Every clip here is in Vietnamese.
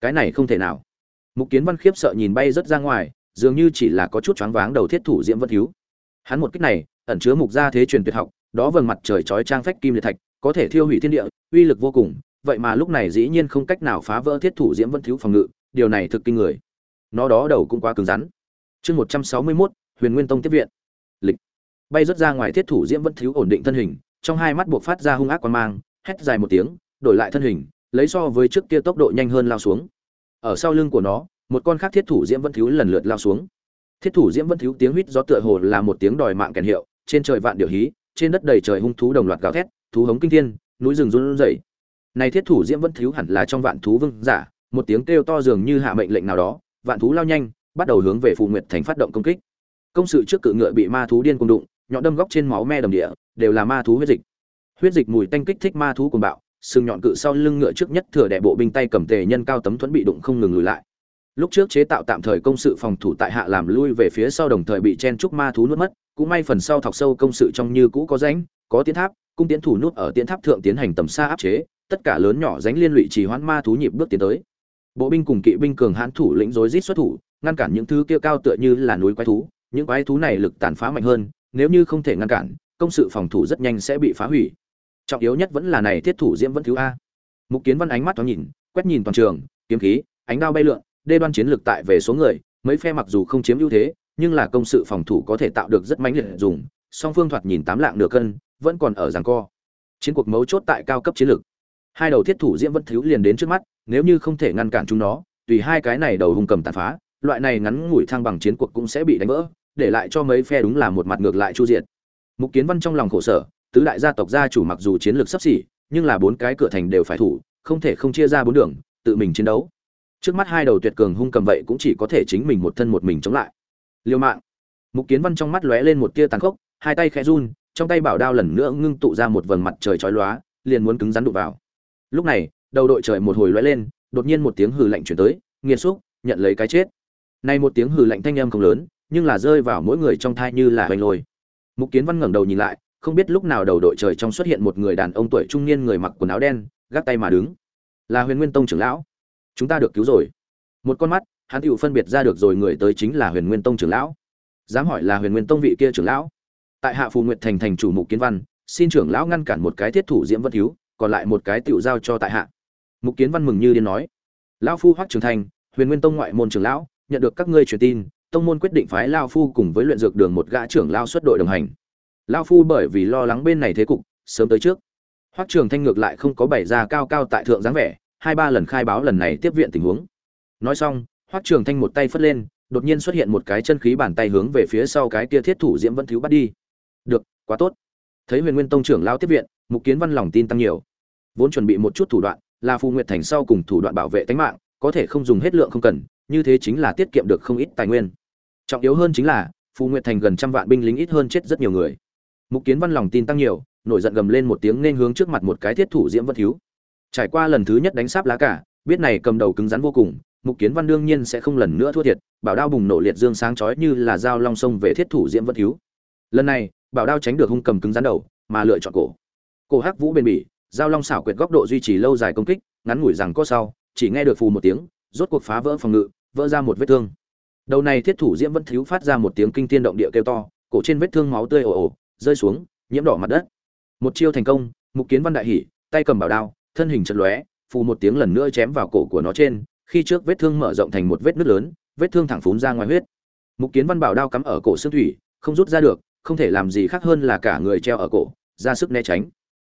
cái này không thể nào. Mục kiến văn khiếp sợ nhìn bay rất ra ngoài, dường như chỉ là có chút choáng váng đầu thiết thủ diễm vân thiếu. Hắn một cách này, ẩn chứa mục gia thế truyền tuyệt học, đó vầng mặt trời chói trang phách kim liệt thạch, có thể thiêu hủy thiên địa, uy lực vô cùng, vậy mà lúc này dĩ nhiên không cách nào phá vỡ thiết thủ diễm vân thiếu phòng ngự, điều này thực kinh người. Nó đó đầu cũng quá cứng rắn. Chương một trăm sáu mươi mốt, huyền nguyên tông tiếp viện. Lịch. Bay rất ra ngoài thiết thủ diễm vân thiếu ổn định thân hình, trong hai mắt buộc phát ra hung ác quan mang, hét dài một tiếng, đổi lại thân hình lấy so với trước kia tốc độ nhanh hơn lao xuống. Ở sau lưng của nó, một con khác thiết thủ diễm vân thiếu lần lượt lao xuống. Thiết thủ diễm vân thiếu tiếng huýt gió tựa hồ là một tiếng đòi mạng kèn hiệu, trên trời vạn điệu hí, trên đất đầy trời hung thú đồng loạt gào thét, thú hống kinh thiên, núi rừng run rẩy. Này thiết thủ diễm vân thiếu hẳn là trong vạn thú vương giả, một tiếng kêu to dường như hạ mệnh lệnh nào đó, vạn thú lao nhanh, bắt đầu hướng về phù nguyệt thành phát động công kích. Công sự trước cự ngựa bị ma thú điên cuồng đụng, nhọn đâm góc trên máu me đầm địa, đều là ma thú huyết dịch. Huyết dịch mùi tanh kích thích ma thú cuồng bạo sừng nhọn cự sau lưng ngựa trước nhất thừa đè bộ binh tay cầm tề nhân cao tấm thuẫn bị đụng không ngừng lùi lại. Lúc trước chế tạo tạm thời công sự phòng thủ tại hạ làm lui về phía sau đồng thời bị chen trúc ma thú nuốt mất, cũng may phần sau thọc sâu công sự trong như cũ có rãnh, có tiến tháp, cung tiến thủ nuốt ở tiến tháp thượng tiến hành tầm xa áp chế, tất cả lớn nhỏ rãnh liên lụy trì hoãn ma thú nhịp bước tiến tới. Bộ binh cùng kỵ binh cường hãn thủ lĩnh rối rít xuất thủ, ngăn cản những thứ kia cao tựa như là núi quái thú, những quái thú này lực tàn phá mạnh hơn, nếu như không thể ngăn cản, công sự phòng thủ rất nhanh sẽ bị phá hủy trọng yếu nhất vẫn là này thiết thủ diễm vẫn thiếu a. Mục kiến văn ánh mắt thoáng nhìn, quét nhìn toàn trường, kiếm khí, ánh đao bay lượn, đê đoan chiến lược tại về số người, mấy phe mặc dù không chiếm ưu thế, nhưng là công sự phòng thủ có thể tạo được rất mãnh liệt dùng, song phương thoạt nhìn tám lạng nửa cân, vẫn còn ở giằng co. Chiến cuộc mấu chốt tại cao cấp chiến lược. Hai đầu thiết thủ diễm vẫn thiếu liền đến trước mắt, nếu như không thể ngăn cản chúng nó, tùy hai cái này đầu hung cầm tàn phá, loại này ngắn ngủi thăng bằng chiến cuộc cũng sẽ bị đánh vỡ, để lại cho mấy phe đúng là một mặt ngược lại chu diệt. Mục kiến văn trong lòng khổ sở tứ đại gia tộc gia chủ mặc dù chiến lược sắp xỉ, nhưng là bốn cái cửa thành đều phải thủ, không thể không chia ra bốn đường, tự mình chiến đấu. Trước mắt hai đầu tuyệt cường hung cầm vậy cũng chỉ có thể chính mình một thân một mình chống lại. Liêu mạng. Mục kiến văn trong mắt lóe lên một tia tàn khốc, hai tay khẽ run, trong tay bảo đao lần nữa ngưng tụ ra một vầng mặt trời chói lóa, liền muốn cứng rắn đụng vào. Lúc này, đầu đội trời một hồi lóe lên, đột nhiên một tiếng hừ lạnh chuyển tới nghiệt xúc, nhận lấy cái chết. Này một tiếng hừ lạnh thanh âm không lớn, nhưng là rơi vào mỗi người trong thai như là hoành lôi. Mục kiến văn ngẩng đầu nhìn lại không biết lúc nào đầu đội trời trong xuất hiện một người đàn ông tuổi trung niên người mặc quần áo đen, gác tay mà đứng. Là huyền nguyên tông trưởng lão. Chúng ta được cứu rồi. Một con mắt, hắn tựu phân biệt ra được rồi người tới chính là huyền nguyên tông trưởng lão. Dám hỏi là huyền nguyên tông vị kia trưởng lão? Tại hạ phù nguyệt thành thành chủ mục kiến văn, xin trưởng lão ngăn cản một cái thiết thủ diễm vân thiếu, còn lại một cái tựu giao cho tại hạ. Mục kiến văn mừng như điên nói. Lão phu hoắc trường thành, huyền nguyên tông ngoại môn trưởng lão, nhận được các ngươi truyền tin, tông môn quyết định phái lao phu cùng với luyện dược đường một gã trưởng lao xuất đội đồng hành lao phu bởi vì lo lắng bên này thế cục, sớm tới trước. Hoắc trường thanh ngược lại không có bày ra cao cao tại thượng dáng vẻ, hai ba lần khai báo lần này tiếp viện tình huống. Nói xong, hoắc trường thanh một tay phất lên, đột nhiên xuất hiện một cái chân khí bàn tay hướng về phía sau cái kia thiết thủ diễm vẫn thiếu bắt đi. Được, quá tốt. Thấy huyền nguyên tông trưởng lao tiếp viện, mục kiến văn lòng tin tăng nhiều. Vốn chuẩn bị một chút thủ đoạn, là phù nguyệt thành sau cùng thủ đoạn bảo vệ tính mạng, có thể không dùng hết lượng không cần, như thế chính là tiết kiệm được không ít tài nguyên. Trọng yếu hơn chính là, phù nguyệt thành gần trăm vạn binh lính ít hơn chết rất nhiều người mục kiến văn lòng tin tăng nhiều, nổi giận gầm lên một tiếng nên hướng trước mặt một cái thiết thủ diễm vân thiếu. Trải qua lần thứ nhất đánh sáp lá cả, biết này cầm đầu cứng rắn vô cùng, mục kiến văn đương nhiên sẽ không lần nữa thua thiệt, bảo đao bùng nổ liệt dương sáng chói như là dao long sông về thiết thủ diễm vân thiếu. Lần này, bảo đao tránh được hung cầm cứng rắn đầu, mà lựa chọn cổ. Cổ hắc vũ bền bỉ, dao long xảo quyệt góc độ duy trì lâu dài công kích, ngắn ngủi rằng có sau, chỉ nghe được phù một tiếng, rốt cuộc phá vỡ phòng ngự, vỡ ra một vết thương. Đầu này thiết thủ diễm vẫn thiếu phát ra một tiếng kinh thiên động địa kêu to, cổ trên vết thương máu tươi ồ ồ rơi xuống, nhiễm đỏ mặt đất. Một chiêu thành công, mục kiến văn đại hỉ, tay cầm bảo đao, thân hình chật lóe, phù một tiếng lần nữa chém vào cổ của nó trên, khi trước vết thương mở rộng thành một vết nứt lớn, vết thương thẳng phún ra ngoài huyết. Mục kiến văn bảo đao cắm ở cổ xương thủy, không rút ra được, không thể làm gì khác hơn là cả người treo ở cổ, ra sức né tránh.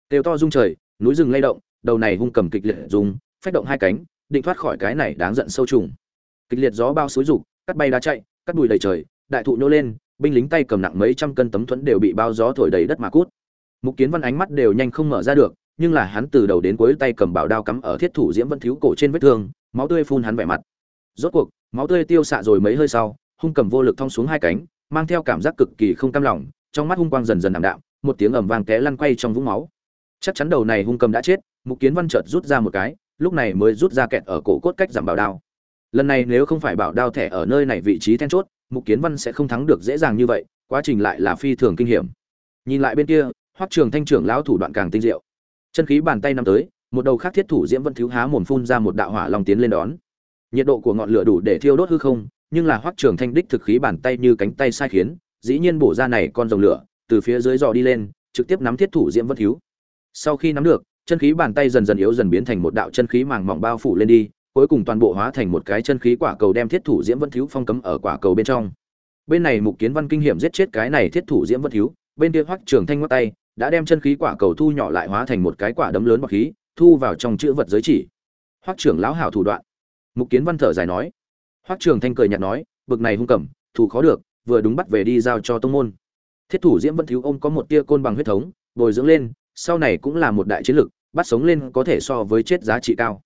Kêu to rung trời, núi rừng lay động, đầu này hung cầm kịch liệt dùng, phách động hai cánh, định thoát khỏi cái này đáng giận sâu trùng. Kịch liệt gió bao xối rục, cắt bay đá chạy, cắt bụi đầy trời, đại thụ nhô lên binh lính tay cầm nặng mấy trăm cân tấm thuẫn đều bị bao gió thổi đầy đất mà cút. Mục kiến văn ánh mắt đều nhanh không mở ra được, nhưng là hắn từ đầu đến cuối tay cầm bảo đao cắm ở thiết thủ diễm vân thiếu cổ trên vết thương, máu tươi phun hắn vẻ mặt. Rốt cuộc, máu tươi tiêu xạ rồi mấy hơi sau, hung cầm vô lực thong xuống hai cánh, mang theo cảm giác cực kỳ không cam lòng, trong mắt hung quang dần dần ảm đạm, một tiếng ầm vang té lăn quay trong vũng máu. Chắc chắn đầu này hung cầm đã chết, mục kiến văn chợt rút ra một cái, lúc này mới rút ra kẹt ở cổ cốt cách giảm bảo đao. Lần này nếu không phải bảo đao thẻ ở nơi này vị trí then chốt mục kiến văn sẽ không thắng được dễ dàng như vậy, quá trình lại là phi thường kinh hiểm. Nhìn lại bên kia, hoắc trường thanh trưởng lão thủ đoạn càng tinh diệu. Chân khí bàn tay năm tới, một đầu khác thiết thủ diễm vân thiếu há mồm phun ra một đạo hỏa long tiến lên đón. Nhiệt độ của ngọn lửa đủ để thiêu đốt hư không, nhưng là hoắc trường thanh đích thực khí bàn tay như cánh tay sai khiến, dĩ nhiên bổ ra này con rồng lửa, từ phía dưới dò đi lên, trực tiếp nắm thiết thủ diễm vân thiếu. Sau khi nắm được, chân khí bàn tay dần dần yếu dần biến thành một đạo chân khí màng mỏng bao phủ lên đi cuối cùng toàn bộ hóa thành một cái chân khí quả cầu đem thiết thủ diễm vân thiếu phong cấm ở quả cầu bên trong. Bên này mục kiến văn kinh hiểm giết chết cái này thiết thủ diễm vân thiếu, bên kia hoắc trường thanh ngoắc tay, đã đem chân khí quả cầu thu nhỏ lại hóa thành một cái quả đấm lớn bọc khí, thu vào trong chữ vật giới chỉ. Hoắc trưởng lão hảo thủ đoạn. Mục kiến văn thở dài nói. Hoắc trường thanh cười nhạt nói, bực này hung cẩm thủ khó được, vừa đúng bắt về đi giao cho tông môn. Thiết thủ diễm vân thiếu ôm có một tia côn bằng huyết thống, bồi dưỡng lên, sau này cũng là một đại chiến lực bắt sống lên có thể so với chết giá trị cao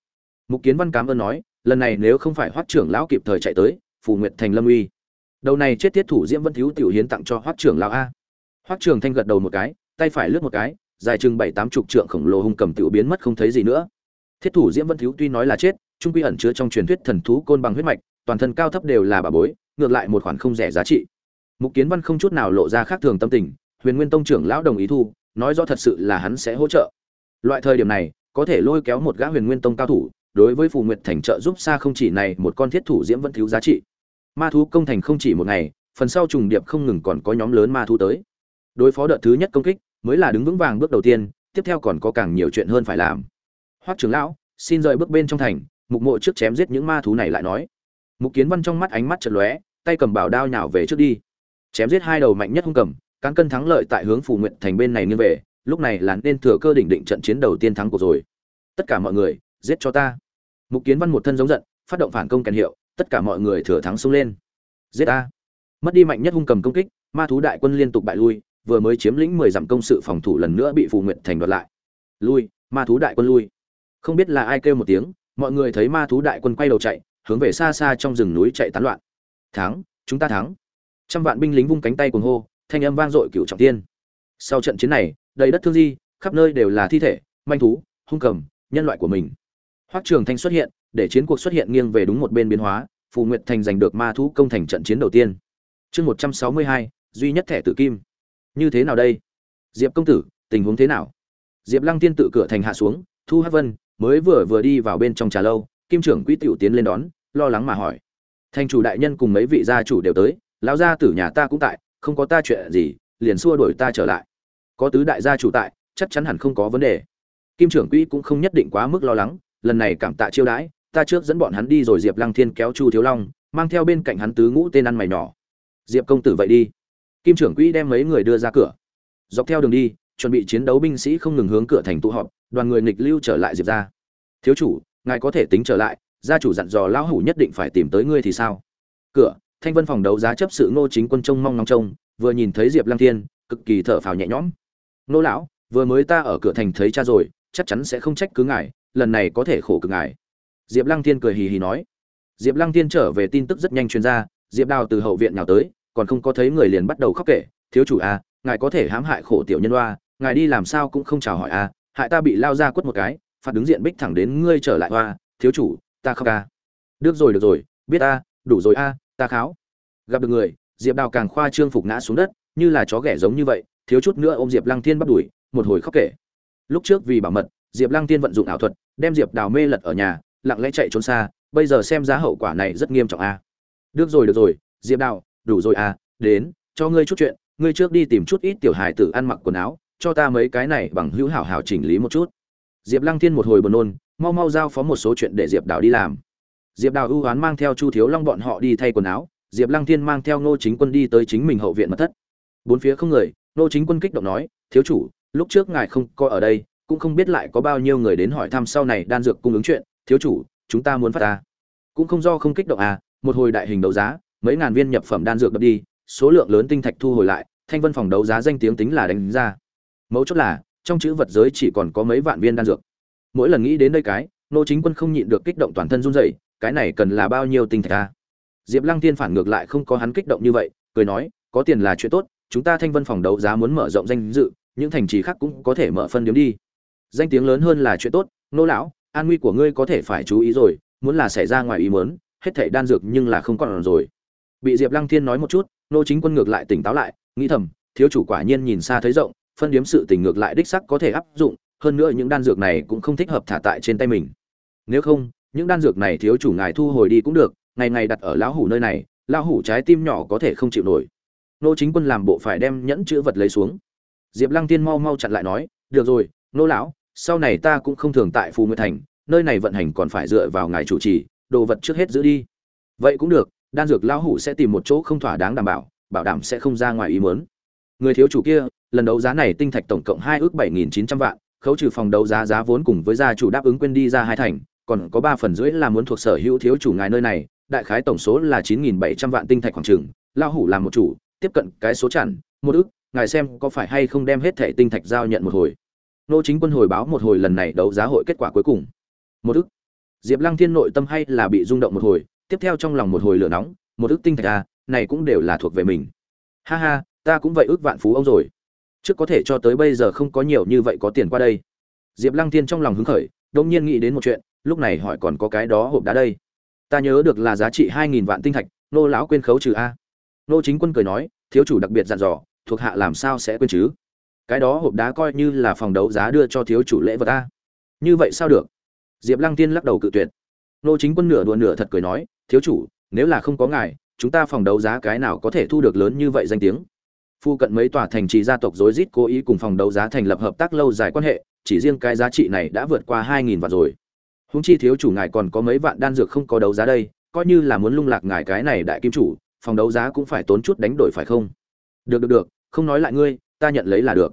mục kiến văn cảm ơn nói, lần này nếu không phải hoắc trưởng lão kịp thời chạy tới, phù nguyệt thành lâm uy. Đầu này chết tiết thủ diễm vẫn thiếu tiểu hiến tặng cho hoắc trưởng lão a. Hoắc trưởng thanh gật đầu một cái, tay phải lướt một cái, dài chừng bảy tám chục trượng khổng lồ hung cầm tiểu biến mất không thấy gì nữa. Thiết thủ diễm vẫn thiếu tuy nói là chết, trung quy ẩn chứa trong truyền thuyết thần thú côn bằng huyết mạch, toàn thân cao thấp đều là bà bối, ngược lại một khoản không rẻ giá trị. Mục kiến văn không chút nào lộ ra khác thường tâm tình, huyền nguyên tông trưởng lão đồng ý thu, nói rõ thật sự là hắn sẽ hỗ trợ. Loại thời điểm này, có thể lôi kéo một gã huyền nguyên tông cao thủ đối với phù nguyệt thành trợ giúp xa không chỉ này, một con thiết thủ diễm vẫn thiếu giá trị. Ma thú công thành không chỉ một ngày, phần sau trùng điệp không ngừng còn có nhóm lớn ma thú tới. Đối phó đợt thứ nhất công kích, mới là đứng vững vàng bước đầu tiên, tiếp theo còn có càng nhiều chuyện hơn phải làm. Hoắc trưởng lão, xin rời bước bên trong thành, mục mộ trước chém giết những ma thú này lại nói. Mục kiến văn trong mắt ánh mắt chật lóe, tay cầm bảo đao nhào về trước đi. Chém giết hai đầu mạnh nhất hung cầm, cán cân thắng lợi tại hướng phù nguyện thành bên này như về, lúc này là nên thừa cơ đỉnh định trận chiến đầu tiên thắng cuộc rồi. Tất cả mọi người giết cho ta. Mục kiến văn một thân giống giận, phát động phản công kèn hiệu, tất cả mọi người thừa thắng xông lên. Giết ta. Mất đi mạnh nhất hung cầm công kích, ma thú đại quân liên tục bại lui, vừa mới chiếm lĩnh mười dặm công sự phòng thủ lần nữa bị phù nguyện thành đoạt lại. Lui, ma thú đại quân lui. Không biết là ai kêu một tiếng, mọi người thấy ma thú đại quân quay đầu chạy, hướng về xa xa trong rừng núi chạy tán loạn. Thắng, chúng ta thắng. Trăm vạn binh lính vung cánh tay cuồng hô, thanh âm vang dội cửu trọng tiên sau trận chiến này, đầy đất thương di, khắp nơi đều là thi thể, manh thú, hung cầm, nhân loại của mình hoắc trường thanh xuất hiện, để chiến cuộc xuất hiện nghiêng về đúng một bên biến hóa, phù nguyệt thành giành được ma thú công thành trận chiến đầu tiên. Chương một trăm sáu mươi hai, duy nhất thẻ tử kim. Như thế nào đây? Diệp công tử, tình huống thế nào? Diệp lăng tiên tự cửa thành hạ xuống, thu Hắc vân mới vừa vừa đi vào bên trong trà lâu, kim trưởng Quý tiểu tiến lên đón, lo lắng mà hỏi. Thành chủ đại nhân cùng mấy vị gia chủ đều tới, lão gia tử nhà ta cũng tại, không có ta chuyện gì, liền xua đuổi ta trở lại. Có tứ đại gia chủ tại, chắc chắn hẳn không có vấn đề. Kim trưởng Quý cũng không nhất định quá mức lo lắng lần này cảm tạ chiêu đãi, ta trước dẫn bọn hắn đi rồi diệp lăng thiên kéo chu thiếu long, mang theo bên cạnh hắn tứ ngũ tên ăn mày nhỏ. Diệp công tử vậy đi. Kim trưởng quỹ đem mấy người đưa ra cửa. Dọc theo đường đi, chuẩn bị chiến đấu binh sĩ không ngừng hướng cửa thành tụ họp, đoàn người nghịch lưu trở lại diệp ra thiếu chủ, ngài có thể tính trở lại, gia chủ dặn dò lão hủ nhất định phải tìm tới ngươi thì sao? Cửa, thanh vân phòng đấu giá chấp sự ngô chính quân trông mong ngóng trông, vừa nhìn thấy diệp lăng thiên, cực kỳ thở phào nhẹ nhõm. Nô lão, vừa mới ta ở cửa thành thấy cha rồi, chắc chắn sẽ không trách cứ ngài lần này có thể khổ cực ngài. Diệp lăng thiên cười hì hì nói. Diệp lăng thiên trở về tin tức rất nhanh chuyên gia diệp đào từ hậu viện nào tới còn không có thấy người liền bắt đầu khóc kể thiếu chủ à ngài có thể hãm hại khổ tiểu nhân oa ngài đi làm sao cũng không chào hỏi à hại ta bị lao ra quất một cái phạt đứng diện bích thẳng đến ngươi trở lại hoa thiếu chủ ta khóc à. được rồi được rồi biết ta đủ rồi a à, ta kháo. Gặp được người diệp đào càng khoa trương phục ngã xuống đất như là chó ghẻ giống như vậy thiếu chút nữa ôm diệp lăng thiên bắt đuổi một hồi khóc kể. Lúc trước vì bảo mật diệp lăng thiên vận dụng ảo thuật, đem diệp đào mê lật ở nhà, lặng lẽ chạy trốn xa, bây giờ xem ra hậu quả này rất nghiêm trọng a. À. được rồi được rồi, diệp đào, đủ rồi à đến, cho ngươi chút chuyện, ngươi trước đi tìm chút ít tiểu hài tử ăn mặc quần áo, cho ta mấy cái này bằng hữu hảo hảo chỉnh lý một chút. Diệp lăng thiên một hồi buồn nôn, mau mau giao phó một số chuyện để diệp đào đi làm. Diệp đào ưu hoán mang theo chu thiếu long bọn họ đi thay quần áo, diệp lăng thiên mang theo ngô chính quân đi tới chính mình hậu viện mật thất. Bốn phía không người, ngô chính quân kích động nói, thiếu chủ, lúc trước ngài không có ở đây cũng không biết lại có bao nhiêu người đến hỏi thăm sau này đan dược cung ứng chuyện, thiếu chủ, chúng ta muốn phát ta cũng không do không kích động à một hồi đại hình đấu giá, mấy ngàn viên nhập phẩm đan dược đập đi, số lượng lớn tinh thạch thu hồi lại, thanh vân phòng đấu giá danh tiếng tính là đánh ra. Mấu chốt là, trong chữ vật giới chỉ còn có mấy vạn viên đan dược. Mỗi lần nghĩ đến đây cái, nô chính quân không nhịn được kích động toàn thân run rẩy, cái này cần là bao nhiêu tinh thạch a diệp lăng tiên phản ngược lại không có hắn kích động như vậy, cười nói, có tiền là chuyện tốt, chúng ta thanh vân phòng đấu giá muốn mở rộng danh dự, những thành trì khác cũng có thể mở phân điếm đi danh tiếng lớn hơn là chuyện tốt, nô lão, an nguy của ngươi có thể phải chú ý rồi, muốn là xảy ra ngoài ý muốn, hết thảy đan dược nhưng là không còn rồi. Bị diệp lăng thiên nói một chút, nô chính quân ngược lại tỉnh táo lại, nghĩ thầm, thiếu chủ quả nhiên nhìn xa thấy rộng, phân điếm sự tình ngược lại đích sắc có thể áp dụng, hơn nữa những đan dược này cũng không thích hợp thả tại trên tay mình. Nếu không, những đan dược này thiếu chủ ngài thu hồi đi cũng được, ngày ngày đặt ở lão hủ nơi này, lão hủ trái tim nhỏ có thể không chịu nổi. Nô chính quân làm bộ phải đem nhẫn chữ vật lấy xuống. Diệp lăng tiên mau mau chặn lại nói, được rồi, nô lão sau này ta cũng không thường tại phù nguyệt thành, nơi này vận hành còn phải dựa vào ngài chủ trì, đồ vật trước hết giữ đi. Vậy cũng được, đan dược lão hủ sẽ tìm một chỗ không thỏa đáng đảm bảo bảo đảm sẽ không ra ngoài ý muốn. Người thiếu chủ kia, lần đấu giá này tinh thạch tổng cộng hai ước bảy nghìn chín trăm vạn, khấu trừ phòng đấu giá giá vốn cùng với gia chủ đáp ứng quên đi ra hai thành, còn có ba phần rưỡi là muốn thuộc sở hữu thiếu chủ ngài nơi này, đại khái tổng số là chín nghìn bảy trăm vạn tinh thạch khoảng trừng lão hủ làm một chủ, tiếp cận cái số chẵn, một ước, ngài xem có phải hay không đem hết thẻ tinh thạch giao nhận một hồi nô chính quân hồi báo một hồi lần này đấu giá hội kết quả cuối cùng. Một ức. Diệp lăng thiên nội tâm hay là bị rung động một hồi, tiếp theo trong lòng một hồi lửa nóng, một ức tinh thạch à này cũng đều là thuộc về mình. Ha ha, ta cũng vậy ước vạn phú ông rồi. Trước có thể cho tới bây giờ không có nhiều như vậy có tiền qua đây. Diệp lăng thiên trong lòng hứng khởi đông nhiên nghĩ đến một chuyện, lúc này hỏi còn có cái đó hộp đá đây. Ta nhớ được là giá trị hai nghìn vạn tinh thạch, nô lão quên khấu trừ a. Nô chính quân cười nói, thiếu chủ đặc biệt dặn dò, thuộc hạ làm sao sẽ quên chứ? Cái đó hộp đá coi như là phòng đấu giá đưa cho thiếu chủ lễ vật ta. Như vậy sao được? Diệp lăng tiên lắc đầu cự tuyệt. Nô chính quân nửa đùa nửa thật cười nói, thiếu chủ, nếu là không có ngài, chúng ta phòng đấu giá cái nào có thể thu được lớn như vậy danh tiếng? Phu cận mấy tòa thành trì gia tộc rối rít cố ý cùng phòng đấu giá thành lập hợp tác lâu dài quan hệ, chỉ riêng cái giá trị này đã vượt qua hai nghìn vạn rồi. Húng chi thiếu chủ ngài còn có mấy vạn đan dược không có đấu giá đây, coi như là muốn lung lạc ngài cái này đại kim chủ, phòng đấu giá cũng phải tốn chút đánh đổi phải không? Được được được, không nói lại ngươi, ta nhận lấy là được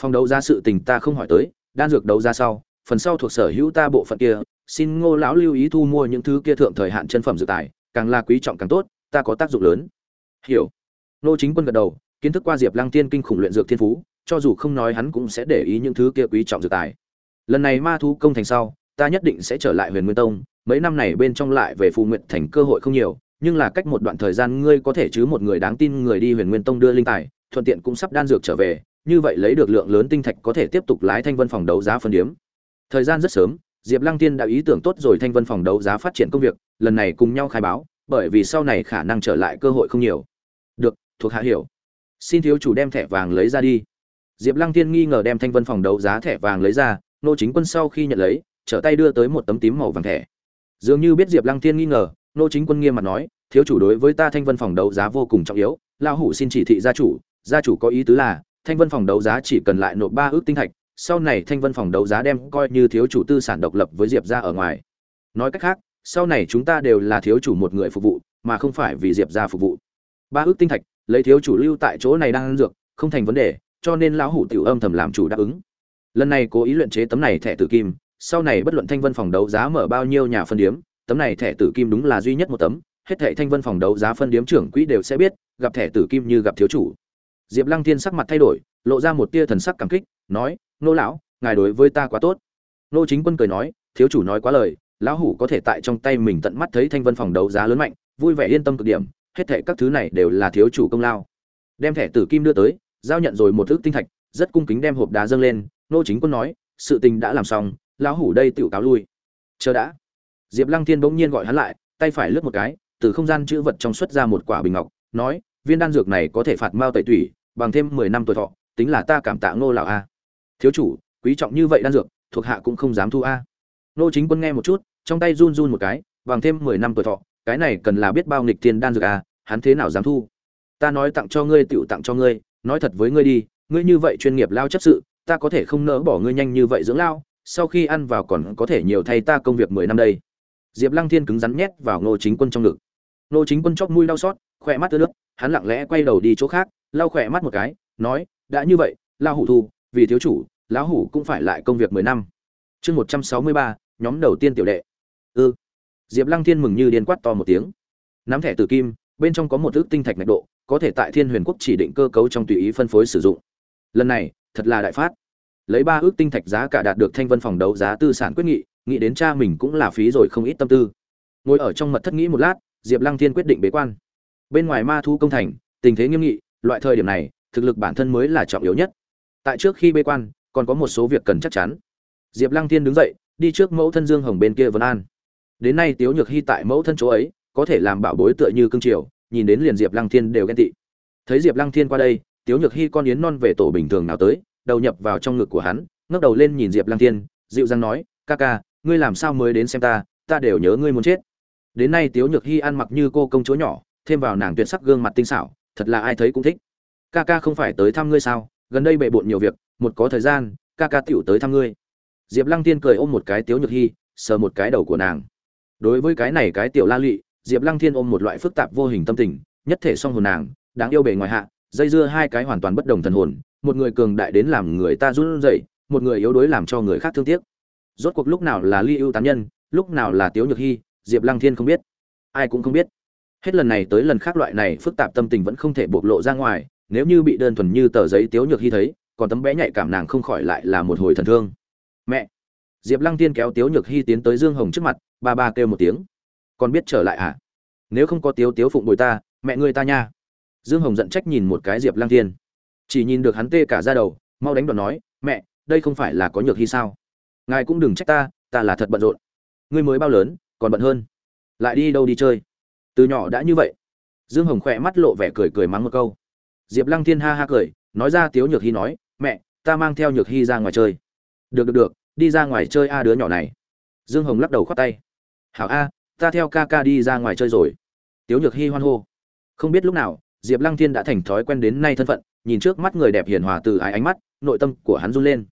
phòng đấu giá sự tình ta không hỏi tới, đan dược đấu giá sau, phần sau thuộc sở hữu ta bộ phận kia, xin ngô lão lưu ý thu mua những thứ kia thượng thời hạn chân phẩm dự tài, càng là quý trọng càng tốt, ta có tác dụng lớn. Hiểu. Nô chính quân gật đầu, kiến thức qua diệp lăng tiên kinh khủng luyện dược thiên phú, cho dù không nói hắn cũng sẽ để ý những thứ kia quý trọng dược tài. Lần này ma thu công thành sau, ta nhất định sẽ trở lại huyền nguyên tông, mấy năm này bên trong lại về phù nguyện thành cơ hội không nhiều, nhưng là cách một đoạn thời gian ngươi có thể chứ một người đáng tin người đi huyền nguyên tông đưa linh tài, thuận tiện cũng sắp đan dược trở về như vậy lấy được lượng lớn tinh thạch có thể tiếp tục lái thanh vân phòng đấu giá phân điếm. Thời gian rất sớm, diệp lăng tiên đã ý tưởng tốt rồi thanh vân phòng đấu giá phát triển công việc, lần này cùng nhau khai báo, bởi vì sau này khả năng trở lại cơ hội không nhiều. Được, thuộc hạ hiểu. Xin thiếu chủ đem thẻ vàng lấy ra đi. Diệp lăng tiên nghi ngờ đem thanh vân phòng đấu giá thẻ vàng lấy ra, nô chính quân sau khi nhận lấy, trở tay đưa tới một tấm tím màu vàng thẻ. Dường như biết diệp lăng tiên nghi ngờ, nô chính quân nghiêm mặt nói, thiếu chủ đối với ta thanh vân phòng đấu giá vô cùng trọng yếu lao hủ xin chỉ thị gia chủ gia chủ có ý tứ là thanh vân phòng đấu giá chỉ cần lại nộp ba ước tinh thạch, sau này thanh vân phòng đấu giá đem coi như thiếu chủ tư sản độc lập với diệp ra ở ngoài. Nói cách khác, sau này chúng ta đều là thiếu chủ một người phục vụ, mà không phải vì diệp ra phục vụ. Ba ước tinh thạch, lấy thiếu chủ lưu tại chỗ này đang ăn dược, không thành vấn đề, cho nên lão hủ tiểu âm thầm làm chủ đáp ứng. Lần này cố ý luyện chế tấm này thẻ tử kim, sau này bất luận thanh vân phòng đấu giá mở bao nhiêu nhà phân điếm, tấm này thẻ tử kim đúng là duy nhất một tấm, hết thẻ thanh vân phòng đấu giá phân điếm trưởng quỹ đều sẽ biết, gặp thẻ tử kim như gặp thiếu chủ diệp lăng thiên sắc mặt thay đổi, lộ ra một tia thần sắc cảm kích, nói, nô lão, ngài đối với ta quá tốt. Nô chính quân cười nói, thiếu chủ nói quá lời, lão hủ có thể tại trong tay mình tận mắt thấy thanh vân phòng đấu giá lớn mạnh, vui vẻ yên tâm cực điểm, hết thệ các thứ này đều là thiếu chủ công lao. Đem thẻ tử kim đưa tới, giao nhận rồi một thước tinh thạch, rất cung kính đem hộp đá dâng lên. Nô chính quân nói, sự tình đã làm xong, lão hủ đây tự cáo lui. Chờ đã. Diệp lăng thiên bỗng nhiên gọi hắn lại, tay phải lướt một cái, từ không gian chữ vật trong xuất ra một quả bình ngọc, nói, viên đan dược này có thể phạt mao tẩy tủy bằng thêm mười năm tuổi thọ, tính là ta cảm tạ ngô lão a. Thiếu chủ, quý trọng như vậy đan dược, thuộc hạ cũng không dám thu a. Nô chính quân nghe một chút, trong tay run run một cái, bằng thêm mười năm tuổi thọ, cái này cần là biết bao nghịch tiền đan dược a, hắn thế nào dám thu? Ta nói tặng cho ngươi tựu tặng cho ngươi, nói thật với ngươi đi, ngươi như vậy chuyên nghiệp lao chấp sự, ta có thể không nỡ bỏ ngươi nhanh như vậy dưỡng lao, sau khi ăn vào còn có thể nhiều thay ta công việc mười năm đây. Diệp lăng thiên cứng rắn nhét vào ngô chính quân trong ngực. Ngô chính quân chóp mũi đau xót khóe mắt ướt nước, hắn lặng lẽ quay đầu đi chỗ khác lau khỏe mắt một cái, nói, đã như vậy lao hủ thu, vì thiếu chủ, lão hủ cũng phải lại công việc mười năm. Chương một trăm sáu mươi ba, nhóm đầu tiên tiểu đệ. Ư. Ừ. diệp lăng thiên mừng như điên quát to một tiếng. Nắm thẻ từ kim, bên trong có một ước tinh thạch ngạch độ, có thể tại thiên huyền quốc chỉ định cơ cấu trong tùy ý phân phối sử dụng. Lần này, thật là đại phát. Lấy ba ước tinh thạch giá cả đạt được thanh vân phòng đấu giá tư sản quyết nghị, nghĩ đến cha mình cũng là phí rồi không ít tâm tư. Ngồi ở trong mật thất nghĩ một lát, diệp lăng thiên quyết định bế quan. Bên ngoài ma thu công thành, tình thế nghiêm nghị loại thời điểm này, thực lực bản thân mới là trọng yếu nhất. Tại trước khi bế quan, còn có một số việc cần chắc chắn. Diệp lăng thiên đứng dậy, đi trước mẫu thân dương hồng bên kia vân an. Đến nay tiếu nhược hy tại mẫu thân chỗ ấy, có thể làm bảo bối tựa như cương triều, nhìn đến liền diệp lăng thiên đều ghen tị. Thấy diệp lăng thiên qua đây, tiếu nhược hy con yến non về tổ bình thường nào tới, đầu nhập vào trong ngực của hắn, ngước đầu lên nhìn diệp lăng thiên, dịu dàng nói, ca ca, ngươi làm sao mới đến xem ta ta đều nhớ ngươi muốn chết. Đến nay tiếu nhược hy ăn mặc như cô công chúa nhỏ, thêm vào nàng tuyệt sắc gương mặt tinh xảo thật là ai thấy cũng thích. Ca ca không phải tới thăm ngươi sao? Gần đây bệ bộn nhiều việc, một có thời gian, ca ca tựu tới thăm ngươi. Diệp lăng Thiên cười ôm một cái tiếu nhược hy sờ một cái đầu của nàng. Đối với cái này cái tiểu la lụy, diệp lăng thiên ôm một loại phức tạp vô hình tâm tình, nhất thể song hồn nàng, đáng yêu bề ngoài hạ, dây dưa hai cái hoàn toàn bất đồng thần hồn, một người cường đại đến làm người ta run rẩy, một người yếu đuối làm cho người khác thương tiếc. Rốt cuộc lúc nào là ly ưu tán nhân, lúc nào là tiếu nhược hy diệp lăng thiên không biết. Ai cũng không biết hết lần này tới lần khác loại này phức tạp tâm tình vẫn không thể bộc lộ ra ngoài, nếu như bị đơn thuần như tờ giấy tiếu nhược hy thấy, còn tấm bé nhạy cảm nàng không khỏi lại là một hồi thần thương. Mẹ! Diệp lăng tiên kéo tiếu nhược hy tiến tới dương hồng trước mặt, ba ba kêu một tiếng. Còn biết trở lại à? Nếu không có tiếu tiếu phụng bồi ta, mẹ ngươi ta nha. Dương hồng giận trách nhìn một cái diệp lăng tiên. Chỉ nhìn được hắn tê cả ra đầu, mau đánh đòn nói, mẹ, đây không phải là có nhược hy sao? Ngài cũng đừng trách ta ta là thật bận rộn. Ngươi mới bao lớn, còn bận hơn. Lại đi đâu đi chơi? Từ nhỏ đã như vậy. Dương hồng khỏe mắt lộ vẻ cười cười mắng một câu. Diệp lăng thiên ha ha cười, nói ra tiếu nhược hy nói, mẹ, ta mang theo nhược hy ra ngoài chơi. Được được được, đi ra ngoài chơi a đứa nhỏ này. Dương hồng lắc đầu khoát tay. Hảo a, ta theo ca ca đi ra ngoài chơi rồi. Tiếu nhược hy hoan hô. Không biết lúc nào, diệp lăng thiên đã thành thói quen đến nay thân phận, nhìn trước mắt người đẹp hiền hòa từ ái ánh mắt, nội tâm của hắn run lên.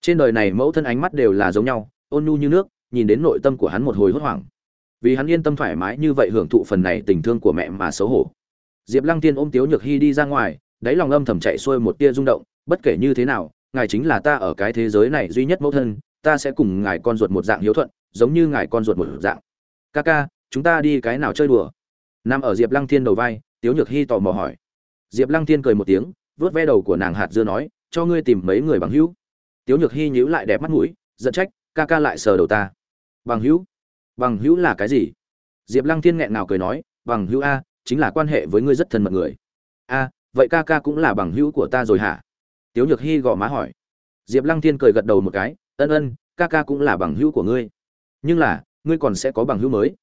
Trên đời này mẫu thân ánh mắt đều là giống nhau, ôn nhu như nước, nhìn đến nội tâm của hắn một hồi hốt hoảng vì hắn yên tâm thoải mái như vậy hưởng thụ phần này tình thương của mẹ mà xấu hổ. Diệp lăng tiên ôm tiếu nhược hy đi ra ngoài, đáy lòng âm thầm chạy xuôi một tia rung động, bất kể như thế nào, ngài chính là ta ở cái thế giới này duy nhất mẫu thân, ta sẽ cùng ngài con ruột một dạng hiếu thuận, giống như ngài con ruột một dạng. Ca ca, chúng ta đi cái nào chơi đùa? Nằm ở diệp lăng thiên đầu vai, tiếu nhược hy tò mò hỏi. Diệp lăng thiên cười một tiếng vớt ve đầu của nàng hạt dưa nói, cho ngươi tìm mấy người bằng hữu. Tiếu nhược hy nhíu lại đẹp mắt mũi, giận trách, ca ca lại sờ đầu ta. Bằng hữu? Bằng hữu là cái gì? Diệp lăng thiên nghẹn nào cười nói, bằng hữu a, chính là quan hệ với ngươi rất thân mật người. A, vậy ca ca cũng là bằng hữu của ta rồi hả? Tiếu nhược hy gõ má hỏi. Diệp lăng thiên cười gật đầu một cái, ân ân, ca ca cũng là bằng hữu của ngươi. Nhưng là, ngươi còn sẽ có bằng hữu mới.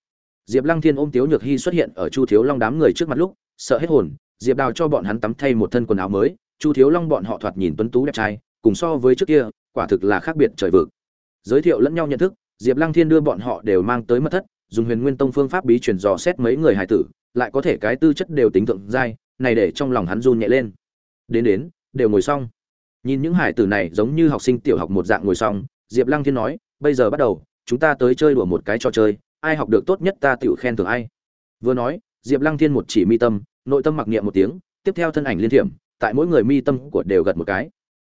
Diệp lăng thiên ôm tiếu nhược hy xuất hiện ở chu thiếu long đám người trước mặt lúc, sợ hết hồn, diệp đào cho bọn hắn tắm thay một thân quần áo mới. Chu thiếu long bọn họ thoạt nhìn tuấn tú đẹp trai, cùng so với trước kia, quả thực là khác biệt trời vực. Giới thiệu lẫn nhau nhận thức diệp lăng thiên đưa bọn họ đều mang tới mất thất, dùng huyền nguyên tông phương pháp bí truyền dò xét mấy người hải tử, lại có thể cái tư chất đều tính thượng giai, này để trong lòng hắn run nhẹ lên. Đến đến, đều ngồi xong. Nhìn những hải tử này giống như học sinh tiểu học một dạng ngồi xong, diệp lăng thiên nói, bây giờ bắt đầu, chúng ta tới chơi đùa một cái trò chơi, ai học được tốt nhất ta tự khen thưởng ai. Vừa nói, diệp lăng thiên một chỉ mi tâm, nội tâm mặc niệm một tiếng, tiếp theo thân ảnh liên thiểm, tại mỗi người mi tâm của đều gật một cái.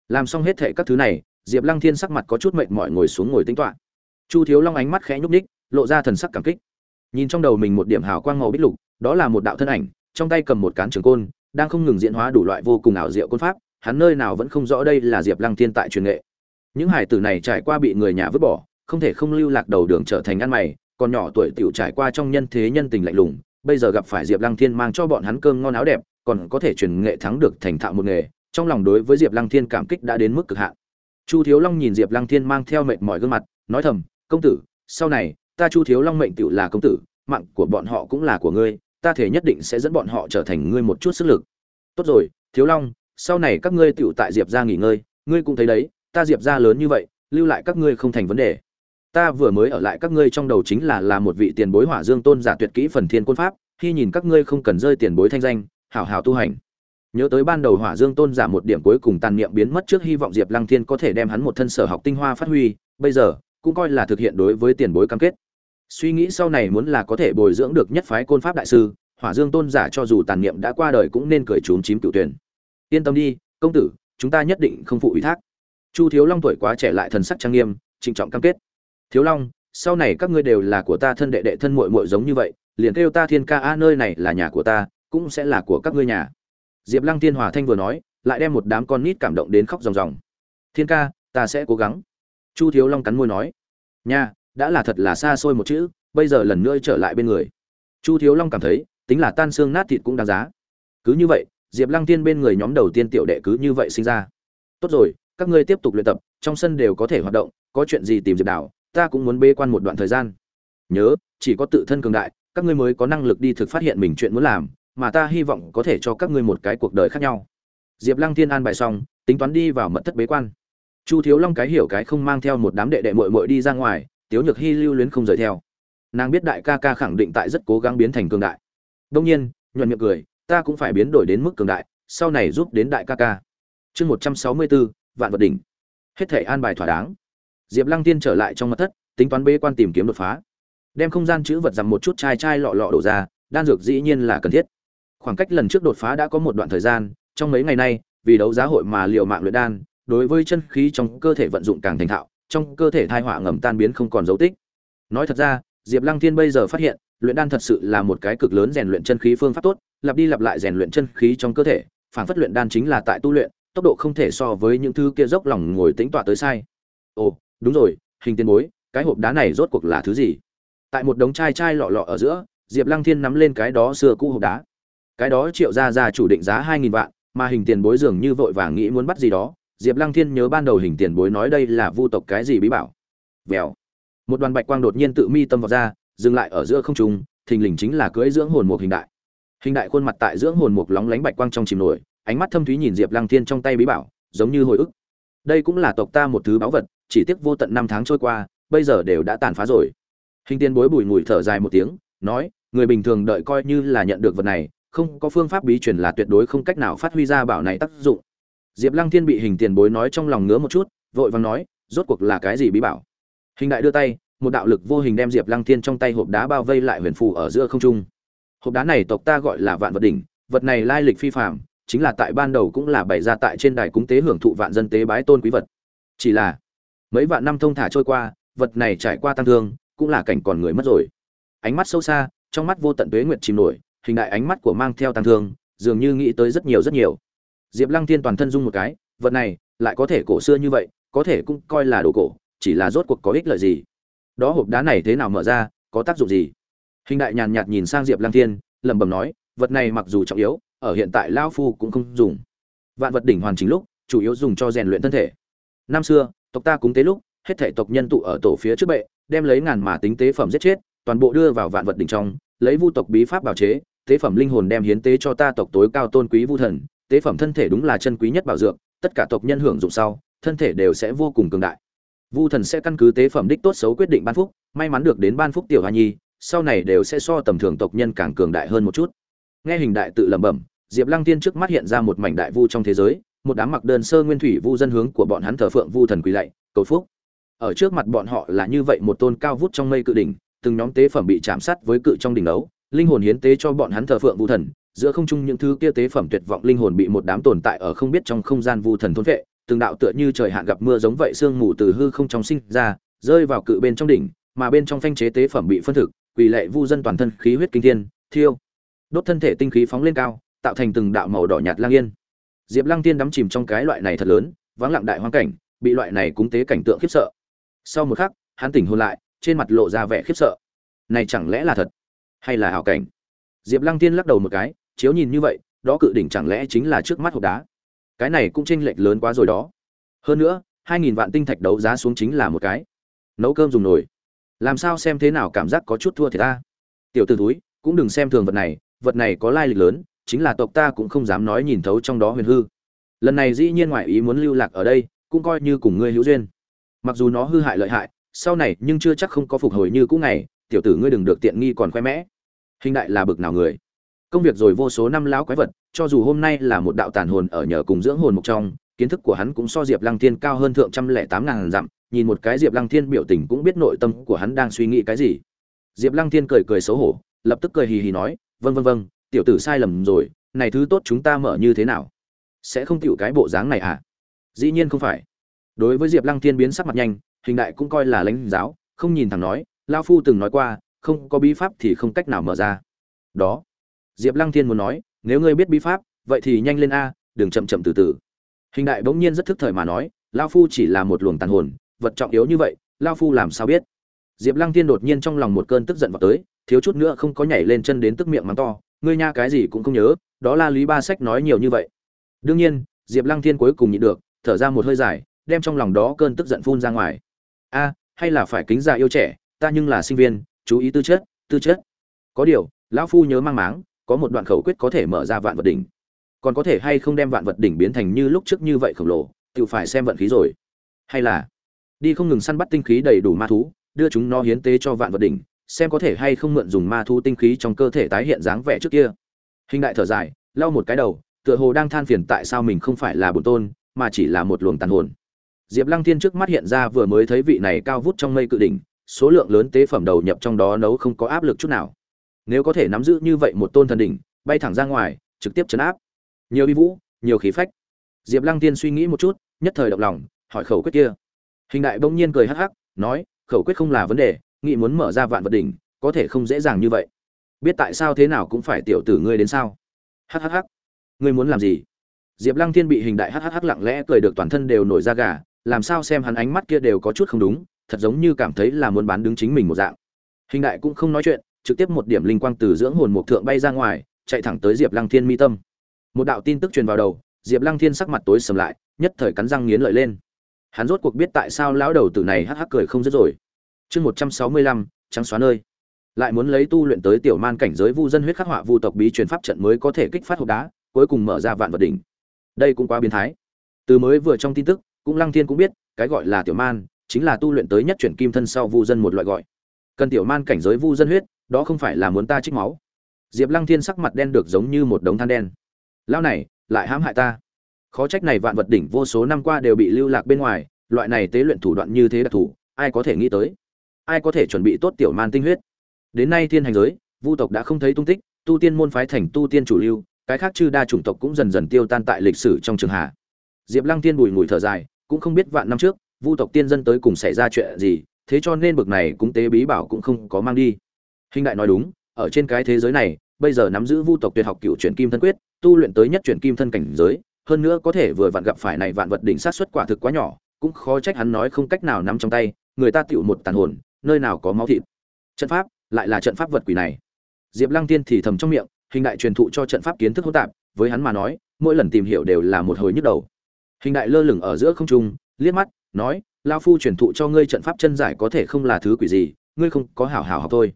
Làm xong hết thảy các thứ này, diệp lăng thiên sắc mặt có chút mệt mỏi ngồi xuống ngồi tính toán chu thiếu long ánh mắt khẽ nhúc ních lộ ra thần sắc cảm kích. Nhìn trong đầu mình một điểm hào quang màu bích lục, đó là một đạo thân ảnh, trong tay cầm một cán trường côn, đang không ngừng diễn hóa đủ loại vô cùng ảo diệu côn pháp, hắn nơi nào vẫn không rõ đây là diệp lăng thiên tại truyền nghệ. Những hải tử này trải qua bị người nhà vứt bỏ, không thể không lưu lạc đầu đường trở thành ăn mày, còn nhỏ tuổi tiểu trải qua trong nhân thế nhân tình lạnh lùng, bây giờ gặp phải diệp lăng thiên mang cho bọn hắn cơm ngon áo đẹp, còn có thể truyền nghệ thắng được thành thạo một nghề, trong lòng đối với diệp lăng thiên cảm kích đã đến mức cực hạn. Chu thiếu long nhìn diệp lăng thiên mang theo mệt mỏi gương mặt, nói thầm công tử, sau này, ta chu thiếu long mệnh tựu là công tử, mạng của bọn họ cũng là của ngươi, ta thể nhất định sẽ dẫn bọn họ trở thành ngươi một chút sức lực. Tốt rồi, thiếu long, sau này các ngươi tựu tại diệp ra nghỉ ngơi, ngươi cũng thấy đấy, ta diệp ra lớn như vậy, lưu lại các ngươi không thành vấn đề. Ta vừa mới ở lại các ngươi trong đầu chính là là một vị tiền bối hỏa dương tôn giả tuyệt kỹ phần thiên quân pháp, khi nhìn các ngươi không cần rơi tiền bối thanh danh, hảo hảo tu hành. Nhớ tới ban đầu hỏa dương tôn giả một điểm cuối cùng tàn niệm biến mất trước hy vọng diệp lăng thiên có thể đem hắn một thân sở học tinh hoa phát huy, bây giờ cũng coi là thực hiện đối với tiền bối cam kết. Suy nghĩ sau này muốn là có thể bồi dưỡng được nhất phái côn pháp đại sư, hỏa dương tôn giả cho dù tàn niệm đã qua đời cũng nên cởi trốn chím cựu tuyển. Yên tâm đi, công tử, chúng ta nhất định không phụ ủy thác. Chu thiếu long tuổi quá trẻ lại thần sắc trang nghiêm, trịnh trọng cam kết. Thiếu long, sau này các ngươi đều là của ta thân đệ đệ thân muội muội giống như vậy, liền kêu ta thiên ca a, nơi này là nhà của ta, cũng sẽ là của các ngươi nhà. Diệp lăng tiên hòa thanh vừa nói, lại đem một đám con nít cảm động đến khóc ròng ròng. Thiên ca, ta sẽ cố gắng chu thiếu long cắn môi nói, nha, đã là thật là xa xôi một chữ, bây giờ lần nữa trở lại bên người. Chu thiếu long cảm thấy, tính là tan xương nát thịt cũng đáng giá. Cứ như vậy, diệp lăng tiên bên người nhóm đầu tiên tiểu đệ cứ như vậy sinh ra. Tốt rồi, các ngươi tiếp tục luyện tập, trong sân đều có thể hoạt động, có chuyện gì tìm diệp đảo ta cũng muốn bê quan một đoạn thời gian. Nhớ, chỉ có tự thân cường đại, các ngươi mới có năng lực đi thực phát hiện mình chuyện muốn làm, mà ta hy vọng có thể cho các ngươi một cái cuộc đời khác nhau. Diệp lăng thiên an bài xong, tính toán đi vào mật thất bế quan chu thiếu long cái hiểu cái không mang theo một đám đệ đệ mội mội đi ra ngoài, tiếu nhược hy lưu luyến không rời theo. Nàng biết đại ca ca khẳng định tại rất cố gắng biến thành cường đại. Đông nhiên, nhuận miệng cười, ta cũng phải biến đổi đến mức cường đại, sau này giúp đến đại ca ca. Chương một trăm sáu mươi bốn vạn vật đỉnh. Hết thể an bài thỏa đáng. Diệp lăng tiên trở lại trong mặt thất, tính toán bế quan tìm kiếm đột phá. Đem không gian chữ vật dằm một chút chai chai lọ lọ đổ ra, đan dược dĩ nhiên là cần thiết. Khoảng cách lần trước đột phá đã có một đoạn thời gian, trong mấy ngày nay, vì đấu giá hội mà liều mạng luyện đan đối với chân khí trong cơ thể vận dụng càng thành thạo, trong cơ thể thai hỏa ngầm tan biến không còn dấu tích. Nói thật ra, diệp lăng thiên bây giờ phát hiện, luyện đan thật sự là một cái cực lớn rèn luyện chân khí phương pháp tốt, lặp đi lặp lại rèn luyện chân khí trong cơ thể, phản phất luyện đan chính là tại tu luyện, tốc độ không thể so với những thứ kia dốc lòng ngồi tĩnh tọa tới sai. Ồ, đúng rồi, hình tiên bối, cái hộp đá này rốt cuộc là thứ gì? Tại một đống chai chai lọ lọ ở giữa, diệp lăng thiên nắm lên cái đó xưa cũ hộp đá. Cái đó triệu ra ra chủ định giá hai nghìn vạn, mà hình tiền bối dường như vội vàng nghĩ muốn bắt gì đó diệp lăng thiên nhớ ban đầu hình tiền bối nói đây là vu tộc cái gì bí bảo. Vèo. Một đoàn bạch quang đột nhiên tự mi tâm vào ra, dừng lại ở giữa không trung, thình lình chính là cưỡi dưỡng hồn mục hình đại. Hình đại khuôn mặt tại dưỡng hồn mục lóng lánh bạch quang trong chìm nổi, ánh mắt thâm thúy nhìn diệp lăng thiên trong tay bí bảo, giống như hồi ức. Đây cũng là tộc ta một thứ báu vật, chỉ tiếc vô tận năm tháng trôi qua, bây giờ đều đã tàn phá rồi. Hình tiên bối bùi ngùi thở dài một tiếng, nói, người bình thường đợi coi như là nhận được vật này, không có phương pháp bí truyền là tuyệt đối không cách nào phát huy ra bảo này tác dụng diệp lăng thiên bị hình tiền bối nói trong lòng ngứa một chút, vội vàng nói, rốt cuộc là cái gì bí bảo? Hình đại đưa tay, một đạo lực vô hình đem diệp lăng thiên trong tay hộp đá bao vây lại huyền phù ở giữa không trung. Hộp đá này tộc ta gọi là vạn vật đỉnh, vật này lai lịch phi phạm chính là tại ban đầu cũng là bày ra tại trên đài cúng tế hưởng thụ vạn dân tế bái tôn quý vật. Chỉ là, mấy vạn năm thông thả trôi qua, vật này trải qua tăng thương, cũng là cảnh còn người mất rồi. Ánh mắt sâu xa, trong mắt vô tận tuế nguyệt chìm nổi, hình đại ánh mắt của mang theo tăng thương, dường như nghĩ tới rất nhiều rất nhiều diệp lăng thiên toàn thân dung một cái, vật này, lại có thể cổ xưa như vậy, có thể cũng coi là đồ cổ, chỉ là rốt cuộc có ích lợi gì? Đó hộp đá này thế nào mở ra, có tác dụng gì? Hình đại nhàn nhạt nhìn sang diệp lăng thiên, lẩm bẩm nói, vật này mặc dù trọng yếu, ở hiện tại lao phu cũng không dùng. Vạn vật đỉnh hoàn chính lúc, chủ yếu dùng cho rèn luyện thân thể. Năm xưa, tộc ta cúng tế lúc, hết thể tộc nhân tụ ở tổ phía trước bệ, đem lấy ngàn mà tính tế phẩm giết chết, toàn bộ đưa vào vạn vật đỉnh trong, lấy vu tộc bí pháp bảo chế, tế phẩm linh hồn đem hiến tế cho ta tộc tối cao tôn quý vu thần tế phẩm thân thể đúng là chân quý nhất bảo dược, tất cả tộc nhân hưởng dụng sau, thân thể đều sẽ vô cùng cường đại. Vu thần sẽ căn cứ tế phẩm đích tốt xấu quyết định ban phúc, may mắn được đến ban phúc tiểu hoa nhi, sau này đều sẽ so tầm thường tộc nhân càng cường đại hơn một chút. Nghe hình đại tự lẩm bẩm, diệp lăng tiên trước mắt hiện ra một mảnh đại vu trong thế giới, một đám mặc đơn sơ nguyên thủy vu dân hướng của bọn hắn thờ phượng vu thần quỳ lạy, cầu phúc. Ở trước mặt bọn họ là như vậy một tôn cao vút trong mây cự đỉnh, từng nhóm tế phẩm bị chạm sát với cự trong đỉnh đấu, linh hồn hiến tế cho bọn hắn thờ phượng vu thần giữa không trung những thứ kia tế phẩm tuyệt vọng linh hồn bị một đám tồn tại ở không biết trong không gian vu thần thôn vệ, từng đạo tựa như trời hạn gặp mưa giống vậy sương mù từ hư không trong sinh ra, rơi vào cự bên trong đỉnh, mà bên trong phanh chế tế phẩm bị phân thực, quỳ lệ vu dân toàn thân khí huyết kinh thiên, thiêu. Đốt thân thể tinh khí phóng lên cao, tạo thành từng đạo màu đỏ nhạt lang yên. Diệp lang tiên đắm chìm trong cái loại này thật lớn, vắng lặng đại hoang cảnh, bị loại này cúng tế cảnh tượng khiếp sợ. Sau một khắc, hắn tỉnh hôn lại, trên mặt lộ ra vẻ khiếp sợ. Này chẳng lẽ là thật, hay là hảo cảnh? Diệp lăng tiên lắc đầu một cái chiếu nhìn như vậy, đó cự đỉnh chẳng lẽ chính là trước mắt hộp đá? Cái này cũng chênh lệch lớn quá rồi đó. Hơn nữa, hai nghìn vạn tinh thạch đấu giá xuống chính là một cái. Nấu cơm dùng nồi. Làm sao xem thế nào cảm giác có chút thua thì ta? Tiểu t ử túi cũng đừng xem thường vật này vật này có lai lịch lớn, chính là tộc ta cũng không dám nói nhìn thấu trong đó huyền hư. Lần này dĩ nhiên ngoại ý muốn lưu lạc ở đây, cũng coi như cùng ngươi hữu duyên. Mặc dù nó hư hại lợi hại, sau này nhưng chưa chắc không có phục hồi như cũ ngày, tiểu tử ngươi đừng được tiện nghi còn khoe mẽ. Hình đại là bực nào người? Công việc rồi vô số năm lão quái vật, cho dù hôm nay là một đạo tàn hồn ở nhờ cùng dưỡng hồn một trong, kiến thức của hắn cũng so diệp lăng thiên cao hơn thượng trăm lẻ tám ngàn dặm, nhìn một cái diệp lăng thiên biểu tình cũng biết nội tâm của hắn đang suy nghĩ cái gì. Diệp lăng thiên cười cười xấu hổ, lập tức cười hì hì nói vâng vâng vâng tiểu tử sai lầm rồi, này thứ tốt chúng ta mở như thế nào? Sẽ không chịu cái bộ dáng này à? Dĩ nhiên không phải. Đối với diệp lăng thiên biến sắc mặt nhanh, hình đại cũng coi là lãnh giáo, không nhìn thẳng nói lao phu từng nói qua, không có bí pháp thì không cách nào mở ra. Đó diệp lăng thiên muốn nói, nếu ngươi biết bí pháp, vậy thì nhanh lên a, đừng chậm chậm từ từ. Hình đại bỗng nhiên rất thức thời mà nói, lão phu chỉ là một luồng tàn hồn, vật trọng yếu như vậy, lão phu làm sao biết? Diệp lăng thiên đột nhiên trong lòng một cơn tức giận vào tới, thiếu chút nữa không có nhảy lên chân đến tức miệng mắng to, ngươi nha, cái gì cũng không nhớ, đó là lý ba sách nói nhiều như vậy. Đương nhiên, diệp lăng thiên cuối cùng nhịn được, thở ra một hơi dài, đem trong lòng đó cơn tức giận phun ra ngoài. A, hay là phải kính già yêu trẻ, ta nhưng là sinh viên, chú ý tư chất tư chất. Có điều, lão phu nhớ mang máng có một đoạn khẩu quyết có thể mở ra vạn vật đỉnh. Còn có thể hay không đem vạn vật đỉnh biến thành như lúc trước như vậy khổng lồ, tự phải xem vận khí rồi. Hay là, đi không ngừng săn bắt tinh khí đầy đủ ma thú, đưa chúng nó hiến tế cho vạn vật đỉnh, xem có thể hay không mượn dùng ma thú tinh khí trong cơ thể tái hiện dáng vẻ trước kia. Hình đại thở dài, lau một cái đầu, tựa hồ đang than phiền tại sao mình không phải là bổn tôn, mà chỉ là một luồng tàn hồn. Diệp lăng thiên trước mắt hiện ra vừa mới thấy vị này cao vút trong mây cự đỉnh, số lượng lớn tế phẩm đầu nhập trong đó nấu không có áp lực chút nào nếu có thể nắm giữ như vậy một tôn thần đỉnh, bay thẳng ra ngoài, trực tiếp chấn áp. Nhiều uy vũ, nhiều khí phách. Diệp lăng tiên suy nghĩ một chút, nhất thời động lòng, hỏi khẩu quyết kia. Hình đại bỗng nhiên cười hắc hắc, nói, khẩu quyết không là vấn đề nghị muốn mở ra vạn vật đỉnh, có thể không dễ dàng như vậy. Biết tại sao thế nào cũng phải tiểu tử ngươi đến sao? Hhh ngươi muốn làm gì? Diệp lăng thiên bị hình đại hhh lặng lẽ cười được toàn thân đều nổi da gà, làm sao xem hắn ánh mắt kia đều có chút không đúng, thật giống như cảm thấy là muốn bán đứng chính mình một dạng. Hình đại cũng không nói chuyện trực tiếp một điểm linh quang từ dưỡng hồn mục thượng bay ra ngoài, chạy thẳng tới diệp lăng thiên mi tâm. Một đạo tin tức truyền vào đầu, diệp lăng thiên sắc mặt tối sầm lại, nhất thời cắn răng nghiến lợi lên. Hắn rốt cuộc biết tại sao lão đầu tử này hắc hắc cười không dứt rồi. Chương một trăm sáu mươi lăm, trắng xóa nơi. Lại muốn lấy tu luyện tới tiểu man cảnh giới vu dân huyết khắc họa vu tộc bí truyền pháp trận mới có thể kích phát hộp đá, cuối cùng mở ra vạn vật đỉnh. Đây cũng quá biến thái. Từ mới vừa trong tin tức, cũng lăng thiên cũng biết, cái gọi là tiểu man, chính là tu luyện tới nhất chuyển kim thân sau vu dân một loại gọi. Cần tiểu man cảnh giới vu dân huyết đó không phải là muốn ta trích máu. Diệp lăng thiên sắc mặt đen được giống như một đống than đen. Lão này, lại hãm hại ta. Khó trách này vạn vật đỉnh vô số năm qua đều bị lưu lạc bên ngoài, loại này tế luyện thủ đoạn như thế đặc thủ ai có thể nghĩ tới? Ai có thể chuẩn bị tốt tiểu man tinh huyết? Đến nay thiên hành giới, vu tộc đã không thấy tung tích, tu tiên môn phái thành tu tiên chủ lưu, cái khác chư đa chủng tộc cũng dần dần tiêu tan tại lịch sử trong trường hạ. Diệp lăng tiên bùi ngùi thở dài, cũng không biết vạn năm trước, vu tộc tiên dân tới cùng xảy ra chuyện gì, thế cho nên bực này cũng tế bí bảo cũng không có mang đi hình đại nói đúng, ở trên cái thế giới này, bây giờ nắm giữ vu tộc tuyệt học cựu chuyển kim thân quyết, tu luyện tới nhất chuyển kim thân cảnh giới, hơn nữa có thể vừa vặn gặp phải này vạn vật đỉnh sát xuất quả thực quá nhỏ, cũng khó trách hắn nói không cách nào nắm trong tay, người ta tựu một tàn hồn, nơi nào có máu thịt. Trận pháp, lại là trận pháp vật quỷ này. Diệp lăng tiên thì thầm trong miệng, hình đại truyền thụ cho trận pháp kiến thức hỗn tạp, với hắn mà nói, mỗi lần tìm hiểu đều là một hồi nhức đầu. Hình đại lơ lửng ở giữa không trung, liếc mắt, nói lao phu truyền thụ cho ngươi trận pháp chân giải có thể không là thứ quỷ gì, ngươi không có hảo hảo học thôi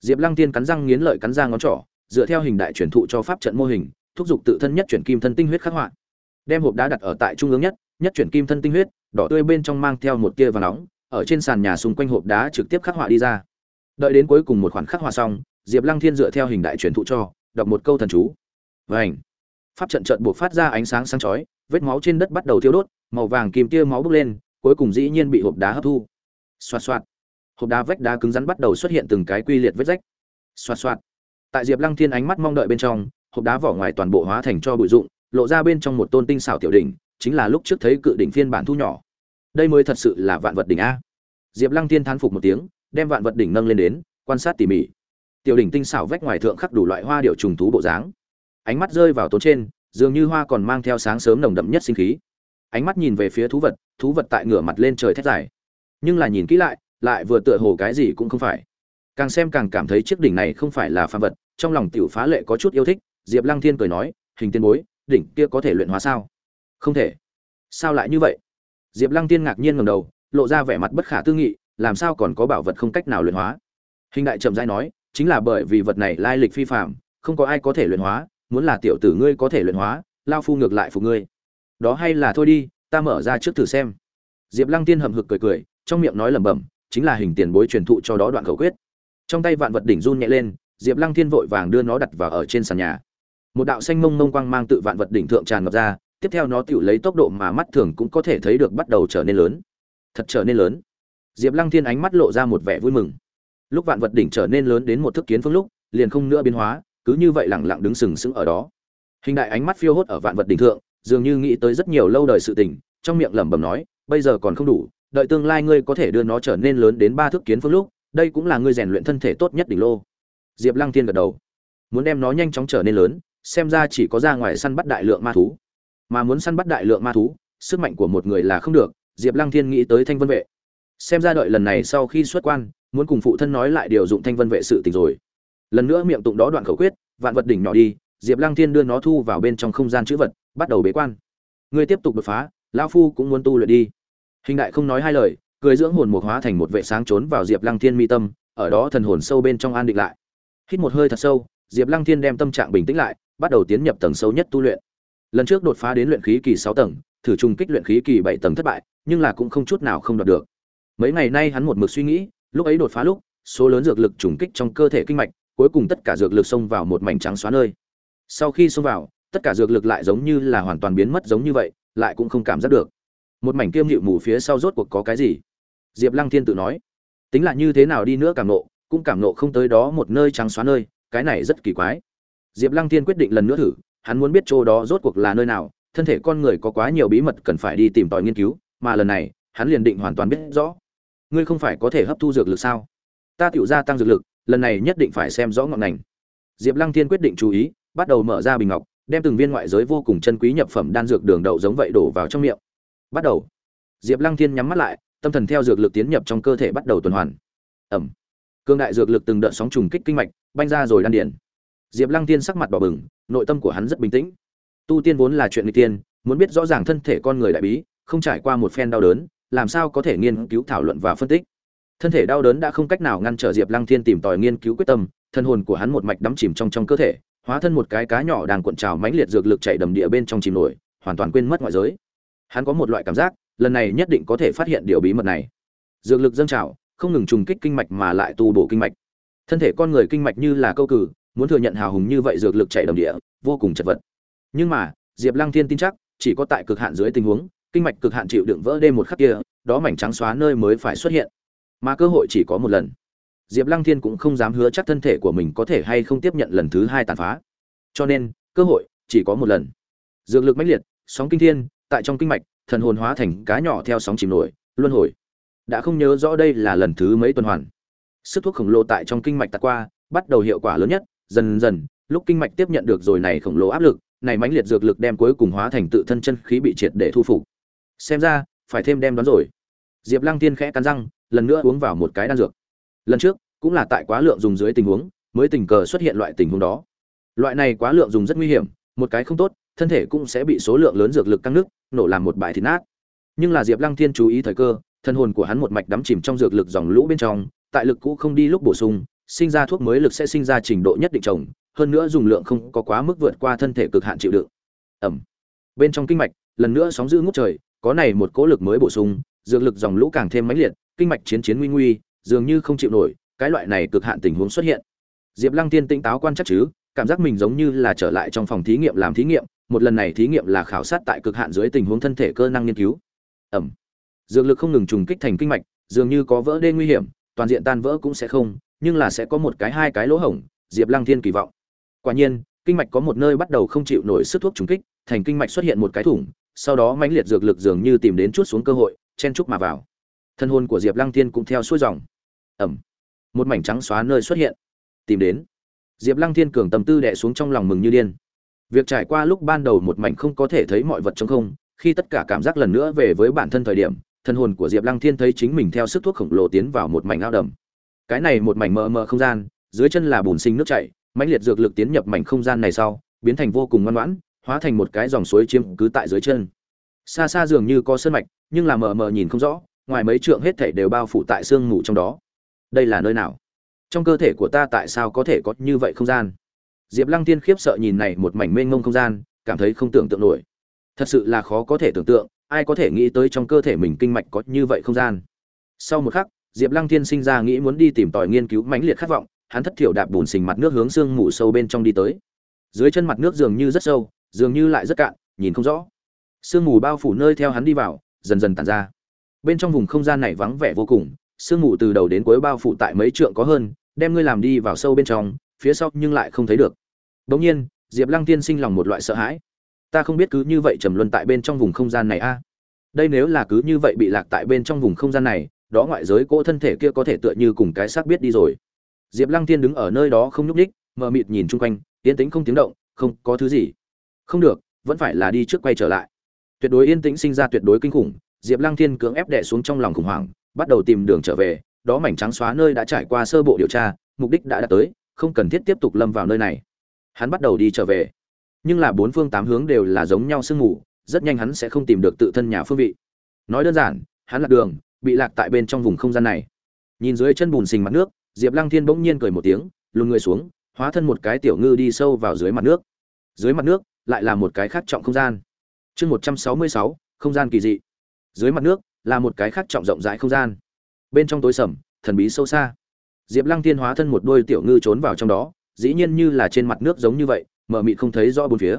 diệp lăng tiên cắn răng nghiến lợi cắn ra ngón trỏ, dựa theo hình đại truyền thụ cho pháp trận mô hình, thúc giục tự thân nhất chuyển kim thân tinh huyết khắc họa. Đem hộp đá đặt ở tại trung ương nhất nhất chuyển kim thân tinh huyết, đỏ tươi bên trong mang theo một tia vàng nóng, ở trên sàn nhà xung quanh hộp đá trực tiếp khắc họa đi ra. Đợi đến cuối cùng một khoản khắc họa xong, diệp lăng thiên dựa theo hình đại truyền thụ cho, đọc một câu thần chú. Vành. pháp trận trận buộc phát ra ánh sáng sáng chói, vết máu trên đất bắt đầu thiêu đốt, màu vàng kim tia máu bốc lên, cuối cùng dĩ nhiên bị hộp đá hấp thu. Xoạt xoạt hộp đá vách đá cứng rắn bắt đầu xuất hiện từng cái quy liệt vết rách. Xoạt xoạt. Tại diệp lăng thiên ánh mắt mong đợi bên trong, hộp đá vỏ ngoài toàn bộ hóa thành cho bụi rụng, lộ ra bên trong một tôn tinh xảo tiểu đỉnh, chính là lúc trước thấy cự đỉnh phiên bản thu nhỏ. Đây mới thật sự là vạn vật đỉnh a. Diệp lăng Thiên thán phục một tiếng, đem vạn vật đỉnh nâng lên đến, quan sát tỉ mỉ. Tiểu đỉnh tinh xảo vách ngoài thượng khắc đủ loại hoa điệu trùng thú bộ dáng. Ánh mắt rơi vào tốn trên, dường như hoa còn mang theo sáng sớm nồng đậm nhất sinh khí. Ánh mắt nhìn về phía thú vật thú vật tại ngửa mặt lên trời thét dài. Nhưng là nhìn kỹ lại lại vừa tựa hồ cái gì cũng không phải. Càng xem càng cảm thấy chiếc đỉnh này không phải là phàm vật, trong lòng tiểu phá lệ có chút yêu thích, diệp lăng thiên cười nói, hình tiên bối, đỉnh kia có thể luyện hóa sao? Không thể. Sao lại như vậy? Diệp lăng tiên ngạc nhiên ngầm đầu, lộ ra vẻ mặt bất khả tư nghị, làm sao còn có bảo vật không cách nào luyện hóa? Hình đại trầm rãi nói, chính là bởi vì vật này lai lịch phi phạm không có ai có thể luyện hóa, muốn là tiểu tử ngươi có thể luyện hóa, lao phu ngược lại phục ngươi. Đó hay là thôi đi, ta mở ra trước thử xem. Diệp lăng tiên hậm hực cười cười, trong miệng nói lẩm bẩm chính là hình tiền bối truyền thụ cho đó đoạn khẩu quyết. Trong tay vạn vật đỉnh run nhẹ lên, diệp lăng thiên vội vàng đưa nó đặt vào ở trên sàn nhà. Một đạo xanh mông mông quang mang tự vạn vật đỉnh thượng tràn ngập ra, tiếp theo nó tự lấy tốc độ mà mắt thường cũng có thể thấy được bắt đầu trở nên lớn. Thật trở nên lớn. Diệp lăng thiên ánh mắt lộ ra một vẻ vui mừng. Lúc vạn vật đỉnh trở nên lớn đến một thức kiến phương lúc, liền không nữa biến hóa, cứ như vậy lẳng lặng đứng sừng sững ở đó. Hình đại ánh mắt phiêu hốt ở vạn vật đỉnh thượng, dường như nghĩ tới rất nhiều lâu đời sự tình, trong miệng lẩm bẩm nói, bây giờ còn không đủ đợi tương lai ngươi có thể đưa nó trở nên lớn đến ba thước kiến phương lúc, đây cũng là ngươi rèn luyện thân thể tốt nhất đỉnh lô. Diệp lăng thiên gật đầu. Muốn đem nó nhanh chóng trở nên lớn, xem ra chỉ có ra ngoài săn bắt đại lượng ma thú. Mà muốn săn bắt đại lượng ma thú, sức mạnh của một người là không được, diệp lăng thiên nghĩ tới thanh vân vệ. Xem ra đợi lần này sau khi xuất quan, muốn cùng phụ thân nói lại điều dụng thanh vân vệ sự tình rồi. Lần nữa miệng tụng đó đoạn khẩu quyết, vạn vật đỉnh nhỏ đi, diệp lăng thiên đưa nó thu vào bên trong không gian chữ vật, bắt đầu bế quan. Ngươi tiếp tục đột phá, lão phu cũng muốn tu luyện đi hình đại không nói hai lời, cười dưỡng hồn mục hóa thành một vệ sáng trốn vào diệp lăng thiên mi tâm, ở đó thần hồn sâu bên trong an định lại. Hít một hơi thật sâu, diệp lăng thiên đem tâm trạng bình tĩnh lại, bắt đầu tiến nhập tầng sâu nhất tu luyện. Lần trước đột phá đến luyện khí kỳ sáu tầng, thử trùng kích luyện khí kỳ bảy tầng thất bại, nhưng là cũng không chút nào không đạt được. Mấy ngày nay hắn một mực suy nghĩ, lúc ấy đột phá lúc, số lớn dược lực trùng kích trong cơ thể kinh mạch, cuối cùng tất cả dược lực xông vào một mảnh trắng xóa nơi. Sau khi xông vào, tất cả dược lực lại giống như là hoàn toàn biến mất giống như vậy, lại cũng không cảm giác được một mảnh kiêm hiệu mù phía sau rốt cuộc có cái gì? Diệp lăng thiên tự nói. Tính là như thế nào đi nữa cảm nộ, cũng cảm nộ không tới đó một nơi trắng xóa nơi, cái này rất kỳ quái. Diệp lăng thiên quyết định lần nữa thử, hắn muốn biết chỗ đó rốt cuộc là nơi nào, thân thể con người có quá nhiều bí mật cần phải đi tìm tòi nghiên cứu, mà lần này, hắn liền định hoàn toàn biết rõ. Ngươi không phải có thể hấp thu dược lực sao? Ta tự gia tăng dược lực, lần này nhất định phải xem rõ ngọn ngành. Diệp lăng thiên quyết định chú ý, bắt đầu mở ra bình ngọc, đem từng viên ngoại giới vô cùng chân quý nhập phẩm đan dược đường đậu giống vậy đổ vào trong miệng bắt đầu. Diệp lăng thiên nhắm mắt lại, tâm thần theo dược lực tiến nhập trong cơ thể bắt đầu tuần hoàn. Ẩm. Cương đại dược lực từng đợt sóng trùng kích kinh mạch, banh ra rồi đan điển diệp lăng Thiên sắc mặt bỏ bừng, nội tâm của hắn rất bình tĩnh. Tu tiên vốn là chuyện người tiên, muốn biết rõ ràng thân thể con người đại bí, không trải qua một phen đau đớn, làm sao có thể nghiên cứu, thảo luận và phân tích. Thân thể đau đớn đã không cách nào ngăn trở diệp lăng thiên tìm tòi nghiên cứu quyết tâm, thân hồn của hắn một mạch đắm chìm trong trong cơ thể, hóa thân một cái cá nhỏ đang cuộn trào mãnh liệt dược lực chạy đầm địa bên trong chìm nổi, hoàn toàn quên mất ngoại giới hắn có một loại cảm giác, lần này nhất định có thể phát hiện điều bí mật này. Dược lực dâng trào, không ngừng trùng kích kinh mạch mà lại tu bổ kinh mạch. Thân thể con người kinh mạch như là câu cử, muốn thừa nhận hào hùng như vậy dược lực chạy đồng địa, vô cùng chật vật. Nhưng mà, diệp lăng thiên tin chắc, chỉ có tại cực hạn dưới tình huống, kinh mạch cực hạn chịu đựng vỡ đêm một khắc kia, đó mảnh trắng xóa nơi mới phải xuất hiện. Mà cơ hội chỉ có một lần. Diệp lăng thiên cũng không dám hứa chắc thân thể của mình có thể hay không tiếp nhận lần thứ hai tàn phá. Cho nên, cơ hội chỉ có một lần. Dược lực mãnh liệt, sóng kinh thiên tại trong kinh mạch, thần hồn hóa thành cá nhỏ theo sóng chìm nổi, luân hồi. Đã không nhớ rõ đây là lần thứ mấy tuần hoàn. Sức thuốc khổng lồ tại trong kinh mạch tạt qua, bắt đầu hiệu quả lớn nhất, dần dần, lúc kinh mạch tiếp nhận được rồi này khổng lồ áp lực, này mãnh liệt dược lực đem cuối cùng hóa thành tự thân chân khí bị triệt để thu phục. Xem ra, phải thêm đem đoán rồi. Diệp lăng tiên khẽ cắn răng, lần nữa uống vào một cái đan dược. Lần trước, cũng là tại quá lượng dùng dưới tình huống, mới tình cờ xuất hiện loại tình huống đó. Loại này quá lượng dùng rất nguy hiểm, một cái không tốt, thân thể cũng sẽ bị số lượng lớn dược lực căng nức nổ làm một bãi thịt nát. Nhưng là diệp lăng thiên chú ý thời cơ, thân hồn của hắn một mạch đắm chìm trong dược lực dòng lũ bên trong, tại lực cũ không đi lúc bổ sung, sinh ra thuốc mới lực sẽ sinh ra trình độ nhất định trồng, hơn nữa dùng lượng không có quá mức vượt qua thân thể cực hạn chịu đựng. Ẩm. Bên trong kinh mạch, lần nữa sóng giữ ngút trời, có này một cỗ lực mới bổ sung, dược lực dòng lũ càng thêm mãnh liệt, kinh mạch chiến chiến nguy nguy, dường như không chịu nổi, cái loại này cực hạn tình huống xuất hiện. Diệp lăng tiên tinh táo quan chắc chứ, cảm giác mình giống như là trở lại trong phòng thí nghiệm làm thí nghiệm một lần này thí nghiệm là khảo sát tại cực hạn dưới tình huống thân thể cơ năng nghiên cứu. Ẩm. Dược lực không ngừng trùng kích thành kinh mạch, dường như có vỡ đê nguy hiểm, toàn diện tan vỡ cũng sẽ không, nhưng là sẽ có một cái hai cái lỗ hổng, diệp lăng thiên kỳ vọng. Quả nhiên, kinh mạch có một nơi bắt đầu không chịu nổi sức thuốc trùng kích, thành kinh mạch xuất hiện một cái thủng, sau đó mãnh liệt dược lực dường như tìm đến chút xuống cơ hội, chen chúc mà vào. Thân hồn của diệp lăng thiên cũng theo suối dòng. Ẩm. Một mảnh trắng xóa nơi xuất hiện. Tìm đến. Diệp lăng thiên cường tâm tư đẻ xuống trong lòng mừng như điên việc trải qua lúc ban đầu một mảnh không có thể thấy mọi vật trong không, khi tất cả cảm giác lần nữa về với bản thân thời điểm thân hồn của diệp lăng thiên thấy chính mình theo sức thuốc khổng lồ tiến vào một mảnh ao đầm. Cái này một mảnh mờ mờ không gian, dưới chân là bùn sinh nước chảy, mãnh liệt dược lực tiến nhập mảnh không gian này sau, biến thành vô cùng ngoan ngoãn, hóa thành một cái dòng suối chiếm cứ tại dưới chân. Xa xa dường như có sơn mạch, nhưng là mờ mờ nhìn không rõ, ngoài mấy trượng hết thảy đều bao phủ tại sương mù trong đó. Đây là nơi nào? Trong cơ thể của ta tại sao có thể có như vậy không gian? Diệp lăng tiên khiếp sợ nhìn này một mảnh mênh mông không gian, cảm thấy không tưởng tượng nổi. Thật sự là khó có thể tưởng tượng, ai có thể nghĩ tới trong cơ thể mình kinh mạch có như vậy không gian. Sau một khắc, diệp lăng tiên sinh ra nghĩ muốn đi tìm tòi nghiên cứu mãnh liệt khát vọng, hắn thất thiểu đạp bùn sình mặt nước hướng sương mù sâu bên trong đi tới. Dưới chân mặt nước dường như rất sâu, dường như lại rất cạn, nhìn không rõ. Sương mù bao phủ nơi theo hắn đi vào, dần dần tản ra. Bên trong vùng không gian này vắng vẻ vô cùng, sương mù từ đầu đến cuối bao phủ tại mấy trượng có hơn, đem ngươi làm đi vào sâu bên trong phía sau nhưng lại không thấy được. Bỗng nhiên, diệp lăng tiên sinh lòng một loại sợ hãi. Ta không biết cứ như vậy trầm luân tại bên trong vùng không gian này a. Đây nếu là cứ như vậy bị lạc tại bên trong vùng không gian này, đó ngoại giới cỗ thân thể kia có thể tựa như cùng cái xác biết đi rồi. Diệp lăng tiên đứng ở nơi đó không nhúc ních mờ mịt nhìn chung quanh, yên tĩnh không tiếng động, không có thứ gì. Không được, vẫn phải là đi trước quay trở lại. Tuyệt đối yên tĩnh sinh ra tuyệt đối kinh khủng, diệp lăng thiên cưỡng ép đẻ xuống trong lòng khủng hoảng, bắt đầu tìm đường trở về, đó mảnh trắng xóa nơi đã trải qua sơ bộ điều tra, mục đích đã đạt tới không cần thiết tiếp tục lâm vào nơi này. Hắn bắt đầu đi trở về. Nhưng là bốn phương tám hướng đều là giống nhau sương mù, rất nhanh hắn sẽ không tìm được tự thân nhà phương vị. Nói đơn giản, hắn lạc đường, bị lạc tại bên trong vùng không gian này. Nhìn dưới chân bùn xình mặt nước, diệp lăng thiên bỗng nhiên cười một tiếng, lùn người xuống, hóa thân một cái tiểu ngư đi sâu vào dưới mặt nước. Dưới mặt nước, lại là một cái khác trọng không gian. Chương một trăm sáu mươi sáu, không gian kỳ dị. Dưới mặt nước, là một cái khác trọng rộng rãi không gian. Bên trong tối sầm, thần bí sâu xa diệp lăng Thiên hóa thân một đôi tiểu ngư trốn vào trong đó, dĩ nhiên như là trên mặt nước giống như vậy mờ mịt không thấy rõ bốn phía.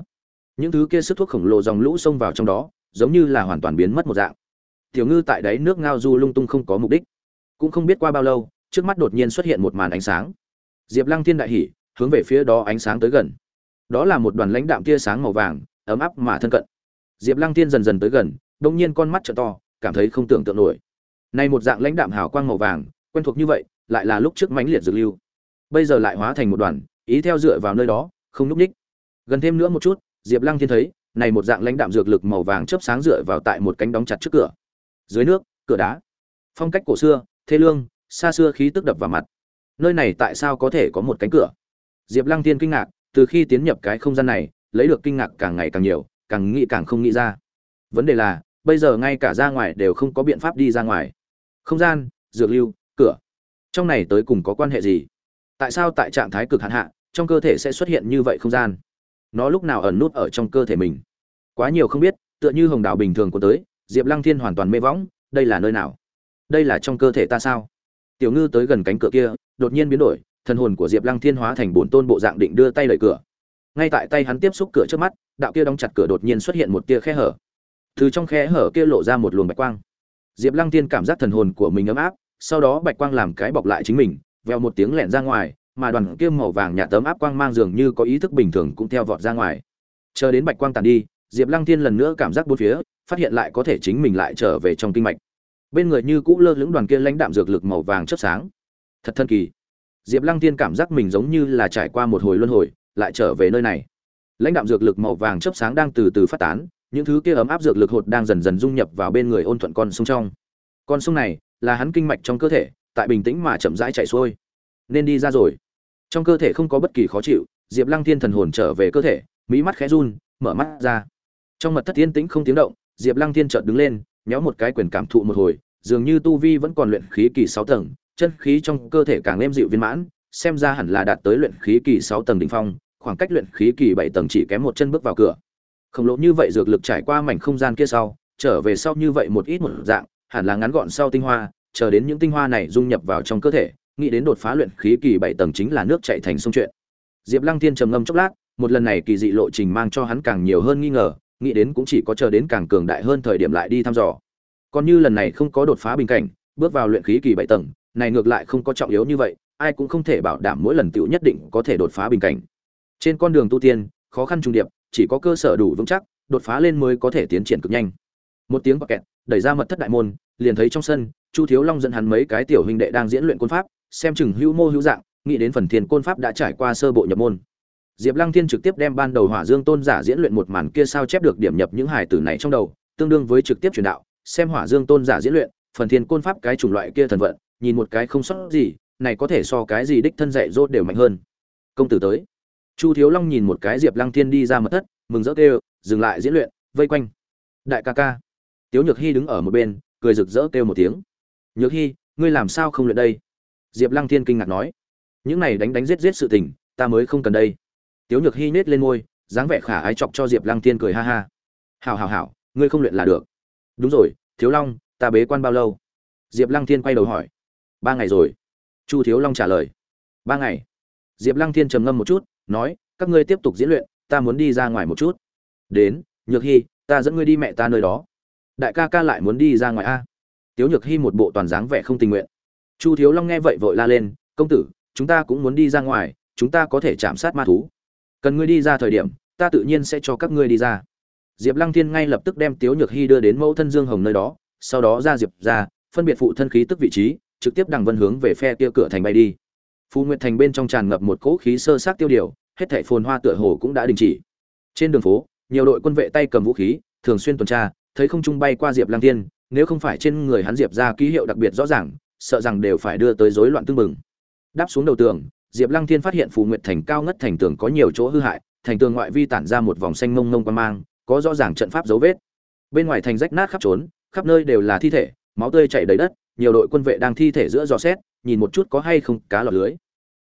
Những thứ kia sức thuốc khổng lồ dòng lũ xông vào trong đó, giống như là hoàn toàn biến mất một dạng. Tiểu ngư tại đáy nước ngao du lung tung không có mục đích. Cũng không biết qua bao lâu, trước mắt đột nhiên xuất hiện một màn ánh sáng. Diệp lăng thiên đại hỉ, hướng về phía đó ánh sáng tới gần. Đó là một đoàn lãnh đạm tia sáng màu vàng, ấm áp mà thân cận. Diệp lăng thiên dần dần tới gần đột nhiên con mắt trợ to, cảm thấy không tưởng tượng nổi. Nay một dạng lãnh đạm hào quang màu vàng, quen thuộc như vậy lại là lúc trước mãnh liệt dược lưu. Bây giờ lại hóa thành một đoàn, ý theo dựa vào nơi đó, không núp ních. Gần thêm nữa một chút, diệp lăng thiên thấy, này một dạng lãnh đạm dược lực màu vàng chớp sáng dựa vào tại một cánh đóng chặt trước cửa. Dưới nước, cửa đá. Phong cách cổ xưa, thê lương, xa xưa khí tức đập vào mặt. Nơi này tại sao có thể có một cánh cửa? Diệp lăng tiên kinh ngạc, từ khi tiến nhập cái không gian này, lấy được kinh ngạc càng ngày càng nhiều, càng nghĩ càng không nghĩ ra. Vấn đề là, bây giờ ngay cả ra ngoài đều không có biện pháp đi ra ngoài. Không gian, dược lưu, cửa trong này tới cùng có quan hệ gì? Tại sao tại trạng thái cực hạn hạ, trong cơ thể sẽ xuất hiện như vậy không gian? Nó lúc nào ẩn nút ở trong cơ thể mình? Quá nhiều không biết, tựa như hồng đảo bình thường của tới, diệp lăng thiên hoàn toàn mê võng, đây là nơi nào? Đây là trong cơ thể ta sao? Tiểu ngư tới gần cánh cửa kia, đột nhiên biến đổi, thần hồn của diệp lăng thiên hóa thành bổn tôn bộ dạng định đưa tay lời cửa. Ngay tại tay hắn tiếp xúc cửa trước mắt, đạo kia đóng chặt cửa đột nhiên xuất hiện một tia khe hở. Từ trong khe hở kia lộ ra một luồng bạch quang. Diệp lăng Thiên cảm giác thần hồn của mình ấm áp sau đó bạch quang làm cái bọc lại chính mình veo một tiếng lẹn ra ngoài, mà đoàn kia màu vàng nhạt tấm áp quang mang dường như có ý thức bình thường cũng theo vọt ra ngoài. Chờ đến bạch quang tàn đi, diệp lăng thiên lần nữa cảm giác bốn phía, phát hiện lại có thể chính mình lại trở về trong kinh mạch. Bên người như cũ lơ lững đoàn kia lãnh đạm dược lực màu vàng chớp sáng. Thật thân kỳ. Diệp lăng thiên cảm giác mình giống như là trải qua một hồi luân hồi, lại trở về nơi này. Lãnh đạm dược lực màu vàng chớp sáng đang từ từ phát tán, những thứ kia ấm áp dược lực hột đang dần dần dung nhập vào bên người ôn thuận con sông trong. Con sông này là hắn kinh mạch trong cơ thể, tại bình tĩnh mà chậm rãi chạy xuôi. Nên đi ra rồi. Trong cơ thể không có bất kỳ khó chịu, diệp lăng thiên thần hồn trở về cơ thể mỹ mắt khẽ run, mở mắt ra. Trong mật thất yên tĩnh không tiếng động, diệp lăng thiên chợt đứng lên, méo một cái quyền cảm thụ một hồi, dường như tu vi vẫn còn luyện khí kỳ sáu tầng, chân khí trong cơ thể càng êm dịu viên mãn, xem ra hẳn là đạt tới luyện khí kỳ sáu tầng đỉnh phong, khoảng cách luyện khí kỳ bảy tầng chỉ kém một chân bước vào cửa. Khổng lồ như vậy dược lực trải qua mảnh không gian kia sau, trở về sau như vậy một ít một dạng hẳn là ngắn gọn sau tinh hoa, chờ đến những tinh hoa này dung nhập vào trong cơ thể, nghĩ đến đột phá luyện khí kỳ bảy tầng chính là nước chảy thành sông chuyện. Diệp lăng thiên trầm ngâm chốc lát, một lần này kỳ dị lộ trình mang cho hắn càng nhiều hơn nghi ngờ, nghĩ đến cũng chỉ có chờ đến càng cường đại hơn thời điểm lại đi thăm dò. Còn như lần này không có đột phá bình cảnh, bước vào luyện khí kỳ bảy tầng, này ngược lại không có trọng yếu như vậy, ai cũng không thể bảo đảm mỗi lần tiểu nhất định có thể đột phá bình cảnh. Trên con đường tu tiên, khó khăn trùng điệp, chỉ có cơ sở đủ vững chắc, đột phá lên mới có thể tiến triển cực nhanh. Một tiếng bạc kẹt đẩy ra mật thất đại môn, liền thấy trong sân, chu thiếu long dẫn hắn mấy cái tiểu huynh đệ đang diễn luyện côn pháp, xem chừng hữu mô hữu dạng, nghĩ đến phần thiên côn pháp đã trải qua sơ bộ nhập môn. Diệp lăng thiên trực tiếp đem ban đầu hỏa dương tôn giả diễn luyện một màn kia sao chép được điểm nhập những hài tử này trong đầu, tương đương với trực tiếp truyền đạo, xem hỏa dương tôn giả diễn luyện, phần thiên côn pháp cái chủng loại kia thần vận, nhìn một cái không sót gì, này có thể so cái gì đích thân dạy dỗ đều mạnh hơn. Công tử tới. Chu thiếu long nhìn một cái diệp lăng thiên đi ra mật thất, mừng rỡ kêu, dừng lại diễn luyện, vây quanh. Đại ca ca tiếu nhược hy đứng ở một bên, cười rực rỡ kêu một tiếng. Nhược hy ngươi làm sao không luyện đây? Diệp lăng thiên kinh ngạc nói. Những này đánh đánh giết giết sự tình, ta mới không cần đây. Tiếu nhược hy nết lên môi, dáng vẻ khả ái chọc cho diệp lăng thiên cười ha ha. Hảo hảo hảo, ngươi không luyện là được. Đúng rồi, thiếu long, ta bế quan bao lâu? Diệp lăng thiên quay đầu hỏi. Ba ngày rồi. Chu thiếu long trả lời. Ba ngày. Diệp lăng thiên trầm ngâm một chút, nói, các ngươi tiếp tục diễn luyện, ta muốn đi ra ngoài một chút. Đến, nhược hy ta dẫn ngươi đi mẹ ta nơi đó đại ca ca lại muốn đi ra ngoài a. Tiếu nhược hy một bộ toàn dáng vẻ không tình nguyện. Chu thiếu long nghe vậy vội la lên, công tử, chúng ta cũng muốn đi ra ngoài, chúng ta có thể chạm sát ma thú. Cần ngươi đi ra thời điểm, ta tự nhiên sẽ cho các ngươi đi ra. Diệp lăng thiên ngay lập tức đem tiếu nhược hy đưa đến mẫu thân dương hồng nơi đó, sau đó ra diệp ra, phân biệt phụ thân khí tức vị trí, trực tiếp đằng vân hướng về phe kia cửa thành bay đi. Phù nguyệt thành bên trong tràn ngập một cỗ khí sơ sát tiêu điều, hết thảy phồn hoa tựa hồ cũng đã đình chỉ. Trên đường phố, nhiều đội quân vệ tay cầm vũ khí, thường xuyên tuần tra thấy không trung bay qua diệp lăng tiên nếu không phải trên người hắn diệp ra ký hiệu đặc biệt rõ ràng, sợ rằng đều phải đưa tới rối loạn tương mừng đáp xuống đầu tường, diệp lăng thiên phát hiện phù nguyệt thành cao ngất thành tường có nhiều chỗ hư hại, thành tường ngoại vi tản ra một vòng xanh mông mông qua mang, có rõ ràng trận pháp dấu vết. Bên ngoài thành rách nát khắp trốn, khắp nơi đều là thi thể, máu tươi chảy đầy đất, nhiều đội quân vệ đang thi thể giữa dò xét, nhìn một chút có hay không cá lọt lưới.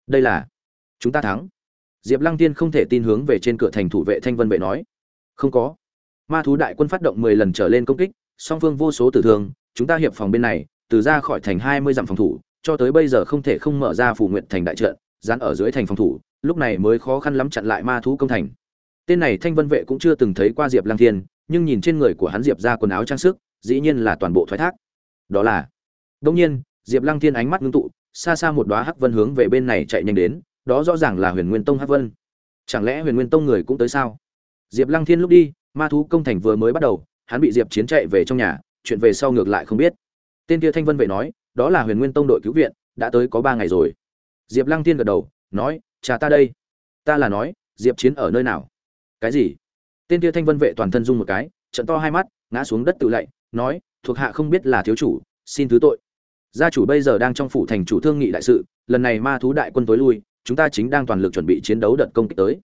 Đây là chúng ta thắng. Diệp lăng tiên không thể tin hướng về trên cửa thành thủ vệ thanh vân vệ nói. Không có ma thú đại quân phát động mười lần trở lên công kích, song phương vô số tử thương, chúng ta hiệp phòng bên này, từ ra khỏi thành hai mươi dặm phòng thủ, cho tới bây giờ không thể không mở ra phủ nguyện thành đại trận, dán ở dưới thành phòng thủ, lúc này mới khó khăn lắm chặn lại ma thú công thành. Tên này thanh vân vệ cũng chưa từng thấy qua diệp lăng thiên, nhưng nhìn trên người của hắn diệp ra quần áo trang sức, dĩ nhiên là toàn bộ thoái thác. Đó là đông nhiên, diệp lăng thiên ánh mắt ngưng tụ, xa xa một đoá hắc vân hướng về bên này chạy nhanh đến, đó rõ ràng là huyền nguyên tông hắc vân. Chẳng lẽ huyền nguyên tông người cũng tới sao? Diệp lăng thiên lúc đi ma thú công thành vừa mới bắt đầu, hắn bị diệp chiến chạy về trong nhà, chuyện về sau ngược lại không biết. Tên kia thanh vân vệ nói, đó là huyền nguyên tông đội cứu viện, đã tới có ba ngày rồi. Diệp lăng thiên gật đầu, nói, cha ta đây. Ta là nói, diệp chiến ở nơi nào? Cái gì? Tên kia thanh vân vệ toàn thân dung một cái, trận to hai mắt, ngã xuống đất tự lạy, nói, thuộc hạ không biết là thiếu chủ, xin thứ tội. Gia chủ bây giờ đang trong phủ thành chủ thương nghị đại sự, lần này ma thú đại quân tối lui, chúng ta chính đang toàn lực chuẩn bị chiến đấu đợt công kích tới.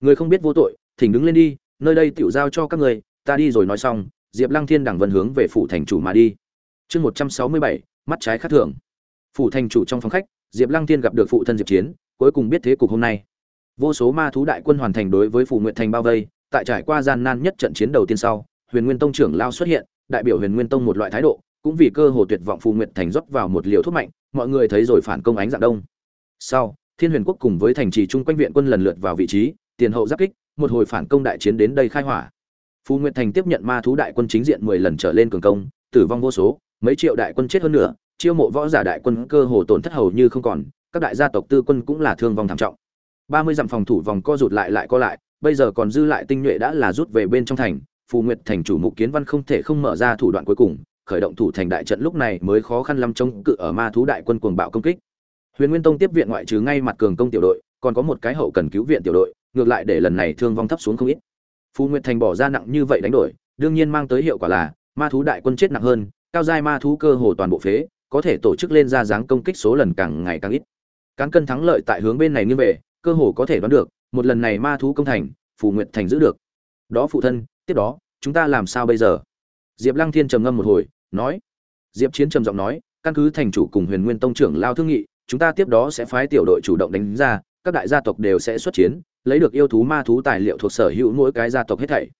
Người không biết vô tội, thỉnh đứng lên đi nơi đây tiểu giao cho các người ta đi rồi nói xong, diệp lăng thiên đẳng vân hướng về phủ thành chủ mà đi. Chương một trăm sáu mươi bảy, mắt trái khắc thường. Phủ thành chủ trong phòng khách, diệp lăng thiên gặp được phụ thân diệp chiến, cuối cùng biết thế cục hôm nay. Vô số ma thú đại quân hoàn thành đối với phủ nguyện thành bao vây, tại trải qua gian nan nhất trận chiến đầu tiên sau, huyền nguyên tông trưởng lao xuất hiện, đại biểu huyền nguyên tông một loại thái độ, cũng vì cơ hồ tuyệt vọng phủ nguyện thành rót vào một liều thuốc mạnh, mọi người thấy rồi phản công ánh dạng đông. Sau, thiên huyền quốc cùng với thành trì chung quanh viện quân lần lượt vào vị trí, tiền hậu giáp kích một hồi phản công đại chiến đến đây khai hỏa. Phù Nguyệt thành tiếp nhận ma thú đại quân chính diện mười lần trở lên cường công, tử vong vô số, mấy triệu đại quân chết hơn nữa chiêu mộ võ giả đại quân cơ hồ tổn thất hầu như không còn, các đại gia tộc tư quân cũng là thương vong thảm trọng. Ba mươi dặm phòng thủ vòng co rụt lại lại co lại, bây giờ còn dư lại tinh nhuệ đã là rút về bên trong thành phù nguyệt thành chủ mục kiến văn không thể không mở ra thủ đoạn cuối cùng, khởi động thủ thành đại trận lúc này mới khó khăn lắm chống cự ở ma thú đại quân cuồng bạo công kích. Huyền nguyên tông tiếp viện ngoại trừ ngay mặt cường công tiểu đội, còn có một cái hậu cần cứu viện tiểu đội ngược lại để lần này thương vong thấp xuống không ít. Phù nguyệt thành bỏ ra nặng như vậy đánh đổi, đương nhiên mang tới hiệu quả là, ma thú đại quân chết nặng hơn, cao giai ma thú cơ hồ toàn bộ phế, có thể tổ chức lên ra dáng công kích số lần càng ngày càng ít. Cán cân thắng lợi tại hướng bên này như về, cơ hồ có thể đoán được, một lần này ma thú công thành, phù nguyệt thành giữ được. Đó phụ thân, tiếp đó, chúng ta làm sao bây giờ? Diệp lăng thiên trầm ngâm một hồi, nói. Diệp chiến trầm giọng nói, căn cứ thành chủ cùng huyền nguyên tông trưởng lao thương nghị, chúng ta tiếp đó sẽ phái tiểu đội chủ động đánh ra, các đại gia tộc đều sẽ xuất chiến lấy được yêu thú ma thú tài liệu thuộc sở hữu mỗi cái gia tộc hết thảy.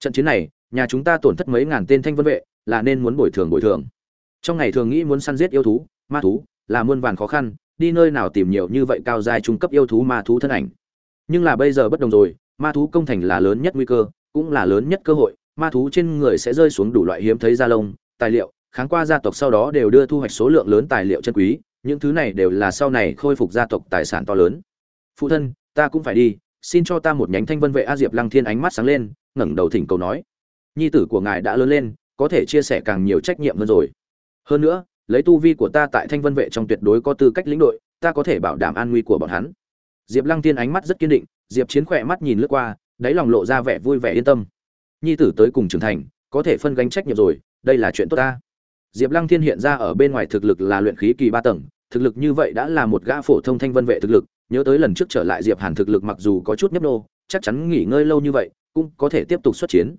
Trận chiến này, nhà chúng ta tổn thất mấy ngàn tên thanh vân vệ, là nên muốn bồi thường bồi thường. Trong ngày thường nghĩ muốn săn giết yêu thú, ma thú, là muôn vàn khó khăn, đi nơi nào tìm nhiều như vậy cao giai trung cấp yêu thú ma thú thân ảnh. Nhưng là bây giờ bất đồng rồi, ma thú công thành là lớn nhất nguy cơ, cũng là lớn nhất cơ hội, ma thú trên người sẽ rơi xuống đủ loại hiếm thấy da lông, tài liệu, kháng qua gia tộc sau đó đều đưa thu hoạch số lượng lớn tài liệu chân quý, những thứ này đều là sau này khôi phục gia tộc tài sản to lớn. Phụ thân, ta cũng phải đi xin cho ta một nhánh thanh vân vệ a diệp lăng thiên ánh mắt sáng lên, ngẩng đầu thỉnh cầu nói. Nhi tử của ngài đã lớn lên, có thể chia sẻ càng nhiều trách nhiệm hơn rồi. Hơn nữa, lấy tu vi của ta tại thanh vân vệ trong tuyệt đối có tư cách lĩnh đội, ta có thể bảo đảm an nguy của bọn hắn. Diệp lăng tiên ánh mắt rất kiên định, diệp chiến khỏe mắt nhìn lướt qua, đáy lòng lộ ra vẻ vui vẻ yên tâm. Nhi tử tới cùng trưởng thành, có thể phân gánh trách nhiệm rồi, đây là chuyện tốt ta. Diệp lăng thiên hiện ra ở bên ngoài thực lực là luyện khí kỳ ba tầng, thực lực như vậy đã là một gã phổ thông thanh vân vệ thực lực nhớ tới lần trước trở lại diệp hàn thực lực mặc dù có chút nhấp nô, chắc chắn nghỉ ngơi lâu như vậy, cũng có thể tiếp tục xuất chiến.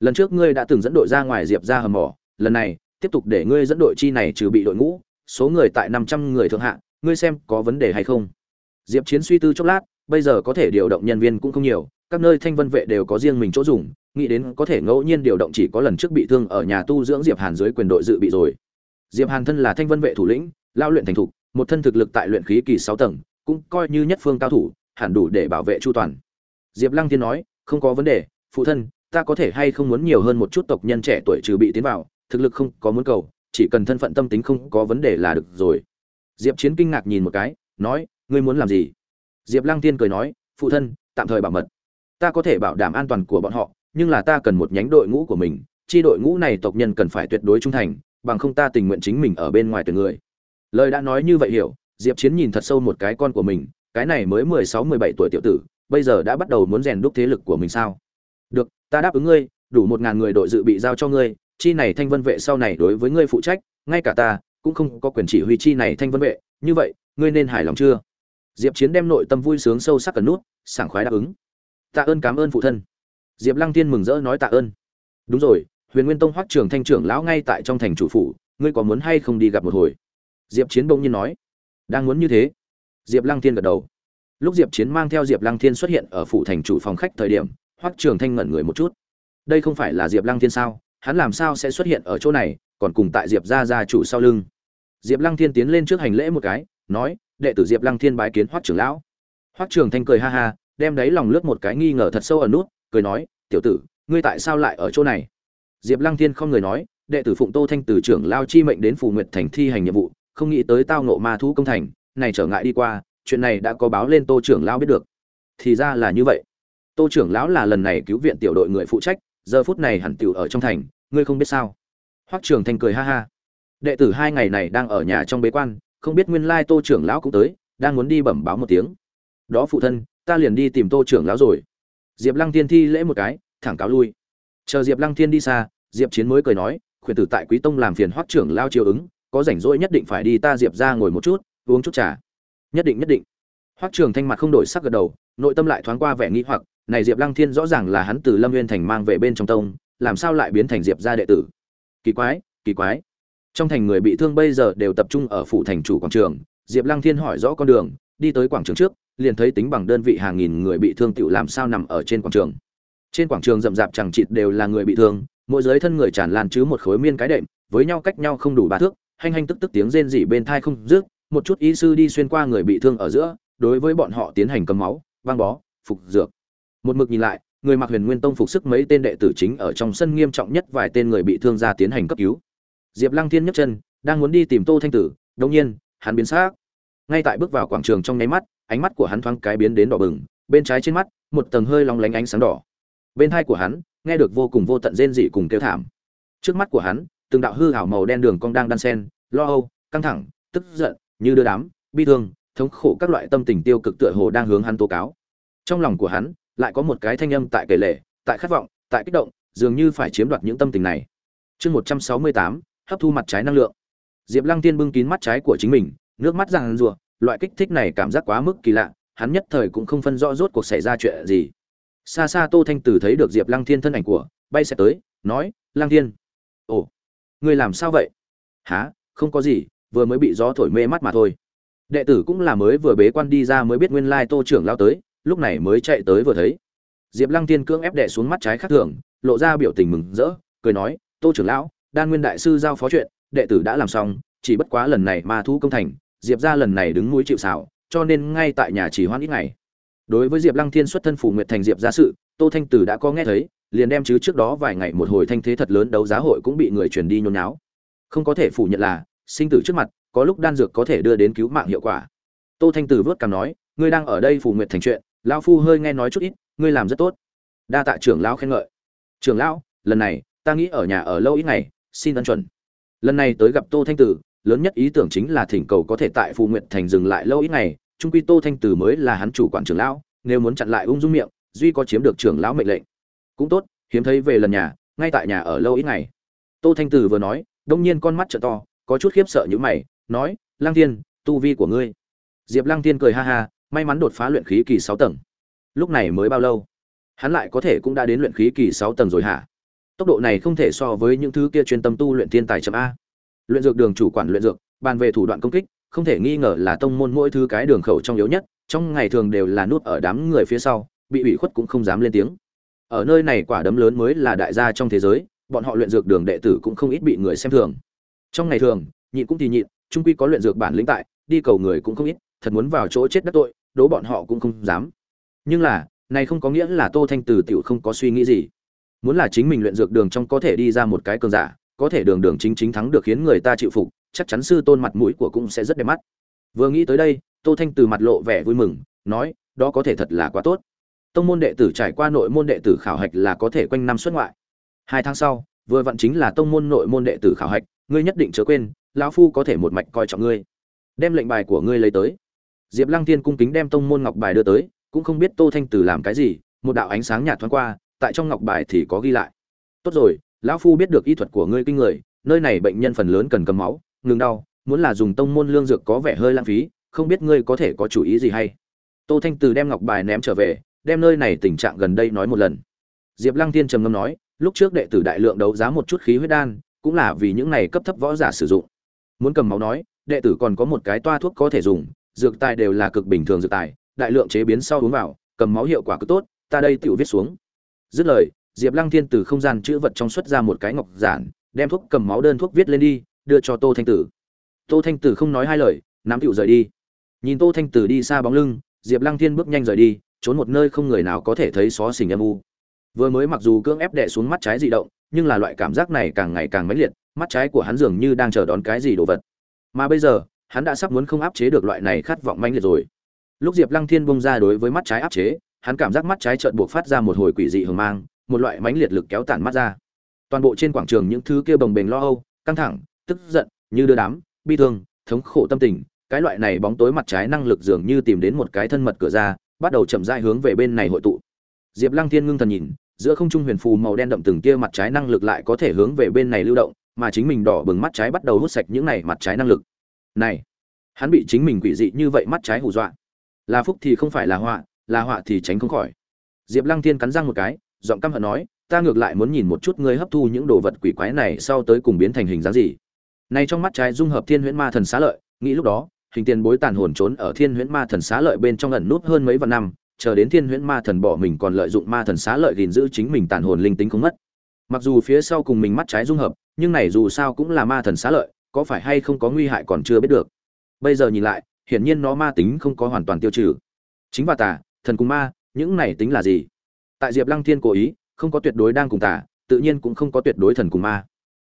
Lần trước ngươi đã từng dẫn đội ra ngoài diệp ra hầm mỏ, lần này, tiếp tục để ngươi dẫn đội chi này trừ bị đội ngũ, số người tại năm trăm người thượng hạ, ngươi xem có vấn đề hay không? Diệp chiến suy tư chốc lát, bây giờ có thể điều động nhân viên cũng không nhiều, các nơi thanh vân vệ đều có riêng mình chỗ dùng, nghĩ đến có thể ngẫu nhiên điều động chỉ có lần trước bị thương ở nhà tu dưỡng diệp hàn dưới quyền đội dự bị rồi. Diệp hàn thân là thanh vân vệ thủ lĩnh, lao luyện thành thục, một thân thực lực tại luyện khí kỳ sáu tầng cũng coi như nhất phương cao thủ, hẳn đủ để bảo vệ chu toàn. Diệp lăng thiên nói, không có vấn đề, phụ thân, ta có thể hay không muốn nhiều hơn một chút tộc nhân trẻ tuổi trừ bị tiến vào, thực lực không có muốn cầu, chỉ cần thân phận tâm tính không có vấn đề là được rồi. Diệp chiến kinh ngạc nhìn một cái, nói, ngươi muốn làm gì? Diệp lăng tiên cười nói, phụ thân, tạm thời bảo mật. Ta có thể bảo đảm an toàn của bọn họ, nhưng là ta cần một nhánh đội ngũ của mình, chi đội ngũ này tộc nhân cần phải tuyệt đối trung thành, bằng không ta tình nguyện chính mình ở bên ngoài tuyển người. Lời đã nói như vậy hiểu diệp chiến nhìn thật sâu một cái con của mình, cái này mới mười sáu, mười bảy tuổi tiểu tử, bây giờ đã bắt đầu muốn rèn đúc thế lực của mình sao? Được, ta đáp ứng ngươi, đủ một ngàn người đội dự bị giao cho ngươi, chi này thanh vân vệ sau này đối với ngươi phụ trách, ngay cả ta cũng không có quyền chỉ huy chi này thanh vân vệ, như vậy, ngươi nên hài lòng chưa? Diệp chiến đem nội tâm vui sướng sâu sắc cần nút, sảng khoái đáp ứng. Tạ ơn cảm ơn phụ thân. Diệp lăng tiên mừng rỡ nói tạ ơn. Đúng rồi, huyền nguyên tông hoắc trường thanh trưởng lão ngay tại trong thành chủ phủ, ngươi có muốn hay không đi gặp một hồi? Diệp chiến bỗng nhiên nói đang muốn như thế. Diệp lăng Thiên gật đầu. Lúc diệp chiến mang theo diệp lăng thiên xuất hiện ở phủ thành chủ phòng khách thời điểm, hoắc trường thanh ngẩn người một chút. Đây không phải là diệp lăng thiên sao? Hắn làm sao sẽ xuất hiện ở chỗ này, còn cùng tại diệp gia gia chủ sau lưng? Diệp lăng thiên tiến lên trước hành lễ một cái, nói, đệ tử diệp lăng thiên bái kiến hoắc trưởng lão. Hoắc trường thanh cười ha ha, đem đấy lòng lướt một cái nghi ngờ thật sâu ở nút, cười nói, tiểu tử, ngươi tại sao lại ở chỗ này? Diệp lăng thiên không người nói, đệ tử phụng tô thanh từ trưởng lao chi mệnh đến phù nguyệt thành thi hành nhiệm vụ không nghĩ tới tao nộ ma thú công thành, này trở ngại đi qua, chuyện này đã có báo lên tô trưởng lão biết được. Thì ra là như vậy. Tô trưởng lão là lần này cứu viện tiểu đội người phụ trách, giờ phút này hẳn tiểu ở trong thành, ngươi không biết sao? Hoắc trường thanh cười ha ha. Đệ tử hai ngày này đang ở nhà trong bế quan, không biết nguyên lai tô trưởng lão cũng tới, đang muốn đi bẩm báo một tiếng. Đó phụ thân, ta liền đi tìm tô trưởng lão rồi. Diệp lăng thiên thi lễ một cái, thẳng cáo lui. Chờ diệp lăng thiên đi xa, diệp chiến mới cười nói, khuyển tử tại quý tông làm phiền hoắc trưởng lao chiều ứng có rảnh rỗi nhất định phải đi ta diệp ra ngồi một chút, uống chút trà. Nhất định nhất định. Hoắc trường thanh mặt không đổi sắc gật đầu, nội tâm lại thoáng qua vẻ nghi hoặc, này diệp lăng thiên rõ ràng là hắn từ lâm nguyên thành mang về bên trong tông, làm sao lại biến thành diệp gia đệ tử? Kỳ quái kỳ quái. Trong thành người bị thương bây giờ đều tập trung ở phủ thành chủ quảng trường, diệp lăng thiên hỏi rõ con đường, đi tới quảng trường trước, liền thấy tính bằng đơn vị hàng nghìn người bị thương tựu làm sao nằm ở trên quảng trường. Trên quảng trường rậm rạp chẳng chịt đều là người bị thương, mỗi giới thân người tràn lan chứ một khối miên cái đệm, với nhau cách nhau không đủ ba thước hanh hanh tức tức tiếng rên rỉ bên thai không rước một chút y sư đi xuyên qua người bị thương ở giữa, đối với bọn họ tiến hành cầm máu vang bó, phục dược. Một mực nhìn lại, người mặc huyền nguyên tông phục sức mấy tên đệ tử chính ở trong sân nghiêm trọng nhất vài tên người bị thương ra tiến hành cấp cứu. Diệp lăng thiên nhấc chân, đang muốn đi tìm tô thanh tử, đột nhiên, hắn biến sắc. Ngay tại bước vào quảng trường trong nháy mắt, ánh mắt của hắn thoáng cái biến đến đỏ bừng, bên trái trên mắt, một tầng hơi long lánh ánh sáng đỏ. Bên tai của hắn, nghe được vô cùng vô tận rên dị cùng kêu thảm. Trước mắt của hắn từng đạo hư ảo màu đen đường cong đang đan sen, lo âu, căng thẳng, tức giận, như đưa đám, bi thương, thống khổ các loại tâm tình tiêu cực tựa hồ đang hướng hắn tố cáo. Trong lòng của hắn, lại có một cái thanh âm tại kể lệ, tại khát vọng, tại kích động, dường như phải chiếm đoạt những tâm tình này. Chương một trăm sáu mươi tám, hấp thu mặt trái năng lượng. Diệp lăng tiên bưng kín mắt trái của chính mình, nước mắt ràng rùa loại kích thích này cảm giác quá mức kỳ lạ, hắn nhất thời cũng không phân rõ rốt cuộc xảy ra chuyện gì. Xa xa tô thanh tử thấy được diệp lăng thiên thân ảnh của, bay sẽ tới, nói, lăng thiên. Ồ ngươi làm sao vậy? Há không có gì, vừa mới bị gió thổi mê mắt mà thôi. Đệ tử cũng là mới vừa bế quan đi ra mới biết nguyên lai tô trưởng lao tới, lúc này mới chạy tới vừa thấy. Diệp lăng tiên cưỡng ép đệ xuống mắt trái khác thường, lộ ra biểu tình mừng rỡ, cười nói, tô trưởng lão, đan nguyên đại sư giao phó chuyện, đệ tử đã làm xong, chỉ bất quá lần này ma thu công thành, diệp ra lần này đứng núi chịu xảo cho nên ngay tại nhà chỉ hoan ít ngày. Đối với diệp lăng thiên xuất thân phủ nguyệt thành diệp ra sự, tô thanh tử đã có nghe thấy liền đem chứ trước đó vài ngày một hồi thanh thế thật lớn đấu giá hội cũng bị người truyền đi nhốn nháo. Không có thể phủ nhận là, sinh tử trước mặt, có lúc đan dược có thể đưa đến cứu mạng hiệu quả. Tô thanh tử vớt cằm nói, ngươi đang ở đây phủ nguyệt thành chuyện, lão phu hơi nghe nói chút ít, ngươi làm rất tốt. Đa tạ trưởng lão khen ngợi. Trưởng lão, lần này, ta nghĩ ở nhà ở lâu ít ngày, xin ân chuẩn. Lần này tới gặp tô thanh tử, lớn nhất ý tưởng chính là thỉnh cầu có thể tại phù nguyện thành dừng lại lâu ít ngày trung quy tô thanh tử mới là hắn chủ quản trưởng lão, nếu muốn chặn lại ung dung miệng, duy có chiếm được trưởng lão mệnh lệnh cũng tốt, hiếm thấy về lần nhà, ngay tại nhà ở lâu ít ngày. Tô thanh tử vừa nói, đông nhiên con mắt trợ to, có chút khiếp sợ những mày, nói lang thiên, tu vi của ngươi. Diệp lang thiên cười ha ha, may mắn đột phá luyện khí kỳ sáu tầng. Lúc này mới bao lâu? Hắn lại có thể cũng đã đến luyện khí kỳ sáu tầng rồi hả? Tốc độ này không thể so với những thứ kia chuyên tâm tu luyện thiên tài chậm a. Luyện dược đường chủ quản luyện dược, bàn về thủ đoạn công kích, không thể nghi ngờ là tông môn mỗi thứ cái đường khẩu trong yếu nhất, trong ngày thường đều là nút ở đám người phía sau, bị ủy khuất cũng không dám lên tiếng ở nơi này quả đấm lớn mới là đại gia trong thế giới, bọn họ luyện dược đường đệ tử cũng không ít bị người xem thường. Trong ngày thường, nhịn cũng thì nhịn, trung quy có luyện dược bản lĩnh tại, đi cầu người cũng không ít, thật muốn vào chỗ chết đất tội, đố bọn họ cũng không dám. Nhưng là, này không có nghĩa là tô thanh từ tiểu không có suy nghĩ gì. Muốn là chính mình luyện dược đường trong có thể đi ra một cái cường giả, có thể đường đường chính chính thắng được khiến người ta chịu phục, chắc chắn sư tôn mặt mũi của cũng sẽ rất đẹp mắt. Vừa nghĩ tới đây, tô thanh từ mặt lộ vẻ vui mừng, nói, đó có thể thật là quá tốt tông môn đệ tử trải qua nội môn đệ tử khảo hạch là có thể quanh năm xuất ngoại. Hai tháng sau, vừa vặn chính là tông môn nội môn đệ tử khảo hạch, ngươi nhất định chớ quên, lão phu có thể một mạch coi trọng ngươi. Đem lệnh bài của ngươi lấy tới. Diệp lăng tiên cung kính đem tông môn ngọc bài đưa tới, cũng không biết tô thanh tử làm cái gì, một đạo ánh sáng nhạt thoáng qua, tại trong ngọc bài thì có ghi lại. Tốt rồi, lão phu biết được y thuật của ngươi kinh người, nơi này bệnh nhân phần lớn cần cầm máu, ngừng đau, muốn là dùng tông môn lương dược có vẻ hơi lãng phí, không biết ngươi có thể có chủ ý gì hay. Tô thanh từ đem ngọc bài ném trở về đem nơi này tình trạng gần đây nói một lần. Diệp lăng Thiên trầm ngâm nói, lúc trước đệ tử đại lượng đấu giá một chút khí huyết đan, cũng là vì những này cấp thấp võ giả sử dụng. Muốn cầm máu nói, đệ tử còn có một cái toa thuốc có thể dùng, dược tài đều là cực bình thường dược tài, đại lượng chế biến sau uống vào, cầm máu hiệu quả cứ tốt, ta đây tự viết xuống. Dứt lời, diệp lăng thiên từ không gian chữ vật trong xuất ra một cái ngọc giản, đem thuốc cầm máu đơn thuốc viết lên đi, đưa cho tô thanh tử. Tô thanh tử không nói hai lời, nắm tiểu rời đi. Nhìn tô thanh tử đi xa bóng lưng, diệp lăng thiên bước nhanh rời đi trốn một nơi không người nào có thể thấy xó xỉnh âm u. Vừa mới mặc dù cưỡng ép đè xuống mắt trái dị động, nhưng là loại cảm giác này càng ngày càng mãnh liệt, mắt trái của hắn dường như đang chờ đón cái gì đồ vật. Mà bây giờ, hắn đã sắp muốn không áp chế được loại này khát vọng mãnh liệt rồi. Lúc diệp lăng thiên bông ra đối với mắt trái áp chế, hắn cảm giác mắt trái trợn buộc phát ra một hồi quỷ dị hưởng mang, một loại mãnh liệt lực kéo tản mắt ra. Toàn bộ trên quảng trường những thứ kia bồng bềnh lo âu, căng thẳng, tức giận, như đưa đám, bi thương, thống khổ tâm tình, cái loại này bóng tối mặt trái năng lực dường như tìm đến một cái thân mật cửa ra bắt đầu chậm rãi hướng về bên này hội tụ. Diệp lăng thiên ngưng thần nhìn, giữa không trung huyền phù màu đen đậm từng kia mặt trái năng lực lại có thể hướng về bên này lưu động, mà chính mình đỏ bừng mắt trái bắt đầu hút sạch những này mặt trái năng lực. Này, hắn bị chính mình quỷ dị như vậy mắt trái hù dọa. Là phúc thì không phải là họa là họa thì tránh không khỏi. Diệp lăng thiên cắn răng một cái, giọng căm hận nói, ta ngược lại muốn nhìn một chút ngươi hấp thu những đồ vật quỷ quái này sau tới cùng biến thành hình dáng gì. Này trong mắt trái dung hợp thiên huyễn ma thần xá lợi, nghĩ lúc đó hình tiền bối tàn hồn trốn ở thiên huyễn ma thần xá lợi bên trong ẩn nút hơn mấy vạn năm, chờ đến thiên huyễn ma thần bỏ mình còn lợi dụng ma thần xá lợi gìn giữ chính mình tàn hồn linh tính không mất. Mặc dù phía sau cùng mình mắt trái dung hợp, nhưng này dù sao cũng là ma thần xá lợi, có phải hay không có nguy hại còn chưa biết được. Bây giờ nhìn lại, hiển nhiên nó ma tính không có hoàn toàn tiêu trừ. Chính và tà, thần cùng ma, những này tính là gì? Tại diệp lăng thiên cố ý, không có tuyệt đối đang cùng tà, tự nhiên cũng không có tuyệt đối thần cùng ma.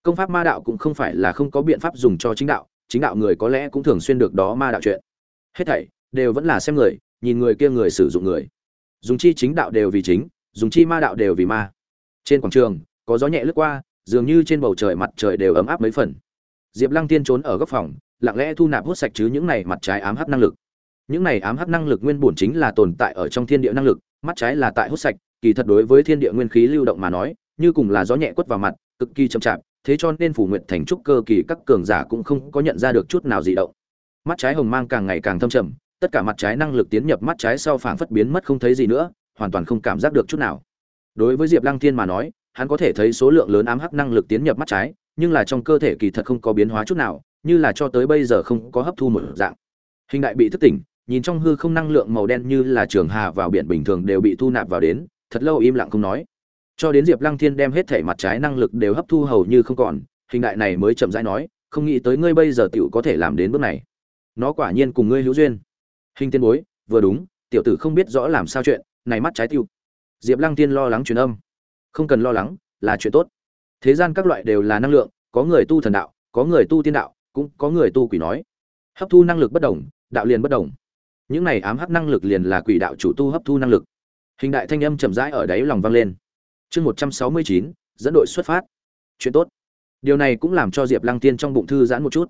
Công pháp ma đạo cũng không phải là không có biện pháp dùng cho chính đạo chính đạo người có lẽ cũng thường xuyên được đó ma đạo chuyện. Hết thảy đều vẫn là xem người, nhìn người kia người sử dụng người. Dùng chi chính đạo đều vì chính, dùng chi ma đạo đều vì ma. Trên quảng trường, có gió nhẹ lướt qua, dường như trên bầu trời mặt trời đều ấm áp mấy phần. Diệp lăng tiên trốn ở góc phòng, lặng lẽ thu nạp hút sạch chứ những này mặt trái ám hấp năng lực. Những này ám hấp năng lực nguyên bổn chính là tồn tại ở trong thiên địa năng lực, mắt trái là tại hút sạch, kỳ thật đối với thiên địa nguyên khí lưu động mà nói, như cùng là gió nhẹ quất vào mặt, cực kỳ chậm chạp thế cho nên phủ nguyện thành trúc cơ kỳ các cường giả cũng không có nhận ra được chút nào dị động. Mắt trái hồng mang càng ngày càng thâm trầm, tất cả mặt trái năng lực tiến nhập mắt trái sau phảng phất biến mất không thấy gì nữa, hoàn toàn không cảm giác được chút nào. Đối với diệp lăng thiên mà nói, hắn có thể thấy số lượng lớn ám hắc năng lực tiến nhập mắt trái, nhưng là trong cơ thể kỳ thật không có biến hóa chút nào, như là cho tới bây giờ không có hấp thu một dạng. Hình đại bị thức tỉnh, nhìn trong hư không năng lượng màu đen như là trường hà vào biển bình thường đều bị thu nạp vào đến, thật lâu im lặng không nói cho đến diệp lăng thiên đem hết thể mặt trái năng lực đều hấp thu hầu như không còn, hình đại này mới chậm rãi nói, không nghĩ tới ngươi bây giờ t i ể u có thể làm đến bước này. Nó quả nhiên cùng ngươi hữu duyên. Hình tiên bối, vừa đúng, tiểu tử không biết rõ làm sao chuyện, này mắt trái tiêu. Diệp lăng tiên lo lắng truyền âm. Không cần lo lắng, là chuyện tốt. Thế gian các loại đều là năng lượng, có người tu thần đạo, có người tu tiên đạo, cũng có người tu quỷ nói. Hấp thu năng lực bất đồng, đạo liền bất đồng. Những này ám hấp năng lực liền là quỷ đạo chủ tu hấp thu năng lực. Hình đại thanh âm chậm rãi ở đáy lòng vang lên chương một trăm sáu mươi chín, dẫn đội xuất phát. Chuyện tốt. Điều này cũng làm cho diệp lăng tiên trong bụng thư giãn một chút.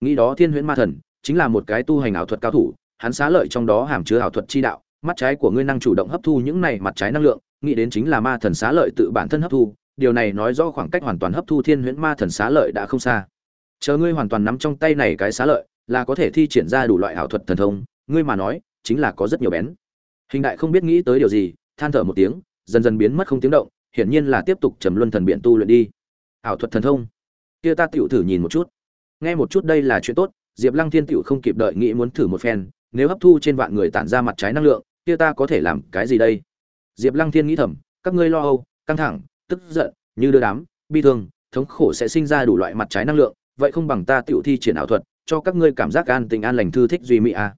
Nghĩ đó thiên huyễn ma thần, chính là một cái tu hành ảo thuật cao thủ, hắn xá lợi trong đó hàm chứa ảo thuật chi đạo, mắt trái của ngươi năng chủ động hấp thu những này mặt trái năng lượng, nghĩ đến chính là ma thần xá lợi tự bản thân hấp thu, điều này nói rõ khoảng cách hoàn toàn hấp thu thiên huyễn ma thần xá lợi đã không xa. Chờ ngươi hoàn toàn nắm trong tay này cái xá lợi, là có thể thi triển ra đủ loại ảo thuật thần thông, ngươi mà nói, chính là có rất nhiều bén. Hình đại không biết nghĩ tới điều gì, than thở một tiếng, dần dần biến mất không tiếng động hiển nhiên là tiếp tục trầm luân thần biện tu luyện đi. Ảo thuật thần thông. Kia ta tiểu thử nhìn một chút. Nghe một chút đây là chuyện tốt, diệp lăng thiên tiểu không kịp đợi nghĩ muốn thử một phen, nếu hấp thu trên vạn người tản ra mặt trái năng lượng, kia ta có thể làm cái gì đây? Diệp lăng thiên nghĩ thầm, các ngươi lo âu, căng thẳng, tức giận, như đưa đám, bi thương, thống khổ sẽ sinh ra đủ loại mặt trái năng lượng, vậy không bằng ta tiểu thi triển ảo thuật, cho các ngươi cảm giác an tình an lành thư thích duy mỹ à.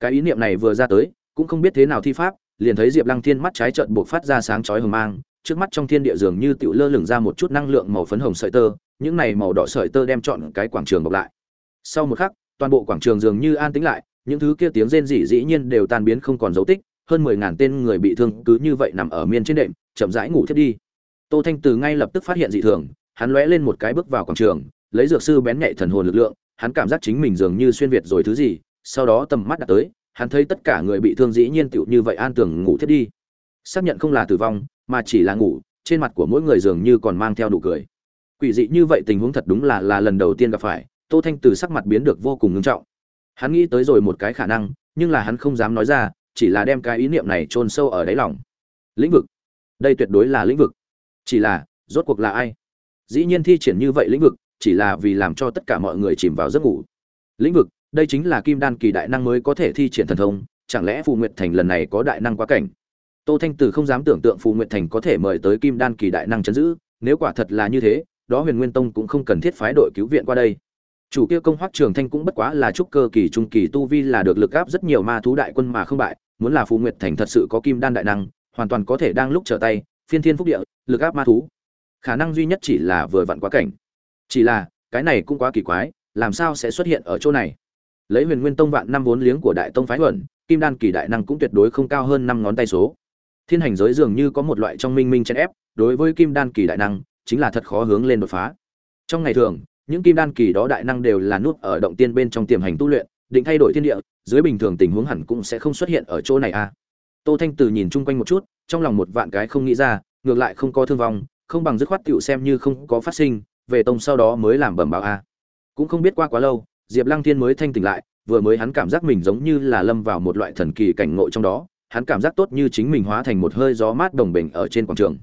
cái ý niệm này vừa ra tới, cũng không biết thế nào thi pháp, liền thấy diệp lăng thiên mắt trái trợn buộc phát ra sáng chói hờ mang trước mắt trong thiên địa dường như tựu lơ lửng ra một chút năng lượng màu phấn hồng sợi tơ, những này màu đỏ sợi tơ đem trọn cái quảng trường bọc lại. Sau một khắc, toàn bộ quảng trường dường như an tĩnh lại, những thứ kia tiếng rên rỉ dĩ nhiên đều tan biến không còn dấu tích, hơn mười ngàn tên người bị thương cứ như vậy nằm ở miên trên đệm, chậm rãi ngủ thiết đi. Tô thanh từ ngay lập tức phát hiện dị thường, hắn lóe lên một cái bước vào quảng trường, lấy dược sư bén nhạy thần hồn lực lượng, hắn cảm giác chính mình dường như xuyên việt rồi thứ gì, sau đó tầm mắt đặt tới, hắn thấy tất cả người bị thương dĩ nhiên tựu như vậy an tưởng ngủ thiết đi. Xác nhận không là tử vong mà chỉ là ngủ, trên mặt của mỗi người dường như còn mang theo đủ cười. Quỷ dị như vậy tình huống thật đúng là là lần đầu tiên gặp phải, tô thanh từ sắc mặt biến được vô cùng ngưng trọng. Hắn nghĩ tới rồi một cái khả năng, nhưng là hắn không dám nói ra, chỉ là đem cái ý niệm này chôn sâu ở đáy lòng. Lĩnh vực. Đây tuyệt đối là lĩnh vực. Chỉ là, rốt cuộc là ai? Dĩ nhiên thi triển như vậy lĩnh vực, chỉ là vì làm cho tất cả mọi người chìm vào giấc ngủ. Lĩnh vực, đây chính là kim đan kỳ đại năng mới có thể thi triển thần thông, chẳng lẽ phù nguyệt thành lần này có đại năng quá cảnh? Tô thanh từ không dám tưởng tượng phù nguyệt thành có thể mời tới kim đan kỳ đại năng chấn giữ nếu quả thật là như thế đó huyền nguyên tông cũng không cần thiết phái đội cứu viện qua đây. Chủ kia công hoắc trường thanh cũng bất quá là trúc cơ kỳ trung kỳ tu vi là được lực áp rất nhiều ma thú đại quân mà không bại muốn là phù nguyệt thành thật sự có kim đan đại năng hoàn toàn có thể đang lúc trở tay phiên thiên phúc địa lực áp ma thú. Khả năng duy nhất chỉ là vừa vặn quá cảnh. Chỉ là cái này cũng quá kỳ quái làm sao sẽ xuất hiện ở chỗ này? Lấy huyền nguyên tông vạn năm vốn liếng của đại tông phái luận, kim đan kỳ đại năng cũng tuyệt đối không cao hơn năm ngón tay số thiên hành giới dường như có một loại trong minh minh chèn ép, đối với kim đan kỳ đại năng, chính là thật khó hướng lên đột phá. Trong ngày thường, những kim đan kỳ đó đại năng đều là nút ở động tiên bên trong tiềm hành tu luyện, định thay đổi thiên địa, dưới bình thường tình huống hẳn cũng sẽ không xuất hiện ở chỗ này a à. tô thanh từ nhìn chung quanh một chút, trong lòng một vạn cái không nghĩ ra, ngược lại không có thương vong, không bằng dứt khoát tựu xem như không có phát sinh, về tông sau đó mới làm bẩm báo a. Cũng không biết qua quá lâu, diệp lăng thiên mới thanh tỉnh lại, vừa mới hắn cảm giác mình giống như là lâm vào một loại thần kỳ cảnh ngộ trong đó hắn cảm giác tốt như chính mình hóa thành một hơi gió mát đồng bình ở trên quảng trường.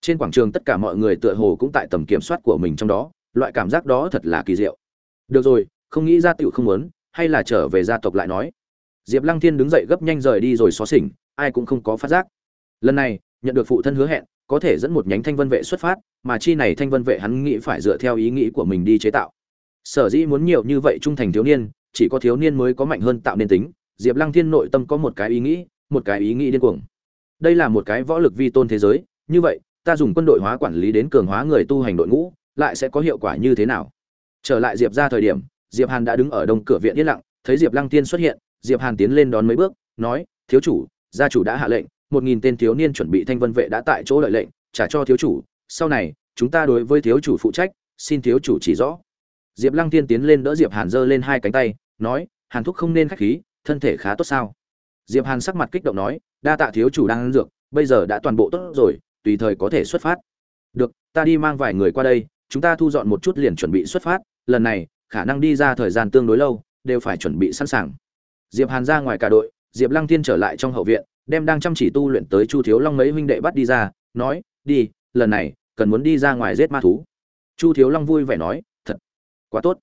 Trên quảng trường tất cả mọi người tựa hồ cũng tại tầm kiểm soát của mình trong đó, loại cảm giác đó thật là kỳ diệu. Được rồi, không nghĩ ra tựu không muốn, hay là trở về gia tộc lại nói. Diệp lăng thiên đứng dậy gấp nhanh rời đi rồi xó xỉnh, ai cũng không có phát giác. Lần này, nhận được phụ thân hứa hẹn, có thể dẫn một nhánh thanh vân vệ xuất phát, mà chi này thanh vân vệ hắn nghĩ phải dựa theo ý nghĩ của mình đi chế tạo. Sở dĩ muốn nhiều như vậy trung thành thiếu niên, chỉ có thiếu niên mới có mạnh hơn tạo nên tính. Diệp lăng thiên nội tâm có một cái ý nghĩ một cái ý nghĩ điên cuồng. Đây là một cái võ lực vi tôn thế giới, như vậy, ta dùng quân đội hóa quản lý đến cường hóa người tu hành đội ngũ, lại sẽ có hiệu quả như thế nào? Trở lại diệp ra thời điểm, diệp hàn đã đứng ở đông cửa viện yên lặng, thấy diệp lăng tiên xuất hiện, diệp hàn tiến lên đón mấy bước, nói, thiếu chủ, gia chủ đã hạ lệnh, một nghìn tên thiếu niên chuẩn bị thanh vân vệ đã tại chỗ lợi lệnh, trả cho thiếu chủ, sau này, chúng ta đối với thiếu chủ phụ trách, xin thiếu chủ chỉ rõ. Diệp lăng tiên tiến lên đỡ diệp hàn giơ lên hai cánh tay, nói, hàn thúc không nên khách khí, thân thể khá tốt sao? Diệp hàn sắc mặt kích động nói, đa tạ thiếu chủ đang ăn dược, bây giờ đã toàn bộ tốt rồi, tùy thời có thể xuất phát. Được, ta đi mang vài người qua đây, chúng ta thu dọn một chút liền chuẩn bị xuất phát, lần này, khả năng đi ra thời gian tương đối lâu, đều phải chuẩn bị sẵn sàng. Diệp hàn ra ngoài cả đội, diệp lăng Thiên trở lại trong hậu viện, đem đang chăm chỉ tu luyện tới chu thiếu long mấy huynh đệ bắt đi ra, nói, đi, lần này, cần muốn đi ra ngoài giết ma thú. Chu thiếu long vui vẻ nói, thật, quá tốt.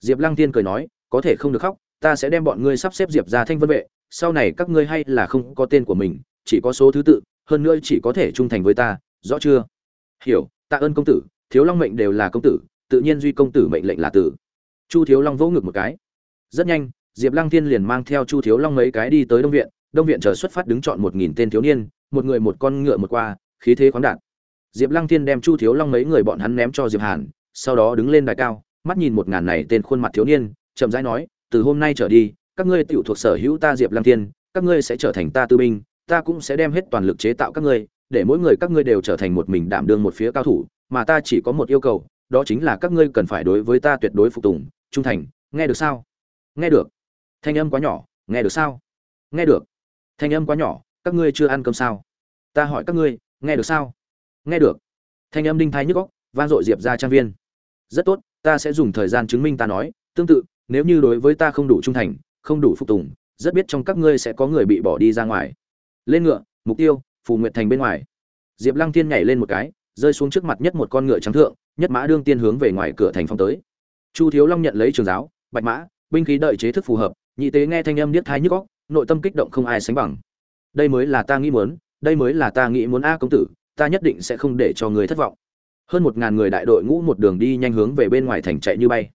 Diệp lăng Thiên cười nói, có thể không được khóc, ta sẽ đem bọn ngươi sắp xếp diệp ra thanh vân vệ sau này các ngươi hay là không có tên của mình, chỉ có số thứ tự, hơn nữa chỉ có thể trung thành với ta, rõ chưa? Hiểu, tạ ơn công tử, thiếu long mệnh đều là công tử, tự nhiên duy công tử mệnh lệnh là tử. Chu thiếu long vỗ ngực một cái. Rất nhanh, diệp lăng thiên liền mang theo chu thiếu long mấy cái đi tới đông viện đông viện chờ xuất phát đứng chọn một nghìn tên thiếu niên, một người một con ngựa một qua, khí thế khoáng đạt. Diệp lăng thiên đem chu thiếu long mấy người bọn hắn ném cho diệp hàn, sau đó đứng lên đài cao, mắt nhìn một ngàn này tên khuôn mặt thiếu niên, chậm rãi nói, từ hôm nay trở đi các ngươi tiểu thuộc sở hữu ta diệp lăng thiên các ngươi sẽ trở thành ta tư binh ta cũng sẽ đem hết toàn lực chế tạo các ngươi để mỗi người các ngươi đều trở thành một mình đảm đương một phía cao thủ mà ta chỉ có một yêu cầu đó chính là các ngươi cần phải đối với ta tuyệt đối phục tùng trung thành nghe được sao? Nghe được. Thanh âm quá nhỏ nghe được sao? Nghe được. Thanh âm quá nhỏ các ngươi chưa ăn cơm sao? Ta hỏi các ngươi nghe được sao? Nghe được. Thanh âm đinh thái nhức óc, vang dội diệp ra trang viên. Rất tốt ta sẽ dùng thời gian chứng minh ta nói tương tự nếu như đối với ta không đủ trung thành không đủ phục tùng, rất biết trong các ngươi sẽ có người bị bỏ đi ra ngoài. Lên ngựa, mục tiêu, phù nguyệt thành bên ngoài. Diệp lăng tiên nhảy lên một cái, rơi xuống trước mặt nhất một con ngựa trắng thượng, nhất mã đương tiên hướng về ngoài cửa thành phong tới. Chu thiếu long nhận lấy trường giáo, bạch mã, binh khí đợi chế thức phù hợp, nhị tế nghe thanh âm điếc thai nhức góc nội tâm kích động không ai sánh bằng. Đây mới là ta nghĩ muốn, đây mới là ta nghĩ muốn a công tử, ta nhất định sẽ không để cho người thất vọng. Hơn một ngàn người đại đội ngũ một đường đi nhanh hướng về bên ngoài thành chạy như bay.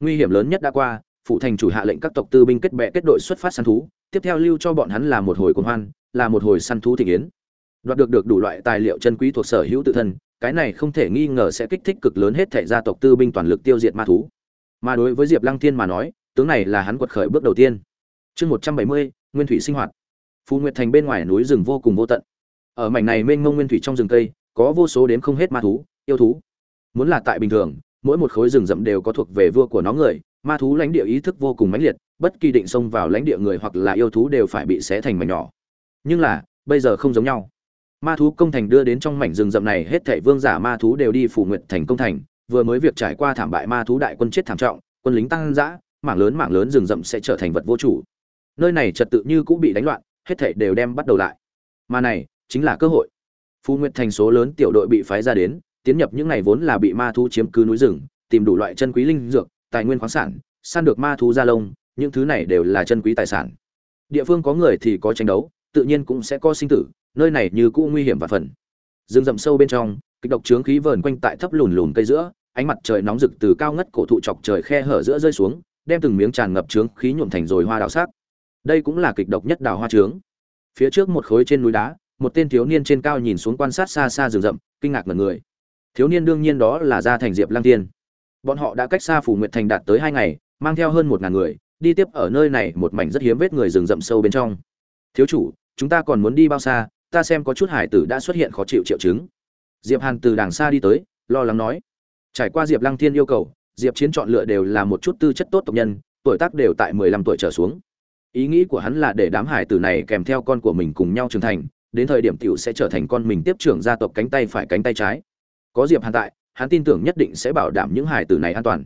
Nguy hiểm lớn nhất đã qua phụ thành chủ hạ lệnh các tộc tư binh kết bè kết đội xuất phát săn thú, tiếp theo lưu cho bọn hắn là một hồi cuồng hoan, là một hồi săn thú thị yến. Đoạt được được đủ loại tài liệu chân quý thuộc sở hữu tự thân, cái này không thể nghi ngờ sẽ kích thích cực lớn hết thảy gia tộc tư binh toàn lực tiêu diệt ma thú. Mà đối với diệp lăng thiên mà nói, tướng này là hắn quật khởi bước đầu tiên. Chương một trăm bảy mươi, nguyên thủy sinh hoạt. Phù nguyệt thành bên ngoài núi rừng vô cùng vô tận. Ở mảnh này mênh mông nguyên thủy trong rừng cây, có vô số đến không hết ma thú, yêu thú. Muốn là tại bình thường, mỗi một khối rừng rậm đều có thuộc về vua của nó người ma thú lãnh địa ý thức vô cùng mãnh liệt, bất kỳ định xông vào lãnh địa người hoặc là yêu thú đều phải bị xé thành mảnh nhỏ. Nhưng là, bây giờ không giống nhau. Ma thú công thành đưa đến trong mảnh rừng rậm này, hết thảy vương giả ma thú đều đi phủ nguyện thành công thành. Vừa mới việc trải qua thảm bại ma thú đại quân chết thảm trọng, quân lính tăng dã, mảng lớn mảng lớn rừng rậm sẽ trở thành vật vô chủ. Nơi này trật tự như cũng bị đánh loạn, hết thảy đều đem bắt đầu lại. Mà này, chính là cơ hội. Phú nguyện thành số lớn tiểu đội bị phái ra đến, tiến nhập những ngày vốn là bị ma thú chiếm cứ núi rừng, tìm đủ loại chân quý linh dược tài nguyên khoáng sản, săn được ma thú gia lông, những thứ này đều là chân quý tài sản. Địa phương có người thì có tranh đấu, tự nhiên cũng sẽ có sinh tử, nơi này như cũ nguy hiểm và phần. Rừng rậm sâu bên trong, kịch độc trướng khí vờn quanh tại thấp lùn lùn cây giữa, ánh mặt trời nóng rực từ cao ngất cổ thụ chọc trời khe hở giữa rơi xuống, đem từng miếng tràn ngập trướng khí nhuộm thành rồi hoa đào sắc. Đây cũng là kịch độc nhất đào hoa trướng phía trước một khối trên núi đá, một tên thiếu niên trên cao nhìn xuống quan sát xa xa rừng rậm, kinh ngạc ngẩn người. Thiếu niên đương nhiên đó là gia thành diệp lang tiên bọn họ đã cách xa phủ nguyệt thành đạt tới hai ngày, mang theo hơn một ngàn người, đi tiếp ở nơi này một mảnh rất hiếm vết người rừng rậm sâu bên trong. Thiếu chủ, chúng ta còn muốn đi bao xa? Ta xem có chút hải tử đã xuất hiện khó chịu triệu chứng. Diệp hàn từ đàng xa đi tới, lo lắng nói. Trải qua diệp lăng thiên yêu cầu, diệp chiến chọn lựa đều là một chút tư chất tốt tộc nhân, tuổi tác đều tại mười lăm tuổi trở xuống. Ý nghĩ của hắn là để đám hải tử này kèm theo con của mình cùng nhau trưởng thành, đến thời điểm tiểu sẽ trở thành con mình tiếp trưởng gia tộc cánh tay phải cánh tay trái. Có diệp hàn tại hắn tin tưởng nhất định sẽ bảo đảm những hải tử này an toàn.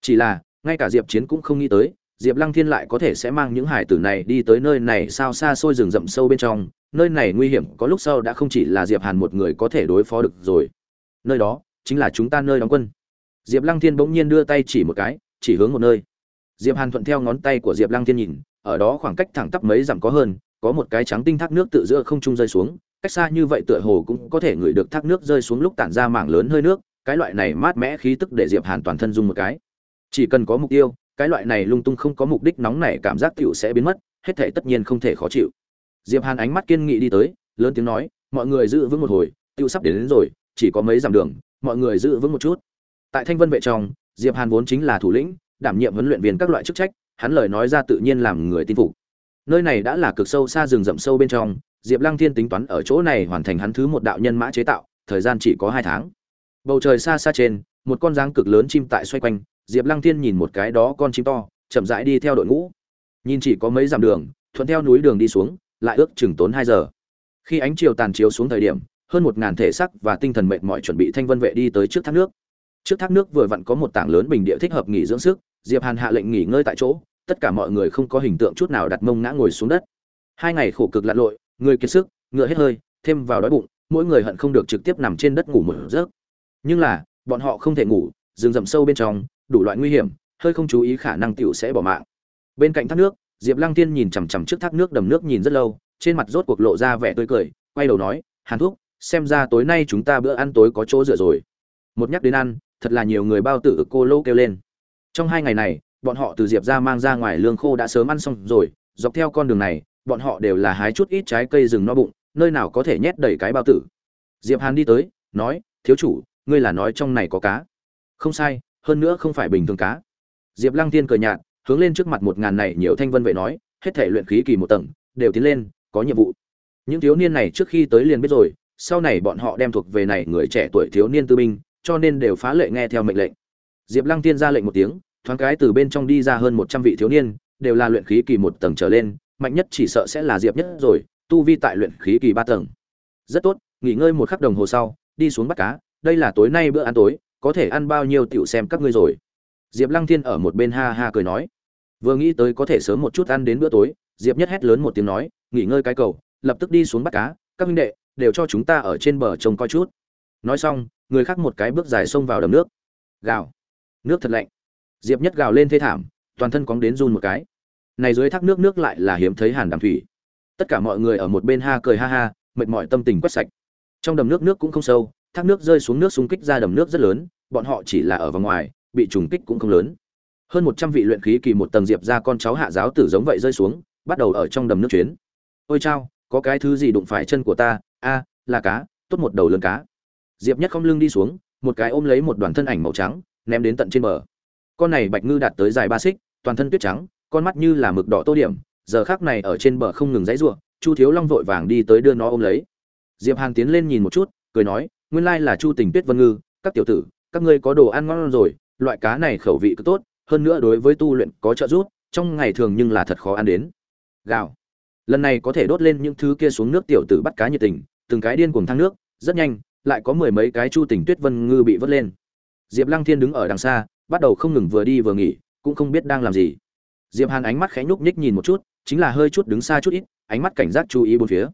Chỉ là, ngay cả diệp chiến cũng không nghĩ tới, diệp lăng thiên lại có thể sẽ mang những hải tử này đi tới nơi này sao xa xôi rừng rậm sâu bên trong, nơi này nguy hiểm có lúc sau đã không chỉ là diệp hàn một người có thể đối phó được rồi. Nơi đó, chính là chúng ta nơi đóng quân. Diệp lăng thiên bỗng nhiên đưa tay chỉ một cái, chỉ hướng một nơi. Diệp hàn thuận theo ngón tay của diệp lăng thiên nhìn, ở đó khoảng cách thẳng tắp mấy dặm có hơn, có một cái trắng tinh thác nước tự giữa không trung rơi xuống, cách xa như vậy tựa hồ cũng có thể ngửi được thác nước rơi xuống lúc tản ra mảng lớn hơi nước cái loại này mát mẽ khí tức để diệp hàn toàn thân dung một cái. Chỉ cần có mục tiêu cái loại này lung tung không có mục đích nóng này cảm giác tiểu sẽ biến mất hết thể tất nhiên không thể khó chịu. Diệp hàn ánh mắt kiên nghị đi tới lớn tiếng nói mọi người giữ vững một hồi tiêu sắp đến, đến rồi chỉ có mấy dặm đường mọi người giữ vững một chút. Tại thanh vân vệ trong diệp hàn vốn chính là thủ lĩnh đảm nhiệm huấn luyện viên các loại chức trách hắn lời nói ra tự nhiên làm người tin phục. Nơi này đã là cực sâu xa rừng rậm sâu bên trong diệp lăng thiên tính toán ở chỗ này hoàn thành hắn thứ một đạo nhân mã chế tạo thời gian chỉ có hai tháng bầu trời xa xa trên, một con dáng cực lớn chim tại xoay quanh, diệp lăng thiên nhìn một cái đó con chim to, chậm rãi đi theo đội ngũ. Nhìn chỉ có mấy dặm đường, thuận theo núi đường đi xuống, lại ước chừng tốn hai giờ. Khi ánh chiều tàn chiếu xuống thời điểm, hơn một ngàn thể sắc và tinh thần mệt mỏi chuẩn bị thanh vân vệ đi tới trước thác nước. Trước thác nước vừa vặn có một tảng lớn bình địa thích hợp nghỉ dưỡng sức, diệp hàn hạ lệnh nghỉ ngơi tại chỗ, tất cả mọi người không có hình tượng chút nào đặt mông ngã ngồi xuống đất. Hai ngày khổ cực lặn lội, người kiệt sức, ngựa hết hơi, thêm vào đói bụng, mỗi người hận không được trực tiếp nằm trên đất ngủ một giấc nhưng là, bọn họ không thể ngủ, rừng rậm sâu bên trong, đủ loại nguy hiểm, hơi không chú ý khả năng tiểu sẽ bỏ mạng. Bên cạnh thác nước, diệp lăng tiên nhìn chằm chằm trước thác nước đầm nước nhìn rất lâu, trên mặt rốt cuộc lộ ra vẻ tươi cười, quay đầu nói, hàn thúc, xem ra tối nay chúng ta bữa ăn tối có chỗ dựa rồi. Một nhắc đến ăn, thật là nhiều người bao tử cô lô kêu lên. Trong hai ngày này, bọn họ từ diệp ra mang ra ngoài lương khô đã sớm ăn xong rồi, dọc theo con đường này, bọn họ đều là hái chút ít trái cây rừng no bụng, nơi nào có thể nhét đầy cái bao tử. Diệp hàn đi tới, nói, thiếu chủ ngươi là nói trong này có cá. Không sai, hơn nữa không phải bình thường cá. Diệp lăng tiên cười nhạt, hướng lên trước mặt một ngàn này nhiều thanh vân vệ nói, hết thể luyện khí kỳ một tầng, đều tiến lên, có nhiệm vụ. Những thiếu niên này trước khi tới liền biết rồi, sau này bọn họ đem thuộc về này người trẻ tuổi thiếu niên tư binh, cho nên đều phá lệ nghe theo mệnh lệnh. Diệp lăng tiên ra lệnh một tiếng, thoáng cái từ bên trong đi ra hơn một trăm vị thiếu niên, đều là luyện khí kỳ một tầng trở lên, mạnh nhất chỉ sợ sẽ là diệp nhất rồi, tu vi tại luyện khí kỳ ba tầng. Rất tốt, nghỉ ngơi một khắc đồng hồ sau, đi xuống bắt cá đây là tối nay bữa ăn tối, có thể ăn bao nhiêu tiểu xem các ngươi rồi. Diệp lăng thiên ở một bên ha ha cười nói. Vừa nghĩ tới có thể sớm một chút ăn đến bữa tối, diệp nhất hét lớn một tiếng nói, nghỉ ngơi cái cầu, lập tức đi xuống bắt cá, các huynh đệ, đều cho chúng ta ở trên bờ trông coi chút. Nói xong, người khác một cái bước dài xông vào đầm nước. Gào. Nước thật lạnh. Diệp nhất gào lên thê thảm, toàn thân cóng đến run một cái. Này dưới thác nước nước lại là hiếm thấy hàn đàm thủy. Tất cả mọi người ở một bên ha cười ha ha, mệt mỏi tâm tình quét sạch. Trong đầm nước nước cũng không sâu thác nước rơi xuống nước xung kích ra đầm nước rất lớn bọn họ chỉ là ở vào ngoài bị trùng kích cũng không lớn. Hơn một trăm vị luyện khí kỳ một tầng diệp ra con cháu hạ giáo tử giống vậy rơi xuống bắt đầu ở trong đầm nước chuyến. Ôi chao có cái thứ gì đụng phải chân của ta? A là cá tốt một đầu lớn cá. Diệp nhất không lưng đi xuống một cái ôm lấy một đoàn thân ảnh màu trắng ném đến tận trên bờ. Con này bạch ngư đạt tới dài ba xích toàn thân tuyết trắng con mắt như là mực đỏ tô điểm giờ khắc này ở trên bờ không ngừng dãy rủa, chu thiếu long vội vàng đi tới đưa nó ôm lấy. Diệp hàn tiến lên nhìn một chút cười nói nguyên lai là chu tình tuyết vân ngư, các tiểu tử, các ngươi có đồ ăn ngon rồi, loại cá này khẩu vị cứ tốt, hơn nữa đối với tu luyện có trợ giúp, trong ngày thường nhưng là thật khó ăn đến. Gạo. Lần này có thể đốt lên những thứ kia xuống nước tiểu tử bắt cá nhiệt tình, từng cái điên cuồng thăng nước, rất nhanh, lại có mười mấy cái chu tình tuyết vân ngư bị vớt lên. Diệp lăng thiên đứng ở đằng xa, bắt đầu không ngừng vừa đi vừa nghỉ, cũng không biết đang làm gì. Diệp hàn ánh mắt khẽ nhúc nhích nhìn một chút, chính là hơi chút đứng xa chút ít, ánh mắt cảnh giác chú ý bốn phía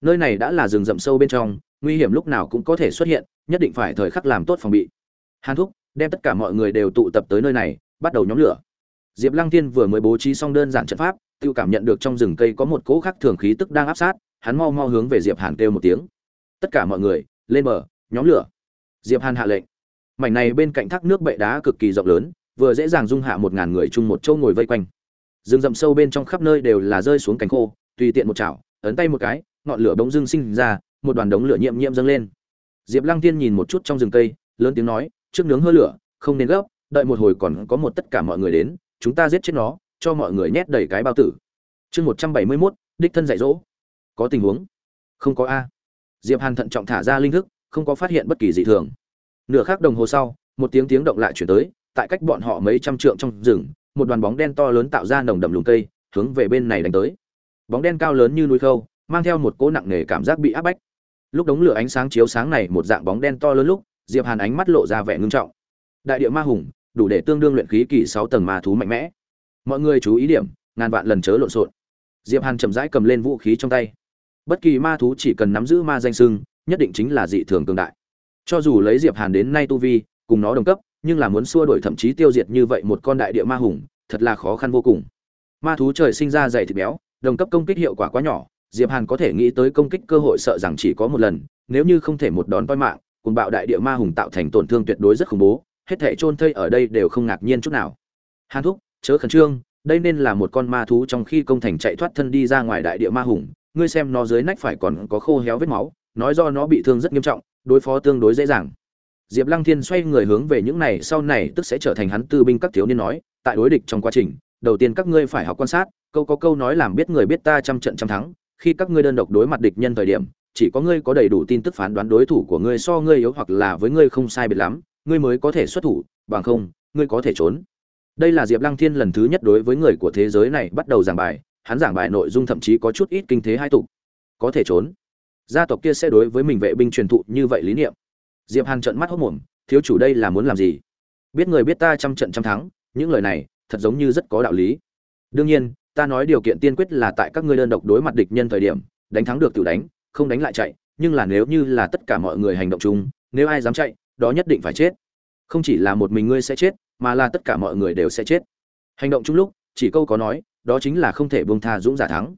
nơi này đã là rừng rậm sâu bên trong, nguy hiểm lúc nào cũng có thể xuất hiện, nhất định phải thời khắc làm tốt phòng bị. Hàn thúc, đem tất cả mọi người đều tụ tập tới nơi này, bắt đầu nhóm lửa. Diệp lăng thiên vừa mới bố trí xong đơn giản trận pháp tự cảm nhận được trong rừng cây có một cỗ khắc thường khí tức đang áp sát, hắn mau mau hướng về diệp hàn kêu một tiếng. Tất cả mọi người, lên bờ, nhóm lửa. Diệp hàn hạ lệnh. Mảnh này bên cạnh thác nước bệ đá cực kỳ rộng lớn, vừa dễ dàng dung hạ một ngàn người chung một châu ngồi vây quanh. Rừng rậm sâu bên trong khắp nơi đều là rơi xuống cánh khô, tùy tiện một chảo, ấn tay một cái ngọn lửa bỗng dưng sinh ra, một đoàn đống lửa nhiệm nhiệm dâng lên. Diệp lăng tiên nhìn một chút trong rừng cây, lớn tiếng nói, trước nướng hơ lửa, không nên gấp, đợi một hồi còn có một tất cả mọi người đến, chúng ta giết chết nó, cho mọi người nhét đầy cái bao tử. Chương một trăm bảy mươi mốt, đích thân dạy dỗ. Có tình huống? Không có a. Diệp hàn thận trọng thả ra linh thức, không có phát hiện bất kỳ dị thường. Nửa khắc đồng hồ sau, một tiếng tiếng động lại chuyển tới, tại cách bọn họ mấy trăm trượng trong rừng, một đoàn bóng đen to lớn tạo ra nồng đậm lùm cây, hướng về bên này đánh tới. Bóng đen cao lớn như núi khâu mang theo một cỗ nặng nề cảm giác bị áp bách. Lúc đống lửa ánh sáng chiếu sáng này một dạng bóng đen to lớn lúc, diệp hàn ánh mắt lộ ra vẻ ngưng trọng. Đại địa ma hùng, đủ để tương đương luyện khí kỳ sáu tầng ma thú mạnh mẽ. Mọi người chú ý điểm, ngàn vạn lần chớ lộn xộn. Diệp hàn chậm rãi cầm lên vũ khí trong tay. Bất kỳ ma thú chỉ cần nắm giữ ma danh sưng nhất định chính là dị thường cường đại. Cho dù lấy diệp hàn đến nay tu vi, cùng nó đồng cấp, nhưng là muốn xua đuổi thậm chí tiêu diệt như vậy một con đại địa ma hùng, thật là khó khăn vô cùng. Ma thú trời sinh ra dày thịt béo, đồng cấp công kích hiệu quả quá nhỏ diệp hàn có thể nghĩ tới công kích cơ hội sợ rằng chỉ có một lần, nếu như không thể một đòn toi mạng cùng bạo đại địa ma hùng tạo thành tổn thương tuyệt đối rất khủng bố, hết thảy chôn thây ở đây đều không ngạc nhiên chút nào. Hàn thúc, chớ khẩn trương, đây nên là một con ma thú trong khi công thành chạy thoát thân đi ra ngoài đại địa ma hùng, ngươi xem nó dưới nách phải còn có khô héo vết máu, nói do nó bị thương rất nghiêm trọng, đối phó tương đối dễ dàng. Diệp lăng thiên xoay người hướng về những này, sau này tức sẽ trở thành hắn tư binh các thiếu niên nói, tại đối địch trong quá trình, đầu tiên các ngươi phải học quan sát, câu có câu nói làm biết người biết ta trăm trận trăm thắng khi các ngươi đơn độc đối mặt địch nhân thời điểm, chỉ có ngươi có đầy đủ tin tức phán đoán đối thủ của ngươi so ngươi yếu hoặc là với ngươi không sai biệt lắm, ngươi mới có thể xuất thủ, bằng không, ngươi có thể trốn. Đây là diệp lăng thiên lần thứ nhất đối với người của thế giới này bắt đầu giảng bài, hắn giảng bài nội dung thậm chí có chút ít kinh thế hai tục. Có thể trốn. Gia tộc kia sẽ đối với mình vệ binh truyền thụ như vậy lý niệm. Diệp hàn trợn mắt hốt mồm, thiếu chủ đây là muốn làm gì? Biết người biết ta trăm trận trăm thắng, những lời này thật giống như rất có đạo lý. Đương nhiên ta nói điều kiện tiên quyết là tại các ngươi đơn độc đối mặt địch nhân thời điểm, đánh thắng được tự đánh, không đánh lại chạy, nhưng là nếu như là tất cả mọi người hành động chung, nếu ai dám chạy, đó nhất định phải chết. Không chỉ là một mình ngươi sẽ chết, mà là tất cả mọi người đều sẽ chết. Hành động chung lúc, chỉ câu có nói, đó chính là không thể buông tha dũng giả thắng.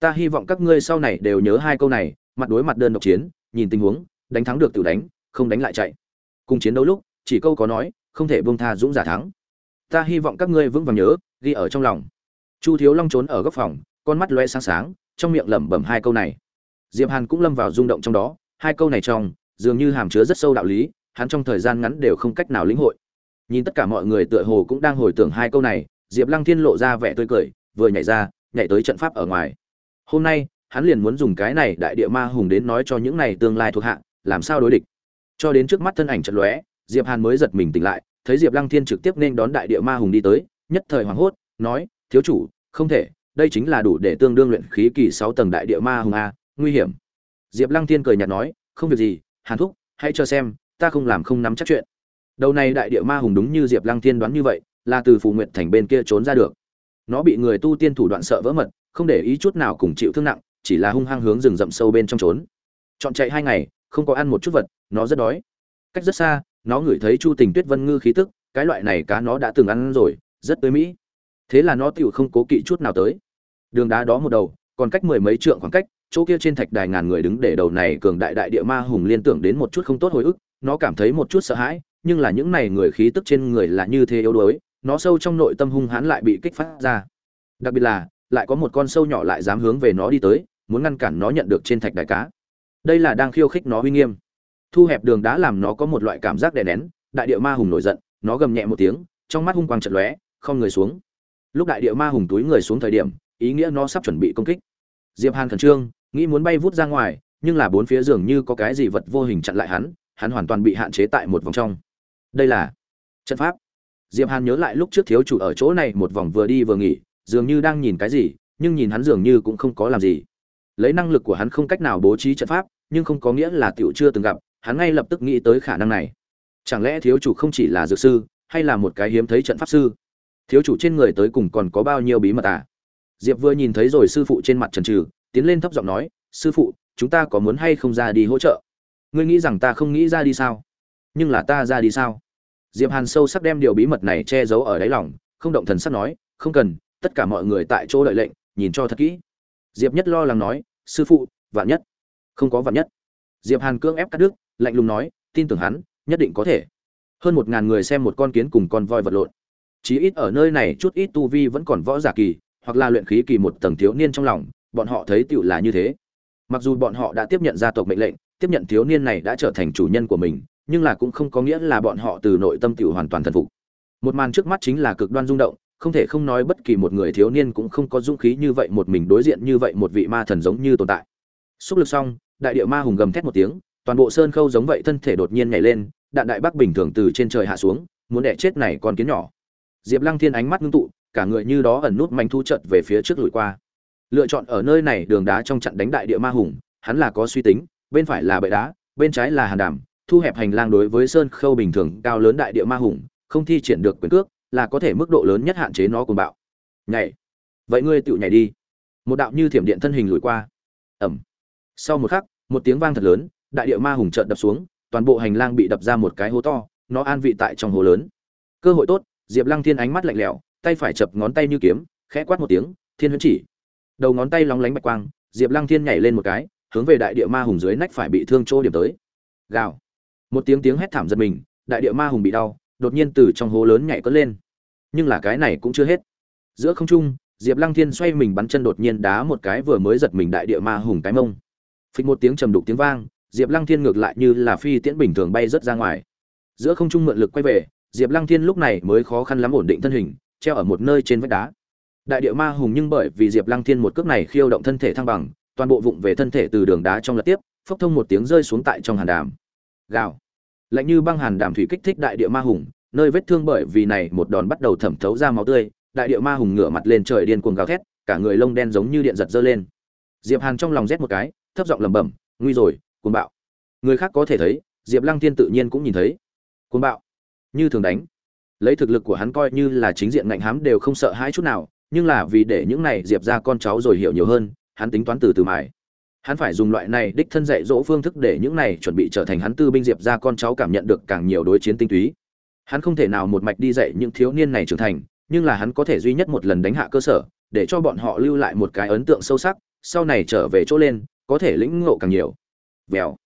Ta hy vọng các ngươi sau này đều nhớ hai câu này, mặt đối mặt đơn độc chiến, nhìn tình huống, đánh thắng được tự đánh, không đánh lại chạy. Cùng chiến đấu lúc, chỉ câu có nói, không thể buông tha dũng giả thắng. Ta hy vọng các ngươi vững vàng nhớ, ghi ở trong lòng chu thiếu long trốn ở góc phòng, con mắt loe sáng sáng, trong miệng lẩm bẩm hai câu này. Diệp hàn cũng lâm vào rung động trong đó, hai câu này trong, dường như hàm chứa rất sâu đạo lý, hắn trong thời gian ngắn đều không cách nào lĩnh hội. Nhìn tất cả mọi người tựa hồ cũng đang hồi tưởng hai câu này, diệp lăng thiên lộ ra vẻ tươi cười, vừa nhảy ra, nhảy tới trận pháp ở ngoài. Hôm nay, hắn liền muốn dùng cái này đại địa ma hùng đến nói cho những này tương lai thuộc hạ, làm sao đối địch. Cho đến trước mắt thân ảnh trận lóe, diệp hàn mới giật mình tỉnh lại, thấy diệp lăng thiên trực tiếp nên đón đại địa ma hùng đi tới, nhất thời hoảng hốt, nói thiếu chủ, không thể, đây chính là đủ để tương đương luyện khí kỳ sáu tầng đại địa ma hùng a, nguy hiểm. Diệp lăng thiên cười nhạt nói, không việc gì, hàn thúc, hãy cho xem, ta không làm không nắm chắc chuyện. Đầu này đại địa ma hùng đúng như diệp lăng thiên đoán như vậy, là từ phù nguyện thành bên kia trốn ra được. Nó bị người tu tiên thủ đoạn sợ vỡ mật, không để ý chút nào cùng chịu thương nặng, chỉ là hung hăng hướng rừng rậm sâu bên trong trốn. Chọn chạy hai ngày, không có ăn một chút vật, nó rất đói. Cách rất xa, nó ngửi thấy chu tình tuyết vân ngư khí tức, cái loại này cá nó đã từng ăn rồi, rất tới mỹ thế là nó tựu không cố kỵ chút nào tới. Đường đá đó một đầu, còn cách mười mấy trượng khoảng cách, chỗ kia trên thạch đài ngàn người đứng để đầu này cường đại đại địa ma hùng liên tưởng đến một chút không tốt hồi ức, nó cảm thấy một chút sợ hãi, nhưng là những này người khí tức trên người là như thế yếu đuối, nó sâu trong nội tâm hung hãn lại bị kích phát ra. Đặc biệt là, lại có một con sâu nhỏ lại dám hướng về nó đi tới, muốn ngăn cản nó nhận được trên thạch đài cá. Đây là đang khiêu khích nó uy nghiêm. Thu hẹp đường đá làm nó có một loại cảm giác đè nén, đại địa ma hùng nổi giận, nó gầm nhẹ một tiếng, trong mắt hung quang chật lóe, không người xuống lúc đại địa ma hùng túi người xuống thời điểm, ý nghĩa nó sắp chuẩn bị công kích. Diệp hàn khẩn trương, nghĩ muốn bay vút ra ngoài, nhưng là bốn phía dường như có cái gì vật vô hình chặn lại hắn hắn hoàn toàn bị hạn chế tại một vòng trong. Đây là trận pháp. Diệp hàn nhớ lại lúc trước thiếu chủ ở chỗ này một vòng vừa đi vừa nghỉ, dường như đang nhìn cái gì, nhưng nhìn hắn dường như cũng không có làm gì. Lấy năng lực của hắn không cách nào bố trí trận pháp, nhưng không có nghĩa là tiểu chưa từng gặp, hắn ngay lập tức nghĩ tới khả năng này. Chẳng lẽ thiếu chủ không chỉ là dược sư, hay là một cái hiếm thấy trận pháp sư? Thiếu chủ trên người tới cùng còn có bao nhiêu bí mật à? Diệp vừa nhìn thấy rồi sư phụ trên mặt trần trừ, tiến lên thấp giọng nói, sư phụ, chúng ta có muốn hay không ra đi hỗ trợ? Ngươi nghĩ rằng ta không nghĩ ra đi sao? Nhưng là ta ra đi sao? Diệp hàn sâu sắc đem điều bí mật này che giấu ở đáy lòng, không động thần sắc nói, không cần, tất cả mọi người tại chỗ đợi lệnh, nhìn cho thật kỹ. Diệp nhất lo lắng nói, sư phụ, vạn nhất. Không có vạn nhất. Diệp hàn cưỡng ép cắt đứt, lạnh lùng nói, tin tưởng hắn, nhất định có thể. Hơn một ngàn người xem một con kiến cùng con voi vật lộn chí ít ở nơi này chút ít tu vi vẫn còn võ giả kỳ, hoặc là luyện khí kỳ một tầng thiếu niên trong lòng, bọn họ thấy tựu là như thế. Mặc dù bọn họ đã tiếp nhận gia tộc mệnh lệnh, tiếp nhận thiếu niên này đã trở thành chủ nhân của mình, nhưng là cũng không có nghĩa là bọn họ từ nội tâm tựu hoàn toàn thần phục. Một màn trước mắt chính là cực đoan rung động, không thể không nói bất kỳ một người thiếu niên cũng không có dũng khí như vậy một mình đối diện như vậy một vị ma thần giống như tồn tại. Xúc lực xong, đại địa ma hùng gầm thét một tiếng, toàn bộ sơn khâu giống vậy thân thể đột nhiên nhảy lên, đạn đại bắc bình thường từ trên trời hạ xuống, muốn đẻ chết này con kiến nhỏ diệp lăng thiên ánh mắt ngưng tụ, cả người như đó ẩn nút manh thu trận về phía trước lùi qua. Lựa chọn ở nơi này đường đá trong trận đánh đại địa ma hùng, hắn là có suy tính, bên phải là bệ đá, bên trái là hàn đàm, thu hẹp hành lang đối với sơn khâu bình thường cao lớn đại địa ma hùng, không thi triển được quyền cước, là có thể mức độ lớn nhất hạn chế nó cùng bạo. Nhảy. Vậy ngươi tự nhảy đi. Một đạo như thiểm điện thân hình lùi qua. Ẩm. Sau một khắc, một tiếng vang thật lớn, đại địa ma hùng chợt đập xuống, toàn bộ hành lang bị đập ra một cái hố to, nó an vị tại trong hố lớn. Cơ hội tốt diệp lăng thiên ánh mắt lạnh lẽo, tay phải chập ngón tay như kiếm, khẽ quát một tiếng, thiên huyễn chỉ. Đầu ngón tay lóng lánh bạch quang, diệp lăng thiên nhảy lên một cái, hướng về đại địa ma hùng dưới nách phải bị thương chỗ điểm tới. Gào. Một tiếng tiếng hét thảm giật mình, đại địa ma hùng bị đau, đột nhiên từ trong hố lớn nhảy cất lên. Nhưng là cái này cũng chưa hết. Giữa không trung, diệp lăng thiên xoay mình bắn chân đột nhiên đá một cái vừa mới giật mình đại địa ma hùng cái mông. Phịch một tiếng trầm đục tiếng vang, diệp lăng thiên ngược lại như là phi tiễn bình thường bay rớt ra ngoài. Giữa không trung mượn lực quay về diệp lăng thiên lúc này mới khó khăn lắm ổn định thân hình, treo ở một nơi trên vách đá. Đại địa ma hùng nhưng bởi vì diệp lăng thiên một cước này khiêu động thân thể thăng bằng, toàn bộ vụng về thân thể từ đường đá trong lật tiếp, phốc thông một tiếng rơi xuống tại trong hàn đàm. Gào. Lạnh như băng hàn đàm thủy kích thích đại địa ma hùng, nơi vết thương bởi vì này một đòn bắt đầu thẩm thấu ra máu tươi, đại địa ma hùng ngửa mặt lên trời điên cuồng gào thét, cả người lông đen giống như điện giật dơ lên. Diệp hàn trong lòng rét một cái, thấp giọng lẩm bẩm, nguy rồi, cuồng bạo. Người khác có thể thấy, diệp lăng thiên tự nhiên cũng nhìn thấy. Cuồng bạo như thường đánh. Lấy thực lực của hắn coi như là chính diện ngạnh hám đều không sợ hãi chút nào, nhưng là vì để những này diệp ra con cháu rồi hiểu nhiều hơn, hắn tính toán từ từ mài. Hắn phải dùng loại này đích thân dạy dỗ phương thức để những này chuẩn bị trở thành hắn tư binh diệp ra con cháu cảm nhận được càng nhiều đối chiến tinh túy. Hắn không thể nào một mạch đi dạy những thiếu niên này trưởng thành, nhưng là hắn có thể duy nhất một lần đánh hạ cơ sở, để cho bọn họ lưu lại một cái ấn tượng sâu sắc, sau này trở về chỗ lên, có thể lĩnh ngộ càng nhiều. Vèo.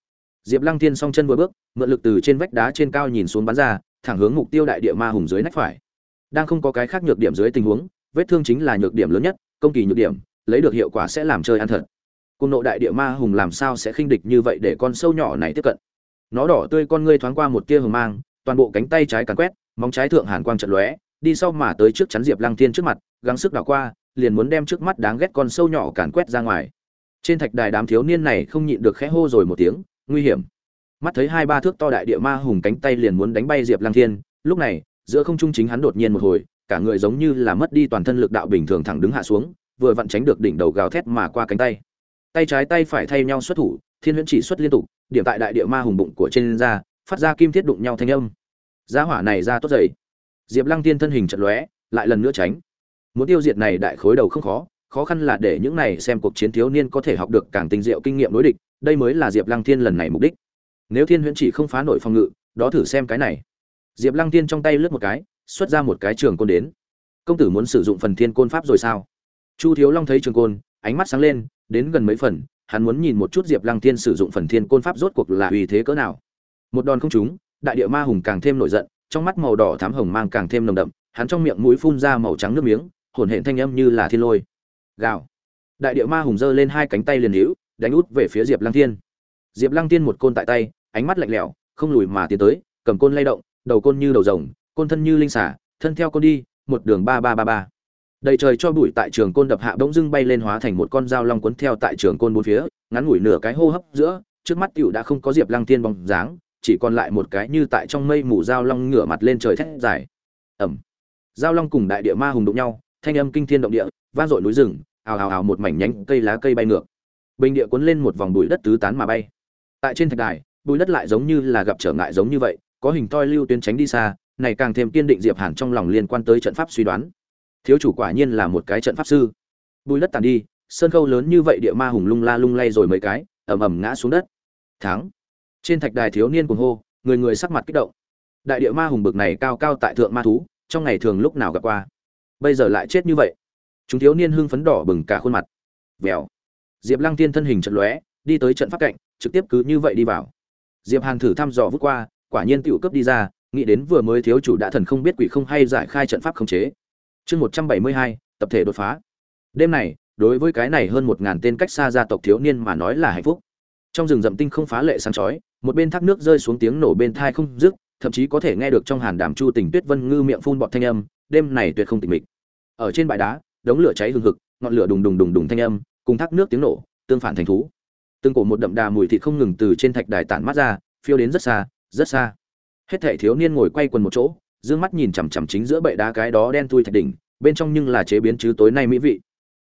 Diệp lăng Thiên song chân vừa bước, mượn lực từ trên vách đá trên cao nhìn xuống bắn ra thẳng hướng mục tiêu đại địa ma hùng dưới nách phải. Đang không có cái khác nhược điểm dưới tình huống, vết thương chính là nhược điểm lớn nhất, công kỳ nhược điểm, lấy được hiệu quả sẽ làm chơi ăn thật. Cùng nộ đại địa ma hùng làm sao sẽ khinh địch như vậy để con sâu nhỏ này tiếp cận? Nó đỏ tươi con ngươi thoáng qua một tia hờ mang, toàn bộ cánh tay trái càn quét, móng trái thượng hàn quang trận lóe, đi sau mà tới trước chắn diệp lăng thiên trước mặt, gắng sức đảo qua, liền muốn đem trước mắt đáng ghét con sâu nhỏ càn quét ra ngoài. Trên thạch đài đám thiếu niên này không nhịn được khẽ hô rồi một tiếng, nguy hiểm mắt thấy hai ba thước to đại địa ma hùng cánh tay liền muốn đánh bay diệp lăng thiên, lúc này, giữa không trung chính hắn đột nhiên một hồi, cả người giống như là mất đi toàn thân lực đạo bình thường thẳng đứng hạ xuống, vừa vặn tránh được đỉnh đầu gào thét mà qua cánh tay. Tay trái tay phải thay nhau xuất thủ, thiên huyễn chỉ xuất liên tục, điểm tại đại địa ma hùng bụng của trên ra phát ra kim thiết đụng nhau thanh âm. Giá hỏa này ra tốt dậy. Diệp lăng tiên thân hình chật lóe, lại lần nữa tránh. Muốn tiêu diệt này đại khối đầu không khó khó khăn là để những này xem cuộc chiến thiếu niên có thể học được càng tinh diệu kinh nghiệm đối địch, đây mới là diệp lăng thiên lần này mục đích nếu thiên huyễn chỉ không phá nổi phòng ngự, đó thử xem cái này. Diệp lăng tiên trong tay lướt một cái, xuất ra một cái trường côn đến. Công tử muốn sử dụng phần thiên côn pháp rồi sao? Chu thiếu long thấy trường côn, ánh mắt sáng lên, đến gần mấy phần, hắn muốn nhìn một chút diệp lăng tiên sử dụng phần thiên côn pháp rốt cuộc là uy thế cỡ nào. Một đòn không trúng, đại địa ma hùng càng thêm nổi giận, trong mắt màu đỏ thám hồng mang càng thêm nồng đậm, hắn trong miệng mũi phun ra màu trắng nước miếng, hồn hển thanh âm như là thiên lôi. Gào. Đại địa ma hùng giơ lên hai cánh tay liền hữu, đánh út về phía diệp lăng thiên. Diệp lăng thiên một côn tại tay ánh mắt lạnh lẽo không lùi mà tiến tới cầm côn lay động đầu côn như đầu rồng côn thân như linh xả thân theo côn đi một đường ba ba ba ba. Đầy trời cho bụi tại trường côn đập hạ bỗng dưng bay lên hóa thành một con dao long cuốn theo tại trường côn bốn phía ngắn ngủi nửa cái hô hấp giữa trước mắt tiểu đã không có diệp lăng thiên bóng dáng chỉ còn lại một cái như tại trong mây mù dao long ngửa mặt lên trời thét dài. Ầm, dao long cùng đại địa ma hùng đụng nhau thanh âm kinh thiên động địa vang dội núi rừng ào ào ào một mảnh nhánh cây lá cây bay ngược. Bình địa cuốn lên một vòng bụi đất tứ tán mà bay. Tại trên thạch đài bùi đất lại giống như là gặp trở ngại giống như vậy, có hình toi lưu tuyến tránh đi xa, này càng thêm kiên định diệp hàn trong lòng liên quan tới trận pháp suy đoán. Thiếu chủ quả nhiên là một cái trận pháp sư. Bùi đất tàn đi sơn khâu lớn như vậy địa ma hùng lung la lung lay rồi mấy cái, ầm ầm ngã xuống đất. Thắng. Trên thạch đài thiếu niên cuồng hô, người người sắc mặt kích động. Đại địa ma hùng bực này cao cao tại thượng ma thú, trong ngày thường lúc nào gặp qua. Bây giờ lại chết như vậy. Chúng thiếu niên hưng phấn đỏ bừng cả khuôn mặt. Vèo. Diệp lăng tiên thân hình trận lóe, đi tới trận pháp cạnh, trực tiếp cứ như vậy đi vào diệp hàn thử thăm dò vút qua, quả nhiên tiểu cấp đi ra, nghĩ đến vừa mới thiếu chủ đã thần không biết quỷ không hay giải khai trận pháp khống chế. Chương một trăm bảy mươi hai, tập thể đột phá. Đêm này, đối với cái này hơn một ngàn tên cách xa gia tộc thiếu niên mà nói là hạnh phúc. Trong rừng rậm tinh không phá lệ sáng chói, một bên thác nước rơi xuống tiếng nổ bên thai không dứt, thậm chí có thể nghe được trong hàn đàm chu tình tuyết vân ngư miệng phun bọt thanh âm, đêm này tuyệt không tịch mịch. Ở trên bãi đá, đống lửa cháy hừng hực, ngọn lửa đùng đùng đùng đùng thanh âm, cùng thác nước tiếng nổ, tương phản thành thú từng cổ một đậm đà mùi thịt không ngừng từ trên thạch đài tản mát ra, phiêu đến rất xa rất xa. Hết thảy thiếu niên ngồi quay quần một chỗ, dương mắt nhìn chằm chằm chính giữa bệ đá cái đó đen thui thạch đỉnh, bên trong nhưng là chế biến chứ tối nay mỹ vị.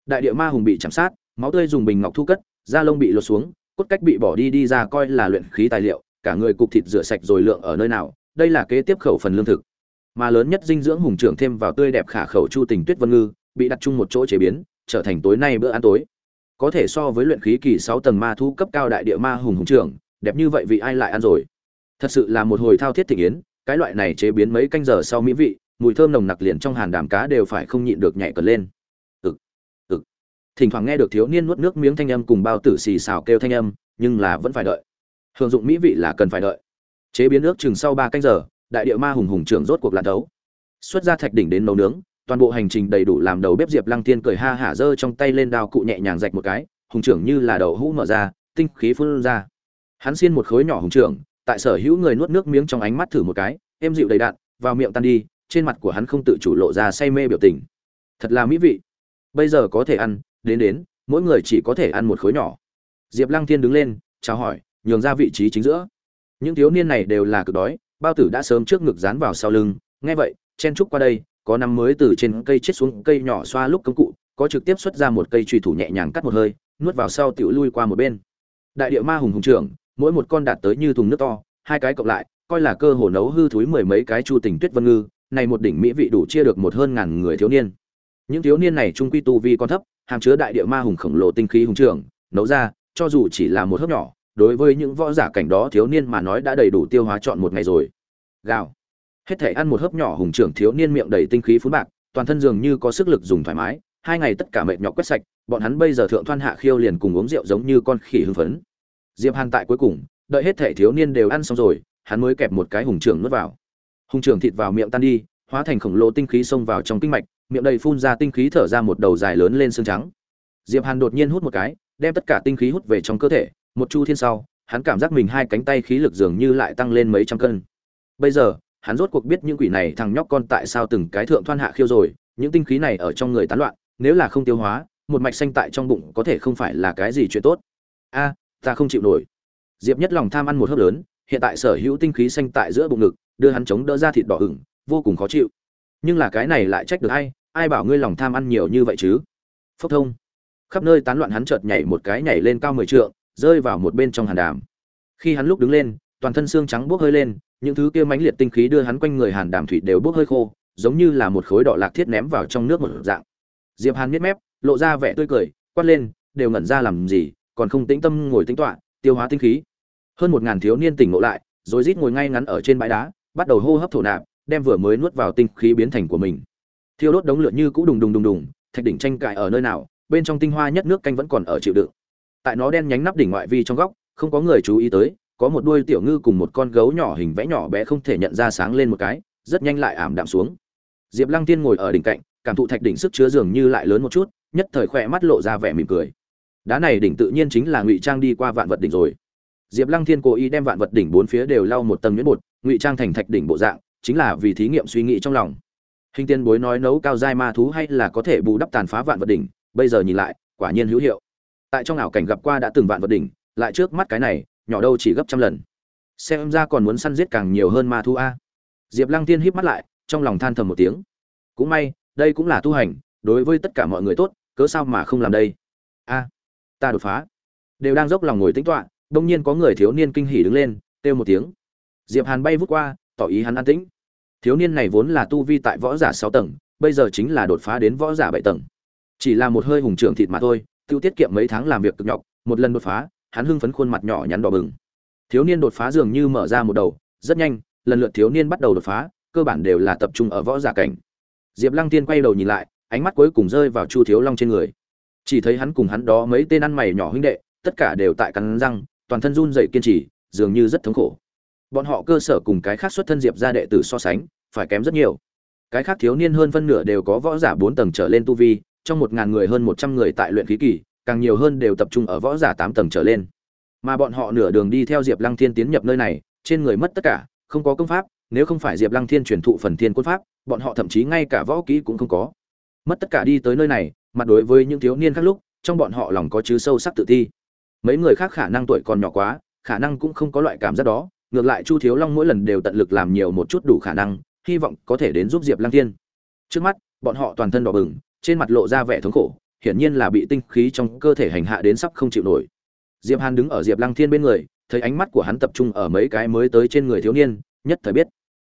Đại địa ma hùng bị chạm sát, máu tươi dùng bình ngọc thu cất, da lông bị lột xuống, cốt cách bị bỏ đi đi ra coi là luyện khí tài liệu, cả người cục thịt rửa sạch rồi lượng ở nơi nào, đây là kế tiếp khẩu phần lương thực. Mà lớn nhất dinh dưỡng hùng trưởng thêm vào tươi đẹp khả khẩu chu tình tuyết vân ngư, bị đặt chung một chỗ chế biến, trở thành tối nay bữa ăn tối có thể so với luyện khí kỳ sáu tầng ma thú cấp cao đại địa ma hùng hùng trưởng, đẹp như vậy vị ai lại ăn rồi? Thật sự là một hồi thao thiết thịnh yến, cái loại này chế biến mấy canh giờ sau mỹ vị, mùi thơm nồng nặc liền trong hàn đàm cá đều phải không nhịn được nhảy cờ lên. Ực ực. Thỉnh thoảng nghe được thiếu niên nuốt nước miếng thanh âm cùng bao tử xì xào kêu thanh âm, nhưng là vẫn phải đợi. Hưởng dụng mỹ vị là cần phải đợi. Chế biến nước chừng sau ba canh giờ, đại địa ma hùng hùng trưởng rốt cuộc là đấu xuất ra thạch đỉnh đến nấu nướng toàn bộ hành trình đầy đủ làm đầu bếp diệp lăng tiên cười ha hả giơ trong tay lên đao cụ nhẹ nhàng rạch một cái, hùng trưởng như là đầu hũ mở ra, tinh khí phun ra. Hắn xiên một khối nhỏ hùng trưởng, tại sở hữu người nuốt nước miếng trong ánh mắt thử một cái, êm dịu đầy đạn vào miệng tan đi, trên mặt của hắn không tự chủ lộ ra say mê biểu tình. Thật là mỹ vị. Bây giờ có thể ăn, đến đến, mỗi người chỉ có thể ăn một khối nhỏ. Diệp lăng thiên đứng lên, chào hỏi, nhường ra vị trí chính giữa. Những thiếu niên này đều là cực đói, bao tử đã sớm trước ngực dán vào sau lưng, nghe vậy, chen trúc qua đây có năm mới từ trên cây chết xuống, cây nhỏ xoa lúc công cụ, có trực tiếp xuất ra một cây truy thủ nhẹ nhàng cắt một hơi, nuốt vào sau tiểu lui qua một bên. Đại địa ma hùng hùng trưởng, mỗi một con đạt tới như thùng nước to, hai cái cộng lại, coi là cơ hồ nấu hư thúi mười mấy cái chu tình tuyết vân ngư, này một đỉnh mỹ vị đủ chia được một hơn ngàn người thiếu niên. Những thiếu niên này trung quy tu vi còn thấp, hàm chứa đại địa ma hùng khổng lồ tinh khí hùng trưởng, nấu ra, cho dù chỉ là một hớp nhỏ, đối với những võ giả cảnh đó thiếu niên mà nói đã đầy đủ tiêu hóa chọn một ngày rồi. Gạo hết thể ăn một hớp nhỏ hùng trưởng thiếu niên miệng đầy tinh khí phú bạc, toàn thân dường như có sức lực dùng thoải mái, hai ngày tất cả mệt nhọc quét sạch, bọn hắn bây giờ thượng thoan hạ khiêu liền cùng uống rượu giống như con khỉ hưng phấn. Diệp hàn tại cuối cùng, đợi hết thể thiếu niên đều ăn xong rồi, hắn mới kẹp một cái hùng trưởng nuốt vào. Hùng trưởng thịt vào miệng tan đi, hóa thành khổng lồ tinh khí xông vào trong kinh mạch, miệng đầy phun ra tinh khí thở ra một đầu dài lớn lên xương trắng. Diệp hàn đột nhiên hút một cái, đem tất cả tinh khí hút về trong cơ thể, một chu thiên sau, hắn cảm giác mình hai cánh tay khí lực dường như lại tăng lên mấy trăm cân. Bây giờ hắn rốt cuộc biết những quỷ này thằng nhóc con tại sao từng cái thượng thoan hạ khiêu rồi, những tinh khí này ở trong người tán loạn, nếu là không tiêu hóa, một mạch xanh tại trong bụng có thể không phải là cái gì chuyện tốt. A, ta không chịu nổi. Diệp nhất lòng tham ăn một hớp lớn, hiện tại sở hữu tinh khí xanh tại giữa bụng ngực, đưa hắn chống đỡ ra thịt đỏ ửng, vô cùng khó chịu. Nhưng là cái này lại trách được ai ai bảo ngươi lòng tham ăn nhiều như vậy chứ? Phốc thông. Khắp nơi tán loạn hắn chợt nhảy một cái nhảy lên cao mười trượng, rơi vào một bên trong hàn đàm. Khi hắn lúc đứng lên, toàn thân xương trắng bốc hơi lên những thứ kia mãnh liệt tinh khí đưa hắn quanh người hàn đàm thủy đều bốc hơi khô, giống như là một khối đỏ lạc thiết ném vào trong nước một dạng. Diệp hàn miết mép, lộ ra vẻ tươi cười, quát lên, đều ngẩn ra làm gì, còn không tĩnh tâm ngồi tĩnh tọa, tiêu hóa tinh khí. Hơn một ngàn thiếu niên tỉnh ngộ lại, rồi rít ngồi ngay ngắn ở trên bãi đá, bắt đầu hô hấp thổ nạp, đem vừa mới nuốt vào tinh khí biến thành của mình. Thiêu đốt đống lửa như cũ đùng đùng đùng đùng, thạch đỉnh tranh cãi ở nơi nào, bên trong tinh hoa nhất nước canh vẫn còn ở chịu đựng. Tại nó đen nhánh nắp đỉnh ngoại vi trong góc, không có người chú ý tới có một đuôi tiểu ngư cùng một con gấu nhỏ hình vẽ nhỏ bé không thể nhận ra sáng lên một cái, rất nhanh lại ảm đạm xuống. Diệp lăng tiên ngồi ở đỉnh cạnh, cảm thụ thạch đỉnh sức chứa dường như lại lớn một chút, nhất thời khỏe mắt lộ ra vẻ mỉm cười. Đá này đỉnh tự nhiên chính là ngụy trang đi qua vạn vật đỉnh rồi. Diệp lăng thiên cố ý đem vạn vật đỉnh bốn phía đều lau một tầng nhuyễn bột, ngụy trang thành thạch đỉnh bộ dạng, chính là vì thí nghiệm suy nghĩ trong lòng. Hình tiên bối nói nấu cao giai ma thú hay là có thể bù đắp tàn phá vạn vật đỉnh, bây giờ nhìn lại, quả nhiên hữu hiệu. Tại trong ảo cảnh gặp qua đã từng vạn vật đỉnh, lại trước mắt cái này nhỏ đâu chỉ gấp trăm lần. Xem ra còn muốn săn giết càng nhiều hơn ma thu a. Diệp lăng tiên híp mắt lại, trong lòng than thầm một tiếng. Cũng may, đây cũng là tu hành, đối với tất cả mọi người tốt, cớ sao mà không làm đây? A, ta đột phá. Đều đang dốc lòng ngồi tính toạ đông nhiên có người thiếu niên kinh hỉ đứng lên, kêu một tiếng. Diệp hàn bay vút qua, tỏ ý hắn an tĩnh. Thiếu niên này vốn là tu vi tại võ giả sáu tầng, bây giờ chính là đột phá đến võ giả bảy tầng. Chỉ là một hơi hùng trưởng thịt mà thôi, tiêu tiết kiệm mấy tháng làm việc cực nhọc, một lần đột phá hắn hưng phấn khuôn mặt nhỏ nhắn đỏ bừng. Thiếu niên đột phá dường như mở ra một đầu, rất nhanh, lần lượt thiếu niên bắt đầu đột phá, cơ bản đều là tập trung ở võ giả cảnh. Diệp lăng tiên quay đầu nhìn lại, ánh mắt cuối cùng rơi vào chu thiếu long trên người. Chỉ thấy hắn cùng hắn đó mấy tên ăn mày nhỏ huynh đệ, tất cả đều tại cắn răng, toàn thân run dậy kiên trì, dường như rất thống khổ. Bọn họ cơ sở cùng cái khác xuất thân diệp ra đệ tử so sánh, phải kém rất nhiều. Cái khác thiếu niên hơn phân nửa đều có võ giả bốn tầng trở lên tu vi, trong một ngàn người hơn một trăm người tại luyện khí kỳ càng nhiều hơn đều tập trung ở võ giả tám tầng trở lên. Mà bọn họ nửa đường đi theo diệp lăng thiên tiến nhập nơi này, trên người mất tất cả, không có công pháp, nếu không phải diệp lăng thiên truyền thụ phần thiên quân pháp, bọn họ thậm chí ngay cả võ kỹ cũng không có. Mất tất cả đi tới nơi này, mặt đối với những thiếu niên khác lúc, trong bọn họ lòng có chứ sâu sắc tự ti. Mấy người khác khả năng tuổi còn nhỏ quá, khả năng cũng không có loại cảm giác đó, ngược lại chu thiếu long mỗi lần đều tận lực làm nhiều một chút đủ khả năng, hy vọng có thể đến giúp diệp lăng thiên. Trước mắt, bọn họ toàn thân đỏ bừng, trên mặt lộ ra vẻ thống khổ hiển nhiên là bị tinh khí trong cơ thể hành hạ đến sắp không chịu nổi. Diệp hàn đứng ở diệp lăng thiên bên người, thấy ánh mắt của hắn tập trung ở mấy cái mới tới trên người thiếu niên, nhất thời biết.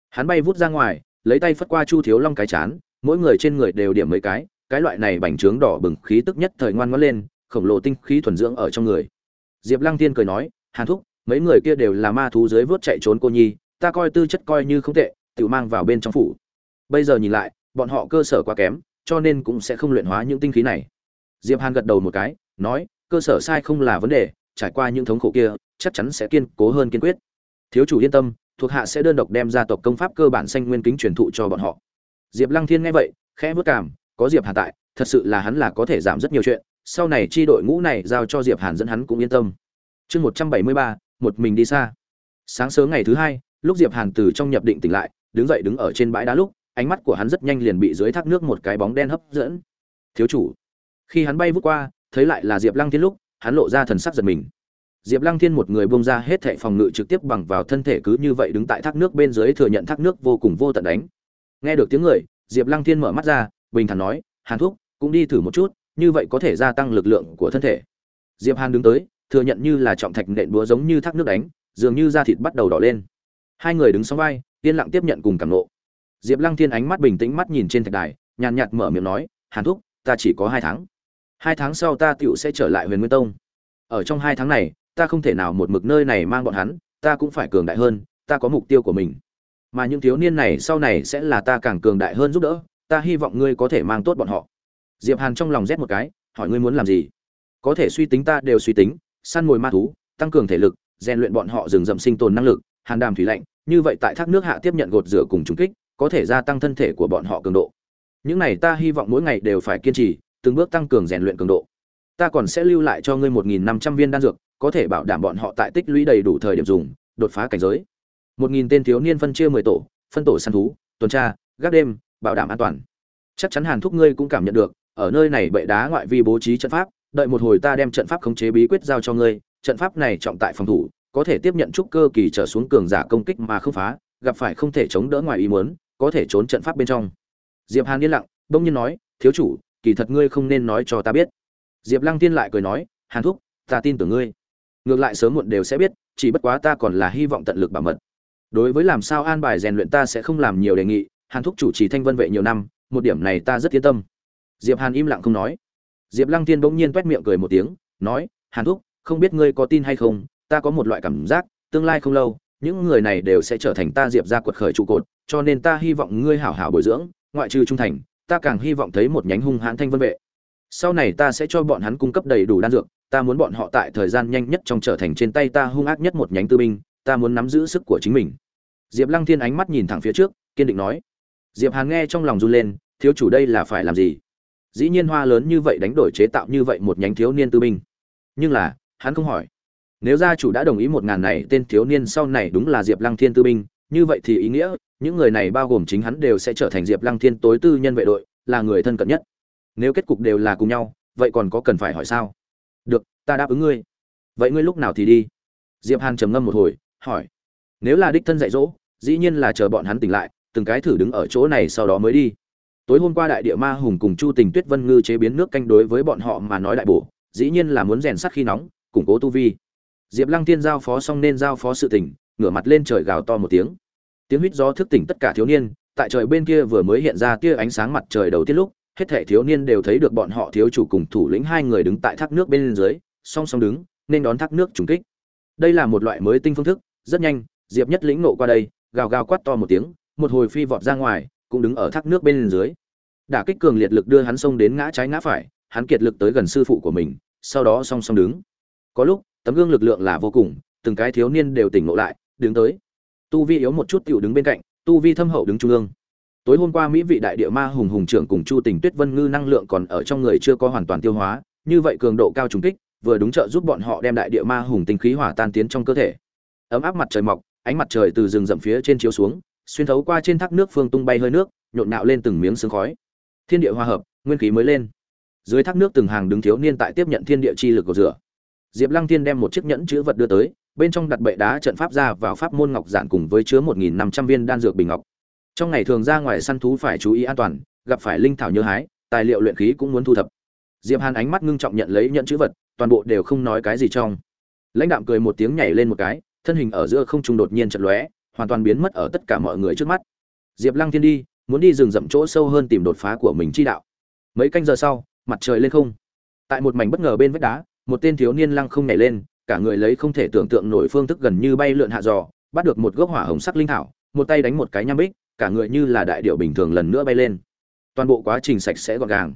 Hắn bay vút ra ngoài, lấy tay phất qua chu thiếu long cái chán, mỗi người trên người đều điểm mấy cái cái loại này bành trướng đỏ bừng khí tức nhất thời ngoan ngoãn lên, khổng lồ tinh khí thuần dưỡng ở trong người. Diệp lăng thiên cười nói, hàn thúc, mấy người kia đều là ma thú dưới vớt chạy trốn cô nhi, ta coi tư chất coi như không tệ tự mang vào bên trong phủ. Bây giờ nhìn lại, bọn họ cơ sở quá kém, cho nên cũng sẽ không luyện hóa những tinh khí này diệp hàn gật đầu một cái, nói, cơ sở sai không là vấn đề, trải qua những thống khổ kia, chắc chắn sẽ kiên cố hơn kiên quyết. Thiếu chủ yên tâm, thuộc hạ sẽ đơn độc đem gia tộc công pháp cơ bản xanh nguyên kính truyền thụ cho bọn họ. Diệp lăng thiên nghe vậy, khẽ vất cảm, có diệp hàn tại, thật sự là hắn là có thể giảm rất nhiều chuyện, sau này chi đội ngũ này giao cho diệp hàn dẫn hắn cũng yên tâm. Chương một trăm bảy mươi ba, một mình đi xa. Sáng sớm ngày thứ hai, lúc diệp hàn từ trong nhập định tỉnh lại, đứng dậy đứng ở trên bãi đá lúc, ánh mắt của hắn rất nhanh liền bị dưới thác nước một cái bóng đen hấp dẫn. Thiếu chủ khi hắn bay vút qua, thấy lại là diệp lăng thiên lúc, hắn lộ ra thần sắc giật mình. Diệp lăng thiên một người bông ra hết thệ phòng ngự trực tiếp bằng vào thân thể cứ như vậy đứng tại thác nước bên dưới thừa nhận thác nước vô cùng vô tận đánh. Nghe được tiếng người, diệp lăng thiên mở mắt ra, bình thản nói, hàn thúc, cũng đi thử một chút, như vậy có thể gia tăng lực lượng của thân thể. Diệp hàn đứng tới, thừa nhận như là trọng thạch nện búa giống như thác nước đánh, dường như da thịt bắt đầu đỏ lên. Hai người đứng sau vai, yên lặng tiếp nhận cùng cảm nộ diệp lăng thiên ánh mắt bình tĩnh mắt nhìn trên thạch đài, nhàn nhạt mở miệng nói, hàn thúc, ta chỉ có hai tháng hai tháng sau ta tựu sẽ trở lại huyền nguyên tông. Ở trong hai tháng này, ta không thể nào một mực nơi này mang bọn hắn, ta cũng phải cường đại hơn, ta có mục tiêu của mình. Mà những thiếu niên này sau này sẽ là ta càng cường đại hơn giúp đỡ, ta hy vọng ngươi có thể mang tốt bọn họ. Diệp hàn trong lòng rét một cái, hỏi ngươi muốn làm gì? Có thể suy tính ta đều suy tính, săn mồi ma thú, tăng cường thể lực, rèn luyện bọn họ rừng rậm sinh tồn năng lực, hàn đàm thủy lạnh, như vậy tại thác nước hạ tiếp nhận gột rửa cùng trùng kích, có thể gia tăng thân thể của bọn họ cường độ. Những này ta hy vọng mỗi ngày đều phải kiên trì từng bước tăng cường rèn luyện cường độ. Ta còn sẽ lưu lại cho ngươi một nghìn năm trăm viên đan dược, có thể bảo đảm bọn họ tại tích lũy đầy đủ thời điểm dùng, đột phá cảnh giới. Một nghìn tên thiếu niên phân chia mười tổ, phân tổ săn thú, tuần tra, gác đêm, bảo đảm an toàn. Chắc chắn hàn thúc ngươi cũng cảm nhận được, ở nơi này bệ đá ngoại vi bố trí trận pháp, đợi một hồi ta đem trận pháp khống chế bí quyết giao cho ngươi, trận pháp này trọng tại phòng thủ, có thể tiếp nhận trúc cơ kỳ trở xuống cường giả công kích mà không phá, gặp phải không thể chống đỡ ngoài ý muốn, có thể trốn trận pháp bên trong. Diệp hàn yên lặng bỗng nhiên nói, thiếu chủ kỳ thật ngươi không nên nói cho ta biết. Diệp lăng tiên lại cười nói, hàn thúc, ta tin tưởng ngươi. Ngược lại sớm muộn đều sẽ biết, chỉ bất quá ta còn là hy vọng tận lực bảo mật. Đối với làm sao an bài rèn luyện ta sẽ không làm nhiều đề nghị, hàn thúc chủ trì thanh vân vệ nhiều năm, một điểm này ta rất yên tâm. Diệp hàn im lặng không nói. Diệp lăng tiên bỗng nhiên t miệng cười một tiếng, nói, hàn thúc, không biết ngươi có tin hay không, ta có một loại cảm giác, tương lai không lâu, những người này đều sẽ trở thành ta diệp ra quật khởi trụ cột, cho nên ta hy vọng ngươi hảo hảo bồi dưỡng, ngoại trừ trung thành ta càng hy vọng thấy một nhánh hung hãn thanh vân vệ. Sau này ta sẽ cho bọn hắn cung cấp đầy đủ đan dược, ta muốn bọn họ tại thời gian nhanh nhất trong trở thành trên tay ta hung ác nhất một nhánh tư binh, ta muốn nắm giữ sức của chính mình. Diệp lăng thiên ánh mắt nhìn thẳng phía trước, kiên định nói. Diệp hàn nghe trong lòng run lên, thiếu chủ đây là phải làm gì? Dĩ nhiên hoa lớn như vậy đánh đổi chế tạo như vậy một nhánh thiếu niên tư binh. Nhưng là, hắn không hỏi. Nếu gia chủ đã đồng ý một ngàn này, tên thiếu niên sau này đúng là diệp lăng thiên tư binh như vậy thì ý nghĩa, những người này bao gồm chính hắn đều sẽ trở thành diệp lăng thiên tối tư nhân vệ đội, là người thân cận nhất. Nếu kết cục đều là cùng nhau, vậy còn có cần phải hỏi sao? Được, ta đáp ứng ngươi. Vậy ngươi lúc nào thì đi? Diệp hàn trầm ngâm một hồi, hỏi. Nếu là đích thân dạy dỗ, dĩ nhiên là chờ bọn hắn tỉnh lại, từng cái thử đứng ở chỗ này sau đó mới đi. Tối hôm qua đại địa ma hùng cùng chu tình tuyết vân ngư chế biến nước canh đối với bọn họ mà nói đại bổ, dĩ nhiên là muốn rèn sắt khi nóng, củng cố tu vi. Diệp lăng tiên giao phó xong nên giao phó sự tỉnh ngửa mặt lên trời gào to một tiếng. Tiếng huýt gió thức tỉnh tất cả thiếu niên, tại trời bên kia vừa mới hiện ra tia ánh sáng mặt trời đầu tiên lúc, hết thể thiếu niên đều thấy được bọn họ thiếu chủ cùng thủ lĩnh hai người đứng tại thác nước bên dưới, song song đứng, nên đón thác nước trùng kích. Đây là một loại mới tinh phương thức, rất nhanh, diệp nhất lĩnh nộ qua đây, gào gào quát to một tiếng, một hồi phi vọt ra ngoài, cũng đứng ở thác nước bên dưới. Đả kích cường liệt lực đưa hắn xông đến ngã trái ngã phải, hắn kiệt lực tới gần sư phụ của mình, sau đó song song đứng. Có lúc, tấm gương lực lượng là vô cùng, từng cái thiếu niên đều tỉnh ngộ lại đứng tới. Tu vi yếu một chút, tiểu đứng bên cạnh, tu vi thâm hậu đứng trung ương. Tối hôm qua mỹ vị đại địa ma hùng hùng trưởng cùng chu tình tuyết vân ngư năng lượng còn ở trong người chưa có hoàn toàn tiêu hóa, như vậy cường độ cao trùng kích, vừa đúng trợ giúp bọn họ đem đại địa ma hùng tinh khí hỏa tan tiến trong cơ thể. Ấm áp mặt trời mọc, ánh mặt trời từ rừng rậm phía trên chiếu xuống, xuyên thấu qua trên thác nước phương tung bay hơi nước, nhộn nạo lên từng miếng sương khói. Thiên địa hòa hợp, nguyên khí mới lên. Dưới thác nước từng hàng đứng thiếu niên tại tiếp nhận thiên địa chi lực của rửa. Diệp lăng thiên đem một chiếc nhẫn chữ vật đưa tới bên trong đặt bệ đá trận pháp ra vào pháp môn ngọc giản cùng với chứa một nghìn năm trăm viên đan dược bình ngọc. Trong ngày thường ra ngoài săn thú phải chú ý an toàn, gặp phải linh thảo nhớ hái, tài liệu luyện khí cũng muốn thu thập. Diệp hàn ánh mắt ngưng trọng nhận lấy nhẫn chữ vật, toàn bộ đều không nói cái gì trong. Lãnh đạm cười một tiếng nhảy lên một cái, thân hình ở giữa không trung đột nhiên chợt lóe, hoàn toàn biến mất ở tất cả mọi người trước mắt. Diệp lăng thiên đi, muốn đi rừng rậm chỗ sâu hơn tìm đột phá của mình chi đạo. Mấy canh giờ sau, mặt trời lên không. Tại một mảnh bất ngờ bên vách đá, một tên thiếu niên lăng không nhảy lên cả người lấy không thể tưởng tượng nổi phương thức gần như bay lượn hạ dò bắt được một gốc hỏa hồng sắc linh thảo, một tay đánh một cái nham bích, cả người như là đại điệu bình thường lần nữa bay lên. Toàn bộ quá trình sạch sẽ gọn gàng.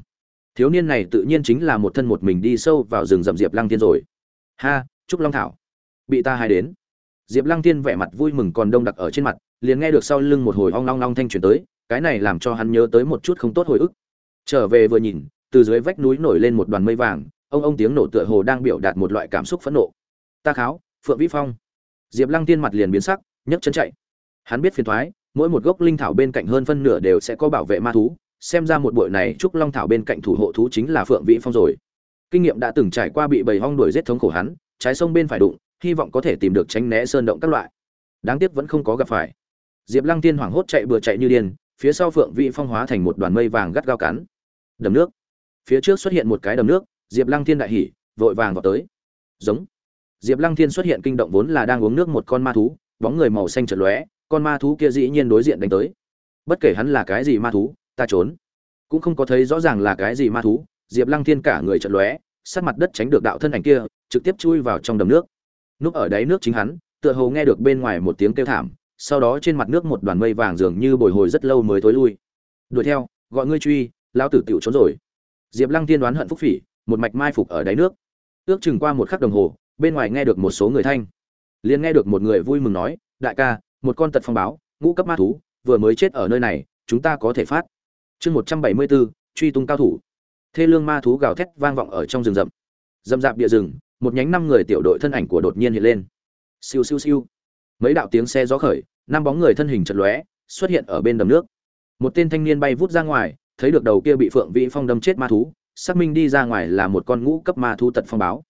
Thiếu niên này tự nhiên chính là một thân một mình đi sâu vào rừng rậm diệp lăng thiên rồi. Ha, trúc long thảo. Bị ta hai đến. Diệp lăng thiên vẻ mặt vui mừng còn đông đặc ở trên mặt, liền nghe được sau lưng một hồi ong long long thanh truyền tới, cái này làm cho hắn nhớ tới một chút không tốt hồi ức. Trở về vừa nhìn, từ dưới vách núi nổi lên một đoàn mây vàng, ông ông tiếng nổ tựa hồ đang biểu đạt một loại cảm xúc phẫn nộ ta kháo, phượng vĩ phong. Diệp lăng tiên mặt liền biến sắc, nhấc chân chạy. Hắn biết phiền thoái, mỗi một gốc linh thảo bên cạnh hơn phân nửa đều sẽ có bảo vệ ma thú, xem ra một bội này trúc long thảo bên cạnh thủ hộ thú chính là phượng vĩ phong rồi. Kinh nghiệm đã từng trải qua bị bầy hong đuổi giết thống khổ hắn, trái sông bên phải đụng, hy vọng có thể tìm được tránh né sơn động các loại. Đáng tiếc vẫn không có gặp phải. Diệp lăng tiên hoảng hốt chạy bừa chạy như điên, phía sau phượng vĩ phong hóa thành một đoàn mây vàng gắt gao cắn. Đầm nước. Phía trước xuất hiện một cái đầm nước, diệp lăng thiên đại hỉ, vội vàng vào tới. Giống diệp lăng thiên xuất hiện kinh động vốn là đang uống nước một con ma thú, bóng người màu xanh chợt lóe, con ma thú kia dĩ nhiên đối diện đánh tới. Bất kể hắn là cái gì ma thú, ta trốn. Cũng không có thấy rõ ràng là cái gì ma thú, diệp lăng thiên cả người chợt lóe, sát mặt đất tránh được đạo thân ảnh kia, trực tiếp chui vào trong đầm nước. Núp ở đáy nước chính hắn, tựa hồ nghe được bên ngoài một tiếng kêu thảm, sau đó trên mặt nước một đoàn mây vàng dường như bồi hồi rất lâu mới tối lui. Đuổi theo, gọi ngươi truy lao tử tiểu trốn rồi. Diệp lăng Thiên đoán hận phúc phỉ, một mạch mai phục ở đáy nước. Ước chừng qua một khắc đồng hồ bên ngoài nghe được một số người thanh. Liền nghe được một người vui mừng nói, đại ca, một con tật phong báo, ngũ cấp ma thú, vừa mới chết ở nơi này, chúng ta có thể phát. Chương một trăm bảy mươi bốn, truy tung cao thủ. Thê lương ma thú gào thét vang vọng ở trong rừng rậm. Rậm rạp địa rừng, một nhánh năm người tiểu đội thân ảnh của đột nhiên hiện lên. Siêu siêu siêu. Mấy đạo tiếng xe gió khởi, năm bóng người thân hình chật lóe, xuất hiện ở bên đầm nước. Một tên thanh niên bay vút ra ngoài, thấy được đầu kia bị phượng vĩ phong đâm chết ma thú, xác minh đi ra ngoài là một con ngũ cấp ma thú tật phong báo.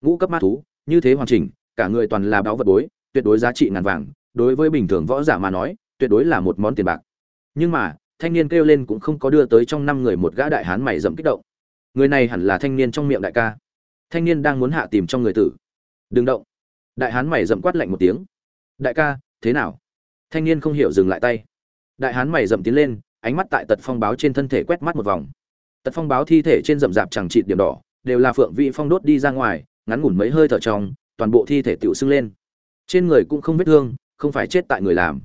Ngũ cấp ma thú như thế hoàn chỉnh, cả người toàn là báo vật bối, tuyệt đối giá trị ngàn vàng, đối với bình thường võ giả mà nói, tuyệt đối là một món tiền bạc. Nhưng mà, thanh niên kêu lên cũng không có đưa tới trong năm người một gã đại hán mày dẫm kích động. Người này hẳn là thanh niên trong miệng đại ca. Thanh niên đang muốn hạ tìm trong người tử. Đừng động. Đại hán mày dậm quát lạnh một tiếng. Đại ca, thế nào? Thanh niên không hiểu dừng lại tay. Đại hán mày dậm tiến lên, ánh mắt tại tật phong báo trên thân thể quét mắt một vòng. Tật phong báo thi thể trên rậm rạp chẳng trị điểm đỏ, đều là phượng vị phong đốt đi ra ngoài ngắn ngủn mấy hơi thở trong, toàn bộ thi thể tựu sưng lên. Trên người cũng không vết thương, không phải chết tại người làm.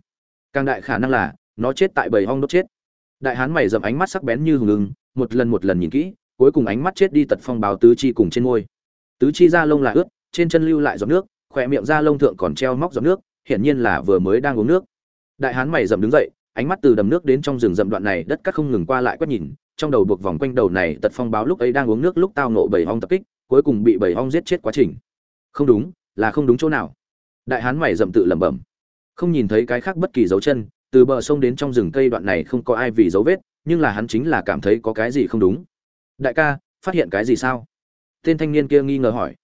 Càng đại khả năng là, nó chết tại bầy hong đốt chết. Đại hán mày dậm ánh mắt sắc bén như hùng lưng một lần một lần nhìn kỹ, cuối cùng ánh mắt chết đi tật phong báo tứ chi cùng trên môi. Tứ chi da lông là ướt, trên chân lưu lại giọt nước, khỏe miệng da lông thượng còn treo móc giọt nước, hiển nhiên là vừa mới đang uống nước. Đại hán mày dậm đứng dậy, ánh mắt từ đầm nước đến trong rừng rậm đoạn này đất cát không ngừng qua lại quét nhìn, trong đầu buộc vòng quanh đầu này tật phong báo lúc ấy đang uống nước lúc tao nộ bầy hong tập kích cuối cùng bị bầy hong giết chết quá trình. Không đúng, là không đúng chỗ nào. Đại hán mày dậm tự lẩm bẩm. Không nhìn thấy cái khác bất kỳ dấu chân, từ bờ sông đến trong rừng cây đoạn này không có ai vì dấu vết, nhưng là hắn chính là cảm thấy có cái gì không đúng. Đại ca, phát hiện cái gì sao? Tên thanh niên kia nghi ngờ hỏi.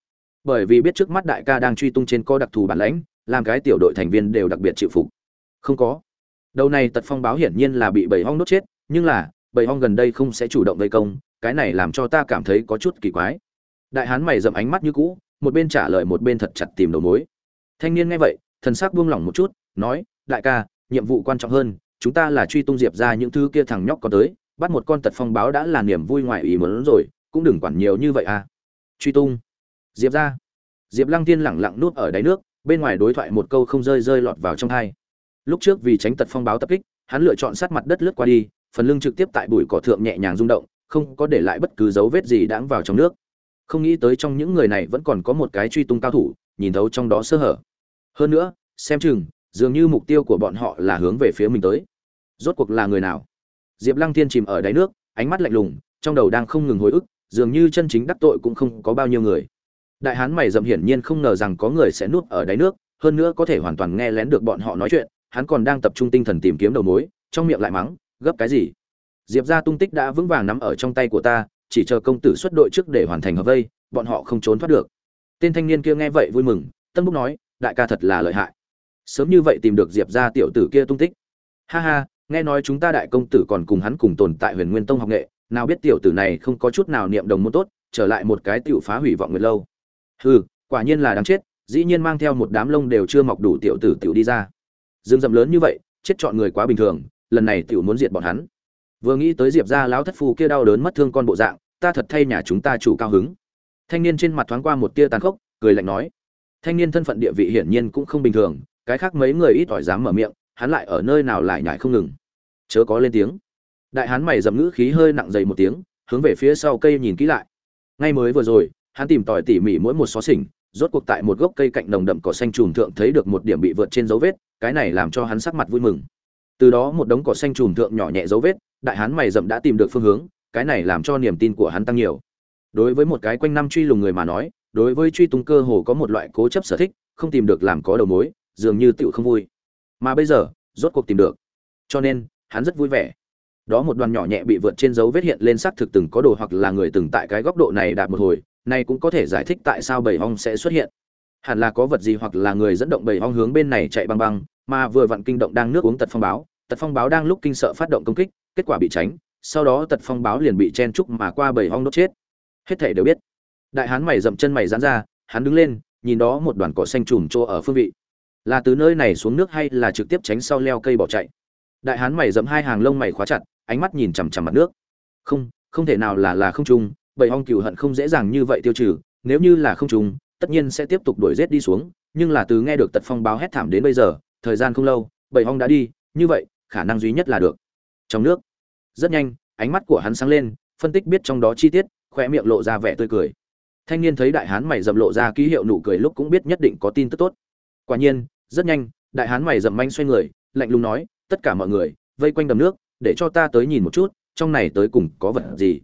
Bởi vì biết trước mắt đại ca đang truy tung trên co đặc thù bản lãnh, làm cái tiểu đội thành viên đều đặc biệt chịu phục. Không có. Đầu này tật phong báo hiển nhiên là bị bầy hong đốt chết, nhưng là bầy hong gần đây không sẽ chủ động gây công, cái này làm cho ta cảm thấy có chút kỳ quái đại hán mày dậm ánh mắt như cũ, một bên trả lời một bên thật chặt tìm đầu mối. Thanh niên nghe vậy, thần sắc buông lỏng một chút, nói, đại ca, nhiệm vụ quan trọng hơn, chúng ta là truy tung diệp ra những thứ kia thằng nhóc có tới, bắt một con tật phong báo đã là niềm vui ngoài ý muốn rồi, cũng đừng quản nhiều như vậy à. Truy tung? Diệp ra diệp lăng tiên lẳng lặng nuốt ở đáy nước, bên ngoài đối thoại một câu không rơi rơi lọt vào trong thai lúc trước vì tránh tật phong báo tập kích, hắn lựa chọn sát mặt đất lướt qua đi, phần lưng trực tiếp tại bụi cỏ thượng nhẹ nhàng rung động, không có để lại bất cứ dấu vết gì đãng vào trong nước không nghĩ tới trong những người này vẫn còn có một cái truy tung cao thủ, nhìn thấu trong đó sơ hở. Hơn nữa, xem chừng, dường như mục tiêu của bọn họ là hướng về phía mình tới. Rốt cuộc là người nào? Diệp lăng Thiên chìm ở đáy nước, ánh mắt lạnh lùng, trong đầu đang không ngừng hồi ức, dường như chân chính đắc tội cũng không có bao nhiêu người. Đại hán mày dậm hiển nhiên không ngờ rằng có người sẽ nuốt ở đáy nước, hơn nữa có thể hoàn toàn nghe lén được bọn họ nói chuyện, hắn còn đang tập trung tinh thần tìm kiếm đầu mối, trong miệng lại mắng, gấp cái gì? Diệp ra tung tích đã vững vàng nắm ở trong tay của ta chỉ chờ công tử xuất đội trước để hoàn thành hợp vây, bọn họ không trốn thoát được. Tên thanh niên kia nghe vậy vui mừng, tân búc nói, đại ca thật là lợi hại. Sớm như vậy tìm được diệp ra tiểu tử kia tung tích. Ha ha, nghe nói chúng ta đại công tử còn cùng hắn cùng tồn tại huyền nguyên tông học nghệ, nào biết tiểu tử này không có chút nào niệm đồng môn tốt, trở lại một cái tiểu phá hủy vọng nguyệt lâu. Hừ, quả nhiên là đáng chết, dĩ nhiên mang theo một đám lông đều chưa mọc đủ tiểu tử tiểu đi ra. Dương dậm lớn như vậy, chết chọn người quá bình thường, lần này tiểu muốn diệt bọn hắn vừa nghĩ tới diệp gia lão thất phu kia đau đớn mất thương con bộ dạng, ta thật thay nhà chúng ta chủ cao hứng. Thanh niên trên mặt thoáng qua một tia tàn khốc, cười lạnh nói, thanh niên thân phận địa vị hiển nhiên cũng không bình thường, cái khác mấy người ít ỏi dám mở miệng, hắn lại ở nơi nào lại nhải không ngừng. Chớ có lên tiếng. Đại hán mày dầm ngữ khí hơi nặng dày một tiếng, hướng về phía sau cây nhìn kỹ lại. Ngay mới vừa rồi, hắn tìm tòi tỉ mỉ mỗi một xó xỉnh, rốt cuộc tại một gốc cây cạnh nồng đậm cỏ xanh trùm thượng thấy được một điểm bị vượt trên dấu vết, cái này làm cho hắn sắc mặt vui mừng. Từ đó một đống cỏ xanh trùm thượng nhỏ nhẹ dấu vết đại hán mày rậm đã tìm được phương hướng, cái này làm cho niềm tin của hắn tăng nhiều. Đối với một cái quanh năm truy lùng người mà nói, đối với truy tung cơ hồ có một loại cố chấp sở thích, không tìm được làm có đầu mối, dường như tựu không vui. Mà bây giờ, rốt cuộc tìm được. Cho nên, hắn rất vui vẻ. Đó một đoàn nhỏ nhẹ bị vượt trên dấu vết hiện lên xác thực từng có đồ hoặc là người từng tại cái góc độ này đạt một hồi này cũng có thể giải thích tại sao bầy ong sẽ xuất hiện. Hẳn là có vật gì hoặc là người dẫn động bầy ong hướng bên này chạy băng băng, mà vừa vặn kinh động đang nước uống tật phong báo, tật phong báo đang lúc kinh sợ phát động công kích kết quả bị tránh, sau đó tật phong báo liền bị chen trúc mà qua bầy hong đốt chết. Hết thể đều biết. Đại hán mày dậm chân mày dán ra, hắn đứng lên, nhìn đó một đoàn cỏ xanh trùm trô ở phương vị. Là từ nơi này xuống nước hay là trực tiếp tránh sau leo cây bỏ chạy? Đại hán mày dậm hai hàng lông mày khóa chặt, ánh mắt nhìn chằm chằm mặt nước. Không không thể nào là là không trung bầy hong cừu hận không dễ dàng như vậy tiêu trừ, nếu như là không trung tất nhiên sẽ tiếp tục đuổi rết đi xuống, nhưng là từ nghe được tật phong báo hét thảm đến bây giờ, thời gian không lâu, bầy hong đã đi, như vậy, khả năng duy nhất là được trong nước. Rất nhanh, ánh mắt của hắn sáng lên, phân tích biết trong đó chi tiết khoe miệng lộ ra vẻ tươi cười. Thanh niên thấy đại hán mày dậm lộ ra ký hiệu nụ cười lúc cũng biết nhất định có tin tức tốt. Quả nhiên, rất nhanh, đại hán mày dậm manh xoay người, lạnh lùng nói, tất cả mọi người, vây quanh đầm nước, để cho ta tới nhìn một chút, trong này tới cùng có vật gì?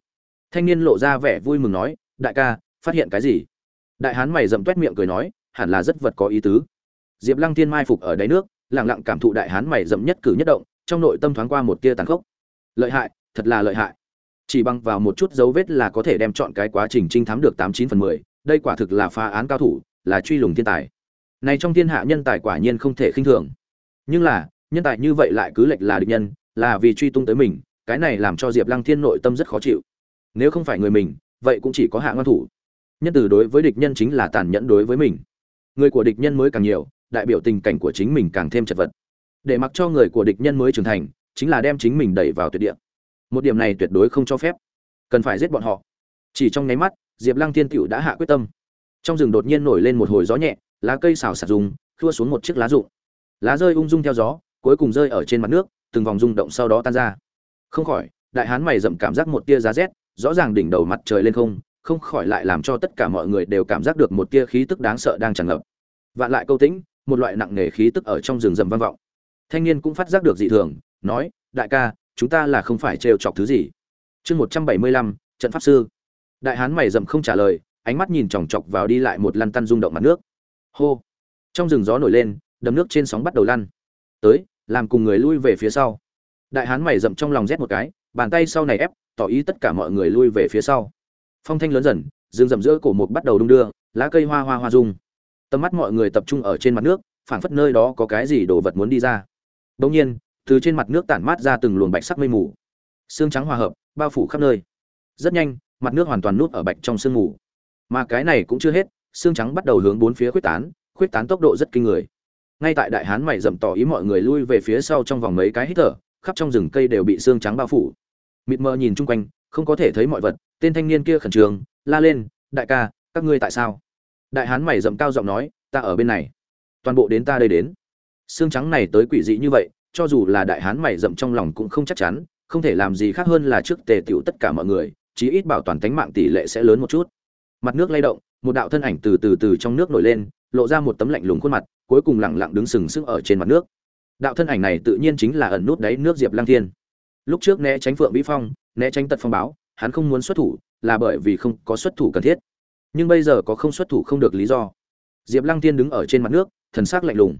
Thanh niên lộ ra vẻ vui mừng nói, đại ca, phát hiện cái gì? Đại hán mày dậm toét miệng cười nói, hẳn là rất vật có ý tứ. Diệp lăng thiên mai phục ở đáy nước lẳng lặng cảm thụ đại hán mày dậm nhất cử nhất động trong nội tâm thoáng qua một tia tàn khốc. Lợi hại, thật là lợi hại. Chỉ bằng vào một chút dấu vết là có thể đem chọn cái quá trình trinh thám được tám chín phần mười, đây quả thực là phá án cao thủ, là truy lùng thiên tài. Này trong thiên hạ nhân tài quả nhiên không thể khinh thường. Nhưng là, nhân tài như vậy lại cứ lệch là địch nhân, là vì truy tung tới mình, cái này làm cho diệp lăng thiên nội tâm rất khó chịu. Nếu không phải người mình, vậy cũng chỉ có hạ ngoan thủ. Nhân từ đối với địch nhân chính là tàn nhẫn đối với mình. Người của địch nhân mới càng nhiều, đại biểu tình cảnh của chính mình càng thêm chật vật để mặc cho người của địch nhân mới trưởng thành, chính là đem chính mình đẩy vào tuyệt địa. Một điểm này tuyệt đối không cho phép. Cần phải giết bọn họ. Chỉ trong nháy mắt, diệp lăng thiên Cựu đã hạ quyết tâm. Trong rừng đột nhiên nổi lên một hồi gió nhẹ, lá cây xào sạt dùng khua xuống một chiếc lá rụng. Lá rơi ung dung theo gió, cuối cùng rơi ở trên mặt nước, từng vòng rung động sau đó tan ra. Không khỏi, đại hán mày rậm cảm giác một tia giá rét, rõ ràng đỉnh đầu mặt trời lên không không khỏi lại làm cho tất cả mọi người đều cảm giác được một tia khí tức đáng sợ đang tràn ngập. Vạn lại câu tĩnh, một loại nặng nề khí tức ở trong rừng rậm vang vọng thanh niên cũng phát giác được dị thường, nói, đại ca, chúng ta là không phải trêu chọc thứ gì. Chương một trăm bảy mươi lăm, trận pháp sư. Đại hán mày dậm không trả lời, ánh mắt nhìn chòng chọc vào đi lại một lăn tăn rung động mặt nước. Hô. Trong rừng gió nổi lên, đầm nước trên sóng bắt đầu lăn. Tới, làm cùng người lui về phía sau. Đại hán mày dậm trong lòng rét một cái, bàn tay sau này ép, tỏ ý tất cả mọi người lui về phía sau. Phong thanh lớn dần, rừng rậm giữa cổ mục bắt đầu đung đưa, lá cây hoa hoa hoa rung. Tầm mắt mọi người tập trung ở trên mặt nước, phảng phất nơi đó có cái gì đồ vật muốn đi ra đột nhiên, từ trên mặt nước tản mát ra từng luồng bạch sắc mây mù. Sương trắng hòa hợp, bao phủ khắp nơi. Rất nhanh, mặt nước hoàn toàn nuốt ở bạch trong sương mù. Mà cái này cũng chưa hết, sương trắng bắt đầu hướng bốn phía khuếch tán khuếch tán tốc độ rất kinh người. Ngay tại đại hán mày dậm tỏ ý mọi người lui về phía sau trong vòng mấy cái hít thở, khắp trong rừng cây đều bị sương trắng bao phủ. Mịt mờ nhìn chung quanh, không có thể thấy mọi vật, tên thanh niên kia khẩn trương, la lên, đại ca, các ngươi tại sao? Đại hán mày dậm cao giọng nói, ta ở bên này. Toàn bộ đến ta đây đến xương trắng này tới quỷ dị như vậy, cho dù là đại hán mày dậm trong lòng cũng không chắc chắn, không thể làm gì khác hơn là trước tề tiểu tất cả mọi người, chí ít bảo toàn tính mạng tỷ lệ sẽ lớn một chút. Mặt nước lay động, một đạo thân ảnh từ từ từ trong nước nổi lên, lộ ra một tấm lạnh lùng khuôn mặt, cuối cùng lẳng lặng đứng sừng sững ở trên mặt nước. Đạo thân ảnh này tự nhiên chính là ẩn nút đáy nước diệp lang thiên. Lúc trước né tránh phượng vĩ phong, né tránh tật phong báo, hắn không muốn xuất thủ, là bởi vì không có xuất thủ cần thiết. Nhưng bây giờ có không xuất thủ không được lý do. Diệp lăng tiên đứng ở trên mặt nước, thần sắc lạnh lùng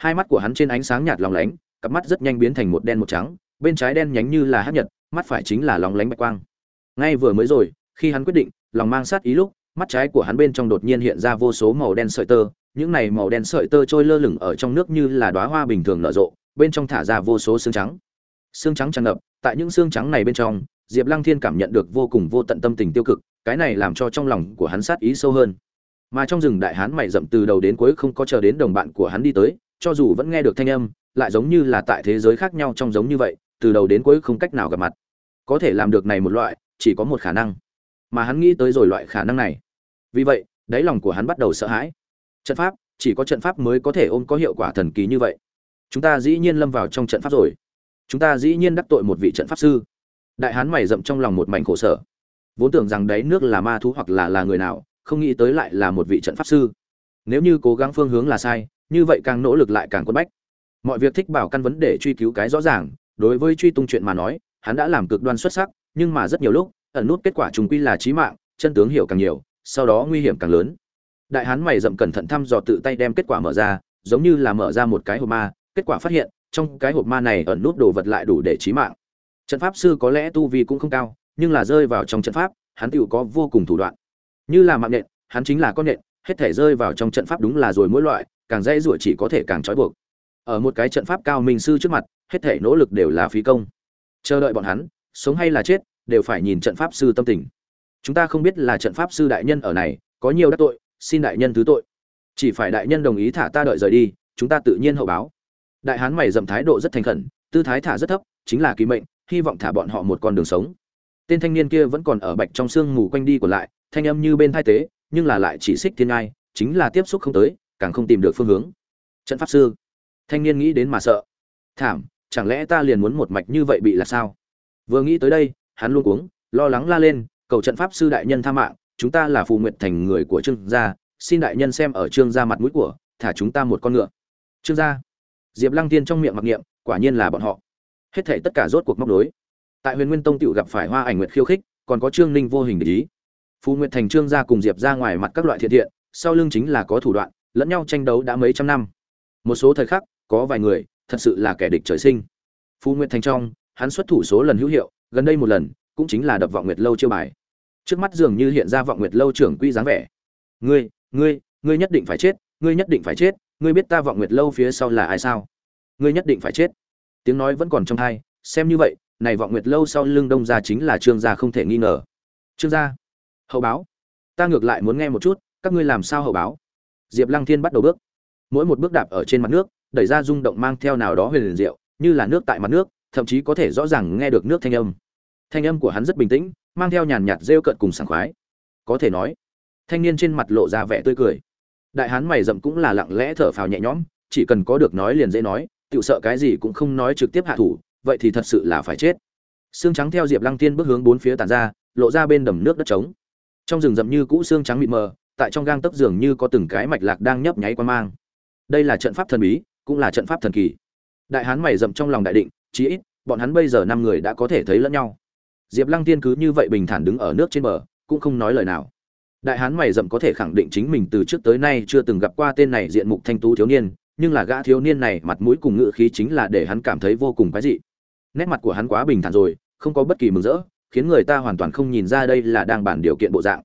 hai mắt của hắn trên ánh sáng nhạt lòng lánh, cặp mắt rất nhanh biến thành một đen một trắng, bên trái đen nhánh như là hát nhật, mắt phải chính là lòng lánh bạch quang. Ngay vừa mới rồi, khi hắn quyết định, lòng mang sát ý lúc, mắt trái của hắn bên trong đột nhiên hiện ra vô số màu đen sợi tơ, những này màu đen sợi tơ trôi lơ lửng ở trong nước như là đóa hoa bình thường nở rộ, bên trong thả ra vô số xương trắng. Xương trắng tràn ngập, tại những xương trắng này bên trong, diệp lăng thiên cảm nhận được vô cùng vô tận tâm tình tiêu cực, cái này làm cho trong lòng của hắn sát ý sâu hơn. Mà trong rừng đại hán mày rậm từ đầu đến cuối không có chờ đến đồng bạn của hắn đi tới cho dù vẫn nghe được thanh âm, lại giống như là tại thế giới khác nhau trong giống như vậy, từ đầu đến cuối không cách nào gặp mặt. Có thể làm được này một loại, chỉ có một khả năng. Mà hắn nghĩ tới rồi loại khả năng này. Vì vậy, đáy lòng của hắn bắt đầu sợ hãi. Trận pháp, chỉ có trận pháp mới có thể ôm có hiệu quả thần kỳ như vậy. Chúng ta dĩ nhiên lâm vào trong trận pháp rồi. Chúng ta dĩ nhiên đắc tội một vị trận pháp sư. Đại hán mày rậm trong lòng một mảnh khổ sở. Vốn tưởng rằng đáy nước là ma thú hoặc là là người nào, không nghĩ tới lại là một vị trận pháp sư. Nếu như cố gắng phương hướng là sai như vậy càng nỗ lực lại càng quân bách. Mọi việc thích bảo căn vấn để truy cứu cái rõ ràng, đối với truy tung chuyện mà nói, hắn đã làm cực đoan xuất sắc, nhưng mà rất nhiều lúc, ẩn nút kết quả trùng quy là chí mạng, chân tướng hiểu càng nhiều, sau đó nguy hiểm càng lớn. Đại hán mày rậm cẩn thận thăm dò tự tay đem kết quả mở ra, giống như là mở ra một cái hộp ma, kết quả phát hiện, trong cái hộp ma này ẩn nút đồ vật lại đủ để chí mạng. Trận pháp sư có lẽ tu vi cũng không cao, nhưng là rơi vào trong trận pháp, hắn tựu có vô cùng thủ đoạn. Như là mạng nện, hắn chính là con nện, hết thể rơi vào trong trận pháp đúng là rồi mỗi loại càng dễ dụa chỉ có thể càng trói buộc. Ở một cái trận pháp cao minh sư trước mặt, hết thể nỗ lực đều là phí công. Chờ đợi bọn hắn, sống hay là chết, đều phải nhìn trận pháp sư tâm tình. Chúng ta không biết là trận pháp sư đại nhân ở này, có nhiều đắc tội, xin đại nhân thứ tội. Chỉ phải đại nhân đồng ý thả ta đợi rời đi, chúng ta tự nhiên hậu báo. Đại hán mày dậm thái độ rất thành khẩn, tư thái thả rất thấp, chính là kỳ mệnh, hy vọng thả bọn họ một con đường sống. Tên thanh niên kia vẫn còn ở bạch trong sương mù quanh đi của lại, thanh âm như bên thai tế, nhưng là lại chỉ xích thiên ngai, chính là tiếp xúc không tới càng không tìm được phương hướng. Trận pháp sư. Thanh niên nghĩ đến mà sợ. Thảm, chẳng lẽ ta liền muốn một mạch như vậy bị là sao? Vừa nghĩ tới đây, hắn luôn cuống, lo lắng la lên, cầu trận pháp sư đại nhân tha mạng, chúng ta là phù nguyệt thành người của trương gia, xin đại nhân xem ở trương gia mặt mũi của, thả chúng ta một con ngựa. Trương gia. Diệp lăng tiên trong miệng mặc niệm, quả nhiên là bọn họ. Hết thảy tất cả rốt cuộc móc đối tại huyền nguyên tông tựu gặp phải hoa ảnh nguyệt khiêu khích, còn có trương ninh vô hình để ý. Phù nguyệt thành trương gia cùng diệp ra ngoài mặt các loại thiện thiện, sau lưng chính là có thủ đoạn lẫn nhau tranh đấu đã mấy trăm năm. Một số thời khắc, có vài người, thật sự là kẻ địch trời sinh. Phu nguyệt thành trong, hắn xuất thủ số lần hữu hiệu, gần đây một lần, cũng chính là đập vọng nguyệt lâu chiêu bài. Trước mắt dường như hiện ra vọng nguyệt lâu trưởng quy dáng vẻ. Ngươi ngươi ngươi nhất định phải chết, ngươi nhất định phải chết, ngươi biết ta vọng nguyệt lâu phía sau là ai sao? Ngươi nhất định phải chết. Tiếng nói vẫn còn trong thai xem như vậy, này vọng nguyệt lâu sau lưng đông gia chính là trương gia không thể nghi ngờ. Trương gia, hậu báo, ta ngược lại muốn nghe một chút, các ngươi làm sao hậu báo? Diệp lăng thiên bắt đầu bước. Mỗi một bước đạp ở trên mặt nước, đẩy ra rung động mang theo nào đó huyền liền diệu, như là nước tại mặt nước, thậm chí có thể rõ ràng nghe được nước thanh âm. Thanh âm của hắn rất bình tĩnh, mang theo nhàn nhạt rêu cận cùng sảng khoái. Có thể nói, thanh niên trên mặt lộ ra vẻ tươi cười. Đại hán mày rậm cũng là lặng lẽ thở phào nhẹ nhõm, chỉ cần có được nói liền dễ nói tự sợ cái gì cũng không nói trực tiếp hạ thủ, vậy thì thật sự là phải chết. Xương trắng theo diệp lăng tiên bước hướng bốn phía tàn ra, lộ ra bên đầm nước đất trống. Trong rừng rậm như cũ xương trắng mịt mờ tại trong gang tấc dường như có từng cái mạch lạc đang nhấp nháy qua mang. Đây là trận pháp thần bí, cũng là trận pháp thần kỳ. Đại hán mày rậm trong lòng đại định, chí ít, bọn hắn bây giờ năm người đã có thể thấy lẫn nhau. Diệp lăng tiên cứ như vậy bình thản đứng ở nước trên bờ, cũng không nói lời nào. Đại hán mày rậm có thể khẳng định chính mình từ trước tới nay chưa từng gặp qua tên này diện mục thanh tú thiếu niên, nhưng là gã thiếu niên này mặt mũi cùng ngự khí chính là để hắn cảm thấy vô cùng quái dị. Nét mặt của hắn quá bình thản rồi, không có bất kỳ mừng rỡ, khiến người ta hoàn toàn không nhìn ra đây là đang bản điều kiện bộ dạng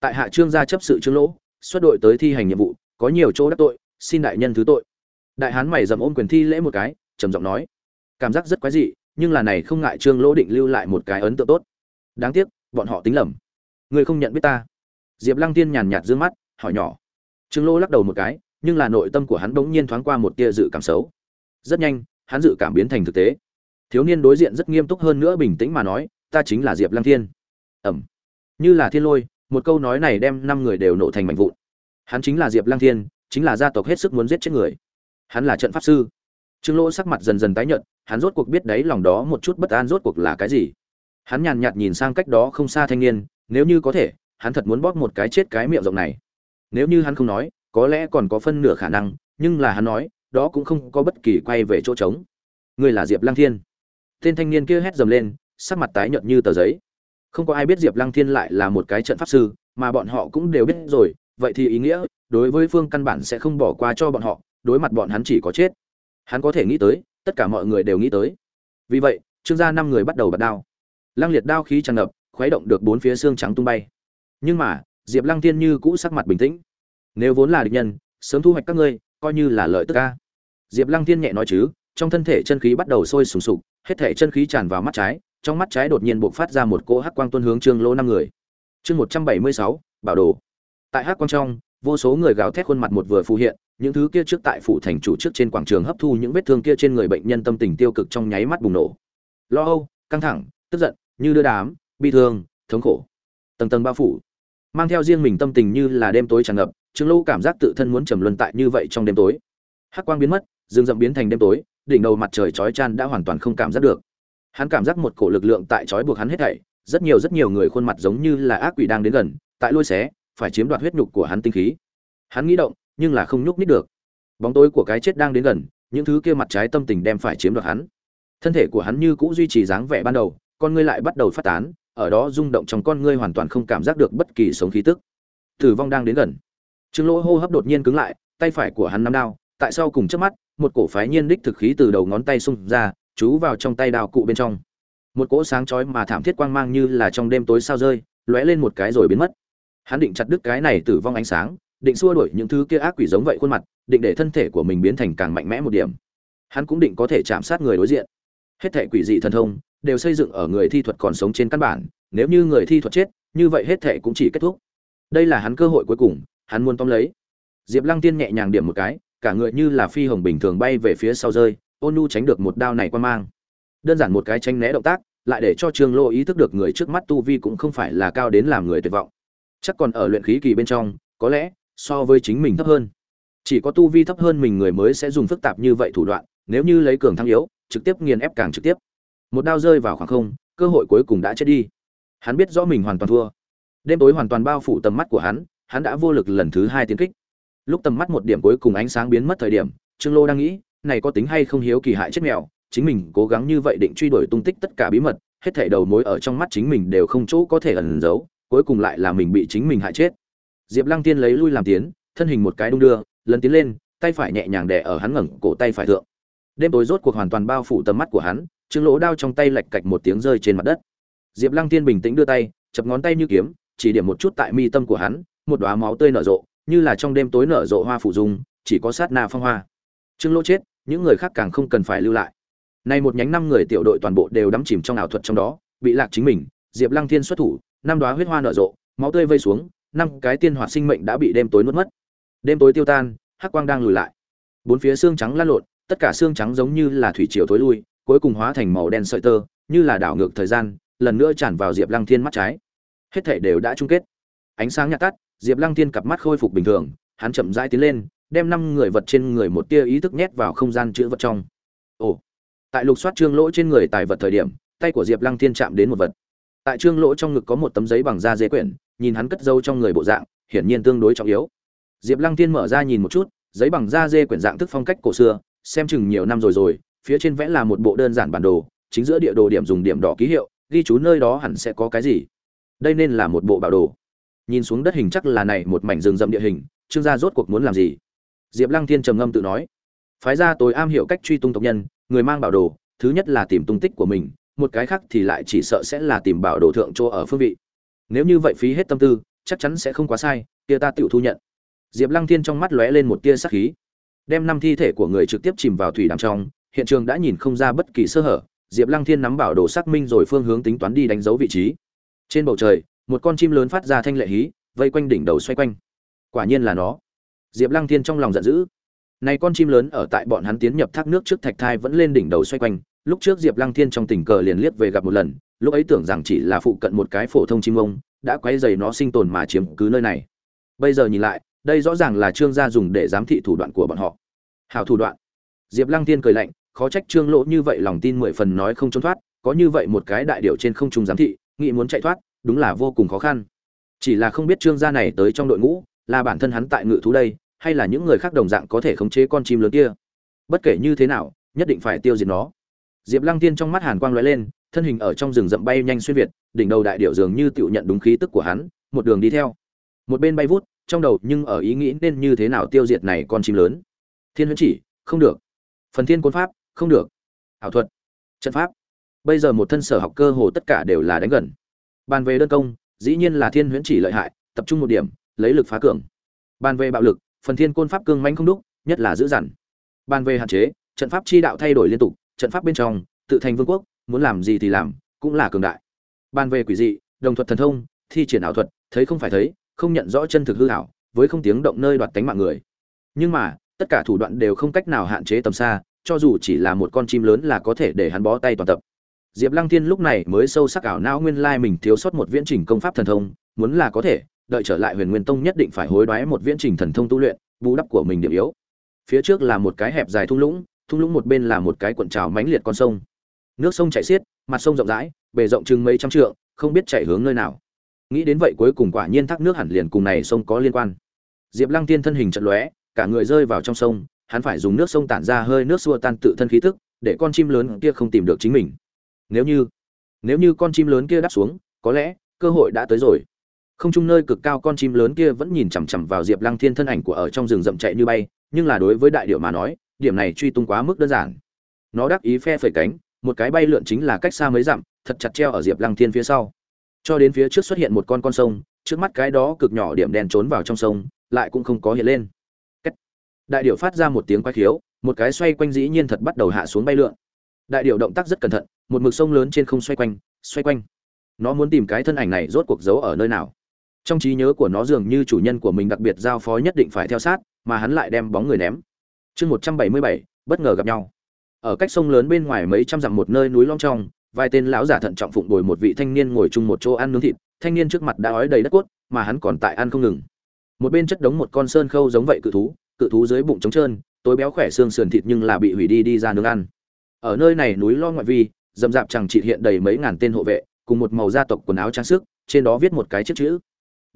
tại hạ trương gia chấp sự trương lỗ, xuất đội tới thi hành nhiệm vụ, có nhiều chỗ đắc tội, xin đại nhân thứ tội. Đại hán mày dầm ôm quyền thi lễ một cái, trầm giọng nói, cảm giác rất quái dị, nhưng là này không ngại trương lỗ định lưu lại một cái ấn tượng tốt. Đáng tiếc, bọn họ tính lầm. Người không nhận biết ta. Diệp lăng tiên nhàn nhạt d ư ơ n g mắt, hỏi nhỏ. Trương lỗ lắc đầu một cái, nhưng là nội tâm của hắn bỗng nhiên thoáng qua một tia dự cảm xấu. Rất nhanh, hắn dự cảm biến thành thực tế. Thiếu niên đối diện rất nghiêm túc hơn nữa bình tĩnh mà nói, ta chính là diệp lăng thiên. Ẩm. Như là thiên lôi một câu nói này đem năm người đều nổ thành mảnh vụn. Hắn chính là diệp Lang thiên, chính là gia tộc hết sức muốn giết chết người. Hắn là trận pháp sư. Trương lỗ sắc mặt dần dần tái nhợt, hắn rốt cuộc biết đấy lòng đó một chút bất an rốt cuộc là cái gì. Hắn nhàn nhạt nhìn sang cách đó không xa thanh niên, nếu như có thể, hắn thật muốn bóp một cái chết cái miệng rộng này. Nếu như hắn không nói, có lẽ còn có phân nửa khả năng, nhưng là hắn nói, đó cũng không có bất kỳ quay về chỗ trống. Người là diệp Lang thiên. Tên thanh niên kia hét dầm lên, sắc mặt tái nhợt như tờ giấy không có ai biết diệp lăng thiên lại là một cái trận pháp sư, mà bọn họ cũng đều biết rồi, vậy thì ý nghĩa, đối với phương căn bản sẽ không bỏ qua cho bọn họ, đối mặt bọn hắn chỉ có chết. Hắn có thể nghĩ tới, tất cả mọi người đều nghĩ tới. Vì vậy, trương gia năm người bắt đầu bật đao. Lăng liệt đao khí tràn ngập, khuấy động được bốn phía xương trắng tung bay. Nhưng mà, diệp lăng thiên như cũ sắc mặt bình tĩnh. Nếu vốn là địch nhân, sớm thu hoạch các ngươi, coi như là lợi tức ca diệp lăng thiên nhẹ nói chứ, trong thân thể chân khí bắt đầu sôi sùng sục, hết thể chân khí tràn vào mắt trái trong mắt trái đột nhiên bộc phát ra một cỗ hắc quang tuôn hướng trương lỗ năm người. Chương một trăm bảy mươi sáu, bảo đồ. Tại hắc quang trong, vô số người gào thét khuôn mặt một vừa phù hiện, những thứ kia trước tại phủ thành chủ trước trên quảng trường hấp thu những vết thương kia trên người bệnh nhân tâm tình tiêu cực trong nháy mắt bùng nổ. Lo âu, căng thẳng, tức giận, như đưa đám, bi thương, thống khổ. Tầng tầng bao phủ. Mang theo riêng mình tâm tình như là đêm tối tràn ngập, trương lâu cảm giác tự thân muốn trầm luân tại như vậy trong đêm tối. Hắc quang biến mất rừng rậm biến thành đêm tối, đỉnh đầu mặt trời chói chang đã hoàn toàn không cảm giác được hắn cảm giác một cổ lực lượng tại chói buộc hắn hết thảy, rất nhiều rất nhiều người khuôn mặt giống như là ác quỷ đang đến gần, tại lôi xé, phải chiếm đoạt huyết nhục của hắn tinh khí. Hắn nghĩ động, nhưng là không nhúc nít được. Bóng tối của cái chết đang đến gần, những thứ kia mặt trái tâm tình đem phải chiếm đoạt hắn. Thân thể của hắn như cũ duy trì dáng vẻ ban đầu, con ngươi lại bắt đầu phát tán, ở đó rung động trong con ngươi hoàn toàn không cảm giác được bất kỳ sống khí tức. Tử vong đang đến gần. Trương lỗ hô hấp đột nhiên cứng lại, tay phải của hắn nắm đao, tại sao cùng chớp mắt, một cổ phái nhiên đích thực khí từ đầu ngón tay xung ra chú vào trong tay đao cụ bên trong. Một cỗ sáng chói mà thảm thiết quang mang như là trong đêm tối sao rơi, lóe lên một cái rồi biến mất. Hắn định chặt đứt cái này tử vong ánh sáng, định xua đuổi những thứ kia ác quỷ giống vậy khuôn mặt, định để thân thể của mình biến thành càng mạnh mẽ một điểm. Hắn cũng định có thể chạm sát người đối diện. Hết thể quỷ dị thần thông đều xây dựng ở người thi thuật còn sống trên căn bản, nếu như người thi thuật chết, như vậy hết thể cũng chỉ kết thúc. Đây là hắn cơ hội cuối cùng, hắn muốn tóm lấy. Diệp lăng tiên nhẹ nhàng điểm một cái, cả người như là phi hồng bình thường bay về phía sau rơi ôn nhu tránh được một đao này qua mang. Đơn giản một cái tranh né động tác, lại để cho trương lô ý thức được người trước mắt tu vi cũng không phải là cao đến làm người tuyệt vọng. Chắc còn ở luyện khí kỳ bên trong, có lẽ, so với chính mình thấp hơn. Chỉ có tu vi thấp hơn mình người mới sẽ dùng phức tạp như vậy thủ đoạn, nếu như lấy cường thăng yếu, trực tiếp nghiền ép càng trực tiếp. Một đao rơi vào khoảng không, cơ hội cuối cùng đã chết đi. Hắn biết rõ mình hoàn toàn thua. Đêm tối hoàn toàn bao phủ tầm mắt của hắn hắn đã vô lực lần thứ hai tiến kích. Lúc tầm mắt một điểm cuối cùng ánh sáng biến mất thời điểm, trương lô đang nghĩ này có tính hay không hiếu kỳ hại chết mèo, chính mình cố gắng như vậy định truy đuổi tung tích tất cả bí mật, hết thảy đầu mối ở trong mắt chính mình đều không chỗ có thể ẩn giấu, cuối cùng lại là mình bị chính mình hại chết. Diệp lăng tiên lấy lui làm tiến, thân hình một cái đung đưa, lần tiến lên, tay phải nhẹ nhàng đè ở hắn ngẩng cổ tay phải thượng. Đêm tối rốt cuộc hoàn toàn bao phủ tầm mắt của hắn chứng lỗ đao trong tay lạch cạch một tiếng rơi trên mặt đất. Diệp lăng tiên bình tĩnh đưa tay, chập ngón tay như kiếm, chỉ điểm một chút tại mi tâm của hắn, một đoá máu tươi nở rộ, như là trong đêm tối nở rộ hoa phủ dung, chỉ có sát na phong hoa. Chứng lỗ chết những người khác càng không cần phải lưu lại. Nay một nhánh năm người tiểu đội toàn bộ đều đắm chìm trong ảo thuật trong đó, bị lạc chính mình, diệp lăng thiên xuất thủ, năm đoá huyết hoa nở rộ, máu tươi vây xuống, năm cái tiên hoạt sinh mệnh đã bị đêm tối nuốt mất. Đêm tối tiêu tan, hắc quang đang lùi lại. Bốn phía xương trắng lăn lộn, tất cả xương trắng giống như là thủy triều tối lui, cuối cùng hóa thành màu đen sợi tơ, như là đảo ngược thời gian, lần nữa tràn vào diệp lăng thiên mắt trái. Hết thể đều đã chung kết. Ánh sáng nhạt tắt, diệp lăng thiên cặp mắt khôi phục bình thường, hắn chậm rãi tiến lên đem năm người vật trên người một tia ý thức nhét vào không gian chữ vật trong. Ồ, tại lục soát trương lỗ trên người tài vật thời điểm, tay của diệp lăng thiên chạm đến một vật. Tại trương lỗ trong ngực có một tấm giấy bằng da dê quyển, nhìn hắn cất dâu trong người bộ dạng, hiển nhiên tương đối trọng yếu. Diệp lăng thiên mở ra nhìn một chút, giấy bằng da dê quyển dạng thức phong cách cổ xưa, xem chừng nhiều năm rồi rồi, phía trên vẽ là một bộ đơn giản bản đồ, chính giữa địa đồ điểm dùng điểm đỏ ký hiệu, ghi chú nơi đó hẳn sẽ có cái gì. Đây nên là một bộ bảo đồ. Nhìn xuống đất hình chắc là này một mảnh rừng rậm địa hình, trương gia rốt cuộc muốn làm gì? Diệp lăng thiên trầm ngâm tự nói, phái ra tối am hiểu cách truy tung tộc nhân, người mang bảo đồ, thứ nhất là tìm tung tích của mình, một cái khác thì lại chỉ sợ sẽ là tìm bảo đồ thượng chỗ ở phương vị. Nếu như vậy phí hết tâm tư, chắc chắn sẽ không quá sai, kia ta tự thu nhận. Diệp lăng thiên trong mắt lóe lên một tia sắc khí. Đem năm thi thể của người trực tiếp chìm vào thủy đàm trong, hiện trường đã nhìn không ra bất kỳ sơ hở, diệp lăng thiên nắm bảo đồ xác minh rồi phương hướng tính toán đi đánh dấu vị trí. Trên bầu trời, một con chim lớn phát ra thanh lệ hí, vây quanh đỉnh đầu xoay quanh. Quả nhiên là nó diệp lăng thiên trong lòng giận dữ. Này con chim lớn ở tại bọn hắn tiến nhập thác nước trước thạch thai vẫn lên đỉnh đầu xoay quanh. Lúc trước diệp lăng thiên trong tình cờ liền liếc về gặp một lần, lúc ấy tưởng rằng chỉ là phụ cận một cái phổ thông chim ông, đã quay dày nó sinh tồn mà chiếm cứ nơi này. Bây giờ nhìn lại, đây rõ ràng là trương gia dùng để giám thị thủ đoạn của bọn họ. Hào thủ đoạn. Diệp lăng thiên cười lạnh, khó trách trương lỗ như vậy lòng tin mười phần nói không trốn thoát, có như vậy một cái đại điệu trên không trung giám thị, nghĩ muốn chạy thoát, đúng là vô cùng khó khăn. Chỉ là không biết trương gia này tới trong đội ngũ, là bản thân hắn tại ngự thú đây hay là những người khác đồng dạng có thể khống chế con chim lớn kia? Bất kể như thế nào, nhất định phải tiêu diệt nó. Diệp lăng tiên trong mắt hàn quang lóe lên, thân hình ở trong rừng rậm bay nhanh xuyên việt, đỉnh đầu đại điệu dường như tự nhận đúng khí tức của hắn, một đường đi theo. Một bên bay vút, trong đầu nhưng ở ý nghĩ nên như thế nào tiêu diệt này con chim lớn. Thiên huyễn chỉ, không được. Phần thiên côn pháp, không được. Ảo thuật, trận pháp. Bây giờ một thân sở học cơ hồ tất cả đều là đánh gần. Bàn về đơn công, dĩ nhiên là thiên huyễn chỉ lợi hại, tập trung một điểm, lấy lực phá cường. Bàn về bạo lực phần thiên côn pháp cương mãnh không đúc, nhất là giữ dằn. Bàn về hạn chế, trận pháp chi đạo thay đổi liên tục, trận pháp bên trong, tự thành vương quốc, muốn làm gì thì làm, cũng là cường đại. Bàn về quỷ dị, đồng thuật thần thông, thi triển ảo thuật, thấy không phải thấy, không nhận rõ chân thực hư ảo, với không tiếng động nơi đoạt tánh mạng người. Nhưng mà, tất cả thủ đoạn đều không cách nào hạn chế tầm xa, cho dù chỉ là một con chim lớn là có thể để hắn bó tay toàn tập. Diệp lăng thiên lúc này mới sâu sắc ảo não nguyên lai mình thiếu sót một viễn trình công pháp thần thông, muốn là có thể đợi trở lại huyền nguyên tông nhất định phải hối đoái một viễn trình thần thông tu luyện, bù đắp của mình điểm yếu. Phía trước là một cái hẹp dài thung lũng thung lũng một bên là một cái cuộn trào mãnh liệt con sông. Nước sông chảy xiết, mặt sông rộng rãi, bề rộng chừng mấy trăm trượng, không biết chảy hướng nơi nào. Nghĩ đến vậy cuối cùng quả nhiên thác nước hẳn liền cùng này sông có liên quan. Diệp lăng tiên thân hình chật lóe, cả người rơi vào trong sông, hắn phải dùng nước sông tản ra hơi nước xua tan tự thân khí tức, để con chim lớn kia không tìm được chính mình. Nếu như nếu như con chim lớn kia đáp xuống, có lẽ cơ hội đã tới rồi không chung nơi cực cao con chim lớn kia vẫn nhìn chằm chằm vào diệp lăng thiên thân ảnh của ở trong rừng rậm chạy như bay, nhưng là đối với đại điệu mà nói, điểm này truy tung quá mức đơn giản. Nó đắc ý phe phẩy cánh, một cái bay lượn chính là cách xa mấy dặm, thật chặt treo ở diệp lăng thiên phía sau. Cho đến phía trước xuất hiện một con con sông, trước mắt cái đó cực nhỏ điểm đen trốn vào trong sông, lại cũng không có hiện lên. Cách. đại điệu phát ra một tiếng quay khiếu, một cái xoay quanh dĩ nhiên thật bắt đầu hạ xuống bay lượn. Đại điệu động tác rất cẩn thận, một mực sông lớn trên không xoay quanh xoay quanh. Nó muốn tìm cái thân ảnh này rốt cuộc giấu ở nơi nào? Trong trí nhớ của nó dường như chủ nhân của mình đặc biệt giao phó nhất định phải theo sát, mà hắn lại đem bóng người ném. Chương một trăm bảy mươi bảy, bất ngờ gặp nhau. Ở cách sông lớn bên ngoài mấy trăm dặm một nơi núi long trong, vài tên lão giả thận trọng phụng bồi một vị thanh niên ngồi chung một chỗ ăn nướng thịt, thanh niên trước mặt đã ói đầy đất cốt, mà hắn còn tại ăn không ngừng. Một bên chất đống một con sơn khâu giống vậy cự thú cự thú dưới bụng trống trơn, tối béo khỏe xương sườn thịt nhưng là bị hủy đi đi ra nướng ăn. Ở nơi này núi lo ngoại vi dầm dạp chẳng trị hiện đầy mấy ngàn tên hộ vệ, cùng một màu gia tộc quần áo trang sức, trên đó viết một cái chiếc chữ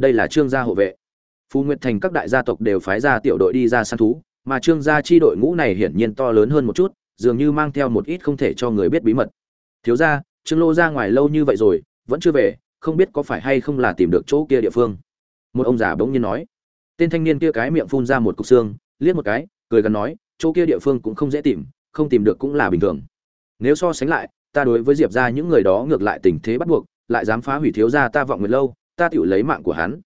đây là trương gia hộ vệ. Phú nguyệt thành các đại gia tộc đều phái ra tiểu đội đi ra săn thú, mà trương gia chi đội ngũ này hiển nhiên to lớn hơn một chút, dường như mang theo một ít không thể cho người biết bí mật. Thiếu gia, trương lô ra ngoài lâu như vậy rồi, vẫn chưa về, không biết có phải hay không là tìm được chỗ kia địa phương. Một ông già bỗng nhiên nói. Tên thanh niên kia cái miệng phun ra một cục xương, liếc một cái, cười gần nói, chỗ kia địa phương cũng không dễ tìm, không tìm được cũng là bình thường. Nếu so sánh lại, ta đối với diệp ra những người đó ngược lại tình thế bắt buộc, lại dám phá hủy thiếu gia ta vọng nguyệt lâu ta tự lấy mạng của hắn.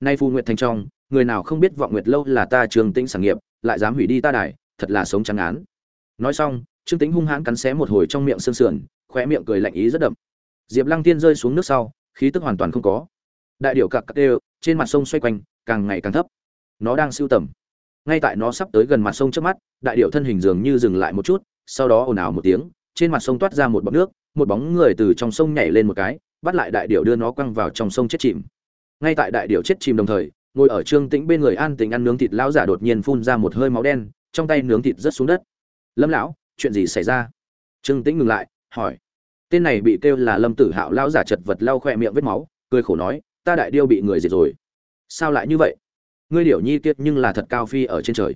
Nay phù nguyệt thành trong, người nào không biết vọng nguyệt lâu là ta trường tĩnh sản nghiệp, lại dám hủy đi ta đài, thật là sống trắng án. Nói xong, trương tĩnh hung hãn cắn xé một hồi trong miệng sương sườn, khóe miệng cười lạnh ý rất đậm. Diệp lăng tiên rơi xuống nước sau, khí tức hoàn toàn không có. Đại điệu cặc cặc đều, trên mặt sông xoay quanh, càng ngày càng thấp. Nó đang siêu tầm. Ngay tại nó sắp tới gần mặt sông trước mắt, đại điệu thân hình dường như dừng lại một chút, sau đó ồn ào một tiếng, trên mặt sông toát ra một bọt nước, một bóng người từ trong sông nhảy lên một cái bắt lại đại điệu đưa nó quăng vào trong sông chết chìm. Ngay tại đại điệu chết chìm đồng thời, ngồi ở trương tĩnh bên người an tình ăn nướng thịt lão giả đột nhiên phun ra một hơi máu đen, trong tay nướng thịt rớt xuống đất. Lâm lão, chuyện gì xảy ra? Trương tĩnh ngừng lại, hỏi. Tên này bị kêu là lâm tử hạo lão giả chật vật lau khoe miệng vết máu, cười khổ nói, ta đại điêu bị người diệt rồi. Sao lại như vậy? Ngươi điểu nhi tiếc nhưng là thật cao phi ở trên trời.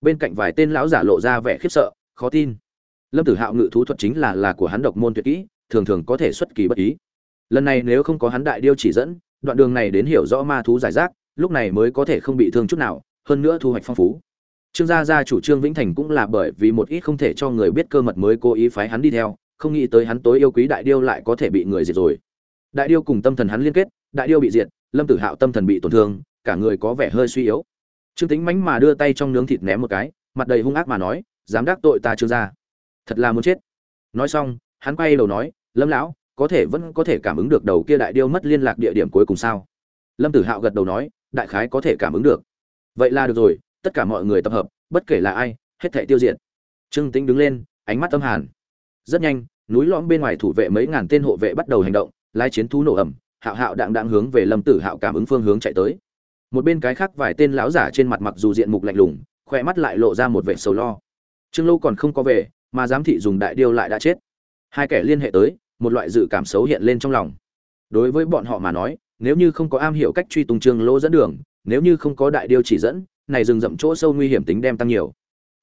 Bên cạnh vài tên lão giả lộ ra vẻ khiếp sợ, khó tin. Lâm tử hạo ngự thú thuật chính là là của hắn độc môn tuyệt kỹ, thường thường có thể xuất kỳ bất ý lần này nếu không có hắn đại điêu chỉ dẫn, đoạn đường này đến hiểu rõ ma thú giải rác, lúc này mới có thể không bị thương chút nào, hơn nữa thu hoạch phong phú. Trương gia gia chủ trương vĩnh thành cũng là bởi vì một ít không thể cho người biết cơ mật mới cố ý phái hắn đi theo, không nghĩ tới hắn tối yêu quý đại điêu lại có thể bị người diệt rồi. Đại điêu cùng tâm thần hắn liên kết, đại điêu bị diệt, lâm tử hạo tâm thần bị tổn thương, cả người có vẻ hơi suy yếu. Trương tính mánh mà đưa tay trong nướng thịt ném một cái, mặt đầy hung ác mà nói, dám đắc tội ta trương gia. Thật là muốn chết. Nói xong, hắn quay đầu nói, lâm lão có thể vẫn có thể cảm ứng được đầu kia đại điêu mất liên lạc địa điểm cuối cùng sao? Lâm tử hạo gật đầu nói, đại khái có thể cảm ứng được. Vậy là được rồi, tất cả mọi người tập hợp, bất kể là ai, hết thể tiêu diệt. Trương tĩnh đứng lên, ánh mắt tâm hàn. Rất nhanh, núi lõm bên ngoài thủ vệ mấy ngàn tên hộ vệ bắt đầu hành động, lai chiến thú nổ ẩm hạo hạo đạng đạng hướng về lâm tử hạo cảm ứng phương hướng chạy tới. Một bên cái khác vài tên lão giả trên mặt mặc dù diện mục lạnh lùng khoe mắt lại lộ ra một vẻ sầu lo. Trương lâu còn không có về, mà giám thị dùng đại điêu lại đã chết. Hai kẻ liên hệ tới một loại dự cảm xấu hiện lên trong lòng. Đối với bọn họ mà nói, nếu như không có am hiểu cách truy tung trương lỗ dẫn đường, nếu như không có đại điêu chỉ dẫn, này rừng rậm chỗ sâu nguy hiểm tính đem tăng nhiều.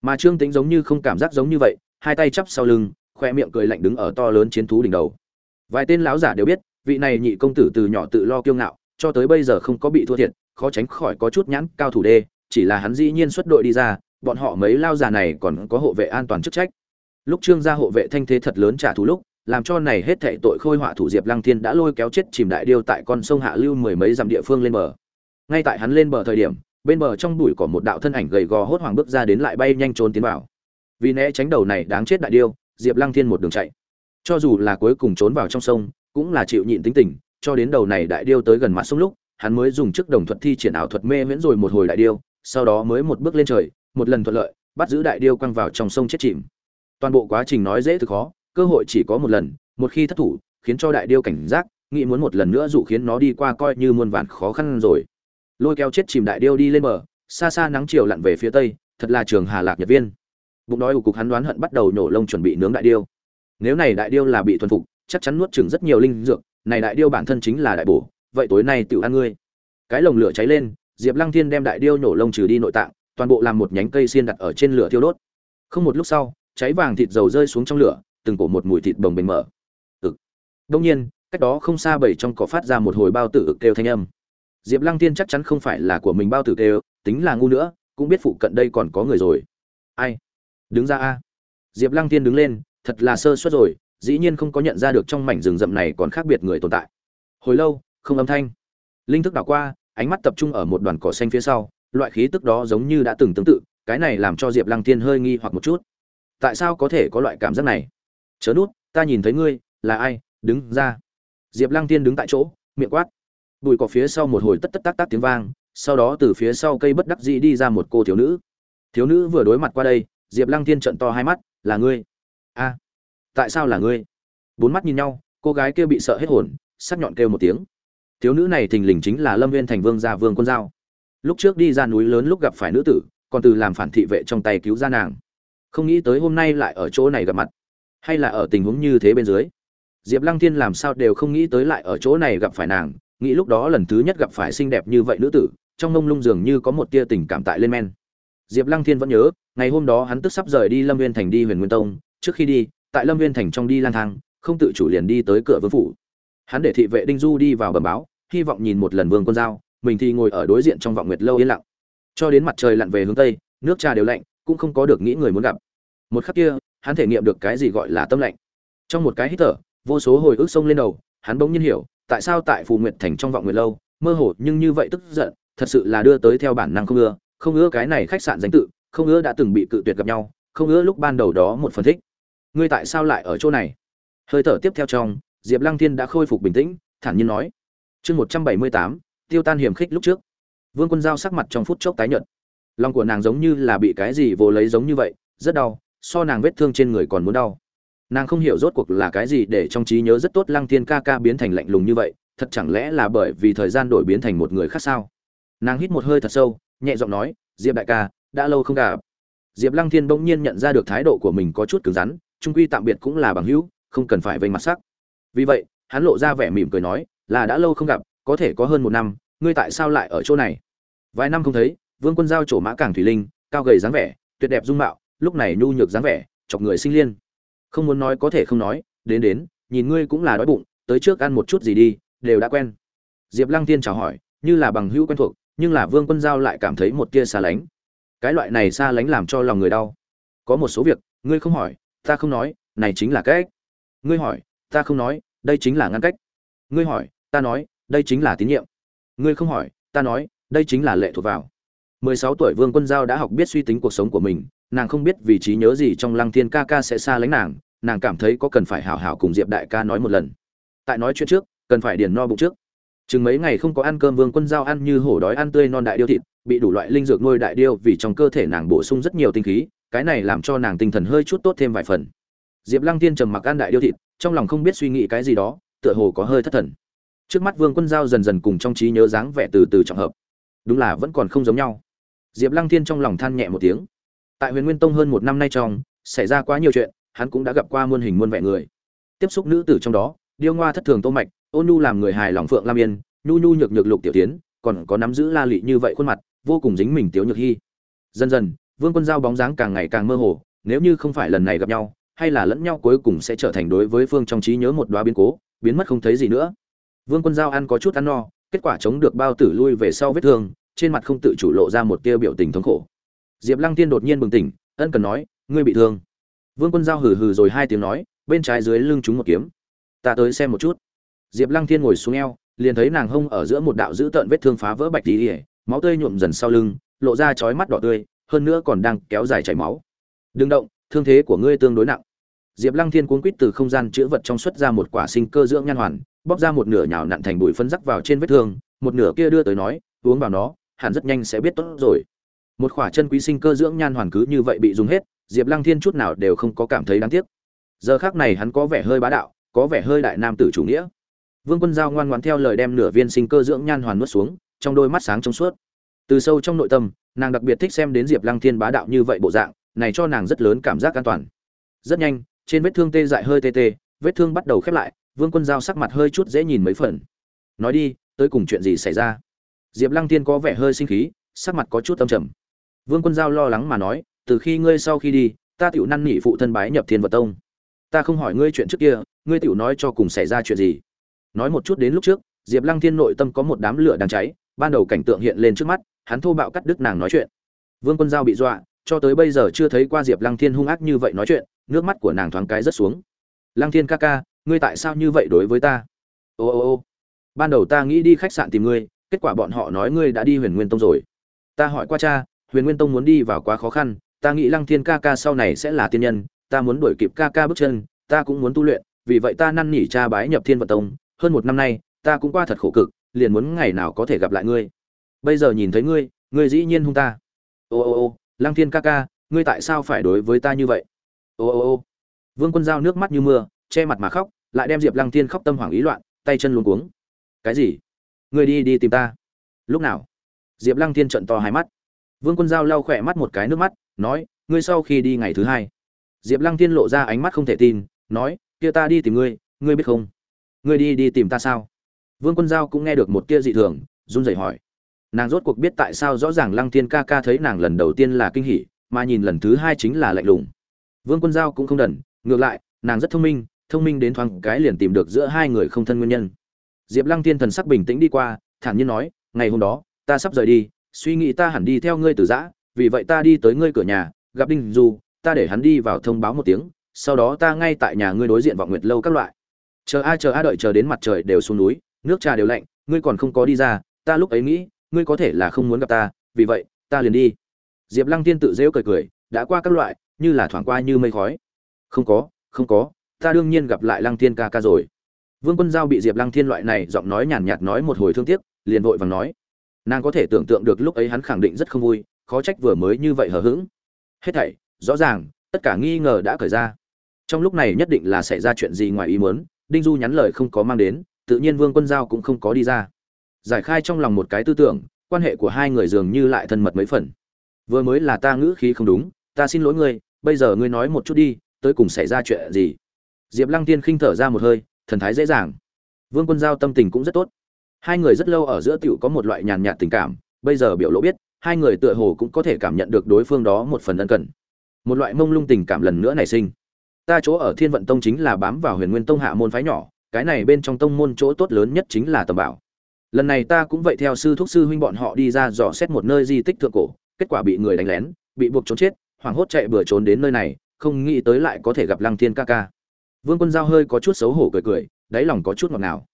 Mà trương tính giống như không cảm giác giống như vậy, hai tay chắp sau lưng, khoe miệng cười lạnh đứng ở to lớn chiến thú đỉnh đầu. Vài tên lão giả đều biết, vị này nhị công tử từ nhỏ tự lo kiêu ngạo, cho tới bây giờ không có bị thua thiệt, khó tránh khỏi có chút nhãn cao thủ đê, chỉ là hắn dĩ nhiên xuất đội đi ra, bọn họ mấy lao giả này còn có hộ vệ an toàn chức trách. Lúc trương gia hộ vệ thanh thế thật lớn trả thù lúc làm cho này hết thảy tội khôi họa thủ diệp lăng thiên đã lôi kéo chết chìm đại điêu tại con sông hạ lưu mười mấy dặm địa phương lên bờ. Ngay tại hắn lên bờ thời điểm, bên bờ trong bụi có một đạo thân ảnh gầy gò hốt hoảng bước ra đến lại bay nhanh trốn tiến vào. Vì né tránh đầu này đáng chết đại điêu, diệp lăng thiên một đường chạy. Cho dù là cuối cùng trốn vào trong sông, cũng là chịu nhịn tính tình, cho đến đầu này đại điêu tới gần mặt sông lúc, hắn mới dùng chức đồng thuật thi triển ảo thuật mê miễn rồi một hồi đại điêu, sau đó mới một bước lên trời, một lần thuận lợi, bắt giữ đại điêu quăng vào trong sông chết chìm. Toàn bộ quá trình nói dễ thực khó cơ hội chỉ có một lần, một khi thất thủ, khiến cho đại điêu cảnh giác, nghĩ muốn một lần nữa dụ khiến nó đi qua coi như muôn vàn khó khăn rồi. Lôi kéo chết chìm đại điêu đi lên bờ, xa xa nắng chiều lặn về phía tây, thật là trường hà lạc nhật viên. Bụng đói của cục hắn đoán hận bắt đầu nhổ lông chuẩn bị nướng đại điêu. Nếu này đại điêu là bị thuần phục, chắc chắn nuốt chừng rất nhiều linh dược, này đại điêu bản thân chính là đại bổ, vậy tối nay tự ăn ngươi. Cái lồng lửa cháy lên, diệp lăng thiên đem đại điêu nhổ lông trừ đi nội tạng, toàn bộ làm một nhánh cây xiên đặt ở trên lửa thiêu đốt. Không một lúc sau, cháy vàng thịt dầu rơi xuống trong lửa từng cổ một mùi thịt bồng bềnh mở. Ực. Đông nhiên, cách đó không xa bảy trong cỏ phát ra một hồi bao tử ực kêu thanh âm. Diệp lăng tiên chắc chắn không phải là của mình bao tử kêu, tính là ngu nữa, cũng biết phụ cận đây còn có người rồi. Ai? Đứng ra a. Diệp lăng tiên đứng lên, thật là sơ suất rồi, dĩ nhiên không có nhận ra được trong mảnh rừng rậm này còn khác biệt người tồn tại. Hồi lâu, không âm thanh. Linh thức đảo qua, ánh mắt tập trung ở một đoàn cỏ xanh phía sau, loại khí tức đó giống như đã từng tương tự, cái này làm cho diệp lăng tiên hơi nghi hoặc một chút. Tại sao có thể có loại cảm giác này? Chớ nút, ta nhìn thấy ngươi, là ai? Đứng ra. Diệp lăng tiên đứng tại chỗ, miệng quát. Bụi cỏ phía sau một hồi tất tất tác tác tiếng vang, sau đó từ phía sau cây bất đắc dĩ đi ra một cô thiếu nữ. Thiếu nữ vừa đối mặt qua đây, diệp lăng tiên trận to hai mắt, là ngươi? A. Tại sao là ngươi? Bốn mắt nhìn nhau, cô gái kia bị sợ hết hồn, sắc nhọn kêu một tiếng. Thiếu nữ này thình lình chính là lâm viên thành vương gia vương quân giao. Lúc trước đi ra núi lớn lúc gặp phải nữ tử, còn từ làm phản thị vệ trong tay cứu ra nàng. Không nghĩ tới hôm nay lại ở chỗ này gặp mặt hay là ở tình huống như thế bên dưới? Diệp lăng thiên làm sao đều không nghĩ tới lại ở chỗ này gặp phải nàng, nghĩ lúc đó lần thứ nhất gặp phải xinh đẹp như vậy nữ tử, trong mông lung dường như có một tia tình cảm tại lên men. Diệp lăng thiên vẫn nhớ, ngày hôm đó hắn tức sắp rời đi lâm viên thành đi huyền nguyên tông, trước khi đi, tại lâm viên thành trong đi lang thang, không tự chủ liền đi tới cửa vương phủ. Hắn để thị vệ đinh du đi vào bầm báo, hy vọng nhìn một lần vương quân giao, mình thì ngồi ở đối diện trong vọng nguyệt lâu yên lặng. Cho đến mặt trời lặn về hướng tây, nước trà đều lạnh, cũng không có được nghĩ người muốn gặp. Một khắc kia hắn thể nghiệm được cái gì gọi là tâm lạnh. Trong một cái hít thở, vô số hồi ức sông lên đầu, hắn bỗng nhiên hiểu, tại sao tại phù nguyệt thành trong vọng nguyệt lâu, mơ hồ nhưng như vậy tức giận, thật sự là đưa tới theo bản năng không ưa không ưa cái này khách sạn danh tự, không ưa đã từng bị cự tuyệt gặp nhau, không ưa lúc ban đầu đó một phần thích. Ngươi tại sao lại ở chỗ này? Hơi thở tiếp theo trong, diệp lăng thiên đã khôi phục bình tĩnh, thản nhiên nói. Chương một trăm bảy mươi tám, tiêu tan hiểm khích lúc trước. Vương quân giao sắc mặt trong phút chốc tái nhợt. Lòng của nàng giống như là bị cái gì vô lấy giống như vậy, rất đau so nàng vết thương trên người còn muốn đau. Nàng không hiểu rốt cuộc là cái gì để trong trí nhớ rất tốt lăng thiên ca ca biến thành lạnh lùng như vậy, thật chẳng lẽ là bởi vì thời gian đổi biến thành một người khác sao? Nàng hít một hơi thật sâu, nhẹ giọng nói, diệp đại ca, đã lâu không gặp. Diệp lăng thiên bỗng nhiên nhận ra được thái độ của mình có chút cứng rắn, trung quy tạm biệt cũng là bằng hữu, không cần phải vây mặt sắc. Vì vậy, hắn lộ ra vẻ mỉm cười nói, là đã lâu không gặp, có thể có hơn một năm, ngươi tại sao lại ở chỗ này? Vài năm không thấy, vương quân giao trổ mã cảng thủy linh, cao gầy dáng vẻ, tuyệt đẹp dung mạo lúc này nhu nhược dáng vẻ, chọc người sinh liên. Không muốn nói có thể không nói, đến đến, nhìn ngươi cũng là đói bụng, tới trước ăn một chút gì đi, đều đã quen. Diệp lăng tiên chào hỏi, như là bằng hữu quen thuộc, nhưng là vương quân giao lại cảm thấy một tia xa lánh. Cái loại này xa lánh làm cho lòng người đau. Có một số việc, ngươi không hỏi, ta không nói, này chính là cách. Ngươi hỏi, ta không nói, đây chính là ngăn cách. Ngươi hỏi, ta nói, đây chính là tín nhiệm. Ngươi không hỏi, ta nói, đây chính là lệ thuộc vào. 16 tuổi vương quân giao đã học biết suy tính cuộc sống của mình nàng không biết vị trí nhớ gì trong lăng thiên ca ca sẽ xa lánh nàng nàng cảm thấy có cần phải hảo hảo cùng diệp đại ca nói một lần. Tại nói chuyện trước, cần phải điền no bụng trước. Chừng mấy ngày không có ăn cơm vương quân giao ăn như hổ đói ăn tươi non đại điêu thịt, bị đủ loại linh dược nuôi đại điêu vì trong cơ thể nàng bổ sung rất nhiều tinh khí, cái này làm cho nàng tinh thần hơi chút tốt thêm vài phần. Diệp lăng Thiên trầm mặc ăn đại điêu thịt, trong lòng không biết suy nghĩ cái gì đó, tựa hồ có hơi thất thần. Trước mắt vương quân giao dần dần cùng trong trí nhớ dáng vẻ từ từ trọng hợp. Đúng là vẫn còn không giống nhau. Diệp lăng thiên trong lòng than nhẹ một tiếng tại huyền nguyên tông hơn một năm nay trong, xảy ra quá nhiều chuyện, hắn cũng đã gặp qua muôn hình muôn vẻ người. Tiếp xúc nữ tử trong đó, điêu ngoa thất thường tô mạch, ôn nhu làm người hài lòng phượng lam yên, nhu nhu nhược nhược lục tiểu tiến, còn có nắm giữ la lị như vậy khuôn mặt, vô cùng dính mình tiếu nhược hy dần dần, vương quân giao bóng dáng càng ngày càng mơ hồ, nếu như không phải lần này gặp nhau, hay là lẫn nhau cuối cùng sẽ trở thành đối với phương trong trí nhớ một đoá biến cố, biến mất không thấy gì nữa. Vương quân giao ăn có chút ăn no, kết quả chống được bao tử lui về sau vết thương, trên mặt không tự chủ lộ ra một tia biểu tình thống khổ diệp lăng tiên đột nhiên bừng tỉnh, ân cần nói, ngươi bị thương. Vương quân giao hừ hừ rồi hai tiếng nói, bên trái dưới lưng chúng một kiếm. Ta tới xem một chút. Diệp lăng thiên ngồi xuống eo, liền thấy nàng hông ở giữa một đạo dữ tợn vết thương phá vỡ bạch tí ỉa máu tươi nhuộm dần sau lưng, lộ ra chói mắt đỏ tươi, hơn nữa còn đang kéo dài chảy máu. Đừng động, thương thế của ngươi tương đối nặng. Diệp lăng thiên cuốn quýt từ không gian chữ vật trong xuất ra một quả sinh cơ dưỡng nhan hoàn bóc ra một nửa nhào nặn thành bụi phân rắc vào trên vết thương, một nửa kia đưa tới nói, uống vào nó, hẳn rất nhanh sẽ biết tốt rồi một khỏa chân quý sinh cơ dưỡng nhan hoàn cứ như vậy bị dùng hết, diệp lăng thiên chút nào đều không có cảm thấy đáng tiếc. Giờ khác này hắn có vẻ hơi bá đạo, có vẻ hơi đại nam tử chủ nghĩa. Vương quân giao ngoan ngoãn theo lời đem nửa viên sinh cơ dưỡng nhan hoàn nuốt xuống, trong đôi mắt sáng trong suốt. Từ sâu trong nội tâm, nàng đặc biệt thích xem đến diệp lăng thiên bá đạo như vậy bộ dạng, này cho nàng rất lớn cảm giác an toàn. Rất nhanh, trên vết thương tê dại hơi tê tê, vết thương bắt đầu khép lại, vương quân giao sắc mặt hơi chút dễ nhìn mấy phần. Nói đi, tới cùng chuyện gì xảy ra? Diệp lăng thiên có vẻ hơi sinh khí, sắc mặt có chút tâm trầm vương quân giao lo lắng mà nói, từ khi ngươi sau khi đi, ta Tiểu năn nỉ phụ thân bái nhập thiên vật tông. Ta không hỏi ngươi chuyện trước kia, ngươi tiểu nói cho cùng xảy ra chuyện gì. Nói một chút đến lúc trước, diệp lăng thiên nội tâm có một đám lửa đang cháy, ban đầu cảnh tượng hiện lên trước mắt, hắn thô bạo cắt đứt nàng nói chuyện. Vương quân giao bị dọa, cho tới bây giờ chưa thấy qua diệp lăng thiên hung ác như vậy nói chuyện, nước mắt của nàng thoáng cái rất xuống. Lăng thiên ca ca, ngươi tại sao như vậy đối với ta? Ô ô ô. Ban đầu ta nghĩ đi khách sạn tìm ngươi, kết quả bọn họ nói ngươi đã đi huyền nguyên tông rồi. Ta hỏi qua cha huyền nguyên tông muốn đi vào quá khó khăn, ta nghĩ lăng thiên ca ca sau này sẽ là tiên nhân, ta muốn đuổi kịp ca ca bước chân, ta cũng muốn tu luyện, vì vậy ta năn nỉ cha bái nhập thiên vận tông. Hơn một năm nay, ta cũng qua thật khổ cực, liền muốn ngày nào có thể gặp lại ngươi. Bây giờ nhìn thấy ngươi ngươi dĩ nhiên hung ta. Ô ô ô, lăng thiên ca ca, ngươi tại sao phải đối với ta như vậy? Ô ô ô. Vương quân giao nước mắt như mưa, che mặt mà khóc, lại đem diệp lăng thiên khóc tâm hoảng ý loạn, tay chân luống cuống. Cái gì? Ngươi đi đi tìm ta. Lúc nào? Diệp lăng thiên trận to hai mắt vương quân giao lau khỏe mắt một cái nước mắt, nói, ngươi sau khi đi ngày thứ hai. Diệp lăng thiên lộ ra ánh mắt không thể tin, nói, kia ta đi tìm ngươi ngươi biết không? Ngươi đi đi tìm ta sao? Vương quân giao cũng nghe được một tia dị thường, run rẩy hỏi. Nàng rốt cuộc biết tại sao rõ ràng lăng thiên ca ca thấy nàng lần đầu tiên là kinh hỉ, mà nhìn lần thứ hai chính là lạnh lùng. Vương quân giao cũng không đần, ngược lại, nàng rất thông minh thông minh đến thoáng cái liền tìm được giữa hai người không thân nguyên nhân. Diệp lăng thiên thần sắc bình tĩnh đi qua, thản nhiên nói, ngày hôm đó, ta sắp rời đi suy nghĩ ta hẳn đi theo ngươi từ giã, vì vậy ta đi tới ngươi cửa nhà, gặp đinh du, ta để hắn đi vào thông báo một tiếng, sau đó ta ngay tại nhà ngươi đối diện vọng nguyệt lâu các loại. Chờ a chờ a, đợi chờ đến mặt trời đều xuống núi, nước trà đều lạnh, ngươi còn không có đi ra, ta lúc ấy nghĩ, ngươi có thể là không muốn gặp ta, vì vậy, ta liền đi. Diệp lăng tiên tự rêu cười cười, đã qua các loại, như là thoảng qua như mây khói. Không có không có, ta đương nhiên gặp lại lăng tiên ca ca rồi. Vương quân giao bị diệp lăng thiên loại này giọng nói nhàn nhạt nói một hồi thương tiếc, liền vội vàng nói nàng có thể tưởng tượng được lúc ấy hắn khẳng định rất không vui, khó trách vừa mới như vậy hờ hững. Hết thảy, rõ ràng, tất cả nghi ngờ đã khởi ra. Trong lúc này nhất định là xảy ra chuyện gì ngoài ý muốn, đinh du nhắn lời không có mang đến, tự nhiên vương quân giao cũng không có đi ra. Giải khai trong lòng một cái tư tưởng, quan hệ của hai người dường như lại thân mật mấy phần. Vừa mới là ta ngữ khí không đúng, ta xin lỗi ngươi, bây giờ ngươi nói một chút đi, tới cùng xảy ra chuyện gì? Diệp lăng tiên khinh thở ra một hơi, thần thái dễ dàng. Vương quân giao tâm tình cũng rất tốt hai người rất lâu ở giữa tiểu có một loại nhàn nhạt tình cảm, bây giờ biểu lỗ biết, hai người tựa hồ cũng có thể cảm nhận được đối phương đó một phần ân cần. Một loại mông lung tình cảm lần nữa nảy sinh. Ta chỗ ở thiên vận tông chính là bám vào huyền nguyên tông hạ môn phái nhỏ, cái này bên trong tông môn chỗ tốt lớn nhất chính là tầm bảo. Lần này ta cũng vậy theo sư thúc sư huynh bọn họ đi ra dò xét một nơi di tích thượng cổ, kết quả bị người đánh lén, bị buộc trốn chết, hoảng hốt chạy bừa trốn đến nơi này, không nghĩ tới lại có thể gặp lăng thiên ca ca. Vương quân giao hơi có chút xấu hổ cười cười, đáy lòng có chút ngọt ngào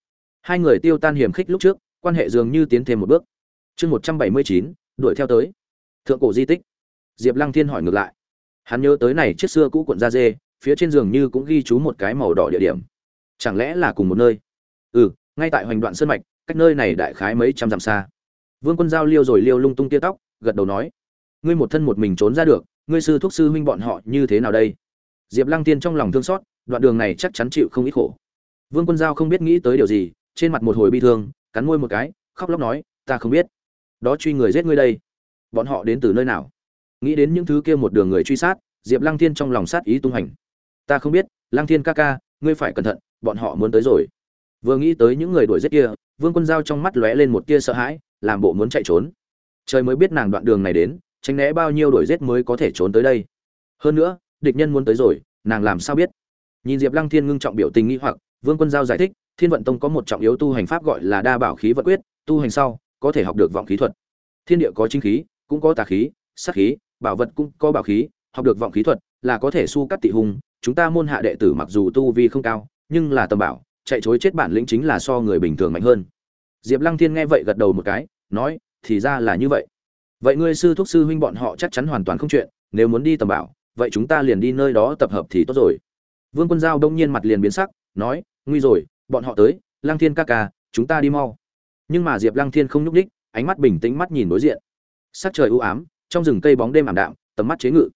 hai người tiêu tan hiểm khích lúc trước, quan hệ dường như tiến thêm một bước. Chương một trăm bảy mươi chín, đuổi theo tới. Thượng cổ di tích. Diệp lăng thiên hỏi ngược lại. Hắn nhớ tới này chiếc xưa cũ cuộn da dê, phía trên giường như cũng ghi chú một cái màu đỏ địa điểm. Chẳng lẽ là cùng một nơi? Ừ ngay tại hoành đoạn sơn mạch, cách nơi này đại khái mấy trăm dặm xa. Vương quân giao liêu rồi liêu lung tung tia tóc, gật đầu nói. Ngươi một thân một mình trốn ra được, ngươi sư thuốc sư huynh bọn họ như thế nào đây? Diệp lăng tiên trong lòng thương xót, đoạn đường này chắc chắn chịu không ít khổ. Vương quân giao không biết nghĩ tới điều gì trên mặt một hồi bi thương, cắn môi một cái, khóc lóc nói, ta không biết. Đó truy người giết ngươi đây. Bọn họ đến từ nơi nào? Nghĩ đến những thứ kia một đường người truy sát, diệp lăng thiên trong lòng sát ý tung hành. Ta không biết, lăng thiên ca ca, ngươi phải cẩn thận, bọn họ muốn tới rồi. Vừa nghĩ tới những người đuổi giết kia, vương quân giao trong mắt lóe lên một tia sợ hãi, làm bộ muốn chạy trốn. Trời mới biết nàng đoạn đường này đến, tránh né bao nhiêu đuổi giết mới có thể trốn tới đây. Hơn nữa, địch nhân muốn tới rồi, nàng làm sao biết? Nhìn diệp lăng thiên ngưng trọng biểu tình nghĩ hoặc, vương quân giao giải thích thiên vận tông có một trọng yếu tu hành pháp gọi là đa bảo khí vận quyết, tu hành sau, có thể học được vọng khí thuật. Thiên địa có chính khí, cũng có tà khí, sát khí, bảo vật cũng có bảo khí, học được vọng khí thuật là có thể su cắt tị hùng chúng ta môn hạ đệ tử mặc dù tu vi không cao, nhưng là tầm bảo, chạy chối chết bản lĩnh chính là so người bình thường mạnh hơn. Diệp lăng thiên nghe vậy gật đầu một cái, nói, thì ra là như vậy. Vậy ngươi sư thúc sư huynh bọn họ chắc chắn hoàn toàn không chuyện, nếu muốn đi tầm bảo, vậy chúng ta liền đi nơi đó tập hợp thì tốt rồi. Vương quân giao đông nhiên mặt liền biến sắc, nói, nguy rồi bọn họ tới, lăng thiên ca ca, chúng ta đi mau. Nhưng mà diệp lăng thiên không nhúc ních ánh mắt bình tĩnh mắt nhìn đối diện. Sắc trời u ám, trong rừng cây bóng đêm ảm đạm, tầm mắt chế ngự.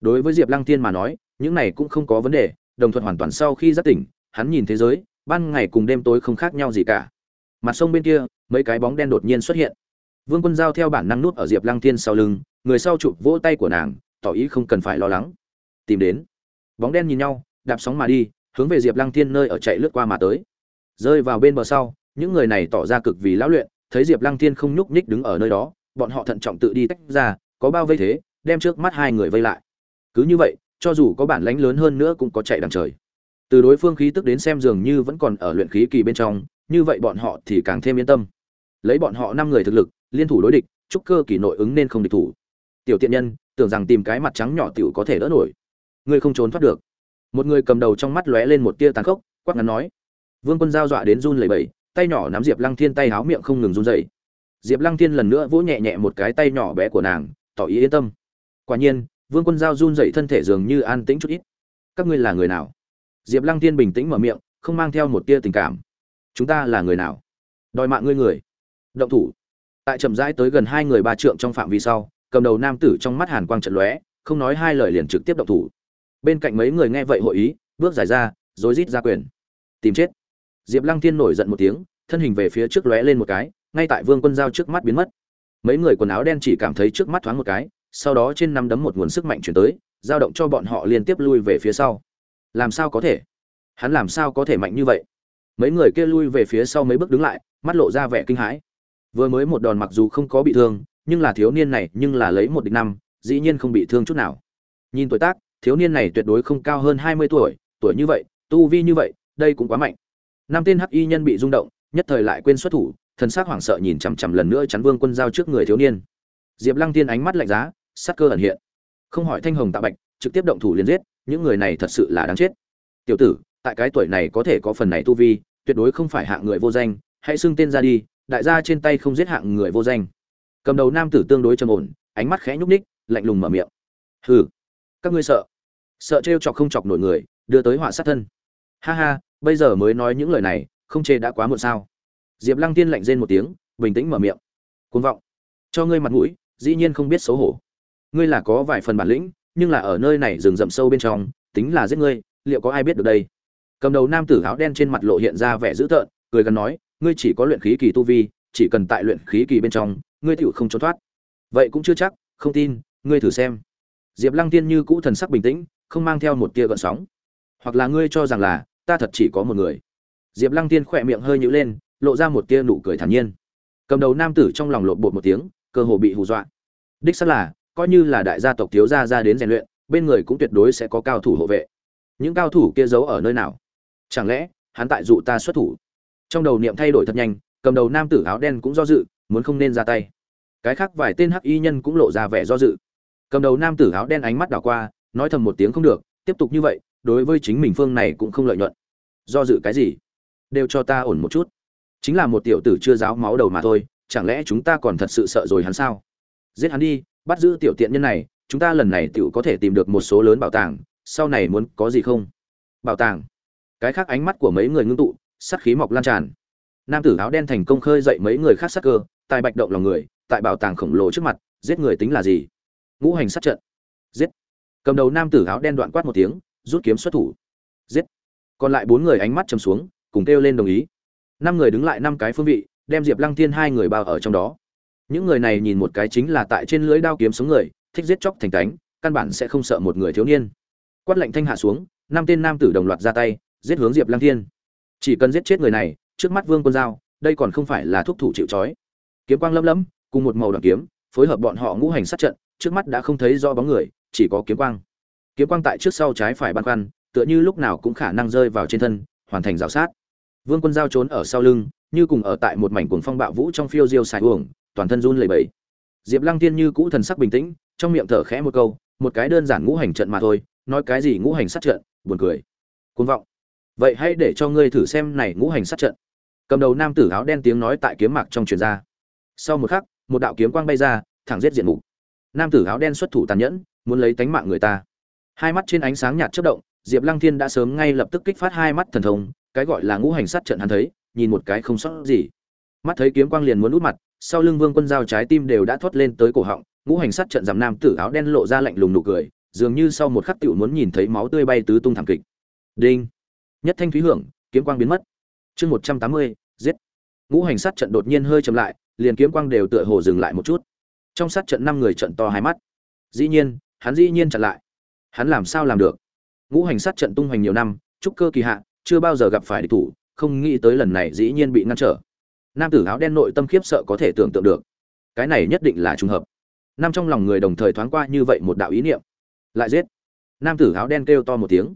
Đối với diệp lăng thiên mà nói, những này cũng không có vấn đề, đồng thuận hoàn toàn sau khi giác tỉnh, hắn nhìn thế giới, ban ngày cùng đêm tối không khác nhau gì cả. Mặt sông bên kia, mấy cái bóng đen đột nhiên xuất hiện. Vương quân giao theo bản năng nút ở diệp lăng thiên sau lưng, người sau chụp vỗ tay của nàng, tỏ ý không cần phải lo lắng. Tìm đến. Bóng đen nhìn nhau, đạp sóng mà đi, hướng về diệp lăng thiên nơi ở chạy lướt qua mà tới rơi vào bên bờ sau, những người này tỏ ra cực vì lão luyện, thấy diệp lăng thiên không nhúc nhích đứng ở nơi đó, bọn họ thận trọng tự đi tách ra, có bao vây thế, đem trước mắt hai người vây lại. Cứ như vậy, cho dù có bản lãnh lớn hơn nữa cũng có chạy đằng trời. Từ đối phương khí tức đến xem dường như vẫn còn ở luyện khí kỳ bên trong, như vậy bọn họ thì càng thêm yên tâm. Lấy bọn họ năm người thực lực, liên thủ đối địch trúc cơ kỳ nội ứng nên không địch thủ. Tiểu tiện nhân, tưởng rằng tìm cái mặt trắng nhỏ tiểu có thể đỡ nổi. Ngươi không trốn thoát được. Một người cầm đầu trong mắt lóe lên một tia tàn khốc, quát ngắn nói vương quân giao dọa đến run lẩy bẩy, tay nhỏ nắm diệp lăng thiên tay háo miệng không ngừng run rẩy. diệp lăng thiên lần nữa vỗ nhẹ nhẹ một cái tay nhỏ bé của nàng, tỏ ý yên tâm. Quả nhiên, vương quân giao run rẩy thân thể dường như an tĩnh chút ít. Các ngươi là người nào? Diệp lăng thiên bình tĩnh mở miệng, không mang theo một tia tình cảm. Chúng ta là người nào? Đòi mạng ngươi người. Động thủ. Tại chậm rãi tới gần hai người ba trượng trong phạm vi sau, cầm đầu nam tử trong mắt hàn quang trận lóe, không nói hai lời liền trực tiếp động thủ. Bên cạnh mấy người nghe vậy hội ý, bước giải ra, rối rít ra quyền. Tìm chết diệp lăng thiên nổi giận một tiếng, thân hình về phía trước lóe lên một cái, ngay tại vương quân giao trước mắt biến mất. Mấy người quần áo đen chỉ cảm thấy trước mắt thoáng một cái, sau đó trên năm đấm một nguồn sức mạnh chuyển tới giao động cho bọn họ liên tiếp lui về phía sau. Làm sao có thể? Hắn làm sao có thể mạnh như vậy? Mấy người kia lui về phía sau mấy bước đứng lại, mắt lộ ra vẻ kinh hãi. Vừa mới một đòn mặc dù không có bị thương, nhưng là thiếu niên này nhưng là lấy một địch năm, dĩ nhiên không bị thương chút nào. Nhìn tuổi tác, thiếu niên này tuyệt đối không cao hơn hai mươi tuổi tuổi như vậy, tu vi như vậy, đây cũng quá mạnh năm tên hắc y nhân bị rung động, nhất thời lại quên xuất thủ, thần sắc hoảng sợ nhìn chằm chằm lần nữa chắn vương quân giao trước người thiếu niên. Diệp lăng tiên ánh mắt lạnh giá, sắc cơ ẩn hiện. Không hỏi thanh hồng tạ bạch, trực tiếp động thủ liền giết, những người này thật sự là đáng chết. Tiểu tử, tại cái tuổi này có thể có phần này tu vi, tuyệt đối không phải hạng người vô danh, hãy xưng tên ra đi, đại gia trên tay không giết hạng người vô danh. Cầm đầu nam tử tương đối trầm ổn, ánh mắt khẽ nhúc ních lạnh lùng mở miệng. Hừ, các ngươi sợ. Sợ t chọc không chọc nổi người, đưa tới họa sát thân. Ha ha bây giờ mới nói những lời này, không chê đã quá muộn sao. Diệp lăng tiên lạnh rên một tiếng, bình tĩnh mở miệng. Côn vọng. Cho ngươi mặt mũi, dĩ nhiên không biết xấu hổ. Ngươi là có vài phần bản lĩnh, nhưng là ở nơi này rừng rậm sâu bên trong, tính là giết ngươi, liệu có ai biết được đây? Cầm đầu nam tử áo đen trên mặt lộ hiện ra vẻ dữ tợn, cười gần nói, ngươi chỉ có luyện khí kỳ tu vi, chỉ cần tại luyện khí kỳ bên trong, ngươi tựu không trốn thoát. Vậy cũng chưa chắc, không tin, ngươi thử xem. Diệp lăng tiên như cũ thần sắc bình tĩnh, không mang theo một tia gợn sóng. Hoặc là ngươi cho rằng là ta thật chỉ có một người. Diệp lăng tiên khỏe miệng hơi nhữ lên, lộ ra một tia nụ cười thản nhiên. Cầm đầu nam tử trong lòng lộn bột một tiếng, cơ hồ bị hù dọa. Đích xác là, coi như là đại gia tộc thiếu gia ra đến rèn luyện, bên người cũng tuyệt đối sẽ có cao thủ hộ vệ. Những cao thủ kia giấu ở nơi nào? Chẳng lẽ, hắn tại dụ ta xuất thủ? Trong đầu niệm thay đổi thật nhanh, cầm đầu nam tử áo đen cũng do dự, muốn không nên ra tay. Cái khác vài tên hắc y nhân cũng lộ ra vẻ do dự. Cầm đầu nam tử áo đen ánh mắt đảo qua, nói thầm một tiếng không được, tiếp tục như vậy đối với chính mình phương này cũng không lợi nhuận. Do dự cái gì? Đều cho ta ổn một chút. Chính là một tiểu tử chưa giáo máu đầu mà thôi, chẳng lẽ chúng ta còn thật sự sợ rồi hắn sao? Giết hắn đi, bắt giữ tiểu tiện nhân này, chúng ta lần này tiểu có thể tìm được một số lớn bảo tàng, sau này muốn có gì không? Bảo tàng. Cái khác ánh mắt của mấy người ngưng tụ sát khí mọc lan tràn. Nam tử áo đen thành công khơi dậy mấy người khác sát cơ, tài bạch động lòng người, tại bảo tàng khổng lồ trước mặt, giết người tính là gì? Ngũ hành sát trận. Giết. Cầm đầu nam tử áo đen đoạn quát một tiếng rút kiếm xuất thủ. Giết. Còn lại bốn người ánh mắt chầm xuống cùng kêu lên đồng ý. Năm người đứng lại năm cái phương vị đem diệp lăng thiên hai người bao ở trong đó. Những người này nhìn một cái chính là tại trên lưỡi đao kiếm sống người thích giết chóc thành cánh căn bản sẽ không sợ một người thiếu niên. Quát lệnh thanh hạ xuống năm tên nam tử đồng loạt ra tay giết hướng diệp lăng thiên. Chỉ cần giết chết người này trước mắt vương quân giao đây còn không phải là thúc thủ chịu trói. Kiếm quang lấm lấm, cùng một màu đoạn kiếm phối hợp bọn họ ngũ hành sát trận trước mắt đã không thấy do bóng người chỉ có kiếm quang kiếm quang tại trước sau trái phải băn khoăn, tựa như lúc nào cũng khả năng rơi vào trên thân, hoàn thành rào sát. Vương quân giao trốn ở sau lưng, như cùng ở tại một mảnh cuồng phong bạo vũ trong phiêu diêu xài uổng, toàn thân run lẩy bẩy. Diệp lăng tiên như cũ thần sắc bình tĩnh, trong miệng thở khẽ một câu, một cái đơn giản ngũ hành trận mà thôi, nói cái gì ngũ hành sát trận, buồn cười. Côn vọng. Vậy hãy để cho ngươi thử xem này ngũ hành sát trận. Cầm đầu nam tử áo đen tiếng nói tại kiếm mạc trong truyền ra. Sau một khắc, một đạo kiếm quang bay ra, thẳng giết diện mục. Nam tử áo đen xuất thủ tàn nhẫn, muốn lấy tánh mạng người ta hai mắt trên ánh sáng nhạt chớp động, diệp lăng thiên đã sớm ngay lập tức kích phát hai mắt thần thông, cái gọi là ngũ hành sát trận hắn thấy, nhìn một cái không sót gì. Mắt thấy kiếm quang liền muốn út mặt, sau lưng vương quân dao trái tim đều đã thoát lên tới cổ họng, ngũ hành sát trận giảm nam tử áo đen lộ ra lạnh lùng nụ cười, dường như sau một khắc tiểu muốn nhìn thấy máu tươi bay tứ tung thảm kịch. Đinh! Nhất thanh thúy hưởng, kiếm quang biến mất. Chương một trăm tám mươi, giết! Ngũ hành sát trận đột nhiên hơi chậm lại, liền kiếm quang đều tựa hồ dừng lại một chút. Trong sát trận năm người trận to hai mắt. Dĩ nhiên, hắn dĩ nhiên chặn lại hắn làm sao làm được? Ngũ hành sát trận tung hoành nhiều năm, trúc cơ kỳ hạ, chưa bao giờ gặp phải địch thủ, không nghĩ tới lần này dĩ nhiên bị ngăn trở. Nam tử áo đen nội tâm khiếp sợ có thể tưởng tượng được. Cái này nhất định là trùng hợp. Năm trong lòng người đồng thời thoáng qua như vậy một đạo ý niệm. Lại giết. Nam tử áo đen kêu to một tiếng.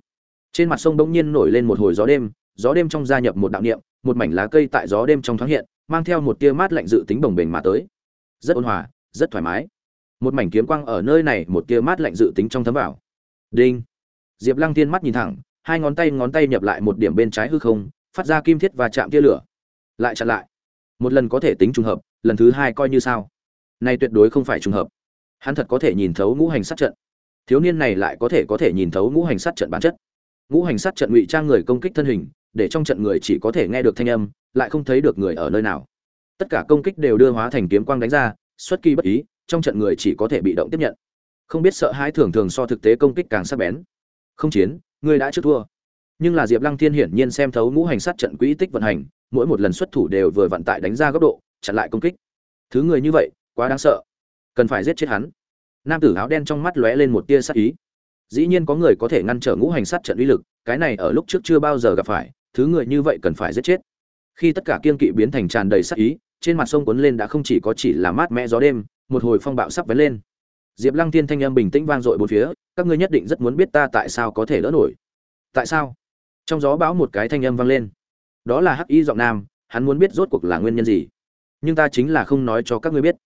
Trên mặt sông bỗng nhiên nổi lên một hồi gió đêm gió đêm trong gia nhập một đạo niệm, một mảnh lá cây tại gió đêm trong thoáng hiện, mang theo một tia mát lạnh dự tính bồng bềnh mà tới. Rất ôn hòa, rất thoải mái. Một mảnh kiếm quang ở nơi này, một tia mát lạnh dự tính trong thấm vào đinh. Diệp lăng tiên mắt nhìn thẳng, hai ngón tay ngón tay nhập lại một điểm bên trái hư không, phát ra kim thiết và chạm tia lửa. Lại chặn lại. Một lần có thể tính trùng hợp, lần thứ hai coi như sao? Này tuyệt đối không phải trùng hợp. Hắn thật có thể nhìn thấu ngũ hành sát trận. Thiếu niên này lại có thể có thể nhìn thấu ngũ hành sát trận bản chất. Ngũ hành sát trận ngụy trang người công kích thân hình, để trong trận người chỉ có thể nghe được thanh âm, lại không thấy được người ở nơi nào. Tất cả công kích đều đưa hóa thành kiếm quang đánh ra, xuất kỳ bất ý, trong trận người chỉ có thể bị động tiếp nhận không biết sợ hãi thường thường so thực tế công kích càng sắc bén. Không chiến, ngươi đã chưa thua. Nhưng là diệp lăng thiên hiển nhiên xem thấu ngũ hành sát trận quỹ tích vận hành, mỗi một lần xuất thủ đều vừa vận tải đánh ra góc độ, chặn lại công kích. Thứ người như vậy, quá đáng sợ. Cần phải giết chết hắn. Nam tử áo đen trong mắt lóe lên một tia sát ý. Dĩ nhiên có người có thể ngăn trở ngũ hành sát trận uy lực, cái này ở lúc trước chưa bao giờ gặp phải, thứ người như vậy cần phải giết chết. Khi tất cả kiên kỵ biến thành tràn đầy sát ý, trên mặt sông cuốn lên đã không chỉ có chỉ là mát mẻ gió đêm, một hồi phong bạo sắp vén lên diệp lăng tiên thanh âm bình tĩnh vang dội bốn phía, các ngươi nhất định rất muốn biết ta tại sao có thể lỡ nổi. Tại sao? Trong gió bão một cái thanh âm vang lên. Đó là hắc y giọng nam, hắn muốn biết rốt cuộc là nguyên nhân gì. Nhưng ta chính là không nói cho các ngươi biết.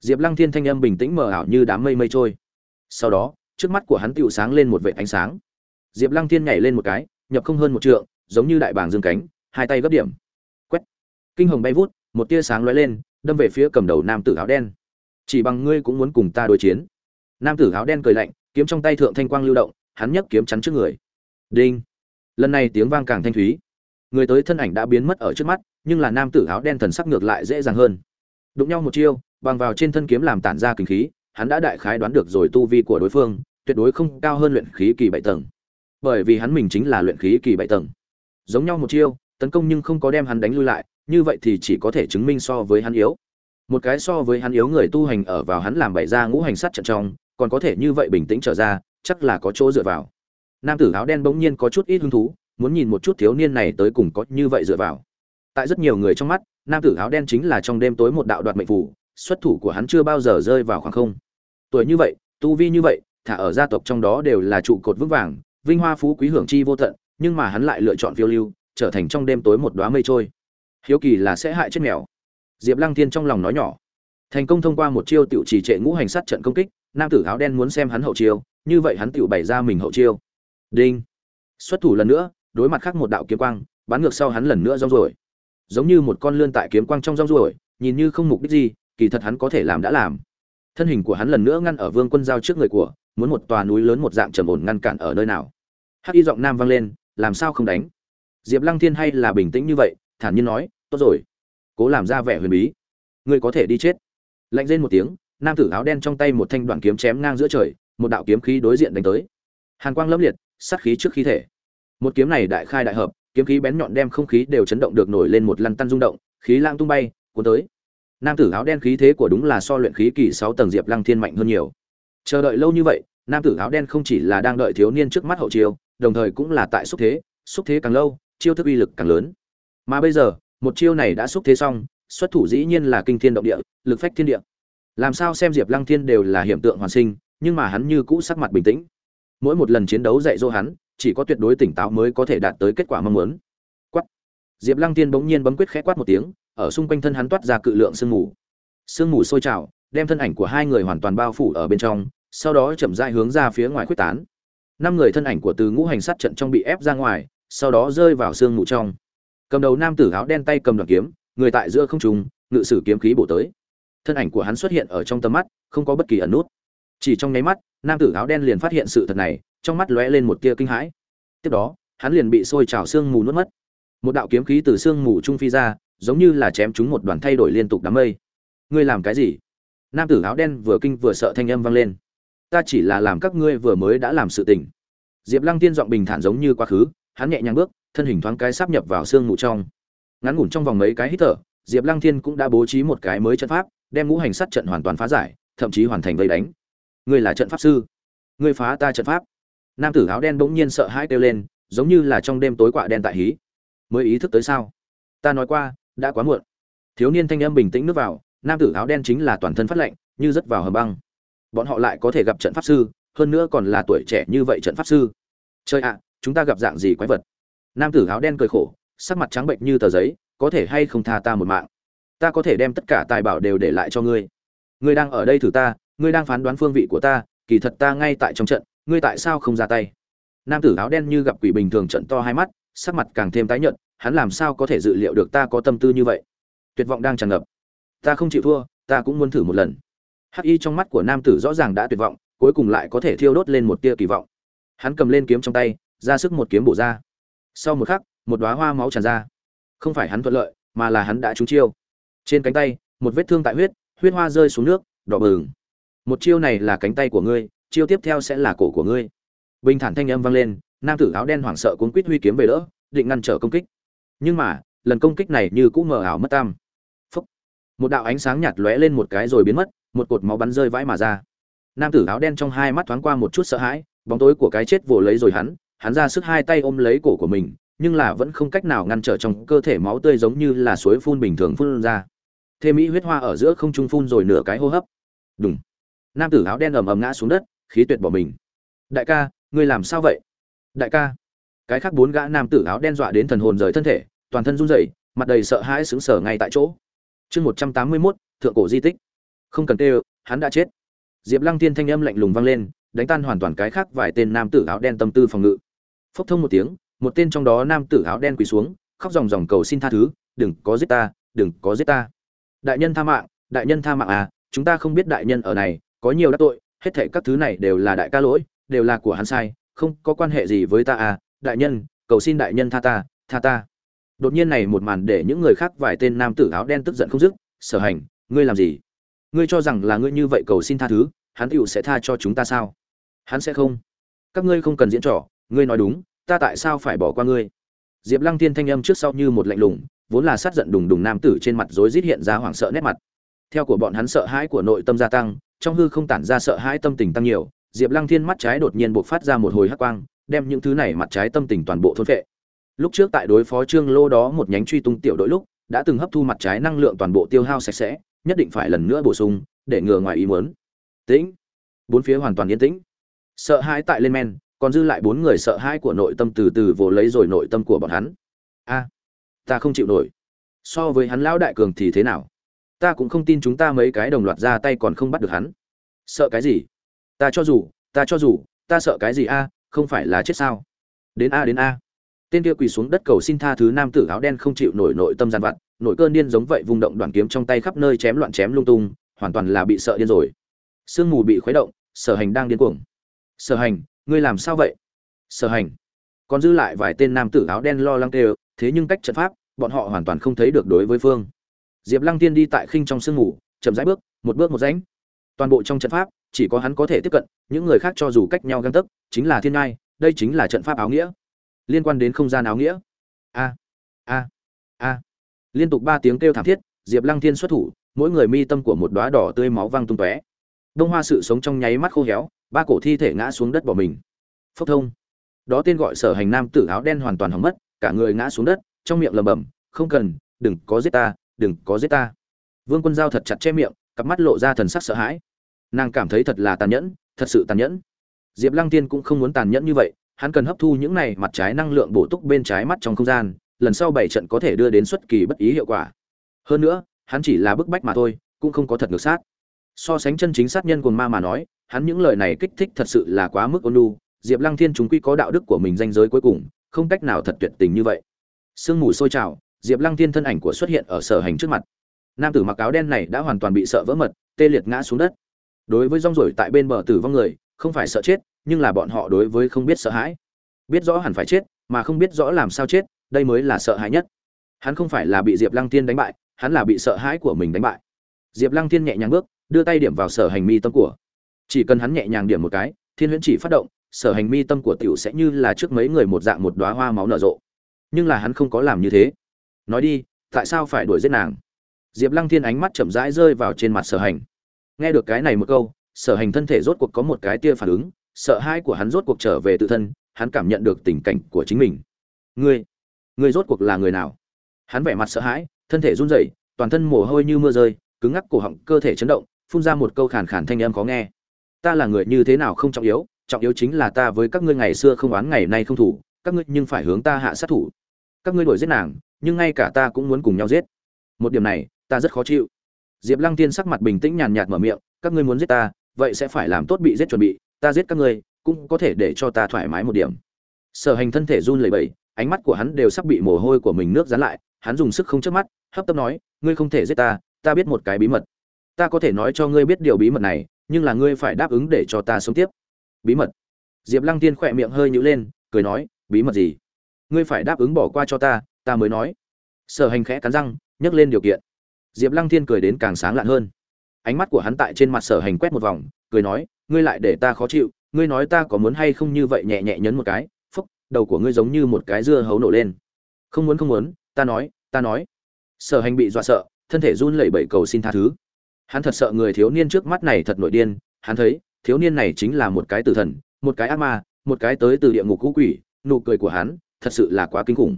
Diệp lăng thiên thanh âm bình tĩnh mờ ảo như đám mây mây trôi. Sau đó, trước mắt của hắn tựu sáng lên một vệt ánh sáng. Diệp lăng thiên nhảy lên một cái, nhập không hơn một trượng, giống như đại bàng dương cánh, hai tay gấp điểm. Quét. Kinh hồng bay vút, một tia sáng lóe lên, đâm về phía cầm đầu nam tử áo đen. Chỉ bằng ngươi cũng muốn cùng ta đối chiến nam tử áo đen cười lạnh, kiếm trong tay thượng thanh quang lưu động, hắn nhấc kiếm chắn trước người. Đinh. Lần này tiếng vang càng thanh thúy. Người tới thân ảnh đã biến mất ở trước mắt, nhưng là nam tử áo đen thần sắc ngược lại dễ dàng hơn. Đụng nhau một chiêu, bằng vào trên thân kiếm làm tản ra kinh khí, hắn đã đại khái đoán được rồi tu vi của đối phương, tuyệt đối không cao hơn luyện khí kỳ bảy tầng. Bởi vì hắn mình chính là luyện khí kỳ bảy tầng. Giống nhau một chiêu, tấn công nhưng không có đem hắn đánh lui lại, như vậy thì chỉ có thể chứng minh so với hắn yếu. Một cái so với hắn yếu người tu hành ở vào hắn làm bày ra ngũ hành sát trận trong còn có thể như vậy bình tĩnh trở ra, chắc là có chỗ dựa vào. Nam tử áo đen bỗng nhiên có chút ít hứng thú, muốn nhìn một chút thiếu niên này tới cùng có như vậy dựa vào. Tại rất nhiều người trong mắt, nam tử áo đen chính là trong đêm tối một đạo đoạt mệnh phủ, xuất thủ của hắn chưa bao giờ rơi vào khoảng không. Tuổi như vậy, tu vi như vậy, thả ở gia tộc trong đó đều là trụ cột vững vàng, vinh hoa phú quý hưởng chi vô tận, nhưng mà hắn lại lựa chọn phiêu lưu, trở thành trong đêm tối một đóa mây trôi. Hiếu kỳ là sẽ hại chết mèo. Diệp lăng thiên trong lòng nói nhỏ. Thành công thông qua một chiêu tiểu trì trệ ngũ hành sát trận công kích nam tử áo đen muốn xem hắn hậu chiêu, như vậy hắn tự bày ra mình hậu chiêu. Đinh. Xuất thủ lần nữa, đối mặt khác một đạo kiếm quang, bắn ngược sau hắn lần nữa rong rồi giống như một con lươn tại kiếm quang trong rong rồi nhìn như không mục đích gì, kỳ thật hắn có thể làm đã làm. Thân hình của hắn lần nữa ngăn ở vương quân giao trước người của, muốn một tòa núi lớn một dạng trầm ổn ngăn cản ở nơi nào. Hắc y giọng nam vang lên, làm sao không đánh? Diệp lăng thiên hay là bình tĩnh như vậy, thản nhiên nói, tốt rồi. Cố làm ra vẻ huyền bí. Ngươi có thể đi chết. Lạnh rên một tiếng nam tử áo đen trong tay một thanh đoạn kiếm chém ngang giữa trời, một đạo kiếm khí đối diện đánh tới. Hàn quang lâm liệt, sát khí trước khí thể. Một kiếm này đại khai đại hợp, kiếm khí bén nhọn đem không khí đều chấn động được nổi lên một lăn tăn rung động, khí lang tung bay, cuốn tới. Nam tử áo đen khí thế của đúng là so luyện khí kỳ sáu tầng diệp lăng thiên mạnh hơn nhiều. Chờ đợi lâu như vậy, nam tử áo đen không chỉ là đang đợi thiếu niên trước mắt hậu chiêu, đồng thời cũng là tại xúc thế xúc thế càng lâu, chiêu thức uy lực càng lớn. Mà bây giờ, một chiêu này đã xúc thế xong, xuất thủ dĩ nhiên là kinh thiên động địa, lực phách thiên địa làm sao xem diệp lăng thiên đều là hiện tượng hoàn sinh, nhưng mà hắn như cũ sắc mặt bình tĩnh. Mỗi một lần chiến đấu dạy dỗ hắn, chỉ có tuyệt đối tỉnh táo mới có thể đạt tới kết quả mong muốn. Quắt diệp lăng tiên bỗng nhiên bấm quyết khẽ quát một tiếng, ở xung quanh thân hắn toát ra cự lượng sương mù. Sương mù sôi trào, đem thân ảnh của hai người hoàn toàn bao phủ ở bên trong, sau đó chậm rãi hướng ra phía ngoài quyết tán. Năm người thân ảnh của từ ngũ hành sát trận trong bị ép ra ngoài, sau đó rơi vào sương mù trong. Cầm đầu nam tử áo đen tay cầm đoạn kiếm, người tại giữa không trung, ngự sử kiếm khí bổ tới thân ảnh của hắn xuất hiện ở trong tầm mắt, không có bất kỳ ẩn nút. Chỉ trong nháy mắt, nam tử áo đen liền phát hiện sự thật này, trong mắt lóe lên một tia kinh hãi. Tiếp đó, hắn liền bị sôi trào sương mù nuốt mất. Một đạo kiếm khí từ sương mù trung phi ra, giống như là chém chúng một đoàn thay đổi liên tục đám mây. Ngươi làm cái gì? Nam tử áo đen vừa kinh vừa sợ thanh âm vang lên. Ta chỉ là làm các ngươi vừa mới đã làm sự tình. Diệp lăng tiên giọng bình thản giống như quá khứ, hắn nhẹ nhàng bước, thân hình thoáng cái sắp nhập vào sương mù trong. Ngắn ngủn trong vòng mấy cái hít thở, diệp lăng thiên cũng đã bố trí một cái mới trận pháp đem ngũ hành sát trận hoàn toàn phá giải, thậm chí hoàn thành vây đánh. Ngươi là trận pháp sư. Ngươi phá ta trận pháp. Nam tử áo đen bỗng nhiên sợ hãi kêu lên, giống như là trong đêm tối quạ đen tại hí. Mới ý thức tới sao? Ta nói qua, đã quá muộn. Thiếu niên thanh âm bình tĩnh nước vào, nam tử áo đen chính là toàn thân phát lệnh như rất vào hầm băng. Bọn họ lại có thể gặp trận pháp sư, hơn nữa còn là tuổi trẻ như vậy trận pháp sư. Chơi ạ, chúng ta gặp dạng gì quái vật? Nam tử áo đen cười khổ, sắc mặt trắng bệnh như tờ giấy, có thể hay không tha ta một mạng? Ta có thể đem tất cả tài bảo đều để lại cho ngươi. Ngươi đang ở đây thử ta, ngươi đang phán đoán phương vị của ta, kỳ thật ta ngay tại trong trận, ngươi tại sao không ra tay? Nam tử áo đen như gặp quỷ bình thường trận to hai mắt, sắc mặt càng thêm tái nhợt, hắn làm sao có thể dự liệu được ta có tâm tư như vậy? Tuyệt vọng đang tràn ngập. Ta không chịu thua, ta cũng muốn thử một lần. Hắc y trong mắt của nam tử rõ ràng đã tuyệt vọng, cuối cùng lại có thể thiêu đốt lên một tia kỳ vọng. Hắn cầm lên kiếm trong tay, ra sức một kiếm bổ ra. Sau một khắc, một đóa hoa máu tràn ra. Không phải hắn thuận lợi, mà là hắn đã trúng chiêu trên cánh tay, một vết thương tại huyết huyết hoa rơi xuống nước, đỏ bừng. Một chiêu này là cánh tay của ngươi, chiêu tiếp theo sẽ là cổ của ngươi. Bình thản thanh âm vang lên, nam tử áo đen hoảng sợ cuốn quít huy kiếm về đỡ, định ngăn trở công kích. Nhưng mà, lần công kích này như cũng mờ ảo mất tam Phúc. một đạo ánh sáng nhạt lóe lên một cái rồi biến mất, một cột máu bắn rơi vãi mà ra. Nam tử áo đen trong hai mắt thoáng qua một chút sợ hãi, bóng tối của cái chết vồ lấy rồi hắn hắn ra sức hai tay ôm lấy cổ của mình, nhưng là vẫn không cách nào ngăn trở trong cơ thể máu tươi giống như là suối phun bình thường phun ra thêm mỹ huyết hoa ở giữa không trung phun rồi nửa cái hô hấp. Đúng nam tử áo đen ầm ầm ngã xuống đất, khí tuyệt bỏ mình. Đại ca, ngươi làm sao vậy? Đại ca. Cái khác bốn gã nam tử áo đen dọa đến thần hồn rời thân thể, toàn thân run rẩy, mặt đầy sợ hãi sững sờ ngay tại chỗ. Chương một trăm tám mươi mốt, thượng cổ di tích. Không cần kêu, hắn đã chết. Diệp lăng tiên thanh âm lạnh lùng vang lên, đánh tan hoàn toàn cái khác vài tên nam tử áo đen tâm tư phòng ngự. Phốc thông một tiếng, một tên trong đó nam tử áo đen quỳ xuống, khóc ròng ròng cầu xin tha thứ, đừng có giết ta, đừng có giết ta đại nhân tha mạng, đại nhân tha mạng à chúng ta không biết đại nhân ở này, có nhiều đắc tội, hết thảy các thứ này đều là đại ca lỗi, đều là của hắn sai, không có quan hệ gì với ta à đại nhân, cầu xin đại nhân tha ta tha ta. Đột nhiên này một màn để những người khác vài tên nam tử áo đen tức giận không dứt, sở hành, ngươi làm gì? Ngươi cho rằng là ngươi như vậy cầu xin tha thứ, hắn tựu sẽ tha cho chúng ta sao? Hắn sẽ không. Các ngươi không cần diễn trò, ngươi nói đúng, ta tại sao phải bỏ qua ngươi? Diệp lăng Thiên thanh âm trước sau như một lạnh lùng, vốn là sát giận đùng đùng nam tử trên mặt rối rít hiện ra hoảng sợ nét mặt. Theo của bọn hắn sợ hãi của nội tâm gia tăng, trong hư không tản ra sợ hãi tâm tình tăng nhiều, diệp lăng thiên mắt trái đột nhiên bộc phát ra một hồi hắc quang, đem những thứ này mặt trái tâm tình toàn bộ thôn phệ. lúc trước tại đối phó trương lô đó một nhánh truy tung tiểu đội lúc, đã từng hấp thu mặt trái năng lượng toàn bộ tiêu hao sạch sẽ, nhất định phải lần nữa bổ sung, để ngừa ngoài ý muốn. Tĩnh. Bốn phía hoàn toàn yên tĩnh. Sợ hãi tại lên men còn dư lại bốn người sợ hãi của nội tâm từ từ vồ lấy rồi nội tâm của bọn hắn. A, ta không chịu nổi. So với hắn lão đại cường thì thế nào? Ta cũng không tin chúng ta mấy cái đồng loạt ra tay còn không bắt được hắn. Sợ cái gì? Ta cho dù, ta cho dù, ta sợ cái gì a, không phải là chết sao? Đến a đến a. Tên kia quỳ xuống đất cầu xin tha thứ nam tử áo đen không chịu nổi nội tâm gian vặt, nội cơn điên giống vậy vùng động đoàn kiếm trong tay khắp nơi chém loạn chém lung tung, hoàn toàn là bị sợ điên rồi. Sương mù bị khuấy động, sở hành đang điên cuồng. Sở hành ngươi làm sao vậy? Sở hành. Còn dư lại vài tên nam tử áo đen lo lắng kêu, thế nhưng cách trận pháp, bọn họ hoàn toàn không thấy được đối với phương. Diệp lăng tiên đi tại khinh trong sương mù, chậm rãi bước, một bước một ránh toàn bộ trong trận pháp, chỉ có hắn có thể tiếp cận, những người khác cho dù cách nhau găng tấc, chính là thiên ngai, đây chính là trận pháp áo nghĩa. Liên quan đến không gian áo nghĩa. A a a. Liên tục ba tiếng kêu thảm thiết, diệp lăng thiên xuất thủ, mỗi người mi tâm của một đoá đỏ tươi máu văng tung tóe. Đông hoa sự sống trong nháy mắt khô héo ba cổ thi thể ngã xuống đất bỏ mình. Phốc thông. Đó tên gọi sở hành nam tử áo đen hoàn toàn hỏng mất, cả người ngã xuống đất, trong miệng lầm bầm không cần, đừng có giết ta, đừng có giết ta. Vương quân giao thật chặt che miệng, cặp mắt lộ ra thần sắc sợ hãi. Nàng cảm thấy thật là tàn nhẫn, thật sự tàn nhẫn. Diệp lăng tiên cũng không muốn tàn nhẫn như vậy, hắn cần hấp thu những này mặt trái năng lượng bổ túc bên trái mắt trong không gian, lần sau bảy trận có thể đưa đến xuất kỳ bất ý hiệu quả. Hơn nữa, hắn chỉ là bức bách mà thôi, cũng không có thật ngược sát. So sánh chân chính sát nhân của ma mà nói hắn những lời này kích thích thật sự là quá mức ôn nhu, diệp lăng thiên chúng quy có đạo đức của mình danh giới cuối cùng, không cách nào thật tuyệt tình như vậy. Sương mù sôi trào, diệp lăng thiên thân ảnh của xuất hiện ở sở hành trước mặt. Nam tử mặc áo đen này đã hoàn toàn bị sợ vỡ mật, tê liệt ngã xuống đất. Đối với rong rổi tại bên bờ tử vong người, không phải sợ chết, nhưng là bọn họ đối với không biết sợ hãi. Biết rõ hẳn phải chết, mà không biết rõ làm sao chết, đây mới là sợ hãi nhất. Hắn không phải là bị diệp lăng thiên đánh bại, hắn là bị sợ hãi của mình đánh bại. Diệp lăng thiên nhẹ nhàng bước, đưa tay điểm vào sở hành mi tâm của chỉ cần hắn nhẹ nhàng điểm một cái, thiên huyễn chỉ phát động, sở hành mi tâm của tiểu sẽ như là trước mấy người một dạng một đóa hoa máu nở rộ. Nhưng là hắn không có làm như thế. Nói đi, tại sao phải đuổi giết nàng? Diệp lăng thiên ánh mắt chậm rãi rơi vào trên mặt sở hành. Nghe được cái này một câu, sở hành thân thể rốt cuộc có một cái tia phản ứng, sợ hãi của hắn rốt cuộc trở về tự thân, hắn cảm nhận được tình cảnh của chính mình. Ngươi ngươi rốt cuộc là người nào? Hắn vẻ mặt sợ hãi, thân thể run rẩy, toàn thân mồ hôi như mưa rơi, cứng ngắc cổ họng, cơ thể chấn động, phun ra một câu khàn khàn thanh âm khó nghe ta là người như thế nào không trọng yếu trọng yếu chính là ta với các ngươi ngày xưa không oán ngày nay không thủ, các ngươi nhưng phải hướng ta hạ sát thủ. Các ngươi đuổi giết nàng, nhưng ngay cả ta cũng muốn cùng nhau giết. Một điểm này, ta rất khó chịu. Diệp lăng tiên sắc mặt bình tĩnh nhàn nhạt mở miệng, các ngươi muốn giết ta, vậy sẽ phải làm tốt bị giết chuẩn bị, ta giết các ngươi, cũng có thể để cho ta thoải mái một điểm. Sở hành thân thể run lẩy bẩy, ánh mắt của hắn đều sắp bị mồ hôi của mình nước dán lại, hắn dùng sức không chớp mắt, hấp tấp nói, ngươi không thể giết ta ta biết một cái bí mật. Ta có thể nói cho ngươi biết điều bí mật này nhưng là ngươi phải đáp ứng để cho ta sống tiếp. Bí mật. Diệp lăng tiên khỏe miệng hơi nhữ lên, cười nói, bí mật gì? Ngươi phải đáp ứng bỏ qua cho ta ta mới nói. Sở hành khẽ cắn răng, nhấc lên điều kiện. Diệp lăng thiên cười đến càng sáng lạn hơn. Ánh mắt của hắn tại trên mặt sở hành quét một vòng, cười nói, ngươi lại để ta khó chịu, ngươi nói ta có muốn hay không như vậy nhẹ nhẹ nhấn một cái, phúc, đầu của ngươi giống như một cái dưa hấu nổ lên. Không muốn không muốn, ta nói ta nói. Sở hành bị dọa sợ, thân thể run lẩy bẩy cầu xin tha thứ hắn thật sợ người thiếu niên trước mắt này thật nội điên, hắn thấy, thiếu niên này chính là một cái tử thần, một cái ác ma, một cái tới từ địa ngục cũ quỷ, nụ cười của hắn thật sự là quá kinh khủng.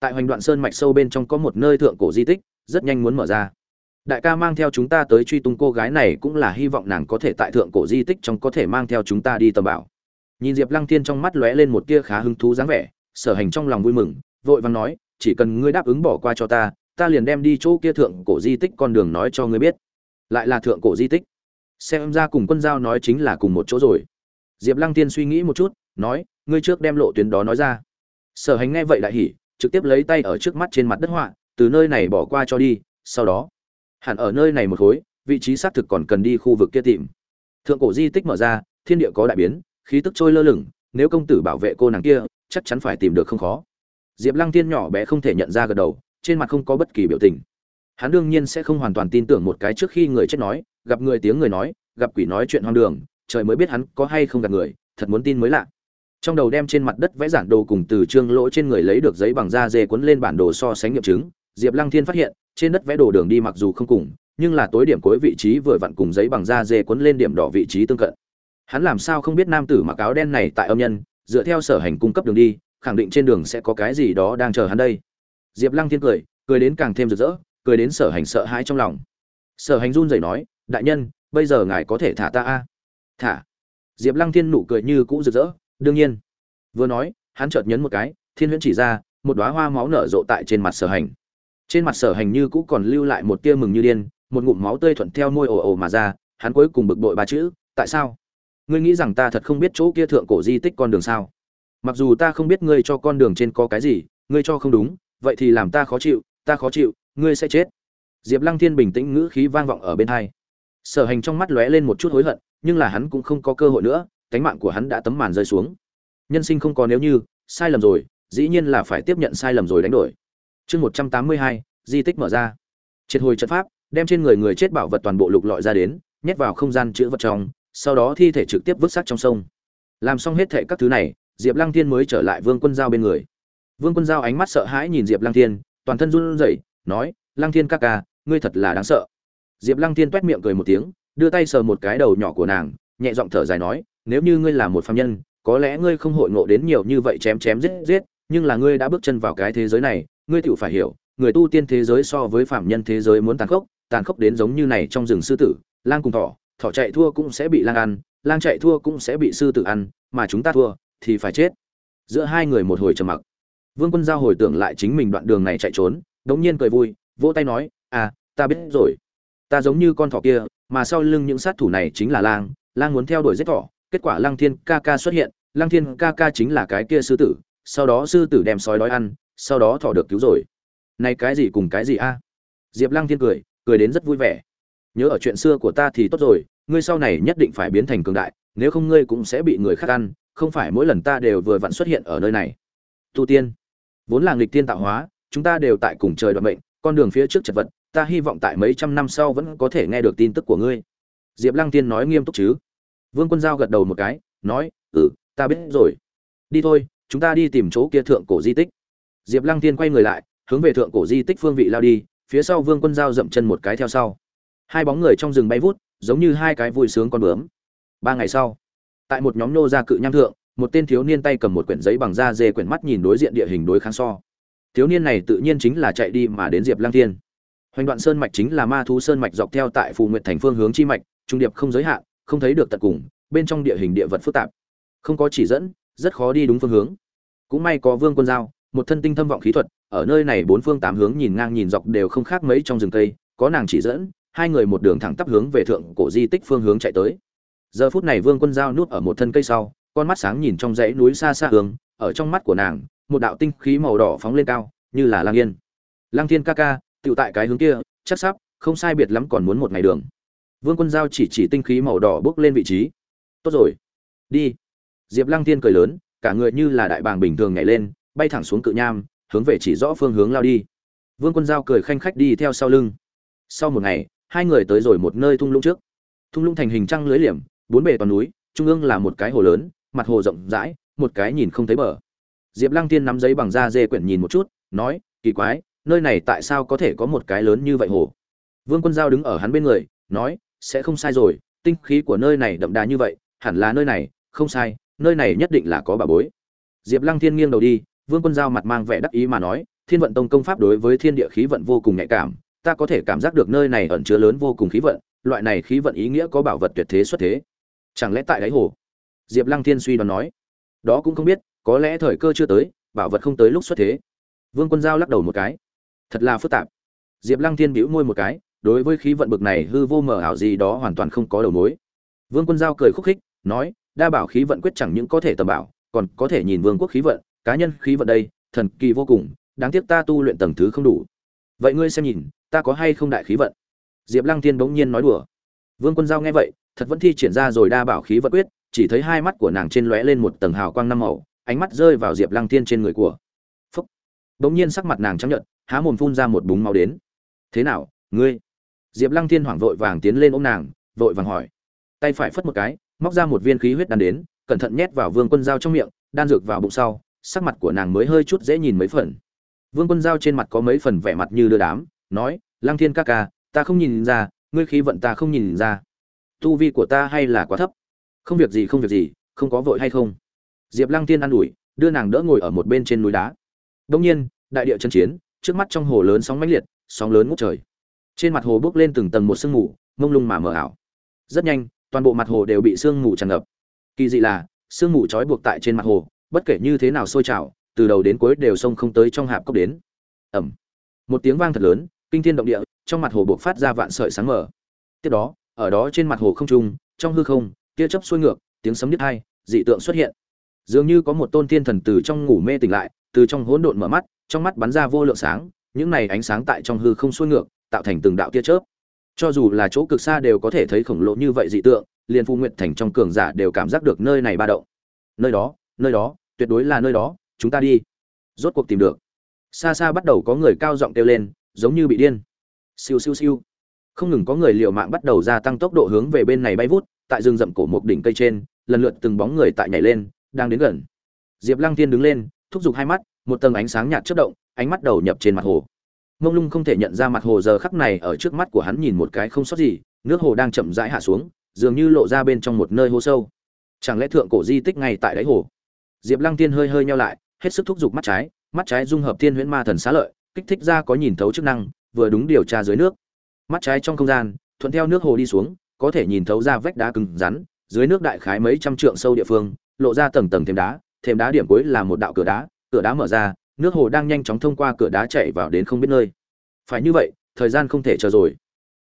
Tại hoành đoạn sơn mạch sâu bên trong có một nơi thượng cổ di tích, rất nhanh muốn mở ra. Đại ca mang theo chúng ta tới truy tung cô gái này cũng là hy vọng nàng có thể tại thượng cổ di tích trong có thể mang theo chúng ta đi tầm bảo. Nhìn diệp lăng thiên trong mắt lóe lên một tia khá hứng thú dáng vẻ, sở hành trong lòng vui mừng, vội vàng nói, chỉ cần ngươi đáp ứng bỏ qua cho ta ta liền đem đi chỗ kia thượng cổ di tích con đường nói cho ngươi biết lại là thượng cổ di tích. Xem ra cùng quân giao nói chính là cùng một chỗ rồi. Diệp lăng tiên suy nghĩ một chút, nói, ngươi trước đem lộ tuyến đó nói ra. Sở hành nghe vậy đại hỉ, trực tiếp lấy tay ở trước mắt trên mặt đất họa, từ nơi này bỏ qua cho đi, sau đó, hẳn ở nơi này một khối, vị trí xác thực còn cần đi khu vực kia tìm. Thượng cổ di tích mở ra, thiên địa có đại biến, khí tức trôi lơ lửng, nếu công tử bảo vệ cô nàng kia, chắc chắn phải tìm được không khó. Diệp lăng tiên nhỏ bé không thể nhận ra gật đầu, trên mặt không có bất kỳ biểu tình hắn đương nhiên sẽ không hoàn toàn tin tưởng một cái trước khi người chết nói, gặp người tiếng người nói, gặp quỷ nói chuyện hoang đường, trời mới biết hắn có hay không gặp người, thật muốn tin mới lạ. Trong đầu đem trên mặt đất vẽ giản đồ cùng từ trương lỗ trên người lấy được giấy bằng da dê cuốn lên bản đồ so sánh nghiệm chứng, diệp lăng thiên phát hiện, trên đất vẽ đồ đường đi mặc dù không cùng, nhưng là tối điểm cuối vị trí vừa vặn cùng giấy bằng da dê cuốn lên điểm đỏ vị trí tương cận. Hắn làm sao không biết nam tử mặc áo đen này tại âm nhân, dựa theo sở hành cung cấp đường đi, khẳng định trên đường sẽ có cái gì đó đang chờ hắn đây. Diệp lăng thiên cười cười đến càng thêm rực rỡ cười đến sở hành sợ hãi trong lòng. Sở hành run rẩy nói, đại nhân, bây giờ ngài có thể thả ta a? Thả. Diệp lăng thiên nụ cười như cũ rực rỡ, đương nhiên. Vừa nói, hắn chợt nhấn một cái, thiên huyễn chỉ ra, một đoá hoa máu nở rộ tại trên mặt sở hành. Trên mặt sở hành như cũ còn lưu lại một tia mừng như điên, một ngụm máu tươi thuận theo môi ồ ồ mà ra, hắn cuối cùng bực bội ba chữ, tại sao? Ngươi nghĩ rằng ta thật không biết chỗ kia thượng cổ di tích con đường sao? Mặc dù ta không biết ngươi cho con đường trên có cái gì, ngươi cho không đúng, vậy thì làm ta khó chịu, ta khó chịu ngươi sẽ chết. Diệp lăng thiên bình tĩnh ngữ khí vang vọng ở bên hai. Sở hành trong mắt lóe lên một chút hối hận, nhưng là hắn cũng không có cơ hội nữa, cánh mạng của hắn đã tấm màn rơi xuống. Nhân sinh không có nếu như, sai lầm rồi, dĩ nhiên là phải tiếp nhận sai lầm rồi đánh đổi. Chương một trăm tám mươi hai, di tích mở ra. Triệt hồi trận pháp, đem trên người người chết bảo vật toàn bộ lục lọi ra đến, nhét vào không gian chữ vật trong, sau đó thi thể trực tiếp vứt xác trong sông. Làm xong hết thệ các thứ này, diệp lăng thiên mới trở lại vương quân giao bên người. Vương quân giao ánh mắt sợ hãi nhìn diệp lăng thiên, toàn thân run rẩy nói, lăng thiên ca ca, ngươi thật là đáng sợ. Diệp lăng thiên toét miệng cười một tiếng, đưa tay sờ một cái đầu nhỏ của nàng, nhẹ giọng thở dài nói, nếu như ngươi là một phạm nhân, có lẽ ngươi không hội ngộ đến nhiều như vậy chém chém giết giết, nhưng là ngươi đã bước chân vào cái thế giới này, ngươi tự phải hiểu, người tu tiên thế giới so với phạm nhân thế giới muốn tàn khốc tàn khốc đến giống như này trong rừng sư tử, lang cùng thỏ thỏ chạy thua cũng sẽ bị lang ăn, lang chạy thua cũng sẽ bị sư tử ăn, mà chúng ta thua thì phải chết. Giữa hai người một hồi trầm mặc. Vương quân giao hồi tưởng lại chính mình đoạn đường này chạy trốn đống nhiên cười vui, vỗ tay nói à ta biết rồi. Ta giống như con thỏ kia, mà sau lưng những sát thủ này chính là lang. Lang muốn theo đuổi giết thỏ. Kết quả lang thiên ca ca xuất hiện. Lang thiên ca ca chính là cái kia sư tử. Sau đó sư tử đem sói đói ăn. Sau đó thỏ được cứu rồi. Này cái gì cùng cái gì a? Diệp lang thiên cười cười đến rất vui vẻ. Nhớ ở chuyện xưa của ta thì tốt rồi. Ngươi sau này nhất định phải biến thành cường đại. Nếu không ngươi cũng sẽ bị người khác ăn. Không phải mỗi lần ta đều vừa vặn xuất hiện ở nơi này. Tu tiên. Vốn là nghịch tiên tạo hóa chúng ta đều tại cùng trời đoạn mệnh, con đường phía trước chật vật, ta hy vọng tại mấy trăm năm sau vẫn có thể nghe được tin tức của ngươi. Diệp lăng tiên nói nghiêm túc chứ? Vương quân giao gật đầu một cái, nói ừ ta biết rồi. Đi thôi, chúng ta đi tìm chỗ kia thượng cổ di tích. Diệp lăng tiên quay người lại, hướng về thượng cổ di tích phương vị lao đi, phía sau vương quân giao dậm chân một cái theo sau. Hai bóng người trong rừng bay vút, giống như hai cái vui sướng con bướm. Ba ngày sau, tại một nhóm nô gia cự nham thượng, một tên thiếu niên tay cầm một quyển giấy bằng da dê quyển mắt nhìn đối diện địa hình đối kháng so thiếu niên này tự nhiên chính là chạy đi mà đến diệp lang thiên. Hoành đoạn sơn mạch chính là ma thú sơn mạch dọc theo tại phù nguyện thành phương hướng chi mạch, trung điệp không giới hạn, không thấy được tận cùng, bên trong địa hình địa vật phức tạp. Không có chỉ dẫn, rất khó đi đúng phương hướng. Cũng may có vương quân giao, một thân tinh thâm vọng khí thuật, ở nơi này bốn phương tám hướng nhìn ngang nhìn dọc đều không khác mấy trong rừng cây, có nàng chỉ dẫn, hai người một đường thẳng tắp hướng về thượng cổ di tích phương hướng chạy tới. Giờ phút này vương quân giao nuốt ở một thân cây sau, con mắt sáng nhìn trong dãy núi xa xa hướng, ở trong mắt của nàng một đạo tinh khí màu đỏ phóng lên cao, như là lang yên. Lang thiên ca ca, tựu tại cái hướng kia, chắc sắp, không sai biệt lắm còn muốn một ngày đường. Vương quân giao chỉ chỉ tinh khí màu đỏ bước lên vị trí. Tốt rồi. Đi. Diệp lăng thiên cười lớn, cả người như là đại bàng bình thường nhảy lên, bay thẳng xuống cự nham, hướng về chỉ rõ phương hướng lao đi. Vương quân giao cười khanh khách đi theo sau lưng. Sau một ngày, hai người tới rồi một nơi thung lũng trước. Thung lũng thành hình trăng lưới liềm, bốn bề toàn núi, trung ương là một cái hồ lớn, mặt hồ rộng rãi, một cái nhìn không thấy bờ diệp lăng tiên nắm giấy bằng da dê quyển nhìn một chút, nói, kỳ quái, nơi này tại sao có thể có một cái lớn như vậy hồ? Vương quân giao đứng ở hắn bên người, nói, sẽ không sai rồi, tinh khí của nơi này đậm đà như vậy, hẳn là nơi này, không sai, nơi này nhất định là có bà bối. Diệp lăng thiên nghiêng đầu đi, vương quân giao mặt mang vẻ đắc ý mà nói, thiên vận tông công pháp đối với thiên địa khí vận vô cùng nhạy cảm, ta có thể cảm giác được nơi này ẩn chứa lớn vô cùng khí vận, loại này khí vận ý nghĩa có bảo vật tuyệt thế xuất thế. Chẳng lẽ tại đáy hồ? Diệp lăng thiên suy đoán nói. Đó cũng không biết có lẽ thời cơ chưa tới, bảo vật không tới lúc xuất thế. Vương quân giao lắc đầu một cái. Thật là phức tạp. Diệp lăng thiên bĩu môi một cái, đối với khí vận bực này hư vô mờ ảo gì đó hoàn toàn không có đầu mối. Vương quân giao cười khúc khích, nói, đa bảo khí vận quyết chẳng những có thể tầm bảo, còn có thể nhìn vương quốc khí vận, cá nhân khí vận đây, thần kỳ vô cùng, đáng tiếc ta tu luyện tầng thứ không đủ. Vậy ngươi xem nhìn, ta có hay không đại khí vận? Diệp lăng thiên bỗng nhiên nói đùa. Vương quân giao nghe vậy, thật vẫn thi triển ra rồi đa bảo khí vận quyết, chỉ thấy hai mắt của nàng trên lóe lên một tầng hào quang năm màu ánh mắt rơi vào diệp lăng thiên trên người của. Phúc. Bỗng nhiên sắc mặt nàng trắng nhợt, há mồm phun ra một búng máu đến. Thế nào, ngươi? Diệp lăng thiên hoảng vội vàng tiến lên ôm nàng, vội vàng hỏi. Tay phải phất một cái, móc ra một viên khí huyết đan đến, cẩn thận nhét vào vương quân dao trong miệng, đan dược vào bụng sau, sắc mặt của nàng mới hơi chút dễ nhìn mấy phần. Vương quân dao trên mặt có mấy phần vẻ mặt như đưa đám, nói, lăng thiên ca ca, ta không nhìn ra, ngươi khí vận ta không nhìn ra. Tu vi của ta hay là quá thấp. Không việc gì, không việc gì, không có vội hay không diệp lăng tiên ă n ủi, đưa nàng đỡ ngồi ở một bên trên núi đá. Đông nhiên, đại địa chân chiến, trước mắt trong hồ lớn sóng mãnh liệt, sóng lớn ngút trời. Trên mặt hồ bốc lên từng tầng một sương mù, mông lung mà mờ ảo. Rất nhanh, toàn bộ mặt hồ đều bị sương mù tràn ngập. Kỳ dị là, sương mù trói buộc tại trên mặt hồ, bất kể như thế nào sôi trào, từ đầu đến cuối đều sông không tới trong hạp cốc đến. Ẩm một tiếng vang thật lớn, kinh thiên động địa, trong mặt hồ buộc phát ra vạn sợi sáng mở tiếp đó, ở đó trên mặt hồ không trung, trong hư không, tia chớp xuôi ngược, tiếng sấm đứt hai, dị tượng xuất hiện dường như có một tôn thiên thần từ trong ngủ mê tỉnh lại, từ trong hỗn độn mở mắt, trong mắt bắn ra vô lượng sáng, những này ánh sáng tại trong hư không xuôi ngược, tạo thành từng đạo tia chớp. Cho dù là chỗ cực xa đều có thể thấy khổng lồ như vậy dị tượng, liền phu nguyện thành trong cường giả đều cảm giác được nơi này ba động. Nơi đó nơi đó, tuyệt đối là nơi đó, chúng ta đi. Rốt cuộc tìm được. Xa xa bắt đầu có người cao giọng kêu lên, giống như bị điên. Siêu siêu siêu. Không ngừng có người liều mạng bắt đầu gia tăng tốc độ hướng về bên này bay vút, tại rừng rậm cổ một đỉnh cây trên, lần lượt từng bóng người tại nhảy lên đang đến gần. Diệp lăng Thiên đứng lên, thúc giục hai mắt, một tầng ánh sáng nhạt chất động, ánh mắt đầu nhập trên mặt hồ. Mông lung không thể nhận ra mặt hồ giờ khắc này ở trước mắt của hắn nhìn một cái không sót gì, nước hồ đang chậm rãi hạ xuống, dường như lộ ra bên trong một nơi hồ sâu. Chẳng lẽ thượng cổ di tích ngay tại đáy hồ? Diệp lăng tiên hơi hơi nhau lại, hết sức thúc giục mắt trái mắt trái dung hợp thiên huyễn ma thần xá lợi, kích thích ra có nhìn thấu chức năng, vừa đúng điều tra dưới nước. Mắt trái trong không gian, thuận theo nước hồ đi xuống, có thể nhìn thấu ra vách đá cứng rắn, dưới nước đại khái mấy trăm trượng sâu địa phương lộ ra tầng tầng thềm đá thềm đá điểm cuối là một đạo cửa đá cửa đá mở ra, nước hồ đang nhanh chóng thông qua cửa đá chạy vào đến không biết nơi. Phải như vậy, thời gian không thể chờ rồi.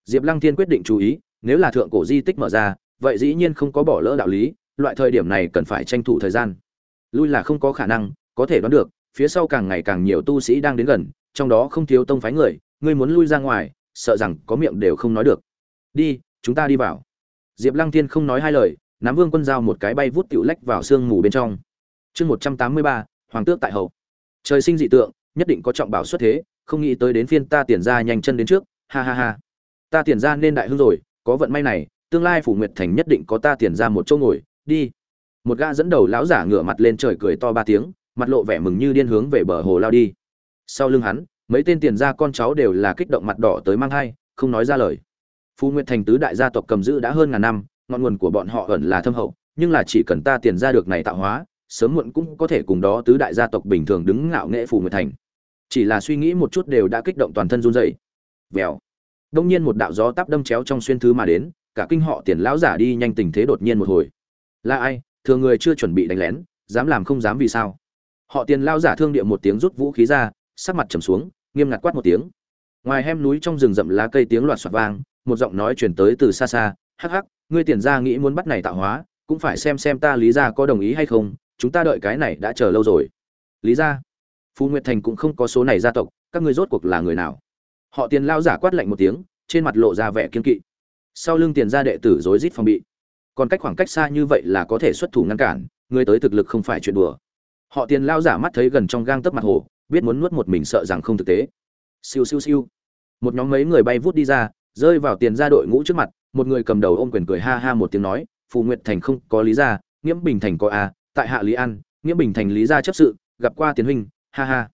Diệp lăng thiên quyết định chú ý, nếu là thượng cổ di tích mở ra, vậy dĩ nhiên không có bỏ lỡ đạo lý, loại thời điểm này cần phải tranh thủ thời gian. Lui là không có khả năng, có thể đoán được, phía sau càng ngày càng nhiều tu sĩ đang đến gần, trong đó không thiếu tông phái người ngươi muốn lui ra ngoài, sợ rằng có miệng đều không nói được. Đi, chúng ta đi vào. Diệp lăng thiên không nói hai lời nắm vương quân giao một cái bay vút tựu lách vào sương mù bên trong. Chương một trăm tám mươi ba, hoàng tước tại hậu. Trời sinh dị tượng, nhất định có trọng bảo xuất thế, không nghĩ tới đến phiên ta tiền ra nhanh chân đến trước, ha ha ha. Ta tiền ra nên đại hưng rồi, có vận may này, tương lai phủ nguyệt thành nhất định có ta tiền ra một chỗ ngồi, đi. Một gã dẫn đầu lão giả ngửa mặt lên trời cười to ba tiếng, mặt lộ vẻ mừng như điên hướng về bờ hồ lao đi. Sau lưng hắn, mấy tên tiền gia con cháu đều là kích động mặt đỏ tới mang hai, không nói ra lời. Phu nguyệt thành tứ đại gia tộc cầm giữ đã hơn ngàn năm ngọn nguồn của bọn họ ẩn là thâm hậu, nhưng là chỉ cần ta tiền ra được này tạo hóa, sớm muộn cũng có thể cùng đó tứ đại gia tộc bình thường đứng ngạo nghệ phù nguyệt thành. Chỉ là suy nghĩ một chút đều đã kích động toàn thân run rẩy. Vèo. Đông nhiên một đạo gió táp đâm chéo trong xuyên thứ mà đến, cả kinh họ tiền lão giả đi nhanh tình thế đột nhiên một hồi. Là ai? Thường người chưa chuẩn bị đánh lén, dám làm không dám vì sao? Họ tiền lão giả thương địa một tiếng rút vũ khí ra, sắc mặt trầm xuống, nghiêm ngặt quát một tiếng. Ngoài hem núi trong rừng rậm lá cây tiếng loạt xoạt vang, một giọng nói truyền tới từ xa xa, hắc hắc ngươi tiền ra nghĩ muốn bắt này tạo hóa, cũng phải xem xem ta lý ra có đồng ý hay không, chúng ta đợi cái này đã chờ lâu rồi. Lý ra phù nguyệt thành cũng không có số này gia tộc, các ngươi rốt cuộc là người nào? Họ tiền lao giả quát lạnh một tiếng, trên mặt lộ ra vẻ kiên kỵ. Sau lưng tiền gia đệ tử rối rít phòng bị. Còn cách khoảng cách xa như vậy là có thể xuất thủ ngăn cản người tới thực lực không phải chuyện đùa. Họ tiền lao giả mắt thấy gần trong gang tấp mặt hồ, biết muốn nuốt một mình sợ rằng không thực tế. Siêu siêu siêu. Một nhóm mấy người bay vút đi ra, rơi vào tiền gia đội ngũ trước mặt một người cầm đầu ôm quyền cười ha ha một tiếng nói, phù nguyệt thành không có lý gia, nghiễm bình thành có a tại hạ lý an, nghiễm bình thành lý gia chấp sự, gặp qua tiền huynh, ha ha.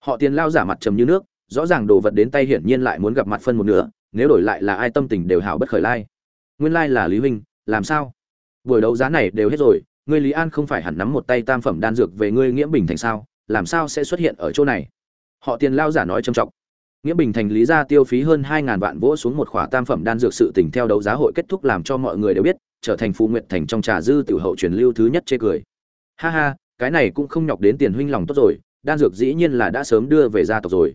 Họ tiền lao giả mặt trầm như nước, rõ ràng đồ vật đến tay hiển nhiên lại muốn gặp mặt phân một nửa, nếu đổi lại là ai tâm tình đều hảo bất khởi lai. Nguyên lai là lý huynh, làm sao? Buổi đấu giá này đều hết rồi, ngươi lý an không phải hẳn nắm một tay tam phẩm đan dược về ngươi nghiễm bình thành sao? Làm sao sẽ xuất hiện ở chỗ này? Họ tiền lao giả nói trầm trọng nghĩa bình thành lý gia tiêu phí hơn hai ngàn vạn vỗ xuống một khỏa tam phẩm đan dược sự tình theo đấu giá hội kết thúc làm cho mọi người đều biết, trở thành phù nguyện thành trong trà dư tiểu hậu truyền lưu thứ nhất chê cười. Ha ha, cái này cũng không nhọc đến tiền huynh lòng tốt rồi, đan dược dĩ nhiên là đã sớm đưa về gia tộc rồi.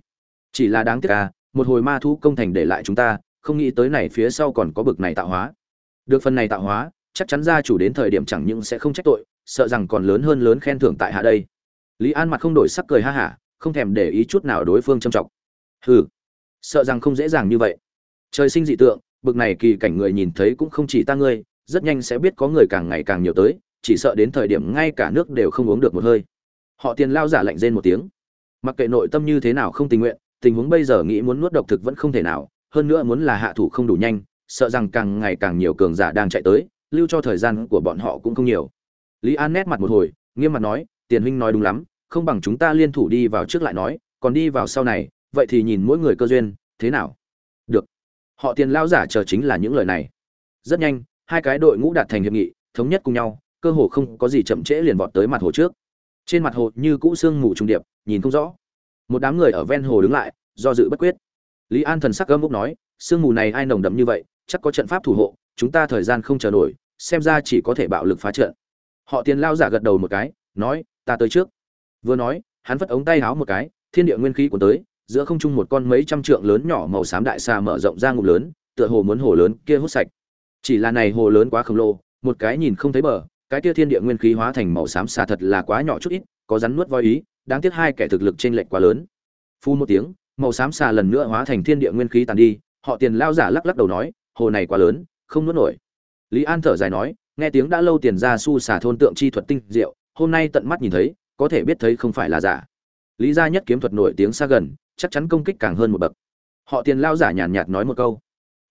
Chỉ là đáng tiếc à một hồi ma thu công thành để lại chúng ta, không nghĩ tới này phía sau còn có bực này tạo hóa. Được phần này tạo hóa, chắc chắn gia chủ đến thời điểm chẳng những sẽ không trách tội, sợ rằng còn lớn hơn lớn khen thưởng tại hạ đây. Lý an mặt không đổi sắc cười ha hả, không thèm để ý chút nào đối phương trầm trọng hừ, sợ rằng không dễ dàng như vậy. Trời sinh dị tượng, bực này kỳ cảnh người nhìn thấy cũng không chỉ ta ngươi, rất nhanh sẽ biết có người càng ngày càng nhiều tới, chỉ sợ đến thời điểm ngay cả nước đều không uống được một hơi. Họ tiền lao giả lạnh rên một tiếng. Mặc kệ nội tâm như thế nào không tình nguyện, tình huống bây giờ nghĩ muốn nuốt độc thực vẫn không thể nào, hơn nữa muốn là hạ thủ không đủ nhanh, sợ rằng càng ngày càng nhiều cường giả đang chạy tới, lưu cho thời gian của bọn họ cũng không nhiều. Lý an nét mặt một hồi, nghiêm mặt nói, tiền huynh nói đúng lắm, không bằng chúng ta liên thủ đi vào trước lại nói, còn đi vào sau này vậy thì nhìn mỗi người cơ duyên, thế nào? Được. Họ tiền lao giả chờ chính là những lời này. Rất nhanh, hai cái đội ngũ đạt thành hiệp nghị, thống nhất cùng nhau, cơ hồ không có gì chậm trễ liền vọt tới mặt hồ trước. Trên mặt hồ như cũ sương mù trùng điệp, nhìn không rõ. Một đám người ở ven hồ đứng lại, do dự bất quyết. Lý an thần sắc gâm bốc nói, sương mù này ai nồng đậm như vậy? Chắc có trận pháp thủ hộ, chúng ta thời gian không chờ nổi, xem ra chỉ có thể bạo lực phá trận. Họ tiền lao giả gật đầu một cái, nói, ta tới trước. Vừa nói, hắn vất ống tay háo một cái, thiên địa nguyên khí của tới giữa không trung một con mấy trăm trượng lớn nhỏ màu xám đại xà mở rộng ra ngụm lớn, tựa hồ muốn hồ lớn kia hút sạch. Chỉ là này hồ lớn quá khổng lồ, một cái nhìn không thấy bờ, cái kia thiên địa nguyên khí hóa thành màu xám xà thật là quá nhỏ chút ít, có rắn nuốt voi ý, đáng tiếc hai kẻ thực lực trên lệch quá lớn. Phu một tiếng, màu xám xà lần nữa hóa thành thiên địa nguyên khí tàn đi, họ tiền lao giả lắc lắc đầu nói, hồ này quá lớn, không nuốt nổi. Lý an thở dài nói, nghe tiếng đã lâu tiền ra su xà thôn tượng chi thuật tinh diệu, hôm nay tận mắt nhìn thấy, có thể biết thấy không phải là giả. Lý gia nhất kiếm thuật nổi tiếng xa gần chắc chắn công kích càng hơn một bậc. Họ tiền lao giả nhàn nhạt nói một câu.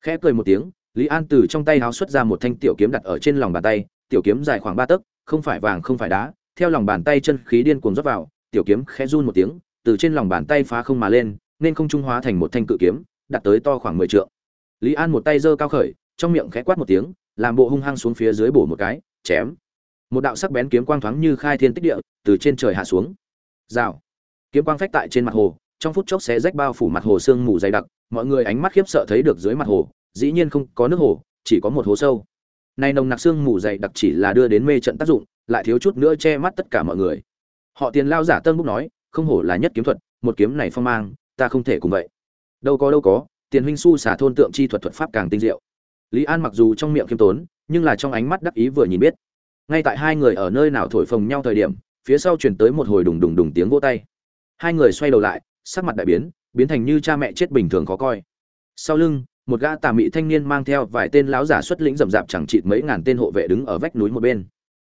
Khẽ cười một tiếng, lý an từ trong tay háo xuất ra một thanh tiểu kiếm đặt ở trên lòng bàn tay, tiểu kiếm dài khoảng ba tấc, không phải vàng không phải đá, theo lòng bàn tay chân khí điên cuồng rót vào, tiểu kiếm khẽ run một tiếng, từ trên lòng bàn tay phá không mà lên, nên không trung hóa thành một thanh cự kiếm đặt tới to khoảng mười trượng. Lý an một tay giơ cao khởi, trong miệng khẽ quát một tiếng, làm bộ hung hăng xuống phía dưới bổ một cái, chém. Một đạo sắc bén kiếm quang thoáng như khai thiên tích địa, từ trên trời hạ xuống. Rào. Kiếm quang phách tại trên mặt hồ trong phút chốc sẽ rách bao phủ mặt hồ sương mù dày đặc, mọi người ánh mắt khiếp sợ thấy được dưới mặt hồ, dĩ nhiên không có nước hồ, chỉ có một hố sâu. Nay nồng nặc xương mù dày đặc chỉ là đưa đến mê trận tác dụng, lại thiếu chút nữa che mắt tất cả mọi người. Họ tiền lao giả tân búc nói, không hổ là nhất kiếm thuật, một kiếm này phong mang, ta không thể cùng vậy. Đâu có đâu có, tiền huynh su xả thôn tượng chi thuật thuật pháp càng tinh diệu. Lý an mặc dù trong miệng kiêm tốn, nhưng là trong ánh mắt đắc ý vừa nhìn biết. Ngay tại hai người ở nơi nào thổi phồng nhau thời điểm, phía sau truyền tới một hồi đùng đùng đùng tiếng vỗ tay. Hai người xoay đầu lại sắc mặt đại biến biến thành như cha mẹ chết bình thường khó coi. Sau lưng, một gã tà mị thanh niên mang theo vài tên lão giả xuất lĩnh rầm rạp chẳng chịt mấy ngàn tên hộ vệ đứng ở vách núi một bên.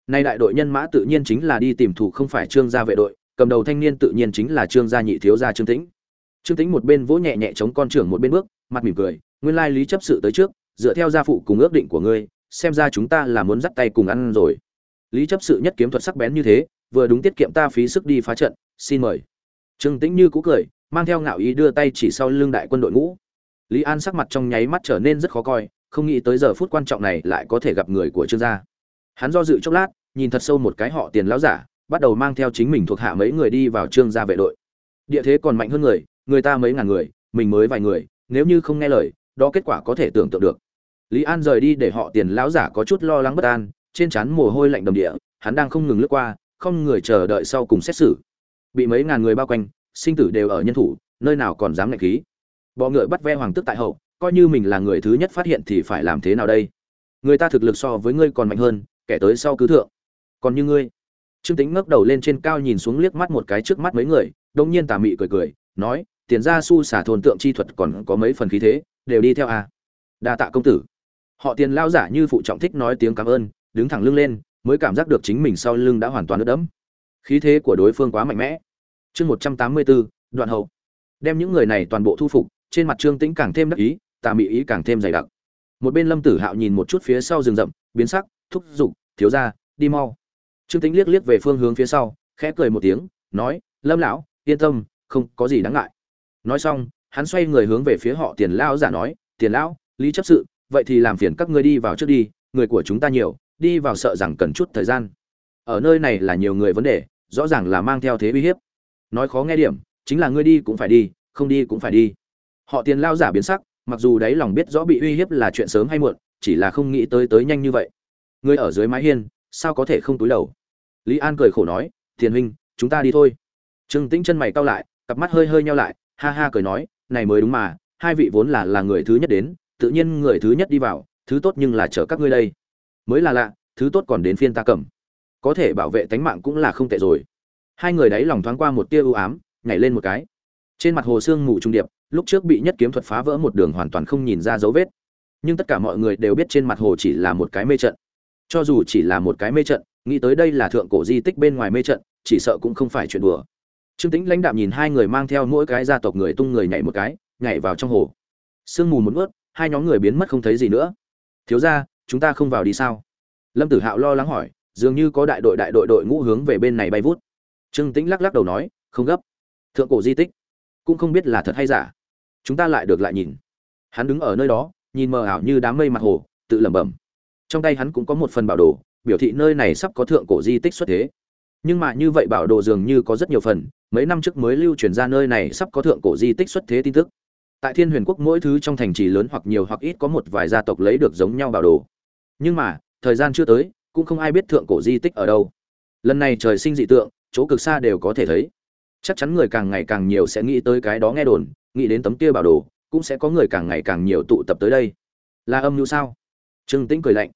Nay đại đội nhân mã tự nhiên chính là đi tìm thủ không phải trương gia vệ đội, cầm đầu thanh niên tự nhiên chính là trương gia nhị thiếu gia trương tĩnh. Trương tĩnh một bên vỗ nhẹ nhẹ chống con trưởng một bên bước, mặt mỉm cười, nguyên lai lý chấp sự tới trước, dựa theo gia phụ cùng ước định của ngươi, xem ra chúng ta là muốn dắt tay cùng ăn rồi. Lý chấp sự nhất kiếm thuật sắc bén như thế, vừa đúng tiết kiệm ta phí sức đi phá trận, xin mời trương tĩnh như cũ cười, mang theo ngạo ý đưa tay chỉ sau lưng đại quân đội ngũ. Lý an sắc mặt trong nháy mắt trở nên rất khó coi, không nghĩ tới giờ phút quan trọng này lại có thể gặp người của trương gia. Hắn do dự chốc lát, nhìn thật sâu một cái họ tiền lão giả, bắt đầu mang theo chính mình thuộc hạ mấy người đi vào trương gia vệ đội. Địa thế còn mạnh hơn người người ta mấy ngàn người, mình mới vài người, nếu như không nghe lời, đó kết quả có thể tưởng tượng được. Lý an rời đi để họ tiền lão giả có chút lo lắng bất an, trên trán mồ hôi lạnh đầm địa, hắn đang không ngừng lướt qua, không người chờ đợi sau cùng xét xử bị mấy ngàn người bao quanh, sinh tử đều ở nhân thủ, nơi nào còn dám ngạch khí. Bọ ngựa bắt ve hoàng tức tại hậu, coi như mình là người thứ nhất phát hiện thì phải làm thế nào đây? Người ta thực lực so với ngươi còn mạnh hơn, kẻ tới sau cứ thượng. Còn như ngươi? Trương tính ngước đầu lên trên cao nhìn xuống liếc mắt một cái trước mắt mấy người, đông nhiên tà mị cười cười, nói, tiền ra su xả thôn tượng chi thuật còn có mấy phần khí thế, đều đi theo à. đa tạ công tử. Họ tiền lao giả như phụ trọng thích nói tiếng cảm ơn, đứng thẳng lưng lên, mới cảm giác được chính mình sau lưng đã hoàn toàn ướt đẫm khí thế của đối phương quá mạnh mẽ. Chương một trăm tám mươi bốn đoạn hậu. Đem những người này toàn bộ thu phục, trên mặt trương tĩnh càng thêm đắc ý, tà mị ý càng thêm dày đặc. Một bên lâm tử hạo nhìn một chút phía sau rừng rậm, biến sắc, thúc giục, thiếu ra đi mau. Trương tĩnh liếc liếc về phương hướng phía sau, khẽ cười một tiếng, nói, lâm lão, yên tâm, không có gì đáng ngại. Nói xong, hắn xoay người hướng về phía họ tiền lão giả nói, tiền lão, lý chấp sự, vậy thì làm phiền các ngươi đi vào trước đi, người của chúng ta nhiều, đi vào sợ rằng cần chút thời gian ở nơi này là nhiều người vấn đề, rõ ràng là mang theo thế uy hiếp. Nói khó nghe điểm, chính là ngươi đi cũng phải đi, không đi cũng phải đi. Họ tiền lao giả biến sắc, mặc dù đáy lòng biết rõ bị uy hiếp là chuyện sớm hay muộn, chỉ là không nghĩ tới tới nhanh như vậy. Ngươi ở dưới mái hiên, sao có thể không túi đầu? Lý an cười khổ nói thiền huynh, chúng ta đi thôi. Trương tĩnh chân mày cau lại, cặp mắt hơi hơi nhau lại, ha ha cười nói, này mới đúng mà, hai vị vốn là là người thứ nhất đến, tự nhiên người thứ nhất đi vào, thứ tốt nhưng là chở các ngươi đây. Mới là lạ, thứ tốt còn đến phiên ta cầm có thể bảo vệ tánh mạng cũng là không tệ rồi. Hai người đấy lòng thoáng qua một tia ưu ám, nhảy lên một cái. Trên mặt hồ sương mù trung điệp, lúc trước bị nhất kiếm thuật phá vỡ một đường hoàn toàn không nhìn ra dấu vết. Nhưng tất cả mọi người đều biết trên mặt hồ chỉ là một cái mê trận. Cho dù chỉ là một cái mê trận, nghĩ tới đây là thượng cổ di tích bên ngoài mê trận, chỉ sợ cũng không phải chuyện đùa. Trương tĩnh lãnh đạm nhìn hai người mang theo mỗi cái gia tộc người tung người nhảy một cái, nhảy vào trong hồ. Sương mù một ướt hai nhóm người biến mất không thấy gì nữa. Thiếu ra chúng ta không vào đi sao? Lâm tử hạo lo lắng hỏi dường như có đại đội đại đội đội ngũ hướng về bên này bay vút. Trương tĩnh lắc lắc đầu nói, không gấp. Thượng cổ di tích cũng không biết là thật hay giả. Chúng ta lại được lại nhìn. Hắn đứng ở nơi đó, nhìn mờ ảo như đám mây mặt hồ, tự lẩm bẩm. Trong tay hắn cũng có một phần bảo đồ, biểu thị nơi này sắp có thượng cổ di tích xuất thế. Nhưng mà như vậy bảo đồ dường như có rất nhiều phần, mấy năm trước mới lưu truyền ra nơi này sắp có thượng cổ di tích xuất thế tin tức. Tại thiên huyền quốc mỗi thứ trong thành trì lớn hoặc nhiều hoặc ít có một vài gia tộc lấy được giống nhau bảo đồ. Nhưng mà, thời gian chưa tới cũng không ai biết thượng cổ di tích ở đâu. Lần này trời sinh dị tượng chỗ cực xa đều có thể thấy. Chắc chắn người càng ngày càng nhiều sẽ nghĩ tới cái đó nghe đồn nghĩ đến tấm kia bảo đồ cũng sẽ có người càng ngày càng nhiều tụ tập tới đây. Là âm mưu sao? Trương tĩnh cười lạnh.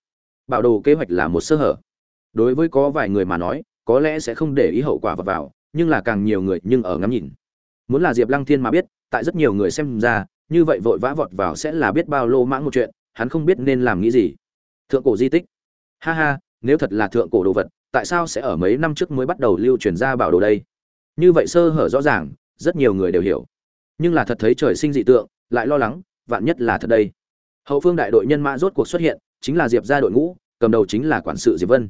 Bảo đồ kế hoạch là một sơ hở. Đối với có vài người mà nói có lẽ sẽ không để ý hậu quả vào, vào nhưng là càng nhiều người nhưng ở ngắm nhìn. Muốn là diệp lăng thiên mà biết tại rất nhiều người xem ra như vậy vội vã vọt vào sẽ là biết bao lô mãng một chuyện hắn không biết nên làm nghĩ gì. Thượng cổ di tích ha ha, nếu thật là thượng cổ đồ vật, tại sao sẽ ở mấy năm trước mới bắt đầu lưu truyền ra bảo đồ đây? Như vậy sơ hở rõ ràng, rất nhiều người đều hiểu. Nhưng là thật thấy trời sinh dị tượng, lại lo lắng, vạn nhất là thật đây. Hậu phương đại đội nhân mã rốt cuộc xuất hiện, chính là diệp ra đội ngũ, cầm đầu chính là quản sự diệp vân.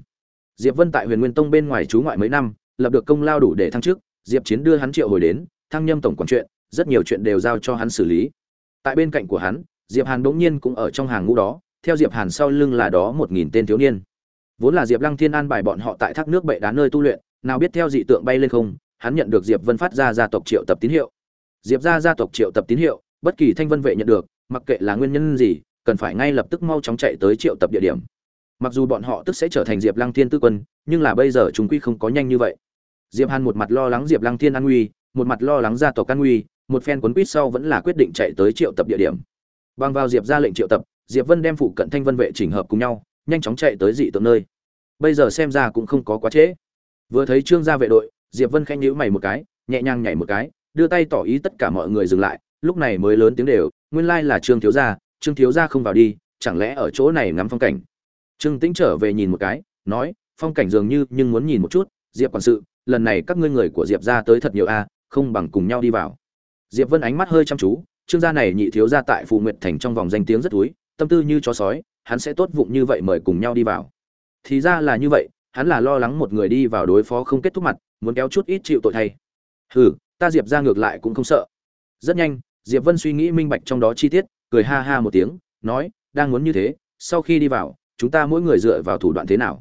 Diệp vân tại huyền nguyên tông bên ngoài trú ngoại mấy năm, lập được công lao đủ để thăng chức, diệp chiến đưa hắn triệu hồi đến, thăng nhâm tổng quản chuyện, rất nhiều chuyện đều giao cho hắn xử lý. Tại bên cạnh của hắn, diệp hàn bỗng nhiên cũng ở trong hàng ngũ đó theo diệp hàn sau lưng là đó một nghìn tên thiếu niên. Vốn là diệp lăng thiên an bài bọn họ tại thác nước bệ đá nơi tu luyện, nào biết theo dị tượng bay lên không, hắn nhận được diệp vân phát ra gia tộc triệu tập tín hiệu. Diệp gia gia tộc triệu tập tín hiệu, bất kỳ thanh vân vệ nhận được, mặc kệ là nguyên nhân gì, cần phải ngay lập tức mau chóng chạy tới triệu tập địa điểm. Mặc dù bọn họ tức sẽ trở thành diệp lăng thiên tư quân, nhưng là bây giờ chúng quy không có nhanh như vậy. Diệp hàn một mặt lo lắng diệp lăng thiên an nguy, một mặt lo lắng gia tộc an nguy, một phen cuốn quýt sau vẫn là quyết định chạy tới triệu tập địa điểm. Bằng vào diệp ra lệnh triệu tập diệp vân đem phụ cận thanh vân vệ chỉnh hợp cùng nhau, nhanh chóng chạy tới dị tượng nơi. Bây giờ xem ra cũng không có quá trễ. Vừa thấy trương gia vệ đội, diệp vân khẽ nhíu mày một cái, nhẹ nhàng nhảy một cái, đưa tay tỏ ý tất cả mọi người dừng lại, lúc này mới lớn tiếng đều, nguyên lai là trương thiếu gia, trương thiếu gia không vào đi, chẳng lẽ ở chỗ này ngắm phong cảnh? Trương tĩnh trở về nhìn một cái, nói, phong cảnh dường như nhưng muốn nhìn một chút, diệp quản sự, lần này các ngươi người của diệp gia tới thật nhiều a, không bằng cùng nhau đi vào. Diệp vân ánh mắt hơi chăm chú, trương gia này nhị thiếu gia tại phù nguyệt thành trong vòng danh tiếng rất túi tâm tư như chó sói, hắn sẽ tốt vụng như vậy mời cùng nhau đi vào. Thì ra là như vậy, hắn là lo lắng một người đi vào đối phó không kết thúc mặt, muốn kéo chút ít chịu tội thay. Hừ, ta diệp ra ngược lại cũng không sợ. Rất nhanh, diệp vân suy nghĩ minh bạch trong đó chi tiết, cười ha ha một tiếng, nói, đang muốn như thế, sau khi đi vào, chúng ta mỗi người dựa vào thủ đoạn thế nào?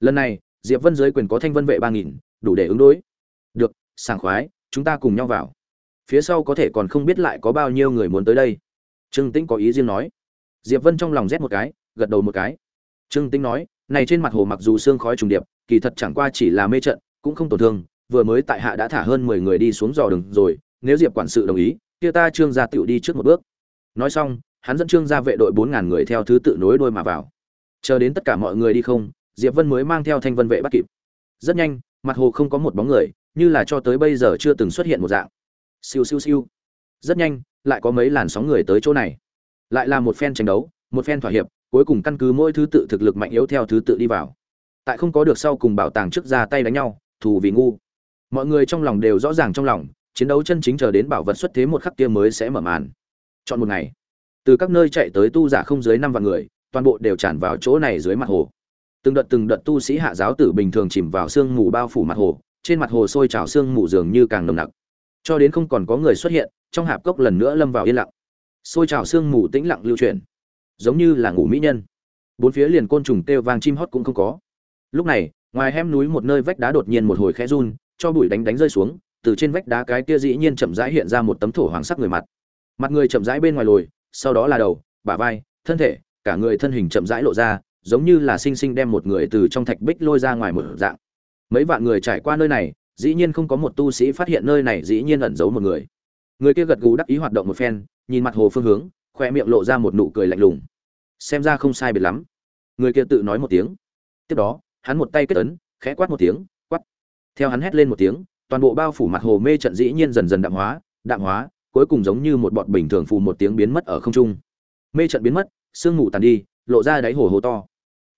Lần này, diệp vân dưới quyền có thanh vân vệ ba nghìn, đủ để ứng đối. Được, sảng khoái, chúng ta cùng nhau vào. Phía sau có thể còn không biết lại có bao nhiêu người muốn tới đây. Trương tĩnh có ý riêng nói diệp vân trong lòng rét một cái, gật đầu một cái. Trương tĩnh nói, này trên mặt hồ mặc dù sương khói trùng điệp, kỳ thật chẳng qua chỉ là mê trận, cũng không tổn thương, vừa mới tại hạ đã thả hơn mười người đi xuống dò đường rồi, nếu diệp quản sự đồng ý, kia ta trương gia tựu đi trước một bước. Nói xong, hắn dẫn trương gia vệ đội bốn ngàn người theo thứ tự nối đuôi mà vào. Chờ đến tất cả mọi người đi không, diệp vân mới mang theo thanh vân vệ bắt kịp. Rất nhanh, mặt hồ không có một bóng người, như là cho tới bây giờ chưa từng xuất hiện một dạng. Siêu siêu siêu. Rất nhanh, lại có mấy làn sóng người tới chỗ này lại là một phen tranh đấu, một phen thỏa hiệp, cuối cùng căn cứ mỗi thứ tự thực lực mạnh yếu theo thứ tự đi vào. Tại không có được sau cùng bảo tàng trước ra tay đánh nhau, thù vì ngu. Mọi người trong lòng đều rõ ràng trong lòng, chiến đấu chân chính chờ đến bảo vật xuất thế một khắc kia mới sẽ mở màn. Chọn một ngày. Từ các nơi chạy tới tu giả không dưới năm vạn người, toàn bộ đều tràn vào chỗ này dưới mặt hồ. Từng đợt từng đợt tu sĩ hạ giáo tử bình thường chìm vào sương mù bao phủ mặt hồ, trên mặt hồ sôi trào sương mù dường như càng nồng nặc. Cho đến không còn có người xuất hiện, trong hạp cốc lần nữa lâm vào yên lặng sôi trào sương mù tĩnh lặng lưu chuyển. Giống như là ngủ mỹ nhân. Bốn phía liền côn trùng kêu vàng chim hót cũng không có. Lúc này, ngoài hem núi một nơi vách đá đột nhiên một hồi khẽ run, cho bụi đánh đánh rơi xuống, từ trên vách đá cái kia dĩ nhiên chậm rãi hiện ra một tấm thổ hoàng sắc người mặt. Mặt người chậm rãi bên ngoài lồi, sau đó là đầu, bả vai, thân thể, cả người thân hình chậm rãi lộ ra, giống như là sinh sinh đem một người từ trong thạch bích lôi ra ngoài một dạng. Mấy vạn người trải qua nơi này, dĩ nhiên không có một tu sĩ phát hiện nơi này dĩ nhiên ẩn giấu một người. Người kia gật gù đắc ý hoạt động một phen nhìn mặt hồ phương hướng, khoe miệng lộ ra một nụ cười lạnh lùng. Xem ra không sai biệt lắm. Người kia tự nói một tiếng. Tiếp đó, hắn một tay kết ấn, khẽ quát một tiếng, quát. Theo hắn hét lên một tiếng, toàn bộ bao phủ mặt hồ mê trận dĩ nhiên dần dần đạm hóa đạm hóa, cuối cùng giống như một bọt bình thường phù một tiếng biến mất ở không trung. Mê trận biến mất, sương mù tàn đi, lộ ra đáy hồ hồ to.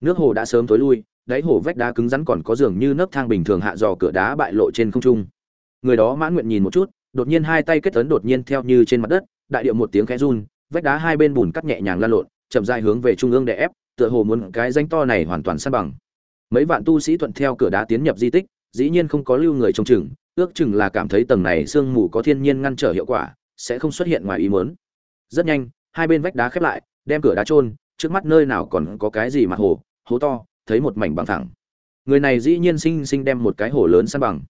Nước hồ đã sớm tối lui, đáy hồ vách đá cứng rắn còn có dường như nấc thang bình thường hạ dò cửa đá bại lộ trên không trung. Người đó mãn nguyện nhìn một chút, đột nhiên hai tay kết tấn đột nhiên theo như trên mặt đất đại điệu một tiếng khẽ run, vách đá hai bên bùn cắt nhẹ nhàng lan lộn, chậm dài hướng về trung ương để ép, tựa hồ muốn cái danh to này hoàn toàn san bằng. Mấy vạn tu sĩ thuận theo cửa đá tiến nhập di tích, dĩ nhiên không có lưu người trông chừng, ước chừng là cảm thấy tầng này sương mù có thiên nhiên ngăn trở hiệu quả, sẽ không xuất hiện ngoài ý muốn. Rất nhanh, hai bên vách đá khép lại, đem cửa đá trôn trước mắt nơi nào còn có cái gì mà hồ hố to, thấy một mảnh bằng thẳng người này dĩ nhiên sinh sinh đem một cái hồ lớn san bằng.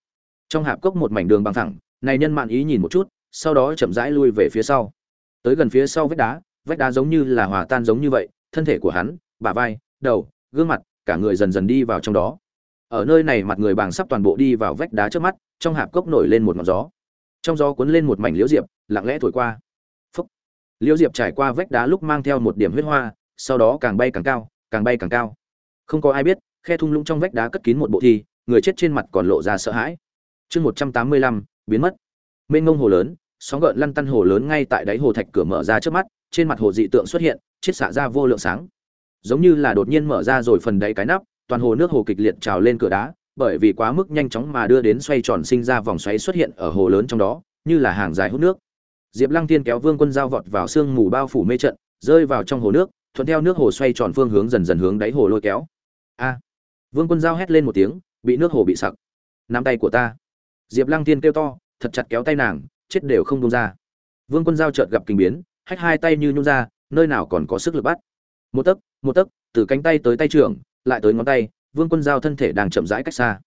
Trong hạp cốc một mảnh đường bằng thẳng này nhân mạn ý nhìn một chút sau đó chậm rãi lui về phía sau. Tới gần phía sau vách đá vách đá giống như là hòa tan giống như vậy, thân thể của hắn, bả vai, đầu, gương mặt, cả người dần dần đi vào trong đó. Ở nơi này mặt người bàng sắp toàn bộ đi vào vách đá trước mắt, trong hạp cốc nổi lên một ngọn gió. Trong gió cuốn lên một mảnh liễu diệp, lặng lẽ thổi qua. Phúc. Liễu diệp trải qua vách đá lúc mang theo một điểm huyết hoa, sau đó càng bay càng cao, càng bay càng cao. Không có ai biết, khe thung lũng trong vách đá cất kín một bộ thi, người chết trên mặt còn lộ ra sợ hãi. Chương một trăm tám mươi lăm, biến mất. Mênh ngông hồ lớn sóng gợn lăn tăn hồ lớn ngay tại đáy hồ thạch cửa mở ra trước mắt, trên mặt hồ dị tượng xuất hiện, chiết xạ ra vô lượng sáng. Giống như là đột nhiên mở ra rồi phần đáy cái nắp, toàn hồ nước hồ kịch liệt trào lên cửa đá, bởi vì quá mức nhanh chóng mà đưa đến xoay tròn sinh ra vòng xoáy xuất hiện ở hồ lớn trong đó, như là hàng dài hút nước. Diệp lăng tiên kéo vương quân dao vọt vào sương mù bao phủ mê trận, rơi vào trong hồ nước, thuận theo nước hồ xoay tròn phương hướng dần dần hướng đáy hồ lôi kéo. A! Vương quân dao hét lên một tiếng, bị nước hồ bị sặc. Nắm tay của ta. Diệp lăng tiên kêu to, thật chặt kéo tay nàng chết đều không buông ra. Vương quân dao chợt gặp kinh biến hách hai tay như nhung ra nơi nào còn có sức lực bắt. Một tấc một tấc từ cánh tay tới tay trưởng lại tới ngón tay vương quân giao thân thể đang chậm rãi cách xa.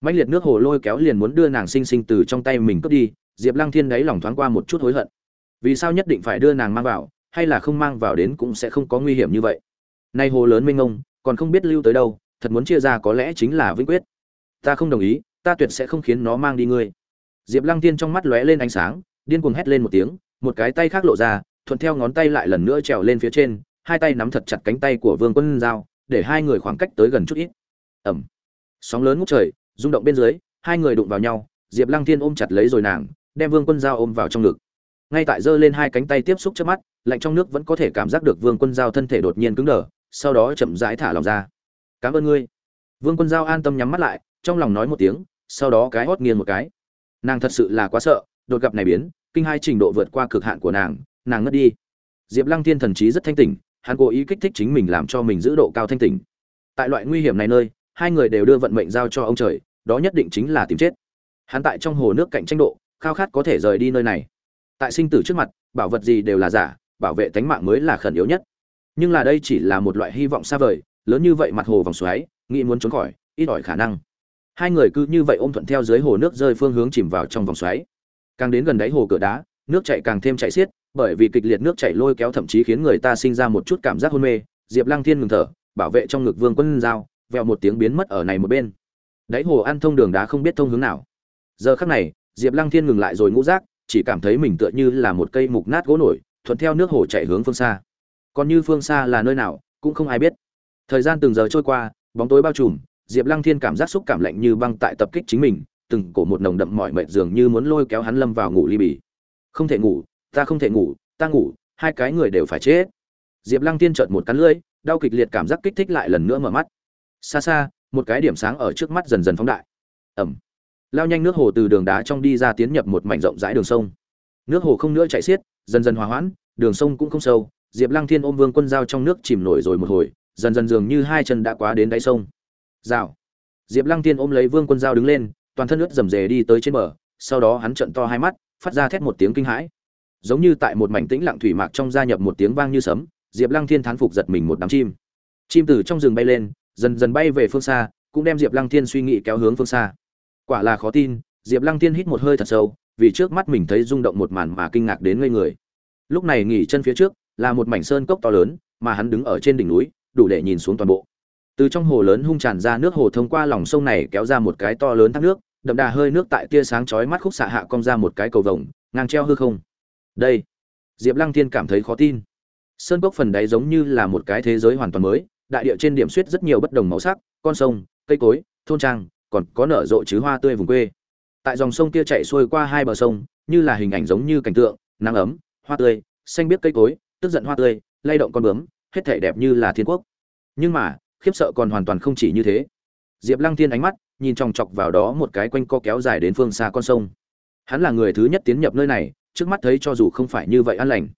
Mạnh liệt nước hồ lôi kéo liền muốn đưa nàng sinh sinh từ trong tay mình cướp đi diệp lăng thiên đáy lòng thoáng qua một chút hối hận. Vì sao nhất định phải đưa nàng mang vào hay là không mang vào đến cũng sẽ không có nguy hiểm như vậy. Nay hồ lớn mênh mông, còn không biết lưu tới đâu thật muốn chia ra có lẽ chính là vĩnh quyết. Ta không đồng ý ta tuyệt sẽ không khiến nó mang đi ngươi diệp lăng tiên trong mắt lóe lên ánh sáng, điên cuồng hét lên một tiếng, một cái tay khác lộ ra, thuận theo ngón tay lại lần nữa trèo lên phía trên, hai tay nắm thật chặt cánh tay của vương quân giao, để hai người khoảng cách tới gần chút ít. Ẩm sóng lớn ngút trời, rung động bên dưới, hai người đụng vào nhau, diệp lăng tiên ôm chặt lấy rồi nàng, đem vương quân giao ôm vào trong ngực. Ngay tại giơ lên hai cánh tay tiếp xúc trước mắt, lạnh trong nước vẫn có thể cảm giác được vương quân giao thân thể đột nhiên cứng đờ, sau đó chậm rãi thả lỏng ra. Cảm ơn ngươi. Vương quân giao an tâm nhắm mắt lại, trong lòng nói một tiếng, sau đó cái hót nghiêng một cái nàng thật sự là quá sợ, đột gặp này biến, kinh hai trình độ vượt qua cực hạn của nàng nàng ngất đi. Diệp lăng thiên thần trí rất thanh tỉnh, hắn cố ý kích thích chính mình làm cho mình giữ độ cao thanh tỉnh. Tại loại nguy hiểm này nơi, hai người đều đưa vận mệnh giao cho ông trời, đó nhất định chính là tìm chết. Hắn tại trong hồ nước cạnh tranh độ, khao khát có thể rời đi nơi này. Tại sinh tử trước mặt, bảo vật gì đều là giả, bảo vệ tánh mạng mới là khẩn yếu nhất. Nhưng là đây chỉ là một loại hy vọng xa vời, lớn như vậy mặt hồ vòng xoáy, nghĩ muốn trốn khỏi, ít ỏi khả năng hai người cứ như vậy ôm thuận theo dưới hồ nước rơi phương hướng chìm vào trong vòng xoáy. Càng đến gần đáy hồ cửa đá, nước chảy càng thêm chảy xiết, bởi vì kịch liệt nước chảy lôi kéo thậm chí khiến người ta sinh ra một chút cảm giác hôn mê. Diệp lăng thiên ngừng thở, bảo vệ trong ngực vương quân dao vẹo một tiếng biến mất ở này một bên. Đáy hồ ăn thông đường đá không biết thông hướng nào. Giờ khắc này, diệp lăng thiên ngừng lại rồi ngũ rác chỉ cảm thấy mình tựa như là một cây mục nát gỗ nổi, thuận theo nước hồ chạy hướng phương xa. Còn như phương xa là nơi nào, cũng không ai biết. Thời gian từng giờ trôi qua, bóng tối bao trùm diệp lăng thiên cảm giác xúc cảm lạnh như băng tại tập kích chính mình, từng cổ một nồng đậm mỏi mệt dường như muốn lôi kéo hắn lâm vào ngủ ly bì. Không thể ngủ, ta không thể ngủ, ta ngủ, hai cái người đều phải chết. Diệp lăng Thiên chợt một cắn lưỡi, đau kịch liệt cảm giác kích thích lại lần nữa mở mắt. Xa xa, một cái điểm sáng ở trước mắt dần dần phóng đại. Ẩm. Lao nhanh nước hồ từ đường đá trong đi ra tiến nhập một mảnh rộng rãi đường sông. Nước hồ không nữa chảy xiết, dần dần hòa hoãn, đường sông cũng không sâu. Diệp lăng thiên ôm vương quân dao trong nước chìm nổi rồi một hồi, dần dần dường như hai chân đã quá đến đáy sông rào. Diệp lăng thiên ôm lấy vương quân dao đứng lên, toàn thân ướt rầm rề đi tới trên bờ, sau đó hắn trợn to hai mắt, phát ra thét một tiếng kinh hãi. Giống như tại một mảnh tĩnh lặng thủy mạc trong gia nhập một tiếng vang như sấm, diệp lăng thiên thán phục giật mình một đám chim. Chim từ trong rừng bay lên, dần dần bay về phương xa, cũng đem diệp lăng thiên suy nghĩ kéo hướng phương xa. Quả là khó tin, diệp lăng thiên hít một hơi thật sâu, vì trước mắt mình thấy rung động một màn mà kinh ngạc đến ngây người. Lúc này nghỉ chân phía trước, là một mảnh sơn cốc to lớn, mà hắn đứng ở trên đỉnh núi, đủ để nhìn xuống toàn bộ từ trong hồ lớn hung tràn ra nước hồ thông qua lòng sông này kéo ra một cái to lớn thác nước, đậm đà hơi nước tại tia sáng chói mắt khúc xạ hạ cong ra một cái cầu vồng, ngang treo hư không. Đây, diệp lăng thiên cảm thấy khó tin. Sơn cốc phần đáy giống như là một cái thế giới hoàn toàn mới, đại địa trên điểm suýt rất nhiều bất đồng màu sắc, con sông, cây cối, thôn trang, còn có nở rộ chứ hoa tươi vùng quê. Tại dòng sông kia chạy xuôi qua hai bờ sông, như là hình ảnh giống như cảnh tượng, nắng ấm, hoa tươi, xanh biếc cây cối, tức giận hoa tươi, lay động con bướm, hết thể đẹp như là thiên quốc. Nhưng mà khiếp sợ còn hoàn toàn không chỉ như thế. Diệp lăng thiên ánh mắt, nhìn chòng chọc vào đó một cái quanh co kéo dài đến phương xa con sông. Hắn là người thứ nhất tiến nhập nơi này, trước mắt thấy cho dù không phải như vậy an lành.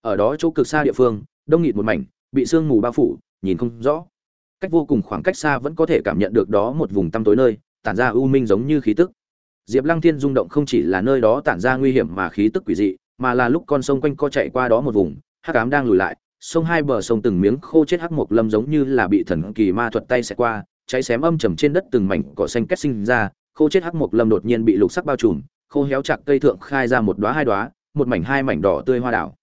Ở đó chỗ cực xa địa phương, đông nghịt một mảnh, bị sương mù bao phủ, nhìn không rõ. Cách vô cùng khoảng cách xa vẫn có thể cảm nhận được đó một vùng tăm tối nơi, tản ra u minh giống như khí tức. Diệp lăng thiên rung động không chỉ là nơi đó tản ra nguy hiểm mà khí tức quỷ dị, mà là lúc con sông quanh co chạy qua đó một vùng, hắc ám đang lùi lại sông hai bờ sông từng miếng khô chết hắc mộc lâm giống như là bị thần kỳ ma thuật tay xẹt qua, cháy xém âm trầm trên đất từng mảnh cỏ xanh kết sinh ra, khô chết hắc mộc lâm đột nhiên bị lục sắc bao trùm, khô héo chặt cây thượng khai ra một đóa hai đóa, một mảnh hai mảnh đỏ tươi hoa đào.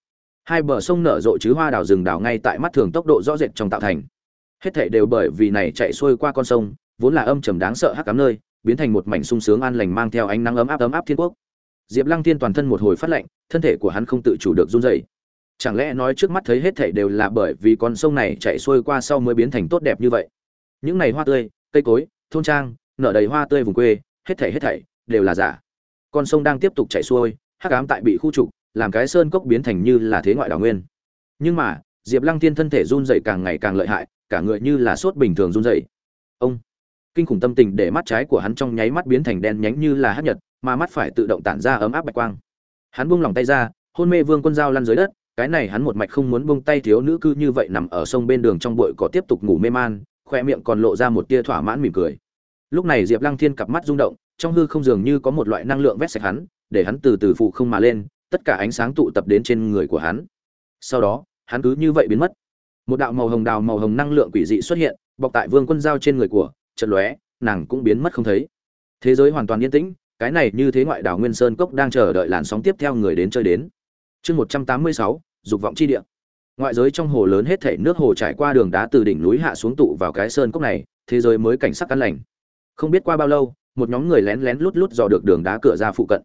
Hai bờ sông nở rộ chứ hoa đào rừng đào ngay tại mắt thường tốc độ rõ rệt trong tạo thành. Hết thảy đều bởi vì này chạy xuôi qua con sông, vốn là âm trầm đáng sợ hắc ám nơi, biến thành một mảnh sung sướng an lành mang theo ánh nắng ấm áp ấm áp thiên quốc. Diệp lăng Thiên toàn thân một hồi phát lạnh, thân thể của hắn không tự chủ được run rẩy chẳng lẽ nói trước mắt thấy hết thảy đều là bởi vì con sông này chạy xuôi qua sau mới biến thành tốt đẹp như vậy? Những này hoa tươi, cây cối, thôn trang, nở đầy hoa tươi vùng quê, hết thảy hết thảy đều là giả. Con sông đang tiếp tục chảy xuôi, hắc ám tại bị khu trục, làm cái sơn cốc biến thành như là thế ngoại đảo nguyên. Nhưng mà, diệp lăng thiên thân thể run dậy càng ngày càng lợi hại, cả người như là sốt bình thường run dậy ông, kinh khủng tâm tình để mắt trái của hắn trong nháy mắt biến thành đen nhánh như là hát nhật, mà mắt phải tự động tản ra ấm áp bạch quang. Hắn buông lỏng tay ra, hôn mê vương quân dao lăn dưới đất cái này hắn một mạch không muốn buông tay thiếu nữ cư như vậy nằm ở sông bên đường trong bụi có tiếp tục ngủ mê man khoe miệng còn lộ ra một tia thỏa mãn mỉm cười. Lúc này diệp lăng thiên cặp mắt rung động, trong hư không dường như có một loại năng lượng vét sạch hắn, để hắn từ từ phụ không mà lên, tất cả ánh sáng tụ tập đến trên người của hắn. Sau đó, hắn cứ như vậy biến mất. Một đạo màu hồng đào màu hồng năng lượng quỷ dị xuất hiện, bọc tại vương quân dao trên người của, chợt lóe, nàng cũng biến mất không thấy. Thế giới hoàn toàn yên tĩnh, cái này như thế ngoại đảo nguyên sơn cốc đang chờ đợi làn sóng tiếp theo người đến chơi đến chương một trăm tám mươi sáu, dục vọng chi địa. Ngoại giới trong hồ lớn hết thảy nước hồ trải qua đường đá từ đỉnh núi hạ xuống tụ vào cái sơn cốc này, thế giới mới cảnh sắc căn lành. Không biết qua bao lâu, một nhóm người lén lén lút lút dò được đường đá cửa ra phụ cận.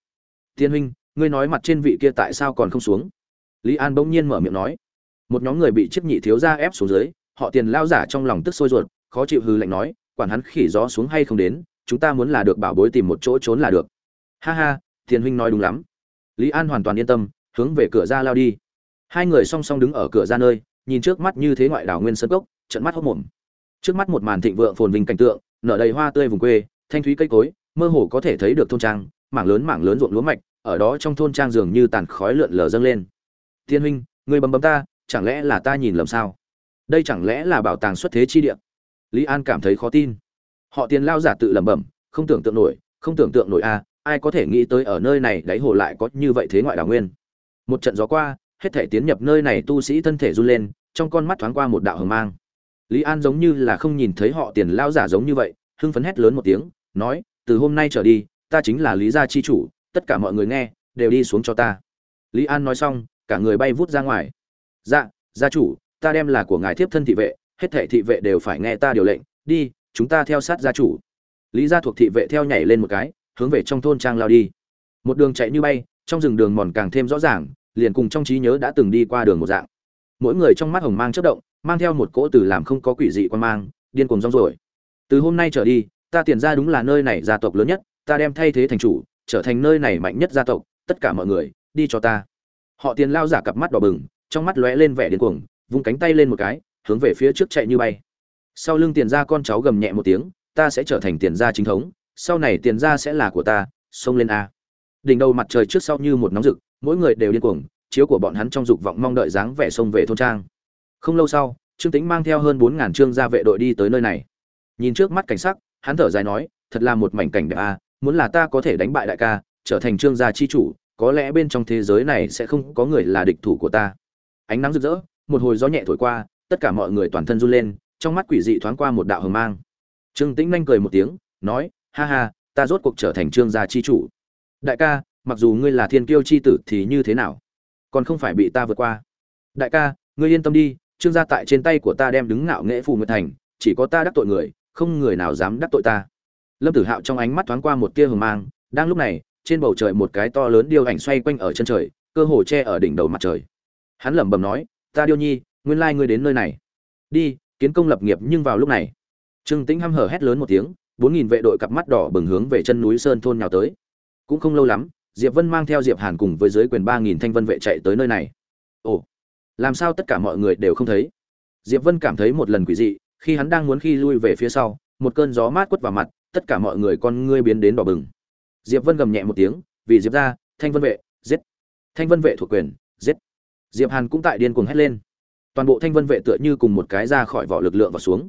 Tiên huynh, ngươi nói mặt trên vị kia tại sao còn không xuống? Lý an bỗng nhiên mở miệng nói. Một nhóm người bị chiếc nhị thiếu gia ép xuống dưới, họ tiền lao giả trong lòng tức sôi ruột, khó chịu hư lạnh nói, quản hắn khỉ gió xuống hay không đến, chúng ta muốn là được bảo bối tìm một chỗ trốn là được. Ha ha tiền huynh nói đúng lắm. Lý an hoàn toàn yên tâm hướng về cửa ra lao đi. Hai người song song đứng ở cửa ra nơi, nhìn trước mắt như thế ngoại đảo nguyên sơn cốc trận mắt hốc mồm trước mắt một màn thịnh vượng phồn vinh cảnh tượng, nở đầy hoa tươi vùng quê, thanh thúy cây cối, mơ hồ có thể thấy được thôn trang, mảng lớn mảng lớn ruộng lúa mạch, ở đó trong thôn trang dường như tàn khói lượn lờ dâng lên. Thiên huynh người bấm bấm ta, chẳng lẽ là ta nhìn lầm sao? Đây chẳng lẽ là bảo tàng xuất thế chi địa? Lý an cảm thấy khó tin. Họ tiền lao giả tự lẩm bẩm, không tưởng tượng nổi, không tưởng tượng nổi a ai có thể nghĩ tới ở nơi này đáy hồ lại có như vậy thế ngoại đảo nguyên? Một trận gió qua, hết thể tiến nhập nơi này tu sĩ thân thể run lên, trong con mắt thoáng qua một đạo hờ mang. Lý an giống như là không nhìn thấy họ tiền lao giả giống như vậy, hưng phấn hét lớn một tiếng, nói, từ hôm nay trở đi, ta chính là lý gia chi chủ, tất cả mọi người nghe, đều đi xuống cho ta. Lý an nói xong, cả người bay vút ra ngoài. Dạ gia chủ, ta đem là của ngài thiếp thân thị vệ, hết thể thị vệ đều phải nghe ta điều lệnh, đi, chúng ta theo sát gia chủ. Lý gia thuộc thị vệ theo nhảy lên một cái, hướng về trong thôn trang lao đi. Một đường chạy như bay trong rừng đường mòn càng thêm rõ ràng, liền cùng trong trí nhớ đã từng đi qua đường một dạng. Mỗi người trong mắt hồng mang chất động, mang theo một cỗ từ làm không có quỷ dị quan mang, điên cuồng rong rồi từ hôm nay trở đi, ta tiền ra đúng là nơi này gia tộc lớn nhất, ta đem thay thế thành chủ, trở thành nơi này mạnh nhất gia tộc, tất cả mọi người, đi cho ta. Họ tiền lao giả cặp mắt đỏ bừng, trong mắt lóe lên vẻ điên cuồng, vung cánh tay lên một cái, hướng về phía trước chạy như bay. Sau lưng tiền ra con cháu gầm nhẹ một tiếng, ta sẽ trở thành tiền gia chính thống, sau này tiền gia sẽ là của ta, xông lên a đỉnh đầu mặt trời trước sau như một nóng rực, mỗi người đều điên cuồng, chiếu của bọn hắn trong dục vọng mong đợi dáng vẻ xông về thôn trang. Không lâu sau, trương tính mang theo hơn bốn ngàn trương gia vệ đội đi tới nơi này. Nhìn trước mắt cảnh sắc, hắn thở dài nói, thật là một mảnh cảnh đẹp a à, muốn là ta có thể đánh bại đại ca, trở thành trương gia chi chủ, có lẽ bên trong thế giới này sẽ không có người là địch thủ của ta. Ánh nắng rực rỡ, một hồi gió nhẹ thổi qua, tất cả mọi người toàn thân run lên, trong mắt quỷ dị thoáng qua một đạo hờ mang. Trương tĩnh nhanh cười một tiếng, nói, ha ha, ta rốt cuộc trở thành trương gia chi chủ đại ca, mặc dù ngươi là thiên kiêu chi tử thì như thế nào? Còn không phải bị ta vượt qua. Đại ca, ngươi yên tâm đi, trương gia tại trên tay của ta đem đứng ngạo nghệ phù nguyệt thành, chỉ có ta đắc tội người, không người nào dám đắc tội ta. Lâm tử hạo trong ánh mắt thoáng qua một tia hờ mang, đang lúc này, trên bầu trời một cái to lớn điêu ảnh xoay quanh ở chân trời, cơ hồ che ở đỉnh đầu mặt trời. Hắn lẩm bẩm nói, ta điêu nhi, nguyên lai ngươi đến nơi này. Đi, kiến công lập nghiệp nhưng vào lúc này. Trương tĩnh hăm hở hét lớn một tiếng, bốn nghìn vệ đội cặp mắt đỏ bừng hướng về chân núi sơn thôn nhào tới cũng không lâu lắm, diệp vân mang theo diệp hàn cùng với dưới quyền ba nghìn thanh vân vệ chạy tới nơi này. Ồ, làm sao tất cả mọi người đều không thấy? Diệp vân cảm thấy một lần quỷ dị, khi hắn đang muốn khi lui về phía sau, một cơn gió mát quất vào mặt, tất cả mọi người con ngươi biến đến đỏ bừng. Diệp vân gầm nhẹ một tiếng, vì diệp ra, thanh vân vệ, giết. Thanh vân vệ thuộc quyền, giết. Diệp hàn cũng tại điên cuồng hét lên. Toàn bộ thanh vân vệ tựa như cùng một cái ra khỏi vỏ lực lượng và xuống.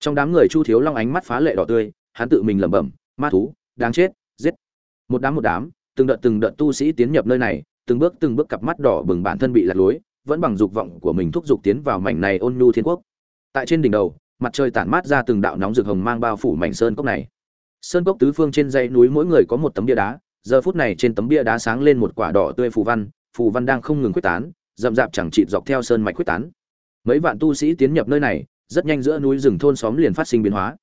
Trong đám người chu thiếu long ánh mắt phá lệ đỏ tươi, hắn tự mình lẩm bẩm, ma thú, đáng chết, giết một đám một đám, từng đợt từng đợt tu sĩ tiến nhập nơi này, từng bước từng bước cặp mắt đỏ bừng bản thân bị lạc lối, vẫn bằng dục vọng của mình thúc giục tiến vào mảnh này ôn nhu thiên quốc. Tại trên đỉnh đầu, mặt trời tản mát ra từng đạo nóng rực hồng mang bao phủ mảnh sơn cốc này. Sơn cốc tứ phương trên dãy núi mỗi người có một tấm bia đá, giờ phút này trên tấm bia đá sáng lên một quả đỏ tươi phù văn phù văn đang không ngừng quyết tán, rậm rạp chẳng chịt dọc theo sơn mạch quyết tán. Mấy vạn tu sĩ tiến nhập nơi này, rất nhanh giữa núi rừng thôn xóm liền phát sinh biến hóa.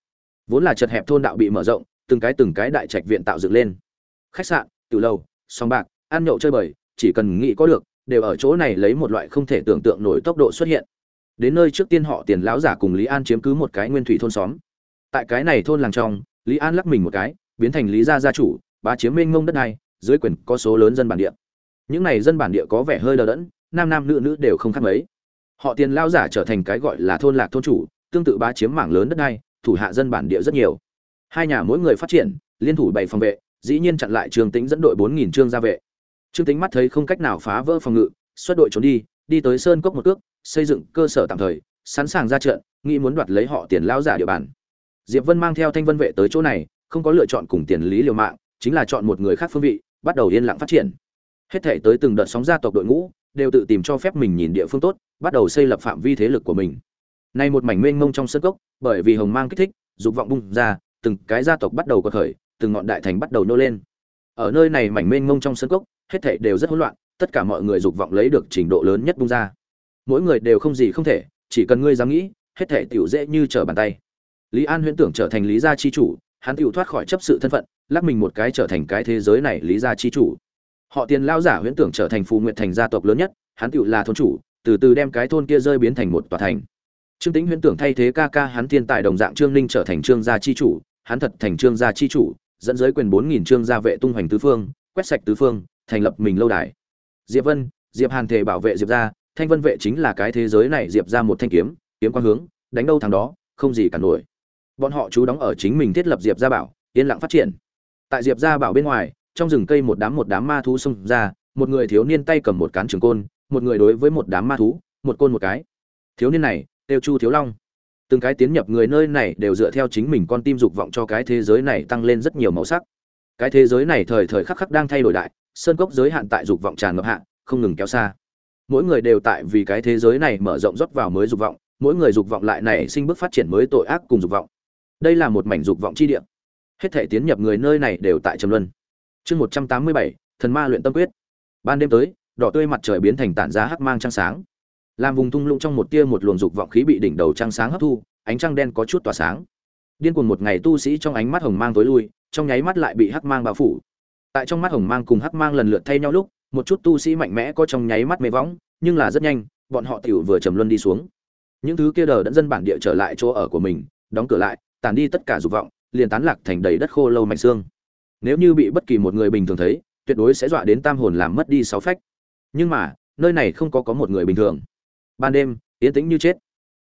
Vốn là chật hẹp thôn đạo bị mở rộng, từng cái từng cái đại trạch viện tạo dựng lên khách sạn từ lâu song bạc, ăn nhậu chơi bời, chỉ cần nghĩ có được, đều ở chỗ này lấy một loại không thể tưởng tượng nổi tốc độ xuất hiện. Đến nơi trước tiên họ tiền lão giả cùng lý an chiếm cứ một cái nguyên thủy thôn xóm. Tại cái này thôn làng trong, lý an lắc mình một cái, biến thành lý gia gia chủ, bá chiếm mênh ngông đất này, dưới quyền có số lớn dân bản địa. Những này dân bản địa có vẻ hơi đờ đẫn, nam nam nữ nữ đều không khác mấy. Họ tiền lao giả trở thành cái gọi là thôn lạc thôn chủ, tương tự bá chiếm mảng lớn đất này, thủ hạ dân bản địa rất nhiều. Hai nhà mỗi người phát triển, liên thủ bảy phòng vệ dĩ nhiên chặn lại trường tính dẫn đội bốn nghìn trương gia vệ. Trương tính mắt thấy không cách nào phá vỡ phòng ngự, xuất đội trốn đi đi tới sơn cốc một cước, xây dựng cơ sở tạm thời, sẵn sàng ra trận, nghĩ muốn đoạt lấy họ tiền lão giả địa bàn. Diệp vân mang theo thanh vân vệ tới chỗ này, không có lựa chọn cùng tiền lý liều mạng, chính là chọn một người khác phương vị, bắt đầu yên lặng phát triển. Hết thể tới từng đợt sóng gia tộc đội ngũ, đều tự tìm cho phép mình nhìn địa phương tốt, bắt đầu xây lập phạm vi thế lực của mình. Nay một mảnh mênh mông trong sân cốc, bởi vì hồng mang kích thích, dục vọng bung ra, từng cái gia tộc bắt đầu quật khởi từng ngọn đại thành bắt đầu nô lên. Ở nơi này mảnh mênh mông trong sân cốc, hết thảy đều rất hỗn loạn, tất cả mọi người dục vọng lấy được trình độ lớn nhất bung ra. Mỗi người đều không gì không thể, chỉ cần ngươi dám nghĩ, hết thảy tiểu dễ như trở bàn tay. Lý an huyễn tưởng trở thành lý gia chi chủ, hắn tiểu thoát khỏi chấp sự thân phận, lắc mình một cái trở thành cái thế giới này lý gia chi chủ. Họ tiền lao giả huyễn tưởng trở thành phù nguyện thành gia tộc lớn nhất, hắn tiểu là thôn chủ, từ từ đem cái thôn kia rơi biến thành một tòa thành. Trương tĩnh huyễn tưởng thay thế ca ca hắn thiên tài đồng dạng trương ninh trở thành trương gia chi chủ, hắn thật thành trương gia chi chủ dẫn giới quyền bốn nghìn trương gia vệ tung hoành tứ phương, quét sạch tứ phương, thành lập mình lâu đài. Diệp vân, diệp hàn thể bảo vệ diệp gia, thanh vân vệ chính là cái thế giới này diệp gia một thanh kiếm kiếm quan hướng, đánh đâu thằng đó, không gì cả nổi. Bọn họ chú đóng ở chính mình thiết lập diệp gia bảo, yên lặng phát triển. Tại diệp gia bảo bên ngoài, trong rừng cây một đám một đám ma thú xông ra, một người thiếu niên tay cầm một cán trường côn, một người đối với một đám ma thú, một côn một cái. Thiếu niên này, tiêu chu thiếu long từng cái tiến nhập người nơi này đều dựa theo chính mình con tim dục vọng cho cái thế giới này tăng lên rất nhiều màu sắc. Cái thế giới này thời thời khắc khắc đang thay đổi đại, sơn cốc giới hạn tại dục vọng tràn ngập hạ, không ngừng kéo xa. Mỗi người đều tại vì cái thế giới này mở rộng rót vào mới dục vọng, mỗi người dục vọng lại nảy sinh bước phát triển mới tội ác cùng dục vọng. Đây là một mảnh dục vọng chi địa. Hết thể tiến nhập người nơi này đều tại trầm luân. Chương một trăm tám mươi bảy, thần ma luyện tâm quyết. Ban đêm tới, đỏ tươi mặt trời biến thành tản giá hắc mang trăng sáng làm vùng thung lũng trong một tia một luồng dục vọng khí bị đỉnh đầu trăng sáng hấp thu, ánh trăng đen có chút tỏa sáng. Điên cuồng một ngày tu sĩ trong ánh mắt hồng mang tối lui, trong nháy mắt lại bị hắc mang bao phủ. Tại trong mắt hồng mang cùng hắc mang lần lượt thay nhau lúc, một chút tu sĩ mạnh mẽ có trong nháy mắt mê võng, nhưng là rất nhanh, bọn họ tiểu vừa trầm luân đi xuống. Những thứ kia đờ đẫn dân bản địa trở lại chỗ ở của mình, đóng cửa lại tàn đi tất cả dục vọng, liền tán lạc thành đầy đất khô lâu mạnh xương. Nếu như bị bất kỳ một người bình thường thấy, tuyệt đối sẽ dọa đến tam hồn làm mất đi sáu phách. Nhưng mà, nơi này không có có một người bình thường ban đêm, yên tĩnh như chết.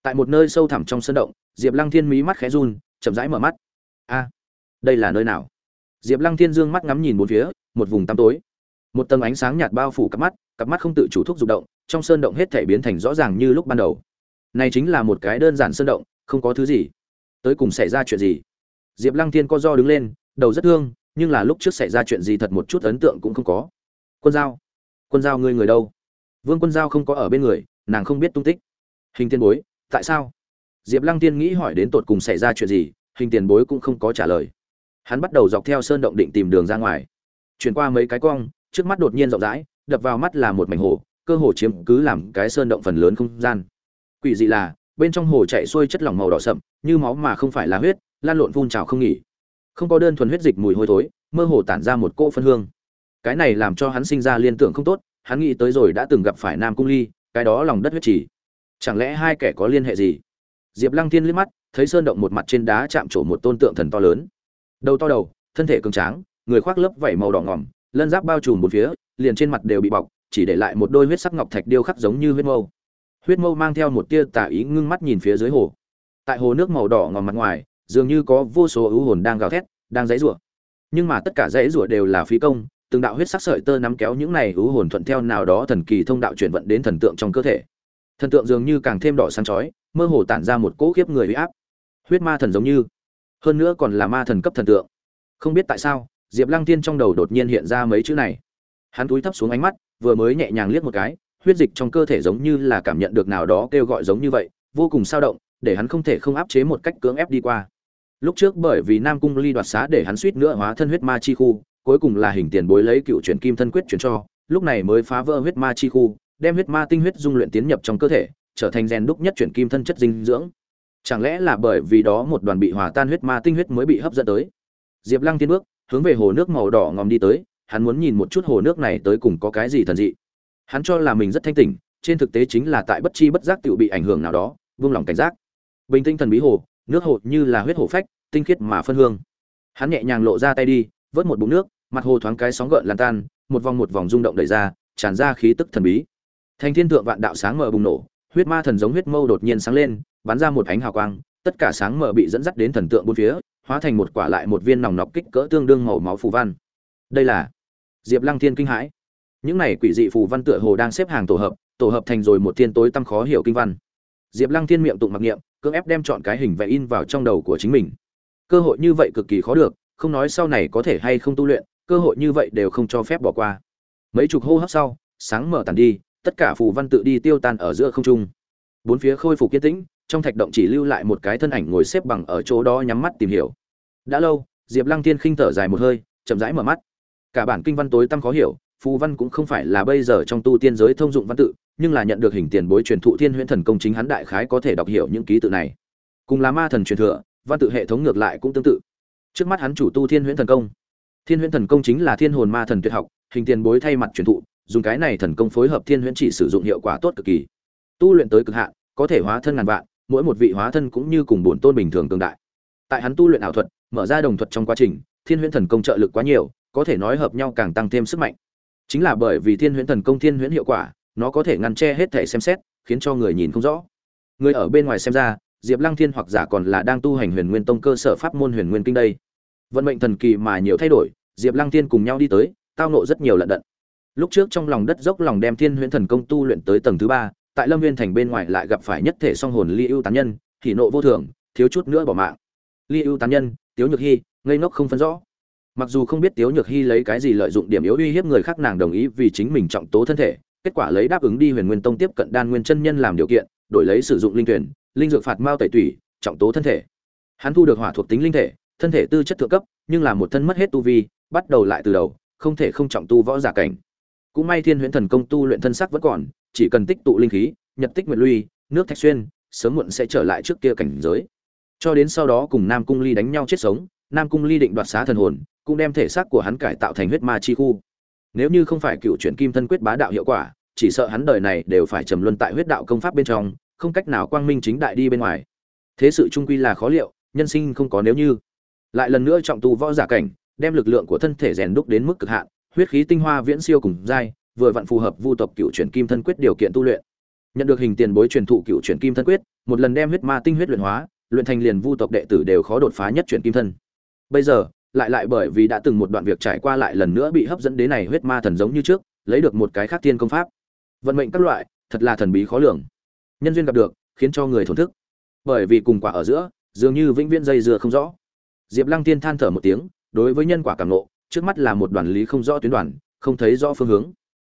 Tại một nơi sâu thẳm trong sân động, diệp lăng thiên mí mắt khẽ run, chậm rãi mở mắt. A, đây là nơi nào? Diệp lăng thiên dương mắt ngắm nhìn bốn phía, một vùng tăm tối. Một tầng ánh sáng nhạt bao phủ cặp mắt cặp mắt không tự chủ thúc dục động, trong sơn động hết thể biến thành rõ ràng như lúc ban đầu. Này chính là một cái đơn giản sơn động, không có thứ gì. Tới cùng xảy ra chuyện gì? Diệp lăng thiên co do đứng lên, đầu rất thương, nhưng là lúc trước xảy ra chuyện gì thật một chút ấn tượng cũng không có. Quân giao. Quân giao ngươi người đâu? Vương quân giao không có ở bên người nàng không biết tung tích. Hình tiên bối, tại sao? Diệp lăng tiên nghĩ hỏi đến tột cùng xảy ra chuyện gì, hình tiền bối cũng không có trả lời. Hắn bắt đầu dọc theo sơn động định tìm đường ra ngoài. Chuyển qua mấy cái cong, trước mắt đột nhiên rộng rãi, đập vào mắt là một mảnh hồ, cơ hồ chiếm cứ làm cái sơn động phần lớn không gian. Quỷ dị là, bên trong hồ chạy xuôi chất lỏng màu đỏ sậm, như máu mà không phải là huyết, lan lộn phun trào không nghỉ. Không có đơn thuần huyết dịch mùi hôi thối, mơ hồ tản ra một cỗ phân hương. Cái này làm cho hắn sinh ra liên tưởng không tốt, hắn nghĩ tới rồi đã từng gặp phải nam cung ly cái đó lòng đất huyết trì, chẳng lẽ hai kẻ có liên hệ gì? Diệp lăng thiên liếc mắt thấy sơn động một mặt trên đá chạm trổ một tôn tượng thần to lớn. Đầu to đầu thân thể cường tráng người khoác lớp vảy màu đỏ ngỏm lân giáp bao trùm một phía liền trên mặt đều bị bọc chỉ để lại một đôi huyết sắc ngọc thạch điêu khắc giống như huyết mâu. Huyết mâu mang theo một tia tà ý ngưng mắt nhìn phía dưới hồ. Tại hồ nước màu đỏ ngòm mặt ngoài dường như có vô số ưu hồn đang gào thét đang dãy rủa nhưng mà tất cả dãy rủa đều là phí công từng đạo huyết sắc sợi tơ nắm kéo những này ưu hồn thuận theo nào đó thần kỳ thông đạo chuyển vận đến thần tượng trong cơ thể. Thần tượng dường như càng thêm đỏ sáng chói, mơ hồ tản ra một cỗ khiếp người huy áp. Huyết ma thần giống như, hơn nữa còn là ma thần cấp thần tượng. Không biết tại sao, diệp lăng tiên trong đầu đột nhiên hiện ra mấy chữ này. Hắn túi thấp xuống ánh mắt, vừa mới nhẹ nhàng liếc một cái, huyết dịch trong cơ thể giống như là cảm nhận được nào đó kêu gọi giống như vậy, vô cùng sao động, để hắn không thể không áp chế một cách cưỡng ép đi qua. Lúc trước bởi vì nam cung ly đoạt xá để hắn suýt nữa hóa thân huyết ma chi khu cuối cùng là hình tiền bối lấy cựu truyền kim thân quyết chuyển cho, lúc này mới phá vỡ huyết ma chi khu, đem huyết ma tinh huyết dung luyện tiến nhập trong cơ thể, trở thành gen đúc nhất chuyển kim thân chất dinh dưỡng. Chẳng lẽ là bởi vì đó một đoàn bị hòa tan huyết ma tinh huyết mới bị hấp dẫn tới? Diệp lăng tiến bước, hướng về hồ nước màu đỏ ngòm đi tới, hắn muốn nhìn một chút hồ nước này tới cùng có cái gì thần dị. Hắn cho là mình rất thanh tỉnh, trên thực tế chính là tại bất chi bất giác tiểu bị ảnh hưởng nào đó, vung lòng cảnh giác. Bình tinh thần bí hồ, nước hồ như là huyết hồ phách, tinh khiết mà phân hương. Hắn nhẹ nhàng lộ ra tay đi, vớt một bụng nước mặt hồ thoáng cái sóng gợn lan tan, một vòng một vòng rung động đầy ra, tràn ra khí tức thần bí. Thành thiên thượng vạn đạo sáng mở bùng nổ, huyết ma thần giống huyết mâu đột nhiên sáng lên, bắn ra một ánh hào quang, tất cả sáng mở bị dẫn dắt đến thần tượng bốn phía, hóa thành một quả lại một viên nòng nọc kích cỡ tương đương màu máu phù văn. Đây là diệp lăng thiên kinh hãi. Những này quỷ dị phù văn tựa hồ đang xếp hàng tổ hợp tổ hợp thành rồi một thiên tối tăm khó hiểu kinh văn. Diệp lăng thiên miệng tụng mặc niệm, cưỡng ép đem chọn cái hình vẽ in vào trong đầu của chính mình. Cơ hội như vậy cực kỳ khó được, không nói sau này có thể hay không tu luyện cơ hội như vậy đều không cho phép bỏ qua. Mấy chục hô hấp sau, sáng mở tàn đi, tất cả phù văn tự đi tiêu tan ở giữa không trung. Bốn phía khôi phục kiên tĩnh, trong thạch động chỉ lưu lại một cái thân ảnh ngồi xếp bằng ở chỗ đó nhắm mắt tìm hiểu. Đã lâu, diệp lăng thiên khinh thở dài một hơi, chậm rãi mở mắt. Cả bản kinh văn tối tăm khó hiểu, phù văn cũng không phải là bây giờ trong tu tiên giới thông dụng văn tự, nhưng là nhận được hình tiền bối truyền thụ thiên huyễn thần công chính hắn đại khái có thể đọc hiểu những ký tự này. Cùng là ma thần truyền thừa, văn tự hệ thống ngược lại cũng tương tự. Trước mắt hắn chủ tu thiên huyễn thần công thiên huyễn thần công chính là thiên hồn ma thần tuyệt học, hình tiền bối thay mặt truyền thụ, dùng cái này thần công phối hợp thiên huyễn chỉ sử dụng hiệu quả tốt cực kỳ. Tu luyện tới cực hạn, có thể hóa thân ngàn vạn, mỗi một vị hóa thân cũng như cùng bổn tôn bình thường tương đại. Tại hắn tu luyện ảo thuật, mở ra đồng thuật trong quá trình, thiên huyễn thần công trợ lực quá nhiều, có thể nói hợp nhau càng tăng thêm sức mạnh. Chính là bởi vì thiên huyễn thần công thiên huyễn hiệu quả, nó có thể ngăn che hết thể xem xét, khiến cho người nhìn không rõ. Người ở bên ngoài xem ra, diệp lăng thiên hoặc giả còn là đang tu hành huyền nguyên tông cơ sở pháp môn huyền nguyên kinh đây vận mệnh thần kỳ mà nhiều thay đổi, diệp lăng thiên cùng nhau đi tới, tao nộ rất nhiều lận đận. Lúc trước trong lòng đất dốc lòng đem thiên huyễn thần công tu luyện tới tầng thứ ba, tại lâm viên thành bên ngoài lại gặp phải nhất thể song hồn ly ưu tán nhân thì nộ vô thường, thiếu chút nữa bỏ mạng. Ly ưu tán nhân, tiếu nhược hy ngây ngốc không phân rõ. Mặc dù không biết tiếu nhược hy lấy cái gì lợi dụng điểm yếu uy hiếp người khác, nàng đồng ý vì chính mình trọng tố thân thể, kết quả lấy đáp ứng đi huyền nguyên tông tiếp cận đan nguyên chân nhân làm điều kiện, đổi lấy sử dụng linh tuyển, linh dược phạt mao tẩy tủy, trọng tố thân thể. Hắn thu được hỏa thuộc tính linh thể thân thể tư chất thượng cấp nhưng là một thân mất hết tu vi bắt đầu lại từ đầu không thể không trọng tu võ giả cảnh. Cũng may thiên huyễn thần công tu luyện thân sắc vẫn còn chỉ cần tích tụ linh khí nhật tích nguyệt lui, nước thạch xuyên sớm muộn sẽ trở lại trước kia cảnh giới. Cho đến sau đó cùng nam cung ly đánh nhau chết sống nam cung ly định đoạt xá thần hồn cũng đem thể xác của hắn cải tạo thành huyết ma chi khu. Nếu như không phải cựu chuyển kim thân quyết bá đạo hiệu quả chỉ sợ hắn đời này đều phải trầm luân tại huyết đạo công pháp bên trong không cách nào quang minh chính đại đi bên ngoài. Thế sự trung quy là khó liệu nhân sinh không có nếu như lại lần nữa trọng tu võ giả cảnh, đem lực lượng của thân thể rèn đúc đến mức cực hạn, huyết khí tinh hoa viễn siêu cùng giai, vừa vặn phù hợp vu tộc cựu chuyển kim thân quyết điều kiện tu luyện. Nhận được hình tiền bối truyền thụ cựu chuyển kim thân quyết, một lần đem huyết ma tinh huyết luyện hóa, luyện thành liền vu tộc đệ tử đều khó đột phá nhất chuyển kim thân. Bây giờ, lại lại bởi vì đã từng một đoạn việc trải qua lại lần nữa bị hấp dẫn đến này huyết ma thần giống như trước, lấy được một cái khác tiên công pháp. Vận mệnh các loại, thật là thần bí khó lường. Nhân duyên gặp được, khiến cho người thổn thức. Bởi vì cùng quả ở giữa, dường như vĩnh viễn dây dưa không rõ diệp lăng tiên than thở một tiếng đối với nhân quả cảm ngộ, trước mắt là một đoàn lý không rõ tuyến đoàn không thấy rõ phương hướng.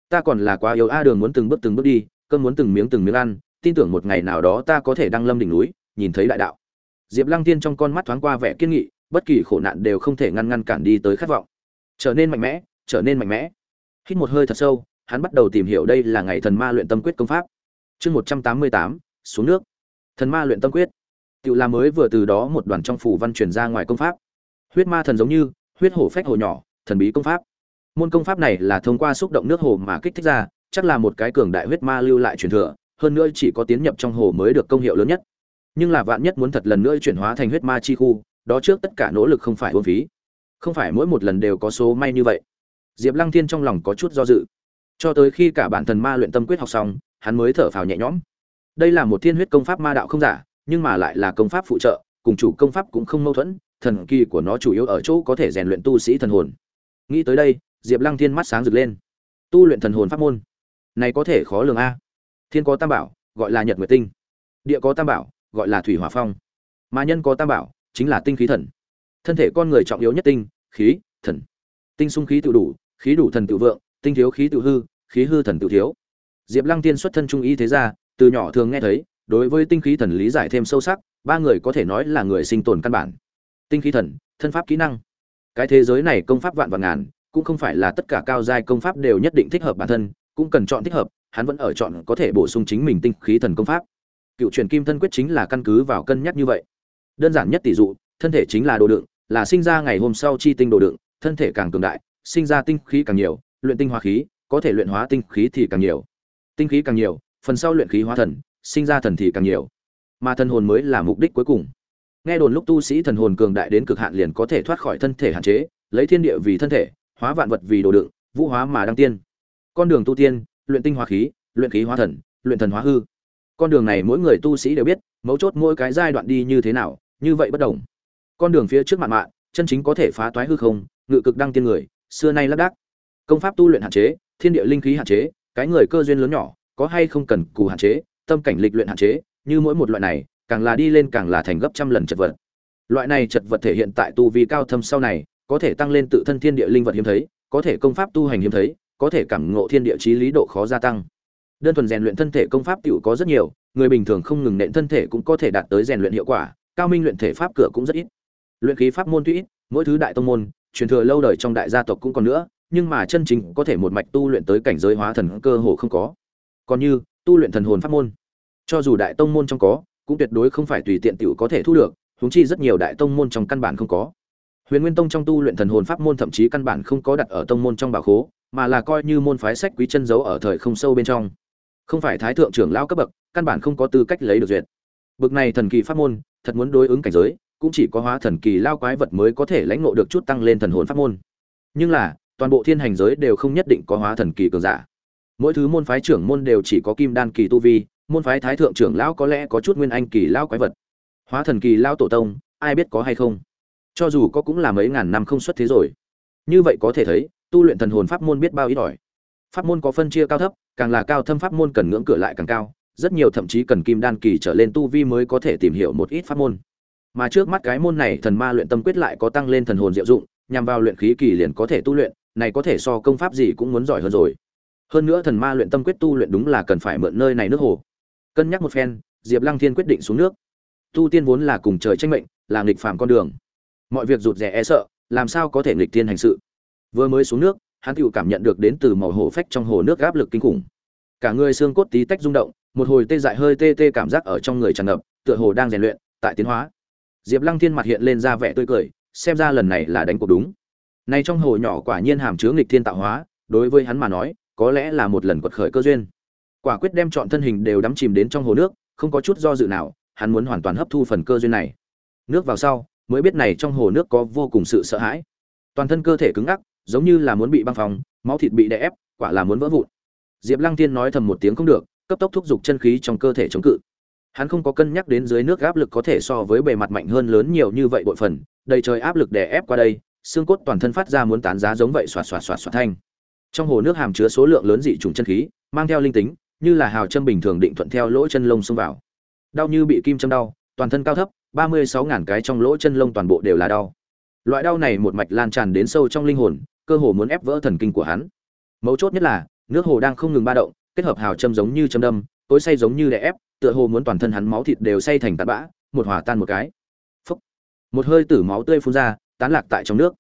Ta còn là quá yếu a đường muốn từng bước từng bước đi cơm muốn từng miếng từng miếng ăn tin tưởng một ngày nào đó ta có thể đăng lâm đỉnh núi nhìn thấy đại đạo. Diệp lăng tiên trong con mắt thoáng qua vẻ kiên nghị bất kỳ khổ nạn đều không thể ngăn ngăn cản đi tới khát vọng. Trở nên mạnh mẽ trở nên mạnh mẽ. Hít một hơi thật sâu hắn bắt đầu tìm hiểu đây là ngày thần ma luyện tâm quyết công pháp. Chương một trăm tám mươi tám xuống nước. Thần ma luyện tâm quyết tự là mới vừa từ đó một đoàn trong phủ văn truyền ra ngoài công pháp. Huyết ma thần giống như, huyết hổ phách hồ nhỏ, thần bí công pháp. Môn công pháp này là thông qua xúc động nước hồ mà kích thích ra, chắc là một cái cường đại huyết ma lưu lại truyền thừa, hơn nữa chỉ có tiến nhập trong hồ mới được công hiệu lớn nhất. Nhưng là vạn nhất muốn thật lần nữa chuyển hóa thành huyết ma chi khu, đó trước tất cả nỗ lực không phải uổng phí. Không phải mỗi một lần đều có số may như vậy. Diệp lăng thiên trong lòng có chút do dự. Cho tới khi cả bản thần ma luyện tâm quyết học xong, hắn mới thở phào nhẹ nhõm. Đây là một thiên huyết công pháp ma đạo không giả nhưng mà lại là công pháp phụ trợ, cùng chủ công pháp cũng không mâu thuẫn, thần kỳ của nó chủ yếu ở chỗ có thể rèn luyện tu sĩ thần hồn. Nghĩ tới đây, diệp lăng thiên mắt sáng rực lên. Tu luyện thần hồn pháp môn, này có thể khó lường a. Thiên có tam bảo, gọi là nhật nguyệt tinh. Địa có tam bảo, gọi là thủy hỏa phong. Mà nhân có tam bảo, chính là tinh khí thần. Thân thể con người trọng yếu nhất tinh, khí, thần. Tinh sung khí tự đủ, khí đủ thần tự vượng, tinh thiếu khí tự hư, khí hư thần tự thiếu. Diệp lăng tiên xuất thân trung y thế gia, từ nhỏ thường nghe thấy đối với tinh khí thần lý giải thêm sâu sắc, ba người có thể nói là người sinh tồn căn bản. Tinh khí thần, thân pháp kỹ năng. Cái thế giới này công pháp vạn vạn ngàn, cũng không phải là tất cả cao giai công pháp đều nhất định thích hợp bản thân, cũng cần chọn thích hợp, hắn vẫn ở chọn có thể bổ sung chính mình tinh khí thần công pháp. Cựu truyền kim thân quyết chính là căn cứ vào cân nhắc như vậy. Đơn giản nhất tỷ dụ, thân thể chính là đồ đựng, là sinh ra ngày hôm sau chi tinh đồ đựng, thân thể càng cường đại, sinh ra tinh khí càng nhiều, luyện tinh hóa khí, có thể luyện hóa tinh khí thì càng nhiều. Tinh khí càng nhiều, phần sau luyện khí hóa thần sinh ra thần thì càng nhiều. Mà thần hồn mới là mục đích cuối cùng. Nghe đồn lúc tu sĩ thần hồn cường đại đến cực hạn liền có thể thoát khỏi thân thể hạn chế, lấy thiên địa vì thân thể, hóa vạn vật vì đồ đựng, vũ hóa mà đăng tiên. Con đường tu tiên, luyện tinh hóa khí, luyện khí hóa thần, luyện thần hóa hư. Con đường này mỗi người tu sĩ đều biết, mấu chốt mỗi cái giai đoạn đi như thế nào, như vậy bất đồng. Con đường phía trước mạn mạn, chân chính có thể phá toái hư không, ngự cực đăng tiên người, xưa nay lác đác. Công pháp tu luyện hạn chế, thiên địa linh khí hạn chế, cái người cơ duyên lớn nhỏ, có hay không cần cù hạn chế tâm cảnh lịch luyện hạn chế, như mỗi một loại này, càng là đi lên càng là thành gấp trăm lần chật vật. Loại này chật vật thể hiện tại tu vi cao thâm sau này, có thể tăng lên tự thân thiên địa linh vật hiếm thấy, có thể công pháp tu hành hiếm thấy, có thể cảm ngộ thiên địa chí lý độ khó gia tăng. Đơn thuần rèn luyện thân thể công pháp tiểu có rất nhiều, người bình thường không ngừng nện thân thể cũng có thể đạt tới rèn luyện hiệu quả, cao minh luyện thể pháp cửa cũng rất ít. Luyện khí pháp môn tuy ít, mỗi thứ đại tông môn, truyền thừa lâu đời trong đại gia tộc cũng còn nữa, nhưng mà chân chính có thể một mạch tu luyện tới cảnh giới hóa thần cơ hồ không có. Còn như, tu luyện thần hồn pháp môn cho dù đại tông môn trong có, cũng tuyệt đối không phải tùy tiện tiểu có thể thu được, huống chi rất nhiều đại tông môn trong căn bản không có. Huyền nguyên tông trong tu luyện thần hồn pháp môn thậm chí căn bản không có đặt ở tông môn trong bảo khố, mà là coi như môn phái sách quý chân giấu ở thời không sâu bên trong. Không phải thái thượng trưởng lao cấp bậc, căn bản không có tư cách lấy được duyệt. Bậc này thần kỳ pháp môn, thật muốn đối ứng cảnh giới, cũng chỉ có hóa thần kỳ lao quái vật mới có thể lãnh ngộ được chút tăng lên thần hồn pháp môn. Nhưng là, toàn bộ thiên hành giới đều không nhất định có hóa thần kỳ cường giả. Mỗi thứ môn phái trưởng môn đều chỉ có kim đan kỳ tu vi môn phái thái thượng trưởng lão có lẽ có chút nguyên anh kỳ lão quái vật. Hóa thần kỳ lão tổ tông, ai biết có hay không? Cho dù có cũng là mấy ngàn năm không xuất thế rồi. Như vậy có thể thấy, tu luyện thần hồn pháp môn biết bao ít ỏi. Pháp môn có phân chia cao thấp, càng là cao thâm pháp môn cần ngưỡng cửa lại càng cao, rất nhiều thậm chí cần kim đan kỳ trở lên tu vi mới có thể tìm hiểu một ít pháp môn. Mà trước mắt cái môn này thần ma luyện tâm quyết lại có tăng lên thần hồn diệu dụng, nhằm vào luyện khí kỳ liền có thể tu luyện, này có thể so công pháp gì cũng muốn giỏi hơn rồi. Hơn nữa thần ma luyện tâm quyết tu luyện đúng là cần phải mượn nơi này nước hồ cân nhắc một phen, diệp lăng thiên quyết định xuống nước. Tu tiên vốn là cùng trời tranh mệnh, là nghịch phạm con đường. Mọi việc rụt rè e sợ, làm sao có thể nghịch tiên hành sự? Vừa mới xuống nước, hắn tự cảm nhận được đến từ màu hổ phách trong hồ nước áp lực kinh khủng. Cả người xương cốt tí tách rung động, một hồi tê dại hơi tê tê cảm giác ở trong người tràn ngập, tựa hồ đang rèn luyện, tại tiến hóa. Diệp lăng thiên mặt hiện lên ra vẻ tươi cười, xem ra lần này là đánh cuộc đúng. Nay trong hồ nhỏ quả nhiên hàm chứa nghịch thiên tạo hóa, đối với hắn mà nói, có lẽ là một lần quật khởi cơ duyên quả quyết đem chọn thân hình đều đắm chìm đến trong hồ nước, không có chút do dự nào, hắn muốn hoàn toàn hấp thu phần cơ duyên này. Nước vào sau, mới biết này trong hồ nước có vô cùng sự sợ hãi. Toàn thân cơ thể cứng ngắc, giống như là muốn bị băng phòng máu thịt bị đè ép, quả là muốn vỡ vụn. Diệp lăng tiên nói thầm một tiếng không được, cấp tốc thúc giục chân khí trong cơ thể chống cự. Hắn không có cân nhắc đến dưới nước áp lực có thể so với bề mặt mạnh hơn lớn nhiều như vậy bội phần, đầy trời áp lực đè ép qua đây, xương cốt toàn thân phát ra muốn tán giá giống vậy xoạt xoạt xoạt xoạt thanh. Trong hồ nước hàm chứa số lượng lớn dị trùng chân khí, mang theo linh tính như là hào châm bình thường định thuận theo lỗ chân lông xông vào. Đau như bị kim châm đau, toàn thân cao thấp, ba mươi sáu ngàn cái trong lỗ chân lông toàn bộ đều là đau. Loại đau này một mạch lan tràn đến sâu trong linh hồn, cơ hồ muốn ép vỡ thần kinh của hắn. Mấu chốt nhất là, nước hồ đang không ngừng ba động, kết hợp hào châm giống như châm đâm, tối say giống như đè ép, tựa hồ muốn toàn thân hắn máu thịt đều say thành tạt bã, một hòa tan một cái. Phúc. một hơi tử máu tươi phun ra, tán lạc tại trong nước.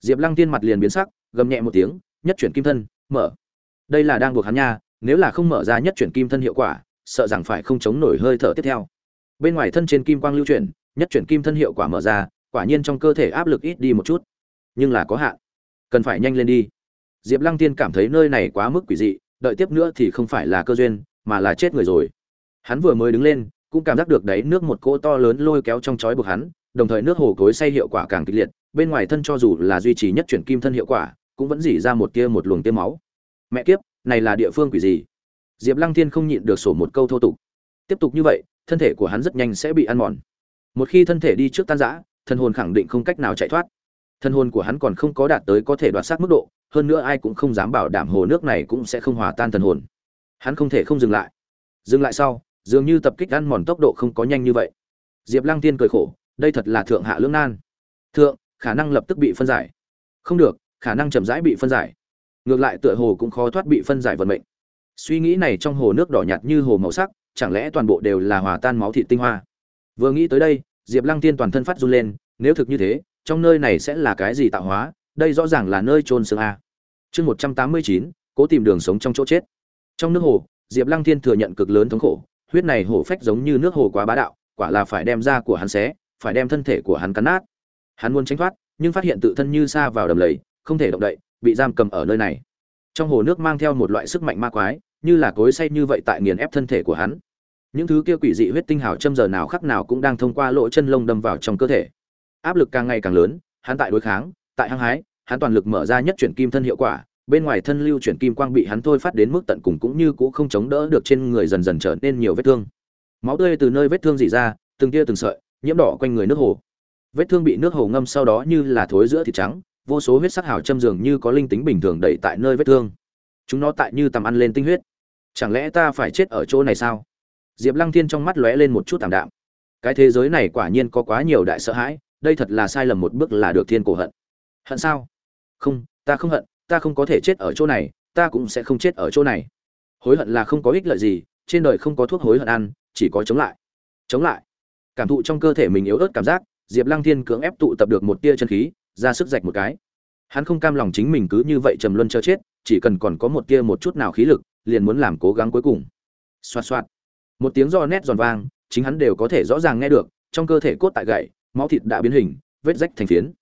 Diệp lăng tiên mặt liền biến sắc, gầm nhẹ một tiếng, nhất chuyển kim thân, mở. Đây là đang buộc hắn nha nếu là không mở ra nhất chuyển kim thân hiệu quả, sợ rằng phải không chống nổi hơi thở tiếp theo. Bên ngoài thân trên kim quang lưu chuyển, nhất chuyển kim thân hiệu quả mở ra, quả nhiên trong cơ thể áp lực ít đi một chút. Nhưng là có hạn. Cần phải nhanh lên đi. Diệp lăng tiên cảm thấy nơi này quá mức quỷ dị, đợi tiếp nữa thì không phải là cơ duyên, mà là chết người rồi. Hắn vừa mới đứng lên, cũng cảm giác được đáy nước một cỗ to lớn lôi kéo trong chói buộc hắn, đồng thời nước hồ cối say hiệu quả càng kịch liệt, bên ngoài thân cho dù là duy trì nhất chuyển kim thân hiệu quả, cũng vẫn dỉ ra một tia một luồng tia máu. Mẹ kiếp này là địa phương quỷ gì? Diệp lăng thiên không nhịn được sổ một câu thô tục. Tiếp tục như vậy, thân thể của hắn rất nhanh sẽ bị ăn mòn. Một khi thân thể đi trước tan rã thân hồn khẳng định không cách nào chạy thoát. Thân hồn của hắn còn không có đạt tới có thể đoạt sát mức độ, hơn nữa ai cũng không dám bảo đảm hồ nước này cũng sẽ không hòa tan thần hồn. Hắn không thể không dừng lại. Dừng lại sau, dường như tập kích ăn mòn tốc độ không có nhanh như vậy. Diệp lăng tiên cười khổ, đây thật là thượng hạ lưỡng nan. Thượng, khả năng lập tức bị phân giải. Không được, khả năng chậm rãi bị phân giải ngược lại tựa hồ cũng khó thoát bị phân giải vận mệnh. Suy nghĩ này trong hồ nước đỏ nhạt như hồ màu sắc, chẳng lẽ toàn bộ đều là hòa tan máu thịt tinh hoa? Vừa nghĩ tới đây, diệp lăng tiên toàn thân phát run lên, nếu thực như thế, trong nơi này sẽ là cái gì tạo hóa? Đây rõ ràng là nơi trôn xương a. Chương một trăm tám mươi chín, cố tìm đường sống trong chỗ chết. Trong nước hồ, diệp lăng thiên thừa nhận cực lớn thống khổ, huyết này hổ phách giống như nước hồ quá bá đạo, quả là phải đem ra của hắn xé, phải đem thân thể của hắn cắn nát. Hắn muốn tránh thoát, nhưng phát hiện tự thân như xa vào đầm lầy, không thể động đậy bị giam cầm ở nơi này. Trong hồ nước mang theo một loại sức mạnh ma quái, như là cối say như vậy tại nghiền ép thân thể của hắn. Những thứ kia quỷ dị huyết tinh hào châm giờ nào khắc nào cũng đang thông qua lỗ chân lông đâm vào trong cơ thể. Áp lực càng ngày càng lớn, hắn tại đối kháng, tại hăng hái, hắn toàn lực mở ra nhất chuyển kim thân hiệu quả, bên ngoài thân lưu chuyển kim quang bị hắn thôi phát đến mức tận cùng cũng như cũ không chống đỡ được trên người dần dần trở nên nhiều vết thương. Máu tươi từ nơi vết thương dỉ ra, từng tia từng sợi, nhiễm đỏ quanh người nước hồ. Vết thương bị nước hồ ngâm sau đó như là thối giữa thịt trắng vô số huyết sắc hào châm dường như có linh tính bình thường đẩy tại nơi vết thương. Chúng nó tại như tầm ăn lên tinh huyết. Chẳng lẽ ta phải chết ở chỗ này sao? Diệp lăng thiên trong mắt lóe lên một chút tảm đạm. Cái thế giới này quả nhiên có quá nhiều đại sợ hãi, đây thật là sai lầm một bước là được thiên cổ hận. Hận sao? Không, ta không hận, ta không có thể chết ở chỗ này, ta cũng sẽ không chết ở chỗ này. Hối hận là không có ích lợi gì, trên đời không có thuốc hối hận ăn, chỉ có chống lại. Chống lại. Cảm thụ trong cơ thể mình yếu ớt cảm giác, diệp lăng thiên cưỡng ép tụ tập được một tia chân khí ra sức rạch một cái. Hắn không cam lòng chính mình cứ như vậy trầm luân chờ chết, chỉ cần còn có một tia một chút nào khí lực, liền muốn làm cố gắng cuối cùng. Xoạt xoạt. Một tiếng do nét giòn vang, chính hắn đều có thể rõ ràng nghe được, trong cơ thể cốt tại gậy, máu thịt đã biến hình, vết rách thành phiến.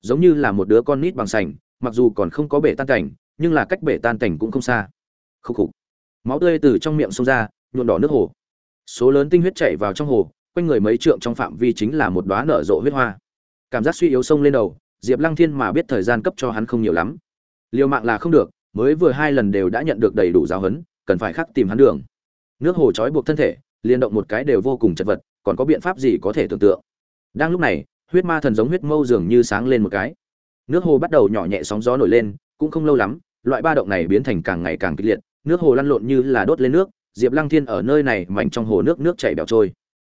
Giống như là một đứa con nít bằng sành, mặc dù còn không có bể tan cảnh, nhưng là cách bể tan cảnh cũng không xa. Khúc khục. Máu tươi từ trong miệng xông ra, nhuộm đỏ nước hồ. Số lớn tinh huyết chảy vào trong hồ, quanh người mấy trượng trong phạm vi chính là một đóa nở rộ huyết hoa. Cảm giác suy yếu sông lên đầu diệp lăng thiên mà biết thời gian cấp cho hắn không nhiều lắm. Liều mạng là không được mới vừa hai lần đều đã nhận được đầy đủ giáo huấn cần phải khắc tìm hắn đường. Nước hồ trói buộc thân thể liên động một cái đều vô cùng chật vật còn có biện pháp gì có thể tưởng tượng. Đang lúc này huyết ma thần giống huyết mâu dường như sáng lên một cái. Nước hồ bắt đầu nhỏ nhẹ sóng gió nổi lên cũng không lâu lắm loại ba động này biến thành càng ngày càng kịch liệt nước hồ lăn lộn như là đốt lên nước diệp lăng thiên ở nơi này mảnh trong hồ nước nước chảy bẻo trôi.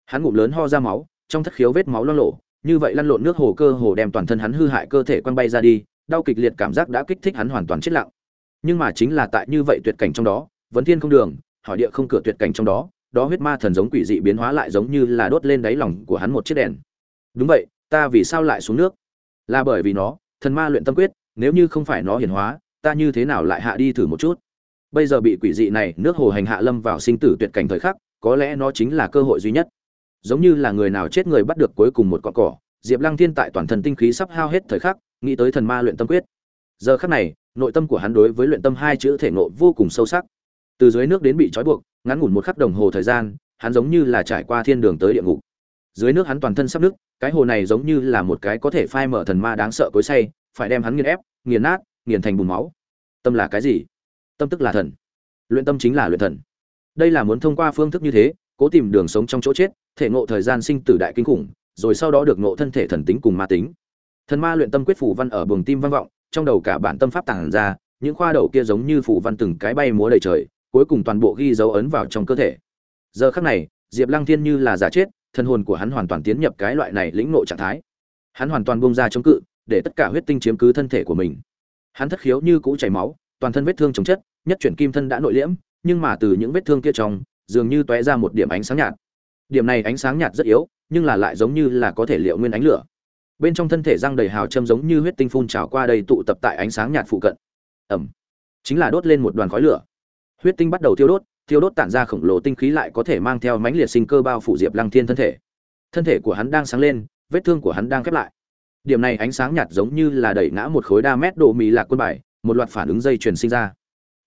Hắn ngụm lớn ho ra máu trong thất khiếu vết máu lo lổ, như vậy lăn lộn nước hồ cơ hồ đem toàn thân hắn hư hại cơ thể quăng bay ra đi, đau kịch liệt cảm giác đã kích thích hắn hoàn toàn chết lặng. Nhưng mà chính là tại như vậy tuyệt cảnh trong đó, vấn thiên không đường, hỏi địa không cửa tuyệt cảnh trong đó đó huyết ma thần giống quỷ dị biến hóa lại giống như là đốt lên đáy lòng của hắn một chiếc đèn. Đúng vậy, ta vì sao lại xuống nước? Là bởi vì nó, thần ma luyện tâm quyết, nếu như không phải nó hiển hóa, ta như thế nào lại hạ đi thử một chút? Bây giờ bị quỷ dị này nước hồ hành hạ lâm vào sinh tử tuyệt cảnh thời khắc, có lẽ nó chính là cơ hội duy nhất giống như là người nào chết người bắt được cuối cùng một con cỏ, diệp lăng thiên tại toàn thân tinh khí sắp hao hết thời khắc, nghĩ tới thần ma luyện tâm quyết. Giờ khắc này, nội tâm của hắn đối với luyện tâm hai chữ thể nộ vô cùng sâu sắc. Từ dưới nước đến bị trói buộc, ngắn ngủn một khắc đồng hồ thời gian, hắn giống như là trải qua thiên đường tới địa ngục. Dưới nước hắn toàn thân sắp nứt, cái hồ này giống như là một cái có thể phai mở thần ma đáng sợ cối say, phải đem hắn nghiền ép, nghiền nát, nghiền thành bùn máu. Tâm là cái gì? Tâm tức là thần. Luyện tâm chính là luyện thần. Đây là muốn thông qua phương thức như thế cố tìm đường sống trong chỗ chết, thể ngộ thời gian sinh tử đại kinh khủng, rồi sau đó được ngộ thân thể thần tính cùng ma tính. Thần ma luyện tâm quyết phủ văn ở buồng tim vang vọng, trong đầu cả bản tâm pháp tàng ra, những khoa đầu kia giống như phủ văn từng cái bay múa đầy trời, cuối cùng toàn bộ ghi dấu ấn vào trong cơ thể. Giờ khắc này, diệp lăng thiên như là giả chết, thân hồn của hắn hoàn toàn tiến nhập cái loại này lĩnh ngộ trạng thái. Hắn hoàn toàn bung ra chống cự, để tất cả huyết tinh chiếm cứ thân thể của mình. Hắn thất khiếu như cũ chảy máu, toàn thân vết thương chống chất, nhất chuyển kim thân đã nội liễm, nhưng mà từ những vết thương kia trong dường như tóe ra một điểm ánh sáng nhạt. Điểm này ánh sáng nhạt rất yếu nhưng là lại giống như là có thể liệu nguyên ánh lửa. Bên trong thân thể răng đầy hào châm giống như huyết tinh phun trào qua đây tụ tập tại ánh sáng nhạt phụ cận. Ầm, chính là đốt lên một đoàn khói lửa. Huyết tinh bắt đầu thiêu đốt thiêu đốt tản ra khổng lồ tinh khí lại có thể mang theo mãnh liệt sinh cơ bao phủ diệp lăng thiên thân thể. Thân thể của hắn đang sáng lên vết thương của hắn đang khép lại. Điểm này ánh sáng nhạt giống như là đẩy ngã một khối đa mét độ mì lạc quân bài một loạt phản ứng dây chuyển sinh ra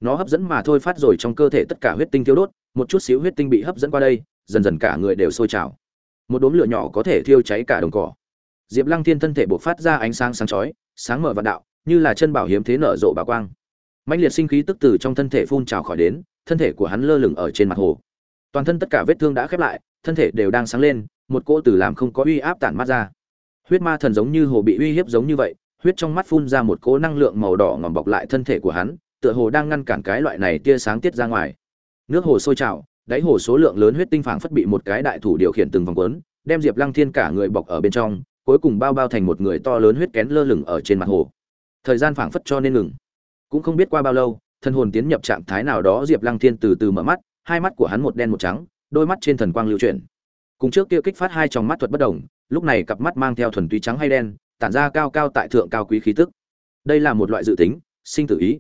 nó hấp dẫn mà thôi phát rồi trong cơ thể tất cả huyết tinh thiêu đốt, một chút xíu huyết tinh bị hấp dẫn qua đây, dần dần cả người đều sôi trào. Một đốm lửa nhỏ có thể thiêu cháy cả đồng cỏ. Diệp lăng thiên thân thể buộc phát ra ánh sáng sáng chói, sáng mở vạn đạo, như là chân bảo hiếm thế nở rộ bà quang. Mạnh liệt sinh khí tức từ trong thân thể phun trào khỏi đến, thân thể của hắn lơ lửng ở trên mặt hồ. Toàn thân tất cả vết thương đã khép lại, thân thể đều đang sáng lên, một cỗ từ làm không có uy áp tản mát ra. Huyết ma thần giống như hồ bị uy hiếp giống như vậy, huyết trong mắt phun ra một cỗ năng lượng màu đỏ ngòm bọc lại thân thể của hắn tựa hồ đang ngăn cản cái loại này tia sáng tiết ra ngoài. Nước hồ sôi trào, đáy hồ số lượng lớn huyết tinh phảng phất bị một cái đại thủ điều khiển từng vòng quấn, đem diệp lăng thiên cả người bọc ở bên trong, cuối cùng bao bao thành một người to lớn huyết kén lơ lửng ở trên mặt hồ. Thời gian phảng phất cho nên ngừng. Cũng không biết qua bao lâu, thân hồn tiến nhập trạng thái nào đó diệp lăng thiên từ từ mở mắt, hai mắt của hắn một đen một trắng, đôi mắt trên thần quang lưu chuyển. Cùng trước kia kích phát hai trong mắt thuật bất đồng, lúc này cặp mắt mang theo thuần túy trắng hay đen, tản ra cao cao tại thượng cao quý khí tức. Đây là một loại dự tính, sinh tử ý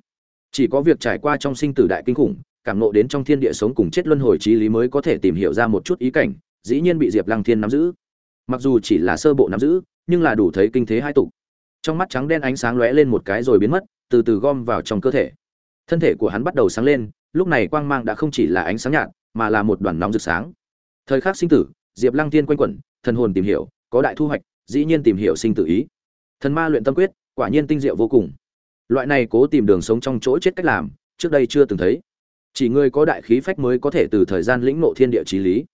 chỉ có việc trải qua trong sinh tử đại kinh khủng, cảm nộ đến trong thiên địa sống cùng chết luân hồi trí lý mới có thể tìm hiểu ra một chút ý cảnh, dĩ nhiên bị diệp lăng thiên nắm giữ. Mặc dù chỉ là sơ bộ nắm giữ, nhưng là đủ thấy kinh thế hai tục. Trong mắt trắng đen ánh sáng lóe lên một cái rồi biến mất, từ từ gom vào trong cơ thể. Thân thể của hắn bắt đầu sáng lên, lúc này quang mang đã không chỉ là ánh sáng nhạt, mà là một đoàn nóng rực sáng. Thời khắc sinh tử, diệp lăng tiên quanh quẩn, thần hồn tìm hiểu, có đại thu hoạch, dĩ nhiên tìm hiểu sinh tử ý. Thần ma luyện tâm quyết, quả nhiên tinh diệu vô cùng loại này cố tìm đường sống trong chỗ chết cách làm, trước đây chưa từng thấy. Chỉ người có đại khí phách mới có thể từ thời gian lĩnh ngộ thiên địa trí lý.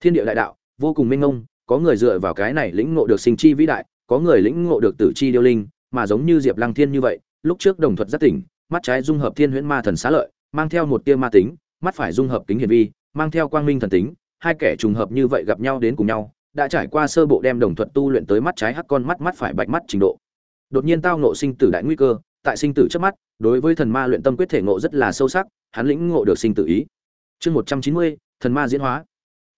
Thiên địa đại đạo, vô cùng minh ngông có người dựa vào cái này lĩnh ngộ được sinh chi vĩ đại, có người lĩnh ngộ được tử chi điêu linh, mà giống như diệp lăng thiên như vậy, lúc trước đồng thuật rất tỉnh, mắt trái dung hợp thiên huyễn ma thần xá lợi, mang theo một tia ma tính, mắt phải dung hợp kính hiển vi, mang theo quang minh thần tính, hai kẻ trùng hợp như vậy gặp nhau đến cùng nhau, đã trải qua sơ bộ đem đồng thuật tu luyện tới mắt trái hắc con, mắt mắt phải bạch mắt trình độ. Đột nhiên tao ngộ sinh tử đại nguy cơ tại sinh tử trước mắt, đối với thần ma luyện tâm quyết thể ngộ rất là sâu sắc, hắn lĩnh ngộ được sinh tử ý. Chương một trăm chín mươi, thần ma diễn hóa.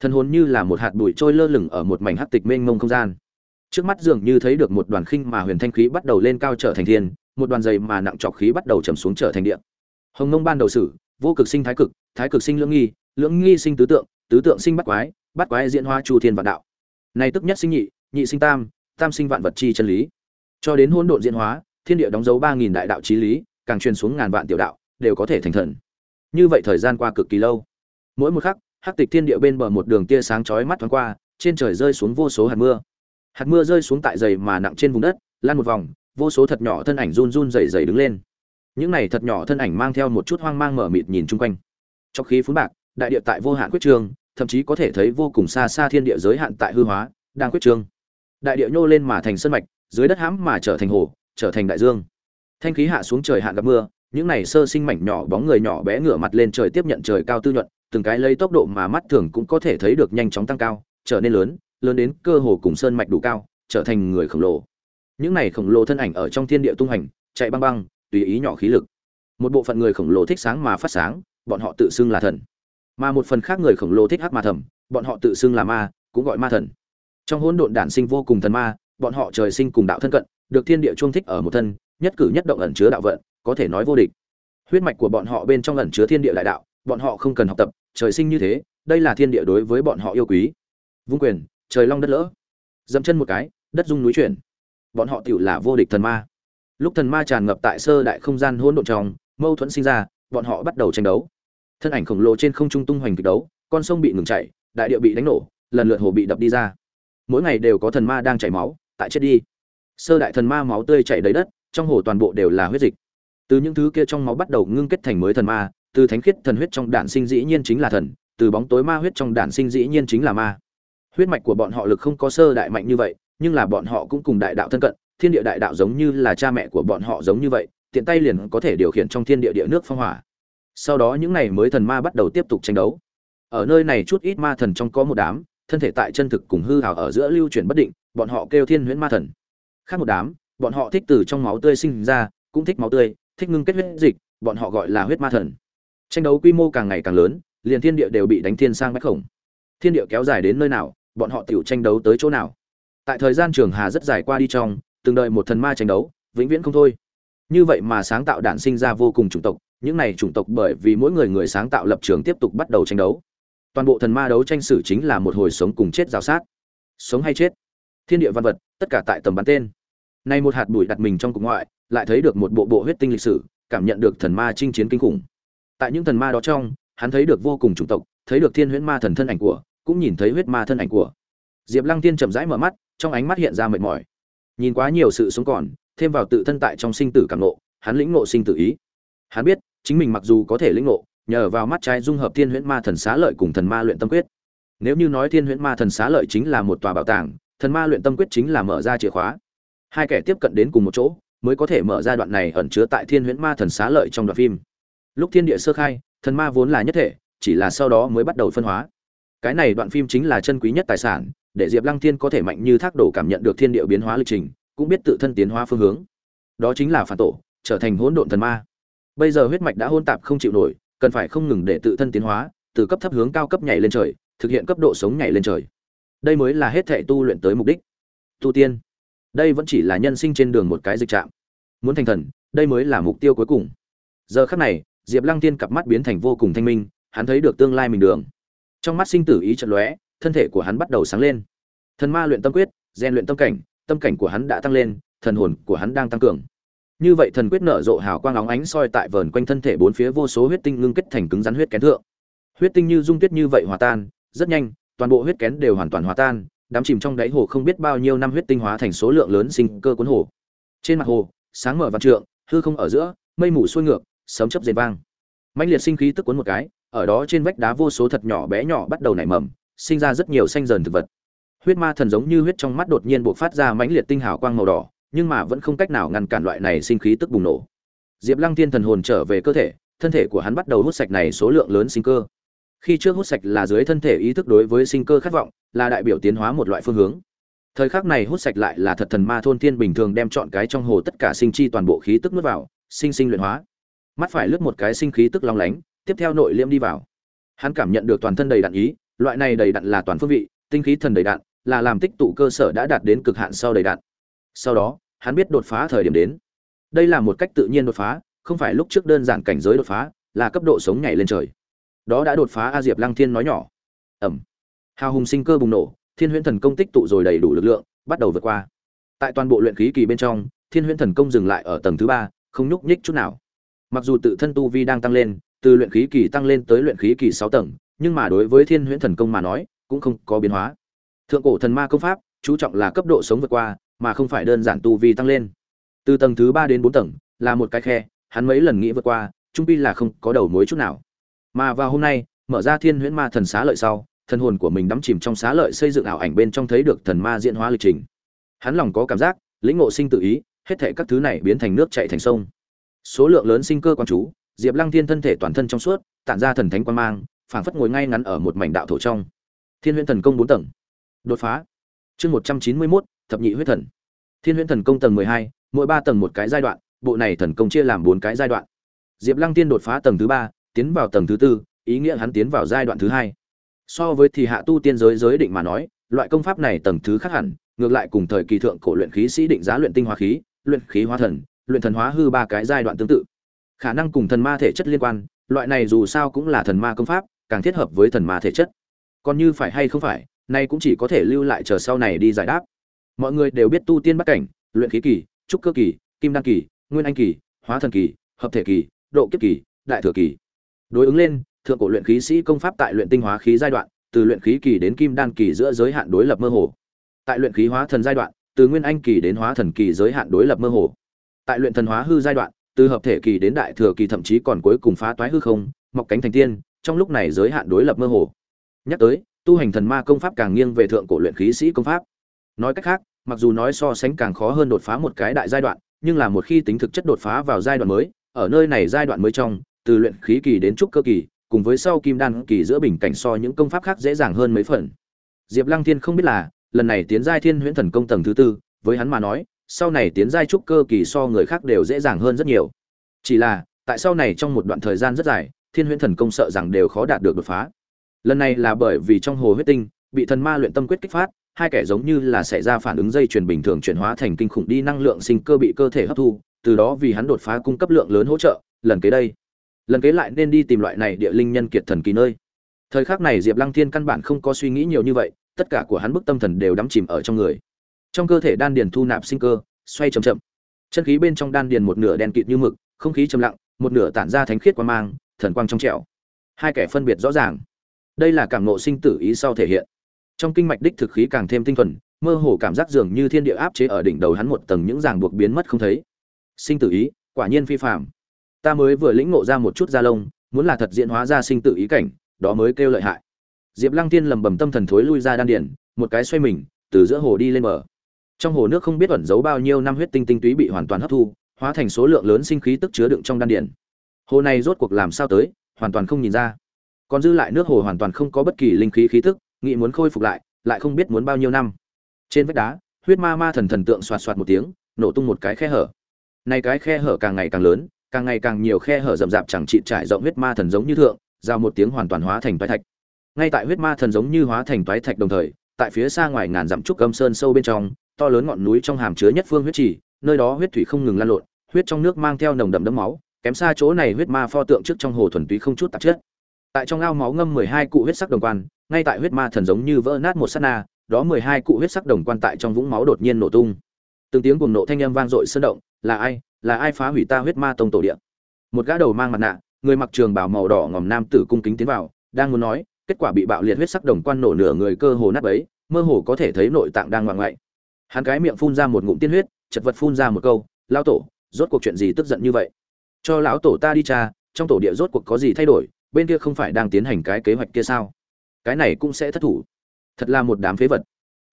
Thần hồn như là một hạt bụi trôi lơ lửng ở một mảnh hắc tịch mênh mông không gian. Trước mắt dường như thấy được một đoàn khinh mà huyền thanh khí bắt đầu lên cao trở thành thiên, một đoàn dày mà nặng trọc khí bắt đầu trầm xuống trở thành địa. Hồng nông ban đầu sử, vô cực sinh thái cực thái cực sinh lưỡng nghi lưỡng nghi sinh tứ tượng tứ tượng sinh bắt quái bắt quái diễn hóa chu thiên vạn đạo. Này tức nhất sinh nhị nhị sinh tam tam sinh vạn vật chi chân lý. Cho đến hỗn độn diễn hóa thiên địa đóng dấu ba nghìn đại đạo chí lý, càng truyền xuống ngàn vạn tiểu đạo, đều có thể thành thần. Như vậy thời gian qua cực kỳ lâu. Mỗi một khắc, hắc tịch thiên địa bên bờ một đường tia sáng chói mắt thoáng qua, trên trời rơi xuống vô số hạt mưa. Hạt mưa rơi xuống tại dày mà nặng trên vùng đất, lan một vòng, vô số thật nhỏ thân ảnh run run rẩy rẩy đứng lên. Những này thật nhỏ thân ảnh mang theo một chút hoang mang mở mịt nhìn chung quanh. Trong khí phún bạc, đại địa tại vô hạn quyết trường, thậm chí có thể thấy vô cùng xa xa thiên địa giới hạn tại hư hóa, đang quyết trường. Đại địa nhô lên mà thành sơn mạch, dưới đất hãm mà trở thành hồ trở thành đại dương. Thanh khí hạ xuống trời hạn gặp mưa, những này sơ sinh mảnh nhỏ bóng người nhỏ bé ngửa mặt lên trời tiếp nhận trời cao tư nhuận, từng cái lấy tốc độ mà mắt thường cũng có thể thấy được nhanh chóng tăng cao, trở nên lớn lớn đến cơ hồ cùng sơn mạch đủ cao, trở thành người khổng lồ. Những này khổng lồ thân ảnh ở trong thiên địa tung hành, chạy băng băng, tùy ý nhỏ khí lực. Một bộ phận người khổng lồ thích sáng mà phát sáng, bọn họ tự xưng là thần. Mà một phần khác người khổng lồ thích hắc mà thầm, bọn họ tự xưng là ma, cũng gọi ma thần. Trong hỗn độn đản sinh vô cùng thần ma, bọn họ trời sinh cùng đạo thân cận được thiên địa chuông thích ở một thân, nhất cử nhất động ẩn chứa đạo vận, có thể nói vô địch. Huyết mạch của bọn họ bên trong ẩn chứa thiên địa đại đạo, bọn họ không cần học tập, trời sinh như thế, đây là thiên địa đối với bọn họ yêu quý. Vung quyền, trời long đất lỡ. Dậm chân một cái, đất rung núi chuyển. Bọn họ tiểu là vô địch thần ma. Lúc thần ma tràn ngập tại sơ đại không gian hỗn độn trong, mâu thuẫn sinh ra, bọn họ bắt đầu tranh đấu. Thân ảnh khổng lồ trên không trung tung hoành kịch đấu, con sông bị ngừng chảy, đại địa bị đánh nổ, lần lượt hồ bị đập đi ra. Mỗi ngày đều có thần ma đang chảy máu, tại chết đi sơ đại thần ma máu tươi chảy đầy đất, trong hồ toàn bộ đều là huyết dịch. Từ những thứ kia trong máu bắt đầu ngưng kết thành mới thần ma, từ thánh khiết thần huyết trong đạn sinh dĩ nhiên chính là thần, từ bóng tối ma huyết trong đạn sinh dĩ nhiên chính là ma. Huyết mạch của bọn họ lực không có sơ đại mạnh như vậy, nhưng là bọn họ cũng cùng đại đạo thân cận, thiên địa đại đạo giống như là cha mẹ của bọn họ giống như vậy, tiện tay liền có thể điều khiển trong thiên địa địa nước phong hỏa. Sau đó những ngày mới thần ma bắt đầu tiếp tục tranh đấu. Ở nơi này chút ít ma thần trong có một đám, thân thể tại chân thực cùng hư hào ở giữa lưu chuyển bất định, bọn họ kêu thiên huyễn ma thần khác một đám, bọn họ thích từ trong máu tươi sinh ra, cũng thích máu tươi, thích ngưng kết huyết dịch, bọn họ gọi là huyết ma thần. Tranh đấu quy mô càng ngày càng lớn, liền thiên địa đều bị đánh thiên sang bách khổng. Thiên địa kéo dài đến nơi nào, bọn họ tiểu tranh đấu tới chỗ nào? Tại thời gian trường hà rất dài qua đi trong, từng đợi một thần ma tranh đấu, vĩnh viễn không thôi. Như vậy mà sáng tạo đản sinh ra vô cùng chủng tộc, những này chủng tộc bởi vì mỗi người người sáng tạo lập trường tiếp tục bắt đầu tranh đấu. Toàn bộ thần ma đấu tranh sử chính là một hồi sống cùng chết rào sát. Sống hay chết? Thiên địa văn vật, tất cả tại tầm bắn tên. Nay một hạt bụi đặt mình trong cục ngoại, lại thấy được một bộ bộ huyết tinh lịch sử, cảm nhận được thần ma chinh chiến kinh khủng. Tại những thần ma đó trong, hắn thấy được vô cùng chủng tộc, thấy được thiên huyễn ma thần thân ảnh của, cũng nhìn thấy huyết ma thân ảnh của. Diệp lăng tiên chậm rãi mở mắt, trong ánh mắt hiện ra mệt mỏi. Nhìn quá nhiều sự sống còn, thêm vào tự thân tại trong sinh tử cảm nộ hắn lĩnh ngộ sinh tử ý. Hắn biết, chính mình mặc dù có thể lĩnh ngộ, nhờ vào mắt trái dung hợp thiên huyễn ma thần xá lợi cùng thần ma luyện tâm quyết. Nếu như nói thiên huyễn ma thần xá lợi chính là một tòa bảo tàng thần ma luyện tâm quyết chính là mở ra chìa khóa. Hai kẻ tiếp cận đến cùng một chỗ, mới có thể mở ra đoạn này ẩn chứa tại thiên huyễn ma thần xá lợi trong đoạn phim. Lúc thiên địa sơ khai, thần ma vốn là nhất thể, chỉ là sau đó mới bắt đầu phân hóa. Cái này đoạn phim chính là chân quý nhất tài sản, để diệp lăng thiên có thể mạnh như thác đổ cảm nhận được thiên địa biến hóa lịch trình, cũng biết tự thân tiến hóa phương hướng. Đó chính là phản tổ, trở thành hỗn độn thần ma. Bây giờ huyết mạch đã hôn tạp không chịu nổi, cần phải không ngừng để tự thân tiến hóa, từ cấp thấp hướng cao cấp nhảy lên trời, thực hiện cấp độ sống nhảy lên trời đây mới là hết thệ tu luyện tới mục đích. Tu tiên, đây vẫn chỉ là nhân sinh trên đường một cái dịch trạm. Muốn thành thần, đây mới là mục tiêu cuối cùng. Giờ khắc này, diệp lăng tiên cặp mắt biến thành vô cùng thanh minh, hắn thấy được tương lai mình đường. Trong mắt sinh tử ý trận lóe, thân thể của hắn bắt đầu sáng lên. Thần ma luyện tâm quyết rèn luyện tâm cảnh tâm cảnh của hắn đã tăng lên, thần hồn của hắn đang tăng cường. Như vậy thần quyết nở rộ hào quang óng ánh soi tại vờn quanh thân thể bốn phía vô số huyết tinh ngưng kết thành cứng rắn huyết kén thượng. Huyết tinh như dung tuyết như vậy hòa tan, rất nhanh toàn bộ huyết kén đều hoàn toàn hòa tan, đám chìm trong đáy hồ không biết bao nhiêu năm huyết tinh hóa thành số lượng lớn sinh cơ cuốn hồ. Trên mặt hồ, sáng mở vạn trượng, hư không ở giữa, mây mù xuôi ngược, sấm chớp dền vang. Mạnh liệt sinh khí tức cuốn một cái, ở đó trên vách đá vô số thật nhỏ bé nhỏ bắt đầu nảy mầm, sinh ra rất nhiều xanh dần thực vật. Huyết ma thần giống như huyết trong mắt đột nhiên bộc phát ra mãnh liệt tinh hào quang màu đỏ, nhưng mà vẫn không cách nào ngăn cản loại này sinh khí tức bùng nổ. Diệp lăng Thiên thần hồn trở về cơ thể, thân thể của hắn bắt đầu hút sạch này số lượng lớn sinh cơ khi trước hút sạch là dưới thân thể ý thức đối với sinh cơ khát vọng, là đại biểu tiến hóa một loại phương hướng. Thời khắc này hút sạch lại là thật thần ma thôn thiên bình thường đem chọn cái trong hồ tất cả sinh chi toàn bộ khí tức nuốt vào, sinh sinh luyện hóa. Mắt phải lướt một cái sinh khí tức long lánh, tiếp theo nội liễm đi vào. Hắn cảm nhận được toàn thân đầy đạn ý, loại này đầy đạn là toàn phương vị, tinh khí thần đầy đạn là làm tích tụ cơ sở đã đạt đến cực hạn sau đầy đạn sau đó, hắn biết đột phá thời điểm đến. Đây là một cách tự nhiên đột phá, không phải lúc trước đơn giản cảnh giới đột phá, là cấp độ sống nhảy lên trời đó đã đột phá a diệp lăng thiên nói nhỏ. Ẩm. Hào hùng sinh cơ bùng nổ, thiên huyễn thần công tích tụ rồi đầy đủ lực lượng, bắt đầu vượt qua. Tại toàn bộ luyện khí kỳ bên trong, thiên huyễn thần công dừng lại ở tầng thứ ba, không nhúc nhích chút nào. Mặc dù tự thân tu vi đang tăng lên, từ luyện khí kỳ tăng lên tới luyện khí kỳ sáu tầng, nhưng mà đối với thiên huyễn thần công mà nói, cũng không có biến hóa. Thượng cổ thần ma công pháp, chú trọng là cấp độ sống vượt qua, mà không phải đơn giản tu vi tăng lên. Từ tầng thứ ba đến bốn tầng, là một cái khe, hắn mấy lần nghĩ vượt qua, trung pi là không có đầu mối chút nào mà vào hôm nay, mở ra thiên huyễn ma thần xá lợi sau, thần hồn của mình đắm chìm trong xá lợi xây dựng ảo ảnh bên trong thấy được thần ma diễn hóa lịch trình. Hắn lòng có cảm giác, lĩnh ngộ sinh tự ý, hết thảy các thứ này biến thành nước chảy thành sông. Số lượng lớn sinh cơ quan chú, diệp lăng thiên thân thể toàn thân trong suốt, tản ra thần thánh quan mang, phảng phất ngồi ngay ngắn ở một mảnh đạo thổ trong. Thiên huyễn thần công bốn tầng. Đột phá. Chương một trăm chín mươi mốt, thập nhị huyết thần. Thiên huyễn thần công tầng mười hai, mỗi ba tầng một cái giai đoạn, bộ này thần công chia làm bốn cái giai đoạn. Diệp lăng tiên đột phá tầng thứ ba tiến vào tầng thứ tư, ý nghĩa hắn tiến vào giai đoạn thứ hai. So với thì hạ tu tiên giới giới định mà nói, loại công pháp này tầng thứ khác hẳn, ngược lại cùng thời kỳ thượng cổ luyện khí sĩ định giá luyện tinh hóa khí, luyện khí hóa thần, luyện thần hóa hư ba cái giai đoạn tương tự. Khả năng cùng thần ma thể chất liên quan, loại này dù sao cũng là thần ma công pháp, càng thiết hợp với thần ma thể chất. Còn như phải hay không phải, nay cũng chỉ có thể lưu lại chờ sau này đi giải đáp. Mọi người đều biết tu tiên bắt cảnh, luyện khí kỳ, trúc cơ kỳ, kim đan kỳ, nguyên anh kỳ, hóa thần kỳ, hợp thể kỳ, độ kiếp kỳ, đại thừa kỳ đối ứng lên, thượng cổ luyện khí sĩ công pháp tại luyện tinh hóa khí giai đoạn, từ luyện khí kỳ đến kim đan kỳ giữa giới hạn đối lập mơ hồ. Tại luyện khí hóa thần giai đoạn, từ nguyên anh kỳ đến hóa thần kỳ giới hạn đối lập mơ hồ. Tại luyện thần hóa hư giai đoạn, từ hợp thể kỳ đến đại thừa kỳ thậm chí còn cuối cùng phá toái hư không, mọc cánh thành tiên, trong lúc này giới hạn đối lập mơ hồ. Nhắc tới, tu hành thần ma công pháp càng nghiêng về thượng cổ luyện khí sĩ công pháp. Nói cách khác, mặc dù nói so sánh càng khó hơn đột phá một cái đại giai đoạn, nhưng là một khi tính thực chất đột phá vào giai đoạn mới, ở nơi này giai đoạn mới trong từ luyện khí kỳ đến trúc cơ kỳ, cùng với sau kim đan kỳ giữa bình cảnh so những công pháp khác dễ dàng hơn mấy phần. Diệp lăng thiên không biết là, lần này tiến giai thiên huyễn thần công tầng thứ tư, với hắn mà nói, sau này tiến giai trúc cơ kỳ so người khác đều dễ dàng hơn rất nhiều. Chỉ là, tại sau này trong một đoạn thời gian rất dài, thiên huyễn thần công sợ rằng đều khó đạt được đột phá. Lần này là bởi vì trong hồ huyết tinh, bị thần ma luyện tâm quyết kích phát, hai kẻ giống như là xảy ra phản ứng dây chuyền bình thường chuyển hóa thành kinh khủng đi năng lượng sinh cơ bị cơ thể hấp thu, từ đó vì hắn đột phá cung cấp lượng lớn hỗ trợ, lần kế đây lần kế lại nên đi tìm loại này địa linh nhân kiệt thần kỳ nơi. Thời khắc này diệp lăng thiên căn bản không có suy nghĩ nhiều như vậy, tất cả của hắn bức tâm thần đều đắm chìm ở trong người. Trong cơ thể đan điền thu nạp sinh cơ, xoay chậm chậm. Chân khí bên trong đan điền một nửa đen kịt như mực, không khí trầm lặng, một nửa tản ra thánh khiết quan mang, thần quang trong trẻo. Hai kẻ phân biệt rõ ràng. Đây là cảm ngộ sinh tử ý sau thể hiện. Trong kinh mạch đích thực khí càng thêm tinh thuần, mơ hồ cảm giác dường như thiên địa áp chế ở đỉnh đầu hắn một tầng những ràng buộc biến mất không thấy. Sinh tử ý, quả nhiên phi phạm ta mới vừa lĩnh ngộ ra một chút da lông, muốn là thật diễn hóa ra sinh tự ý cảnh, đó mới kêu lợi hại. Diệp lăng tiên lầm bầm tâm thần thối lui ra đan điển một cái xoay mình, từ giữa hồ đi lên bờ. Trong hồ nước không biết ẩn giấu bao nhiêu năm huyết tinh tinh túy bị hoàn toàn hấp thu, hóa thành số lượng lớn sinh khí tức chứa đựng trong đan điển hồ này rốt cuộc làm sao tới, hoàn toàn không nhìn ra. Còn dư lại nước hồ hoàn toàn không có bất kỳ linh khí khí tức nghị muốn khôi phục lại lại không biết muốn bao nhiêu năm. Trên vách đá, huyết ma ma thần thần tượng xoạt xoạt một tiếng, nổ tung một cái khe hở. Nay cái khe hở càng ngày càng lớn càng ngày càng nhiều khe hở rậm rạp chẳng trị trải rộng huyết ma thần giống như thượng, giao một tiếng hoàn toàn hóa thành toái thạch. Ngay tại huyết ma thần giống như hóa thành toái thạch đồng thời, tại phía xa ngoài ngàn dặm trúc âm sơn sâu bên trong, to lớn ngọn núi trong hàm chứa nhất phương huyết trì, nơi đó huyết thủy không ngừng lan lộn, huyết trong nước mang theo nồng đậm đấm máu, kém xa chỗ này huyết ma pho tượng trước trong hồ thuần túy không chút tạp chất. Tại trong ao máu ngâm mười hai cụ huyết sắc đồng quan, ngay tại huyết ma thần giống như vỡ nát một sát na, đó mười hai cụ huyết sắc đồng quan tại trong vũng máu đột nhiên nổ tung. Từng tiếng cuồng nộ thanh âm vang dội sơn động, là ai? Là ai phá hủy ta huyết ma tông tổ địa? Một gã đầu mang mặt nạ, người mặc trường bảo màu đỏ ngòm nam tử cung kính tiến vào, đang muốn nói, kết quả bị bạo liệt huyết sắc đồng quan nổ nửa người cơ hồ nát bấy, mơ hồ có thể thấy nội tạng đang ngoạn ngoại. Hắn cái miệng phun ra một ngụm tiên huyết, chật vật phun ra một câu lao tổ, rốt cuộc chuyện gì tức giận như vậy? Cho lão tổ ta đi cha, trong tổ địa rốt cuộc có gì thay đổi, bên kia không phải đang tiến hành cái kế hoạch kia sao? Cái này cũng sẽ thất thủ. Thật là một đám phế vật.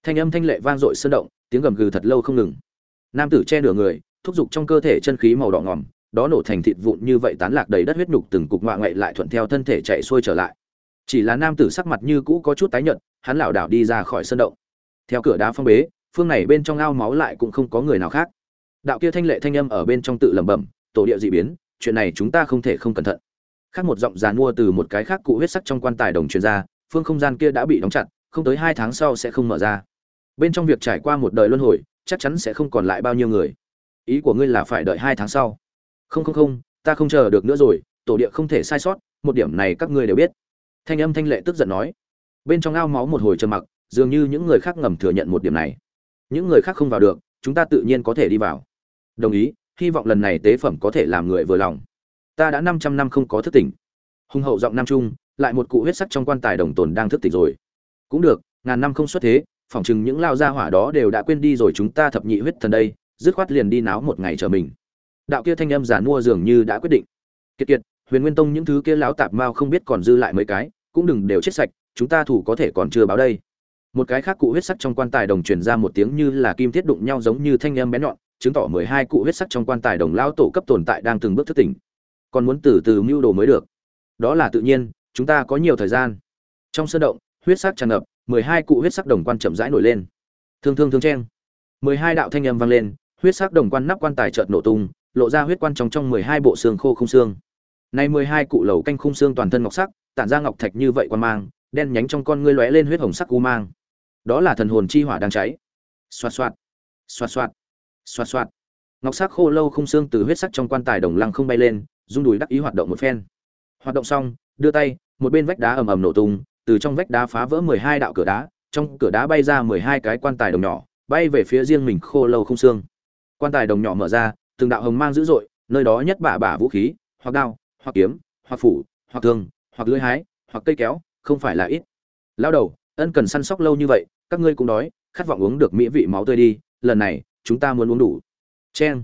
Thanh âm thanh lệ vang dội sơn động, tiếng gầm gừ thật lâu không ngừng. Nam tử che nửa người thúc giục trong cơ thể chân khí màu đỏ ngòm đó nổ thành thịt vụn như vậy tán lạc đầy đất huyết nhục từng cục ngoạ ngoại lại thuận theo thân thể chạy xuôi trở lại. Chỉ là nam tử sắc mặt như cũ có chút tái nhợt, hắn lảo đảo đi ra khỏi sân động. Theo cửa đá phong bế, phương này bên trong ao máu lại cũng không có người nào khác. Đạo kia thanh lệ thanh âm ở bên trong tự lẩm bẩm, tổ địa dị biến, chuyện này chúng ta không thể không cẩn thận. Khác một giọng giàn mua từ một cái khác cụ huyết sắc trong quan tài đồng truyền ra, phương không gian kia đã bị đóng chặt, không tới hai tháng sau sẽ không mở ra. Bên trong việc trải qua một đời luân hồi, chắc chắn sẽ không còn lại bao nhiêu người ý của ngươi là phải đợi hai tháng sau. Không không không, ta không chờ được nữa rồi, tổ địa không thể sai sót, một điểm này các ngươi đều biết. Thanh âm thanh lệ tức giận nói. Bên trong ao máu một hồi trầm mặc, dường như những người khác ngầm thừa nhận một điểm này. Những người khác không vào được, chúng ta tự nhiên có thể đi vào. Đồng ý, hy vọng lần này tế phẩm có thể làm người vừa lòng. Ta đã năm trăm năm không có thức tỉnh. Hùng hậu giọng nam trung, lại một cụ huyết sắc trong quan tài đồng tồn đang thức tỉnh rồi. Cũng được, ngàn năm không xuất thế, phỏng chừng những lao gia hỏa đó đều đã quên đi rồi chúng ta thập nhị huyết thần đây dứt khoát liền đi náo một ngày chờ mình. Đạo kia thanh âm giản mua dường như đã quyết định. Kiệt kiệt, huyền nguyên tông những thứ kia láo tạp mao không biết còn dư lại mấy cái, cũng đừng đều chết sạch, chúng ta thủ có thể còn chưa báo đây. Một cái khác cụ huyết sắc trong quan tài đồng truyền ra một tiếng như là kim thiết đụng nhau giống như thanh âm bén nhọn, chứng tỏ mười hai cụ huyết sắc trong quan tài đồng lao tổ cấp tồn tại đang từng bước thức tỉnh. Còn muốn từ từ mưu đồ mới được. Đó là tự nhiên, chúng ta có nhiều thời gian. Trong sân động, huyết sắc tràn ngập, mười hai cụ huyết sắc đồng quan chậm rãi nổi lên. Thương thương thương chen mười hai đạo thanh âm vang lên huyết sắc đồng quan nắp quan tài chợt nổ tung, lộ ra huyết quan trong trong mười hai bộ xương khô không xương. Nay mười hai cụ lầu canh khung xương toàn thân ngọc sắc, tản ra ngọc thạch như vậy quan mang, đen nhánh trong con ngươi lóe lên huyết hồng sắc u mang. Đó là thần hồn chi hỏa đang cháy. Xoạt xoạt xoạt xoạt xoạt xoạt. Ngọc sắc khô lâu khung xương từ huyết sắc trong quan tài đồng lăng không bay lên, rung đùi đắc ý hoạt động một phen. Hoạt động xong, đưa tay, một bên vách đá ầm ầm nổ tung, từ trong vách đá phá vỡ mười hai đạo cửa đá, trong cửa đá bay ra mười hai cái quan tài đồng nhỏ, bay về phía riêng mình khô lâu không xương quan tài đồng nhỏ mở ra, từng đạo hồng mang dữ dội, nơi đó nhất bả bả vũ khí, hoặc đao, hoặc kiếm, hoặc phủ, hoặc thương, hoặc lưỡi hái, hoặc cây kéo, không phải là ít. Lao đầu, ân cần săn sóc lâu như vậy, các ngươi cũng đói, khát vọng uống được mỹ vị máu tươi đi, lần này, chúng ta muốn uống đủ. Cheng.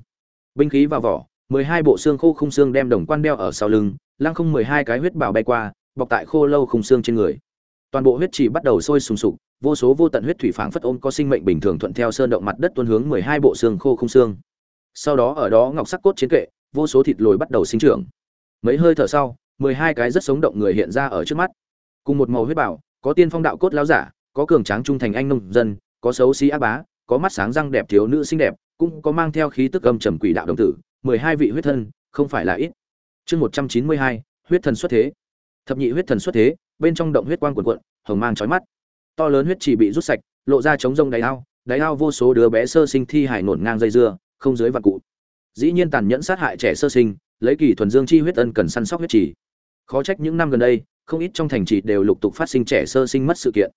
Binh khí vào vỏ, mười hai bộ xương khô khung xương đem đồng quan đeo ở sau lưng, lăng không mười hai cái huyết bảo bay qua, bọc tại khô lâu khung xương trên người toàn bộ huyết trì bắt đầu sôi sùng sục, vô số vô tận huyết thủy phảng phất ôm có sinh mệnh bình thường thuận theo sơn động mặt đất tuôn hướng mười hai bộ xương khô không xương. Sau đó ở đó ngọc sắc cốt chiến kệ, vô số thịt lồi bắt đầu sinh trưởng. Mấy hơi thở sau, mười hai cái rất sống động người hiện ra ở trước mắt. Cùng một màu huyết bảo, có tiên phong đạo cốt láo giả, có cường tráng trung thành anh nông dân, có xấu xí ác bá, có mắt sáng răng đẹp thiếu nữ xinh đẹp, cũng có mang theo khí tức âm trầm quỷ đạo đồng tử, mười hai vị huyết thân, không phải là ít. Chương một trăm chín mươi hai, huyết thần xuất thế. Thập nhị huyết thần xuất thế bên trong động huyết quang cuộn cuộn, hồng mang chói mắt. To lớn huyết chỉ bị rút sạch, lộ ra trống rông đáy ao đáy ao vô số đứa bé sơ sinh thi hải nổn ngang dây dưa, không dưới vạn cụ. Dĩ nhiên tàn nhẫn sát hại trẻ sơ sinh, lấy kỳ thuần dương chi huyết ân cần săn sóc huyết chỉ. Khó trách những năm gần đây, không ít trong thành trì đều lục tục phát sinh trẻ sơ sinh mất sự kiện.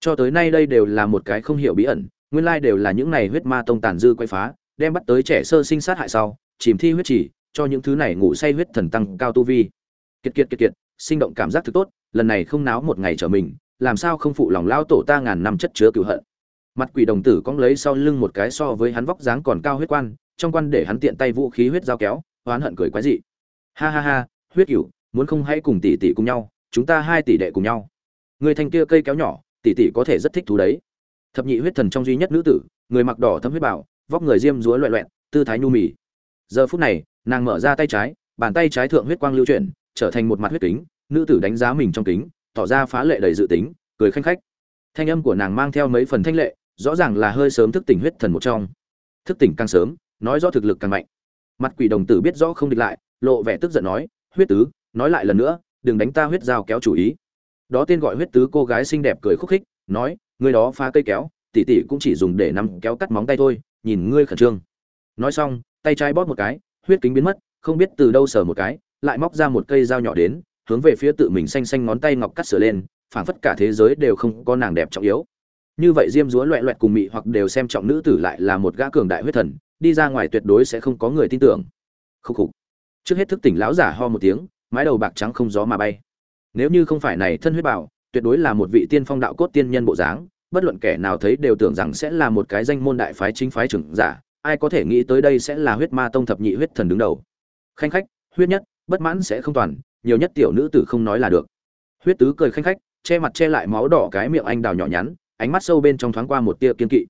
Cho tới nay đây đều là một cái không hiểu bí ẩn, nguyên lai đều là những này huyết ma tông tàn dư quay phá, đem bắt tới trẻ sơ sinh sát hại sau, chìm thi huyết chỉ, cho những thứ này ngủ say huyết thần tăng cao tu vi. Kiệt kiệt kiệt kiệt, sinh động cảm giác thực tốt lần này không náo một ngày trở mình, làm sao không phụ lòng lao tổ ta ngàn năm chất chứa cựu hận. Mặt quỷ đồng tử cong lấy sau lưng một cái so với hắn vóc dáng còn cao huyết quan, trong quan để hắn tiện tay vũ khí huyết dao kéo, oán hận cười quái dị. Ha ha ha, huyết cửu, muốn không hãy cùng tỷ tỷ cùng nhau, chúng ta hai tỷ đệ cùng nhau. Người thanh kia cây kéo nhỏ, tỷ tỷ có thể rất thích thú đấy. Thập nhị huyết thần trong duy nhất nữ tử, người mặc đỏ thấm huyết bảo, vóc người diêm dúa loẹ loẹn tư thái nhu mì. Giờ phút này, nàng mở ra tay trái, bàn tay trái thượng huyết quang lưu chuyển, trở thành một mặt huyết kính nữ tử đánh giá mình trong kính, tỏ ra phá lệ đầy dự tính, cười khanh khách. Thanh âm của nàng mang theo mấy phần thanh lệ, rõ ràng là hơi sớm thức tỉnh huyết thần một trong. Thức tỉnh càng sớm, nói rõ thực lực càng mạnh. Mặt quỷ đồng tử biết rõ không địch lại, lộ vẻ tức giận nói, huyết tứ, nói lại lần nữa, đừng đánh ta huyết dao kéo chủ ý. Đó tên gọi huyết tứ cô gái xinh đẹp cười khúc khích, nói, ngươi đó phá cây kéo, tỷ tỷ cũng chỉ dùng để nắm kéo cắt móng tay thôi, nhìn ngươi khẩn trương. Nói xong, tay trái bóp một cái, huyết kính biến mất, không biết từ đâu sờ một cái, lại móc ra một cây dao nhỏ đến hướng về phía tự mình xanh xanh ngón tay ngọc cắt sửa lên, phảng phất cả thế giới đều không có nàng đẹp trọng yếu. Như vậy diêm dúa loẹ loẹt cùng mị hoặc đều xem trọng nữ tử lại là một gã cường đại huyết thần, đi ra ngoài tuyệt đối sẽ không có người tin tưởng. Khúc khục. Trước hết thức tỉnh lão giả ho một tiếng, mái đầu bạc trắng không gió mà bay. Nếu như không phải này thân huyết bảo, tuyệt đối là một vị tiên phong đạo cốt tiên nhân bộ dáng, bất luận kẻ nào thấy đều tưởng rằng sẽ là một cái danh môn đại phái chính phái trưởng giả, ai có thể nghĩ tới đây sẽ là huyết ma tông thập nhị huyết thần đứng đầu. Khanh khách, huyết nhất, bất mãn sẽ không toàn nhiều nhất tiểu nữ tử không nói là được. Huyết tứ cười khanh khách, che mặt che lại máu đỏ cái miệng anh đào nhỏ nhắn, ánh mắt sâu bên trong thoáng qua một tia kiên kỵ.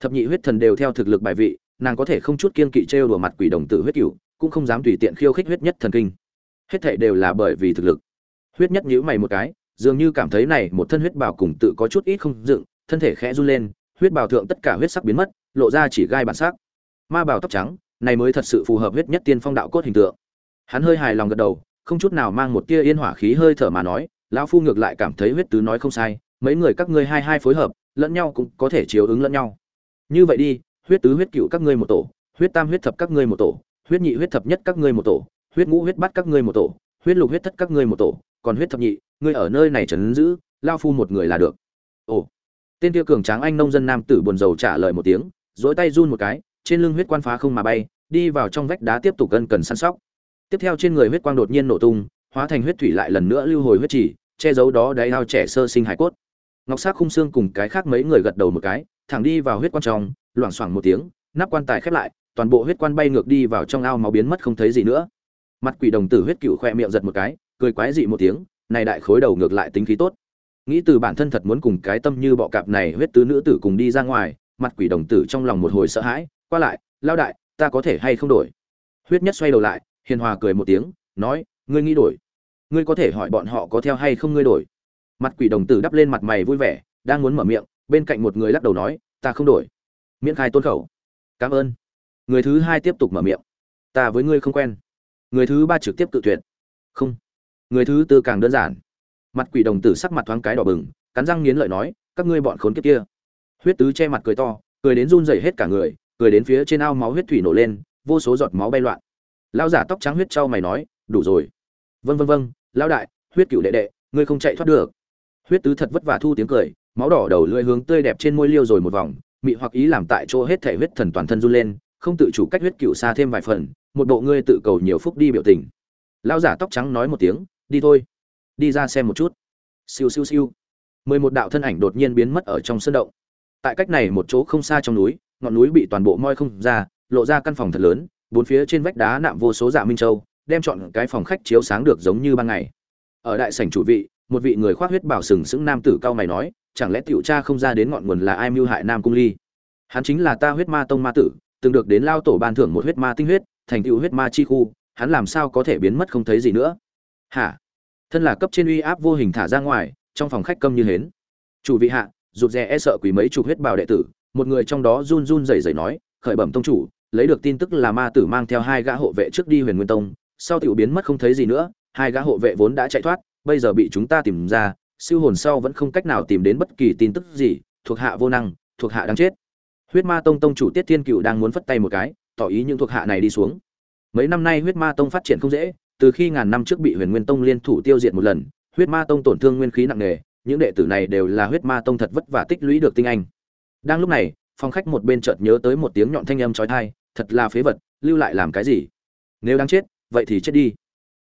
Thập nhị huyết thần đều theo thực lực bài vị, nàng có thể không chút kiên kỵ trêu đùa mặt quỷ đồng tử huyết cửu, cũng không dám tùy tiện khiêu khích huyết nhất thần kinh. Hết thảy đều là bởi vì thực lực. Huyết nhất nhíu mày một cái, dường như cảm thấy này một thân huyết bào cùng tự có chút ít không dựng, thân thể khẽ run lên, huyết bào thượng tất cả huyết sắc biến mất, lộ ra chỉ gai bản sắc. Ma bào tóc trắng, này mới thật sự phù hợp huyết nhất tiên phong đạo cốt hình tượng. Hắn hơi hài lòng gật đầu không chút nào mang một tia yên hỏa khí hơi thở mà nói, lão phu ngược lại cảm thấy huyết tứ nói không sai, mấy người các ngươi hai hai phối hợp, lẫn nhau cũng có thể chiếu ứng lẫn nhau. Như vậy đi, huyết tứ huyết cựu các ngươi một tổ, huyết tam huyết thập các ngươi một tổ, huyết nhị huyết thập nhất các ngươi một tổ, huyết ngũ huyết bát các ngươi một tổ, huyết lục huyết thất các ngươi một tổ, còn huyết thập nhị, ngươi ở nơi này trấn giữ lao phu một người là được. Ồ. Tên kia cường tráng anh nông dân nam tử buồn rầu trả lời một tiếng dỗi tay run một cái, trên lưng huyết quan phá không mà bay, đi vào trong vách đá tiếp tục cân cần săn sóc tiếp theo trên người huyết quang đột nhiên nổ tung, hóa thành huyết thủy lại lần nữa lưu hồi huyết chỉ che giấu đó đáy ao trẻ sơ sinh hải cốt. Ngọc sắc khung xương cùng cái khác mấy người gật đầu một cái, thẳng đi vào huyết quan trong, loảng xoảng một tiếng, nắp quan tài khép lại, toàn bộ huyết quan bay ngược đi vào trong ao máu biến mất không thấy gì nữa. Mặt quỷ đồng tử huyết cựu khoe miệng giật một cái, cười quái dị một tiếng, này đại khối đầu ngược lại tính khí tốt. Nghĩ từ bản thân thật muốn cùng cái tâm như bọ cạp này huyết tứ nữ tử cùng đi ra ngoài, mặt quỷ đồng tử trong lòng một hồi sợ hãi, qua lại lao đại, ta có thể hay không đổi? Huyết nhất xoay đầu lại hiền hòa cười một tiếng, nói, ngươi nghĩ đổi. Ngươi có thể hỏi bọn họ có theo hay không ngươi đổi. Mặt quỷ đồng tử đắp lên mặt mày vui vẻ, đang muốn mở miệng, bên cạnh một người lắc đầu nói, ta không đổi. Miễn khai tôn khẩu. Cảm ơn. Người thứ hai tiếp tục mở miệng, ta với ngươi không quen. Người thứ ba trực tiếp tự tuyệt, không. Người thứ tư càng đơn giản. Mặt quỷ đồng tử sắc mặt thoáng cái đỏ bừng, cắn răng nghiến lợi nói, các ngươi bọn khốn kiếp kia. Huyết tứ che mặt cười to, cười đến run rẩy hết cả người, cười đến phía trên ao máu huyết thủy nổ lên, vô số giọt máu bay loạn lão giả tóc trắng huyết trao mày nói, đủ rồi. Vâng vâng vâng lão đại, huyết cựu đệ đệ, ngươi không chạy thoát được. Huyết tứ thật vất vả thu tiếng cười, máu đỏ đầu lưỡi hướng tươi đẹp trên môi liêu rồi một vòng, mị hoặc ý làm tại chỗ hết thể huyết thần toàn thân run lên, không tự chủ cách huyết cựu xa thêm vài phần, một bộ ngươi tự cầu nhiều phúc đi biểu tình. Lão giả tóc trắng nói một tiếng, đi thôi, đi ra xem một chút. Siêu siêu siêu. Mười một đạo thân ảnh đột nhiên biến mất ở trong sân động. Tại cách này một chỗ không xa trong núi, ngọn núi bị toàn bộ moi không ra, lộ ra căn phòng thật lớn bốn phía trên vách đá nạm vô số dạ minh châu, đem chọn cái phòng khách chiếu sáng được giống như ban ngày. Ở đại sảnh chủ vị, một vị người khoác huyết bảo sừng sững nam tử cao mày nói, chẳng lẽ tiểu cha không ra đến ngọn nguồn là ai mưu hại nam cung ly? Hắn chính là ta huyết ma tông ma tử, từng được đến lao tổ ban thưởng một huyết ma tinh huyết, thành tựu huyết ma chi khu, hắn làm sao có thể biến mất không thấy gì nữa? Hả? Thân là cấp trên uy áp vô hình thả ra ngoài, trong phòng khách câm như hến. Chủ vị hạ, rụt rè e sợ quỷ mấy chục huyết bào đệ tử, một người trong đó run run rẩy rẩy nói, khởi bẩm tông chủ lấy được tin tức là ma tử mang theo hai gã hộ vệ trước đi huyền nguyên tông, sau tiểu biến mất không thấy gì nữa, hai gã hộ vệ vốn đã chạy thoát, bây giờ bị chúng ta tìm ra, siêu hồn sau vẫn không cách nào tìm đến bất kỳ tin tức gì, thuộc hạ vô năng, thuộc hạ đang chết. Huyết ma tông tông chủ tiết thiên cựu đang muốn phất tay một cái, tỏ ý những thuộc hạ này đi xuống. Mấy năm nay huyết ma tông phát triển không dễ, từ khi ngàn năm trước bị huyền nguyên tông liên thủ tiêu diệt một lần, huyết ma tông tổn thương nguyên khí nặng nề, những đệ tử này đều là huyết ma tông thật vất vả tích lũy được tinh anh. Đang lúc này, phòng khách một bên chợt nhớ tới một tiếng nhọn thanh âm trói thai thật là phế vật, lưu lại làm cái gì? Nếu đang chết, vậy thì chết đi.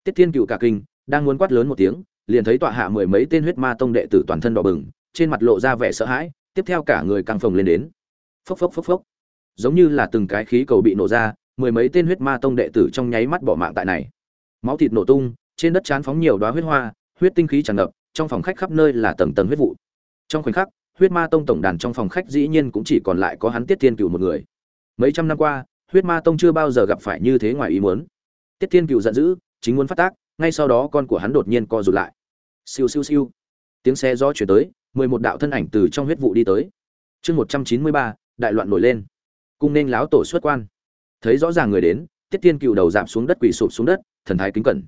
Tiết thiên cựu cả kinh, đang muốn quát lớn một tiếng, liền thấy tọa hạ mười mấy tên huyết ma tông đệ tử toàn thân đỏ bừng, trên mặt lộ ra vẻ sợ hãi, tiếp theo cả người căng phồng lên đến. Phốc phốc phốc phốc. Giống như là từng cái khí cầu bị nổ ra, mười mấy tên huyết ma tông đệ tử trong nháy mắt bỏ mạng tại này. Máu thịt nổ tung, trên đất chán phóng nhiều đoá huyết hoa, huyết tinh khí tràn ngập, trong phòng khách khắp nơi là tầng tầng huyết vụ. Trong khoảnh khắc, huyết ma tông tổng đàn trong phòng khách dĩ nhiên cũng chỉ còn lại có hắn tiết thiên cựu một người. Mấy trăm năm qua huyết ma tông chưa bao giờ gặp phải như thế ngoài ý muốn. Tiết thiên cựu giận dữ, chính muốn phát tác, ngay sau đó con của hắn đột nhiên co rụt lại. Siêu siêu siêu. Tiếng xe gió chuyển tới, mười một đạo thân ảnh từ trong huyết vụ đi tới. Chương một trăm chín mươi ba, đại loạn nổi lên. Cung nên láo tổ xuất quan. Thấy rõ ràng người đến, tiết thiên cựu đầu giảm xuống đất quỳ sụp xuống đất, thần thái kính cẩn.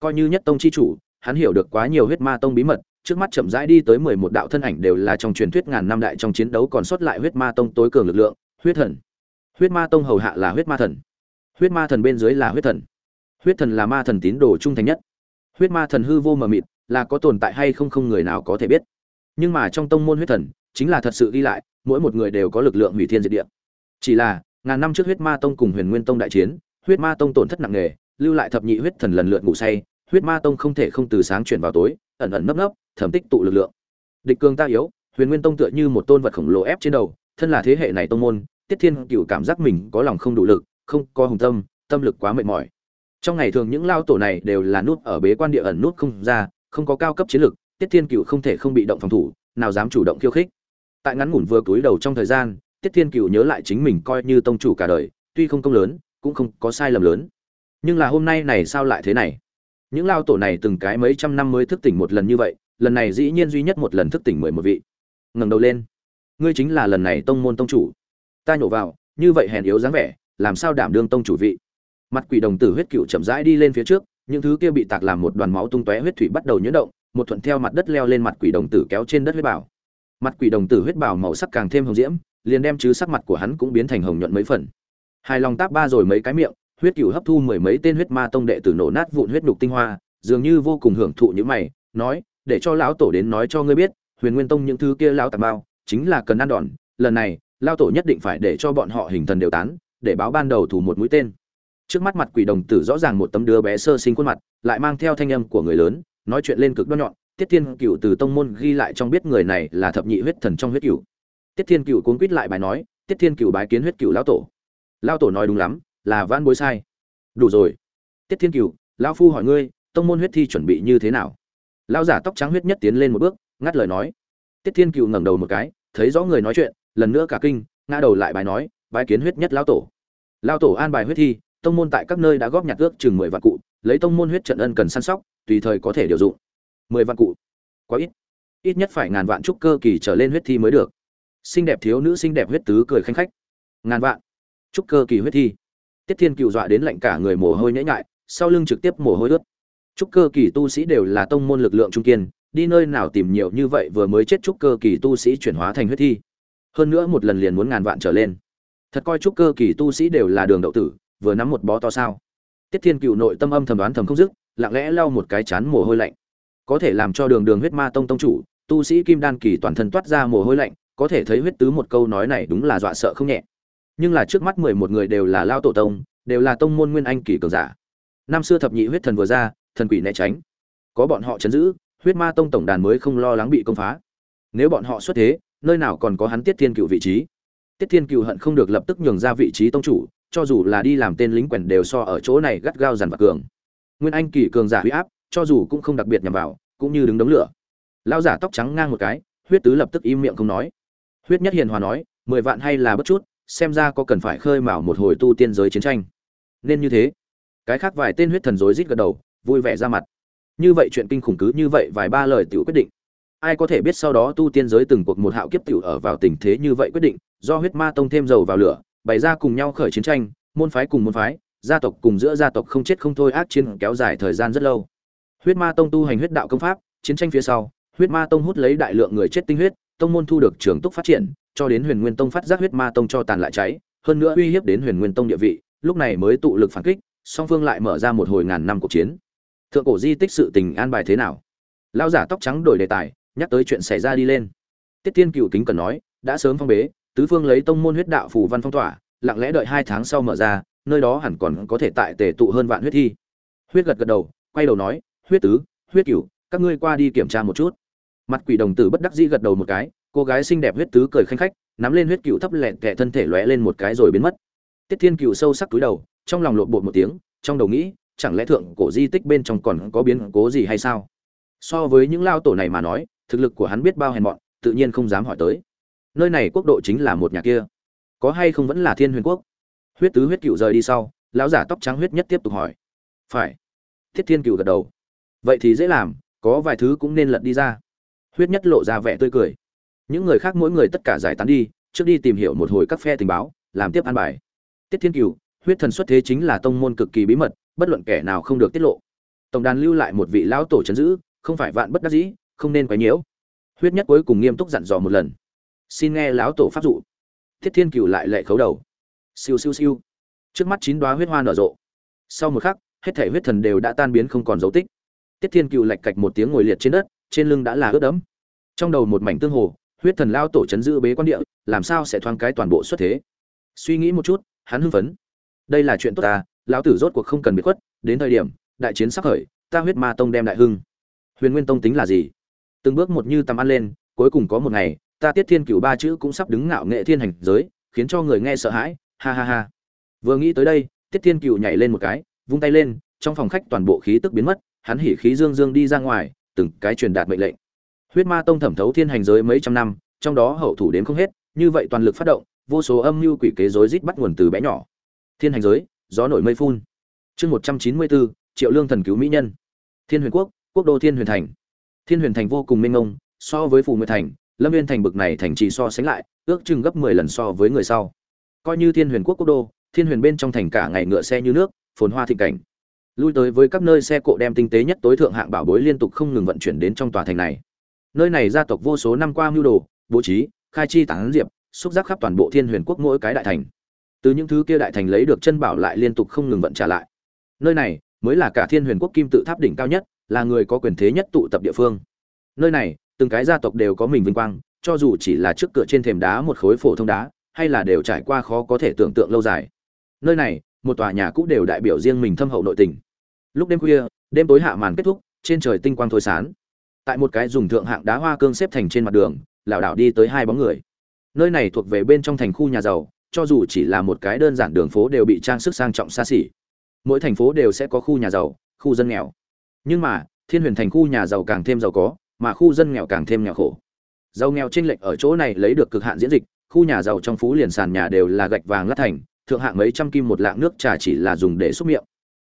Coi như nhất tông chi chủ, hắn hiểu được quá nhiều huyết ma tông bí mật, trước mắt chậm rãi đi tới mười một đạo thân ảnh đều là trong truyền thuyết ngàn năm đại trong chiến đấu còn sót lại huyết ma tông tối cường lực lượng, huyết thần huyết ma tông hầu hạ là huyết ma thần. Huyết ma thần bên dưới là huyết thần. Huyết thần là ma thần tín đồ trung thành nhất. Huyết ma thần hư vô mờ mịt, là có tồn tại hay không không người nào có thể biết. Nhưng mà trong tông môn huyết thần, chính là thật sự ghi lại, mỗi một người đều có lực lượng hủy thiên diệt địa. Chỉ là, ngàn năm trước huyết ma tông cùng huyền nguyên tông đại chiến, huyết ma tông tổn thất nặng nề, lưu lại thập nhị huyết thần lần lượt ngủ say, huyết ma tông không thể không từ sáng chuyển vào tối, ẩn ẩn nấp nấp, thẩm tích tụ lực lượng. Địch cường ta yếu, huyền nguyên tông tựa như một tôn vật khổng lồ ép trên đầu, thân là thế hệ này tông môn tiết thiên cựu cảm giác mình có lòng không đủ lực, không có hùng tâm tâm lực quá mệt mỏi. Trong ngày thường những lao tổ này đều là nút ở bế quan địa ẩn nút không ra, không có cao cấp chiến lực, tiết thiên cựu không thể không bị động phòng thủ, nào dám chủ động khiêu khích. Tại ngắn ngủn vừa cúi đầu trong thời gian, tiết thiên cựu nhớ lại chính mình coi như tông chủ cả đời, tuy không công lớn, cũng không có sai lầm lớn. Nhưng là hôm nay này sao lại thế này? Những lao tổ này từng cái mấy trăm năm mới thức tỉnh một lần như vậy, lần này dĩ nhiên duy nhất một lần thức tỉnh mười một vị. Ngẩng đầu lên. Ngươi chính là lần này tông môn tông chủ ta nhổ vào như vậy hèn yếu dáng vẻ làm sao đảm đương tông chủ vị? Mặt quỷ đồng tử huyết cựu chậm rãi đi lên phía trước những thứ kia bị tạc làm một đoàn máu tung tóe huyết thủy bắt đầu nhuyễn động một thuận theo mặt đất leo lên mặt quỷ đồng tử kéo trên đất huyết bảo. Mặt quỷ đồng tử huyết bảo màu sắc càng thêm hồng diễm liền đem chứ sắc mặt của hắn cũng biến thành hồng nhuận mấy phần. Hai lòng táp ba rồi mấy cái miệng, huyết cửu hấp thu mười mấy tên huyết ma tông đệ tử nổ nát vụn huyết nhục tinh hoa, dường như vô cùng hưởng thụ những mày, nói, để cho lão tổ đến nói cho ngươi biết, Huyền Nguyên Tông những thứ kia lão tạp bao, chính là cần ăn đòn, lần này, lão tổ nhất định phải để cho bọn họ hình thần đều tán, để báo ban đầu thủ một mũi tên. Trước mắt mặt quỷ đồng tử rõ ràng một tấm đứa bé sơ sinh khuôn mặt, lại mang theo thanh âm của người lớn, nói chuyện lên cực đoan nhọn, Tiết Thiên cựu từ tông môn ghi lại trong biết người này là thập nhị huyết thần trong huyết cựu Tiết Thiên cựu cuống quýt lại bài nói, Tiết Thiên cựu bái kiến huyết cựu lão tổ. Lão tổ nói đúng lắm, là van bối sai. Đủ rồi. Tiết Thiên cựu lão phu hỏi ngươi, tông môn huyết thi chuẩn bị như thế nào? Lão giả tóc trắng huyết nhất tiến lên một bước, ngắt lời nói. Tiết Thiên cựu ngẩng đầu một cái, thấy rõ người nói chuyện, lần nữa cả kinh, ngã đầu lại bài nói, bài kiến huyết nhất lão tổ. Lão tổ an bài huyết thi, tông môn tại các nơi đã góp nhặt ước chừng mười vạn cụ, lấy tông môn huyết trận ân cần săn sóc, tùy thời có thể điều dụng. mười vạn cụ. Quá ít. Ít nhất phải ngàn vạn trúc cơ kỳ trở lên huyết thi mới được. Xinh đẹp thiếu nữ xinh đẹp huyết tứ cười khanh khách. Ngàn vạn. Trúc cơ kỳ huyết thi. Tiết Thiên Cựu dọa đến lạnh cả người mồ hôi nhễ nhại, sau lưng trực tiếp mồ hôi ướt. Trúc cơ kỳ tu sĩ đều là tông môn lực lượng trung kiên, đi nơi nào tìm nhiều như vậy vừa mới chết trúc cơ kỳ tu sĩ chuyển hóa thành huyết thi. Hơn nữa một lần liền muốn ngàn vạn trở lên. Thật coi trúc cơ kỳ tu sĩ đều là đường đậu tử, vừa nắm một bó to sao? Tiết Thiên Cựu nội tâm âm thầm đoán thầm không dứt, lặng lẽ lau một cái chán mồ hôi lạnh. Có thể làm cho Đường Đường huyết ma tông tông chủ, tu sĩ kim đan kỳ toàn thân toát ra mồ hôi lạnh, có thể thấy huyết tứ một câu nói này đúng là dọa sợ không nhẹ. Nhưng là trước mắt mười một người đều là lao tổ tông, đều là tông môn nguyên anh kỳ cường giả. Năm xưa thập nhị huyết thần vừa ra, thần quỷ né tránh. Có bọn họ chấn giữ, huyết ma tông tổng đàn mới không lo lắng bị công phá. Nếu bọn họ xuất thế, nơi nào còn có hắn Tiết Thiên Cựu vị trí? Tiết Thiên Cựu hận không được lập tức nhường ra vị trí tông chủ, cho dù là đi làm tên lính quèn đều so ở chỗ này gắt gao dằn vặt cường. Nguyên anh kỳ cường giả huy áp, cho dù cũng không đặc biệt nhằm vào, cũng như đứng đống lửa. Lão giả tóc trắng ngang một cái, huyết tứ lập tức im miệng không nói. Huyết nhất hiền hòa nói, mười vạn hay là bất chút, xem ra có cần phải khơi mào một hồi tu tiên giới chiến tranh. Nên như thế. Cái khác vài tên huyết thần rối rít gật đầu, vui vẻ ra mặt. Như vậy chuyện kinh khủng cứ như vậy vài ba lời tiểu quyết định. Ai có thể biết sau đó tu tiên giới từng cuộc một hạo kiếp tiểu ở vào tình thế như vậy quyết định, do huyết ma tông thêm dầu vào lửa, bày ra cùng nhau khởi chiến tranh, môn phái cùng môn phái, gia tộc cùng giữa gia tộc không chết không thôi ác chiến kéo dài thời gian rất lâu. Huyết Ma Tông tu hành huyết đạo công pháp, chiến tranh phía sau, Huyết Ma Tông hút lấy đại lượng người chết tinh huyết, tông môn thu được trường túc phát triển, cho đến Huyền Nguyên Tông phát giác Huyết Ma Tông cho tàn lại cháy, hơn nữa uy hiếp đến Huyền Nguyên Tông địa vị, lúc này mới tụ lực phản kích, song phương lại mở ra một hồi ngàn năm cuộc chiến. Thượng cổ di tích sự tình an bài thế nào? Lão giả tóc trắng đổi đề tài, nhắc tới chuyện xảy ra đi lên. Tiết Tiên Cửu kính cần nói, đã sớm phong bế, tứ phương lấy tông môn huyết đạo phù văn phong tỏa, lặng lẽ đợi hai tháng sau mở ra, nơi đó hẳn còn có thể tại tề tụ hơn vạn huyết thi. Huyết gật gật đầu, quay đầu nói, huyết tứ, huyết cửu, các ngươi qua đi kiểm tra một chút. Mặt quỷ đồng tử bất đắc dĩ gật đầu một cái, cô gái xinh đẹp huyết tứ cười khanh khách, nắm lên huyết cửu thấp lẹn kẹ thân thể lóe lên một cái rồi biến mất. Tiết Thiên Cửu sâu sắc túi đầu, trong lòng lộn bột một tiếng, trong đầu nghĩ, chẳng lẽ thượng cổ di tích bên trong còn có biến cố gì hay sao? So với những lao tổ này mà nói, thực lực của hắn biết bao hèn mọn, tự nhiên không dám hỏi tới. Nơi này quốc độ chính là một nhà kia. Có hay không vẫn là thiên huyền quốc? Huyết tứ huyết cựu rời đi sau lão giả tóc trắng huyết nhất tiếp tục hỏi. Phải. Thiết thiên cựu gật đầu. Vậy thì dễ làm có vài thứ cũng nên lật đi ra. Huyết nhất lộ ra vẻ tươi cười. Những người khác mỗi người tất cả giải tán đi trước đi tìm hiểu một hồi các phe tình báo làm tiếp an bài. Tiết thiên cựu huyết thần xuất thế chính là tông môn cực kỳ bí mật bất luận kẻ nào không được tiết lộ. Tổng đàn lưu lại một vị lão tổ chấn giữ không phải vạn bất đắc dĩ không nên quấy nhiễu. Huyết nhất cuối cùng nghiêm túc dặn dò một lần. Xin nghe lão tổ pháp dụ. Thiết thiên cựu lại lệ khấu đầu. Siêu siêu siêu. Trước mắt chín đoá huyết hoa nở rộ. Sau một khắc, hết thể huyết thần đều đã tan biến không còn dấu tích. Tiết thiên cựu lạch cạch một tiếng ngồi liệt trên đất, trên lưng đã là ướt đẫm. Trong đầu một mảnh tương hồ, huyết thần lao tổ chấn giữ bế quan địa, làm sao sẽ thoáng cái toàn bộ xuất thế? Suy nghĩ một chút, hắn hưng phấn. Đây là chuyện tốt ta, lão tử rốt cuộc không cần bị khuất, đến thời điểm, đại chiến sắp khởi, ta huyết ma tông đem đại hưng. Huyền nguyên tông tính là gì? Từng bước một như tầm ăn lên, cuối cùng có một ngày, ta tiết thiên cửu ba chữ cũng sắp đứng ngạo nghệ thiên hành giới, khiến cho người nghe sợ hãi, ha ha ha. Vừa nghĩ tới đây, tiết thiên cửu nhảy lên một cái, vung tay lên, trong phòng khách toàn bộ khí tức biến mất, hắn hỉ khí dương dương đi ra ngoài, từng cái truyền đạt mệnh lệnh. Huyết ma tông thẩm thấu thiên hành giới mấy trăm năm, trong đó hậu thủ đến không hết, như vậy toàn lực phát động, vô số âm mưu quỷ kế rối rít bắt nguồn từ bé nhỏ. Thiên hành giới, gió nổi mây phun. Chương một trăm chín mươi bốn, triệu lương thần cứu mỹ nhân. Thiên huyền quốc quốc đô thiên huyền thành thiên huyền thành vô cùng mênh mông, so với phù nguyệt thành, lâm viên thành bực này thành trì so sánh lại, ước chừng gấp mười lần so với người sau. Coi như thiên huyền quốc quốc đô, thiên huyền bên trong thành cả ngày ngựa xe như nước, phồn hoa thịnh cảnh. Lui tới với các nơi xe cộ đem tinh tế nhất tối thượng hạng bảo bối liên tục không ngừng vận chuyển đến trong tòa thành này. Nơi này gia tộc vô số năm qua mưu đồ, bố trí, khai chi tán diệp, xúc giác khắp toàn bộ thiên huyền quốc mỗi cái đại thành. Từ những thứ kia đại thành lấy được chân bảo lại liên tục không ngừng vận trả lại. Nơi này mới là cả thiên huyền quốc kim tự tháp đỉnh cao nhất là người có quyền thế nhất tụ tập địa phương. Nơi này, từng cái gia tộc đều có mình vinh quang, cho dù chỉ là trước cửa trên thềm đá một khối phổ thông đá, hay là đều trải qua khó có thể tưởng tượng lâu dài. Nơi này, một tòa nhà cũ đều đại biểu riêng mình thâm hậu nội tình. Lúc đêm khuya, đêm tối hạ màn kết thúc, trên trời tinh quang thôi sán tại một cái dùng thượng hạng đá hoa cương xếp thành trên mặt đường, lảo đảo đi tới hai bóng người. Nơi này thuộc về bên trong thành khu nhà giàu, cho dù chỉ là một cái đơn giản đường phố đều bị trang sức sang trọng xa xỉ. Mỗi thành phố đều sẽ có khu nhà giàu, khu dân nghèo nhưng mà, thiên huyền thành khu nhà giàu càng thêm giàu có, mà khu dân nghèo càng thêm nghèo khổ. Giàu nghèo chênh lệch ở chỗ này lấy được cực hạn diễn dịch, khu nhà giàu trong phú liền sàn nhà đều là gạch vàng lát thành, thượng hạng mấy trăm kim một lạng nước trà chỉ là dùng để xúc miệng.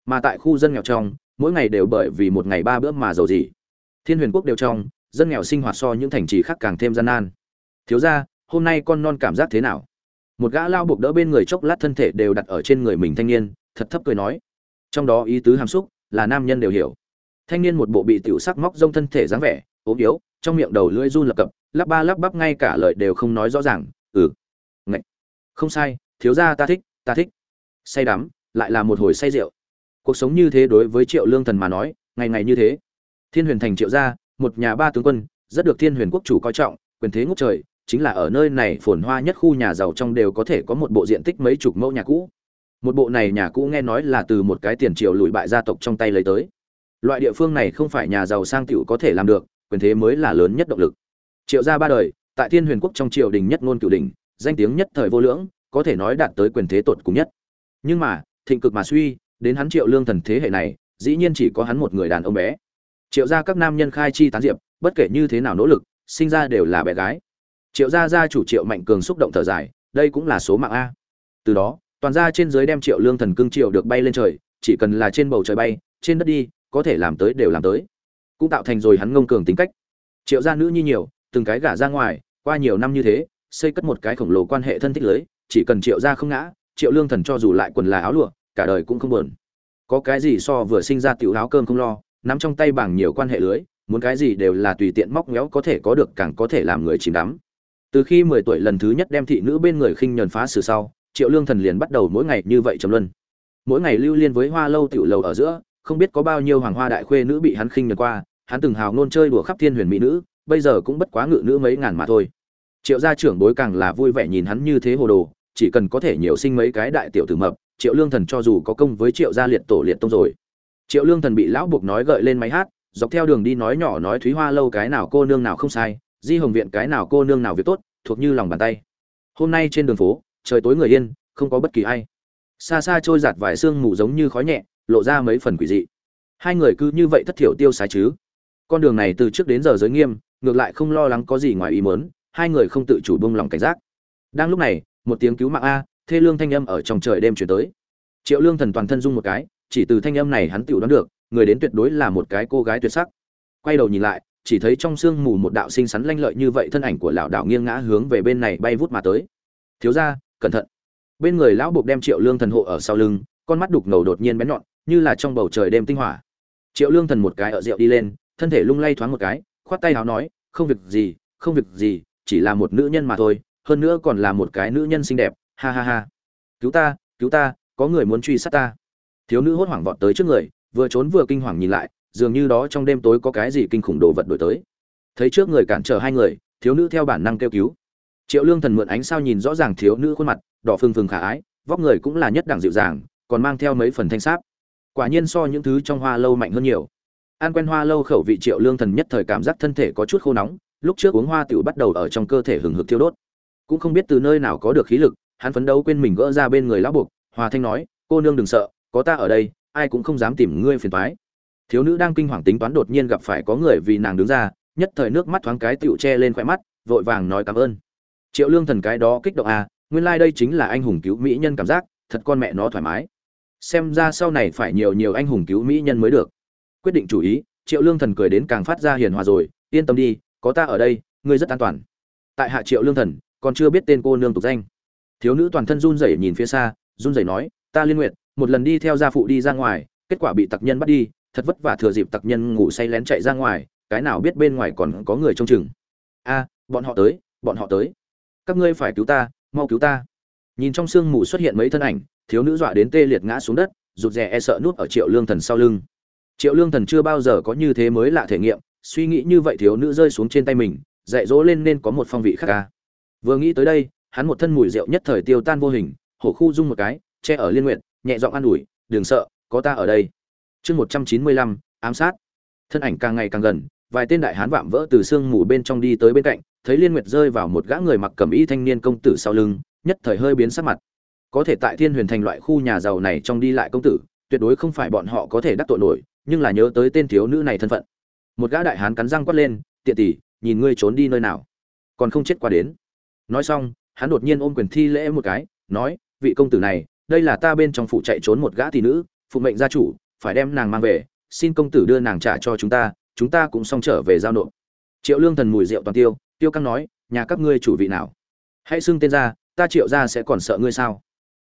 Mà tại khu dân nghèo trong, mỗi ngày đều bởi vì một ngày ba bữa mà giàu gì thiên huyền quốc đều trong, dân nghèo sinh hoạt so những thành trì khác càng thêm gian nan. Thiếu ra hôm nay con non cảm giác thế nào? Một gã lao buộc đỡ bên người chốc lát thân thể đều đặt ở trên người mình thanh niên, thật thấp cười nói. Trong đó ý tứ hàm xúc là nam nhân đều hiểu thanh niên một bộ bị tiểu sắc móc rông thân thể dáng vẻ, ốm yếu, trong miệng đầu lưỡi run lập cập, lắp ba lắp bắp ngay cả lời đều không nói rõ ràng ừ ngạch, không sai, thiếu gia ta thích ta thích. Say đắm, lại là một hồi say rượu. Cuộc sống như thế đối với triệu lương thần mà nói, ngày ngày như thế. Thiên huyền thành triệu gia, một nhà ba tướng quân, rất được thiên huyền quốc chủ coi trọng, quyền thế ngút trời, chính là ở nơi này phồn hoa nhất khu nhà giàu trong đều có thể có một bộ diện tích mấy chục mẫu nhà cũ. Một bộ này nhà cũ nghe nói là từ một cái tiền triệu lùi bại gia tộc trong tay lấy tới loại địa phương này không phải nhà giàu sang tiểu có thể làm được, quyền thế mới là lớn nhất động lực. Triệu gia ba đời, tại thiên huyền quốc trong triều đình nhất ngôn cửu đình danh tiếng nhất thời vô lưỡng, có thể nói đạt tới quyền thế tột cùng nhất. Nhưng mà, thịnh cực mà suy, đến hắn triệu lương thần thế hệ này, dĩ nhiên chỉ có hắn một người đàn ông bé. Triệu gia các nam nhân khai chi tán diệp, bất kể như thế nào nỗ lực, sinh ra đều là bé gái. Triệu gia gia chủ triệu mạnh cường xúc động thở dài, đây cũng là số mạng a. Từ đó, toàn gia trên dưới đem triệu lương thần cương triệu được bay lên trời, chỉ cần là trên bầu trời bay, trên đất đi có thể làm tới đều làm tới. Cũng tạo thành rồi hắn ngông cường tính cách. Triệu gia nữ nhi nhiều, từng cái gả ra ngoài, qua nhiều năm như thế, xây cất một cái khổng lồ quan hệ thân thích lưới, chỉ cần triệu gia không ngã, triệu lương thần cho dù lại quần là áo lụa, cả đời cũng không buồn. Có cái gì so vừa sinh ra tiểu áo cơm không lo, nắm trong tay bằng nhiều quan hệ lưới, muốn cái gì đều là tùy tiện móc méo có thể có được càng có thể làm người chìm đắm. Từ khi mười tuổi lần thứ nhất đem thị nữ bên người khinh nhờn phá xử sau, triệu lương thần liền bắt đầu mỗi ngày như vậy trầm luân. Mỗi ngày lưu liên với hoa lâu tiểu lầu ở giữa không biết có bao nhiêu hoàng hoa đại khuê nữ bị hắn khinh nhờn qua, hắn từng hào ngôn chơi đùa khắp thiên huyền mỹ nữ, bây giờ cũng bất quá ngự nữ mấy ngàn mà thôi. Triệu gia trưởng bối càng là vui vẻ nhìn hắn như thế hồ đồ, chỉ cần có thể nhiều sinh mấy cái đại tiểu tử mập, triệu lương thần cho dù có công với triệu gia liệt tổ liệt tông rồi. Triệu lương thần bị lão buộc nói gợi lên máy hát, dọc theo đường đi nói nhỏ nói thúy hoa lâu cái nào cô nương nào không sai, di hồng viện cái nào cô nương nào việc tốt, thuộc như lòng bàn tay. Hôm nay trên đường phố, trời tối người yên, không có bất kỳ ai. Xa xa trôi giạt vài sương mù giống như khói nhẹ lộ ra mấy phần quỷ dị. Hai người cứ như vậy thất thiểu tiêu sái chứ. Con đường này từ trước đến giờ giới nghiêm, ngược lại không lo lắng có gì ngoài ý mớn hai người không tự chủ bông lòng cảnh giác. Đang lúc này, một tiếng cứu mạng a, thê lương thanh âm ở trong trời đêm chuyển tới. Triệu lương thần toàn thân dung một cái, chỉ từ thanh âm này hắn tự đoán được, người đến tuyệt đối là một cái cô gái tuyệt sắc. Quay đầu nhìn lại, chỉ thấy trong sương mù một đạo xinh xắn lanh lợi như vậy thân ảnh của lão đạo nghiêng ngã hướng về bên này bay vút mà tới. Thiếu ra cẩn thận. Bên người lão buộc đem triệu lương thần hộ ở sau lưng, con mắt đục ngầu đột nhiên bén nhọn như là trong bầu trời đêm tinh hỏa. Triệu lương thần một cái ở rượu đi lên, thân thể lung lay thoáng một cái, khoát tay áo nói, không việc gì, không việc gì, chỉ là một nữ nhân mà thôi, hơn nữa còn là một cái nữ nhân xinh đẹp, ha ha ha. Cứu ta cứu ta, có người muốn truy sát ta. Thiếu nữ hốt hoảng vọt tới trước người, vừa trốn vừa kinh hoàng nhìn lại, dường như đó trong đêm tối có cái gì kinh khủng đồ vật đổi tới. Thấy trước người cản trở hai người, thiếu nữ theo bản năng kêu cứu. Triệu lương thần mượn ánh sao nhìn rõ ràng thiếu nữ khuôn mặt, đỏ phừng phừng khả ái, vóc người cũng là nhất đẳng dịu dàng, còn mang theo mấy phần thanh sáp quả nhiên so những thứ trong hoa lâu mạnh hơn nhiều. An quen hoa lâu khẩu vị triệu lương thần nhất thời cảm giác thân thể có chút khô nóng, lúc trước uống hoa tiểu bắt đầu ở trong cơ thể hừng hực thiêu đốt. Cũng không biết từ nơi nào có được khí lực, hắn phấn đấu quên mình gỡ ra bên người lão buộc, hòa thanh nói, cô nương đừng sợ, có ta ở đây, ai cũng không dám tìm ngươi phiền toái. Thiếu nữ đang kinh hoàng tính toán đột nhiên gặp phải có người vì nàng đứng ra, nhất thời nước mắt thoáng cái tiểu che lên khoe mắt, vội vàng nói cảm ơn. Triệu lương thần cái đó kích động à nguyên lai đây chính là anh hùng cứu mỹ nhân cảm giác, thật con mẹ nó thoải mái xem ra sau này phải nhiều nhiều anh hùng cứu mỹ nhân mới được. Quyết định chủ ý, triệu lương thần cười đến càng phát ra hiền hòa rồi, yên tâm đi, có ta ở đây, ngươi rất an toàn. Tại hạ triệu lương thần, còn chưa biết tên cô nương tục danh. Thiếu nữ toàn thân run rẩy nhìn phía xa, run rẩy nói, ta liên nguyện một lần đi theo gia phụ đi ra ngoài, kết quả bị tặc nhân bắt đi, thật vất vả thừa dịp tặc nhân ngủ say lén chạy ra ngoài, cái nào biết bên ngoài còn có người trông chừng. A, bọn họ tới, bọn họ tới. Các ngươi phải cứu ta, mau cứu ta. Nhìn trong sương mù xuất hiện mấy thân ảnh thiếu nữ dọa đến tê liệt ngã xuống đất, rụt rè e sợ nuốt ở triệu lương thần sau lưng. Triệu lương thần chưa bao giờ có như thế mới lạ thể nghiệm, suy nghĩ như vậy thiếu nữ rơi xuống trên tay mình, dạy dỗ lên nên có một phong vị khác ca vừa nghĩ tới đây, hắn một thân mùi rượu nhất thời tiêu tan vô hình, hổ khu dung một cái, che ở liên nguyện nhẹ giọng an ủi, đừng sợ, có ta ở đây. Chương một trăm chín mươi lăm, ám sát. Thân ảnh càng ngày càng gần, vài tên đại hán vạm vỡ từ sương mù bên trong đi tới bên cạnh, thấy liên nguyệt rơi vào một gã người mặc cầm y thanh niên công tử sau lưng, nhất thời hơi biến sắc mặt có thể tại thiên huyền thành loại khu nhà giàu này trong đi lại công tử, tuyệt đối không phải bọn họ có thể đắc tội nổi, nhưng là nhớ tới tên thiếu nữ này thân phận. Một gã đại hán cắn răng quát lên, tiện tỷ, nhìn ngươi trốn đi nơi nào? Còn không chết qua đến. Nói xong, hắn đột nhiên ôm quyền thi lễ một cái, nói, vị công tử này, đây là ta bên trong phụ chạy trốn một gã tỷ nữ, phụ mệnh gia chủ, phải đem nàng mang về, xin công tử đưa nàng trả cho chúng ta chúng ta cũng xong trở về giao nộp. Triệu lương thần mùi rượu toàn tiêu tiêu căng nói, nhà các ngươi chủ vị nào? Hãy xưng tên ra, ta triệu ra sẽ còn sợ ngươi sao?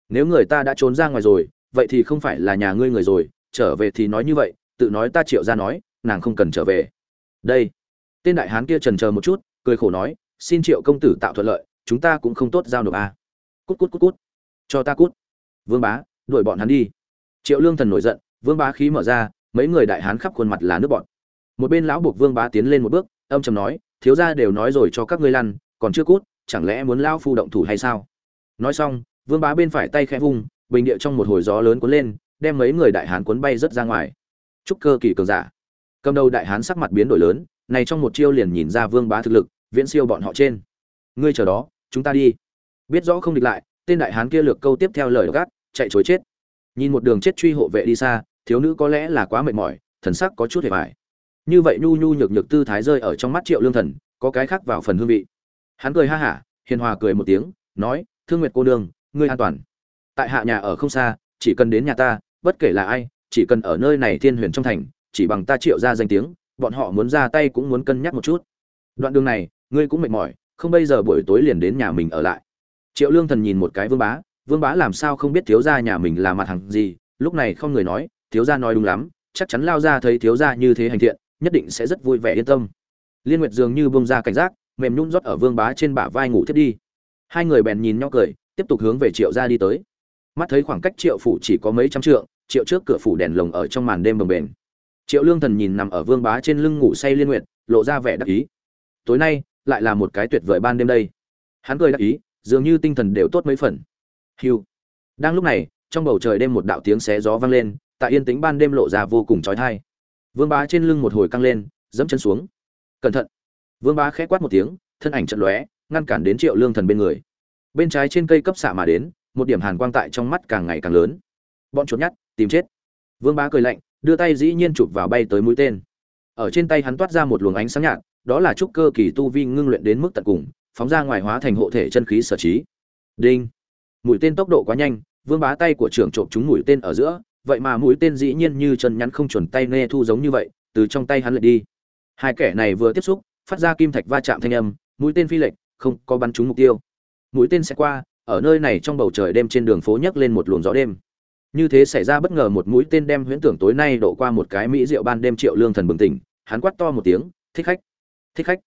Nếu người ta đã trốn ra ngoài rồi, vậy thì không phải là nhà ngươi người rồi, trở về thì nói như vậy, tự nói ta triệu ra nói, nàng không cần trở về. Đây. Tên đại hán kia trần chờ một chút, cười khổ nói, xin triệu công tử tạo thuận lợi, chúng ta cũng không tốt giao nộp a. À. cút cút cút cút. Cho ta cút. Vương bá, đuổi bọn hắn đi. Triệu lương thần nổi giận, vương bá khí mở ra, mấy người đại hán khắp khuôn mặt là nước bọn một bên lão buộc vương bá tiến lên một bước, âm trầm nói, thiếu gia đều nói rồi cho các ngươi lăn, còn chưa cút, chẳng lẽ muốn lao phu động thủ hay sao? Nói xong vương bá bên phải tay khẽ vung, bình địa trong một hồi gió lớn cuốn lên, đem mấy người đại hán cuốn bay rất ra ngoài. Trúc cơ kỳ cường giả. Cầm đầu đại hán sắc mặt biến đổi lớn, này trong một chiêu liền nhìn ra vương bá thực lực, viễn siêu bọn họ trên. Ngươi chờ đó, chúng ta đi. Biết rõ không địch lại, tên đại hán kia lược câu tiếp theo lời gác, chạy chối chết. Nhìn một đường chết truy hộ vệ đi xa, thiếu nữ có lẽ là quá mệt mỏi, thần sắc có chút hề vải như vậy nhu nhu nhược nhược tư thái rơi ở trong mắt triệu lương thần, có cái khác vào phần hương vị. Hắn cười ha hả, hiền hòa cười một tiếng, nói, thương nguyệt cô nương ngươi an toàn. Tại hạ nhà ở không xa, chỉ cần đến nhà ta, bất kể là ai, chỉ cần ở nơi này thiên huyền trong thành, chỉ bằng ta triệu ra danh tiếng, bọn họ muốn ra tay cũng muốn cân nhắc một chút. Đoạn đường này, ngươi cũng mệt mỏi, không bây giờ buổi tối liền đến nhà mình ở lại. Triệu lương thần nhìn một cái vương bá vương bá làm sao không biết thiếu gia nhà mình là mặt hàng gì, lúc này không người nói, thiếu gia nói đúng lắm, chắc chắn lao ra thấy thiếu gia như thế hành thiện, nhất định sẽ rất vui vẻ yên tâm. Liên nguyệt dường như bông ra cảnh giác, mềm nhún rót ở vương bá trên bả vai ngủ thiết đi. Hai người bèn nhìn nhau cười tiếp tục hướng về triệu gia đi tới. Mắt thấy khoảng cách triệu phủ chỉ có mấy trăm trượng triệu trước cửa phủ đèn lồng ở trong màn đêm bồng bềnh. Triệu lương thần nhìn nằm ở vương bá trên lưng ngủ say liên nguyện, lộ ra vẻ đắc ý. Tối nay lại là một cái tuyệt vời ban đêm đây. Hắn cười đắc ý dường như tinh thần đều tốt mấy phần. Hiu đang lúc này trong bầu trời đêm một đạo tiếng xé gió vang lên tại yên tĩnh ban đêm lộ ra vô cùng trói thai vương bá trên lưng một hồi căng lên dẫm chân xuống. Cẩn thận. Vương bá khẽ quát một tiếng thân ảnh trận lóe ngăn cản đến triệu lương thần bên người bên trái trên cây cấp xạ mà đến, một điểm hàn quang tại trong mắt càng ngày càng lớn. Bọn chuột nhắt, tìm chết. Vương bá cười lạnh, đưa tay dĩ nhiên chụp vào bay tới mũi tên. Ở trên tay hắn toát ra một luồng ánh sáng nhạt, đó là trúc cơ kỳ tu vi ngưng luyện đến mức tận cùng, phóng ra ngoài hóa thành hộ thể chân khí sở trí. Đinh. Mũi tên tốc độ quá nhanh, vương bá tay của trưởng trộm chúng mũi tên ở giữa, vậy mà mũi tên dĩ nhiên như chân nhắn không chuẩn tay nghe thu giống như vậy, từ trong tay hắn lệch đi. Hai kẻ này vừa tiếp xúc, phát ra kim thạch va chạm thanh âm, mũi tên phi lệch, không có bắn trúng mục tiêu mũi tên sẽ qua, ở nơi này trong bầu trời đêm trên đường phố nhấc lên một luồng gió đêm. Như thế xảy ra bất ngờ một mũi tên đem huyễn tưởng tối nay đổ qua một cái mỹ rượu ban đêm triệu lương thần bừng tỉnh, hắn quát to một tiếng, thích khách! Thích khách!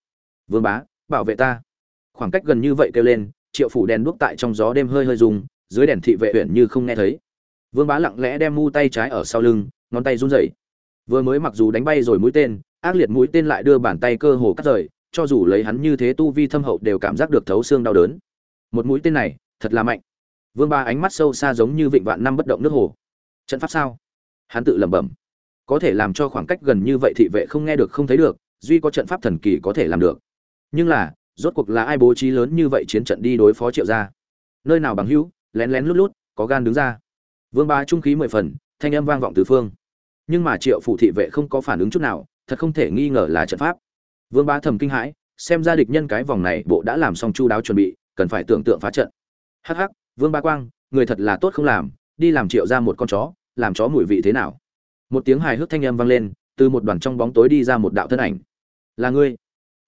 Vương bá, bảo vệ ta! Khoảng cách gần như vậy kêu lên, triệu phủ đèn đuốc tại trong gió đêm hơi hơi rung, dưới đèn thị vệ huyện như không nghe thấy. Vương bá lặng lẽ đem mu tay trái ở sau lưng, ngón tay run rẩy. Vừa mới mặc dù đánh bay rồi mũi tên, ác liệt mũi tên lại đưa bàn tay cơ hồ cắt rời, cho dù lấy hắn như thế tu vi thâm hậu đều cảm giác được thấu xương đau đớn một mũi tên này, thật là mạnh. Vương ba ánh mắt sâu xa giống như vịnh vạn năm bất động nước hồ. Trận pháp sao? Hắn tự lẩm bẩm. Có thể làm cho khoảng cách gần như vậy thị vệ không nghe được, không thấy được, duy có trận pháp thần kỳ có thể làm được. Nhưng là, rốt cuộc là ai bố trí lớn như vậy chiến trận đi đối phó triệu gia? Nơi nào bằng hữu, lén lén lút lút, có gan đứng ra. Vương ba trung khí mười phần, thanh âm vang vọng từ phương. Nhưng mà triệu phủ thị vệ không có phản ứng chút nào, thật không thể nghi ngờ là trận pháp. Vương ba thầm kinh hãi, xem ra địch nhân cái vòng này bộ đã làm xong chu đáo chuẩn bị cần phải tưởng tượng phá trận. Hắc hắc, vương ba quang, người thật là tốt không làm, đi làm triệu ra một con chó, làm chó mùi vị thế nào? Một tiếng hài hước thanh âm vang lên, từ một đoàn trong bóng tối đi ra một đạo thân ảnh. Là ngươi.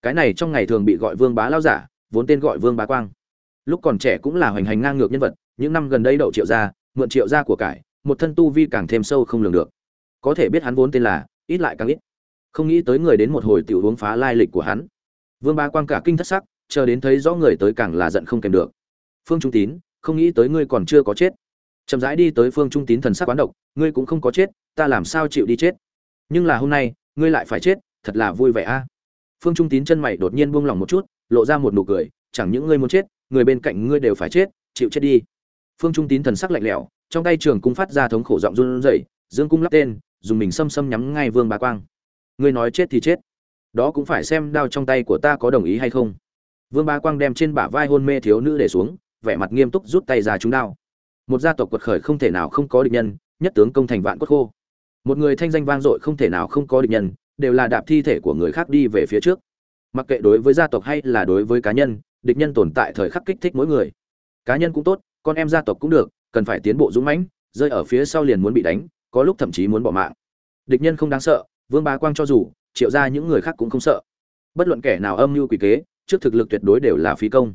Cái này trong ngày thường bị gọi vương bá lao giả, vốn tên gọi vương bá quang. Lúc còn trẻ cũng là hoành hành ngang ngược nhân vật, những năm gần đây đậu triệu gia, mượn triệu gia của cải, một thân tu vi càng thêm sâu không lường được. Có thể biết hắn vốn tên là, ít lại càng ít. Không nghĩ tới người đến một hồi tiểu uống phá lai lịch của hắn. Vương bá quang cả kinh thất sắc chờ đến thấy rõ người tới càng là giận không kèm được. Phương trung tín, không nghĩ tới ngươi còn chưa có chết. Chậm rãi đi tới phương trung tín thần sắc quán độc, ngươi cũng không có chết, ta làm sao chịu đi chết? Nhưng là hôm nay, ngươi lại phải chết, thật là vui vẻ a. Phương trung tín chân mày đột nhiên buông lỏng một chút, lộ ra một nụ cười, chẳng những ngươi muốn chết, người bên cạnh ngươi đều phải chết, chịu chết đi. Phương trung tín thần sắc lạnh lẽo, trong tay trường cung phát ra thống khổ giọng run rẩy, dương cung lắp tên, dùng mình xâm xâm nhắm ngay vương bá quang. Ngươi nói chết thì chết. Đó cũng phải xem đao trong tay của ta có đồng ý hay không vương bá quang đem trên bả vai hôn mê thiếu nữ để xuống, vẻ mặt nghiêm túc rút tay ra chúng đao. Một gia tộc quật khởi không thể nào không có địch nhân, nhất tướng công thành vạn quốc khô. Một người thanh danh vang dội không thể nào không có địch nhân, đều là đạp thi thể của người khác đi về phía trước. Mặc kệ đối với gia tộc hay là đối với cá nhân, địch nhân tồn tại thời khắc kích thích mỗi người. Cá nhân cũng tốt, con em gia tộc cũng được, cần phải tiến bộ dũng mãnh, rơi ở phía sau liền muốn bị đánh, có lúc thậm chí muốn bỏ mạng. Địch nhân không đáng sợ, vương bá quang cho dù, triệu ra những người khác cũng không sợ. Bất luận kẻ nào âm mưu quỷ kế trước thực lực tuyệt đối đều là phí công.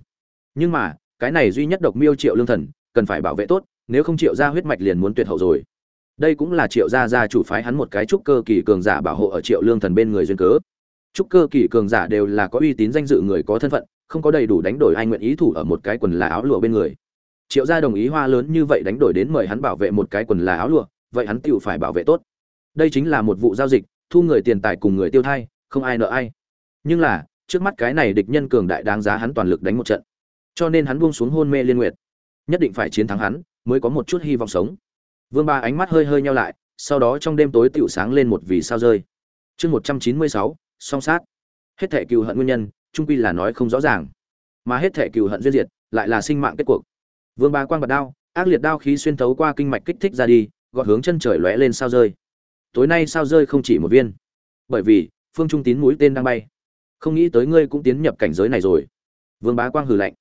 Nhưng mà, cái này duy nhất độc miêu triệu lương thần, cần phải bảo vệ tốt, nếu không triệu ra huyết mạch liền muốn tuyệt hậu rồi. Đây cũng là triệu gia gia chủ phái hắn một cái trúc cơ kỳ cường giả bảo hộ ở triệu lương thần bên người duyên cớ. Trúc cơ kỳ cường giả đều là có uy tín danh dự người có thân phận, không có đầy đủ đánh đổi ai nguyện ý thủ ở một cái quần là áo lụa bên người. Triệu gia đồng ý hoa lớn như vậy đánh đổi đến mời hắn bảo vệ một cái quần là áo lụa, vậy hắn tựu phải bảo vệ tốt. Đây chính là một vụ giao dịch, thu người tiền tài cùng người tiêu thai, không ai nợ ai. Nhưng là trước mắt cái này địch nhân cường đại đáng giá hắn toàn lực đánh một trận. Cho nên hắn buông xuống hôn mê liên nguyệt. Nhất định phải chiến thắng hắn, mới có một chút hy vọng sống. Vương ba ánh mắt hơi hơi nhau lại, sau đó trong đêm tối tựu sáng lên một vì sao rơi. Chương một trăm chín mươi sáu, song sát. Hết thệ cựu hận nguyên nhân trung quy là nói không rõ ràng. Mà hết thệ cựu hận duyên diệt, lại là sinh mạng kết cuộc. Vương ba quang bật đao, ác liệt đao khí xuyên thấu qua kinh mạch kích thích ra đi gọi hướng chân trời lóe lên sao rơi. Tối nay sao rơi không chỉ một viên. Bởi vì, phương trung tín mũi tên đang bay không nghĩ tới ngươi cũng tiến nhập cảnh giới này rồi. Vương bá quang hừ lạnh.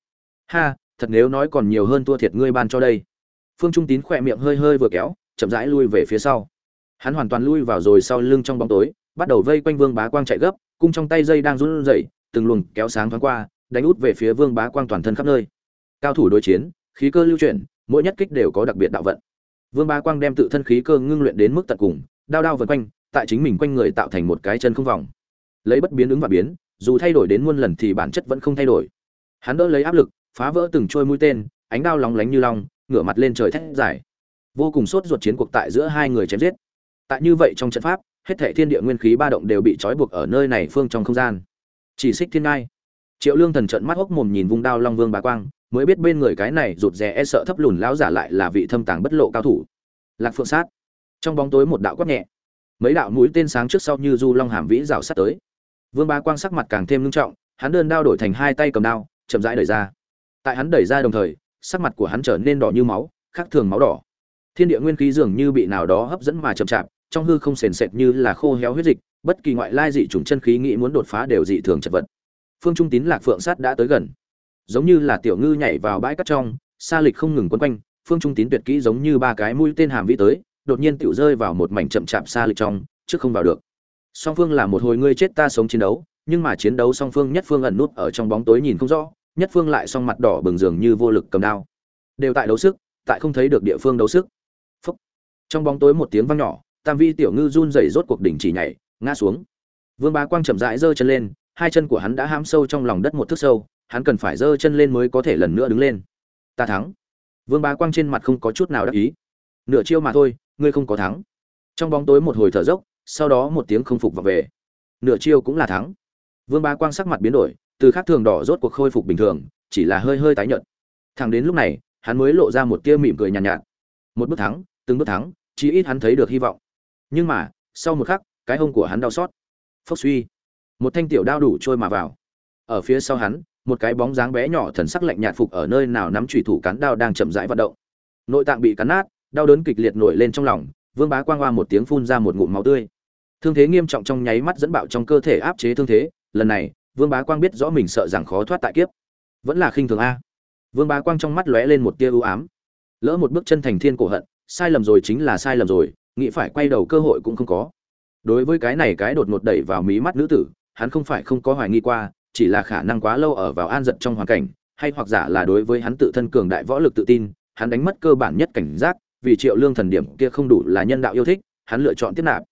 Ha, thật nếu nói còn nhiều hơn thua thiệt ngươi ban cho đây. Phương trung tín khỏe miệng hơi hơi vừa kéo, chậm rãi lui về phía sau. Hắn hoàn toàn lui vào rồi sau lưng trong bóng tối, bắt đầu vây quanh vương bá quang chạy gấp, cung trong tay dây đang run rẩy, từng luồng kéo sáng thoáng qua, đánh út về phía vương bá quang toàn thân khắp nơi. Cao thủ đối chiến, khí cơ lưu chuyển, mỗi nhất kích đều có đặc biệt đạo vận. Vương bá quang đem tự thân khí cơ ngưng luyện đến mức tận cùng, đao đao vần quanh, tại chính mình quanh người tạo thành một cái chân không vòng. Lấy bất biến ứng và biến dù thay đổi đến muôn lần thì bản chất vẫn không thay đổi. Hắn đỡ lấy áp lực, phá vỡ từng trôi mũi tên, ánh đao lóng lánh như long, ngửa mặt lên trời thét dài. Vô cùng sốt ruột chiến cuộc tại giữa hai người chém giết. Tại như vậy trong trận pháp, hết thảy thiên địa nguyên khí ba động đều bị trói buộc ở nơi này phương trong không gian. Chỉ xích thiên ngai. Triệu lương thần trận mắt hốc mồm nhìn vung đao long vương bá quang, mới biết bên người cái này rụt rè e sợ thấp lùn lão giả lại là vị thâm tàng bất lộ cao thủ. Lạc phượng sát. Trong bóng tối một đạo quát nhẹ. Mấy đạo mũi tên sáng trước sau như du long hàm vĩ rào sát tới vương bá quang sắc mặt càng thêm nghiêm trọng, hắn đơn đao đổi thành hai tay cầm đao, chậm rãi đẩy ra. Tại hắn đẩy ra đồng thời, sắc mặt của hắn trở nên đỏ như máu, khác thường máu đỏ. Thiên địa nguyên khí dường như bị nào đó hấp dẫn mà chậm chạp, trong hư không sền sệt như là khô héo huyết dịch, bất kỳ ngoại lai dị chủng chân khí nghĩ muốn đột phá đều dị thường chật vật. Phương trung tín lạc phượng sát đã tới gần. Giống như là tiểu ngư nhảy vào bãi cát trong xa lịch không ngừng quấn quanh, phương trung tín tuyệt kỹ giống như ba cái mũi tên hàm vĩ tới, đột nhiên tiểu rơi vào một mảnh chậm chạp xa lịch trong, trước không vào được song phương là một hồi ngươi chết ta sống chiến đấu, nhưng mà chiến đấu song phương nhất phương ẩn nút ở trong bóng tối nhìn không rõ, nhất phương lại song mặt đỏ bừng dường như vô lực cầm đao. Đều tại đấu sức, tại không thấy được địa phương đấu sức. Phúc. trong bóng tối một tiếng vang nhỏ, tam vi tiểu ngư run rẩy rốt cuộc đỉnh chỉ nhảy, ngã xuống. Vương bá quang chậm rãi giơ chân lên, hai chân của hắn đã hãm sâu trong lòng đất một thước sâu, hắn cần phải giơ chân lên mới có thể lần nữa đứng lên. Ta thắng. Vương bá quang trên mặt không có chút nào đắc ý. Nửa chiêu mà thôi, ngươi không có thắng. Trong bóng tối một hồi thở dốc sau đó một tiếng không phục vào về. Nửa chiêu cũng là thắng. Vương bá quang sắc mặt biến đổi từ khác thường đỏ rốt cuộc khôi phục bình thường chỉ là hơi hơi tái nhợt. Thẳng đến lúc này hắn mới lộ ra một tia mỉm cười nhàn nhạt, nhạt. Một bước thắng từng bước thắng chí ít hắn thấy được hy vọng. Nhưng mà sau một khắc cái hông của hắn đau xót. Phốc suy. Một thanh tiểu đao đủ trôi mà vào. Ở phía sau hắn một cái bóng dáng bé nhỏ thần sắc lạnh nhạt phục ở nơi nào nắm chủy thủ cán đao đang chậm rãi vận động. Nội tạng bị cắn nát đau đớn kịch liệt nổi lên trong lòng vương bá quang hoa một tiếng phun ra một ngụm máu tươi thương thế nghiêm trọng trong nháy mắt dẫn bạo trong cơ thể áp chế thương thế, lần này, vương bá quang biết rõ mình sợ rằng khó thoát tại kiếp. Vẫn là khinh thường a. Vương bá quang trong mắt lóe lên một tia ưu ám. Lỡ một bước chân thành thiên cổ hận, sai lầm rồi chính là sai lầm rồi, nghĩ phải quay đầu cơ hội cũng không có. Đối với cái này cái đột ngột đẩy vào mí mắt nữ tử, hắn không phải không có hoài nghi qua, chỉ là khả năng quá lâu ở vào an giật trong hoàn cảnh, hay hoặc giả là đối với hắn tự thân cường đại võ lực tự tin, hắn đánh mất cơ bản nhất cảnh giác, vì triệu lương thần điểm kia không đủ là nhân đạo yêu thích, hắn lựa chọn tiếp nạp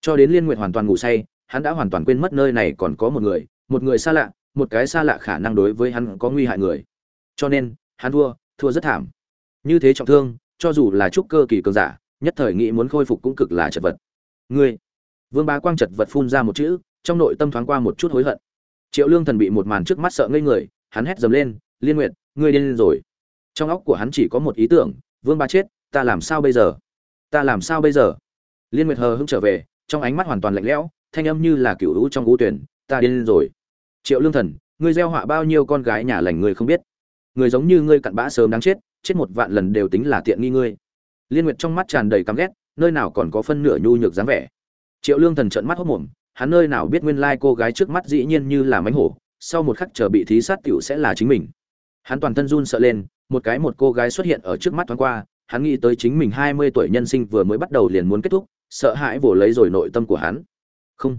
cho đến liên nguyện hoàn toàn ngủ say, hắn đã hoàn toàn quên mất nơi này còn có một người một người xa lạ, một cái xa lạ khả năng đối với hắn có nguy hại người. Cho nên, hắn thua thua rất thảm. Như thế trọng thương, cho dù là trúc cơ kỳ cường giả, nhất thời nghĩ muốn khôi phục cũng cực là chật vật. Ngươi! Vương bá quang chật vật phun ra một chữ, trong nội tâm thoáng qua một chút hối hận. Triệu lương thần bị một màn trước mắt sợ ngây người, hắn hét dầm lên, liên nguyện ngươi điên rồi. Trong óc của hắn chỉ có một ý tưởng, vương bá chết, ta làm sao bây giờ? Ta làm sao bây giờ? Liên nguyệt hờ hững trở về trong ánh mắt hoàn toàn lạnh lẽo, thanh âm như là cựu hữu trong ngũ tuyển, ta điên rồi. Triệu lương thần, ngươi gieo họa bao nhiêu con gái nhà lành ngươi không biết? Người giống như ngươi cặn bã sớm đáng chết chết một vạn lần đều tính là tiện nghi ngươi. Liên nguyệt trong mắt tràn đầy căm ghét, nơi nào còn có phân nửa nhu nhược dáng vẻ. Triệu lương thần trợn mắt hốt mồm, hắn nơi nào biết nguyên lai cô gái trước mắt dĩ nhiên như là mánh hổ, sau một khắc chờ bị thí sát tiểu sẽ là chính mình. Hắn toàn thân run sợ lên, một cái một cô gái xuất hiện ở trước mắt thoáng qua, hắn nghĩ tới chính mình hai mươi tuổi nhân sinh vừa mới bắt đầu liền muốn kết thúc sợ hãi vồ lấy rồi nội tâm của hắn. Không.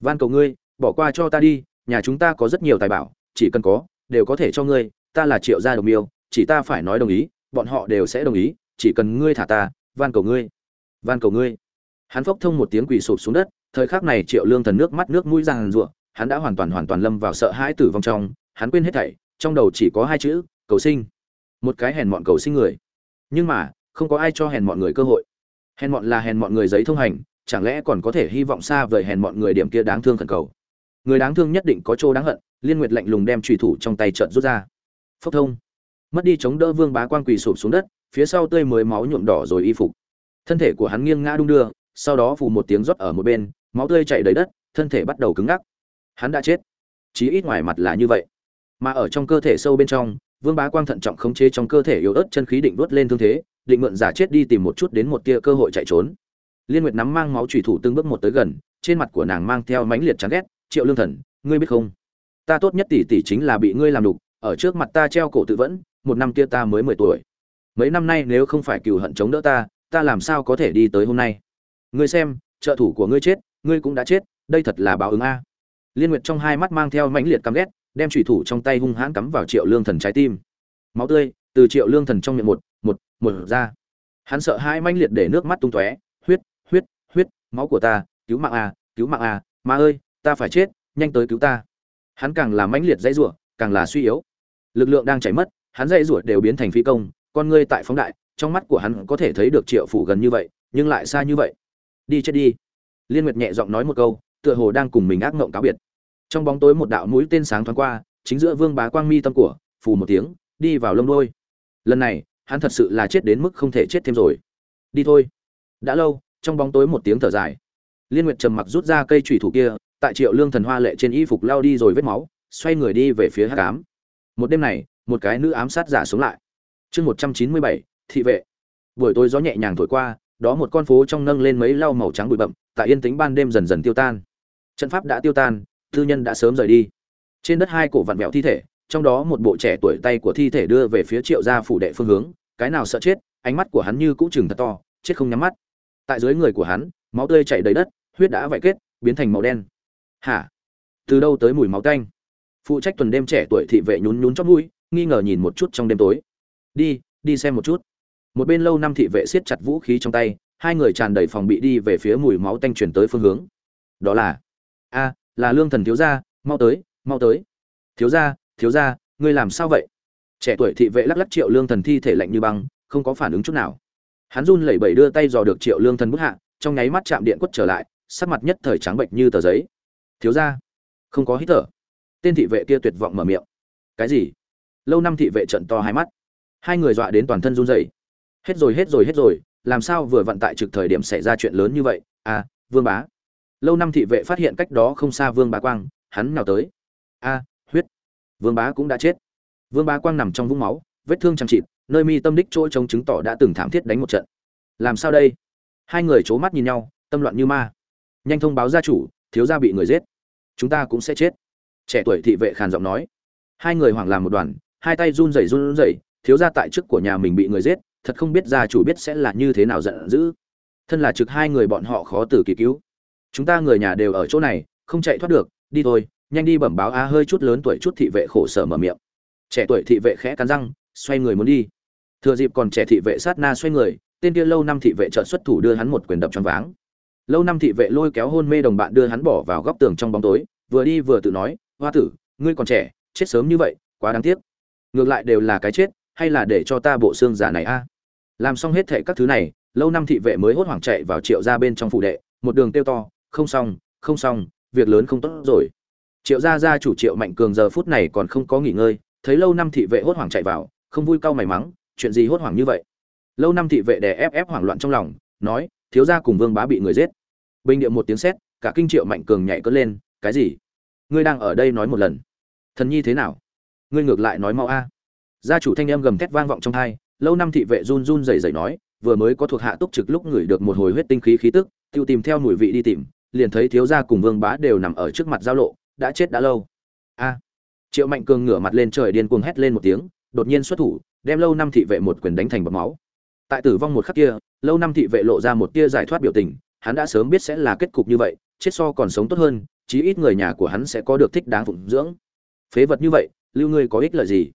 Van cầu ngươi, bỏ qua cho ta đi, nhà chúng ta có rất nhiều tài bảo, chỉ cần có, đều có thể cho ngươi, ta là triệu gia đồng miêu, chỉ ta phải nói đồng ý, bọn họ đều sẽ đồng ý, chỉ cần ngươi thả ta, van cầu ngươi. Van cầu ngươi. Hắn phốc thông một tiếng quỳ sụp xuống đất, thời khắc này triệu lương thần nước mắt nước mũi ràng rụa hắn đã hoàn toàn hoàn toàn lâm vào sợ hãi tử vong trong, hắn quên hết thảy, trong đầu chỉ có hai chữ, cầu sinh. Một cái hèn mọn cầu sinh người. Nhưng mà, không có ai cho hèn mọn người cơ hội hèn mọn là hèn mọn người giấy thông hành, chẳng lẽ còn có thể hy vọng xa vời hèn mọn người điểm kia đáng thương khẩn cầu? Người đáng thương nhất định có chỗ đáng hận, liên nguyệt lạnh lùng đem trùy thủ trong tay trợn rút ra. Phốc thông. Mất đi chống đỡ vương bá quan quỳ sụp xuống đất, phía sau tươi mới máu nhuộm đỏ rồi y phục. Thân thể của hắn nghiêng ngã đung đưa, sau đó phù một tiếng rót ở một bên, máu tươi chảy đầy đất, thân thể bắt đầu cứng ngắc. Hắn đã chết. Chí ít ngoài mặt là như vậy. Mà ở trong cơ thể sâu bên trong, vương bá quang thận trọng khống chế trong cơ thể yếu ớt chân khí định đốt lên thương thế định mượn giả chết đi tìm một chút đến một tia cơ hội chạy trốn. Liên nguyệt nắm mang máu thủy thủ từng bước một tới gần, trên mặt của nàng mang theo mãnh liệt chán ghét, triệu lương thần, ngươi biết không? Ta tốt nhất tỷ tỷ chính là bị ngươi làm đục, ở trước mặt ta treo cổ tự vẫn, một năm kia ta mới mười tuổi. Mấy năm nay nếu không phải cừu hận chống đỡ ta ta làm sao có thể đi tới hôm nay? Ngươi xem, trợ thủ của ngươi chết, ngươi cũng đã chết, đây thật là báo ứng a. Liên nguyệt trong hai mắt mang theo mãnh liệt căm ghét, đem thủy thủ trong tay hung hãn cắm vào triệu lương thần trái tim. Máu tươi từ triệu lương thần trong miệng một một một ra. Hắn sợ hai manh liệt để nước mắt tung tóe, huyết huyết huyết, máu của ta, cứu mạng à cứu mạng à ma ơi, ta phải chết, nhanh tới cứu ta. Hắn càng là mãnh liệt dãy rủa, càng là suy yếu. Lực lượng đang chảy mất, hắn dãy rủa đều biến thành phi công, con ngươi tại phóng đại, trong mắt của hắn có thể thấy được triệu phủ gần như vậy, nhưng lại xa như vậy. Đi chết đi. Liên nguyệt nhẹ giọng nói một câu, tựa hồ đang cùng mình ác ngộng cáo biệt. Trong bóng tối một đạo mũi tên sáng thoáng qua, chính giữa vương bá quang mi tâm của, phù một tiếng, đi vào lông đôi lần này, hắn thật sự là chết đến mức không thể chết thêm rồi. Đi thôi. Đã lâu, trong bóng tối một tiếng thở dài. Liên nguyệt trầm mặc rút ra cây trùy thủ kia, tại triệu lương thần hoa lệ trên y phục lao đi rồi vết máu, xoay người đi về phía hát cám một đêm này, một cái nữ ám sát giả sống lại. Chương một trăm chín mươi bảy, thị vệ. Buổi tối gió nhẹ nhàng thổi qua, đó một con phố trong nâng lên mấy lau màu trắng bụi bậm tại yên tĩnh ban đêm dần dần tiêu tan. Trận pháp đã tiêu tan, tư nhân đã sớm rời đi. Trên đất hai cổ vặn vẹo thi thể trong đó một bộ trẻ tuổi tay của thi thể đưa về phía triệu gia phủ đệ phương hướng, cái nào sợ chết, ánh mắt của hắn như cũ chừng thật to, chết không nhắm mắt. Tại dưới người của hắn, máu tươi chảy đầy đất, huyết đã vải kết, biến thành màu đen. Hả? Từ đâu tới mùi máu tanh? Phụ trách tuần đêm trẻ tuổi thị vệ nhún nhún chót mũi, nghi ngờ nhìn một chút trong đêm tối. Đi đi xem một chút. Một bên lâu năm thị vệ siết chặt vũ khí trong tay, hai người tràn đầy phòng bị đi về phía mùi máu tanh chuyển tới phương hướng. Đó là, a, là lương thần thiếu gia, mau tới mau tới. Thiếu gia thiếu gia, ngươi làm sao vậy? Trẻ tuổi thị vệ lắc lắc triệu lương thần thi thể lạnh như băng, không có phản ứng chút nào. Hắn run lẩy bẩy đưa tay dò được triệu lương thần bức hạ, trong nháy mắt chạm điện quất trở lại, sắc mặt nhất thời trắng bệnh như tờ giấy. Thiếu gia, không có hít thở. Tên thị vệ kia tuyệt vọng mở miệng. Cái gì? Lâu năm thị vệ trận to hai mắt. Hai người dọa đến toàn thân run rẩy. Hết rồi hết rồi hết rồi, làm sao vừa vận tại trực thời điểm xảy ra chuyện lớn như vậy? À vương bá. Lâu năm thị vệ phát hiện cách đó không xa vương bá quang, hắn nào tới. A huyết vương bá cũng đã chết. Vương bá quang nằm trong vũng máu, vết thương chăm chịt, nơi mi tâm đích chỗ trông chứng tỏ đã từng thảm thiết đánh một trận. Làm sao đây? Hai người c h ố mắt nhìn nhau, tâm loạn như ma. Nhanh thông báo gia chủ, thiếu gia bị người giết. Chúng ta cũng sẽ chết. Trẻ tuổi thị vệ khàn giọng nói. Hai người hoảng làm một đoàn, hai tay run rẩy run rẩy, thiếu gia tại chức của nhà mình bị người giết, thật không biết gia chủ biết sẽ là như thế nào giận dữ. Thân là trực hai người bọn họ khó tử kỳ cứu. Chúng ta người nhà đều ở chỗ này, không chạy thoát được, đi thôi nhanh đi bẩm báo a hơi chút lớn tuổi chút thị vệ khổ sở mở miệng. Trẻ tuổi thị vệ khẽ cắn răng, xoay người muốn đi. Thừa dịp còn trẻ thị vệ sát na xoay người, tên kia lâu năm thị vệ trợ xuất thủ đưa hắn một quyền đập trong váng. Lâu năm thị vệ lôi kéo hôn mê đồng bạn đưa hắn bỏ vào góc tường trong bóng tối, vừa đi vừa tự nói, hoa tử, ngươi còn trẻ, chết sớm như vậy, quá đáng tiếc. Ngược lại đều là cái chết, hay là để cho ta bộ xương giả này a? Làm xong hết thệ các thứ này, lâu năm thị vệ mới hốt hoảng chạy vào triệu ra bên trong phủ đệ, một đường tiêu to, không xong không xong, việc lớn không tốt rồi triệu gia gia chủ triệu mạnh cường giờ phút này còn không có nghỉ ngơi, thấy lâu năm thị vệ hốt hoảng chạy vào, không vui cau mày mắng, chuyện gì hốt hoảng như vậy? Lâu năm thị vệ đè ép ép hoảng loạn trong lòng, nói, thiếu gia cùng vương bá bị người giết. Bình điệu một tiếng sét, cả kinh triệu mạnh cường nhảy cất lên, cái gì? Ngươi đang ở đây nói một lần. Thần nhi thế nào? Ngươi ngược lại nói mau a. Gia chủ thanh em gầm thét vang vọng trong hai lâu năm thị vệ run run rẩy rẩy nói, vừa mới có thuộc hạ túc trực lúc ngửi được một hồi huyết tinh khí khí tức, tiêu tìm theo mùi vị đi tìm, liền thấy thiếu gia cùng vương bá đều nằm ở trước mặt giao lộ đã chết đã lâu. A. Triệu mạnh cường ngửa mặt lên trời điên cuồng hét lên một tiếng, đột nhiên xuất thủ, đem lâu năm thị vệ một quyền đánh thành bọt máu. Tại tử vong một khắc kia, lâu năm thị vệ lộ ra một tia giải thoát biểu tình, hắn đã sớm biết sẽ là kết cục như vậy, chết so còn sống tốt hơn, chí ít người nhà của hắn sẽ có được thích đáng phụng dưỡng. Phế vật như vậy, lưu ngươi có ích lợi gì?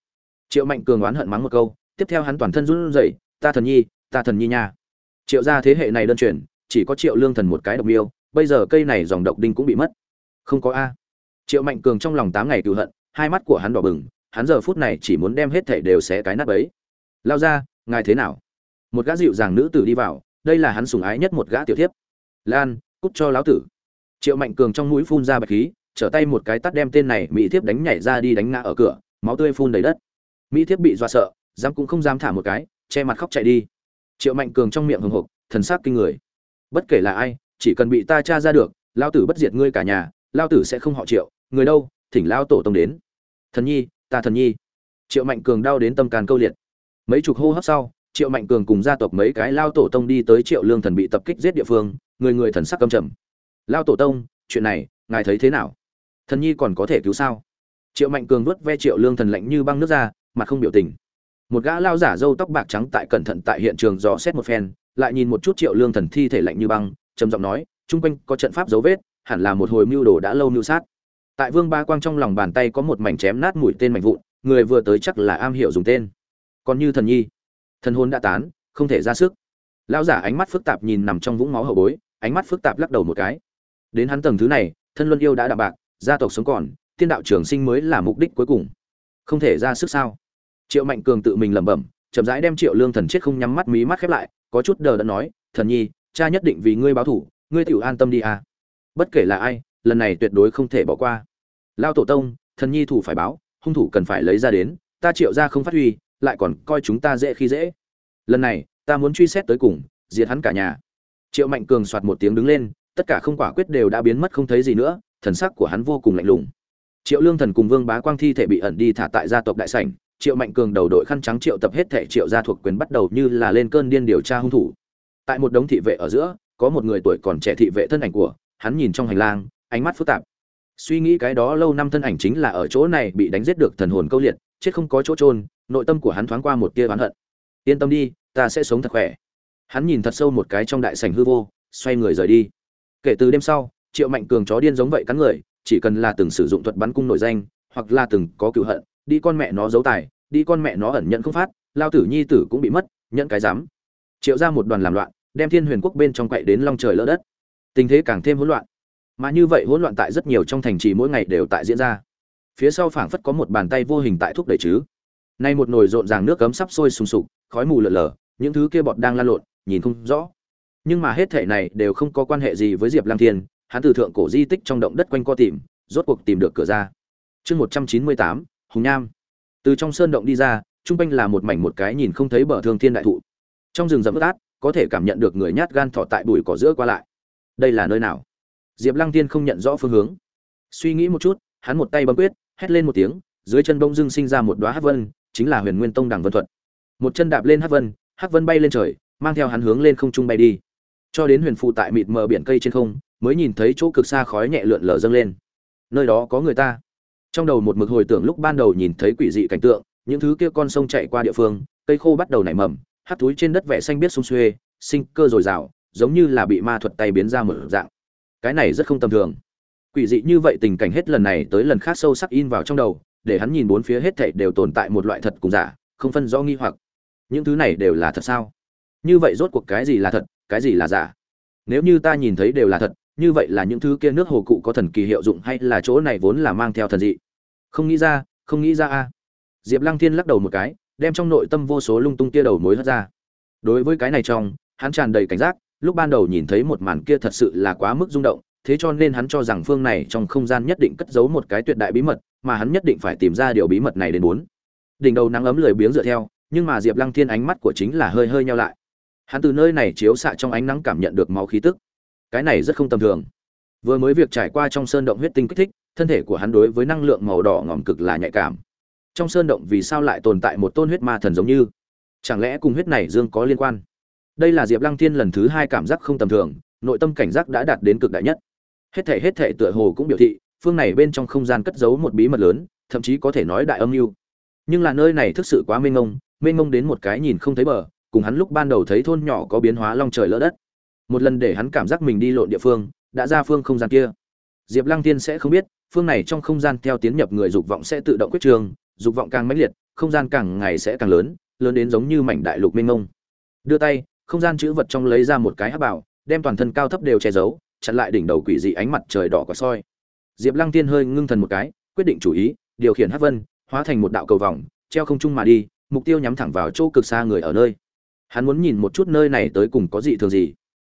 Triệu mạnh cường oán hận mắng một câu, tiếp theo hắn toàn thân run rẩy, ta thần nhi, ta thần nhi nha. Triệu gia thế hệ này đơn truyền, chỉ có triệu lương thần một cái độc miêu, bây giờ cây này dòng độc đinh cũng bị mất. Không có a triệu mạnh cường trong lòng tám ngày cựu hận, hai mắt của hắn đỏ bừng, hắn giờ phút này chỉ muốn đem hết thảy đều xé cái nát ấy lao ra ngài thế nào? Một gã dịu dàng nữ tử đi vào, đây là hắn sủng ái nhất một gã tiểu thiếp. Lan, cút cho lão tử. Triệu mạnh cường trong mũi phun ra bạch khí, trở tay một cái tắt đem tên này mỹ thiếp đánh nhảy ra đi đánh ngã ở cửa, máu tươi phun đầy đất. Mỹ thiếp bị dọa sợ, dám cũng không dám thả một cái, che mặt khóc chạy đi. Triệu mạnh cường trong miệng hừng hực thần sắc kinh người. Bất kể là ai, chỉ cần bị ta tra ra được lao tử bất diệt ngươi cả nhà lao tử sẽ không họ triệu, người đâu, thỉnh lao tổ tông đến. Thần nhi, ta thần nhi. Triệu mạnh cường đau đến tâm can câu liệt. Mấy chục hô hấp sau, triệu mạnh cường cùng gia tộc mấy cái lao tổ tông đi tới triệu lương thần bị tập kích giết địa phương, người người thần sắc căm trầm. Lao tổ tông, chuyện này, ngài thấy thế nào? Thần nhi còn có thể cứu sao? Triệu mạnh cường vuốt ve triệu lương thần lạnh như băng nước ra, mặt không biểu tình. Một gã lao giả râu tóc bạc trắng tại cẩn thận tại hiện trường dò xét một phen, lại nhìn một chút triệu lương thần thi thể lạnh như băng, trầm giọng nói chung quanh có trận pháp dấu vết hẳn là một hồi mưu đồ đã lâu mưu sát. Tại vương ba quang trong lòng bàn tay có một mảnh chém nát mũi tên mảnh vụn, người vừa tới chắc là am hiểu dùng tên. Còn như thần nhi, thần hồn đã tán, không thể ra sức. Lão giả ánh mắt phức tạp nhìn nằm trong vũng máu hậu bối, ánh mắt phức tạp lắc đầu một cái. Đến hắn tầng thứ này, thân luân yêu đã đạm bạc, gia tộc sống còn, tiên đạo trường sinh mới là mục đích cuối cùng. Không thể ra sức sao? Triệu mạnh cường tự mình lẩm bẩm, chậm rãi đem triệu lương thần chết không nhắm mắt mí mắt khép lại, có chút đờ đẫn nói, thần nhi, cha nhất định vì ngươi báo thủ, ngươi tiểu an tâm đi à bất kể là ai, lần này tuyệt đối không thể bỏ qua. Lao tổ tông, thần nhi thủ phải báo, hung thủ cần phải lấy ra đến, ta triệu ra không phát huy, lại còn coi chúng ta dễ khi dễ. Lần này, ta muốn truy xét tới cùng, diệt hắn cả nhà. Triệu mạnh cường soạt một tiếng đứng lên, tất cả không quả quyết đều đã biến mất không thấy gì nữa, thần sắc của hắn vô cùng lạnh lùng. Triệu lương thần cùng vương bá quang thi thể bị ẩn đi thả tại gia tộc đại sảnh, triệu mạnh cường đầu đội khăn trắng triệu tập hết thể triệu gia thuộc quyền bắt đầu như là lên cơn điên điều tra hung thủ. Tại một đống thị vệ ở giữa, có một người tuổi còn trẻ thị vệ thân ảnh của hắn nhìn trong hành lang, ánh mắt phức tạp. Suy nghĩ cái đó lâu năm thân ảnh chính là ở chỗ này bị đánh giết được thần hồn câu liệt, chết không có chỗ trôn nội tâm của hắn thoáng qua một tia oán hận. Yên tâm đi, ta sẽ sống thật khỏe. Hắn nhìn thật sâu một cái trong đại sảnh hư vô, xoay người rời đi. Kể từ đêm sau, triệu mạnh cường chó điên giống vậy cắn người, chỉ cần là từng sử dụng thuật bắn cung nội danh, hoặc là từng có cựu hận, đi con mẹ nó giấu tài, đi con mẹ nó ẩn nhận không phát, lao tử nhi tử cũng bị mất, nhận cái dám triệu ra một đoàn làm loạn, đem thiên huyền quốc bên trong quậy đến long trời lỡ đất tình thế càng thêm hỗn loạn. Mà như vậy hỗn loạn tại rất nhiều trong thành trì mỗi ngày đều tại diễn ra. Phía sau phảng phất có một bàn tay vô hình tại thúc đẩy chứ. Nay một nồi rộn ràng nước cấm sắp sôi sùng sục, khói mù lợn lờ những thứ kia bọt đang lan lộn, nhìn không rõ. Nhưng mà hết thể này đều không có quan hệ gì với diệp Lang thiên, hắn từ thượng cổ di tích trong động đất quanh co tìm, rốt cuộc tìm được cửa ra. Chương một trăm chín mươi tám, hùng nham từ trong sơn động đi ra, trung quanh là một mảnh một cái nhìn không thấy bờ thương thiên đại thụ. Trong rừng rậm ướt át, có thể cảm nhận được người nhát gan thọ tại bụi cỏ giữa qua lại đây là nơi nào? Diệp lăng tiên không nhận rõ phương hướng. Suy nghĩ một chút, hắn một tay bấm quyết, hét lên một tiếng, dưới chân bông dưng sinh ra một đoá hát vân, chính là huyền nguyên tông đằng vân thuật. Một chân đạp lên hát vân hát vân bay lên trời, mang theo hắn hướng lên không trung bay đi. Cho đến huyền phụ tại mịt mờ biển cây trên không, mới nhìn thấy chỗ cực xa khói nhẹ lượn lờ dâng lên. Nơi đó có người ta. Trong đầu một mực hồi tưởng lúc ban đầu nhìn thấy quỷ dị cảnh tượng, những thứ kia con sông chạy qua địa phương, cây khô bắt đầu nảy mầm, hát túi trên đất vẻ xanh biết sung xuê, sinh cơ dồi dào giống như là bị ma thuật tay biến ra một dạng. Cái này rất không tầm thường. Quỷ dị như vậy tình cảnh hết lần này tới lần khác sâu sắc in vào trong đầu, để hắn nhìn bốn phía hết thảy đều tồn tại một loại thật cùng giả, không phân rõ nghi hoặc. Những thứ này đều là thật sao? Như vậy rốt cuộc cái gì là thật, cái gì là giả? Nếu như ta nhìn thấy đều là thật, như vậy là những thứ kia nước hồ cụ có thần kỳ hiệu dụng hay là chỗ này vốn là mang theo thần dị? Không nghĩ ra, không nghĩ ra a. Diệp lăng thiên lắc đầu một cái, đem trong nội tâm vô số lung tung kia đầu mối hất ra. Đối với cái này trong, hắn tràn đầy cảnh giác lúc ban đầu nhìn thấy một màn kia thật sự là quá mức rung động, thế cho nên hắn cho rằng phương này trong không gian nhất định cất giấu một cái tuyệt đại bí mật, mà hắn nhất định phải tìm ra điều bí mật này đến bốn. Đỉnh đầu nắng ấm lười biếng dựa theo, nhưng mà diệp lăng thiên ánh mắt của chính là hơi hơi nhau lại. Hắn từ nơi này chiếu xạ trong ánh nắng cảm nhận được máu khí tức. Cái này rất không tầm thường. Vừa mới việc trải qua trong sơn động huyết tinh kích thích, thân thể của hắn đối với năng lượng màu đỏ ngỏm cực là nhạy cảm. Trong sơn động vì sao lại tồn tại một tôn huyết ma thần giống như? Chẳng lẽ cùng huyết này dương có liên quan? Đây là diệp lăng thiên lần thứ hai cảm giác không tầm thường, nội tâm cảnh giác đã đạt đến cực đại nhất. Hết thể hết thể tựa hồ cũng biểu thị, phương này bên trong không gian cất giấu một bí mật lớn, thậm chí có thể nói đại âm mưu. Nhưng là nơi này thực sự quá mênh mông mênh mông đến một cái nhìn không thấy bờ, cùng hắn lúc ban đầu thấy thôn nhỏ có biến hóa long trời lỡ đất. Một lần để hắn cảm giác mình đi lộn địa phương, đã ra phương không gian kia. Diệp lăng tiên sẽ không biết, phương này trong không gian theo tiến nhập người dục vọng sẽ tự động quyết trường, dục vọng càng mãnh liệt, không gian càng ngày sẽ càng lớn lớn đến giống như mảnh đại lục mênh mông. Đưa tay không gian chữ vật trong lấy ra một cái hắc bảo, đem toàn thân cao thấp đều che giấu, chặn lại đỉnh đầu quỷ dị ánh mặt trời đỏ quả soi. Diệp lăng tiên hơi ngưng thần một cái, quyết định chủ ý, điều khiển hắc vân, hóa thành một đạo cầu vòng, treo không trung mà đi, mục tiêu nhắm thẳng vào chỗ cực xa người ở nơi. Hắn muốn nhìn một chút nơi này tới cùng có gì thường gì.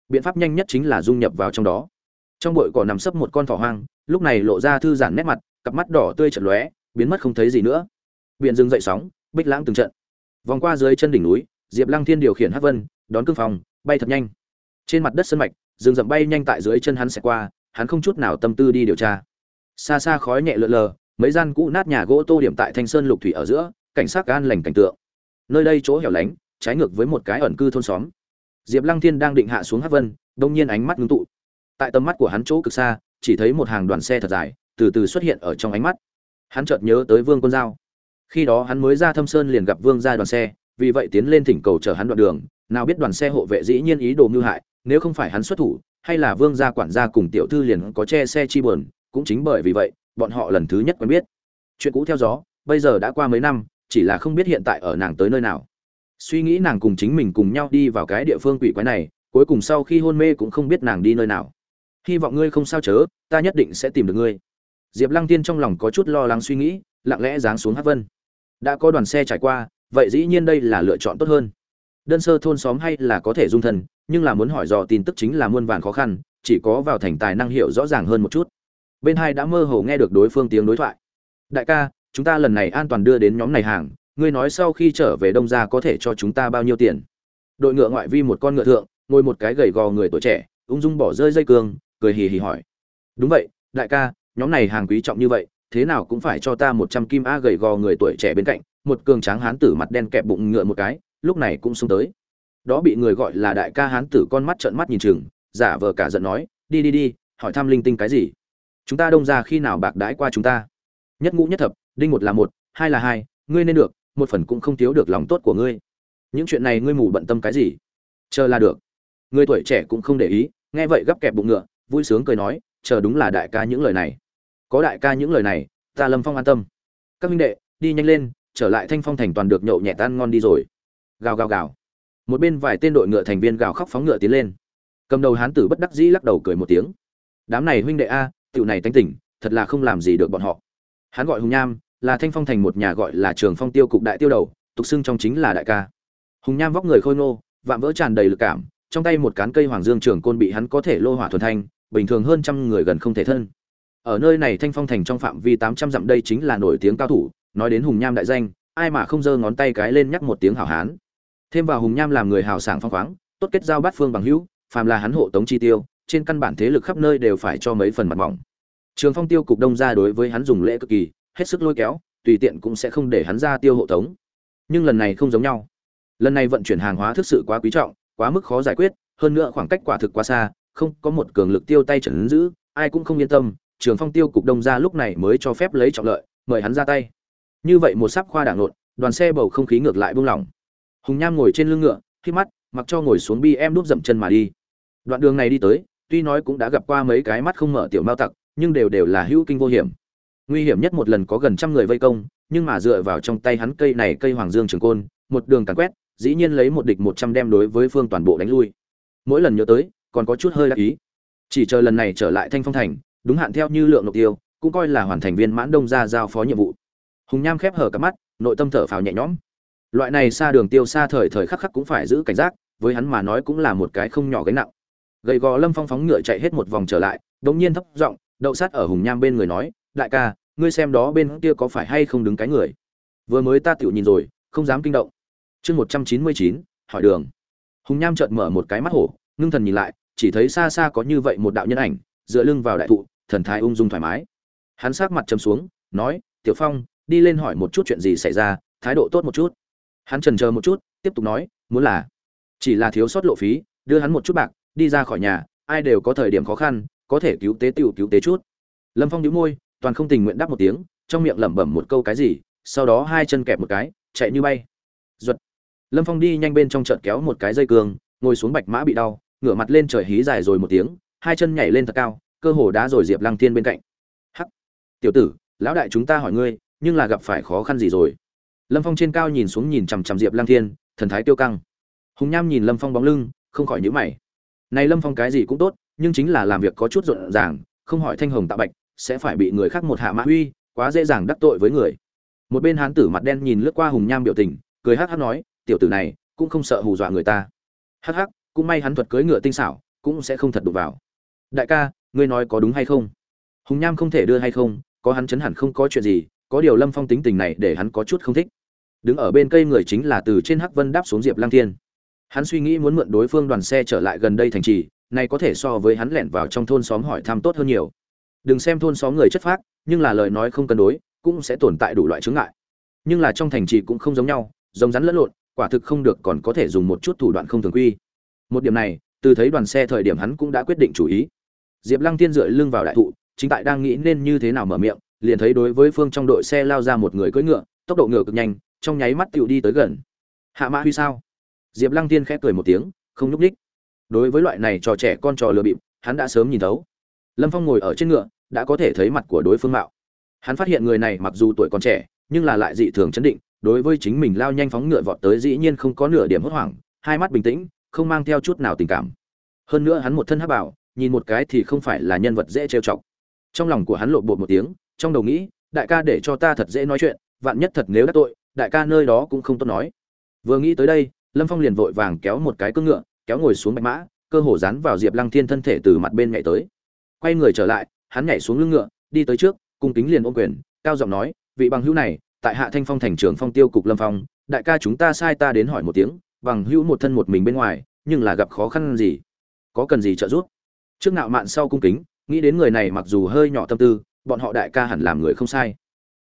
Biện pháp nhanh nhất chính là dung nhập vào trong đó. Trong bụi cỏ nằm sấp một con thỏ hoang, lúc này lộ ra thư giản nét mặt, cặp mắt đỏ tươi chật lóe, biến mất không thấy gì nữa. Biển rừng dậy sóng, bích lãng từng trận. Vòng qua dưới chân đỉnh núi, diệp lăng thiên điều khiển hát vân đón cương phòng bay thật nhanh. Trên mặt đất sân mạch, rừng rậm bay nhanh tại dưới chân hắn sẽ qua, hắn không chút nào tâm tư đi điều tra. Xa xa khói nhẹ lượn lờ, mấy gian cũ nát nhà gỗ tô điểm tại thanh sơn lục thủy ở giữa, cảnh sát gan lành cảnh tượng. Nơi đây chỗ hẻo lánh, trái ngược với một cái ẩn cư thôn xóm. Diệp lăng thiên đang định hạ xuống hát vân, đông nhiên ánh mắt ngưng tụ. Tại tầm mắt của hắn chỗ cực xa, chỉ thấy một hàng đoàn xe thật dài, từ từ xuất hiện ở trong ánh mắt. Hắn chợt nhớ tới vương quân giao. Khi đó hắn mới ra thâm sơn liền gặp vương ra đoàn xe, vì vậy tiến lên thỉnh cầu chở hắn đoạn đường nào biết đoàn xe hộ vệ dĩ nhiên ý đồ mưu hại, nếu không phải hắn xuất thủ, hay là vương gia quản gia cùng tiểu thư liền có che xe chi buồn, cũng chính bởi vì vậy, bọn họ lần thứ nhất quen biết. Chuyện cũ theo gió, bây giờ đã qua mấy năm, chỉ là không biết hiện tại ở nàng tới nơi nào. Suy nghĩ nàng cùng chính mình cùng nhau đi vào cái địa phương quỷ quái này, cuối cùng sau khi hôn mê cũng không biết nàng đi nơi nào. Hy vọng ngươi không sao chớ, ta nhất định sẽ tìm được ngươi. Diệp lăng tiên trong lòng có chút lo lắng suy nghĩ, lặng lẽ giáng xuống hát vân. Đã có đoàn xe trải qua, vậy dĩ nhiên đây là lựa chọn tốt hơn đơn sơ thôn xóm hay là có thể dung thân, nhưng là muốn hỏi dò tin tức chính là muôn vàn khó khăn, chỉ có vào thành tài năng hiểu rõ ràng hơn một chút. Bên hai đã mơ hồ nghe được đối phương tiếng đối thoại. Đại ca, chúng ta lần này an toàn đưa đến nhóm này hàng, ngươi nói sau khi trở về đông ra có thể cho chúng ta bao nhiêu tiền? Đội ngựa ngoại vi một con ngựa thượng, ngồi một cái gầy gò người tuổi trẻ, ung dung bỏ rơi dây cương, cười hì hì hỏi. Đúng vậy, đại ca, nhóm này hàng quý trọng như vậy, thế nào cũng phải cho ta một trăm kim a gầy gò người tuổi trẻ bên cạnh, một cường tráng hán tử mặt đen kẹp bụng ngựa một cái lúc này cũng xông tới. Đó bị người gọi là đại ca hán tử con mắt trợn mắt nhìn chừng, giả vờ cả giận nói, đi đi đi, hỏi thăm linh tinh cái gì? Chúng ta đông ra khi nào bạc đãi qua chúng ta? Nhất ngũ nhất thập, đinh một là một, hai là hai, ngươi nên được, một phần cũng không thiếu được lòng tốt của ngươi. Những chuyện này ngươi mù bận tâm cái gì? Chờ là được. Người tuổi trẻ cũng không để ý, nghe vậy gấp kẹp bụng ngựa, vui sướng cười nói, chờ đúng là đại ca những lời này. Có đại ca những lời này, ta lâm phong an tâm. Các minh đệ, đi nhanh lên, trở lại thanh phong thành toàn được nhậu nhẹ tan ngon đi rồi gào gào gào. Một bên vài tên đội ngựa thành viên gào khóc phóng ngựa tiến lên. Cầm đầu hán tử bất đắc dĩ lắc đầu cười một tiếng. Đám này huynh đệ a tựu này tánh tỉnh, thật là không làm gì được bọn họ. Hắn gọi hùng nham, là thanh phong thành một nhà gọi là trường phong tiêu cục đại tiêu đầu, tục xưng trong chính là đại ca. Hùng nham vóc người khôi ngô, vạm vỡ tràn đầy lực cảm, trong tay một cán cây hoàng dương trường côn bị hắn có thể lô hỏa thuần thanh, bình thường hơn trăm người gần không thể thân. Ở nơi này thanh phong thành trong phạm vi tám trăm dặm đây chính là nổi tiếng cao thủ, nói đến hùng nham đại danh, ai mà không giơ ngón tay cái lên nhắc một tiếng hảo hán thêm vào hùng nham làm người hào sảng phong khoáng, tốt kết giao bát phương bằng hữu, phàm là hắn hộ tống chi tiêu, trên căn bản thế lực khắp nơi đều phải cho mấy phần mặt mỏng. Trường phong tiêu cục đông ra đối với hắn dùng lễ cực kỳ, hết sức lôi kéo, tùy tiện cũng sẽ không để hắn ra tiêu hộ tống. Nhưng lần này không giống nhau. Lần này vận chuyển hàng hóa thực sự quá quý trọng, quá mức khó giải quyết, hơn nữa khoảng cách quả thực quá xa, không có một cường lực tiêu tay trần giữ, ai cũng không yên tâm, trường phong tiêu cục đông ra lúc này mới cho phép lấy trọng lợi, mời hắn ra tay. Như vậy một sắp khoa đảng lộn đoàn xe bầu không khí ngược lại buông lỏng hùng nham ngồi trên lưng ngựa, khi mắt, mặc cho ngồi xuống bi em đúp dậm chân mà đi. Đoạn đường này đi tới, tuy nói cũng đã gặp qua mấy cái mắt không mở tiểu mao tặc, nhưng đều đều là hữu kinh vô hiểm. Nguy hiểm nhất một lần có gần trăm người vây công, nhưng mà dựa vào trong tay hắn cây này cây hoàng dương trường côn, một đường càn quét, dĩ nhiên lấy một địch một trăm đem đối với phương toàn bộ đánh lui. Mỗi lần nhớ tới, còn có chút hơi đắc ý. Chỉ chờ lần này trở lại thanh phong thành, đúng hạn theo như lượng nộp tiêu, cũng coi là hoàn thành viên mãn đông ra giao phó nhiệm vụ. Hùng nham khép hở cả mắt, nội tâm thở phào nhẹ nhõm loại này xa đường tiêu xa thời thời khắc khắc cũng phải giữ cảnh giác, với hắn mà nói cũng là một cái không nhỏ gánh nặng. Gầy gò lâm phong phóng ngựa chạy hết một vòng trở lại đ ỗ n g nhiên thấp giọng, đậu sát ở hùng nham bên người nói, đại ca, ngươi xem đó bên kia có phải hay không đứng cái người? Vừa mới ta tựu nhìn rồi, không dám kinh động. Chương một trăm chín mươi chín, hỏi đường. Hùng nham chợt mở một cái mắt hổ, ngưng thần nhìn lại, chỉ thấy xa xa có như vậy một đạo nhân ảnh, dựa lưng vào đại thụ, thần thái ung dung thoải mái. Hắn sát mặt chấm xuống, nói, tiểu phong, đi lên hỏi một chút chuyện gì xảy ra, thái độ tốt một chút hắn trần chờ một chút tiếp tục nói muốn là chỉ là thiếu sót lộ phí đưa hắn một chút bạc đi ra khỏi nhà ai đều có thời điểm khó khăn có thể cứu tế tiểu cứu tế chút. Lâm phong nhíu môi toàn không tình nguyện đáp một tiếng trong miệng lẩm bẩm một câu cái gì sau đó hai chân kẹp một cái chạy như bay. Giật. lâm phong đi nhanh bên trong trận kéo một cái dây cường, ngồi xuống bạch mã bị đau ngửa mặt lên trời hí dài rồi một tiếng hai chân nhảy lên thật cao cơ hồ đá rồi diệp lăng thiên bên cạnh. Hắc tiểu tử lão đại chúng ta hỏi ngươi nhưng là gặp phải khó khăn gì rồi? Lâm phong trên cao nhìn xuống nhìn chằm chằm diệp lăng thiên, thần thái tiêu căng. Hùng nham nhìn lâm phong bóng lưng, không khỏi nhữ mày. Này lâm phong cái gì cũng tốt, nhưng chính là làm việc có chút rộn ràng, không hỏi thanh hồng tạo bạch, sẽ phải bị người khác một hạ mã uy, quá dễ dàng đắc tội với người. Một bên hán tử mặt đen nhìn lướt qua hùng nham biểu tình, cười hắc hắc nói, tiểu tử này, cũng không sợ hù dọa người ta. Hắc hắc, cũng may hắn thuật cưỡi ngựa tinh xảo, cũng sẽ không thật đụng vào. Đại ca, ngươi nói có đúng hay không? Hùng nham không thể đưa hay không, có hắn chấn hẳn không có chuyện gì có điều lâm phong tính tình này để hắn có chút không thích. Đứng ở bên cây người chính là từ trên hắc vân đáp xuống diệp lang thiên. Hắn suy nghĩ muốn mượn đối phương đoàn xe trở lại gần đây thành trì, này có thể so với hắn lẻn vào trong thôn xóm hỏi thăm tốt hơn nhiều. Đừng xem thôn xóm người chất phác, nhưng là lời nói không cân đối, cũng sẽ tồn tại đủ loại chướng ngại. Nhưng là trong thành trì cũng không giống nhau, giống rắn lẫn lộn, quả thực không được còn có thể dùng một chút thủ đoạn không thường quy. Một điểm này, từ thấy đoàn xe thời điểm hắn cũng đã quyết định chủ ý. Diệp lăng tiên dựa lưng vào đại thụ, chính tại đang nghĩ nên như thế nào mở miệng liền thấy đối với phương trong đội xe lao ra một người cưỡi ngựa, tốc độ ngựa cực nhanh, trong nháy mắt tựu đi tới gần. Hạ mã huy sao? Diệp lăng tiên khẽ cười một tiếng, không nhúc ních đối với loại này trò trẻ con trò lừa bịp, hắn đã sớm nhìn thấu. Lâm phong ngồi ở trên ngựa, đã có thể thấy mặt của đối phương mạo. Hắn phát hiện người này mặc dù tuổi còn trẻ, nhưng là lại dị thường chấn định, đối với chính mình lao nhanh phóng ngựa vọt tới dĩ nhiên không có nửa điểm hốt hoảng, hai mắt bình tĩnh, không mang theo chút nào tình cảm. Hơn nữa hắn một thân hắc bảo nhìn một cái thì không phải là nhân vật dễ trêu chọc. Trong lòng của hắn lộn bột một tiếng trong đầu nghĩ, đại ca để cho ta thật dễ nói chuyện, vạn nhất thật nếu đắc tội, đại ca nơi đó cũng không tốt nói. Vừa nghĩ tới đây, lâm phong liền vội vàng kéo một cái cưỡng ngựa, kéo ngồi xuống bạch mã, cơ hồ dán vào diệp lăng thiên thân thể từ mặt bên nhảy tới. Quay người trở lại, hắn nhảy xuống lưng ngựa, đi tới trước, cung kính liền ôm quyền, cao giọng nói, vị bằng hữu này, tại hạ thanh phong thành trưởng phong tiêu cục lâm phong, đại ca chúng ta sai ta đến hỏi một tiếng, bằng hữu một thân một mình bên ngoài, nhưng là gặp khó khăn gì? Có cần gì trợ giúp? Trước nạo mạn sau cung kính, nghĩ đến người này mặc dù hơi nhỏ tâm tư bọn họ đại ca hẳn làm người không sai.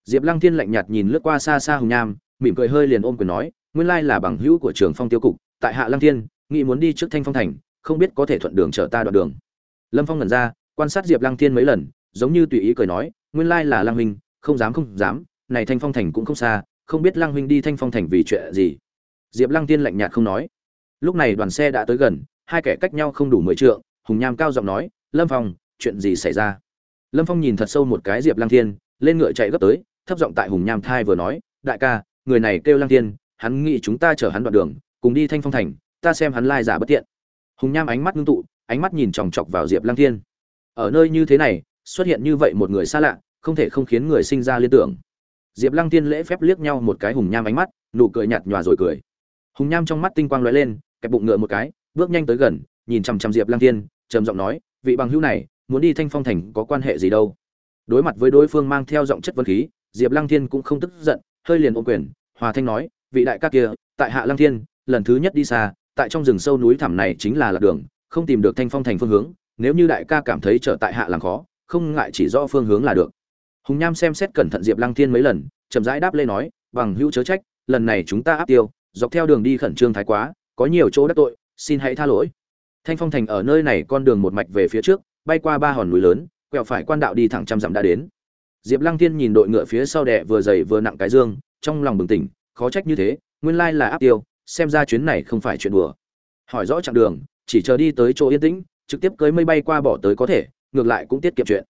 Diệp lăng thiên lạnh nhạt nhìn lướt qua xa xa hùng nham mỉm cười hơi liền ôm quyền nói, nguyên lai là bằng hữu của trường phong tiêu cục, tại hạ lăng thiên, nghĩ muốn đi trước thanh phong thành, không biết có thể thuận đường chở ta đoạn đường. Lâm phong ngẩn ra, quan sát diệp lăng thiên mấy lần, giống như tùy ý cười nói, nguyên lai là lăng huynh, không dám không dám, này thanh phong thành cũng không xa, không biết lăng huynh đi thanh phong thành vì chuyện gì? Diệp lăng thiên lạnh nhạt không nói. Lúc này đoàn xe đã tới gần, hai kẻ cách nhau không đủ mười trượng, hùng nham cao giọng nói, lâm phong, chuyện gì xảy ra? Lâm phong nhìn thật sâu một cái diệp lăng thiên, lên ngựa chạy gấp tới, thấp giọng tại hùng nham thai vừa nói, đại ca, người này kêu lăng thiên, hắn nghĩ chúng ta chở hắn đoạn đường, cùng đi thanh phong thành, ta xem hắn lai giả bất tiện. Hùng nham ánh mắt ngưng tụ, ánh mắt nhìn chòng chọc vào diệp lăng thiên. Ở nơi như thế này, xuất hiện như vậy một người xa lạ, không thể không khiến người sinh ra liên tưởng. Diệp lăng thiên lễ phép liếc nhau một cái hùng nham ánh mắt, nụ cười nhạt nhòa rồi cười. Hùng nham trong mắt tinh quang lóe lên, kẹp bụng ngựa một cái, bước nhanh tới gần, nhìn chằm chằm diệp lăng thiên, trầm giọng nói, vị bằng hữu này muốn đi thanh phong thành có quan hệ gì đâu. Đối mặt với đối phương mang theo giọng chất vấn khí, diệp lăng thiên cũng không tức giận, hơi liền ô quyền, hòa thanh nói, vị đại ca kia, tại hạ lăng thiên, lần thứ nhất đi xa, tại trong rừng sâu núi thẳm này chính là lạc đường, không tìm được thanh phong thành phương hướng, nếu như đại ca cảm thấy trở tại hạ làm khó, không ngại chỉ rõ phương hướng là được. Hùng nham xem xét cẩn thận diệp lăng thiên mấy lần, chậm rãi đáp lê nói, bằng hữu chớ trách, lần này chúng ta áp tiêu, dọc theo đường đi khẩn trương thái quá, có nhiều chỗ đắc tội, xin hãy tha lỗi. Thanh phong thành ở nơi này con đường một mạch về phía trước bay qua ba hòn núi lớn, quẹo phải quan đạo đi thẳng trăm dặm đã đến. Diệp lăng thiên nhìn đội ngựa phía sau đẻ vừa dày vừa nặng cái dương, trong lòng bừng tỉnh, khó trách như thế, nguyên lai là áp tiêu, xem ra chuyến này không phải chuyện đùa. Hỏi rõ chặng đường, chỉ chờ đi tới chỗ yên tĩnh, trực tiếp cưới mây bay qua bỏ tới có thể, ngược lại cũng tiết kiệm chuyện.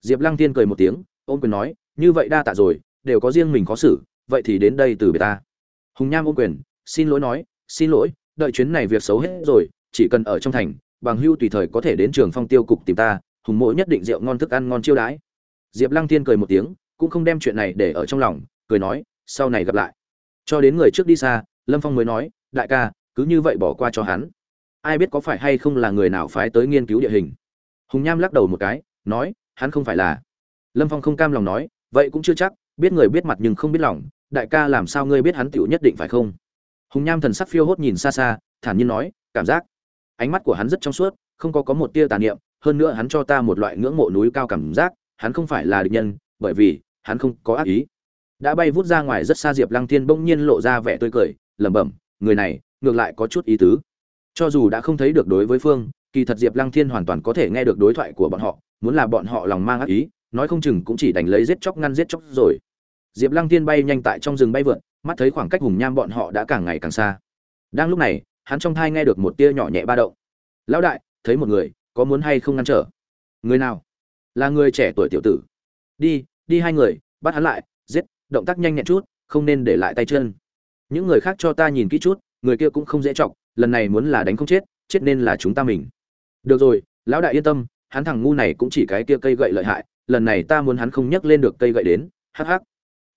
Diệp lăng thiên cười một tiếng, ôm quyền nói, như vậy đa tạ rồi, đều có riêng mình khó xử, vậy thì đến đây từ bề ta. Hùng nham ôm quyền, xin lỗi nói, xin lỗi, đợi chuyến này việc xấu hết rồi, chỉ cần ở trong thành bằng hưu tùy thời có thể đến trường phong tiêu cục tìm ta, hùng mộ nhất định rượu ngon thức ăn ngon chiêu đãi. Diệp lăng thiên cười một tiếng, cũng không đem chuyện này để ở trong lòng, cười nói, sau này gặp lại. Cho đến người trước đi xa, lâm phong mới nói, đại ca, cứ như vậy bỏ qua cho hắn. Ai biết có phải hay không là người nào phái tới nghiên cứu địa hình. Hùng nham lắc đầu một cái, nói, hắn không phải là. Lâm phong không cam lòng nói, vậy cũng chưa chắc, biết người biết mặt nhưng không biết lòng, đại ca làm sao ngươi biết hắn tựu nhất định phải không? Hùng nham thần sắc phiêu hốt nhìn xa xa, thản nhiên nói, cảm giác ánh mắt của hắn rất trong suốt, không có có một tia tà niệm, hơn nữa hắn cho ta một loại ngưỡng mộ núi cao cảm giác, hắn không phải là địch nhân, bởi vì, hắn không có ác ý. Đã bay vút ra ngoài rất xa diệp lăng thiên bỗng nhiên lộ ra vẻ tươi cười, lẩm bẩm, người này, ngược lại có chút ý tứ. Cho dù đã không thấy được đối với phương, kỳ thật diệp lăng thiên hoàn toàn có thể nghe được đối thoại của bọn họ, muốn là bọn họ lòng mang ác ý, nói không chừng cũng chỉ đành lấy giết chóc ngăn giết chóc rồi. Diệp lăng thiên bay nhanh tại trong rừng bay vượt, mắt thấy khoảng cách hùng nham bọn họ đã càng ngày càng xa. Đang lúc này hắn trong thai nghe được một tia nhỏ nhẹ ba động. Lão đại, thấy một người, có muốn hay không ngăn trở? Người nào? Là người trẻ tuổi tiểu tử. Đi đi hai người, bắt hắn lại, giết, động tác nhanh nhẹn chút, không nên để lại tay chân. Những người khác cho ta nhìn kỹ chút, người kia cũng không dễ chọc, lần này muốn là đánh không chết chết nên là chúng ta mình. Được rồi, lão đại yên tâm, hắn thằng ngu này cũng chỉ cái kia cây gậy lợi hại, lần này ta muốn hắn không nhấc lên được cây gậy đến. Hắc hắc.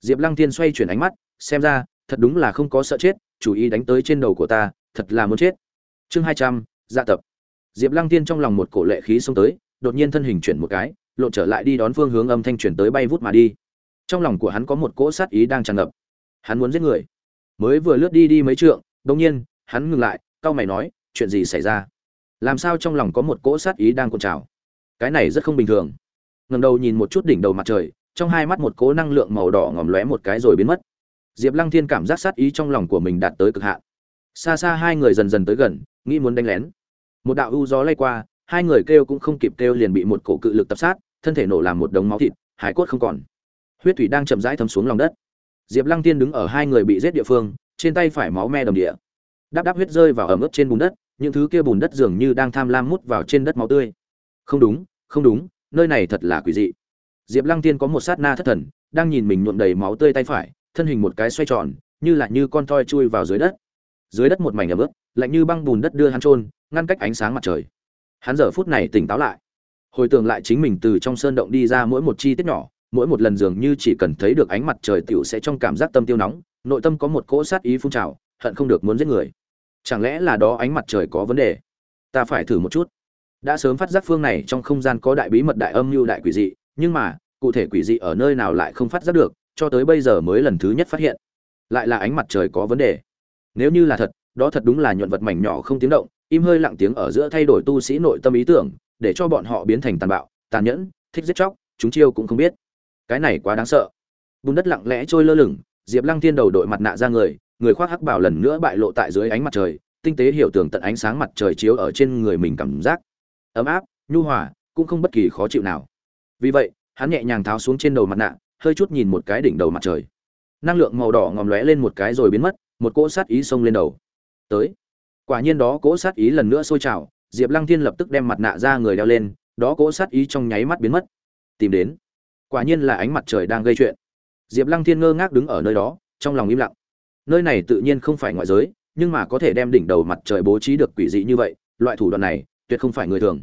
Diệp lăng Thiên xoay chuyển ánh mắt, xem ra, thật đúng là không có sợ chết, chủ ý đánh tới trên đầu của ta thật là muốn chết. Chương hai trăm dạ tập. Diệp lăng tiên trong lòng một cổ lệ khí xông tới, đột nhiên thân hình chuyển một cái, lộn trở lại đi đón phương hướng âm thanh chuyển tới bay vút mà đi. Trong lòng của hắn có một cỗ sát ý đang tràn ngập. Hắn muốn giết người. Mới vừa lướt đi đi mấy trượng đông nhiên, hắn ngừng lại, cau mày nói, chuyện gì xảy ra? Làm sao trong lòng có một cỗ sát ý đang cuộn trào? Cái này rất không bình thường. Ngầm đầu nhìn một chút đỉnh đầu mặt trời, trong hai mắt một cỗ năng lượng màu đỏ ngòm lóe một cái rồi biến mất. Diệp lăng thiên cảm giác sát ý trong lòng của mình đạt tới cực hạn xa xa hai người dần dần tới gần, nghĩ muốn đánh lén. Một đạo u gió lay qua, hai người kêu cũng không kịp kêu liền bị một cổ cự lực tập sát, thân thể nổ làm một đống máu thịt, hải cốt không còn. Huyết thủy đang chậm rãi thấm xuống lòng đất. Diệp lăng tiên đứng ở hai người bị giết địa phương, trên tay phải máu me đồng địa. Đáp đáp huyết rơi vào ẩm ướt trên bùn đất, những thứ kia bùn đất dường như đang tham lam mút vào trên đất máu tươi. Không đúng không đúng, nơi này thật là quỷ dị. Diệp lăng tiên có một sát na thất thần, đang nhìn mình nhuộm đầy máu tươi tay phải, thân hình một cái xoay tròn, như là như con toi chui vào dưới đất dưới đất một mảnh ẩm ướt, lạnh như băng bùn đất đưa hắn trôn ngăn cách ánh sáng mặt trời. Hắn giờ phút này tỉnh táo lại. Hồi tưởng lại chính mình từ trong sơn động đi ra mỗi một chi tiết nhỏ, mỗi một lần dường như chỉ cần thấy được ánh mặt trời tiểu sẽ trong cảm giác tâm tiêu nóng, nội tâm có một cỗ sát ý phun trào, hận không được muốn giết người. Chẳng lẽ là đó ánh mặt trời có vấn đề? Ta phải thử một chút. Đã sớm phát giác phương này trong không gian có đại bí mật đại âm mưu đại quỷ dị, nhưng mà, cụ thể quỷ dị ở nơi nào lại không phát giác được, cho tới bây giờ mới lần thứ nhất phát hiện. Lại là ánh mặt trời có vấn đề nếu như là thật, đó thật đúng là nhuận vật mảnh nhỏ không tiếng động, im hơi lặng tiếng ở giữa thay đổi tu sĩ nội tâm ý tưởng, để cho bọn họ biến thành tàn bạo, tàn nhẫn, thích giết chóc, chúng chiêu cũng không biết. Cái này quá đáng sợ. Bùn đất lặng lẽ trôi lơ lửng, diệp lăng thiên đầu đội mặt nạ ra người người khoác hắc bảo lần nữa bại lộ tại dưới ánh mặt trời, tinh tế hiểu tưởng tận ánh sáng mặt trời chiếu ở trên người mình cảm giác. Ấm áp, nhu hòa, cũng không bất kỳ khó chịu nào. Vì vậy, hắn nhẹ nhàng tháo xuống trên đầu mặt nạ, hơi chút nhìn một cái đỉnh đầu mặt trời. Năng lượng màu đỏ ngòm lóe lên một cái rồi biến mất một cỗ sát ý xông lên đầu. Tới. Quả nhiên đó cỗ sát ý lần nữa sôi trào, diệp lăng thiên lập tức đem mặt nạ ra người đeo lên, đó cỗ sát ý trong nháy mắt biến mất. Tìm đến. Quả nhiên là ánh mặt trời đang gây chuyện. Diệp lăng thiên ngơ ngác đứng ở nơi đó, trong lòng im lặng. Nơi này tự nhiên không phải ngoại giới, nhưng mà có thể đem đỉnh đầu mặt trời bố trí được quỷ dị như vậy, loại thủ đoạn này, tuyệt không phải người thường.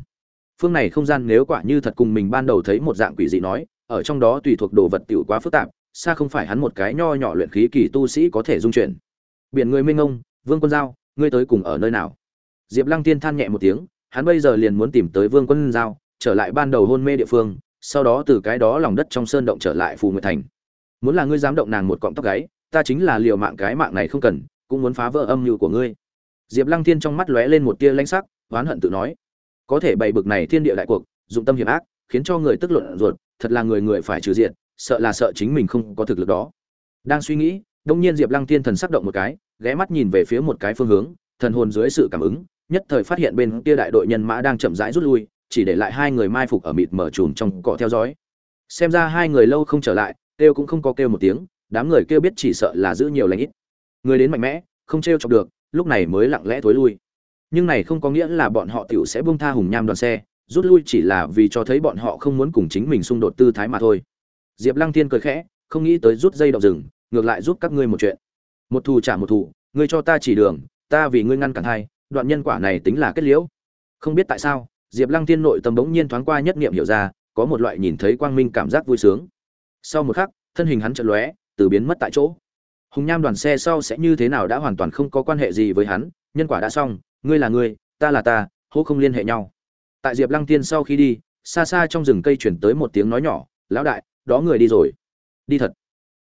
Phương này không gian nếu quả như thật cùng mình ban đầu thấy một dạng quỷ dị nói, ở trong đó tùy thuộc đồ vật tiểu quá phức tạp, xa không phải hắn một cái nho nhỏ luyện khí kỳ tu sĩ có thể dung chuyển biển người minh ông vương quân giao, ngươi tới cùng ở nơi nào? Diệp lăng tiên than nhẹ một tiếng, hắn bây giờ liền muốn tìm tới vương quân giao, trở lại ban đầu hôn mê địa phương, sau đó từ cái đó lòng đất trong sơn động trở lại phù nguyệt thành. Muốn là ngươi dám động nàng một cọng tóc gáy, ta chính là liều mạng cái mạng này không cần, cũng muốn phá vỡ âm mưu của ngươi. Diệp lăng thiên trong mắt lóe lên một tia lanh sắc, oán hận tự nói, có thể bày bực này thiên địa đại cuộc, dụng tâm hiểm ác, khiến cho người tức luận ruột, thật là người người phải trừ diện sợ là sợ chính mình không có thực lực đó. Đang suy nghĩ đông nhiên diệp lăng thiên thần sắc động một cái, ghé mắt nhìn về phía một cái phương hướng, thần hồn dưới sự cảm ứng, nhất thời phát hiện bên kia đại đội nhân mã đang chậm rãi rút lui, chỉ để lại hai người mai phục ở mịt mở chùm trong cỏ theo dõi. Xem ra hai người lâu không trở lại, kêu cũng không có kêu một tiếng, đám người kêu biết chỉ sợ là giữ nhiều lãnh ít. Người đến mạnh mẽ, không t r e o chọc được, lúc này mới lặng lẽ thối lui. Nhưng này không có nghĩa là bọn họ t i ể u sẽ buông tha hùng nham đoàn xe, rút lui chỉ là vì cho thấy bọn họ không muốn cùng chính mình xung đột tư thái mà thôi. Diệp lăng thiên cười khẽ, không nghĩ tới rút dây đậu rừng ngược lại giúp các ngươi một chuyện. Một thù trả một thù, ngươi cho ta chỉ đường, ta vì ngươi ngăn cản hai, đoạn nhân quả này tính là kết liễu. Không biết tại sao, diệp lăng thiên nội tâm bỗng nhiên thoáng qua nhất niệm hiểu ra, có một loại nhìn thấy quang minh cảm giác vui sướng. Sau một khắc, thân hình hắn chợt lóe, từ biến mất tại chỗ. Hùng nham đoàn xe sau sẽ như thế nào đã hoàn toàn không có quan hệ gì với hắn, nhân quả đã xong, ngươi là ngươi, ta là ta, hô không liên hệ nhau. Tại diệp lăng tiên sau khi đi, xa xa trong rừng cây chuyển tới một tiếng nói nhỏ, lão đại, đó người đi rồi. Đi thật.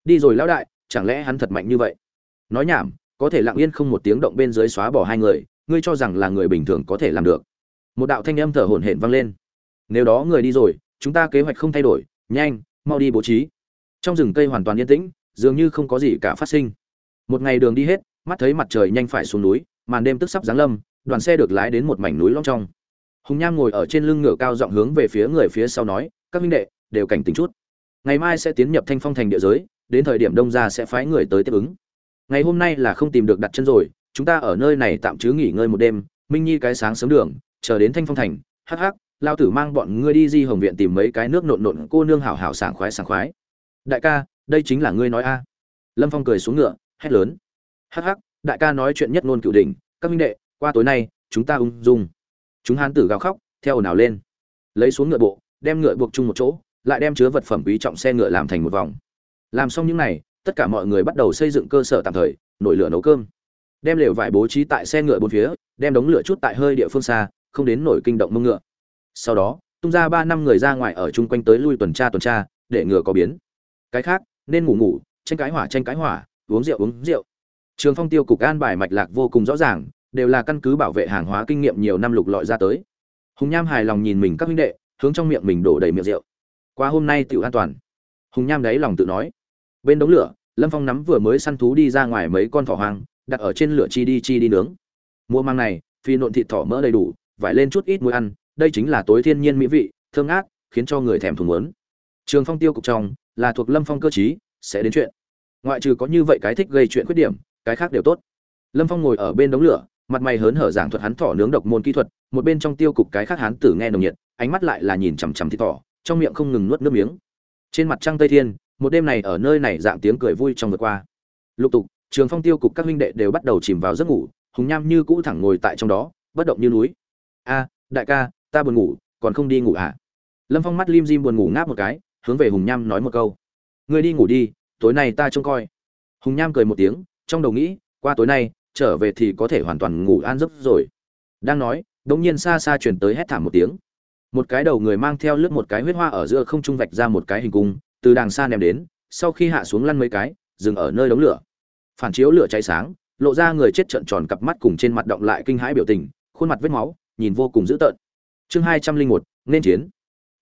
Đi rồi, lão đại chẳng lẽ hắn thật mạnh như vậy? Nói nhảm, có thể lặng yên không một tiếng động bên dưới xóa bỏ hai người, ngươi cho rằng là người bình thường có thể làm được. Một đạo thanh âm thở hổn hển vang lên. Nếu đó người đi rồi, chúng ta kế hoạch không thay đổi, nhanh, mau đi bố trí. Trong rừng cây hoàn toàn yên tĩnh, dường như không có gì cả phát sinh. Một ngày đường đi hết, mắt thấy mặt trời nhanh phải xuống núi, màn đêm tức sắp giáng lâm, đoàn xe được lái đến một mảnh núi long trong. Hùng nham ngồi ở trên lưng ngựa cao giọng hướng về phía người phía sau nói, các minh đệ, đều cảnh tính chút. Ngày mai sẽ tiến nhập thanh phong thành địa giới đến thời điểm đông ra sẽ phái người tới tiếp ứng. Ngày hôm nay là không tìm được đặt chân rồi, chúng ta ở nơi này tạm chứ nghỉ ngơi một đêm, minh nhi cái sáng sớm đường, chờ đến thanh phong thành, hắc hắc, lao tử mang bọn ngươi đi di hồng viện tìm mấy cái nước nộn nộn cô nương hảo hảo sảng khoái sảng khoái. Đại ca, đây chính là ngươi nói a. Lâm phong cười xuống ngựa, hét lớn. Hắc hắc, đại ca nói chuyện nhất ngôn cựu đình các minh đệ, qua tối nay, chúng ta ung dung. Chúng hán tử gào khóc, theo ồn ào lên. Lấy xuống ngựa bộ, đem ngựa buộc chung một chỗ, lại đem chứa vật phẩm quý trọng xe ngựa làm thành một vòng làm xong những này, tất cả mọi người bắt đầu xây dựng cơ sở tạm thời, nổi lửa nấu cơm. Đem lều vải bố trí tại xe ngựa bốn phía, đem đống lửa chút tại hơi địa phương xa, không đến nổi kinh động mông ngựa. Sau đó, tung ra ba năm người ra ngoài ở chung quanh tới lui tuần tra tuần tra, để ngựa có biến. Cái khác, nên ngủ ngủ, tranh cãi hỏa tranh cãi hỏa, uống rượu uống rượu. Trường phong tiêu cục an bài mạch lạc vô cùng rõ ràng, đều là căn cứ bảo vệ hàng hóa kinh nghiệm nhiều năm lục lọi ra tới. Hùng nham hài lòng nhìn mình các huynh đệ, hướng trong miệng mình đổ đầy miệng rượu. Qua hôm nay tiểu an toàn. Hùng nham đáy lòng tự nói bên đống lửa, lâm phong nắm vừa mới săn thú đi ra ngoài mấy con thỏ hoang, đặt ở trên lửa chi đi chi đi nướng. Mua mang này, phi nộn thịt thỏ mỡ đầy đủ, vải lên chút ít muối ăn, đây chính là tối thiên nhiên mỹ vị thương ác khiến cho người thèm thùng muốn. Trường phong tiêu cục trong, là thuộc lâm phong cơ chí sẽ đến chuyện. Ngoại trừ có như vậy cái thích gây chuyện khuyết điểm, cái khác đều tốt. Lâm phong ngồi ở bên đống lửa, mặt mày hớn hở giảng thuật hắn thỏ nướng độc môn kỹ thuật, một bên trong tiêu cục cái khác hán tử nghe nồng nhiệt, ánh mắt lại là nhìn chằm chằm thịt thỏ, trong miệng không ngừng nuốt nước miếng. Trên mặt trăng tây thiên một đêm này ở nơi này dạng tiếng cười vui trong vượt qua. Lục tục, trường phong tiêu cục các huynh đệ đều bắt đầu chìm vào giấc ngủ, hùng nham như cũ thẳng ngồi tại trong đó, bất động như núi. A, đại ca, ta buồn ngủ, còn không đi ngủ à lâm phong mắt lim dim buồn ngủ ngáp một cái, hướng về hùng nham nói một câu. Ngươi đi ngủ đi, tối nay ta trông coi. Hùng nham cười một tiếng, trong đầu nghĩ, qua tối nay, trở về thì có thể hoàn toàn ngủ an giấc rồi. Đang nói đ ỗ n g nhiên xa xa chuyển tới hét thảm một tiếng. Một cái đầu người mang theo lướt một cái huyết hoa ở giữa không trung vạch ra một cái hình cung từ đàng xa ném đến, sau khi hạ xuống lăn mấy cái, dừng ở nơi đống lửa. Phản chiếu lửa cháy sáng, lộ ra người chết trợn tròn cặp mắt cùng trên mặt động lại kinh hãi biểu tình, khuôn mặt vết máu, nhìn vô cùng dữ tợn. Chương hai trăm linh một, nên chiến.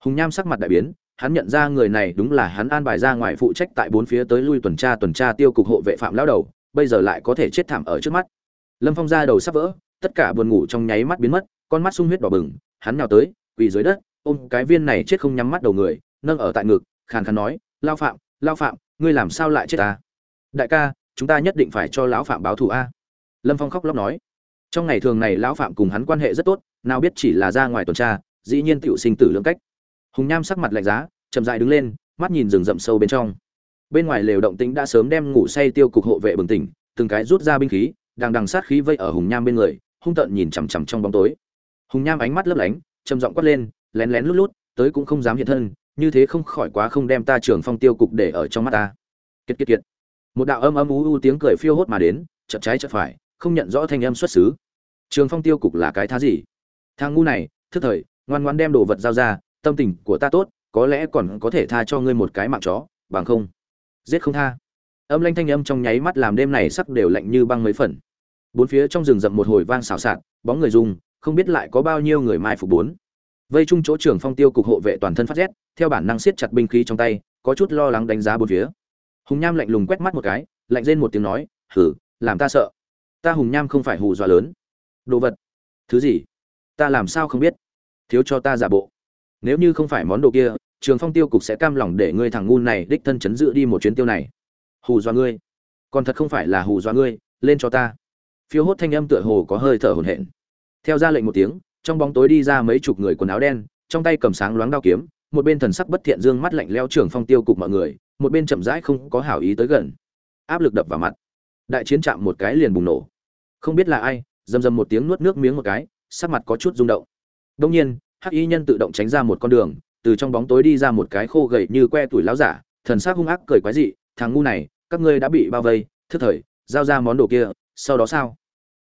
Hùng nham sắc mặt đại biến, hắn nhận ra người này đúng là hắn an bài ra ngoài phụ trách tại bốn phía tới lui tuần tra tuần tra tiêu cục hộ vệ phạm lão đầu, bây giờ lại có thể chết thảm ở trước mắt. Lâm phong ra đầu sắp vỡ, tất cả buồn ngủ trong nháy mắt biến mất, con mắt sung huyết đỏ bừng, hắn nào tới, quỳ dưới đất, ôm cái viên này chết không nhắm mắt đầu người, nâng ở tại ngực khàn khàn nói, lao phạm lao phạm, ngươi làm sao lại chết ta? Đại ca, chúng ta nhất định phải cho lão phạm báo thù a. Lâm phong khóc lóc nói, trong ngày thường này lão phạm cùng hắn quan hệ rất tốt, nào biết chỉ là ra ngoài tuần tra, dĩ nhiên tựu sinh tử lưỡng cách. Hùng nham sắc mặt lạnh giá, chậm dại đứng lên, mắt nhìn rừng rậm sâu bên trong. Bên ngoài lều động tĩnh đã sớm đem ngủ say tiêu cục hộ vệ bừng tỉnh, từng cái rút ra binh khí, đang đằng sát khí vây ở hùng nham bên người, hung tợn nhìn chằm chằm trong bóng tối. Hùng nham ánh mắt lấp lánh, trầm giọng quát lên, lén lén lút lút, tới cũng không dám hiện thân như thế không khỏi quá không đem ta trưởng phong tiêu cục để ở trong mắt ta. Kiệt kiệt kiệt. Một đạo âm âm u u tiếng cười phiêu hốt mà đến chợt trái chợt phải, không nhận rõ thanh âm xuất xứ. Trường phong tiêu cục là cái thá gì? Thằng ngu này, thức thời, ngoan ngoan đem đồ vật giao ra, tâm tình của ta tốt, có lẽ còn có thể tha cho ngươi một cái mạng chó, bằng không? Giết không tha. Âm lanh thanh âm trong nháy mắt làm đêm này sắc đều lạnh như băng mấy phần. Bốn phía trong rừng rậm một hồi vang xào xạc, bóng người dùng không biết lại có bao nhiêu người mai phục bốn vây chung chỗ trưởng phong tiêu cục hộ vệ toàn thân phát rét, theo bản năng siết chặt binh khí trong tay, có chút lo lắng đánh giá bốn phía. Hùng nham lạnh lùng quét mắt một cái, lạnh rên một tiếng nói, hử, làm ta sợ. Ta hùng nham không phải hù dọa lớn. Đồ vật? Thứ gì? Ta làm sao không biết? Thiếu cho ta giả bộ. Nếu như không phải món đồ kia trường phong tiêu cục sẽ cam lòng để ngươi thằng ngu này đích thân chấn dự đi một chuyến tiêu này. Hù dọa ngươi? Còn thật không phải là hù dọa ngươi, lên cho ta. Phiêu hốt thanh âm tựa hồ có hơi thở hổn hển. Theo ra lệnh một tiếng trong bóng tối đi ra mấy chục người quần áo đen, trong tay cầm sáng loáng đao kiếm, một bên thần sắc bất thiện dương mắt lạnh leo trưởng phong tiêu cục mọi người, một bên chậm rãi không có hảo ý tới gần. Áp lực đập vào mặt. Đại chiến chạm một cái liền bùng nổ. Không biết là ai dầm dầm một tiếng nuốt nước miếng một cái, sắc mặt có chút rung động. Đông nhiên, hắc y nhân tự động tránh ra một con đường, từ trong bóng tối đi ra một cái khô gầy như que tuổi láo giả, thần sắc hung ác cười quái dị, thằng ngu này, các ngươi đã bị bao vây, thức thời, giao ra món đồ kia, sau đó sao?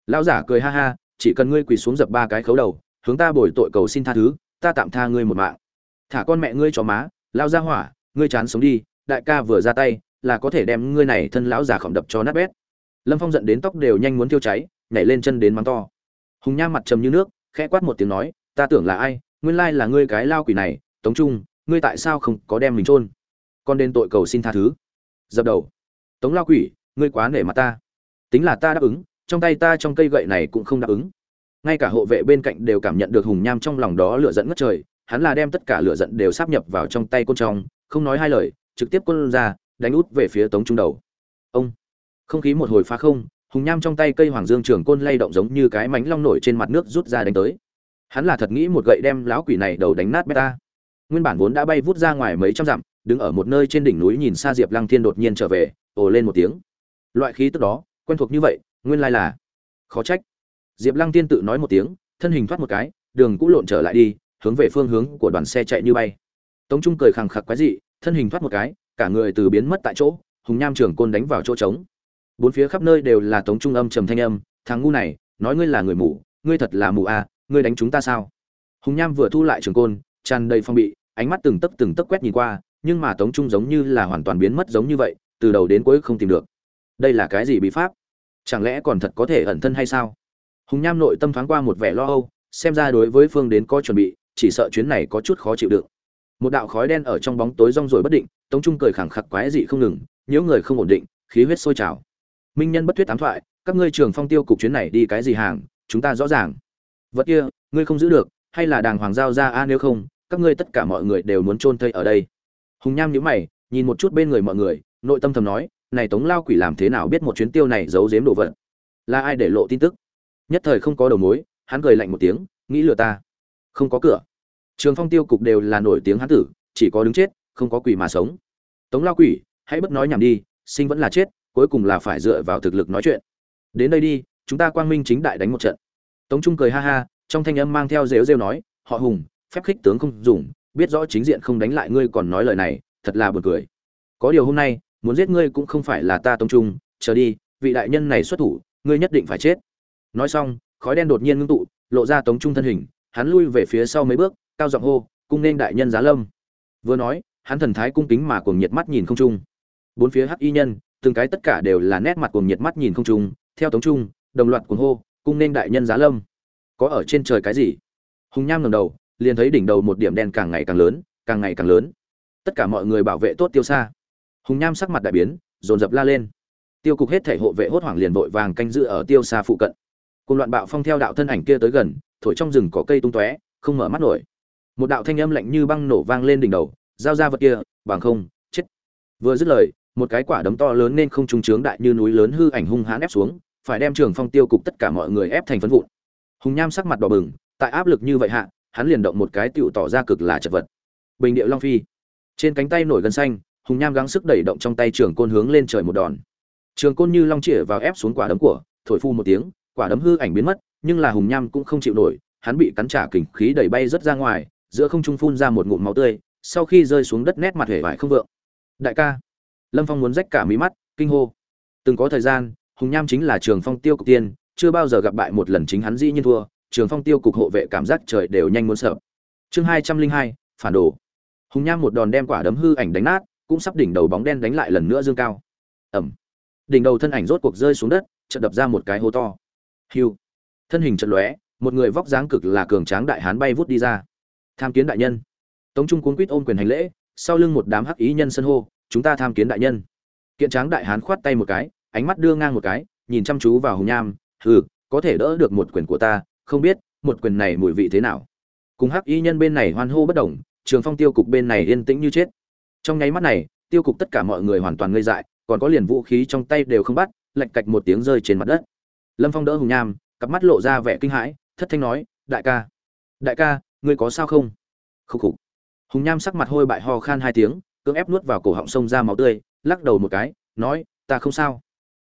Lão giả cười ha ha, chỉ cần ngươi quỳ xuống dập ba cái khấu đầu hướng ta bồi tội cầu xin tha thứ, ta tạm tha ngươi một mạng. Thả con mẹ ngươi cho má, lao ra hỏa, ngươi chán sống đi, đại ca vừa ra tay, là có thể đem ngươi này thân lão già khổng đập cho nát bét. Lâm phong giận đến tóc đều nhanh muốn tiêu cháy, nhảy lên chân đến mắng to. Hùng nha mặt trầm như nước, khẽ quát một tiếng nói, ta tưởng là ai? Nguyên lai là ngươi cái lao quỷ này, tống trung, ngươi tại sao không có đem mình trôn con đến tội cầu xin tha thứ. Dập đầu. Tống lao quỷ, ngươi quá nể mặt ta. Tính là ta đáp ứng, trong tay ta trong cây gậy này cũng không đáp ứng ngay cả hộ vệ bên cạnh đều cảm nhận được hùng nham trong lòng đó lửa dẫn ngất trời, hắn là đem tất cả lửa giận đều sáp nhập vào trong tay côn trong không nói hai lời, trực tiếp côn ra, đánh út về phía tống trung đầu. Ông! Không khí một hồi phá không, hùng nham trong tay cây hoàng dương trường côn lay động giống như cái mánh long nổi trên mặt nước rút ra đánh tới. Hắn là thật nghĩ một gậy đem lão quỷ này đầu đánh nát beta nguyên bản vốn đã bay vút ra ngoài mấy trăm dặm, đứng ở một nơi trên đỉnh núi nhìn xa diệp lăng thiên đột nhiên trở về, ồ lên một tiếng. Loại khí tức đó, quen thuộc như vậy, nguyên lai là khó trách diệp lăng tiên tự nói một tiếng, thân hình thoát một cái, đường cũ lộn trở lại đi, hướng về phương hướng của đoàn xe chạy như bay. Tống trung cười khẳng khặc quái dị, thân hình thoát một cái, cả người từ biến mất tại chỗ, hùng nham trường côn đánh vào chỗ trống. Bốn phía khắp nơi đều là tống trung âm trầm thanh âm, thằng ngu này, nói ngươi là người mù, ngươi thật là mù à ngươi đánh chúng ta sao? Hùng nham vừa thu lại trường côn, tràn đầy phong bị, ánh mắt từng tấc từng tấc quét nhìn qua, nhưng mà tống trung giống như là hoàn toàn biến mất giống như vậy, từ đầu đến cuối không tìm được. Đây là cái gì bí pháp? Chẳng lẽ còn thật có thể ẩn thân hay sao? Hùng nham nội tâm thoáng qua một vẻ lo âu, xem ra đối với phương đến có chuẩn bị, chỉ sợ chuyến này có chút khó chịu đựng một đạo khói đen ở trong bóng tối rong rồi bất định, tống trung cười khẳng khặc quái dị không ngừng nhiễu người không ổn định, khí huyết sôi trào. Minh nhân bất thuyết ám thoại, các ngươi trường phong tiêu cục chuyến này đi cái gì hàng, chúng ta rõ ràng. Vật kia, ngươi không giữ được, hay là đàng hoàng giao ra a, nếu không, các ngươi tất cả mọi người đều muốn chôn thây ở đây. Hùng nham nhíu mày, nhìn một chút bên người mọi người, nội tâm thầm nói, này tống lao quỷ làm thế nào biết một chuyến tiêu này giấu giếm đồ vật? Là ai để lộ tin tức? Nhất thời không có đầu mối, hắn cười lạnh một tiếng, nghĩ lừa ta? Không có cửa. Trường phong tiêu cục đều là nổi tiếng hắn tử, chỉ có đứng chết, không có quỷ mà sống. Tống lao quỷ, hãy bất nói nhảm đi, sinh vẫn là chết, cuối cùng là phải dựa vào thực lực nói chuyện. Đến đây đi, chúng ta quang minh chính đại đánh một trận. Tống trung cười ha ha, trong thanh âm mang theo rêu rêu nói, họ hùng, phép khích tướng không dùng, biết rõ chính diện không đánh lại ngươi còn nói lời này, thật là buồn cười. Có điều hôm nay, muốn giết ngươi cũng không phải là ta tống trung, chờ đi, vị đại nhân này xuất thủ, ngươi nhất định phải chết nói xong, khói đen đột nhiên ngưng tụ, lộ ra tống trung thân hình, hắn lui về phía sau mấy bước, cao giọng hô, cung nên đại nhân giá lâm. Vừa nói, hắn thần thái cung kính mà cuồng nhiệt mắt nhìn không trung. Bốn phía hắc y nhân, từng cái tất cả đều là nét mặt cuồng nhiệt mắt nhìn không trung, theo tống trung, đồng loạt cuồng hô, cung nên đại nhân giá lâm. Có ở trên trời cái gì? Hùng nham ngẩng đầu, liền thấy đỉnh đầu một điểm đen càng ngày càng lớn, càng ngày càng lớn. Tất cả mọi người bảo vệ tốt tiêu xa. Hùng nham sắc mặt đại biến, dồn dập la lên. Tiêu cục hết thể hộ vệ hốt hoảng liền vội vàng canh giữ ở tiêu xa phụ cận cùng loạn bạo phong theo đạo thân ảnh kia tới gần, thổi trong rừng có cây tung tóe, không mở mắt nổi. Một đạo thanh âm lạnh như băng nổ vang lên đỉnh đầu, giao ra vật kia, bằng không, chết. Vừa dứt lời, một cái quả đấm to lớn nên không trung trướng đại như núi lớn hư ảnh hung hãn ép xuống, phải đem trường phong tiêu cục tất cả mọi người ép thành phấn vụn. Hùng nham sắc mặt đỏ bừng, tại áp lực như vậy hạ, hắn liền động một cái tựu tỏ ra cực là chật vật. Bình điệu long phi. Trên cánh tay nổi gân xanh, hùng nham gắng sức đẩy động trong tay trường côn hướng lên trời một đòn. Trường côn như long chĩa vào ép xuống quả đấm của, thổi phu một tiếng quả đấm hư ảnh biến mất, nhưng là hùng nham cũng không chịu nổi, hắn bị cắn trả kình khí đẩy bay rất ra ngoài, giữa không trung phun ra một ngụm máu tươi, sau khi rơi xuống đất nét mặt hề vải không vượng. Đại ca, lâm phong muốn rách cả mí mắt, kinh hô. Từng có thời gian, hùng nham chính là trường phong tiêu cục tiên, chưa bao giờ gặp bại một lần chính hắn dĩ nhiên thua, trường phong tiêu cục hộ vệ cảm giác trời đều nhanh muốn sợ. Chương hai trăm linh hai, phản đồ. Hùng nham một đòn đem quả đấm hư ảnh đánh nát, cũng sắp đỉnh đầu bóng đen đánh lại lần nữa dương cao. Ẩm. Đỉnh đầu thân ảnh rốt cuộc rơi xuống đất, chợt đập ra một cái hố to. Hưu, thân hình chợt lóe một người vóc dáng cực là cường tráng đại hán bay vút đi ra. Tham kiến đại nhân. Tống trung cuốn quýt ôm quyền hành lễ sau lưng một đám hắc ý nhân sân hô chúng ta tham kiến đại nhân. Kiện tráng đại hán khoát tay một cái ánh mắt đưa ngang một cái nhìn chăm chú vào hùng nham hừ có thể đỡ được một quyền của ta không biết một quyền này mùi vị thế nào. Cùng hắc y nhân bên này hoan hô bất động trường phong tiêu cục bên này yên tĩnh như chết. Trong nháy mắt này tiêu cục tất cả mọi người hoàn toàn ngây dại còn có liền vũ khí trong tay đều không bắt lạch cạch một tiếng rơi trên mặt đất lâm phong đỡ hùng nham, cặp mắt lộ ra vẻ kinh hãi, thất thanh nói, đại ca đại ca, ngươi có sao không? Khúc khục. Hùng nham sắc mặt hôi bại ho khan hai tiếng, cưỡng ép nuốt vào cổ họng sông ra máu tươi, lắc đầu một cái, nói, ta không sao.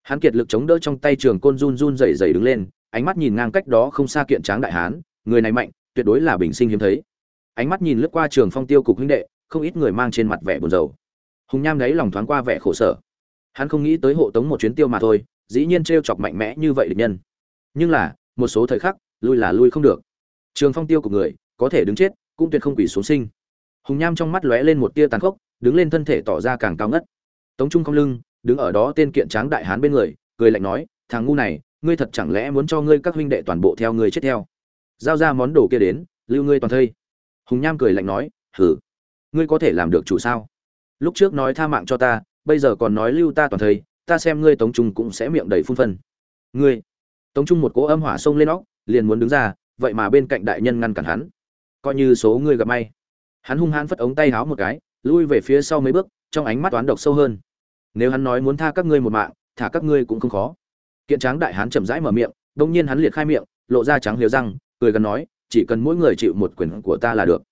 Hắn kiệt lực chống đỡ trong tay trường côn run run rẩy rẩy đứng lên, ánh mắt nhìn ngang cách đó không xa kiện tráng đại hán, người này mạnh, tuyệt đối là bình sinh hiếm thấy. Ánh mắt nhìn lướt qua trường phong tiêu cục huynh đệ, không ít người mang trên mặt vẻ buồn rầu. Hùng nham đấy lòng thoáng qua vẻ khổ sở. Hắn không nghĩ tới hộ tống một chuyến tiêu mà thôi dĩ nhiên t chọc mạnh mẽ như vậy địch nhân. Nhưng là, một số thời khắc, lui là lui không được. Trường phong tiêu của người, có thể đứng chết, cũng tuyệt không quỷ xuống sinh. Hùng nham trong mắt lóe lên một tia tàn khốc, đứng lên thân thể tỏ ra càng cao ngất. Tống trung không lưng, đứng ở đó tên kiện tráng đại hán bên người, cười lạnh nói, thằng ngu này, ngươi thật chẳng lẽ muốn cho ngươi các huynh đệ toàn bộ theo ngươi chết theo? Giao ra món đồ kia đến, lưu ngươi toàn thây. Hùng nham cười lạnh nói, hử? Ngươi có thể làm được chủ sao? Lúc trước nói tha mạng cho ta, bây giờ còn nói lưu ta toàn thây ta xem ngươi tống trung cũng sẽ miệng đầy phun phân. Ngươi, tống trung một cỗ âm hỏa xông lên óc, liền muốn đứng ra, vậy mà bên cạnh đại nhân ngăn cản hắn. Coi như số ngươi gặp may. Hắn hung hãn phất ống tay háo một cái, lui về phía sau mấy bước, trong ánh mắt toán độc sâu hơn. Nếu hắn nói muốn tha các ngươi một mạng, thả các ngươi cũng không khó. Kiện tráng đại hán chậm rãi mở miệng, đông nhiên hắn liệt khai miệng, lộ ra trắng liều răng, cười gần nói, chỉ cần mỗi người chịu một quyền của ta là được.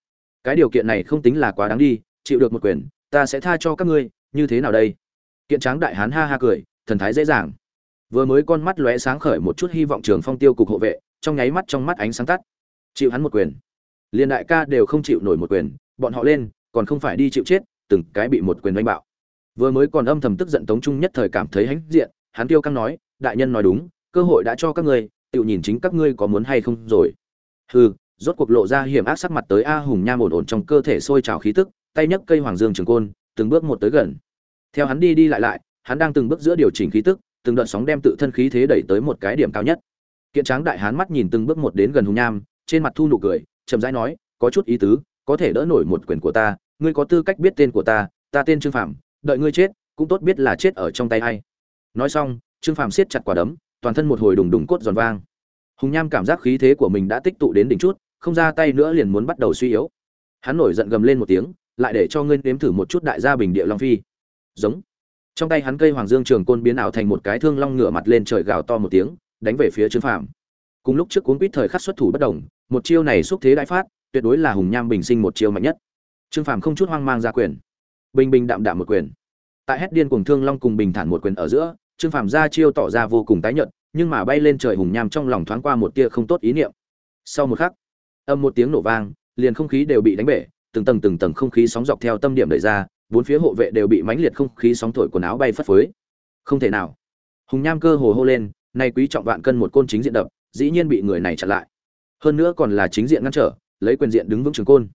Cái điều kiện này không tính là quá đáng đi, chịu được một quyền, ta sẽ tha cho các ngươi, như thế nào đây? Kiện tráng đại hán ha ha cười, thần thái dễ dàng. Vừa mới con mắt lóe sáng khởi một chút hy vọng trường phong tiêu cục hộ vệ, trong nháy mắt trong mắt ánh sáng tắt. Chịu hắn một quyền. Liền đại ca đều không chịu nổi một quyền, bọn họ lên, còn không phải đi chịu chết, từng cái bị một quyền đánh bạo. Vừa mới còn âm thầm tức giận tống trung nhất thời cảm thấy hãnh diện, hắn tiêu căng nói, đại nhân nói đúng, cơ hội đã cho các ngươi, tự nhìn chính các ngươi có muốn hay không rồi. Hừ, rốt cuộc lộ ra hiểm ác sắc mặt tới a hùng nham ổn ổn trong cơ thể sôi trào khí tức, tay nhấc cây hoàng dương trường côn, từng bước một tới gần theo hắn đi đi lại lại, hắn đang từng bước giữa điều chỉnh khí tức, từng đợt sóng đem tự thân khí thế đẩy tới một cái điểm cao nhất. Kiện tráng đại hán mắt nhìn từng bước một đến gần hùng nham, trên mặt thu nụ cười, chậm rãi nói, có chút ý tứ, có thể đỡ nổi một quyền của ta, ngươi có tư cách biết tên của ta ta tên trương phạm đợi ngươi chết, cũng tốt biết là chết ở trong tay ai. Nói xong, trương phạm siết chặt quả đấm, toàn thân một hồi đùng đùng cốt giòn vang. Hùng nham cảm giác khí thế của mình đã tích tụ đến đỉnh chút, không ra tay nữa liền muốn bắt đầu suy yếu. Hắn nổi giận gầm lên một tiếng, lại để cho ngươi nếm thử một chút đại gia bình địa long phi giống. Trong tay hắn cây hoàng dương trường côn biến ảo thành một cái thương long ngửa mặt lên trời gào to một tiếng, đánh về phía trương phạm cùng lúc trước cuốn quýt thời khắc xuất thủ bất đồng, một chiêu này xúc thế đại phát, tuyệt đối là hùng nham bình sinh một chiêu mạnh nhất. Trương phàm không chút hoang mang ra quyền. Bình bình đạm đạm một quyền. Tại hét điên cuồng thương long cùng bình thản một quyền ở giữa, trương phàm ra chiêu tỏ ra vô cùng tái nhợt, nhưng mà bay lên trời hùng nham trong lòng thoáng qua một tia không tốt ý niệm. Sau một khắc, âm một tiếng nổ vang, liền không khí đều bị đánh bể, từng tầng từng tầng không khí sóng dọc theo tâm điểm đẩy ra bốn phía hộ vệ đều bị mãnh liệt không khí sóng thổi quần áo bay phất phới. Không thể nào. Hùng nham cơ hồ hô lên, nay quý trọng vạn cân một côn chính diện đập, dĩ nhiên bị người này chặn lại. Hơn nữa còn là chính diện ngăn trở, lấy quyền diện đứng vững trường côn.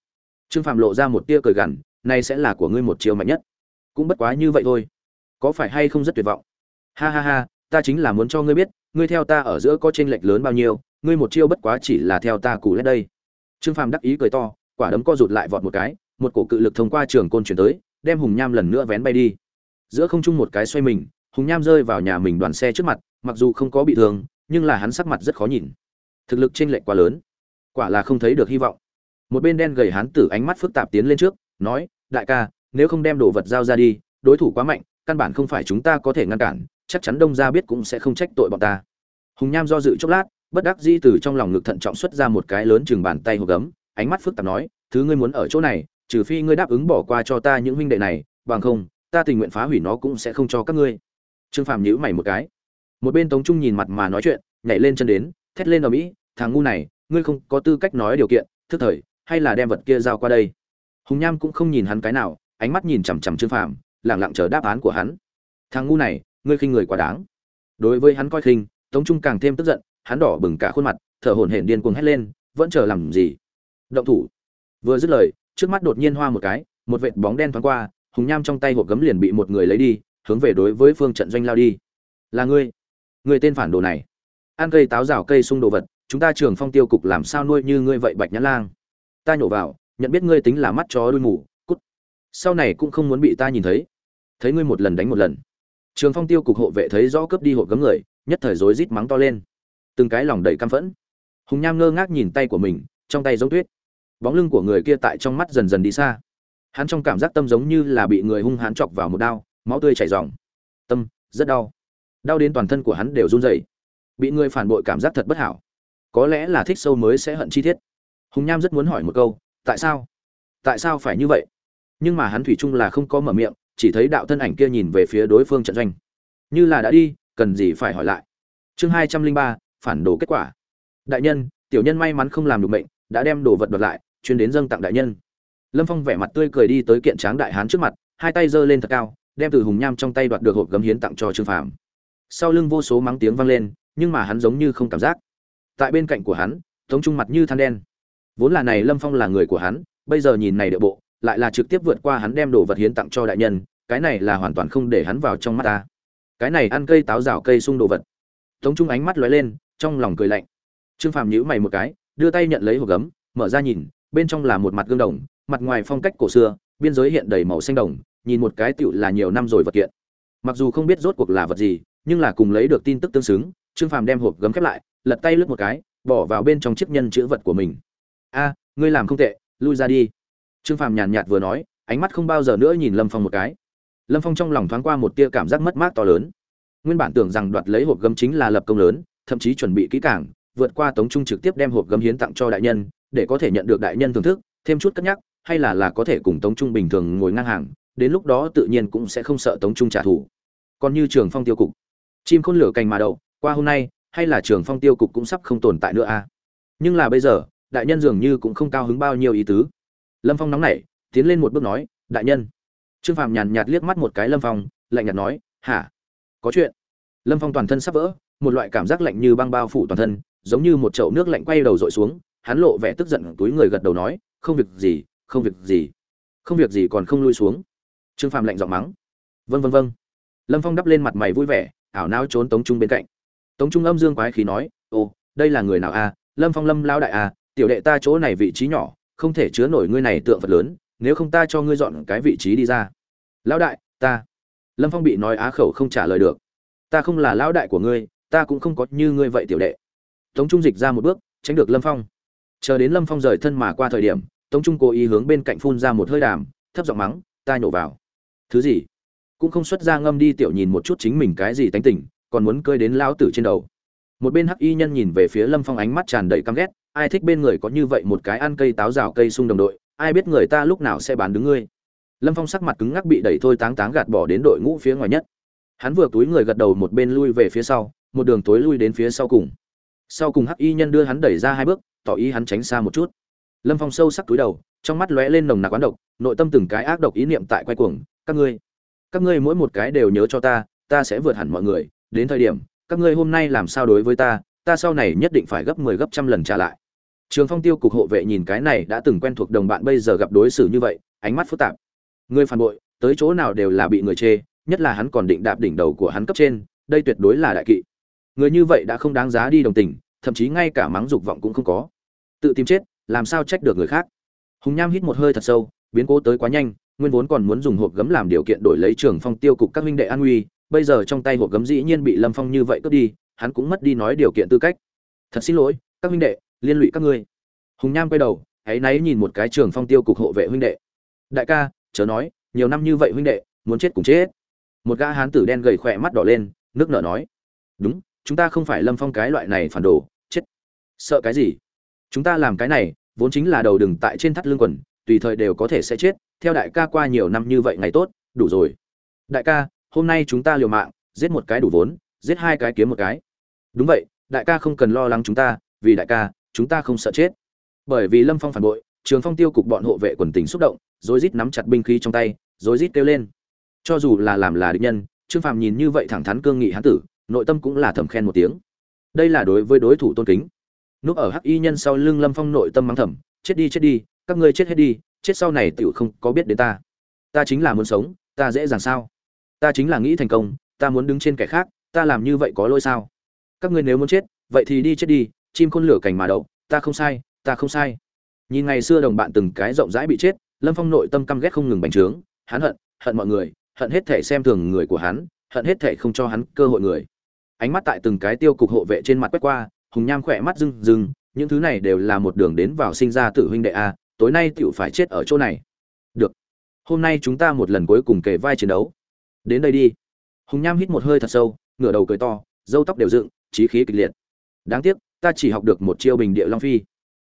Trương phạm lộ ra một tia cười gằn, nay sẽ là của ngươi một chiêu mạnh nhất. Cũng bất quá như vậy thôi. Có phải hay không rất tuyệt vọng? Ha ha ha, ta chính là muốn cho ngươi biết, ngươi theo ta ở giữa có chênh lệch lớn bao nhiêu, ngươi một chiêu bất quá chỉ là theo ta cù lên đây. Trương phàm đắc ý cười to, quả đấm co rụt lại vọt một cái, một cổ cự lực thông qua trường côn chuyển tới đem hùng nham lần nữa vén bay đi. Giữa không trung một cái xoay mình, hùng nham rơi vào nhà mình đoàn xe trước mặt, mặc dù không có bị thương, nhưng là hắn sắc mặt rất khó nhìn. Thực lực chênh lệch quá lớn, quả là không thấy được hy vọng. Một bên đen gầy hán tử ánh mắt phức tạp tiến lên trước, nói, đại ca, nếu không đem đồ vật giao ra đi, đối thủ quá mạnh, căn bản không phải chúng ta có thể ngăn cản, chắc chắn đông gia biết cũng sẽ không trách tội bọn ta. Hùng nham do dự chốc lát, bất đắc dĩ từ trong lòng ngực thận trọng xuất ra một cái lớn chừng bàn tay hộp gấm, ánh mắt phức tạp nói, thứ ngươi muốn ở chỗ này trừ phi ngươi đáp ứng bỏ qua cho ta những huynh đệ này, bằng không, ta tình nguyện phá hủy nó cũng sẽ không cho các ngươi. Trương phàm nhíu mày một cái. Một bên tống trung nhìn mặt mà nói chuyện, nhảy lên chân đến, thét lên ở mỹ thằng ngu này, ngươi không có tư cách nói điều kiện, thức thời, hay là đem vật kia giao qua đây? Hùng nham cũng không nhìn hắn cái nào, ánh mắt nhìn chằm chằm trương phàm, lẳng lặng chờ đáp án của hắn. Thằng ngu này, ngươi khinh người quá đáng. Đối với hắn coi khinh, tống trung càng thêm tức giận, hắn đỏ bừng cả khuôn mặt, thở hổn hển điên cuồng hét lên, vẫn chờ làm gì? Động thủ. Vừa dứt lời trước mắt đột nhiên hoa một cái, một vệt bóng đen thoáng qua, hùng nham trong tay hộp gấm liền bị một người lấy đi, hướng về đối với phương trận doanh lao đi. Là ngươi. Người tên phản đồ này. Ăn cây táo rào cây sung đồ vật, chúng ta trường phong tiêu cục làm sao nuôi như ngươi vậy bạch nhã lang? Ta nhổ vào, nhận biết ngươi tính là mắt chó đuôi mù, cút. Sau này cũng không muốn bị ta nhìn thấy. Thấy ngươi một lần đánh một lần. Trường phong tiêu cục hộ vệ thấy rõ cướp đi hộp gấm người, nhất thời rối rít mắng to lên. Từng cái lòng đầy căm phẫn. Hùng nham ngơ ngác nhìn tay của mình, trong tay giống tuyết bóng lưng của người kia tại trong mắt dần dần đi xa. Hắn trong cảm giác tâm giống như là bị người hung hãn chọc vào một đao, máu tươi chảy ròng. Tâm, rất đau. Đau đến toàn thân của hắn đều run rẩy. Bị người phản bội cảm giác thật bất hảo. Có lẽ là thích sâu mới sẽ hận chi tiết. Hùng nham rất muốn hỏi một câu, tại sao? Tại sao phải như vậy? Nhưng mà hắn thủy chung là không có mở miệng, chỉ thấy đạo thân ảnh kia nhìn về phía đối phương trận doanh. Như là đã đi, cần gì phải hỏi lại. Chương hai trăm linh ba, phản đồ kết quả. Đại nhân, tiểu nhân may mắn không làm được bệnh đã đem đồ vật đoạt lại chuyên đến dâng tặng đại nhân. Lâm phong vẻ mặt tươi cười đi tới kiện tráng đại hán trước mặt, hai tay giơ lên thật cao, đem từ hùng nham trong tay đoạt được hộp gấm hiến tặng cho trương phàm. Sau lưng vô số mắng tiếng vang lên, nhưng mà hắn giống như không cảm giác. Tại bên cạnh của hắn, tống trung mặt như than đen. Vốn là này lâm phong là người của hắn, bây giờ nhìn này địa bộ, lại là trực tiếp vượt qua hắn đem đồ vật hiến tặng cho đại nhân, cái này là hoàn toàn không để hắn vào trong mắt ta. Cái này ăn cây táo rào cây sung đồ vật. Tống trung ánh mắt lóe lên, trong lòng cười lạnh. Trương phàm nhíu mày một cái, đưa tay nhận lấy hộp gấm, mở ra nhìn bên trong là một mặt gương đồng, mặt ngoài phong cách cổ xưa, biên giới hiện đầy màu xanh đồng, nhìn một cái tựu là nhiều năm rồi vật kiện. Mặc dù không biết rốt cuộc là vật gì, nhưng là cùng lấy được tin tức tương xứng, trương phàm đem hộp gấm khép lại, lật tay lướt một cái, bỏ vào bên trong chiếc nhân chữ vật của mình. A, ngươi làm không tệ, lui ra đi. Trương phàm nhàn nhạt vừa nói, ánh mắt không bao giờ nữa nhìn lâm phong một cái. Lâm phong trong lòng thoáng qua một tia cảm giác mất mát to lớn. Nguyên bản tưởng rằng đoạt lấy hộp gấm chính là lập công lớn, thậm chí chuẩn bị kỹ càng vượt qua tống trung trực tiếp đem hộp gấm hiến tặng cho đại nhân, để có thể nhận được đại nhân thưởng thức, thêm chút cất nhắc, hay là là có thể cùng tống trung bình thường ngồi ngang hàng, đến lúc đó tự nhiên cũng sẽ không sợ tống trung trả thù. Còn như trường phong tiêu cục, chim khôn lửa cành mà đậu, qua hôm nay, hay là trường phong tiêu cục cũng sắp không tồn tại nữa a à? nhưng là bây giờ, đại nhân dường như cũng không cao hứng bao nhiêu ý tứ. Lâm phong nóng nảy, tiến lên một bước nói, đại nhân. Trương phạm nhàn nhạt liếc mắt một cái lâm phong, lạnh nhạt nói, hả? Có chuyện. Lâm phong toàn thân sắp vỡ, một loại cảm giác lạnh như băng bao phủ toàn thân giống như một chậu nước lạnh quay đầu dội xuống, hắn lộ vẻ tức giận, túi người gật đầu nói, không việc gì, không việc gì. Không việc gì còn không lui xuống. Trương phàm lạnh giọng mắng. Vân vân vân lâm phong đắp lên mặt mày vui vẻ, ảo não trốn tống trung bên cạnh. Tống trung âm dương quái khí nói, ồ, đây là người nào a lâm phong lâm lao đại a tiểu đệ ta chỗ này vị trí nhỏ, không thể chứa nổi ngươi này tượng vật lớn, nếu không ta cho ngươi dọn cái vị trí đi ra. Lão đại, ta. Lâm phong bị nói á khẩu không trả lời được. Ta không là lão đại của ngươi, ta cũng không có như ngươi vậy tiểu đệ tống trung dịch ra một bước, tránh được lâm phong. Chờ đến lâm phong rời thân mà qua thời điểm, tống trung cố ý hướng bên cạnh phun ra một hơi đàm, thấp giọng mắng, ta nhổ vào. Thứ gì? Cũng không xuất ra ngâm đi tiểu nhìn một chút chính mình cái gì tánh tình, còn muốn cơi đến lão tử trên đầu. Một bên hắc y nhân nhìn về phía lâm phong ánh mắt tràn đầy căm ghét, ai thích bên người có như vậy một cái ăn cây táo rào cây sung đồng đội, ai biết người ta lúc nào sẽ bán đứng ngươi? Lâm phong sắc mặt cứng ngắc bị đẩy thôi táng táng gạt bỏ đến đội ngũ phía ngoài nhất. Hắn vừa túi người gật đầu một bên lui về phía sau, một đường tối lui đến phía sau cùng sau cùng hắc y nhân đưa hắn đẩy ra hai bước, tỏ ý hắn tránh xa một chút. Lâm phong sâu sắc túi đầu, trong mắt lóe lên nồng nặc quán độc, nội tâm từng cái ác độc ý niệm tại quay cuồng, các ngươi các ngươi mỗi một cái đều nhớ cho ta ta sẽ vượt hẳn mọi người, đến thời điểm, các ngươi hôm nay làm sao đối với ta ta sau này nhất định phải gấp mười 10 gấp trăm lần trả lại. Trường phong tiêu cục hộ vệ nhìn cái này đã từng quen thuộc đồng bạn bây giờ gặp đối xử như vậy, ánh mắt phức tạp. Người phản bội, tới chỗ nào đều là bị người chê, nhất là hắn còn định đạp đỉnh đầu của hắn cấp trên, đây tuyệt đối là đại kỵ. Người như vậy đã không đáng giá đi đồng tình thậm chí ngay cả mắng dục vọng cũng không có. Tự tìm chết, làm sao trách được người khác? Hùng nham hít một hơi thật sâu, biến cố tới quá nhanh, nguyên vốn còn muốn dùng hộp gấm làm điều kiện đổi lấy trường phong tiêu cục các huynh đệ an nguy, bây giờ trong tay hộp gấm dĩ nhiên bị lâm phong như vậy cướp đi, hắn cũng mất đi nói điều kiện tư cách. Thật xin lỗi, các huynh đệ, liên lụy các ngươi. Hùng nham quay đầu hãy náy nhìn một cái trường phong tiêu cục hộ vệ huynh đệ. Đại ca, chớ nói, nhiều năm như vậy huynh đệ, muốn chết cùng chết. Một gã hán tử đen gầy khỏe mắt đỏ lên, nước nở nói. Đúng, chúng ta không phải lâm phong cái loại này phản đồ sợ cái gì? Chúng ta làm cái này, vốn chính là đầu đừng tại trên thắt lưng quần, tùy thời đều có thể sẽ chết, theo đại ca qua nhiều năm như vậy ngày tốt, đủ rồi. Đại ca, hôm nay chúng ta liều mạng, giết một cái đủ vốn, giết hai cái kiếm một cái. Đúng vậy, đại ca không cần lo lắng chúng ta, vì đại ca, chúng ta không sợ chết. Bởi vì lâm phong phản bội, trường phong tiêu cục bọn hộ vệ quần tình xúc động, rối rít nắm chặt binh khí trong tay, rối rít kêu lên. Cho dù là làm là địch nhân, trương phàm nhìn như vậy thẳng thắn cương nghị hán tử, nội tâm cũng là thầm khen một tiếng. Đây là đối với đối thủ tôn kính núp ở hắc y nhân sau lưng lâm phong nội tâm mắng thầm, chết đi chết đi, các ngươi chết hết đi, chết sau này tựu không có biết đến ta. Ta chính là muốn sống, ta dễ dàng sao? Ta chính là nghĩ thành công, ta muốn đứng trên kẻ khác, ta làm như vậy có lỗi sao? Các ngươi nếu muốn chết, vậy thì đi chết đi, chim khôn lửa cành mà đậu, ta không sai, ta không sai. Nhìn ngày xưa đồng bạn từng cái rộng rãi bị chết, lâm phong nội tâm căm ghét không ngừng bành trướng, hắn hận hận mọi người, hận hết thể xem thường người của hắn, hận hết thể không cho hắn cơ hội người. Ánh mắt tại từng cái tiêu cục hộ vệ trên mặt quét qua hùng nham khỏe mắt rưng rưng, những thứ này đều là một đường đến vào sinh ra tự huynh đệ a, tối nay tựu phải chết ở chỗ này. Được, hôm nay chúng ta một lần cuối cùng kề vai chiến đấu. Đến đây đi. Hùng nham hít một hơi thật sâu, ngửa đầu cười to, râu tóc đều dựng, trí khí kịch liệt. Đáng tiếc, ta chỉ học được một chiêu bình địa long phi.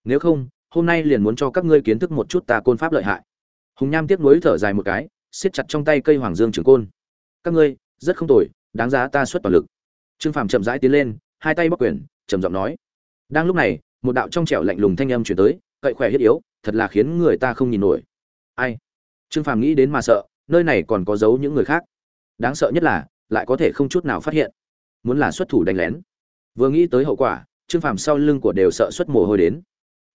Nếu không, hôm nay liền muốn cho các ngươi kiến thức một chút ta côn pháp lợi hại. Hùng nham tiếc nuối thở dài một cái, siết chặt trong tay cây hoàng dương trường côn. Các ngươi, rất không tồi, đáng giá ta xuất toàn lực. Trương phàm chậm rãi tiến lên, hai tay bắc quyền trầm giọng nói. Đang lúc này, một đạo trong trẻo lạnh lùng thanh âm chuyển tới, cậy khỏe thiết yếu, thật là khiến người ta không nhìn nổi. Ai? Trương phàm nghĩ đến mà sợ, nơi này còn có giấu những người khác. Đáng sợ nhất là, lại có thể không chút nào phát hiện. Muốn là xuất thủ đánh lén. Vừa nghĩ tới hậu quả, trương phàm sau lưng của đều sợ xuất mồ hôi đến.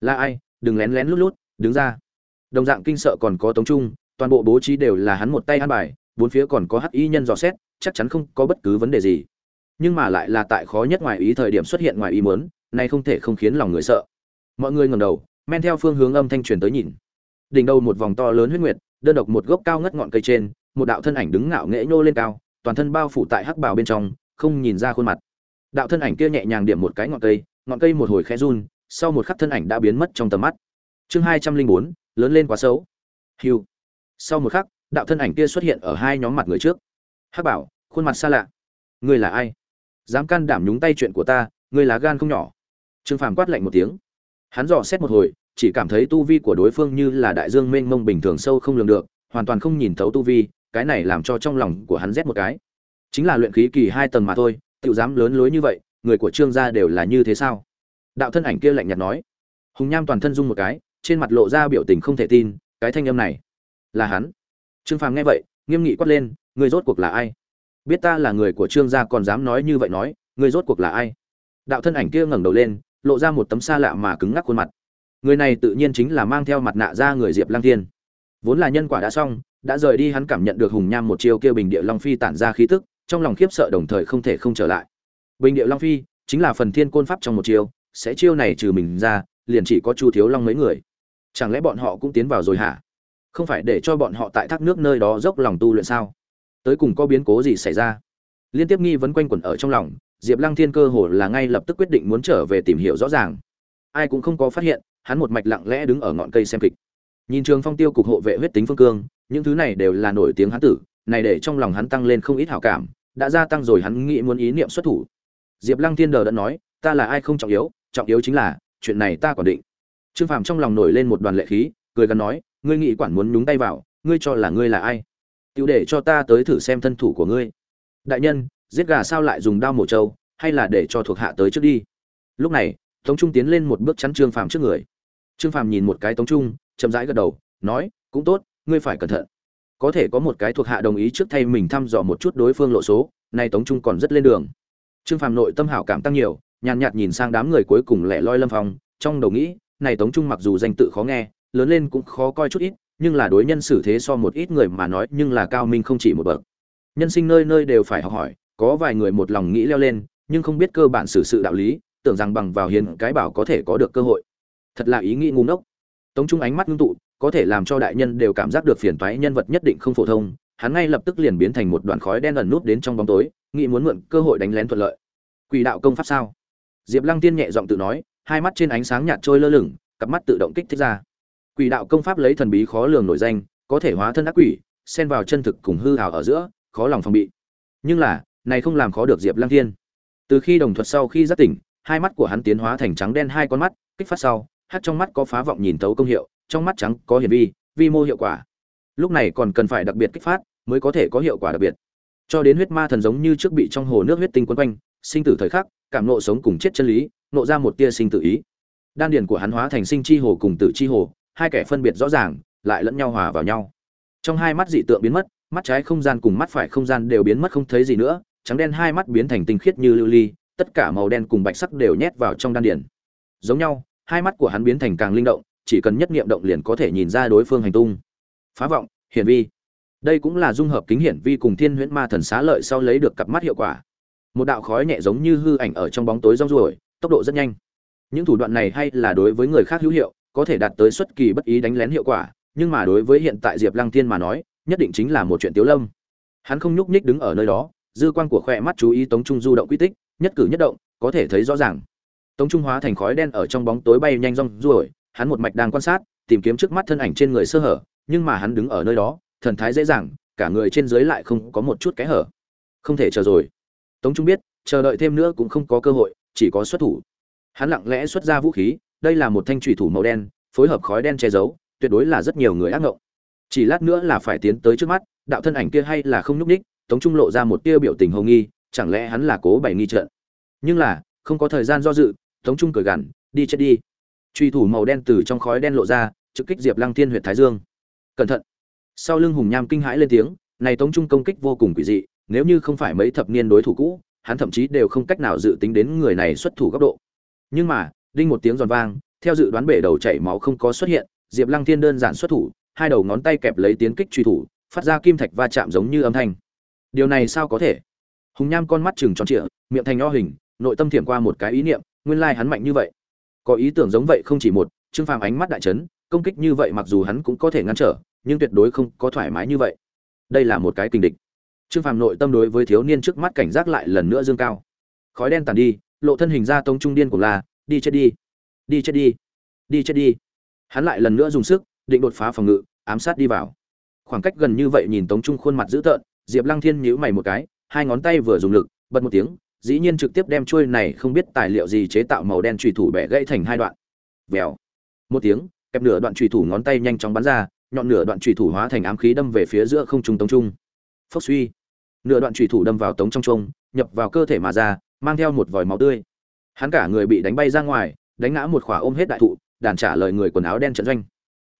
Là ai? Đừng lén lén lút lút, đứng ra. Đồng dạng kinh sợ còn có tống trung, toàn bộ bố trí đều là hắn một tay ăn bài, bốn phía còn có hắc y nhân dò xét, chắc chắn không có bất cứ vấn đề gì nhưng mà lại là tại khó nhất ngoài ý thời điểm xuất hiện ngoài ý muốn này không thể không khiến lòng người sợ. Mọi người ngẩng đầu, men theo phương hướng âm thanh truyền tới nhìn. Đỉnh đầu một vòng to lớn huyết nguyệt, đơn độc một gốc cao ngất ngọn cây trên, một đạo thân ảnh đứng ngạo nghễ nhô lên cao, toàn thân bao phủ tại hắc bào bên trong, không nhìn ra khuôn mặt. Đạo thân ảnh kia nhẹ nhàng điểm một cái ngọn cây ngọn cây một hồi khẽ run, sau một khắc thân ảnh đã biến mất trong tầm mắt. Chương hai trăm linh bốn, lớn lên quá xấu. Hiu sau một khắc, đạo thân ảnh kia xuất hiện ở hai nhóm mặt người trước. Hắc bảo khuôn mặt xa lạ. Ngươi là ai? Dám can đảm nhúng tay chuyện của ta, ngươi lá gan không nhỏ. Trương phàm quát lạnh một tiếng. Hắn dò xét một hồi, chỉ cảm thấy tu vi của đối phương như là đại dương mênh mông bình thường sâu không lường được, hoàn toàn không nhìn thấu tu vi, cái này làm cho trong lòng của hắn rét một cái. Chính là luyện khí kỳ hai tầng mà thôi tự dám lớn lối như vậy, người của trương gia đều là như thế sao? Đạo thân ảnh kia lạnh nhạt nói. Hùng nham toàn thân rung một cái, trên mặt lộ ra biểu tình không thể tin, cái thanh âm này là hắn. Trương phàm nghe vậy, nghiêm nghị quát lên người rốt cuộc là ai? Biết ta là người của trương gia còn dám nói như vậy nói người rốt cuộc là ai? Đạo thân ảnh kia ngẩng đầu lên, lộ ra một tấm xa lạ mà cứng ngắc khuôn mặt. Người này tự nhiên chính là mang theo mặt nạ ra người diệp Lang thiên. Vốn là nhân quả đã xong, đã rời đi hắn cảm nhận được hùng nham một chiêu kêu bình địa long phi tản ra khí tức, trong lòng khiếp sợ đồng thời không thể không trở lại. Bình địa long phi chính là phần thiên côn pháp trong một chiêu, sẽ chiêu này trừ mình ra, liền chỉ có chu thiếu long mấy người. Chẳng lẽ bọn họ cũng tiến vào rồi hả? Không phải để cho bọn họ tại thác nước nơi đó dốc lòng tu luyện sao? Tới cùng có biến cố gì xảy ra. Liên tiếp nghi vấn quanh quẩn ở trong lòng, diệp lăng thiên cơ hồ là ngay lập tức quyết định muốn trở về tìm hiểu rõ ràng. Ai cũng không có phát hiện, hắn một mạch lặng lẽ đứng ở ngọn cây xem kịch. Nhìn trường phong tiêu cục hộ vệ huyết tính phương cương, những thứ này đều là nổi tiếng hắn tử, này để trong lòng hắn tăng lên không ít hảo cảm, đã gia tăng rồi hắn nghĩ muốn ý niệm xuất thủ. Diệp lăng thiên đờ đã nói, ta là ai không trọng yếu trọng yếu chính là, chuyện này ta quản định. Trương phàm trong lòng nổi lên một đoàn lệ khí, cười gắn nói, ngươi nghĩ quản muốn nhúng tay vào, ngươi cho là ngươi là ai? Tiểu để cho ta tới thử xem thân thủ của ngươi. Đại nhân, giết gà sao lại dùng đao mổ trâu, hay là để cho thuộc hạ tới trước đi? Lúc này, tống trung tiến lên một bước chắn trương phàm trước người. Trương phàm nhìn một cái tống trung, chậm rãi gật đầu, nói, cũng tốt, ngươi phải cẩn thận. Có thể có một cái thuộc hạ đồng ý trước thay mình thăm dò một chút đối phương lộ số, nay tống trung còn rất lên đường. Trương phàm nội tâm hảo cảm tăng nhiều, nhàn nhạt nhìn sang đám người cuối cùng lẻ loi lâm phong, trong đầu nghĩ, này tống trung mặc dù danh tự khó nghe, lớn lên cũng khó coi chút ít nhưng là đối nhân xử thế so một ít người mà nói nhưng là cao minh không chỉ một bậc. Nhân sinh nơi nơi đều phải học hỏi, có vài người một lòng nghĩ leo lên, nhưng không biết cơ bản xử sự đạo lý, tưởng rằng bằng vào hiền cái bảo có thể có được cơ hội. Thật là ý nghĩ ngu ngốc. Tống trung ánh mắt ngưng tụ, có thể làm cho đại nhân đều cảm giác được phiền toái nhân vật nhất định không phổ thông, hắn ngay lập tức liền biến thành một đoàn khói đen ẩn nút đến trong bóng tối, nghĩ muốn mượn cơ hội đánh lén thuận lợi. Quỷ đạo công pháp sao? Diệp lăng tiên nhẹ giọng tự nói, hai mắt trên ánh sáng nhạt trôi lơ lửng, cặp mắt tự động kích thích ra quỷ đạo công pháp lấy thần bí khó lường nổi danh, có thể hóa thân ác quỷ, xen vào chân thực cùng hư hào ở giữa, khó lòng phòng bị. Nhưng là, này không làm khó được diệp lăng thiên. Từ khi đồng thuật sau khi giác tỉnh, hai mắt của hắn tiến hóa thành trắng đen hai con mắt, kích phát sau hắc trong mắt có phá vọng nhìn tấu công hiệu, trong mắt trắng có hiển vi vi mô hiệu quả. Lúc này còn cần phải đặc biệt kích phát, mới có thể có hiệu quả đặc biệt. Cho đến huyết ma thần giống như trước bị trong hồ nước huyết tinh quấn quanh, sinh tử thời khắc, cảm nộ sống cùng chết chân lý, nộ ra một tia sinh tử ý. Đan điền của hắn hóa thành sinh chi hồ cùng tử chi hồ hai kẻ phân biệt rõ ràng, lại lẫn nhau hòa vào nhau. Trong hai mắt dị tượng biến mất, mắt trái không gian cùng mắt phải không gian đều biến mất không thấy gì nữa, trắng đen hai mắt biến thành tinh khiết như lưu ly, tất cả màu đen cùng bạch sắc đều nhét vào trong đan điền. Giống nhau, hai mắt của hắn biến thành càng linh động, chỉ cần nhất niệm động liền có thể nhìn ra đối phương hành tung. Phá vọng, hiển vi. Đây cũng là dung hợp kính hiển vi cùng thiên huyễn ma thần xá lợi sau lấy được cặp mắt hiệu quả. Một đạo khói nhẹ giống như hư ảnh ở trong bóng tối rong ruổi, tốc độ rất nhanh. Những thủ đoạn này hay là đối với người khác hữu hiệu có thể đạt tới xuất kỳ bất ý đánh lén hiệu quả, nhưng mà đối với hiện tại diệp lăng Thiên mà nói, nhất định chính là một chuyện tiểu lâm. Hắn không nhúc nhích đứng ở nơi đó, dư quan của khỏe mắt chú ý tống trung du động quy tích, nhất cử nhất động, có thể thấy rõ ràng. Tống trung hóa thành khói đen ở trong bóng tối bay nhanh rong ruổi, hắn một mạch đang quan sát, tìm kiếm trước mắt thân ảnh trên người sơ hở, nhưng mà hắn đứng ở nơi đó, thần thái dễ dàng, cả người trên dưới lại không có một chút cái hở. Không thể chờ rồi. Tống trung biết, chờ đợi thêm nữa cũng không có cơ hội, chỉ có xuất thủ. Hắn lặng lẽ xuất ra vũ khí đây là một thanh trùy thủ màu đen, phối hợp khói đen che giấu, tuyệt đối là rất nhiều người ác ngộng. Chỉ lát nữa là phải tiến tới trước mắt, đạo thân ảnh kia hay là không nhúc ních tống trung lộ ra một tia biểu tình hầu nghi, chẳng lẽ hắn là cố bày nghi trận? Nhưng là, không có thời gian do dự, tống trung cười gằn, đi chết đi. Truy thủ màu đen từ trong khói đen lộ ra, trực kích diệp lăng thiên huyện thái dương. Cẩn thận. Sau lưng hùng nham kinh hãi lên tiếng, này tống trung công kích vô cùng quỷ dị, nếu như không phải mấy thập niên đối thủ cũ, hắn thậm chí đều không cách nào dự tính đến người này xuất thủ góc độ. Nhưng mà đinh một tiếng giòn vang, theo dự đoán bể đầu chảy máu không có xuất hiện, diệp lăng thiên đơn giản xuất thủ, hai đầu ngón tay kẹp lấy tiến kích truy thủ, phát ra kim thạch va chạm giống như âm thanh. Điều này sao có thể? Hùng nham con mắt trừng tròn trịa, miệng thành nho hình, nội tâm thiểm qua một cái ý niệm, nguyên lai hắn mạnh như vậy. Có ý tưởng giống vậy không chỉ một, trương phàm ánh mắt đại chấn, công kích như vậy mặc dù hắn cũng có thể ngăn trở, nhưng tuyệt đối không có thoải mái như vậy. Đây là một cái kinh địch. Trương phàm nội tâm đối với thiếu niên trước mắt cảnh giác lại lần nữa dương cao. Khói đen tàn đi, lộ thân hình ra tông trung điên của la đi chết đi đi chết đi đi chết đi. Hắn lại lần nữa dùng sức, định đột phá phòng ngự, ám sát đi vào. Khoảng cách gần như vậy nhìn tống trung khuôn mặt dữ tợn, diệp lăng thiên nhíu mày một cái, hai ngón tay vừa dùng lực, bật một tiếng, dĩ nhiên trực tiếp đem chuôi này không biết tài liệu gì chế tạo màu đen trùy thủ bẻ gãy thành hai đoạn. Vèo. Một tiếng, kẹp nửa đoạn trùy thủ ngón tay nhanh chóng bắn ra, nhọn nửa đoạn trùy thủ hóa thành ám khí đâm về phía giữa không trung tống trung. Phốc suy. Nửa đoạn trùy thủ đâm vào tống trong trung nhập vào cơ thể mà ra, mang theo một vòi máu tươi hắn cả người bị đánh bay ra ngoài, đánh ngã một khỏa ôm hết đại thụ, đàn trả lời người quần áo đen trận doanh.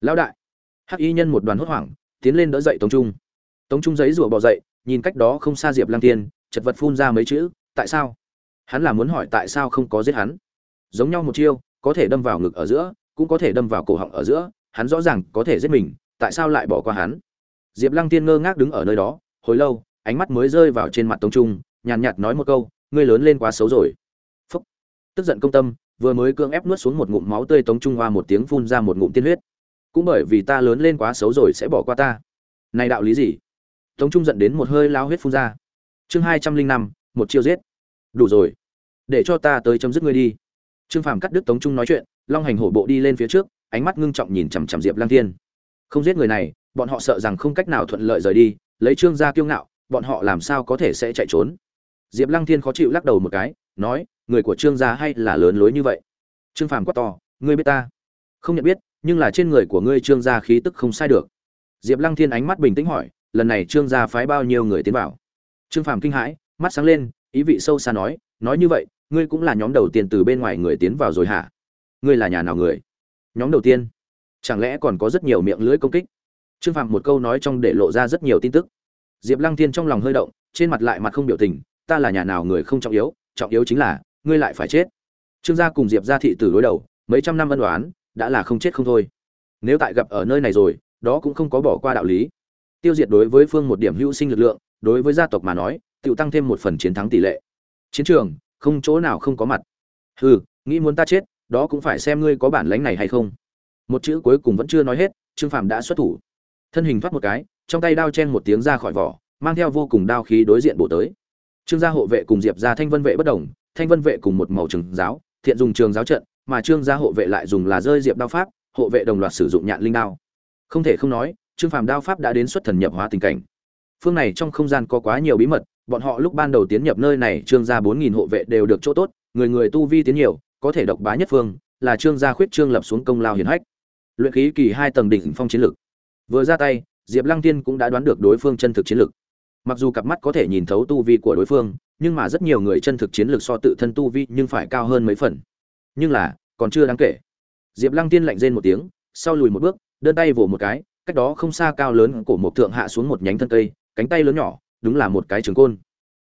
Lão đại. Hắc y nhân một đoàn hốt hoảng, tiến lên đỡ dậy tống trung. Tống trung giấy rủa bỏ dậy, nhìn cách đó không xa diệp lăng tiên chật vật phun ra mấy chữ, tại sao? Hắn là muốn hỏi tại sao không có giết hắn. Giống nhau một chiêu, có thể đâm vào ngực ở giữa, cũng có thể đâm vào cổ họng ở giữa, hắn rõ ràng có thể giết mình, tại sao lại bỏ qua hắn? Diệp lăng tiên ngơ ngác đứng ở nơi đó, hồi lâu, ánh mắt mới rơi vào trên mặt tống trung, nhàn nhạt nói một câu, ngươi lớn lên quá xấu rồi tức giận công tâm, vừa mới cưỡng ép nuốt xuống một ngụm máu tươi tống trung hoa một tiếng phun ra một ngụm tiên huyết. Cũng bởi vì ta lớn lên quá xấu rồi sẽ bỏ qua ta. Này đạo lý gì? Tống trung giận đến một hơi lao huyết phun ra. Chương hai trăm linh năm, một chiêu giết. Đủ rồi. Để cho ta tới chấm dứt ngươi đi. Trương phàm cắt đứt tống trung nói chuyện, long hành hổ bộ đi lên phía trước, ánh mắt ngưng trọng nhìn chằm chằm diệp lang thiên. Không giết người này, bọn họ sợ rằng không cách nào thuận lợi rời đi, lấy trương gia kiêu ngạo, bọn họ làm sao có thể sẽ chạy trốn? Diệp lăng thiên khó chịu lắc đầu một cái, nói người của trương gia hay là lớn lối như vậy? Trương phàm quát to, ngươi biết ta? Không nhận biết, nhưng là trên người của ngươi trương gia khí tức không sai được. Diệp lăng thiên ánh mắt bình tĩnh hỏi, lần này trương gia phái bao nhiêu người tiến vào? Trương phàm kinh hãi, mắt sáng lên, ý vị sâu xa nói nói như vậy, ngươi cũng là nhóm đầu tiên từ bên ngoài người tiến vào rồi hả? Ngươi là nhà nào người? Nhóm đầu tiên. Chẳng lẽ còn có rất nhiều miệng lưỡi công kích? Trương phàm một câu nói trong để lộ ra rất nhiều tin tức. Diệp lăng thiên trong lòng hơi động, trên mặt lại mặt không biểu tình, ta là nhà nào người không trọng yếu trọng yếu chính là ngươi lại phải chết. Trương gia cùng diệp gia thị tử đối đầu, mấy trăm năm ân đoán đã là không chết không thôi. Nếu tại gặp ở nơi này rồi, đó cũng không có bỏ qua đạo lý. Tiêu diệt đối với phương một điểm hữu sinh lực lượng, đối với gia tộc mà nói tự tăng thêm một phần chiến thắng tỷ lệ. Chiến trường, không chỗ nào không có mặt. Hừ, nghĩ muốn ta chết, đó cũng phải xem ngươi có bản lĩnh này hay không. Một chữ cuối cùng vẫn chưa nói hết, trương phàm đã xuất thủ. Thân hình thoát một cái, trong tay đao chen một tiếng ra khỏi vỏ, mang theo vô cùng đao khí đối diện bổ tới. Trương gia hộ vệ cùng diệp gia thanh vân vệ bất đồng thanh vân vệ cùng một màu trường giáo, thiện dùng trường giáo trận, mà trương gia hộ vệ lại dùng là rơi diệp đao pháp, hộ vệ đồng loạt sử dụng nhạn linh đao. Không thể không nói, trương phàm đao pháp đã đến xuất thần nhập hóa tình cảnh. Phương này trong không gian có quá nhiều bí mật, bọn họ lúc ban đầu tiến nhập nơi này, trương gia bốn nghìn hộ vệ đều được chỗ tốt, người người tu vi tiến nhiều, có thể độc bá nhất phương, là trương gia khuyết trương lập xuống công lao hiển hách. Luyện khí kỳ hai tầng đỉnh phong chiến lực. Vừa ra tay, diệp lăng tiên cũng đã đoán được đối phương chân thực chiến lực. Mặc dù cặp mắt có thể nhìn thấu tu vi của đối phương nhưng mà rất nhiều người chân thực chiến lược so tự thân tu vi nhưng phải cao hơn mấy phần. Nhưng là, còn chưa đáng kể. Diệp lăng tiên lạnh rên một tiếng, sau lùi một bước, đơn tay vỗ một cái, cách đó không xa cao lớn của một thượng hạ xuống một nhánh thân cây, cánh tay lớn nhỏ, đúng là một cái trường côn.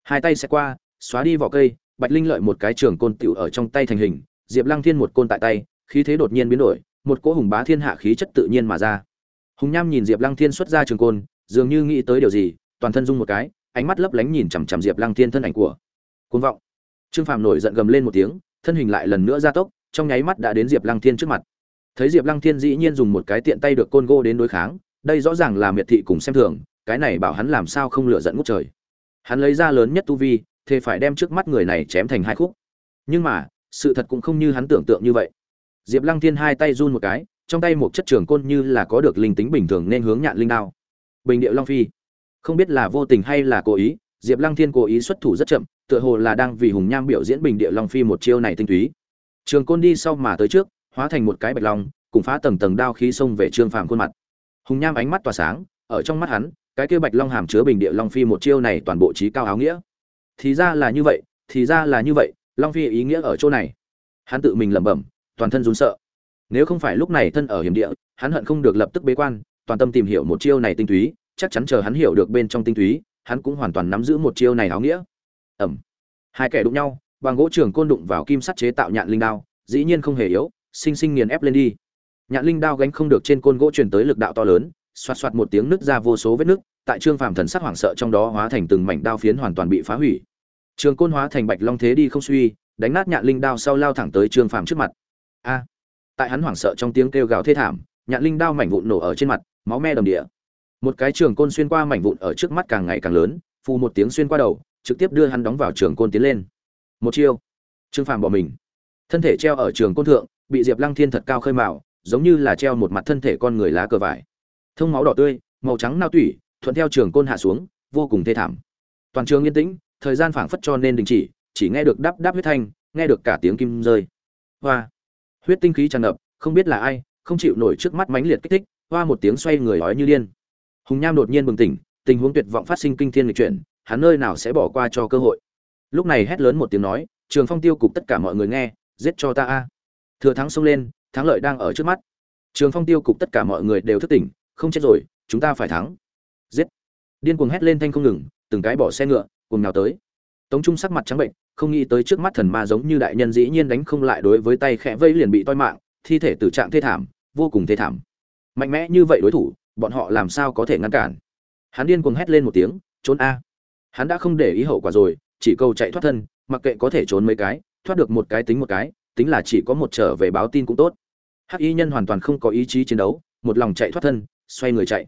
Hai tay sẽ qua, xóa đi vỏ cây, bạch linh lợi một cái trường côn tựu ở trong tay thành hình, diệp lăng thiên một côn tại tay, khí thế đột nhiên biến đổi, một cỗ hùng bá thiên hạ khí chất tự nhiên mà ra. Hùng nham nhìn diệp lăng thiên xuất ra trường côn, dường như nghĩ tới điều gì, toàn thân dung một cái ánh mắt lấp lánh nhìn chằm chằm diệp lăng thiên thân ảnh của côn vọng. Trương phàm nổi giận gầm lên một tiếng, thân hình lại lần nữa gia tốc, trong nháy mắt đã đến diệp lăng thiên trước mặt. Thấy diệp lăng thiên dĩ nhiên dùng một cái tiện tay được côn gô đến đối kháng, đây rõ ràng là miệt thị cùng xem thường, cái này bảo hắn làm sao không lựa giận ngút trời. Hắn lấy ra lớn nhất tu vi, thế phải đem trước mắt người này chém thành hai khúc. Nhưng mà, sự thật cũng không như hắn tưởng tượng như vậy. Diệp lăng thiên hai tay run một cái, trong tay một chất trường côn như là có được linh tính bình thường nên hướng nhạn linh đao. Bình điệu long phi không biết là vô tình hay là cố ý, diệp lăng thiên cố ý xuất thủ rất chậm, tựa hồ là đang vì hùng nham biểu diễn bình địa long phi một chiêu này tinh túy. Trường côn đi sau mà tới trước, hóa thành một cái bạch long, cùng phá tầng tầng đao khí xông về trương phàm khuôn mặt. Hùng nham ánh mắt tỏa sáng, ở trong mắt hắn, cái kia bạch long hàm chứa bình địa long phi một chiêu này toàn bộ trí cao áo nghĩa. Thì ra là như vậy, thì ra là như vậy, long phi ý nghĩa ở chỗ này. Hắn tự mình lẩm bẩm, toàn thân run sợ. Nếu không phải lúc này thân ở hiểm địa, hắn hận không được lập tức bế quan, toàn tâm tìm hiểu một chiêu này tinh túy chắc chắn chờ hắn hiểu được bên trong tinh túy, hắn cũng hoàn toàn nắm giữ một chiêu này áo nghĩa. Ẩm. Hai kẻ đụng nhau, bằng gỗ trường côn đụng vào kim sắt chế tạo nhạn linh đao, dĩ nhiên không hề yếu, sinh sinh nghiền ép lên đi. Nhạn linh đao gánh không được trên côn gỗ truyền tới lực đạo to lớn, xoạt xoạt một tiếng nứt ra vô số vết nứt, tại trương phàm thần sắc hoảng sợ trong đó hóa thành từng mảnh đao phiến hoàn toàn bị phá hủy. Trường côn hóa thành bạch long thế đi không suy, đánh nát nhạn linh đao sau lao thẳng tới trương phàm trước mặt. A. Tại hắn hoảng sợ trong tiếng kêu gào thê thảm, nhạn linh đao mảnh vụn nổ ở trên mặt, máu me đầm địa một cái trường côn xuyên qua mảnh vụn ở trước mắt càng ngày càng lớn, phù một tiếng xuyên qua đầu, trực tiếp đưa hắn đóng vào trường côn tiến lên. Một chiêu. Trương phàm bỏ mình. Thân thể treo ở trường côn thượng, bị diệp lăng thiên thật cao khơi mào, giống như là treo một mặt thân thể con người lá cờ vải. Thông máu đỏ tươi, màu trắng nao tủy, thuận theo trường côn hạ xuống, vô cùng thê thảm. Toàn trường yên tĩnh, thời gian phảng phất cho nên đình chỉ chỉ nghe được đáp đáp huyết thanh, nghe được cả tiếng kim rơi. Hoa. Huyết tinh khí tràn ngập, không biết là ai, không chịu nổi trước mắt mãnh liệt kích thích, hoa một tiếng xoay người ói như điên hùng nham đột nhiên bừng tỉnh, tình huống tuyệt vọng phát sinh kinh thiên lịch chuyển, hắn nơi nào sẽ bỏ qua cho cơ hội? Lúc này hét lớn một tiếng nói, trường phong tiêu cục tất cả mọi người nghe, giết cho ta a. Thừa thắng xông lên, thắng lợi đang ở trước mắt. Trường phong tiêu cục tất cả mọi người đều thức tỉnh, không chết rồi, chúng ta phải thắng. Giết. Điên cuồng hét lên thanh không ngừng, từng cái bỏ xe ngựa cùng nào tới. Tống trung sắc mặt trắng bệnh, không nghĩ tới trước mắt thần ma giống như đại nhân dĩ nhiên đánh không lại đối với tay khẽ vây liền bị toi mạng, thi thể tử trạng thê thảm, vô cùng thê thảm. Mạnh mẽ như vậy đối thủ bọn họ làm sao có thể ngăn cản? Hắn điên cuồng hét lên một tiếng, trốn a! Hắn đã không để ý hậu quả rồi, chỉ câu chạy thoát thân, mặc kệ có thể trốn mấy cái, thoát được một cái tính một cái, tính là chỉ có một trở về báo tin cũng tốt. Hắc y nhân hoàn toàn không có ý chí chiến đấu, một lòng chạy thoát thân, xoay người chạy.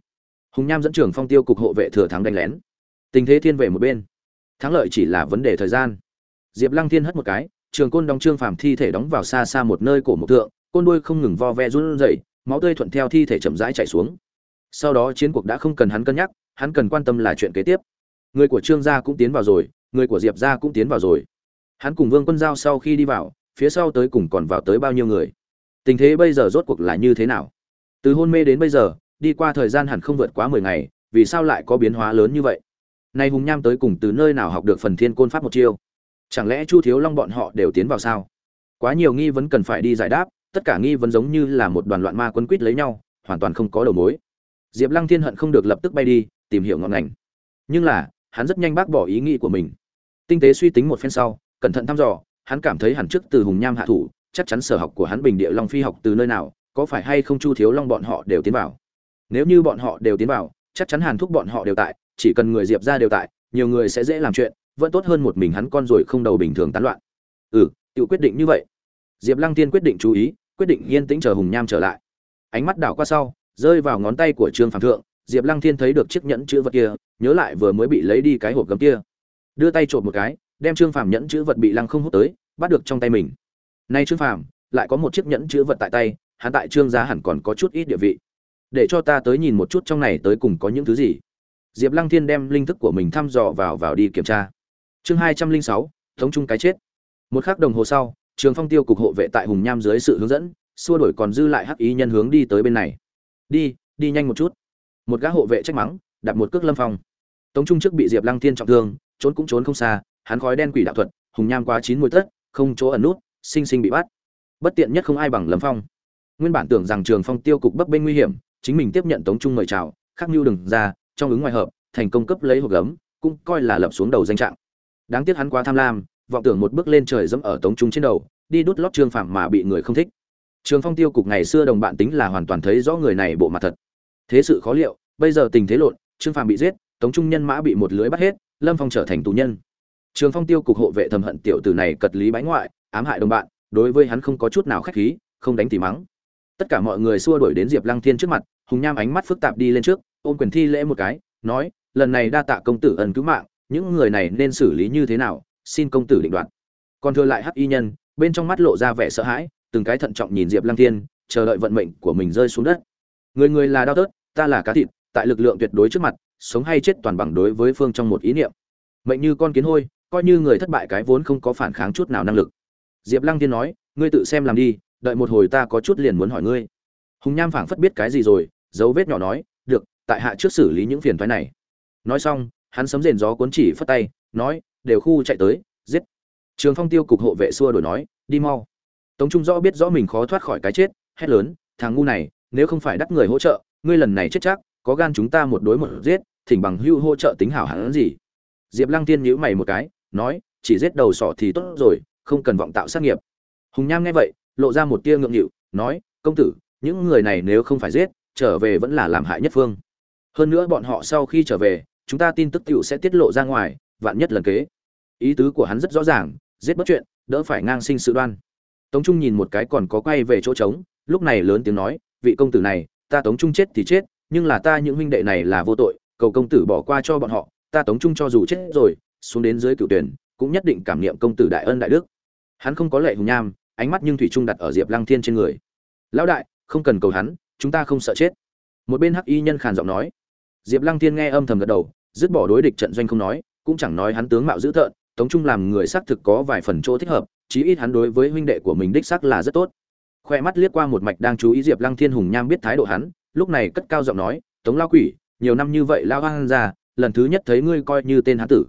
Hùng nham dẫn trưởng phong tiêu cục hộ vệ thừa thắng đánh lén. Tình thế thiên về một bên. Thắng lợi chỉ là vấn đề thời gian. Diệp lăng thiên hất một cái, trường côn đóng trương phàm thi thể đóng vào xa xa một nơi cổ mộc thượng, côn đuôi không ngừng vo ve run rẩy, máu tươi thuận theo thi thể chậm rãi chạy xuống sau đó chiến cuộc đã không cần hắn cân nhắc, hắn cần quan tâm là chuyện kế tiếp. Người của trương gia cũng tiến vào rồi, người của diệp gia cũng tiến vào rồi. Hắn cùng vương quân giao sau khi đi vào, phía sau tới cùng còn vào tới bao nhiêu người? Tình thế bây giờ rốt cuộc là như thế nào? Từ hôn mê đến bây giờ, đi qua thời gian hẳn không vượt quá mười ngày, vì sao lại có biến hóa lớn như vậy? Nay hùng nham tới cùng từ nơi nào học được phần thiên côn pháp một chiêu? Chẳng lẽ chu thiếu long bọn họ đều tiến vào sao? Quá nhiều nghi vấn cần phải đi giải đáp, tất cả nghi vấn giống như là một đoàn loạn ma quấn quýt lấy nhau, hoàn toàn không có đầu mối diệp lăng thiên hận không được lập tức bay đi, tìm hiểu ngọn ngành. Nhưng là, hắn rất nhanh bác bỏ ý nghĩ của mình. Tinh tế suy tính một phen sau, cẩn thận thăm dò, hắn cảm thấy hẳn trước từ hùng nham hạ thủ, chắc chắn sở học của hắn bình địa long phi học từ nơi nào, có phải hay không chu thiếu long bọn họ đều tiến vào. Nếu như bọn họ đều tiến vào, chắc chắn hàn thúc bọn họ đều tại, chỉ cần người diệp ra đều tại, nhiều người sẽ dễ làm chuyện, vẫn tốt hơn một mình hắn con rồi không đầu bình thường tán loạn. Ừ tự quyết định như vậy. Diệp lăng tiên quyết định chú ý, quyết định yên tĩnh chờ hùng nham trở lại. Ánh mắt đảo qua sau rơi vào ngón tay của trương phạm thượng, diệp lăng thiên thấy được chiếc nhẫn chữ vật kia, nhớ lại vừa mới bị lấy đi cái hộp gấm kia. Đưa tay trộm một cái, đem trương phạm nhẫn chữ vật bị lăng không hút tới, bắt được trong tay mình. Nay trương phạm lại có một chiếc nhẫn chữ vật tại tay, hắn tại trương gia hẳn còn có chút ít địa vị. Để cho ta tới nhìn một chút trong này tới cùng có những thứ gì. Diệp lăng thiên đem linh thức của mình thăm dò vào vào đi kiểm tra. Chương hai trăm linh sáu, thống chung cái chết. Một khắc đồng hồ sau, trường phong tiêu cục hộ vệ tại hùng nham dưới sự hướng dẫn, xua đổi còn dư lại hắc ý nhân hướng đi tới bên này đi đi nhanh một chút. Một gã hộ vệ trách mắng đặt một cước lâm phong. Tống trung trước bị diệp lăng thiên trọng thương, trốn cũng trốn không xa, hắn khói đen quỷ đạo thuật, hùng nham quá chín mươi tất, không chỗ ẩn nút, sinh sinh bị bắt. Bất tiện nhất không ai bằng lâm phong. Nguyên bản tưởng rằng trường phong tiêu cục bấp bênh nguy hiểm, chính mình tiếp nhận tống trung mời chào, khắc mưu đừng ra, trong ứng ngoài hợp, thành công cấp lấy hộp gấm, cũng coi là lập xuống đầu danh trạng. Đáng tiếc hắn quá tham lam, vọng tưởng một bước lên trời dẫm ở tống trung trên đầu, đi đút lót trương phạm mà bị người không thích trường phong tiêu cục ngày xưa đồng bạn tính là hoàn toàn thấy rõ người này bộ mặt thật. Thế sự khó liệu, bây giờ tình thế lộn, trương Phàm bị giết, tống trung nhân mã bị một lưới bắt hết, lâm phong trở thành tù nhân. Trường phong tiêu cục hộ vệ thầm hận tiểu tử này cật lý bái ngoại, ám hại đồng bạn, đối với hắn không có chút nào khách khí, không đánh tỉ mắng. Tất cả mọi người xua đuổi đến diệp lăng thiên trước mặt, hùng nham ánh mắt phức tạp đi lên trước, ôm quyền thi lễ một cái, nói, lần này đa tạ công tử ân cứu mạng, những người này nên xử lý như thế nào, xin công tử định đoạt. Còn thừa lại hắc y nhân, bên trong mắt lộ ra vẻ sợ hãi từng cái thận trọng nhìn diệp lăng thiên, chờ đợi vận mệnh của mình rơi xuống đất. Người người là đau tớt, ta là cá thịt, tại lực lượng tuyệt đối trước mặt, sống hay chết toàn bằng đối với phương trong một ý niệm. Mệnh như con kiến hôi, coi như người thất bại cái vốn không có phản kháng chút nào năng lực. Diệp lăng thiên nói, ngươi tự xem làm đi, đợi một hồi ta có chút liền muốn hỏi ngươi. Hùng nham phảng phất biết cái gì rồi, dấu vết nhỏ nói, được, tại hạ trước xử lý những phiền thoái này. Nói xong, hắn sấm rền gió cuốn chỉ phất tay, nói, đều khu chạy tới, giết. Trường phong tiêu cục hộ vệ xua đổi nói, đi mau tống trung rõ biết rõ mình khó thoát khỏi cái chết, hét lớn, thằng ngu này, nếu không phải đắc người hỗ trợ, ngươi lần này chết chắc, có gan chúng ta một đối một giết, thỉnh bằng hưu hỗ trợ tính hảo hẳn gì? Diệp lăng tiên nhíu mày một cái, nói, chỉ giết đầu sỏ thì tốt rồi, không cần vọng tạo sát nghiệp. Hùng nham nghe vậy, lộ ra một tia ngượng nghịu, nói, công tử, những người này nếu không phải giết, trở về vẫn là làm hại nhất phương. Hơn nữa bọn họ sau khi trở về, chúng ta tin tức t sẽ tiết lộ ra ngoài, vạn nhất lần kế. Ý tứ của hắn rất rõ ràng, giết bất chuyện, đỡ phải ngang sinh sự đoan tống trung nhìn một cái còn có quay về chỗ trống, lúc này lớn tiếng nói, vị công tử này, ta tống trung chết thì chết, nhưng là ta những huynh đệ này là vô tội, cầu công tử bỏ qua cho bọn họ, ta tống trung cho dù chết rồi, xuống đến dưới cựu tuyển, cũng nhất định cảm niệm công tử đại ân đại đức. Hắn không có lệ hùng nham, ánh mắt nhưng thủy trung đặt ở diệp lăng thiên trên người. Lão đại, không cần cầu hắn, chúng ta không sợ chết. Một bên hắc y nhân khàn giọng nói. Diệp lăng thiên nghe âm thầm gật đầu, dứt bỏ đối địch trận doanh không nói, cũng chẳng nói hắn tướng mạo dữ tợn, tống trung làm người xác thực có vài phần chỗ thích hợp chí ít hắn đối với huynh đệ của mình đích xác là rất tốt. Khoe mắt liếc qua một mạch đang chú ý diệp lăng thiên hùng nham biết thái độ hắn, lúc này cất cao giọng nói, tống lao quỷ, nhiều năm như vậy lao hoang ra, lần thứ nhất thấy ngươi coi như tên hán tử.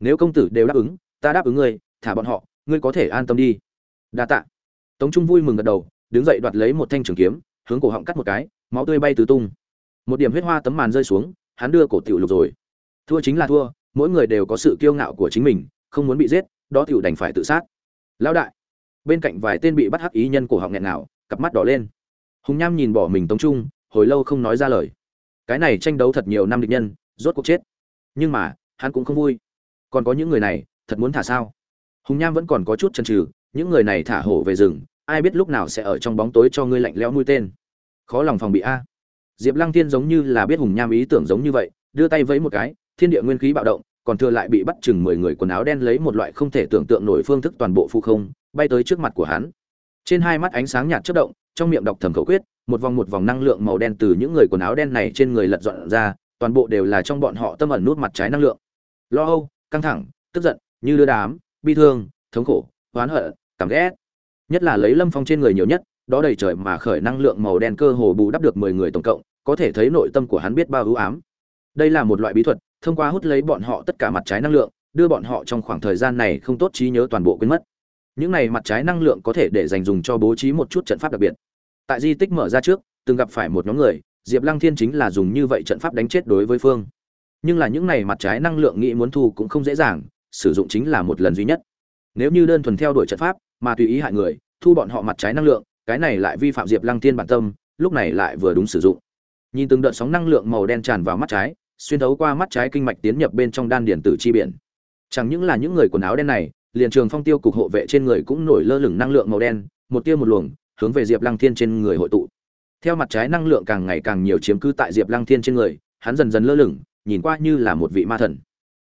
Nếu công tử đều đáp ứng, ta đáp ứng ngươi, thả bọn họ, ngươi có thể an tâm đi. Đa tạ. Tống trung vui mừng gật đầu, đứng dậy đoạt lấy một thanh trường kiếm, hướng cổ họng cắt một cái, máu tươi bay tứ tung. Một điểm huyết hoa tấm màn rơi xuống, hắn đưa cổ tiểu lục rồi. Thua chính là thua, mỗi người đều có sự kiêu ngạo của chính mình, không muốn bị giết, đó tiểu đành phải tự sát lão đại. Bên cạnh vài tên bị bắt hắc ý nhân cổ họng nghẹn nào cặp mắt đỏ lên. Hùng nham nhìn bỏ mình tống trung, hồi lâu không nói ra lời. Cái này tranh đấu thật nhiều năm địch nhân, rốt cuộc chết. Nhưng mà, hắn cũng không vui. Còn có những người này, thật muốn thả sao? Hùng nham vẫn còn có chút chần chừ, những người này thả hổ về rừng, ai biết lúc nào sẽ ở trong bóng tối cho ngươi lạnh lẽo nuôi tên. Khó lòng phòng bị a. Diệp lăng thiên giống như là biết hùng nham ý tưởng giống như vậy, đưa tay vẫy một cái, thiên địa nguyên khí bạo động còn thừa lại bị bắt chừng mười người quần áo đen lấy một loại không thể tưởng tượng nổi phương thức toàn bộ phu không, bay tới trước mặt của hắn. Trên hai mắt ánh sáng nhạt chớp động, trong miệng đọc thầm khẩu quyết, một vòng một vòng năng lượng màu đen từ những người quần áo đen này trên người lật dọn ra, toàn bộ đều là trong bọn họ tâm ẩn nút mặt trái năng lượng. Lo âu, căng thẳng, tức giận, như đưa đám, bi thương, thống khổ, oán hận, cảm ghét. Nhất là lấy lâm phong trên người nhiều nhất, đó đầy trời mà khởi năng lượng màu đen cơ hồ bù đắp được mười người tổng cộng, có thể thấy nội tâm của hắn biết bao ưu ám. Đây là một loại bí thuật thông qua hút lấy bọn họ tất cả mặt trái năng lượng, đưa bọn họ trong khoảng thời gian này không tốt trí nhớ toàn bộ quên mất. Những này mặt trái năng lượng có thể để dành dùng cho bố trí một chút trận pháp đặc biệt. Tại di tích mở ra trước, từng gặp phải một nhóm người, diệp lăng thiên chính là dùng như vậy trận pháp đánh chết đối với phương. Nhưng là những này mặt trái năng lượng nghĩ muốn thu cũng không dễ dàng, sử dụng chính là một lần duy nhất. Nếu như đơn thuần theo đuổi trận pháp, mà tùy ý hại người, thu bọn họ mặt trái năng lượng, cái này lại vi phạm diệp lăng thiên bản tâm, lúc này lại vừa đúng sử dụng. Nhìn từng đợt sóng năng lượng màu đen tràn vào mắt trái xuyên thấu qua mắt trái kinh mạch tiến nhập bên trong đan điển tử chi biển. Chẳng những là những người quần áo đen này, liền trường phong tiêu cục hộ vệ trên người cũng nổi lơ lửng năng lượng màu đen, một tia một luồng, hướng về diệp lăng thiên trên người hội tụ. Theo mặt trái năng lượng càng ngày càng nhiều chiếm cứ tại diệp lăng thiên trên người, hắn dần dần lơ lửng, nhìn qua như là một vị ma thần.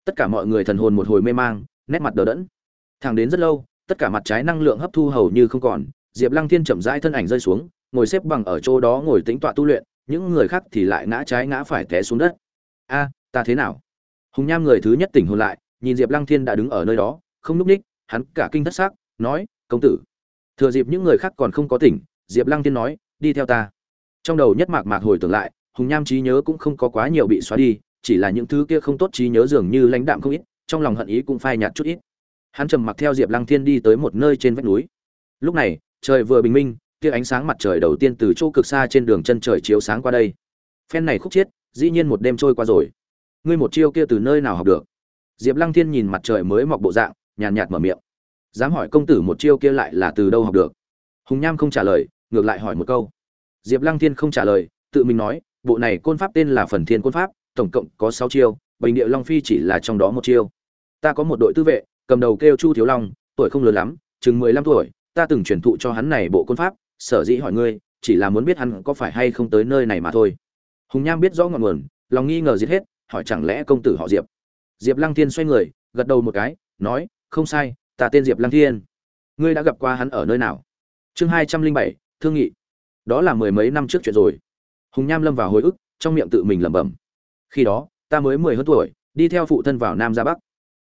Tất cả mọi người thần hồn một hồi mê mang, nét mặt đờ đẫn. Thẳng đến rất lâu, tất cả mặt trái năng lượng hấp thu hầu như không còn, diệp lăng thiên chậm rãi thân ảnh rơi xuống, ngồi xếp bằng ở chỗ đó ngồi tĩnh tọa tu luyện, những người khác thì lại ngã trái ngã phải té xuống đất a, ta thế nào? Hùng nham người thứ nhất tỉnh hồn lại, nhìn diệp lăng thiên đã đứng ở nơi đó, không núp ních, hắn cả kinh thất xác, nói, công tử. Thừa dịp những người khác còn không có tỉnh, diệp lăng thiên nói, đi theo ta. Trong đầu nhất mạc mạc hồi tưởng lại, hùng nham trí nhớ cũng không có quá nhiều bị xóa đi, chỉ là những thứ kia không tốt trí nhớ dường như lãnh đạm không ít, trong lòng hận ý cũng phai nhạt chút ít. Hắn trầm mặc theo diệp lăng thiên đi tới một nơi trên vách núi. Lúc này, trời vừa bình minh tia ánh sáng mặt trời đầu tiên từ chỗ cực xa trên đường chân trời chiếu sáng qua đây. Phen này khúc chiết dĩ nhiên một đêm trôi qua rồi. Ngươi một chiêu kia từ nơi nào học được? Diệp lăng thiên nhìn mặt trời mới mọc bộ dạng, nhàn nhạt mở miệng. Dám hỏi công tử một chiêu kia lại là từ đâu học được? Hùng nham không trả lời, ngược lại hỏi một câu. Diệp lăng thiên không trả lời, tự mình nói, bộ này côn pháp tên là phần thiên côn pháp, tổng cộng có sáu chiêu, bình địa long phi chỉ là trong đó một chiêu. Ta có một đội tư vệ, cầm đầu kêu chu thiếu long, tuổi không lớn lắm, chừng mười lăm tuổi, ta từng truyền thụ cho hắn này bộ côn pháp, sở dĩ hỏi ngươi, chỉ là muốn biết hắn có phải hay không tới nơi này mà thôi hùng nham biết rõ ngọn nguồn, lòng nghi ngờ giết hết, hỏi chẳng lẽ công tử họ diệp? Diệp lăng thiên xoay người, gật đầu một cái, nói, không sai, ta tên diệp lăng thiên. Ngươi đã gặp qua hắn ở nơi nào? Chương hai trăm linh bảy, thương nghị. Đó là mười mấy năm trước chuyện rồi. Hùng nham lâm vào hồi ức, trong miệng tự mình lẩm bẩm, khi đó, ta mới mười hơn tuổi, đi theo phụ thân vào nam ra bắc.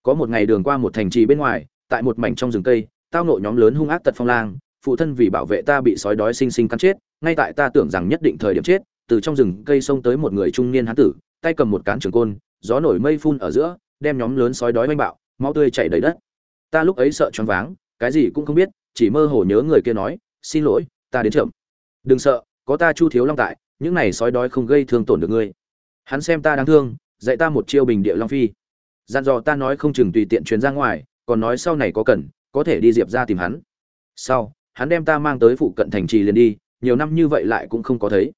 Có một ngày đường qua một thành trì bên ngoài, tại một mảnh trong rừng cây, tao nộ nhóm lớn hung ác tật phong lang, phụ thân vì bảo vệ ta bị sói đói sinh sinh cắn chết, ngay tại ta tưởng rằng nhất định thời điểm chết từ trong rừng cây xông tới một người trung niên hán tử, tay cầm một cán trường côn, gió nổi mây phun ở giữa, đem nhóm lớn sói đói manh bạo, máu tươi chảy đầy đất. Ta lúc ấy sợ choáng váng, cái gì cũng không biết, chỉ mơ hồ nhớ người kia nói, xin lỗi, ta đến chậm. Đừng sợ, có ta chu thiếu long tại, những này sói đói không gây thương tổn được ngươi. Hắn xem ta đáng thương, dạy ta một chiêu bình địa long phi. Dặn dò ta nói không chừng tùy tiện truyền ra ngoài, còn nói sau này có cần, có thể đi diệp ra tìm hắn. Sau, hắn đem ta mang tới phụ cận thành trì liền đi, nhiều năm như vậy lại cũng không có thấy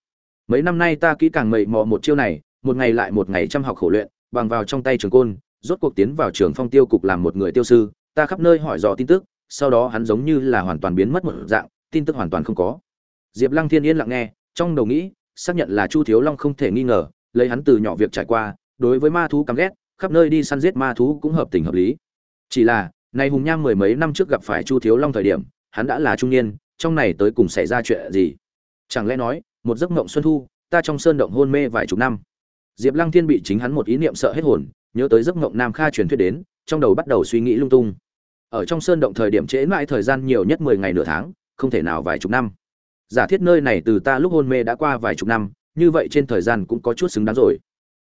mấy năm nay ta kỹ càng mầy mò một chiêu này, một ngày lại một ngày chăm học khổ luyện, bằng vào trong tay trường côn, rốt cuộc tiến vào trường phong tiêu cục làm một người tiêu sư, ta khắp nơi hỏi dò tin tức, sau đó hắn giống như là hoàn toàn biến mất một dạng, tin tức hoàn toàn không có. Diệp lăng thiên yên lặng nghe, trong đầu nghĩ, xác nhận là chu thiếu long không thể nghi ngờ, lấy hắn từ nhỏ việc trải qua, đối với ma thú căm ghét, khắp nơi đi săn giết ma thú cũng hợp tình hợp lý. Chỉ là này hùng nham mười mấy năm trước gặp phải chu thiếu long thời điểm, hắn đã là trung niên, trong này tới cùng xảy ra chuyện gì? Chẳng lẽ nói một giấc mộng xuân thu, ta trong sơn động hôn mê vài chục năm. Diệp lăng thiên bị chính hắn một ý niệm sợ hết hồn, nhớ tới giấc mộng nam kha truyền thuyết đến, trong đầu bắt đầu suy nghĩ lung tung. Ở trong sơn động thời điểm trễ mãi thời gian nhiều nhất mười ngày nửa tháng, không thể nào vài chục năm. Giả thiết nơi này từ ta lúc hôn mê đã qua vài chục năm, như vậy trên thời gian cũng có chút xứng đáng rồi.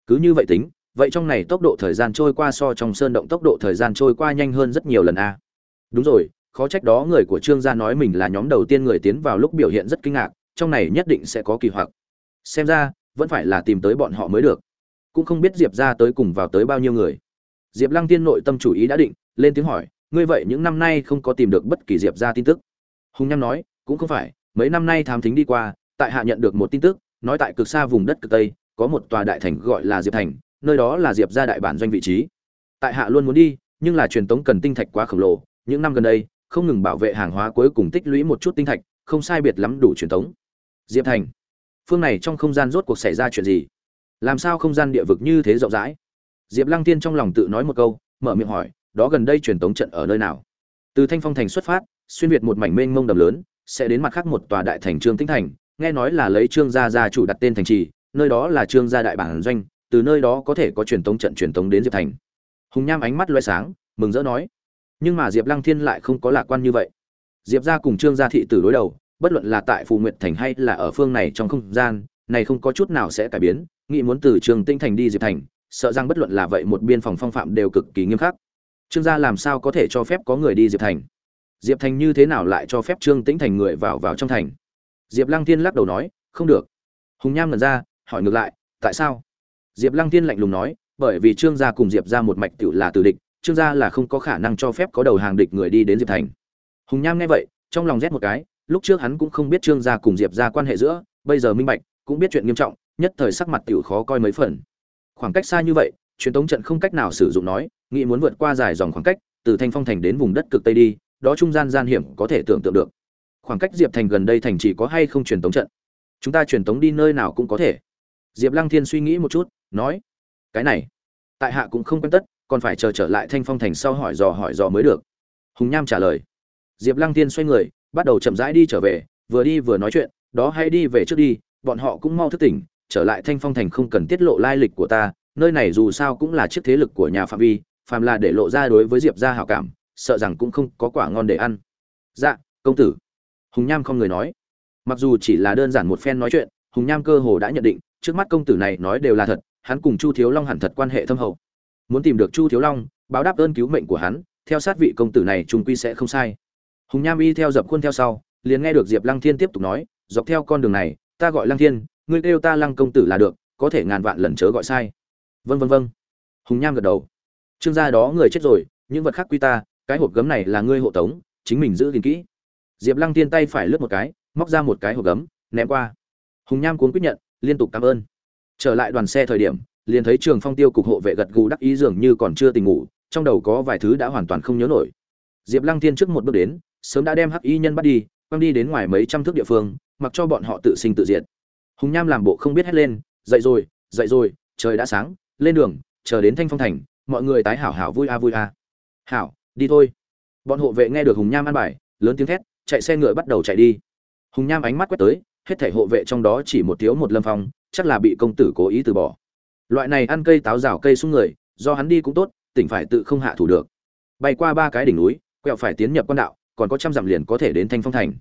Cứ như vậy tính, vậy trong này tốc độ thời gian trôi qua so trong sơn động tốc độ thời gian trôi qua nhanh hơn rất nhiều lần a. Đúng rồi, khó trách đó người của trương gia nói mình là nhóm đầu tiên người tiến vào lúc biểu hiện rất kinh ngạc trong này nhất định sẽ có kỳ hoặc. Xem ra, vẫn phải là tìm tới bọn họ mới được. Cũng không biết diệp ra tới cùng vào tới bao nhiêu người. Diệp lăng tiên nội tâm chủ ý đã định, lên tiếng hỏi, ngươi vậy những năm nay không có tìm được bất kỳ diệp ra tin tức? Hùng nham nói, cũng không phải, mấy năm nay thám thính đi qua, tại hạ nhận được một tin tức, nói tại cực xa vùng đất cực tây, có một tòa đại thành gọi là diệp thành, nơi đó là diệp ra đại bản doanh vị trí. Tại hạ luôn muốn đi, nhưng là truyền tống cần tinh thạch quá khổng lồ, những năm gần đây, không ngừng bảo vệ hàng hóa cuối cùng tích lũy một chút tinh thạch, không sai biệt lắm đủ truyền tống diệp thành, phương này trong không gian rốt cuộc xảy ra chuyện gì? Làm sao không gian địa vực như thế rộng rãi? Diệp lăng tiên trong lòng tự nói một câu, mở miệng hỏi, đó gần đây truyền tống trận ở nơi nào? Từ thanh phong thành xuất phát, xuyên việt một mảnh mênh mông đầm lớn, sẽ đến mặt khác một tòa đại thành trương tĩnh thành, nghe nói là lấy trương gia gia chủ đặt tên thành trì, nơi đó là trương gia đại bản doanh, từ nơi đó có thể có truyền tống trận truyền tống đến diệp thành. Hùng nham ánh mắt loay sáng, mừng rỡ nói, nhưng mà diệp lăng thiên lại không có lạc quan như vậy. Diệp gia cùng trương gia thị tử đối đầu bất luận là tại phù nguyệt thành hay là ở phương này trong không gian, này không có chút nào sẽ cải biến, nghĩ muốn từ trường tinh thành đi diệp thành, sợ rằng bất luận là vậy một biên phòng phong phạm đều cực kỳ nghiêm khắc. Trương gia làm sao có thể cho phép có người đi diệp thành? Diệp thành như thế nào lại cho phép trương tĩnh thành người vào vào trong thành? Diệp lăng tiên lắc đầu nói, không được. Hùng nham ngẩn ra, hỏi ngược lại, tại sao? Diệp lăng tiên lạnh lùng nói, bởi vì trương gia cùng diệp ra một mạch tự là tử địch, trương gia là không có khả năng cho phép có đầu hàng địch người đi đến diệp thành. Hùng nham nghe vậy, trong lòng rét một cái lúc trước hắn cũng không biết trương gia cùng diệp ra quan hệ giữa, bây giờ minh bạch, cũng biết chuyện nghiêm trọng, nhất thời sắc mặt tiểu khó coi mấy phần. Khoảng cách xa như vậy, truyền tống trận không cách nào sử dụng nói, nghĩ muốn vượt qua dài dòng khoảng cách, từ thanh phong thành đến vùng đất cực tây đi, đó trung gian gian hiểm có thể tưởng tượng được. Khoảng cách diệp thành gần đây thành chỉ có hay không truyền tống trận? Chúng ta truyền tống đi nơi nào cũng có thể. Diệp lăng thiên suy nghĩ một chút, nói, cái này, tại hạ cũng không quen tất, còn phải chờ trở lại thanh phong thành sau hỏi dò hỏi dò mới được. Hùng nham trả lời. Diệp lăng thiên xoay người bắt đầu chậm rãi đi trở về, vừa đi vừa nói chuyện, đó hay đi về trước đi, bọn họ cũng mau thức tỉnh, trở lại thanh phong thành không cần tiết lộ lai lịch của ta, nơi này dù sao cũng là chiếc thế lực của nhà phạm vi, phàm là để lộ ra đối với diệp ra hảo cảm, sợ rằng cũng không có quả ngon để ăn. Dạ công tử. Hùng nham không người nói. Mặc dù chỉ là đơn giản một phen nói chuyện, hùng nham cơ hồ đã nhận định, trước mắt công tử này nói đều là thật, hắn cùng chu thiếu long hẳn thật quan hệ thâm hậu. Muốn tìm được chu thiếu long, báo đáp ơn cứu mệnh của hắn, theo sát vị công tử này trung quy sẽ không sai hùng nham y theo dập khuôn theo sau, liền nghe được diệp lăng thiên tiếp tục nói, dọc theo con đường này, ta gọi lăng thiên, ngươi kêu ta lăng công tử là được, có thể ngàn vạn lần chớ gọi sai. Vân vân vân hùng nham gật đầu. Trương gia đó người chết rồi, những vật khác quy ta, cái hộp gấm này là ngươi hộ tống, chính mình giữ gìn kỹ. Diệp lăng Thiên tay phải lướt một cái, móc ra một cái hộp gấm, ném qua. Hùng nham cuốn quyết nhận, liên tục cảm ơn. Trở lại đoàn xe thời điểm, liền thấy trường phong tiêu cục hộ vệ gật gù đắc ý dường như còn chưa tỉnh ngủ, trong đầu có vài thứ đã hoàn toàn không nhớ nổi. Diệp lăng Thiên trước một bước đến sớm đã đem hắc y nhân bắt đi, quăng đi đến ngoài mấy trăm thước địa phương, mặc cho bọn họ tự sinh tự diệt. Hùng nham làm bộ không biết hét lên, dậy rồi dậy rồi, trời đã sáng, lên đường, chờ đến thanh phong thành, mọi người tái hảo hảo vui a vui a. Hảo, đi thôi. Bọn hộ vệ nghe được hùng nham ăn bài, lớn tiếng thét, chạy xe ngựa bắt đầu chạy đi. Hùng nham ánh mắt quét tới, hết thảy hộ vệ trong đó chỉ một thiếu một lâm phong, chắc là bị công tử cố ý từ bỏ. Loại này ăn cây táo rào cây xuống người, do hắn đi cũng tốt, tỉnh phải tự không hạ thủ được. Bay qua ba cái đỉnh núi, quẹo phải tiến nhập quan đạo còn có trăm dặm liền có thể đến thanh phong thành.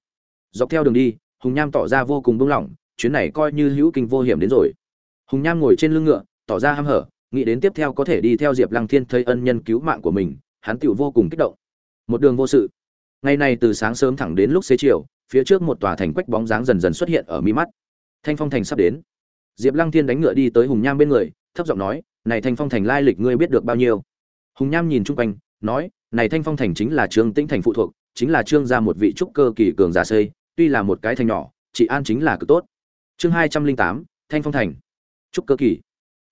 Dọc theo đường đi, hùng nham tỏ ra vô cùng bung lỏng, chuyến này coi như hữu kinh vô hiểm đến rồi. Hùng nham ngồi trên lưng ngựa, tỏ ra ham hở, nghĩ đến tiếp theo có thể đi theo diệp lăng thiên thấy ân nhân cứu mạng của mình, hắn tựu vô cùng kích động. Một đường vô sự. Ngày này từ sáng sớm thẳng đến lúc xế chiều, phía trước một tòa thành quách bóng dáng dần dần xuất hiện ở mi mắt. Thanh phong thành sắp đến. Diệp lăng thiên đánh ngựa đi tới hùng nham bên người, thấp giọng nói, này thanh phong thành lai lịch ngươi biết được bao nhiêu? Hùng nham nhìn chung quanh, nói, này thanh phong thành chính là trường tĩnh thành phụ thuộc chính là trương gia một vị trúc cơ kỳ cường giả xây, tuy là một cái thành nhỏ chị an chính là cực tốt. Chương hai trăm linh tám, thanh phong thành. Trúc cơ kỳ.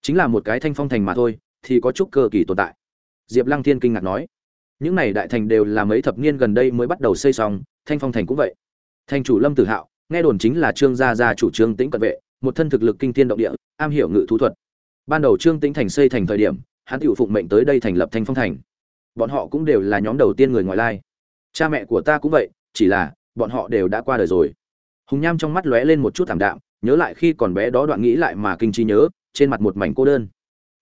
Chính là một cái thanh phong thành mà thôi, thì có trúc cơ kỳ tồn tại. Diệp lăng thiên kinh ngạc nói. Những này đại thành đều là mấy thập niên gần đây mới bắt đầu xây xong, thanh phong thành cũng vậy. Thành chủ lâm tử hạo, nghe đồn chính là trương gia gia chủ trương tĩnh cận vệ, một thân thực lực kinh thiên động địa, am hiểu ngự thú thuật. Ban đầu trương tĩnh thành xây thành thời điểm, hắn tự phụng mệnh tới đây thành lập thanh phong thành. Bọn họ cũng đều là nhóm đầu tiên người ngoại lai cha mẹ của ta cũng vậy, chỉ là, bọn họ đều đã qua đời rồi. Hùng nham trong mắt lóe lên một chút thảm đạm, nhớ lại khi còn bé đó đoạn nghĩ lại mà kinh trí nhớ, trên mặt một mảnh cô đơn.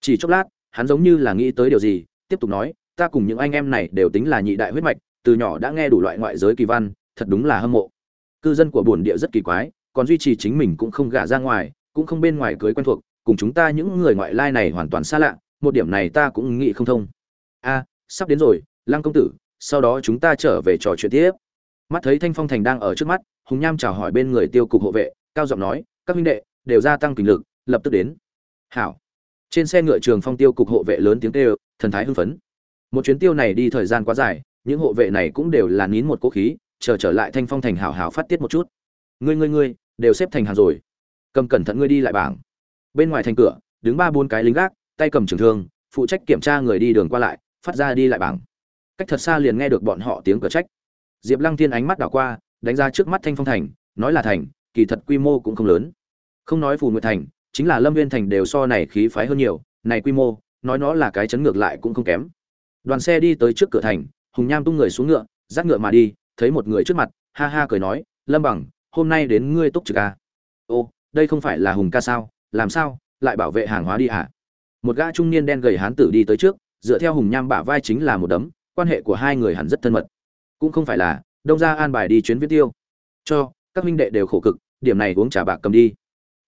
Chỉ chốc lát, hắn giống như là nghĩ tới điều gì, tiếp tục nói, ta cùng những anh em này đều tính là nhị đại huyết mạch, từ nhỏ đã nghe đủ loại ngoại giới kỳ văn, thật đúng là hâm mộ. Cư dân của bồn địa rất kỳ quái, còn duy trì chính mình cũng không gả ra ngoài, cũng không bên ngoài cưới quen thuộc, cùng chúng ta những người ngoại lai này hoàn toàn xa lạ, một điểm này ta cũng nghĩ không thông. A, sắp đến rồi, lăng công tử sau đó chúng ta trở về trò chuyện tiếp. Mắt thấy thanh phong thành đang ở trước mắt, hùng nham chào hỏi bên người tiêu cục hộ vệ, cao giọng nói, các huynh đệ, đều gia tăng kình lực, lập tức đến. Hảo. Trên xe ngựa trường phong tiêu cục hộ vệ lớn tiếng kêu, thần thái hưng phấn. Một chuyến tiêu này đi thời gian quá dài, những hộ vệ này cũng đều là nín một cố khí, chờ trở lại thanh phong thành hảo hảo phát tiết một chút. Ngươi ngươi ngươi, đều xếp thành hàng rồi. Cầm cẩn thận ngươi đi lại bảng. Bên ngoài thành cửa, đứng ba bốn cái lính gác, tay cầm trường thương, phụ trách kiểm tra người đi đường qua lại, phát ra đi lại bảng cách thật xa liền nghe được bọn họ tiếng cửa trách. Diệp lăng thiên ánh mắt đảo qua, đánh ra trước mắt thanh phong thành, nói là thành, kỳ thật quy mô cũng không lớn. Không nói phù nguyệt thành, chính là lâm viên thành đều so này khí phái hơn nhiều, này quy mô, nói nó là cái chấn ngược lại cũng không kém. Đoàn xe đi tới trước cửa thành, hùng nham tung người xuống ngựa, dắt ngựa mà đi, thấy một người trước mặt, ha ha cười nói, lâm bằng, hôm nay đến ngươi túc trực ca ô, đây không phải là hùng ca sao, làm sao, lại bảo vệ hàng hóa đi hả? Một gã trung niên đen gầy hán tử đi tới trước, dựa theo hùng nham bả vai chính là một đấm quan hệ của hai người hẳn rất thân mật. Cũng không phải là, đông ra an bài đi chuyến viết tiêu. Cho, các minh đệ đều khổ cực, điểm này uống trà bạc cầm đi.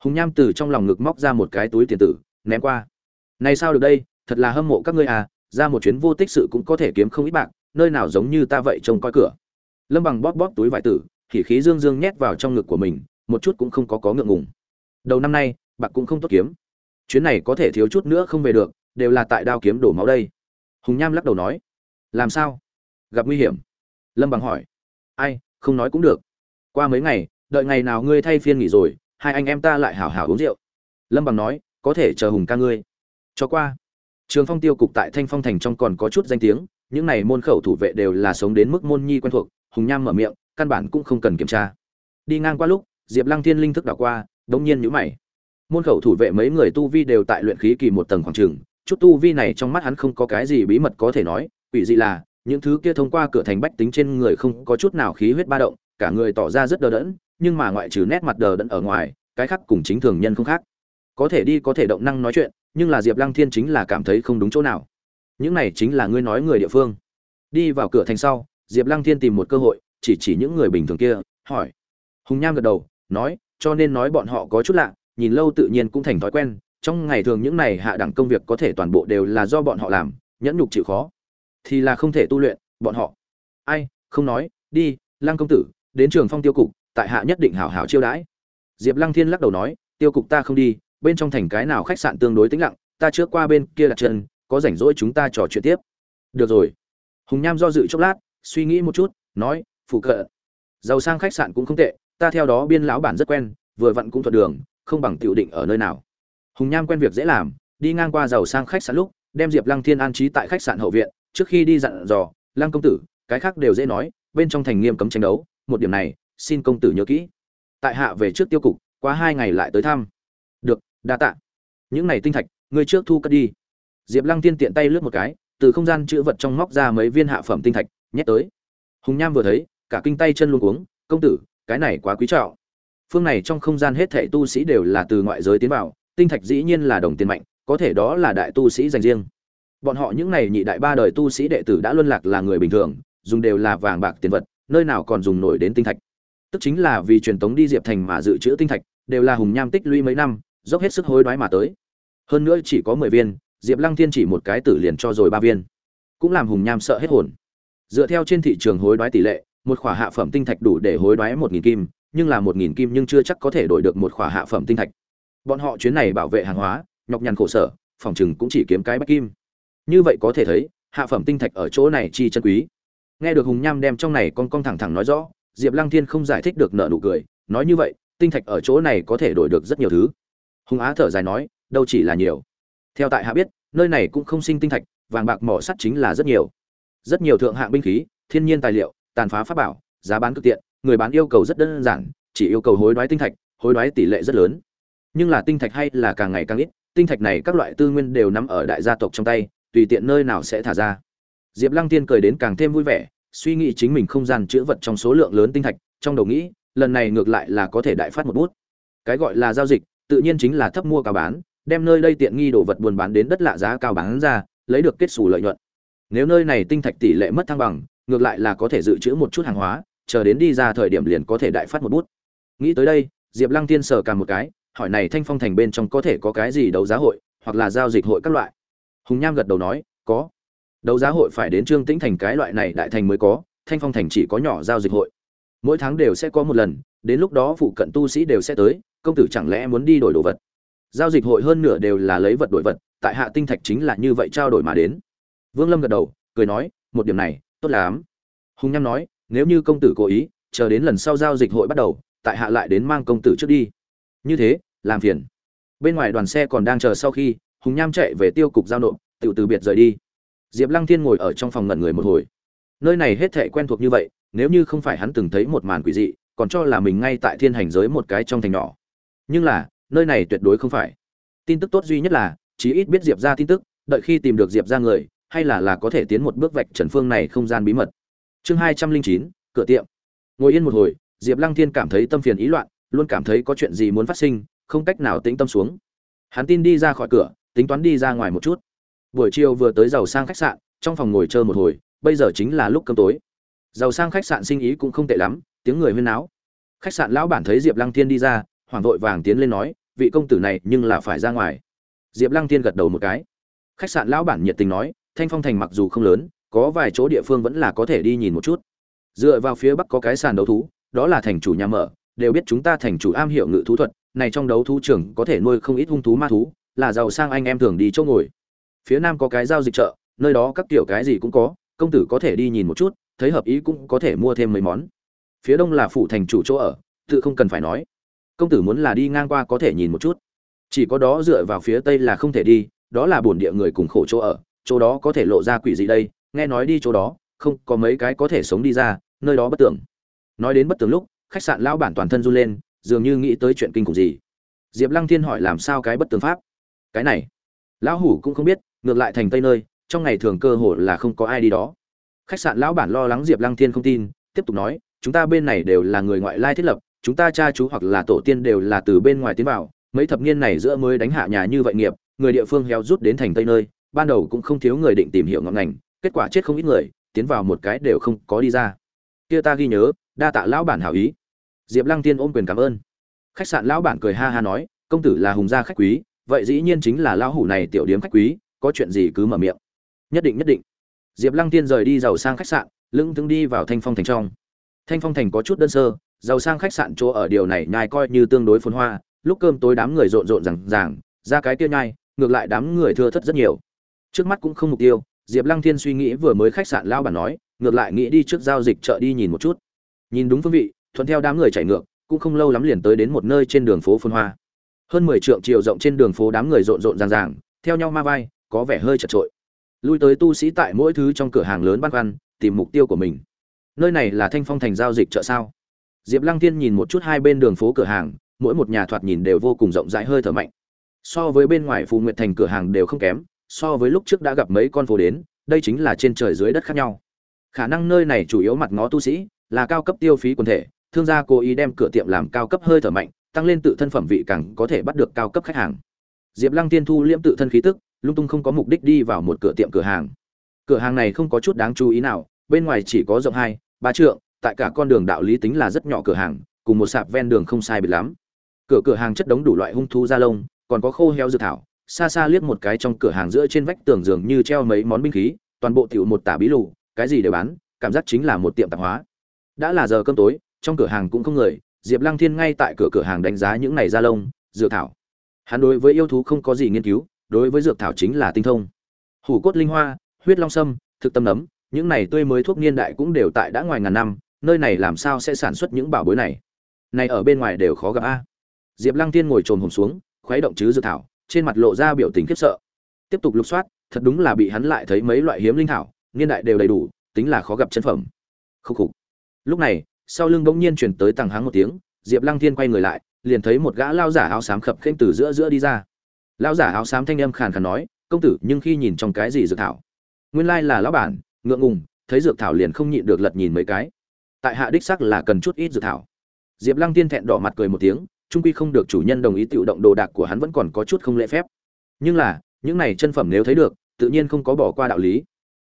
Hùng nham từ trong lòng ngực móc ra một cái túi tiền tử, ném qua. Này sao được đây, thật là hâm mộ các ngươi à ra một chuyến vô tích sự cũng có thể kiếm không ít bạc, nơi nào giống như ta vậy trông coi cửa. Lâm bằng bóp bóp túi vải tử khỉ khí dương dương nhét vào trong ngực của mình, một chút cũng không có có ngượng ngùng. Đầu năm nay, bạc cũng không tốt kiếm. Chuyến này có thể thiếu chút nữa không về được, đều là tại đao kiếm đổ máu đây. Hùng nham lắc đầu nói làm sao? Gặp nguy hiểm? Lâm bằng hỏi. Ai, không nói cũng được. Qua mấy ngày, đợi ngày nào ngươi thay phiên nghỉ rồi, hai anh em ta lại hảo hảo uống rượu. Lâm bằng nói, có thể chờ hùng ca ngươi. Cho qua. Trường phong tiêu cục tại thanh phong thành trong còn có chút danh tiếng, những này môn khẩu thủ vệ đều là sống đến mức môn nhi quen thuộc, hùng nham mở miệng, căn bản cũng không cần kiểm tra. Đi ngang qua lúc, diệp lăng thiên linh thức đảo qua, đống nhiên nhữ mày. Môn khẩu thủ vệ mấy người tu vi đều tại luyện khí kỳ một tầng khoảng trường chút tu vi này trong mắt hắn không có cái gì bí mật có thể nói quỷ dị là, những thứ kia thông qua cửa thành bách tính trên người không có chút nào khí huyết ba động, cả người tỏ ra rất đờ đẫn, nhưng mà ngoại trừ nét mặt đờ đẫn ở ngoài, cái khác cùng chính thường nhân không khác. Có thể đi có thể động năng nói chuyện, nhưng là diệp lăng thiên chính là cảm thấy không đúng chỗ nào. Những này chính là ngươi nói người địa phương. Đi vào cửa thành sau, diệp lăng thiên tìm một cơ hội, chỉ chỉ những người bình thường kia, hỏi. Hùng nham gật đầu, nói, cho nên nói bọn họ có chút lạ, nhìn lâu tự nhiên cũng thành thói quen, trong ngày thường những này hạ đẳng công việc có thể toàn bộ đều là do bọn họ làm, nhẫn nhục chịu khó thì là không thể tu luyện, bọn họ. Ai, không nói, đi, lăng công tử, đến trường phong tiêu cục, tại hạ nhất định hảo hảo chiêu đãi. Diệp lăng thiên lắc đầu nói, tiêu cục ta không đi, bên trong thành cái nào khách sạn tương đối tĩnh lặng, ta trước qua bên kia đặt chân, có rảnh rỗi chúng ta trò chuyện tiếp. Được rồi. Hùng nham do dự chốc lát, suy nghĩ một chút, nói phụ cợ giàu sang khách sạn cũng không tệ, ta theo đó biên lão bản rất quen, vừa vặn cũng thuận đường, không bằng tiểu định ở nơi nào. Hùng nham quen việc dễ làm, đi ngang qua giàu sang khách sạn lúc, đem diệp lăng thiên an trí tại khách sạn hậu viện trước khi đi dặn dò, lăng công tử, cái khác đều dễ nói, bên trong thành nghiêm cấm tranh đấu, một điểm này, xin công tử nhớ kỹ. Tại hạ về trước tiêu cục, qua hai ngày lại tới thăm. Được, đa tạ. Những này tinh thạch, ngươi trước thu cất đi. Diệp lăng tiên tiện tay lướt một cái, từ không gian chữ vật trong móc ra mấy viên hạ phẩm tinh thạch, nhét tới. Hùng nham vừa thấy, cả kinh tay chân luôn cuống, công tử, cái này quá quý trọng. Phương này trong không gian hết thảy tu sĩ đều là từ ngoại giới tiến vào, tinh thạch dĩ nhiên là đồng tiền mạnh, có thể đó là đại tu sĩ dành riêng bọn họ những này nhị đại ba đời tu sĩ đệ tử đã luân lạc là người bình thường, dùng đều là vàng bạc tiền vật, nơi nào còn dùng nổi đến tinh thạch. Tức chính là vì truyền tống đi diệp thành mà dự trữ tinh thạch, đều là hùng nham tích lũy mấy năm, dốc hết sức hối đoái mà tới. Hơn nữa chỉ có mười viên, diệp lăng thiên chỉ một cái tử liền cho rồi ba viên. Cũng làm hùng nham sợ hết hồn. Dựa theo trên thị trường hối đoái tỷ lệ, một khỏa hạ phẩm tinh thạch đủ để hối đoái một nghìn kim, nhưng là một nghìn kim nhưng chưa chắc có thể đổi được một khỏa hạ phẩm tinh thạch. Bọn họ chuyến này bảo vệ hàng hóa, nhọc nhằn khổ sở, phòng chừng cũng chỉ kiếm cái bách kim như vậy có thể thấy, hạ phẩm tinh thạch ở chỗ này chi chân quý. Nghe được hùng nham đem trong này con con thẳng thẳng nói rõ, diệp lăng thiên không giải thích được nợ nụ cười, nói như vậy, tinh thạch ở chỗ này có thể đổi được rất nhiều thứ. Hùng á thở dài nói, đâu chỉ là nhiều. Theo tại hạ biết, nơi này cũng không sinh tinh thạch, vàng bạc mỏ sắt chính là rất nhiều. Rất nhiều thượng hạng binh khí, thiên nhiên tài liệu, tàn phá pháp bảo, giá bán cực tiện, người bán yêu cầu rất đơn giản, chỉ yêu cầu hối đoái tinh thạch, hối đoái tỷ lệ rất lớn. Nhưng là tinh thạch hay là càng ngày càng ít, tinh thạch này các loại tư nguyên đều nắm ở đại gia tộc trong tay tùy tiện nơi nào sẽ thả ra. Diệp lăng tiên cười đến càng thêm vui vẻ, suy nghĩ chính mình không gian chữ vật trong số lượng lớn tinh thạch, trong đầu nghĩ, lần này ngược lại là có thể đại phát một bút. Cái gọi là giao dịch, tự nhiên chính là thấp mua cao bán, đem nơi đây tiện nghi đồ vật buôn bán đến đất lạ giá cao bán ra, lấy được kết xù lợi nhuận. Nếu nơi này tinh thạch tỷ lệ mất thăng bằng, ngược lại là có thể dự trữ một chút hàng hóa, chờ đến đi ra thời điểm liền có thể đại phát một bút. Nghĩ tới đây, diệp lăng tiên sờ càng một cái, hỏi này thanh phong thành bên trong có thể có cái gì đấu giá hội, hoặc là giao dịch hội các loại hùng nham gật đầu nói, có. Đấu giá hội phải đến trương tĩnh thành cái loại này đại thành mới có, thanh phong thành chỉ có nhỏ giao dịch hội. Mỗi tháng đều sẽ có một lần, đến lúc đó phụ cận tu sĩ đều sẽ tới, công tử chẳng lẽ muốn đi đổi đồ vật? Giao dịch hội hơn nửa đều là lấy vật đổi vật, tại hạ tinh thạch chính là như vậy trao đổi mà đến. Vương lâm gật đầu, cười nói, một điểm này, tốt lắm. Hùng nham nói, nếu như công tử cố ý, chờ đến lần sau giao dịch hội bắt đầu, tại hạ lại đến mang công tử trước đi. Như thế, làm phiền. Bên ngoài đoàn xe còn đang chờ sau khi hùng nham chạy về tiêu cục giao nộp tự từ biệt rời đi. Diệp lăng thiên ngồi ở trong phòng ngẩn người một hồi. Nơi này hết thệ quen thuộc như vậy, nếu như không phải hắn từng thấy một màn quỷ dị, còn cho là mình ngay tại thiên hành giới một cái trong thành nhỏ. Nhưng là, nơi này tuyệt đối không phải. Tin tức tốt duy nhất là, chí ít biết diệp ra tin tức, đợi khi tìm được diệp ra người, hay là là có thể tiến một bước vạch trần phương này không gian bí mật. Chương hai trăm linh chín, cửa tiệm. Ngồi yên một hồi, diệp lăng thiên cảm thấy tâm phiền ý loạn, luôn cảm thấy có chuyện gì muốn phát sinh, không cách nào tĩnh tâm xuống. Hắn tin đi ra khỏi cửa tính toán đi ra ngoài một chút. Buổi chiều vừa tới giàu sang khách sạn, trong phòng ngồi chơi một hồi, bây giờ chính là lúc cơm tối. Giàu sang khách sạn sinh ý cũng không tệ lắm, tiếng người huyên náo. Khách sạn lão bản thấy diệp lăng thiên đi ra, hoảng vội vàng tiến lên nói, vị công tử này nhưng là phải ra ngoài. Diệp lăng thiên gật đầu một cái. Khách sạn lão bản nhiệt tình nói, thanh phong thành mặc dù không lớn, có vài chỗ địa phương vẫn là có thể đi nhìn một chút. Dựa vào phía bắc có cái sàn đấu thú, đó là thành chủ nhà mở, đều biết chúng ta thành chủ am hiểu ngự thú thuật, này trong đấu thú trưởng có thể nuôi không ít hung thú ma thú là giàu sang anh em thường đi chỗ ngồi. Phía nam có cái giao dịch chợ, nơi đó các kiểu cái gì cũng có, công tử có thể đi nhìn một chút, thấy hợp ý cũng có thể mua thêm mấy món. Phía đông là phủ thành chủ chỗ ở, tự không cần phải nói. Công tử muốn là đi ngang qua có thể nhìn một chút. Chỉ có đó dựa vào phía tây là không thể đi, đó là bổn địa người cùng khổ chỗ ở, chỗ đó có thể lộ ra quỷ gì đây, nghe nói đi chỗ đó, không, có mấy cái có thể sống đi ra, nơi đó bất tưởng. Nói đến bất tưởng lúc, khách sạn lão bản toàn thân run lên, dường như nghĩ tới chuyện kinh khủng gì. Diệp lăng thiên hỏi làm sao cái bất tường pháp? Cái này, lão hủ cũng không biết, ngược lại thành tây nơi, trong ngày thường cơ hội là không có ai đi đó. Khách sạn lão bản lo lắng diệp lăng thiên không tin, tiếp tục nói, chúng ta bên này đều là người ngoại lai thiết lập, chúng ta cha chú hoặc là tổ tiên đều là từ bên ngoài tiến vào, mấy thập niên này giữa mới đánh hạ nhà như vậy nghiệp, người địa phương héo rút đến thành tây nơi, ban đầu cũng không thiếu người định tìm hiểu ngọn ngành, kết quả chết không ít người, tiến vào một cái đều không có đi ra. Kia ta ghi nhớ, đa tạ lão bản hảo ý. Diệp lăng tiên ôm quyền cảm ơn. Khách sạn lão bản cười ha ha nói, công tử là hùng gia khách quý vậy dĩ nhiên chính là lão hủ này tiểu điếm khách quý, có chuyện gì cứ mở miệng. Nhất định nhất định. Diệp lăng tiên rời đi giàu sang khách sạn, lững thững đi vào thanh phong thành trong. Thanh phong thành có chút đơn sơ, giàu sang khách sạn chỗ ở điều này nhai coi như tương đối phồn hoa, lúc cơm tối đám người rộn rộn rằng ràng, ra cái kia nhai, ngược lại đám người thưa thất rất nhiều. Trước mắt cũng không mục tiêu, diệp lăng thiên suy nghĩ vừa mới khách sạn lao bản nói, ngược lại nghĩ đi trước giao dịch chợ đi nhìn một chút. Nhìn đúng phương vị, thuận theo đám người chạy ngược, cũng không lâu lắm liền tới đến một nơi trên đường phố phồn hoa hơn mười trượng chiều rộng trên đường phố đám người rộn rộn ràng ràng, theo nhau ma vai, có vẻ hơi chật trội lui tới tu sĩ tại mỗi thứ trong cửa hàng lớn băn khoăn, tìm mục tiêu của mình. Nơi này là thanh phong thành giao dịch chợ sao? Diệp lăng Thiên nhìn một chút hai bên đường phố cửa hàng, mỗi một nhà thoạt nhìn đều vô cùng rộng rãi hơi thở mạnh. So với bên ngoài phù nguyệt thành cửa hàng đều không kém, so với lúc trước đã gặp mấy con phố đến, đây chính là trên trời dưới đất khác nhau. Khả năng nơi này chủ yếu mặt ngó tu sĩ, là cao cấp tiêu phí quần thể, thương gia cố ý đem cửa tiệm làm cao cấp hơi thở mạnh tăng lên tự thân phẩm vị càng có thể bắt được cao cấp khách hàng. Diệp lăng tiên thu liễm tự thân khí tức, lung tung không có mục đích đi vào một cửa tiệm cửa hàng. Cửa hàng này không có chút đáng chú ý nào, bên ngoài chỉ có rộng hai, ba trượng, tại cả con đường đạo lý tính là rất nhỏ cửa hàng, cùng một sạp ven đường không sai biệt lắm. Cửa cửa hàng chất đống đủ loại hung thú da lông, còn có khô heo dược thảo, xa xa liếc một cái trong cửa hàng giữa trên vách tường giường như treo mấy món binh khí, toàn bộ tiểu một tả bí lù, cái gì đều bán, cảm giác chính là một tiệm tạp hóa. Đã là giờ cơm tối, trong cửa hàng cũng không người diệp lăng thiên ngay tại cửa cửa hàng đánh giá những này da lông, dược thảo. Hắn đối với yêu thú không có gì nghiên cứu, đối với dược thảo chính là tinh thông. Hủ cốt linh hoa, huyết long sâm, thực tâm nấm, những này tươi mới thuốc niên đại cũng đều tại đã ngoài ngàn năm, nơi này làm sao sẽ sản xuất những bảo bối này? Này ở bên ngoài đều khó gặp a. Diệp lăng Thiên ngồi chồm hồn xuống, khuấy động chứ dược thảo, trên mặt lộ ra biểu tình khiếp sợ. Tiếp tục lục soát, thật đúng là bị hắn lại thấy mấy loại hiếm linh thảo, niên đại đều đầy đủ, tính là khó gặp chân phẩm. Khô khục. Lúc này sau lưng bỗng nhiên chuyển tới tàng háng một tiếng, diệp lăng thiên quay người lại, liền thấy một gã lao giả áo xám khập khênh từ giữa giữa đi ra. Lao giả áo xám thanh âm khàn khàn nói, công tử, nhưng khi nhìn trong cái gì dược thảo? Nguyên lai là lão bản, ngượng ngùng, thấy dược thảo liền không nhịn được lật nhìn mấy cái. Tại hạ đích sắc là cần chút ít dược thảo. Diệp lăng tiên thẹn đỏ mặt cười một tiếng, trung quy không được chủ nhân đồng ý tự động đồ đạc của hắn vẫn còn có chút không lễ phép. Nhưng là, những này chân phẩm nếu thấy được, tự nhiên không có bỏ qua đạo lý.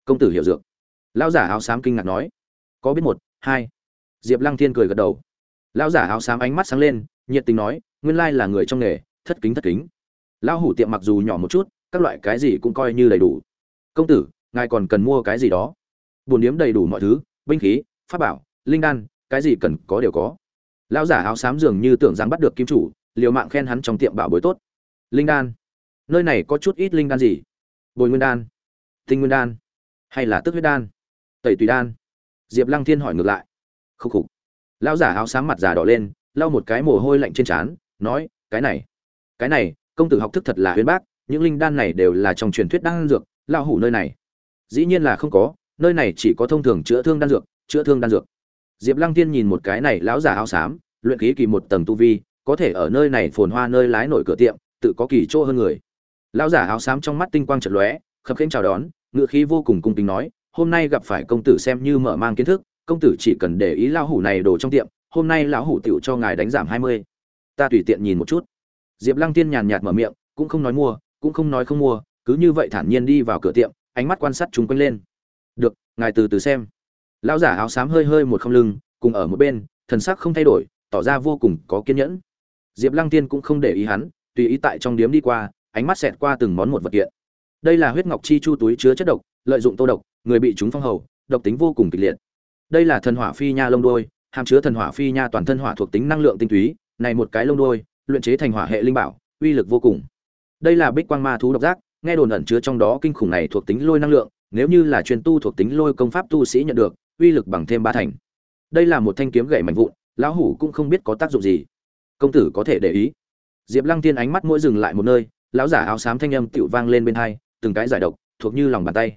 Công tử hiểu dược. Lão giả áo xám kinh ngạc nói, có biết một, hai diệp lăng thiên cười gật đầu. Lão giả áo xám ánh mắt sáng lên, nhiệt tình nói, nguyên lai là người trong nghề, thất kính thất kính. Lão hủ tiệm mặc dù nhỏ một chút, các loại cái gì cũng coi như đầy đủ. Công tử, ngài còn cần mua cái gì đó? Bồn điếm đầy đủ mọi thứ, binh khí, pháp bảo, linh đan, cái gì cần có đều có. Lão giả áo xám dường như tưởng rằng bắt được kim chủ, liều mạng khen hắn trong tiệm bảo bối tốt. Linh đan? Nơi này có chút ít linh đan gì? Bồi nguyên đan, tinh nguyên đan, hay là tức huyết đan, tẩy tùy đan? Diệp lăng thiên hỏi ngược lại khúc khục. Lão giả áo xám mặt già đỏ lên, lau một cái mồ hôi lạnh trên trán, nói, cái này cái này, công tử học thức thật là huyền bác, những linh đan này đều là trong truyền thuyết đan dược lao hủ nơi này. Dĩ nhiên là không có, nơi này chỉ có thông thường chữa thương đan dược, chữa thương đan dược. Diệp lăng tiên nhìn một cái này lão giả áo xám, luyện khí kỳ một tầng tu vi, có thể ở nơi này phồn hoa nơi lái nổi cửa tiệm, tự có kỳ chỗ hơn người. Lão giả áo xám trong mắt tinh quang chật lóe, khập khiễng chào đón ngựa khí vô cùng cung kính nói, hôm nay gặp phải công tử xem như mở mang kiến thức công tử chỉ cần để ý lão hủ này đồ trong tiệm, hôm nay lão hủ tiểu cho ngài đánh giảm hai mươi. Ta tùy tiện nhìn một chút. Diệp lăng tiên nhàn nhạt mở miệng, cũng không nói mua, cũng không nói không mua, cứ như vậy thản nhiên đi vào cửa tiệm, ánh mắt quan sát chúng quanh lên. Được, ngài từ từ xem. Lão giả áo xám hơi hơi một không lưng, cùng ở một bên, thần sắc không thay đổi, tỏ ra vô cùng có kiên nhẫn. Diệp lăng tiên cũng không để ý hắn, tùy ý tại trong điếm đi qua, ánh mắt xẹt qua từng món một vật kiện. Đây là huyết ngọc chi chu túi chứa chất độc, lợi dụng tô độc, người bị chúng phong hầu, độc tính vô cùng kịch liệt đây là thần hỏa phi nha lông đôi hàm chứa thần hỏa phi nha toàn thân hỏa thuộc tính năng lượng tinh túy, này một cái lông đôi luyện chế thành hỏa hệ linh bảo, uy lực vô cùng. Đây là bích quang ma thú độc giác, nghe đồn ẩn chứa trong đó kinh khủng này thuộc tính lôi năng lượng, nếu như là truyền tu thuộc tính lôi công pháp tu sĩ nhận được, uy lực bằng thêm ba thành. Đây là một thanh kiếm gậy mạnh vụn, lão hủ cũng không biết có tác dụng gì. Công tử có thể để ý. Diệp lăng tiên ánh mắt mỗi dừng lại một nơi, lão giả áo xám thanh âm tựu vang lên bên hai, từng cái giải độc, thuộc như lòng bàn tay.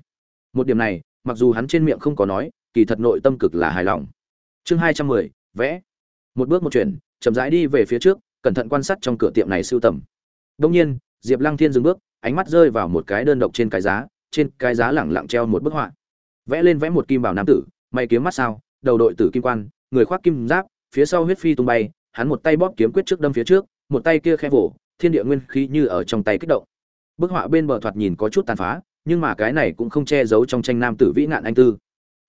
Một điểm này, mặc dù hắn trên miệng không có nói kỳ thật nội tâm cực là hài lòng. Chương hai trăm mười, vẽ. Một bước một chuyển, chậm rãi đi về phía trước, cẩn thận quan sát trong cửa tiệm này sưu tầm. Đông nhiên, diệp lăng thiên dừng bước, ánh mắt rơi vào một cái đơn độc trên cái giá, trên cái giá lẳng lặng treo một bức họa. Vẽ lên vẽ một kim bảo nam tử, may kiếm mắt sao, đầu đội tử kim quan, người khoác kim giáp, phía sau huyết phi tung bay, hắn một tay bóp kiếm quyết trước đâm phía trước, một tay kia khe vỗ, thiên địa nguyên khí như ở trong tay kích động. Bức họa bên bờ thoạt nhìn có chút tàn phá, nhưng mà cái này cũng không che giấu trong tranh nam tử vĩ nạn anh tư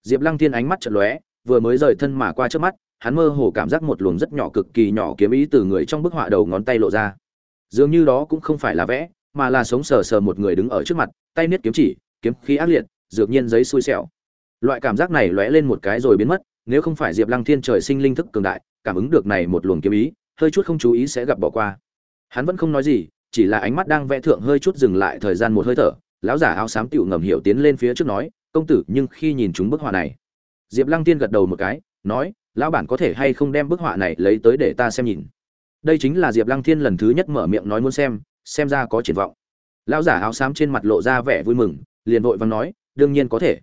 diệp lăng thiên ánh mắt chợt lóe, vừa mới rời thân mà qua trước mắt, hắn mơ hồ cảm giác một luồng rất nhỏ cực kỳ nhỏ kiếm ý từ người trong bức họa đầu ngón tay lộ ra. Dường như đó cũng không phải là vẽ, mà là sống sờ sờ một người đứng ở trước mặt, tay niết kiếm chỉ, kiếm khí ác liệt, dược nhiên giấy xui xẻo. Loại cảm giác này lóe lên một cái rồi biến mất, nếu không phải diệp lăng thiên trời sinh linh thức cường đại, cảm ứng được này một luồng kiếm ý, hơi chút không chú ý sẽ gặp bỏ qua. Hắn vẫn không nói gì, chỉ là ánh mắt đang vẽ thượng hơi chút dừng lại thời gian một hơi thở, lão giả áo xám tiểu ngầm hiểu tiến lên phía trước nói công tử, nhưng khi nhìn chúng bức họa này, diệp lăng tiên gật đầu một cái, nói, lão bản có thể hay không đem bức họa này lấy tới để ta xem nhìn? Đây chính là diệp lăng thiên lần thứ nhất mở miệng nói muốn xem xem ra có triển vọng. Lão giả áo xám trên mặt lộ ra vẻ vui mừng, liền vội vàng nói, đương nhiên có thể.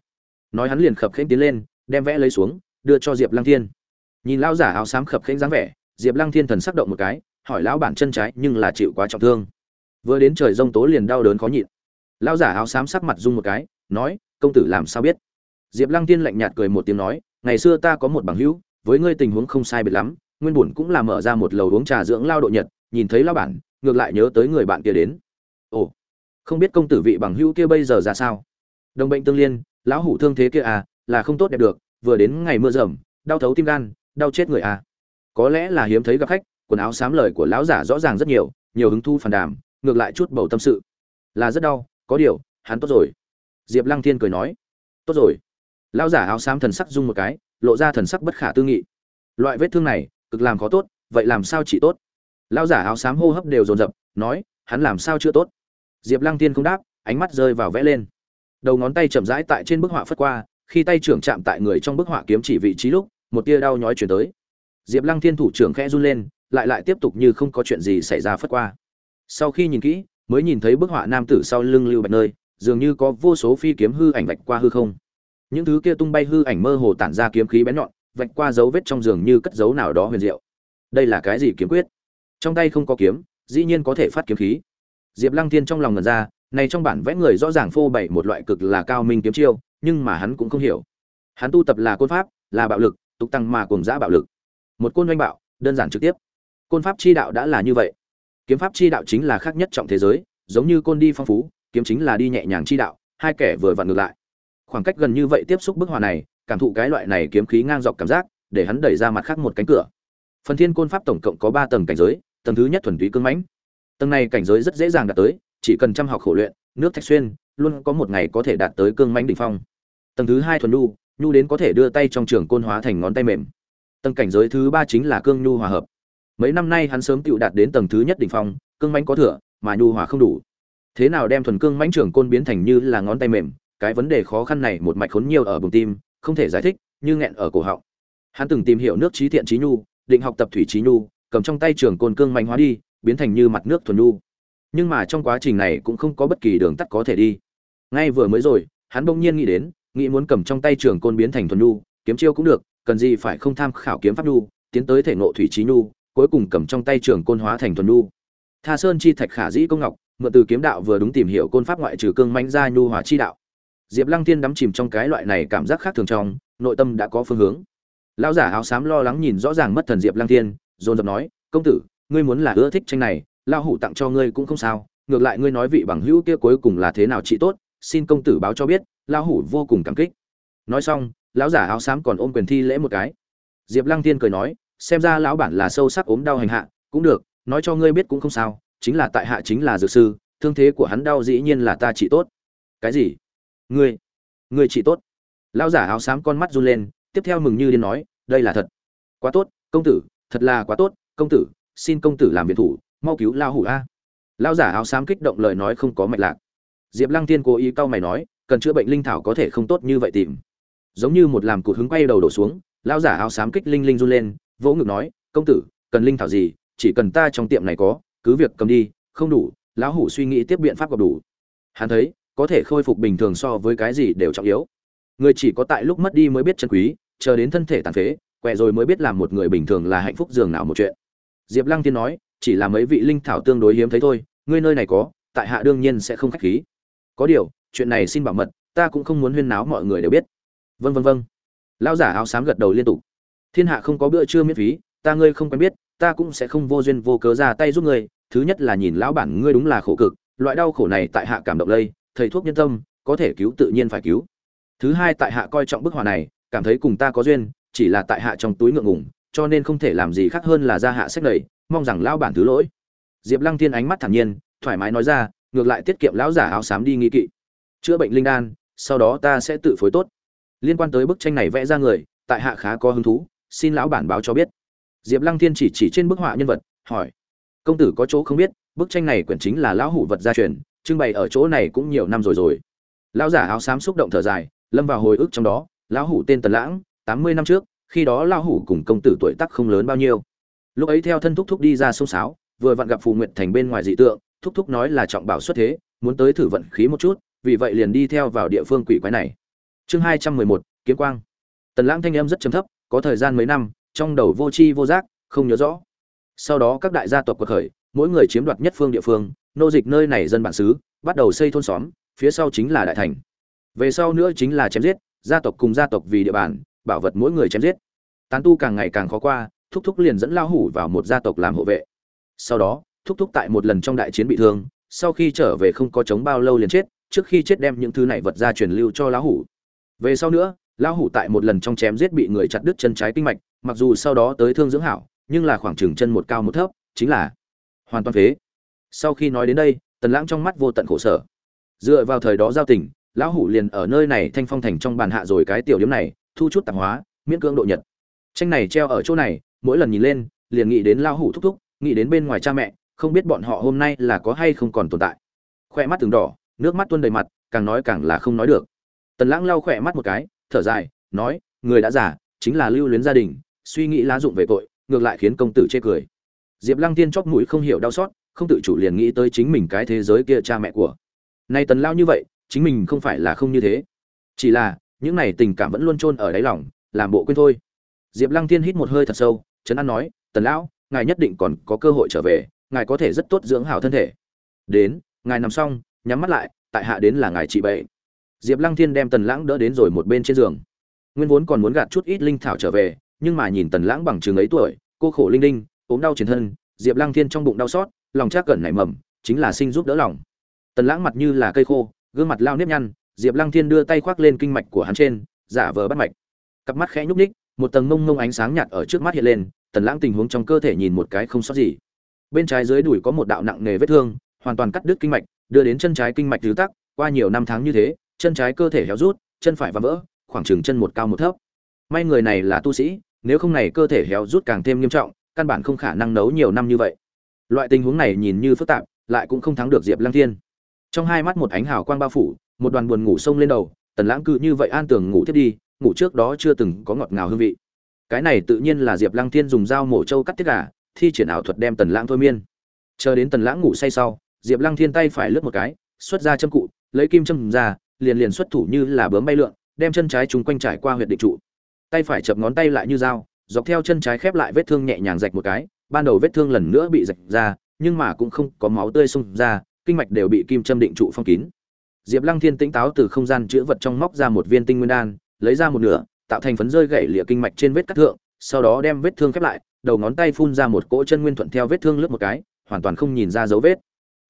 Nói hắn liền khập khênh tiến lên, đem vẽ lấy xuống, đưa cho diệp lăng thiên. Nhìn lão giả áo xám khập khênh dáng vẻ, diệp lăng thiên thần sắc động một cái, hỏi lão bản chân trái, nhưng là chịu quá trọng thương. Vừa đến trời rông tố liền đau đớn khó nhịn. Lão giả áo xám sắc mặt rung một cái, nói công tử làm sao biết? Diệp lăng tiên lạnh nhạt cười một tiếng nói, ngày xưa ta có một bằng hữu, với ngươi tình huống không sai biệt lắm, nguyên bổn cũng là mở ra một lầu uống trà dưỡng lao độ nhật, nhìn thấy lão bản, ngược lại nhớ tới người bạn kia đến. Ồ, không biết công tử vị bằng hữu kia bây giờ ra sao? Đồng bệnh tương liên, lão hủ thương thế kia à là không tốt đẹp được, vừa đến ngày mưa rầm, đau thấu tim gan, đau chết người à. Có lẽ là hiếm thấy gặp khách, quần áo xám lời của lão giả rõ ràng rất nhiều nhiều hứng thu phản đàm, ngược lại chút bầu tâm sự. Là rất đau, có điều, hắn tốt rồi diệp lăng thiên cười nói, tốt rồi. Lão giả áo xám thần sắc rung một cái, lộ ra thần sắc bất khả tư nghị. Loại vết thương này, cực làm khó tốt, vậy làm sao chỉ tốt? Lão giả áo xám hô hấp đều dồn dập, nói, hắn làm sao chưa tốt? Diệp lăng tiên không đáp, ánh mắt rơi vào vẽ lên. Đầu ngón tay chậm rãi tại trên bức họa phất qua, khi tay trưởng chạm tại người trong bức họa kiếm chỉ vị trí lúc, một tia đau nhói chuyển tới. Diệp lăng thiên thủ trưởng khẽ run lên, lại lại tiếp tục như không có chuyện gì xảy ra phất qua. Sau khi nhìn kỹ, mới nhìn thấy bức họa nam tử sau lưng lưu bạch nơi dường như có vô số phi kiếm hư ảnh vạch qua hư không. Những thứ kia tung bay hư ảnh mơ hồ tản ra kiếm khí bén nhọn, vạch qua dấu vết trong giường như cất dấu nào đó huyền diệu. Đây là cái gì kiếm quyết? Trong tay không có kiếm, dĩ nhiên có thể phát kiếm khí. Diệp lăng thiên trong lòng ngần ra, này trong bản vẽ người rõ ràng phô bày một loại cực là cao minh kiếm chiêu, nhưng mà hắn cũng không hiểu. Hắn tu tập là côn pháp, là bạo lực, tục tăng mà cùng giã bạo lực. Một côn doanh bạo, đơn giản trực tiếp. Côn pháp chi đạo đã là như vậy. Kiếm pháp chi đạo chính là khác nhất trọng thế giới, giống như côn đi phong phú kiếm chính là đi nhẹ nhàng chi đạo, hai kẻ vừa vặn ngược lại. Khoảng cách gần như vậy tiếp xúc bức họa này, cảm thụ cái loại này kiếm khí ngang dọc cảm giác, để hắn đẩy ra mặt khác một cánh cửa. Phần thiên côn pháp tổng cộng có ba tầng cảnh giới, tầng thứ nhất thuần túy cương mãnh. Tầng này cảnh giới rất dễ dàng đạt tới, chỉ cần chăm học khổ luyện, nước thạch xuyên, luôn có một ngày có thể đạt tới cương mãnh đỉnh phong. Tầng thứ hai thuần nhu nhu đến có thể đưa tay trong trường côn hóa thành ngón tay mềm. Tầng cảnh giới thứ ba chính là cương nhu hòa hợp. Mấy năm nay hắn sớm tựu đạt đến tầng thứ nhất đỉnh phong, cương mãnh có thừa, mà nhu hòa không đủ thế nào đem thuần cương mãnh trưởng côn biến thành như là ngón tay mềm, cái vấn đề khó khăn này một mạch khốn nhiều ở bụng tim, không thể giải thích, như nghẹn ở cổ họng. Hắn từng tìm hiểu nước trí thiện trí nhu, định học tập thủy trí nhu, cầm trong tay trường côn cương mạnh hóa đi, biến thành như mặt nước thuần nhu. Nhưng mà trong quá trình này cũng không có bất kỳ đường tắt có thể đi. Ngay vừa mới rồi, hắn bỗng nhiên nghĩ đến, nghĩ muốn cầm trong tay trường côn biến thành thuần nhu, kiếm chiêu cũng được, cần gì phải không tham khảo kiếm pháp nhu, tiến tới thể ngộ thủy trí nhu, cuối cùng cầm trong tay trường côn hóa thành thuần nhu. Tha sơn chi thạch khả dĩ công ngọc mượn từ kiếm đạo vừa đúng tìm hiểu côn pháp ngoại trừ cương mãnh ra nhu hòa chi đạo. Diệp lăng thiên đắm chìm trong cái loại này cảm giác khác thường trong, nội tâm đã có phương hướng. Lão giả áo xám lo lắng nhìn rõ ràng mất thần diệp lăng thiên, dồn dập nói, công tử, ngươi muốn là ưa thích tranh này, Lão hủ tặng cho ngươi cũng không sao, ngược lại ngươi nói vị bằng hữu kia cuối cùng là thế nào trị tốt, xin công tử báo cho biết, Lão hủ vô cùng cảm kích. Nói xong, lão giả áo xám còn ôm quyền thi lễ một cái. Diệp lăng thiên cười nói, xem ra lão bản là sâu sắc ốm đau hành hạ, cũng được, nói cho ngươi biết cũng không sao chính là tại hạ chính là dược sư, thương thế của hắn đau dĩ nhiên là ta trị tốt. Cái gì? Ngươi ngươi trị tốt. Lão giả áo xám con mắt run lên, tiếp theo mừng như điên nói, đây là thật. Quá tốt, công tử, thật là quá tốt, công tử, xin công tử làm viện thủ, mau cứu lao hủ a. Lao giả áo xám kích động lời nói không có mạch lạc. Diệp lăng tiên cố ý cau mày nói, cần chữa bệnh linh thảo có thể không tốt như vậy tìm. Giống như một làm cụt hứng quay đầu đổ xuống lao giả áo xám kích linh linh run lên, vỗ ngực nói, công tử, cần linh thảo gì, chỉ cần ta trong tiệm này có cứ việc cầm đi, không đủ, lão hủ suy nghĩ tiếp biện pháp gặp đủ. Hắn thấy, có thể khôi phục bình thường so với cái gì đều trọng yếu. Người chỉ có tại lúc mất đi mới biết chân quý, chờ đến thân thể tàn phế quẹ rồi mới biết làm một người bình thường là hạnh phúc dường nào một chuyện. Diệp lăng tiên nói, chỉ là mấy vị linh thảo tương đối hiếm thấy thôi, ngươi nơi này có, tại hạ đương nhiên sẽ không khách khí. Có điều, chuyện này xin bảo mật, ta cũng không muốn huyên náo mọi người đều biết. Vân vân vân lão giả áo xám gật đầu liên tục. Thiên hạ không có bữa trưa miễn phí, ta ngươi không quen biết ta cũng sẽ không vô duyên vô cớ ra tay giúp ngươi, thứ nhất là nhìn lão bản ngươi đúng là khổ cực, loại đau khổ này tại hạ cảm động lây, thầy thuốc nhân tâm, có thể cứu tự nhiên phải cứu. Thứ hai tại hạ coi trọng bức họa này, cảm thấy cùng ta có duyên, chỉ là tại hạ trong túi ngượng ngùng, cho nên không thể làm gì khác hơn là ra hạ sách lầy, mong rằng lão bản thứ lỗi. Diệp lăng thiên ánh mắt thản nhiên, thoải mái nói ra, ngược lại tiết kiệm lão giả áo xám đi nghi kỵ. Chữa bệnh linh đan, sau đó ta sẽ tự phối tốt. Liên quan tới bức tranh này vẽ ra người, tại hạ khá có hứng thú, xin lão bản báo cho biết diệp lăng thiên chỉ chỉ trên bức họa nhân vật, hỏi, công tử có chỗ không biết, bức tranh này quyển chính là lão hủ vật gia truyền, trưng bày ở chỗ này cũng nhiều năm rồi rồi. Lão giả áo xám xúc động thở dài, lâm vào hồi ức trong đó, lão hủ tên tần lãng, tám mươi năm trước, khi đó lão hủ cùng công tử tuổi tác không lớn bao nhiêu. Lúc ấy theo thân thúc thúc đi ra sông sáo, vừa vặn gặp phù nguyệt thành bên ngoài dị tượng, thúc thúc nói là trọng bảo xuất thế, muốn tới thử vận khí một chút, vì vậy liền đi theo vào địa phương quỷ quái này. Chương hai trăm mười một, kiếm quang. Tần lãng thanh âm rất trầm thấp, có thời gian mấy năm trong đầu vô tri vô giác, không nhớ rõ. Sau đó các đại gia tộc quật khởi, mỗi người chiếm đoạt nhất phương địa phương, nô dịch nơi này dân bản xứ, bắt đầu xây thôn xóm, phía sau chính là đại thành. Về sau nữa chính là chém giết, gia tộc cùng gia tộc vì địa bàn, bảo vật mỗi người chém giết. Tán tu càng ngày càng khó qua, thúc thúc liền dẫn lao hủ vào một gia tộc làm hộ vệ. Sau đó, thúc thúc tại một lần trong đại chiến bị thương, sau khi trở về không có chống bao lâu liền chết, trước khi chết đem những thứ này vật ra truyền lưu cho lão hủ. Về sau nữa, lão hủ tại một lần trong chém giết bị người chặt đứt chân trái kinh mạch mặc dù sau đó tới thương dưỡng hảo, nhưng là khoảng trừng chân một cao một thấp, chính là hoàn toàn phế. Sau khi nói đến đây, tần lãng trong mắt vô tận khổ sở. Dựa vào thời đó giao tình, lão hủ liền ở nơi này thanh phong thành trong bàn hạ rồi cái tiểu điểm này, thu chút tạp hóa, miễn cưỡng độ nhật. Tranh này treo ở chỗ này, mỗi lần nhìn lên, liền nghĩ đến lão hủ thúc thúc, nghĩ đến bên ngoài cha mẹ, không biết bọn họ hôm nay là có hay không còn tồn tại. Khoe mắt từng đỏ, nước mắt tuôn đầy mặt, càng nói càng là không nói được. Tần lãng lau khỏe mắt một cái, thở dài, nói, người đã già, chính là lưu luyến gia đình suy nghĩ lá dụng về tội, ngược lại khiến công tử chê cười. Diệp lăng tiên chóp mũi không hiểu đau xót, không tự chủ liền nghĩ tới chính mình cái thế giới kia cha mẹ của. Nay tần lao như vậy, chính mình không phải là không như thế. Chỉ là, những này tình cảm vẫn luôn chôn ở đáy lòng, làm bộ quên thôi. Diệp lăng tiên hít một hơi thật sâu trấn an nói, tần lão, ngài nhất định còn có cơ hội trở về, ngài có thể rất tốt dưỡng hảo thân thể. Đến, ngài nằm xong, nhắm mắt lại, tại hạ đến là ngài trị bệnh. Diệp lăng thiên đem tần lãng đỡ đến rồi một bên trên giường. Nguyên vốn còn muốn gạt chút ít linh thảo trở về nhưng mà nhìn tần lãng bằng chừng ấy tuổi, cô khổ linh đinh ốm đau trên thân, diệp lăng thiên trong bụng đau xót, lòng trác cẩn nảy mầm, chính là sinh giúp đỡ lòng. Tần lãng mặt như là cây khô, gương mặt lao nếp nhăn, diệp lăng thiên đưa tay khoác lên kinh mạch của hắn trên, giả vờ bắt mạch. Cặp mắt khẽ nhúc ních một tầng mông mông ánh sáng nhạt ở trước mắt hiện lên, tần lãng tình huống trong cơ thể nhìn một cái không sót gì. Bên trái dưới đùi có một đạo nặng nề vết thương, hoàn toàn cắt đứt kinh mạch, đưa đến chân trái kinh mạch thứ tắc, qua nhiều năm tháng như thế, chân trái cơ thể héo rút, chân phải và vỡ, khoảng chừng chân một cao một thấp. May người này là tu sĩ nếu không này cơ thể héo rút càng thêm nghiêm trọng, căn bản không khả năng nấu nhiều năm như vậy. Loại tình huống này nhìn như phức tạp, lại cũng không thắng được diệp lăng thiên. Trong hai mắt một ánh hào quang bao phủ, một đoàn buồn ngủ sông lên đầu, tần lãng cự như vậy an tường ngủ thiết đi, ngủ trước đó chưa từng có ngọt ngào hương vị. Cái này tự nhiên là diệp lăng thiên dùng dao mổ trâu cắt tiết gà, thi triển ảo thuật đem tần lãng thôi miên. Chờ đến tần lãng ngủ say sau, diệp lăng thiên tay phải lướt một cái, xuất ra châm cụ, lấy kim châm ra, liền liền xuất thủ như là bướm bay lượn, đem chân trái chúng quanh trải qua huyệt định trụ tay phải chập ngón tay lại như dao, dọc theo chân trái khép lại vết thương nhẹ nhàng rạch một cái, ban đầu vết thương lần nữa bị rạch ra, nhưng mà cũng không có máu tươi xung ra, kinh mạch đều bị kim châm định trụ phong kín. Diệp lăng thiên tĩnh táo từ không gian chữa vật trong móc ra một viên tinh nguyên đan, lấy ra một nửa, tạo thành phấn rơi gãy lịa kinh mạch trên vết cắt thượng, sau đó đem vết thương khép lại, đầu ngón tay phun ra một cỗ chân nguyên thuận theo vết thương lướt một cái, hoàn toàn không nhìn ra dấu vết.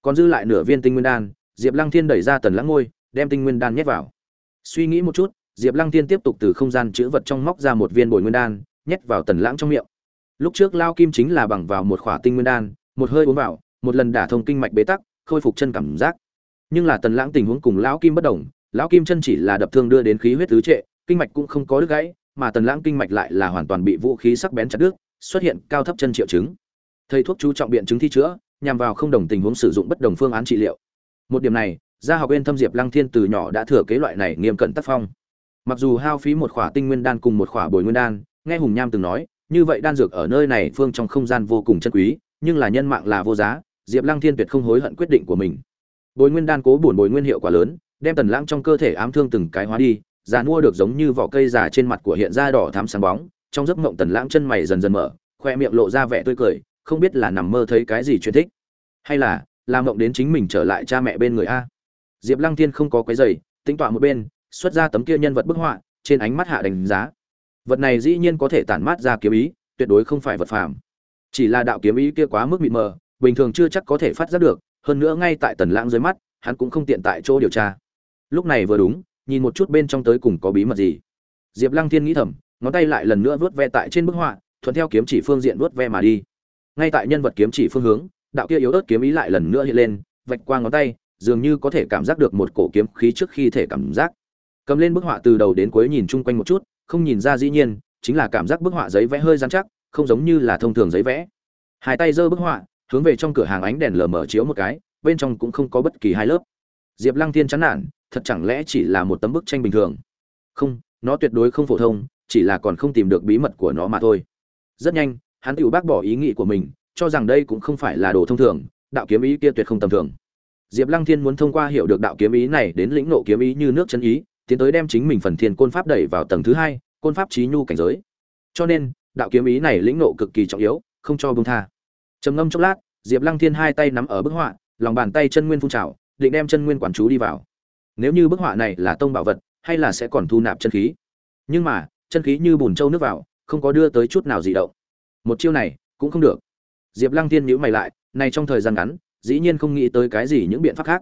Còn dư lại nửa viên tinh nguyên đan, diệp lăng thiên đẩy ra tần lãng ngôi, đem tinh nguyên đan nhét vào. Suy nghĩ một chút diệp lăng thiên tiếp tục từ không gian chữ vật trong móc ra một viên bồi nguyên đan, nhét vào tần lãng trong miệng. Lúc trước lao kim chính là bằng vào một khỏa tinh nguyên đan, một hơi uống vào, một lần đả thông kinh mạch bế tắc, khôi phục chân cảm giác. Nhưng là tần lãng tình huống cùng lão kim bất đồng, lão kim chân chỉ là đập thương đưa đến khí huyết tứ trệ, kinh mạch cũng không có đứt gãy, mà tần lãng kinh mạch lại là hoàn toàn bị vũ khí sắc bén chặt đứt, xuất hiện cao thấp chân triệu chứng. Thầy thuốc chú trọng biện chứng thi chữa, nhằm vào không đồng tình huống sử dụng bất đồng phương án trị liệu. Một điểm này, gia học bên thâm diệp lăng thiên từ nhỏ đã thừa kế loại này nghiêm cẩn tác phong mặc dù hao phí một khỏa tinh nguyên đan cùng một khỏa bồi nguyên đan, nghe hùng nham từng nói, như vậy đan dược ở nơi này phương trong không gian vô cùng chân quý, nhưng là nhân mạng là vô giá, diệp lăng thiên tuyệt không hối hận quyết định của mình. Bồi nguyên đan cố bổn bồi nguyên hiệu quả lớn, đem tần lãng trong cơ thể ám thương từng cái hóa đi, già mua được giống như vỏ cây già trên mặt của hiện ra đỏ thắm sáng bóng, trong giấc mộng tần lãng chân mày dần dần mở, khoe miệng lộ ra vẻ tươi cười, không biết là nằm mơ thấy cái gì chuyện thích. Hay là, làm mộng đến chính mình trở lại cha mẹ bên người a? Diệp lăng thiên không có quấy giày tính tọa một bên xuất ra tấm kia nhân vật bức họa, trên ánh mắt hạ đánh giá. Vật này dĩ nhiên có thể tản mát ra kiếm ý, tuyệt đối không phải vật phàm. Chỉ là đạo kiếm ý kia quá mức mịt mờ, bình thường chưa chắc có thể phát giác được, hơn nữa ngay tại tần lãng dưới mắt, hắn cũng không tiện tại chỗ điều tra. Lúc này vừa đúng, nhìn một chút bên trong tới cùng có bí mật gì. Diệp lăng thiên nghĩ thầm, ngón tay lại lần nữa vuốt ve tại trên bức họa, thuận theo kiếm chỉ phương diện vuốt ve mà đi. Ngay tại nhân vật kiếm chỉ phương hướng, đạo kia yếu ớt kiếm ý lại lần nữa hiện lên, vạch qua ngón tay, dường như có thể cảm giác được một cổ kiếm khí trước khi thể cảm giác cầm lên bức họa từ đầu đến cuối nhìn chung quanh một chút, không nhìn ra dĩ nhiên, chính là cảm giác bức họa giấy vẽ hơi dán chắc, không giống như là thông thường giấy vẽ. Hai tay giơ bức họa, hướng về trong cửa hàng ánh đèn lờ mở chiếu một cái, bên trong cũng không có bất kỳ hai lớp. Diệp lăng thiên chán nản, thật chẳng lẽ chỉ là một tấm bức tranh bình thường? Không, nó tuyệt đối không phổ thông, chỉ là còn không tìm được bí mật của nó mà thôi. Rất nhanh, hắn tự bác bỏ ý nghĩ của mình, cho rằng đây cũng không phải là đồ thông thường, đạo kiếm ý kia tuyệt không tầm thường. Diệp lăng thiên muốn thông qua hiểu được đạo kiếm ý này đến lĩnh nộ kiếm ý như nước chân ý tiến tới đem chính mình phần thiên côn pháp đẩy vào tầng thứ hai, côn pháp trí nhu cảnh giới. Cho nên, đạo kiếm ý này lĩnh nộ cực kỳ trọng yếu, không cho bông tha. Trầm ngâm chốc lát, diệp lăng thiên hai tay nắm ở bức họa, lòng bàn tay chân nguyên phun trào, định đem chân nguyên quản chú đi vào. Nếu như bức họa này là tông bảo vật, hay là sẽ còn thu nạp chân khí? Nhưng mà, chân khí như bùn trâu nước vào, không có đưa tới chút nào gì động. Một chiêu này, cũng không được. Diệp lăng thiên nhữ mày lại, này trong thời gian ngắn, dĩ nhiên không nghĩ tới cái gì những biện pháp khác.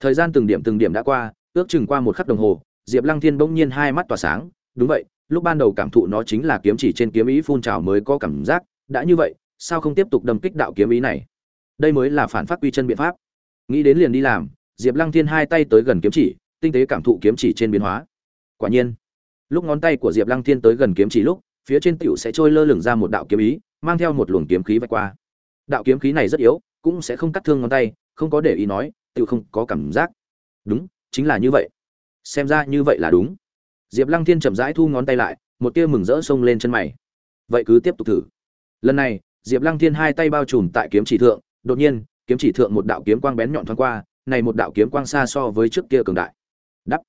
Thời gian từng điểm từng điểm đã qua, ước chừng qua một khắc đồng hồ diệp lăng thiên bỗng nhiên hai mắt tỏa sáng, đúng vậy, lúc ban đầu cảm thụ nó chính là kiếm chỉ trên kiếm ý phun trào mới có cảm giác, đã như vậy, sao không tiếp tục đâm kích đạo kiếm ý này? Đây mới là phản phát quy chân biện pháp. Nghĩ đến liền đi làm, diệp lăng thiên hai tay tới gần kiếm chỉ, tinh tế cảm thụ kiếm chỉ trên biến hóa. Quả nhiên, lúc ngón tay của diệp lăng thiên tới gần kiếm chỉ lúc, phía trên tiểu sẽ trôi lơ lửng ra một đạo kiếm ý, mang theo một luồng kiếm khí vạch qua. Đạo kiếm khí này rất yếu, cũng sẽ không cắt thương ngón tay, không có để ý nói, tiểu không có cảm giác. Đúng, chính là như vậy xem ra như vậy là đúng. Diệp lăng thiên chậm rãi thu ngón tay lại, một tia mừng rỡ xông lên chân mày. Vậy cứ tiếp tục thử. Lần này, diệp lăng thiên hai tay bao trùm tại kiếm chỉ thượng, đột nhiên, kiếm chỉ thượng một đạo kiếm quang bén nhọn thoáng qua, này một đạo kiếm quang xa so với trước kia cường đại. Đắp.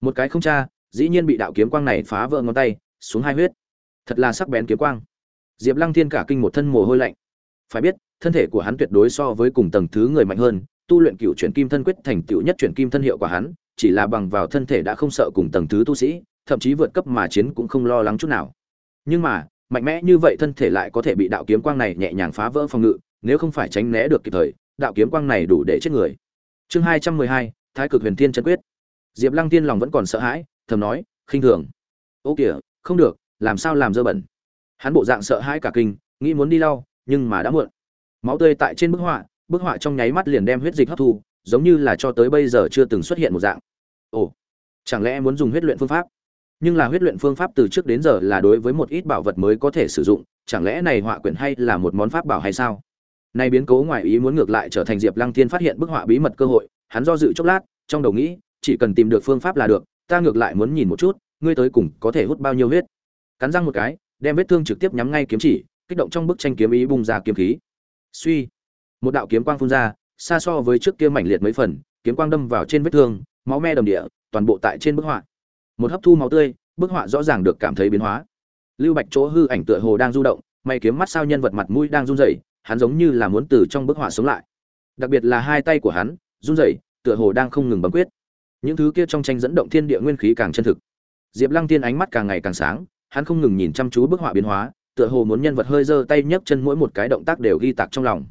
Một cái không cha, dĩ nhiên bị đạo kiếm quang này phá vỡ ngón tay, xuống hai huyết. Thật là sắc bén kiếm quang. Diệp lăng thiên cả kinh một thân mồ hôi lạnh. Phải biết, thân thể của hắn tuyệt đối so với cùng tầng thứ người mạnh hơn, tu luyện cựu chuyển kim thân quyết thành tựu nhất chuyển kim thân hiệu của hắn chỉ là bằng vào thân thể đã không sợ cùng tầng thứ tu sĩ, thậm chí vượt cấp mà chiến cũng không lo lắng chút nào. Nhưng mà, mạnh mẽ như vậy thân thể lại có thể bị đạo kiếm quang này nhẹ nhàng phá vỡ phòng ngự, nếu không phải tránh né được kịp thời, đạo kiếm quang này đủ để chết người. Chương hai trăm mười hai, thái cực huyền thiên chân quyết. Diệp lăng tiên lòng vẫn còn sợ hãi, thầm nói, khinh thường. Ô kìa, không được, làm sao làm dơ bẩn? Hắn bộ dạng sợ hãi cả kinh, nghĩ muốn đi lau, nhưng mà đã muộn. Máu tươi tại trên bức họa bức họa trong nháy mắt liền đem huyết dịch hấp thu, giống như là cho tới bây giờ chưa từng xuất hiện một dạng ồ, chẳng lẽ muốn dùng huyết luyện phương pháp? Nhưng là huyết luyện phương pháp từ trước đến giờ là đối với một ít bảo vật mới có thể sử dụng, chẳng lẽ này họa quyển hay là một món pháp bảo hay sao? Nay biến cố ngoài ý muốn ngược lại trở thành diệp lăng thiên phát hiện bức họa bí mật cơ hội, hắn do dự chốc lát, trong đầu nghĩ, chỉ cần tìm được phương pháp là được, ta ngược lại muốn nhìn một chút, ngươi tới cùng có thể hút bao nhiêu huyết? Cắn răng một cái, đem vết thương trực tiếp nhắm ngay kiếm chỉ, kích động trong bức tranh kiếm ý bung ra kiếm khí. Suy, một đạo kiếm quang phun ra, xa so với trước kia mảnh liệt mấy phần, kiếm quang đâm vào trên vết thương máu me đầm địa, toàn bộ tại trên bức họa. Một hấp thu máu tươi, bức họa rõ ràng được cảm thấy biến hóa. Lưu bạch chỗ hư ảnh tựa hồ đang du động, may kiếm mắt sao nhân vật mặt mũi đang run rẩy, hắn giống như là muốn từ trong bức họa sống lại. Đặc biệt là hai tay của hắn, run rẩy, tựa hồ đang không ngừng bấm quyết. Những thứ kia trong tranh dẫn động thiên địa nguyên khí càng chân thực. Diệp lăng tiên ánh mắt càng ngày càng sáng, hắn không ngừng nhìn chăm chú bức họa biến hóa, tựa hồ muốn nhân vật hơi giơ tay nhấc chân mỗi một cái động tác đều ghi tạc trong lòng.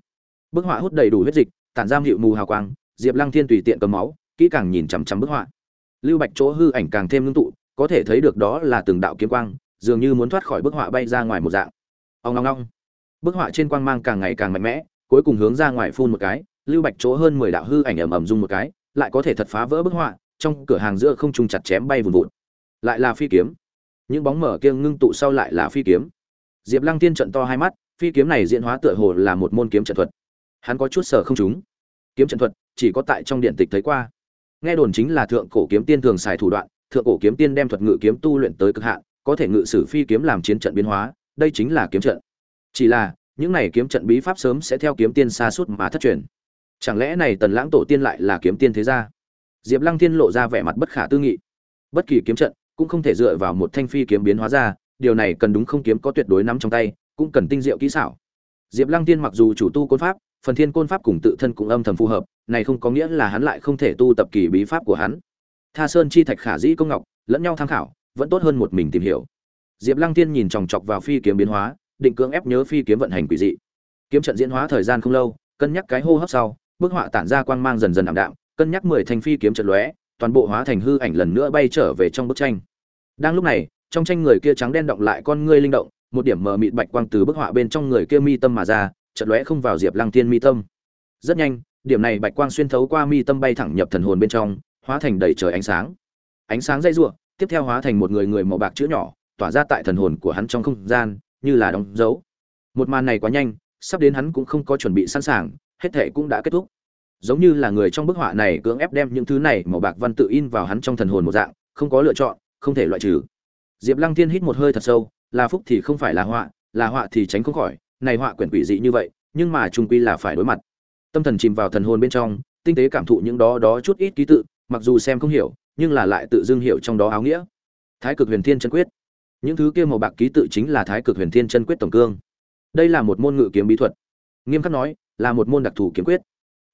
Bức họa hút đầy đủ huyết dịch, tản ra hiệu mù hào quang, diệp lăng thiên tùy tiện cầm máu kỹ càng nhìn chằm chằm bức họa. Lưu bạch chỗ hư ảnh càng thêm ngưng tụ, có thể thấy được đó là từng đạo kiếm quang, dường như muốn thoát khỏi bức họa bay ra ngoài một dạng. Ông long long bức họa trên quang mang càng ngày càng mạnh mẽ, cuối cùng hướng ra ngoài phun một cái, lưu bạch chỗ hơn mười đạo hư ảnh ầm ầm dung một cái, lại có thể thật phá vỡ bức họa, trong cửa hàng giữa không trung chặt chém bay vùn vụt lại là phi kiếm. Những bóng mở kia ngưng tụ sau lại là phi kiếm. Diệp lăng tiên trận to hai mắt, phi kiếm này diễn hóa tựa hồ là một môn kiếm trận thuật. Hắn có chút sở không chúng kiếm trận thuật chỉ có tại trong điện tịch thấy qua nghe đồn chính là thượng cổ kiếm tiên thường xài thủ đoạn, thượng cổ kiếm tiên đem thuật ngự kiếm tu luyện tới cực hạn, có thể ngự sử phi kiếm làm chiến trận biến hóa, đây chính là kiếm trận. Chỉ là, những này kiếm trận bí pháp sớm sẽ theo kiếm tiên xa suốt mà thất truyền. Chẳng lẽ này tần lãng tổ tiên lại là kiếm tiên thế gia? Diệp lăng thiên lộ ra vẻ mặt bất khả tư nghị. Bất kỳ kiếm trận cũng không thể dựa vào một thanh phi kiếm biến hóa ra, điều này cần đúng không kiếm có tuyệt đối nắm trong tay, cũng cần tinh diệu kỹ xảo diệp lăng tiên mặc dù chủ tu côn pháp, phần thiên côn pháp cùng tự thân cũng âm thầm phù hợp, này không có nghĩa là hắn lại không thể tu tập kỳ bí pháp của hắn. Tha sơn chi thạch khả dĩ công ngọc, lẫn nhau tham khảo, vẫn tốt hơn một mình tìm hiểu. Diệp lăng tiên nhìn chòng chọc vào phi kiếm biến hóa, định cưỡng ép nhớ phi kiếm vận hành quỷ dị. Kiếm trận diễn hóa thời gian không lâu, cân nhắc cái hô hấp sau, bức họa tản ra quang mang dần dần ảm đạm, cân nhắc mười thành phi kiếm trận lóe, toàn bộ hóa thành hư ảnh lần nữa bay trở về trong bức tranh. Đang lúc này, trong tranh người kia trắng đen động lại con ngươi linh động một điểm mờ mịt bạch quang từ bức họa bên trong người kia mi tâm mà ra, chợt lóe không vào diệp lăng Thiên mi tâm. Rất nhanh, điểm này bạch quang xuyên thấu qua mi tâm bay thẳng nhập thần hồn bên trong, hóa thành đầy trời ánh sáng. Ánh sáng dây rủa, tiếp theo hóa thành một người người màu bạc chữ nhỏ, tỏa ra tại thần hồn của hắn trong không gian, như là đóng dấu. Một màn này quá nhanh, sắp đến hắn cũng không có chuẩn bị sẵn sàng, hết thể cũng đã kết thúc. Giống như là người trong bức họa này cưỡng ép đem những thứ này màu bạc văn tự in vào hắn trong thần hồn một dạng, không có lựa chọn, không thể loại trừ. Diệp lăng thiên hít một hơi thật sâu là phúc thì không phải là họa là họa thì tránh không khỏi, này họa quyển quỷ dị như vậy, nhưng mà trung quy là phải đối mặt. Tâm thần chìm vào thần hồn bên trong, tinh tế cảm thụ những đó đó chút ít ký tự, mặc dù xem không hiểu, nhưng là lại tự dưng hiểu trong đó áo nghĩa. Thái cực huyền thiên chân quyết. Những thứ kia màu bạc ký tự chính là thái cực huyền thiên chân quyết tổng cương. Đây là một môn ngự kiếm bí thuật. Nghiêm khắc nói, là một môn đặc thù kiếm quyết.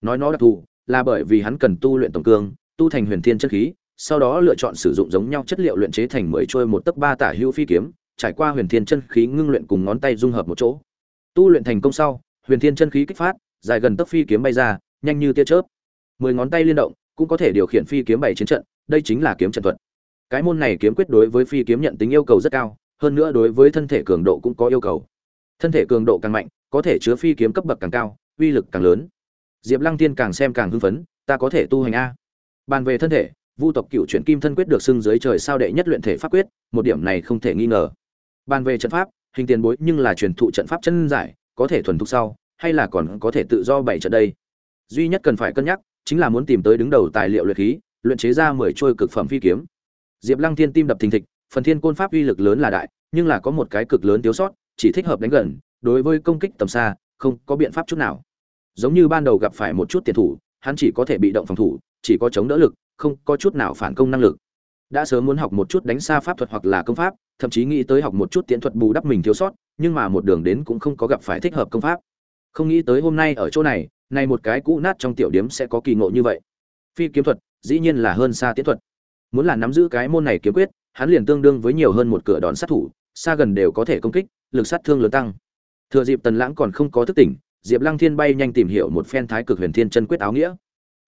Nói nó đặc thù, là bởi vì hắn cần tu luyện tổng cương, tu thành huyền thiên chân khí, sau đó lựa chọn sử dụng giống nhau chất liệu luyện chế thành mười trôi một tấc ba tả hữu phi kiếm trải qua huyền thiên chân khí ngưng luyện cùng ngón tay dung hợp một chỗ. Tu luyện thành công sau, huyền thiên chân khí kích phát, dài gần tấc phi kiếm bay ra, nhanh như tia chớp. Mười ngón tay liên động, cũng có thể điều khiển phi kiếm bảy chiến trận, đây chính là kiếm trận thuật. Cái môn này kiếm quyết đối với phi kiếm nhận tính yêu cầu rất cao, hơn nữa đối với thân thể cường độ cũng có yêu cầu. Thân thể cường độ càng mạnh, có thể chứa phi kiếm cấp bậc càng cao, uy lực càng lớn. Diệp lăng tiên càng xem càng hưng phấn, ta có thể tu hành a. Bàn về thân thể, vu tộc Cửu chuyển kim thân quyết được xưng dưới trời sao đệ nhất luyện thể pháp quyết, một điểm này không thể nghi ngờ. Bàn về trận pháp, hình tiền bối nhưng là truyền thụ trận pháp chân giải, có thể thuần thục sau, hay là còn có thể tự do bày trận đây. Duy nhất cần phải cân nhắc, chính là muốn tìm tới đứng đầu tài liệu luyện khí, luyện chế ra 10 trôi cực phẩm phi kiếm. Diệp Lăng Thiên tim đập thình thịch, phần thiên côn pháp uy lực lớn là đại, nhưng là có một cái cực lớn thiếu sót, chỉ thích hợp đánh gần, đối với công kích tầm xa, không có biện pháp chút nào. Giống như ban đầu gặp phải một chút tiền thủ, hắn chỉ có thể bị động phòng thủ, chỉ có chống đỡ lực, không có chút nào phản công năng lực. Đã sớm muốn học một chút đánh xa pháp thuật hoặc là công pháp, thậm chí nghĩ tới học một chút tiễn thuật bù đắp mình thiếu sót, nhưng mà một đường đến cũng không có gặp phải thích hợp công pháp. Không nghĩ tới hôm nay ở chỗ này, này một cái cũ nát trong tiểu điểm sẽ có kỳ ngộ như vậy. Phi kiếm thuật, dĩ nhiên là hơn xa tiễn thuật. Muốn là nắm giữ cái môn này kiếm quyết, hắn liền tương đương với nhiều hơn một cửa đòn sát thủ, xa gần đều có thể công kích, lực sát thương lớn tăng. Thừa dịp Tần Lãng còn không có thức tỉnh, Diệp Lăng Thiên bay nhanh tìm hiểu một phen Thái Cực Huyền Thiên chân quyết áo nghĩa.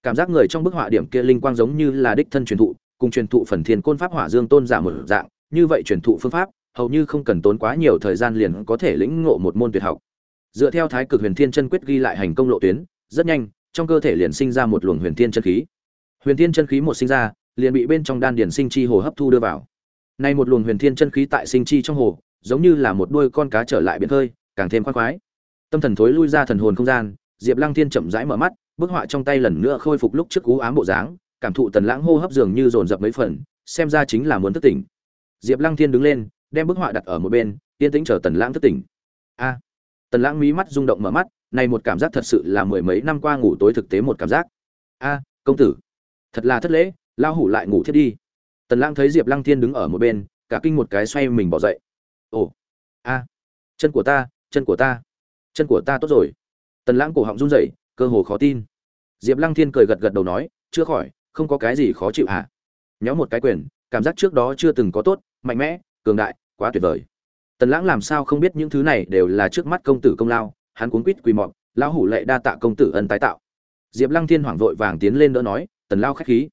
Cảm giác người trong bức họa điểm kia linh quang giống như là đích thân truyền thụ, cùng truyền thụ phần thiên côn pháp hỏa dương tôn giả một dạng, như vậy truyền thụ phương pháp, hầu như không cần tốn quá nhiều thời gian liền có thể lĩnh ngộ một môn tuyệt học. Dựa theo Thái Cực Huyền Thiên chân quyết ghi lại hành công lộ tuyến, rất nhanh, trong cơ thể liền sinh ra một luồng huyền thiên chân khí. Huyền thiên chân khí một sinh ra, liền bị bên trong đan điển sinh chi hồ hấp thu đưa vào. Nay một luồng huyền thiên chân khí tại sinh chi trong hồ, giống như là một đuôi con cá trở lại biển khơi, càng thêm khoan khoái. Tâm thần thối lui ra thần hồn không gian, Diệp Lăng Thiên chậm rãi mở mắt, bức họa trong tay lần nữa khôi phục lúc trước cú ám bộ dáng, cảm thụ tần lãng hô hấp dường như dồn dập mấy phần, xem ra chính là muốn thức tỉnh. Diệp Lăng Thiên đứng lên, đem bức họa đặt ở một bên, yên tĩnh chờ tần lãng thức tỉnh. A. tần lãng mí mắt rung động mở mắt, này một cảm giác thật sự là mười mấy năm qua ngủ tối thực tế một cảm giác. A, công tử, thật là thất lễ, lao hủ lại ngủ thiết đi. Tần lãng thấy Diệp Lăng Thiên đứng ở một bên, cả kinh một cái xoay mình bỏ dậy. Ồ, a, chân của ta, chân của ta, chân của ta tốt rồi. Tần lãng cổ họng run rẩy, cơ hồ khó tin. Diệp Lăng Thiên cười gật gật đầu nói, chưa khỏi, không có cái gì khó chịu hả? Nhéo một cái quyền, cảm giác trước đó chưa từng có tốt, mạnh mẽ, cường đại, quá tuyệt vời. Tần Lãng làm sao không biết những thứ này đều là trước mắt công tử công lao, hắn cuốn quýt quỳ mọc lão hủ lệ đa tạ công tử ân tái tạo. Diệp Lăng Thiên hoảng vội vàng tiến lên đỡ nói, "Tần lão khách khí."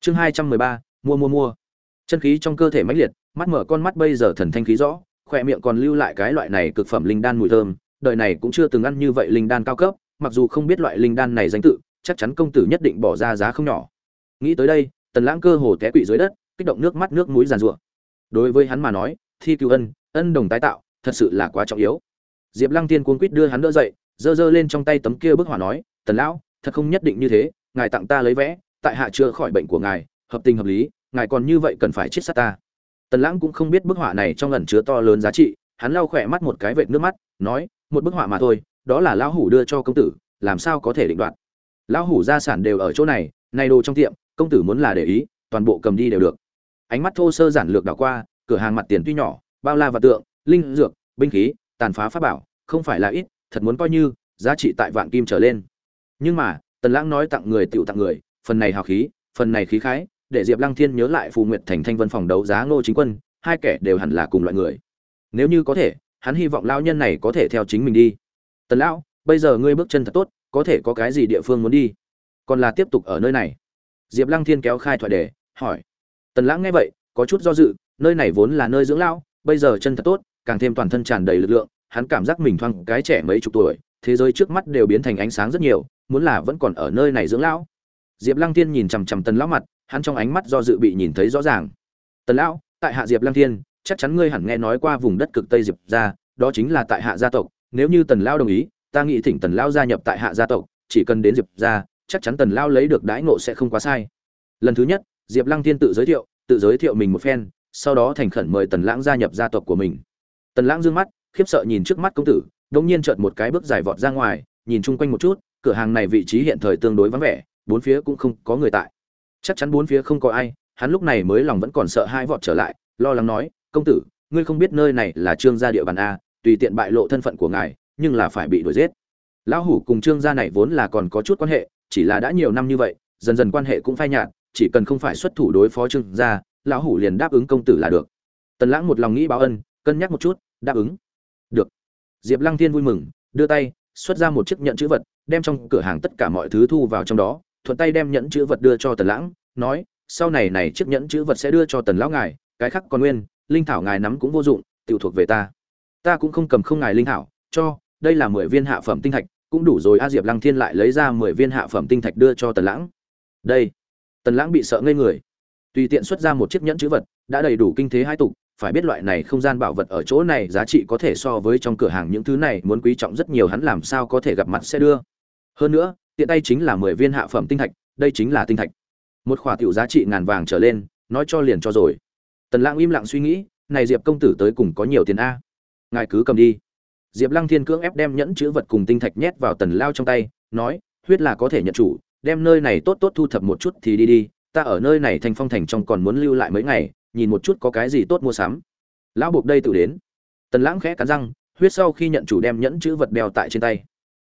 Chương hai trăm mười ba, mua mua mua. Chân khí trong cơ thể mãnh liệt, mắt mở con mắt bây giờ thần thanh khí rõ, khỏe miệng còn lưu lại cái loại này cực phẩm linh đan mùi thơm, đời này cũng chưa từng ăn như vậy linh đan cao cấp, mặc dù không biết loại linh đan này danh tự, chắc chắn công tử nhất định bỏ ra giá không nhỏ. Nghĩ tới đây, Tần Lãng cơ hồ té quỵ dưới đất, kích động nước mắt nước mũi giàn rủa. Đối với hắn mà nói, thi cứu ân, ân đồng tái tạo, thật sự là quá trọng yếu. Diệp Lăng Tiên cuống quýt đưa hắn đỡ dậy, giơ giơ lên trong tay tấm kia bức hỏa nói, "Tần lão, thật không nhất định như thế, ngài tặng ta lấy vẽ, tại hạ chữa khỏi bệnh của ngài, hợp tình hợp lý, ngài còn như vậy cần phải chết sát ta." Tần Lãng cũng không biết bức họa này trong ẩn chứa to lớn giá trị, hắn lau khỏe mắt một cái vệt nước mắt, nói, "Một bức họa mà thôi, đó là lão hủ đưa cho công tử, làm sao có thể định đoạt?" Lão hủ gia sản đều ở chỗ này, này đồ trong tiệm, công tử muốn là để ý, toàn bộ cầm đi đều được. Ánh mắt thô sơ giản lược đảo qua, cửa hàng mặt tiền tuy nhỏ, bao la và tượng, linh dược, binh khí, tàn phá pháp bảo, không phải là ít, thật muốn coi như giá trị tại vạn kim trở lên. Nhưng mà, Tần Lãng nói tặng người tiểu tặng người, phần này hào khí, phần này khí khái, để Diệp Lăng Thiên nhớ lại Phù Nguyệt Thành Thanh Vân phòng đấu giá Ngô Chính Quân, hai kẻ đều hẳn là cùng loại người. Nếu như có thể, hắn hy vọng lão nhân này có thể theo chính mình đi. Tần lão, bây giờ ngươi bước chân thật tốt, có thể có cái gì địa phương muốn đi? Còn là tiếp tục ở nơi này? Diệp Lăng Thiên kéo khai thoại đề, hỏi. Tần Lãng nghe vậy, có chút do dự, nơi này vốn là nơi dưỡng lão, bây giờ chân thật tốt, càng thêm toàn thân tràn đầy lực lượng, hắn cảm giác mình thoáng cái trẻ mấy chục tuổi, thế giới trước mắt đều biến thành ánh sáng rất nhiều, muốn là vẫn còn ở nơi này dưỡng lão. Diệp Lăng Thiên nhìn chằm chằm Tần lão mặt, hắn trong ánh mắt do dự bị nhìn thấy rõ ràng. Tần lão, tại hạ Diệp Lăng Thiên, chắc chắn ngươi hẳn nghe nói qua vùng đất cực Tây Diệp gia, đó chính là tại hạ gia tộc, nếu như Tần lão đồng ý, ta nghĩ thỉnh Tần lão gia nhập tại hạ gia tộc, chỉ cần đến Diệp gia, chắc chắn Tần lao lấy được đãi ngộ sẽ không quá sai. Lần thứ nhất, Diệp Lăng Thiên tự giới thiệu, tự giới thiệu mình một phen, sau đó thành khẩn mời Tần Lãng gia nhập gia tộc của mình. Tần Lãng dương mắt, khiếp sợ nhìn trước mắt công tử, đột nhiên chợt một cái bước dài vọt ra ngoài, nhìn chung quanh một chút, cửa hàng này vị trí hiện thời tương đối vắng vẻ, bốn phía cũng không có người tại. Chắc chắn bốn phía không có ai, hắn lúc này mới lòng vẫn còn sợ hai vọt trở lại, lo lắng nói, "Công tử, ngươi không biết nơi này là Trương gia địa bàn a, tùy tiện bại lộ thân phận của ngài, nhưng là phải bị đuổi giết." Lão hủ cùng Trương gia này vốn là còn có chút quan hệ, chỉ là đã nhiều năm như vậy, dần dần quan hệ cũng phai nhạt, chỉ cần không phải xuất thủ đối phó Trương gia, lão hủ liền đáp ứng công tử là được. Tần Lãng một lòng nghĩ báo ân, cân nhắc một chút, đáp ứng. Được. Diệp Lăng Thiên vui mừng, đưa tay, xuất ra một chiếc nhẫn chữ vật, đem trong cửa hàng tất cả mọi thứ thu vào trong đó, thuận tay đem nhẫn chữ vật đưa cho Tần Lãng, nói, sau này này chiếc nhẫn chữ vật sẽ đưa cho Tần lão ngài, cái khác còn nguyên, linh thảo ngài nắm cũng vô dụng, tiểu thuộc về ta. Ta cũng không cầm không ngài linh thảo, cho, đây là mười viên hạ phẩm tinh thạch, cũng đủ rồi A Diệp Lăng Thiên lại lấy ra mười viên hạ phẩm tinh thạch đưa cho Tần Lãng. Đây, Tần Lãng bị sợ ngây người. Tùy tiện xuất ra một chiếc nhẫn chữ vật, đã đầy đủ kinh thế hai tục, phải biết loại này không gian bảo vật ở chỗ này giá trị có thể so với trong cửa hàng những thứ này muốn quý trọng rất nhiều hắn làm sao có thể gặp mặt sẽ đưa. Hơn nữa tiện tay chính là mười viên hạ phẩm tinh thạch đây chính là tinh thạch. Một khỏa tiểu giá trị ngàn vàng trở lên nói cho liền cho rồi. Tần lãng im lặng suy nghĩ này diệp công tử tới cùng có nhiều tiền a. Ngài cứ cầm đi diệp lăng thiên cưỡng ép đem nhẫn chữ vật cùng tinh thạch nhét vào tần lao trong tay, nói, huyết là có thể nhận chủ, đem nơi này tốt tốt thu thập một chút thì đi đi, ta ở nơi này thành phong thành trong còn muốn lưu lại mấy ngày, nhìn một chút có cái gì tốt mua sắm. Lão buộc đây tự đến. Tần lãng khẽ cắn răng, huyết sau khi nhận chủ đem nhẫn chữ vật đeo tại trên tay.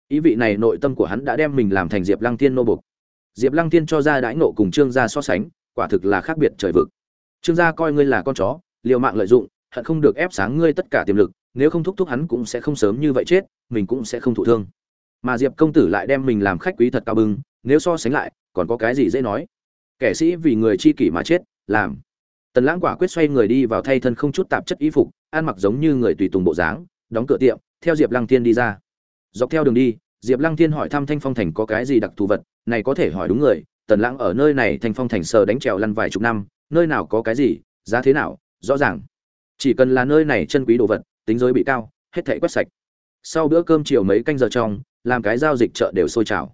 Ý vị này nội tâm của hắn đã đem mình làm thành diệp lăng thiên nô bộc. diệp lăng thiên cho ra đãi nộ cùng trương gia so sánh, quả thực là khác biệt trời vực. Trương gia coi ngươi là con chó, liều mạng lợi dụng, hận không được ép sáng ngươi tất cả tiềm lực nếu không thúc thúc hắn cũng sẽ không sớm như vậy chết, mình cũng sẽ không thụ thương. Mà diệp công tử lại đem mình làm khách quý thật cao bưng, nếu so sánh lại, còn có cái gì dễ nói? Kẻ sĩ vì người chi kỷ mà chết, làm. Tần lãng quả quyết xoay người đi vào thay thân không chút tạp chất y phục, ăn mặc giống như người tùy tùng bộ dáng, đóng cửa tiệm, theo diệp lăng thiên đi ra. Dọc theo đường đi, diệp lăng thiên hỏi thăm thanh phong thành có cái gì đặc thù vật, này có thể hỏi đúng người, tần lãng ở nơi này thanh phong thành sờ đánh trèo lăn vài chục năm, nơi nào có cái gì, giá thế nào, rõ ràng. Chỉ cần là nơi này chân quý đồ vật tính giới bị cao, hết thảy quét sạch. Sau bữa cơm chiều mấy canh giờ trong, làm cái giao dịch chợ đều sôi trào.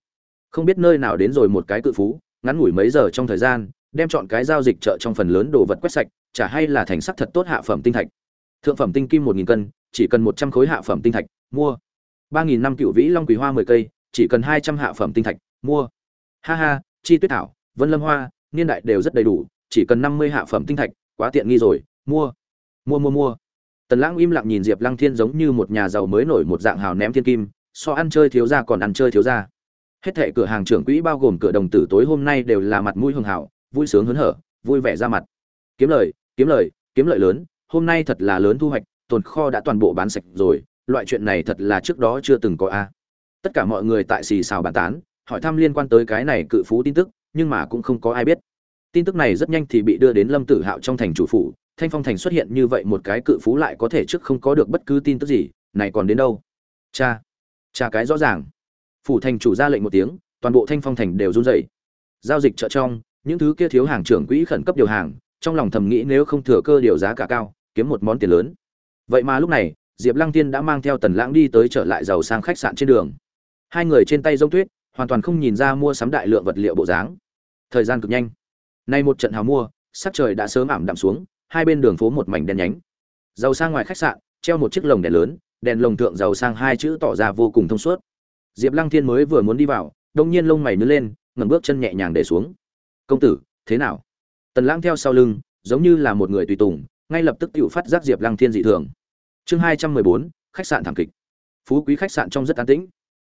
Không biết nơi nào đến rồi một cái cự phú, ngắn ngủi mấy giờ trong thời gian, đem chọn cái giao dịch chợ trong phần lớn đồ vật quét sạch, chả hay là thành sắc thật tốt hạ phẩm tinh thạch. Thượng phẩm tinh kim một nghìn cân, chỉ cần một trăm khối hạ phẩm tinh thạch, mua. ba nghìn năm cựu vĩ long quỳ hoa mười cây, chỉ cần hai trăm hạ phẩm tinh thạch, mua. Ha ha, chi tuyết thảo, vân lâm hoa, niên đại đều rất đầy đủ, chỉ cần năm mươi hạ phẩm tinh thạch, quá tiện nghi rồi, mua. Mua mua mua tần lãng im lặng nhìn diệp lăng thiên giống như một nhà giàu mới nổi một dạng hào ném thiên kim, so ăn chơi thiếu ra còn ăn chơi thiếu ra. Hết thệ cửa hàng trưởng quỹ bao gồm cửa đồng tử tối hôm nay đều là mặt mũi hưng hảo vui sướng hớn hở, vui vẻ ra mặt. Kiếm lời kiếm lời, kiếm lợi lớn, hôm nay thật là lớn thu hoạch, tồn kho đã toàn bộ bán sạch rồi, loại chuyện này thật là trước đó chưa từng có a. Tất cả mọi người tại xì xào bàn tán, hỏi thăm liên quan tới cái này cự phú tin tức, nhưng mà cũng không có ai biết. Tin tức này rất nhanh thì bị đưa đến lâm tử hạo trong thành chủ phủ thanh phong thành xuất hiện như vậy một cái cự phú lại có thể trước không có được bất cứ tin tức gì, này còn đến đâu? Cha cha cái rõ ràng. Phủ thành chủ ra lệnh một tiếng, toàn bộ thanh phong thành đều run rẩy. Giao dịch chợ trong, những thứ kia thiếu hàng trưởng quỹ khẩn cấp điều hàng, trong lòng thầm nghĩ nếu không thừa cơ điều giá cả cao, kiếm một món tiền lớn. Vậy mà lúc này, diệp lăng tiên đã mang theo tần lãng đi tới trở lại giàu sang khách sạn trên đường. Hai người trên tay g tuyết, hoàn toàn không nhìn ra mua sắm đại lượng vật liệu bộ dáng. Thời gian cực nhanh. Nay một trận hào mua, sắc trời đã sớm ảm đạm xuống hai bên đường phố một mảnh đen nhánh. Giàu sang ngoài khách sạn, treo một chiếc lồng đèn lớn, đèn lồng thượng giàu sang hai chữ tỏ ra vô cùng thông suốt. Diệp lăng thiên mới vừa muốn đi vào đông nhiên lông mày nứt lên, ngẩng bước chân nhẹ nhàng để xuống. Công tử, thế nào? Tần lãng theo sau lưng, giống như là một người tùy tùng, ngay lập tức tự phát giác diệp lăng thiên dị thường. Chương hai trăm mười bốn, khách sạn thảm kịch. Phú quý khách sạn trong rất an tĩnh.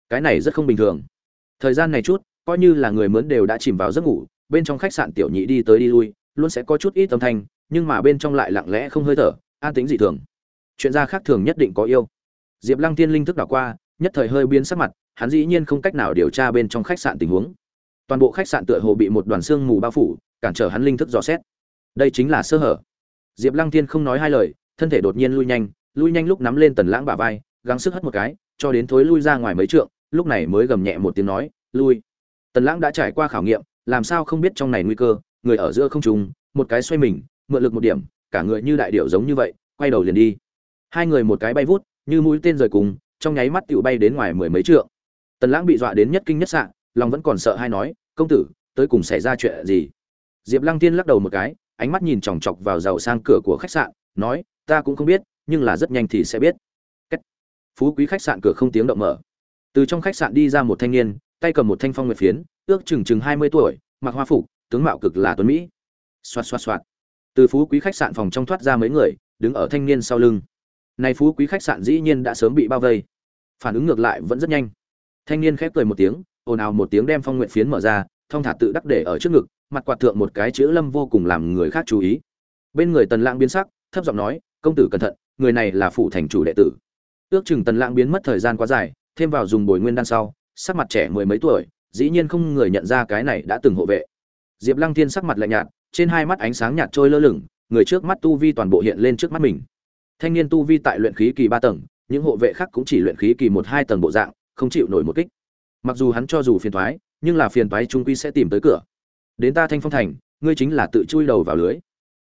Cái này rất không bình thường. Thời gian này chút, coi như là người mướn đều đã chìm vào giấc ngủ, bên trong khách sạn tiểu nhị đi tới đi lui, luôn sẽ có chút ít âm thanh nhưng mà bên trong lại lặng lẽ không hơi thở, an tĩnh dị thường. Chuyện ra khác thường nhất định có yêu. Diệp lăng tiên linh thức đảo qua, nhất thời hơi biến sắc mặt, hắn dĩ nhiên không cách nào điều tra bên trong khách sạn tình huống. Toàn bộ khách sạn tựa hồ bị một đoàn xương mù bao phủ, cản trở hắn linh thức dò xét. Đây chính là sơ hở. Diệp lăng tiên không nói hai lời, thân thể đột nhiên lui nhanh lui nhanh lúc nắm lên tần lãng bả vai, gắng sức hất một cái, cho đến thối lui ra ngoài mấy trượng, lúc này mới gầm nhẹ một tiếng nói, lui. Tần lãng đã trải qua khảo nghiệm, làm sao không biết trong này nguy cơ, người ở giữa không trùng một cái xoay mình mượn lực một điểm, cả người như đại điệu giống như vậy, quay đầu liền đi. Hai người một cái bay vút, như mũi tên rời cùng, trong nháy mắt tựu bay đến ngoài mười mấy trượng. Tần lãng bị dọa đến nhất kinh nhất sạn lòng vẫn còn sợ hay nói, công tử, tới cùng xảy ra chuyện gì? Diệp lăng tiên lắc đầu một cái, ánh mắt nhìn chòng chọc vào giàu sang cửa của khách sạn, nói, ta cũng không biết, nhưng là rất nhanh thì sẽ biết. Cách. phú quý khách sạn cửa không tiếng động mở. Từ trong khách sạn đi ra một thanh niên, tay cầm một thanh phong nguyệt phiến, ước chừng chừng hai mươi tuổi, mặc hoa phục, tướng mạo cực là tuấn mỹ. Xoạt xoạt xoạt từ phú quý khách sạn phòng trong thoát ra mấy người, đứng ở thanh niên sau lưng. Này phú quý khách sạn dĩ nhiên đã sớm bị bao vây. Phản ứng ngược lại vẫn rất nhanh. Thanh niên khép cười một tiếng, ồn ào một tiếng đem phong nguyện phiến mở ra, thong thả tự đắc để ở trước ngực, mặt quạt thượng một cái chữ lâm vô cùng làm người khác chú ý. Bên người tần lãng biến sắc, thấp giọng nói, công tử cẩn thận, người này là phụ thành chủ đệ tử. Ước chừng tần lãng biến mất thời gian quá dài, thêm vào dùng bồi nguyên đan sau, sắc mặt trẻ mười mấy tuổi, dĩ nhiên không người nhận ra cái này đã từng hộ vệ. Diệp lăng thiên sắc mặt lạnh nhạt trên hai mắt ánh sáng nhạt trôi lơ lửng người trước mắt tu vi toàn bộ hiện lên trước mắt mình. Thanh niên tu vi tại luyện khí kỳ ba tầng những hộ vệ khác cũng chỉ luyện khí kỳ một hai tầng bộ dạng không chịu nổi một kích. Mặc dù hắn cho dù phiền toái, nhưng là phiền toái trung quy sẽ tìm tới cửa. Đến ta thanh phong thành ngươi chính là tự chui đầu vào lưới.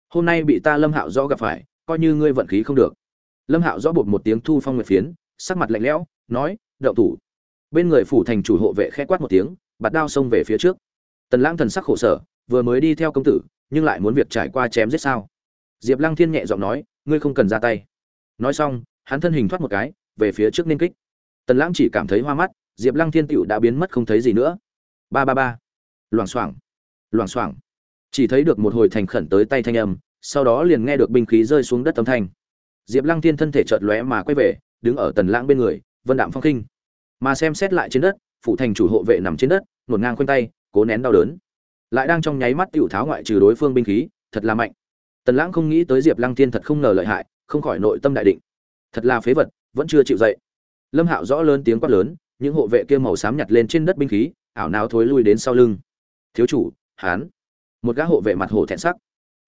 Hôm nay bị ta lâm hạo rõ gặp phải coi như ngươi vận khí không được. Lâm hạo rõ bột một tiếng thu phong nguyệt phiến sắc mặt lạnh lẽo nói đậu thủ. Bên người phủ thành chủ hộ vệ khẽ quát một tiếng bạt đao xông về phía trước. Tần lãng thần sắc khổ sở vừa mới đi theo công tử nhưng lại muốn việc trải qua chém giết sao? Diệp lăng thiên nhẹ giọng nói, ngươi không cần ra tay. Nói xong, hắn thân hình thoát một cái, về phía trước nên kích. Tần lãng chỉ cảm thấy hoa mắt, diệp lăng thiên tựu đã biến mất không thấy gì nữa. Ba ba ba. Loảng xoảng. Loảng xoảng. Chỉ thấy được một hồi thành khẩn tới tay thanh âm, sau đó liền nghe được binh khí rơi xuống đất âm thanh. Diệp lăng thiên thân thể chợt lóe mà quay về, đứng ở tần lãng bên người, vân đạm phong khinh mà xem xét lại trên đất phụ thành chủ hộ vệ nằm trên đất ngổn ngang khoanh tay, cố nén đau đớn lại đang trong nháy mắt tiểu tháo ngoại trừ đối phương binh khí, thật là mạnh. Tần lãng không nghĩ tới diệp lăng thiên thật không ngờ lợi hại, không khỏi nội tâm đại định. Thật là phế vật, vẫn chưa chịu dậy. Lâm hạo rõ lớn tiếng quát lớn, những hộ vệ kia màu xám nhặt lên trên đất binh khí, ảo nào thối lui đến sau lưng. Thiếu chủ hán một gã hộ vệ mặt hồ thẹn sắc.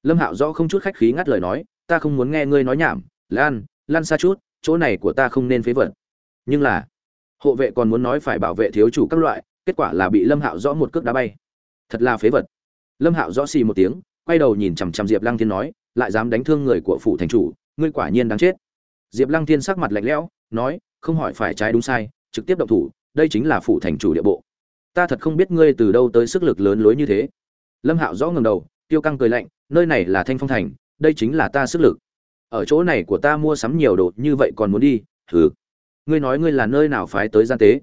Lâm hạo rõ không chút khách khí ngắt lời nói, ta không muốn nghe ngươi nói nhảm, lan lan xa chút, chỗ này của ta không nên phế vật. Nhưng là, hộ vệ còn muốn nói phải bảo vệ thiếu chủ các loại, kết quả là bị lâm hạo rõ một cước đá bay thật là phế vật. Lâm hạo rõ xì một tiếng, quay đầu nhìn chằm chằm diệp lăng thiên nói, lại dám đánh thương người của phủ thành chủ, ngươi quả nhiên đáng chết. Diệp lăng thiên sắc mặt lạnh lẽo, nói, không hỏi phải trái đúng sai, trực tiếp động thủ, đây chính là phủ thành chủ địa bộ. Ta thật không biết ngươi từ đâu tới sức lực lớn lối như thế. Lâm hạo rõ ngầm đầu, tiêu căng cười lạnh, nơi này là thanh phong thành, đây chính là ta sức lực. Ở chỗ này của ta mua sắm nhiều đồ như vậy còn muốn đi thử ngươi nói ngươi là nơi nào phái tới gian tế?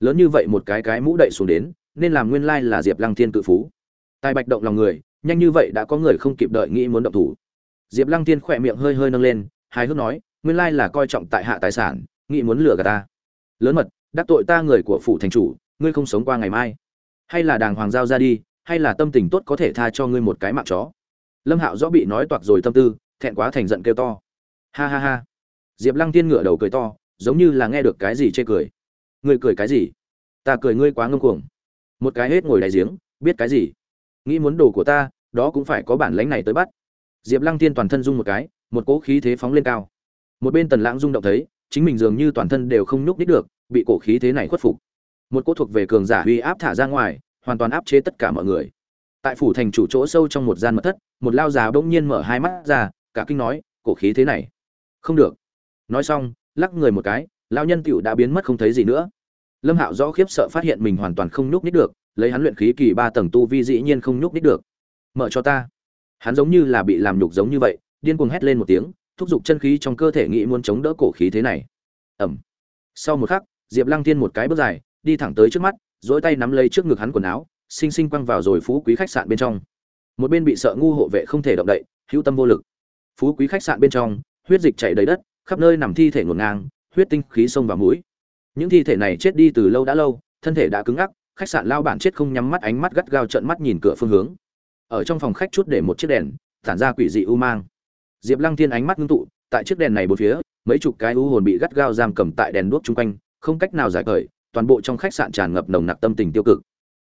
Lớn như vậy một cái cái mũ đậy xuống đến nên làm nguyên lai là diệp lăng thiên cự phú. Tài bạch động lòng người, nhanh như vậy đã có người không kịp đợi nghĩ muốn động thủ. Diệp lăng thiên khỏe miệng hơi hơi nâng lên, hài hước nói, nguyên lai là coi trọng tại hạ tài sản, nghĩ muốn lừa gạt ta. Lớn mật, đắc tội ta người của phủ thành chủ, ngươi không sống qua ngày mai. Hay là đàng hoàng giao ra đi, hay là tâm tình tốt có thể tha cho ngươi một cái mạng chó. Lâm hạo rõ bị nói toạc rồi tâm tư, thẹn quá thành giận kêu to. Ha ha ha. Diệp lăng tiên ngửa đầu cười to, giống như là nghe được cái gì chê cười. Ngươi cười cái gì? Ta cười ngươi quá ngông cuồng một cái hết ngồi đại giếng, biết cái gì? Nghĩ muốn đồ của ta, đó cũng phải có bản lãnh này tới bắt. Diệp lăng tiên toàn thân dung một cái, một cỗ khí thế phóng lên cao. Một bên tần lãng rung động thấy, chính mình dường như toàn thân đều không nhúc nít được, bị cổ khí thế này khuất phục. Một cỗ thuộc về cường giả uy áp thả ra ngoài, hoàn toàn áp chế tất cả mọi người. Tại phủ thành chủ chỗ sâu trong một gian mật thất, một lao già bỗng nhiên mở hai mắt ra, cả kinh nói cổ khí thế này, không được. Nói xong, lắc người một cái lao nhân tựu đã biến mất không thấy gì nữa lâm hạo rõ khiếp sợ phát hiện mình hoàn toàn không nhúc nít được, lấy hắn luyện khí kỳ ba tầng tu vi dĩ nhiên không nhúc nít được. Mở cho ta. Hắn giống như là bị làm nhục giống như vậy, điên cuồng hét lên một tiếng, thúc giục chân khí trong cơ thể nghĩ muốn chống đỡ cổ khí thế này. Ẩm sau một khắc, diệp lăng Thiên một cái bước dài, đi thẳng tới trước mắt dỗi tay nắm lấy trước ngực hắn quần áo xinh xinh quăng vào rồi phú quý khách sạn bên trong. Một bên bị sợ ngu hộ vệ không thể động đậy, hữu tâm vô lực. Phú quý khách sạn bên trong, huyết dịch chảy đầy đất, khắp nơi nằm thi thể ngổn ngang, huyết tinh khí sông vào mũi những thi thể này chết đi từ lâu đã lâu, thân thể đã cứng ngắc, khách sạn lao bản chết không nhắm mắt ánh mắt gắt gao trợn mắt nhìn cửa phương hướng. Ở trong phòng khách chút để một chiếc đèn, tản ra quỷ dị u mang. Diệp lăng thiên ánh mắt ngưng tụ, tại chiếc đèn này bốn phía, mấy chục cái u hồn bị gắt gao giam cầm tại đèn đuốc chung quanh, không cách nào giải cởi toàn bộ trong khách sạn tràn ngập nồng nặc tâm tình tiêu cực.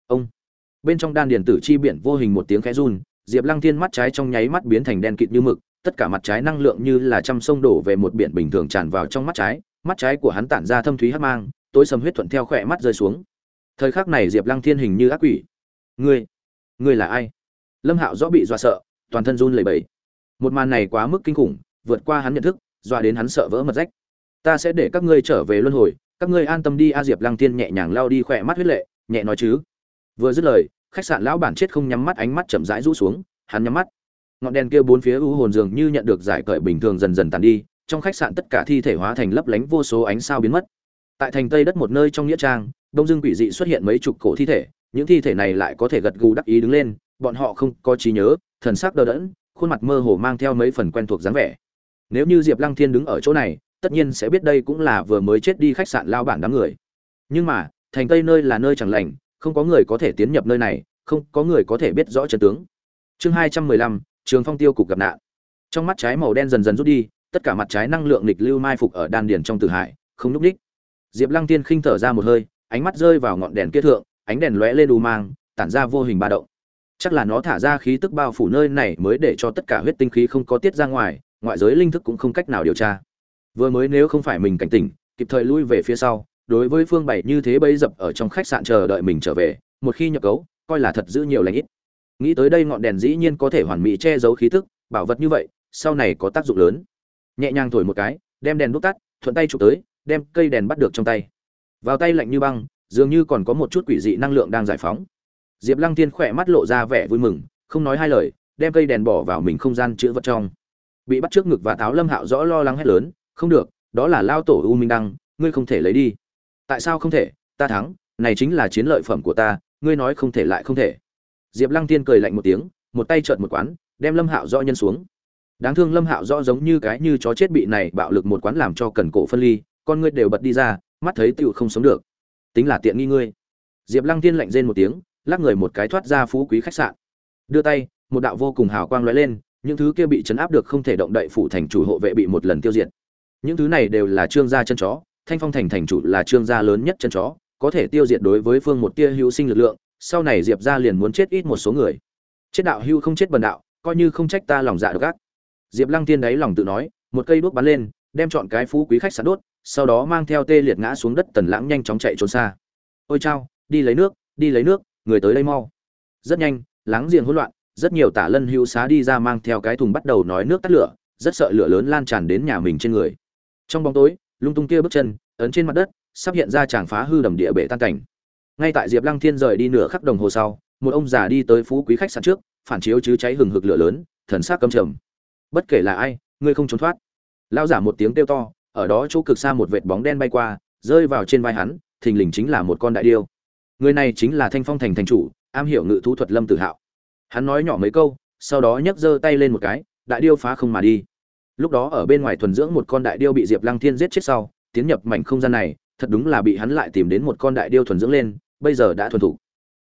Ông! Bên trong đan điền tử chi biển vô hình một tiếng khẽ run, diệp lăng thiên mắt trái trong nháy mắt biến thành đen kịt như mực, tất cả mặt trái năng lượng như là trăm sông đổ về một biển bình thường tràn vào trong mắt trái mắt trái của hắn tản ra thâm thúy hắc mang, tối sầm huyết thuận theo khỏe mắt rơi xuống. Thời khắc này diệp lăng thiên hình như ác quỷ. Ngươi ngươi là ai? Lâm hạo rõ bị dọa sợ, toàn thân run lẩy bẩy. Một màn này quá mức kinh khủng, vượt qua hắn nhận thức, dọa đến hắn sợ vỡ mật rách. Ta sẽ để các ngươi trở về luân hồi, các ngươi an tâm đi. A diệp lăng thiên nhẹ nhàng lao đi khỏe mắt huyết lệ, nhẹ nói chứ. Vừa dứt lời, khách sạn lão bản chết không nhắm mắt, ánh mắt chậm rãi rũ xuống, hắn nhắm mắt. Ngọn đèn kia bốn phía u hồn dường như nhận được giải cởi bình thường dần dần tàn đi trong khách sạn tất cả thi thể hóa thành lấp lánh vô số ánh sao biến mất. Tại thành tây đất một nơi trong nghĩa trang, đông dương quỷ dị xuất hiện mấy chục cổ thi thể, những thi thể này lại có thể gật gù đắc ý đứng lên, bọn họ không có trí nhớ, thần sắc đờ đẫn, khuôn mặt mơ hồ mang theo mấy phần quen thuộc dáng vẻ. Nếu như diệp lăng thiên đứng ở chỗ này, tất nhiên sẽ biết đây cũng là vừa mới chết đi khách sạn lao bản đám người. Nhưng mà, thành tây nơi là nơi chẳng lành, không có người có thể tiến nhập nơi này, không có người có thể biết rõ trận tướng. Chương hai trăm mười lăm, trường phong tiêu cục gặp nạn. Trong mắt trái màu đen dần dần rút đi tất cả mặt trái năng lượng nghịch lưu mai phục ở đan điền trong tử hải không núp đích. Diệp lăng tiên khinh thở ra một hơi, ánh mắt rơi vào ngọn đèn kia thượng, ánh đèn lóe lên đù mang, tản ra vô hình ba động. Chắc là nó thả ra khí tức bao phủ nơi này mới để cho tất cả huyết tinh khí không có tiết ra ngoài, ngoại giới linh thức cũng không cách nào điều tra. Vừa mới nếu không phải mình cảnh tỉnh, kịp thời lui về phía sau, đối với phương bảy như thế bấy dập ở trong khách sạn chờ đợi mình trở về, một khi nhập cấu, coi là thật giữ nhiều lãnh ít. Nghĩ tới đây ngọn đèn dĩ nhiên có thể hoàn mỹ che giấu khí tức, bảo vật như vậy, sau này có tác dụng lớn nhẹ nhàng thổi một cái, đem đèn đốt tắt, thuận tay chụp tới, đem cây đèn bắt được trong tay. Vào tay lạnh như băng, dường như còn có một chút quỷ dị năng lượng đang giải phóng. Diệp lăng Thiên khỏe mắt lộ ra vẻ vui mừng, không nói hai lời, đem cây đèn bỏ vào mình không gian chữ vật trong. Bị bắt trước ngực và táo lâm hạo rõ lo lắng hét lớn, không được, đó là lao tổ u minh đăng, ngươi không thể lấy đi. Tại sao không thể? Ta thắng, này chính là chiến lợi phẩm của ta, ngươi nói không thể lại không thể. Diệp lăng tiên cười lạnh một tiếng, một tay trợn một quán, đem lâm hạo rõ nhân xuống đáng thương lâm hạo rõ giống như cái như chó chết bị này bạo lực một quán làm cho cần cổ phân ly, con ngươi đều bật đi ra, mắt thấy tựu không sống được. Tính là tiện nghi ngươi. Diệp lăng tiên lạnh rên một tiếng, lắc người một cái thoát ra phú quý khách sạn. Đưa tay, một đạo vô cùng hào quang lóe lên, những thứ kia bị chấn áp được không thể động đậy phủ thành chủ hộ vệ bị một lần tiêu diệt. Những thứ này đều là trương gia chân chó, thanh phong thành thành chủ là trương gia lớn nhất chân chó, có thể tiêu diệt đối với phương một tia hữu sinh lực lượng, sau này diệp gia liền muốn chết ít một số người. Chết đạo hưu không chết bần đạo, coi như không trách ta lòng dạ độc ác diệp lăng Thiên đáy lòng tự nói, một cây đuốc bắn lên, đem chọn cái phú quý khách sạn đốt, sau đó mang theo tê liệt ngã xuống đất tần lãng nhanh chóng chạy trốn xa. Ôi chao, đi lấy nước, đi lấy nước, người tới đây mau. Rất nhanh, láng giềng hỗn loạn, rất nhiều tả lân hữu xá đi ra mang theo cái thùng bắt đầu nói nước tắt lửa, rất sợ lửa lớn lan tràn đến nhà mình trên người. Trong bóng tối, lung tung kia bước chân, ấn trên mặt đất, sắp hiện ra chàng phá hư đầm địa bể tan cảnh. Ngay tại diệp lăng thiên rời đi nửa khắc đồng hồ sau, một ông già đi tới phú quý khách sạn trước, phản chiếu chứ cháy hừng hực lửa lớn, thần sắc căm trầm bất kể là ai, ngươi không trốn thoát. Lao giả một tiếng kêu to, ở đó chỗ cực xa một vệt bóng đen bay qua, rơi vào trên vai hắn, thình lình chính là một con đại điêu. Người này chính là thanh phong thành thành chủ, am hiểu ngự thú thuật lâm tử hạo. Hắn nói nhỏ mấy câu, sau đó nhấc giơ tay lên một cái, đại điêu phá không mà đi. Lúc đó ở bên ngoài thuần dưỡng một con đại điêu bị diệp lăng thiên giết chết sau, tiến nhập mảnh không gian này, thật đúng là bị hắn lại tìm đến một con đại điêu thuần dưỡng lên, bây giờ đã thuần thục.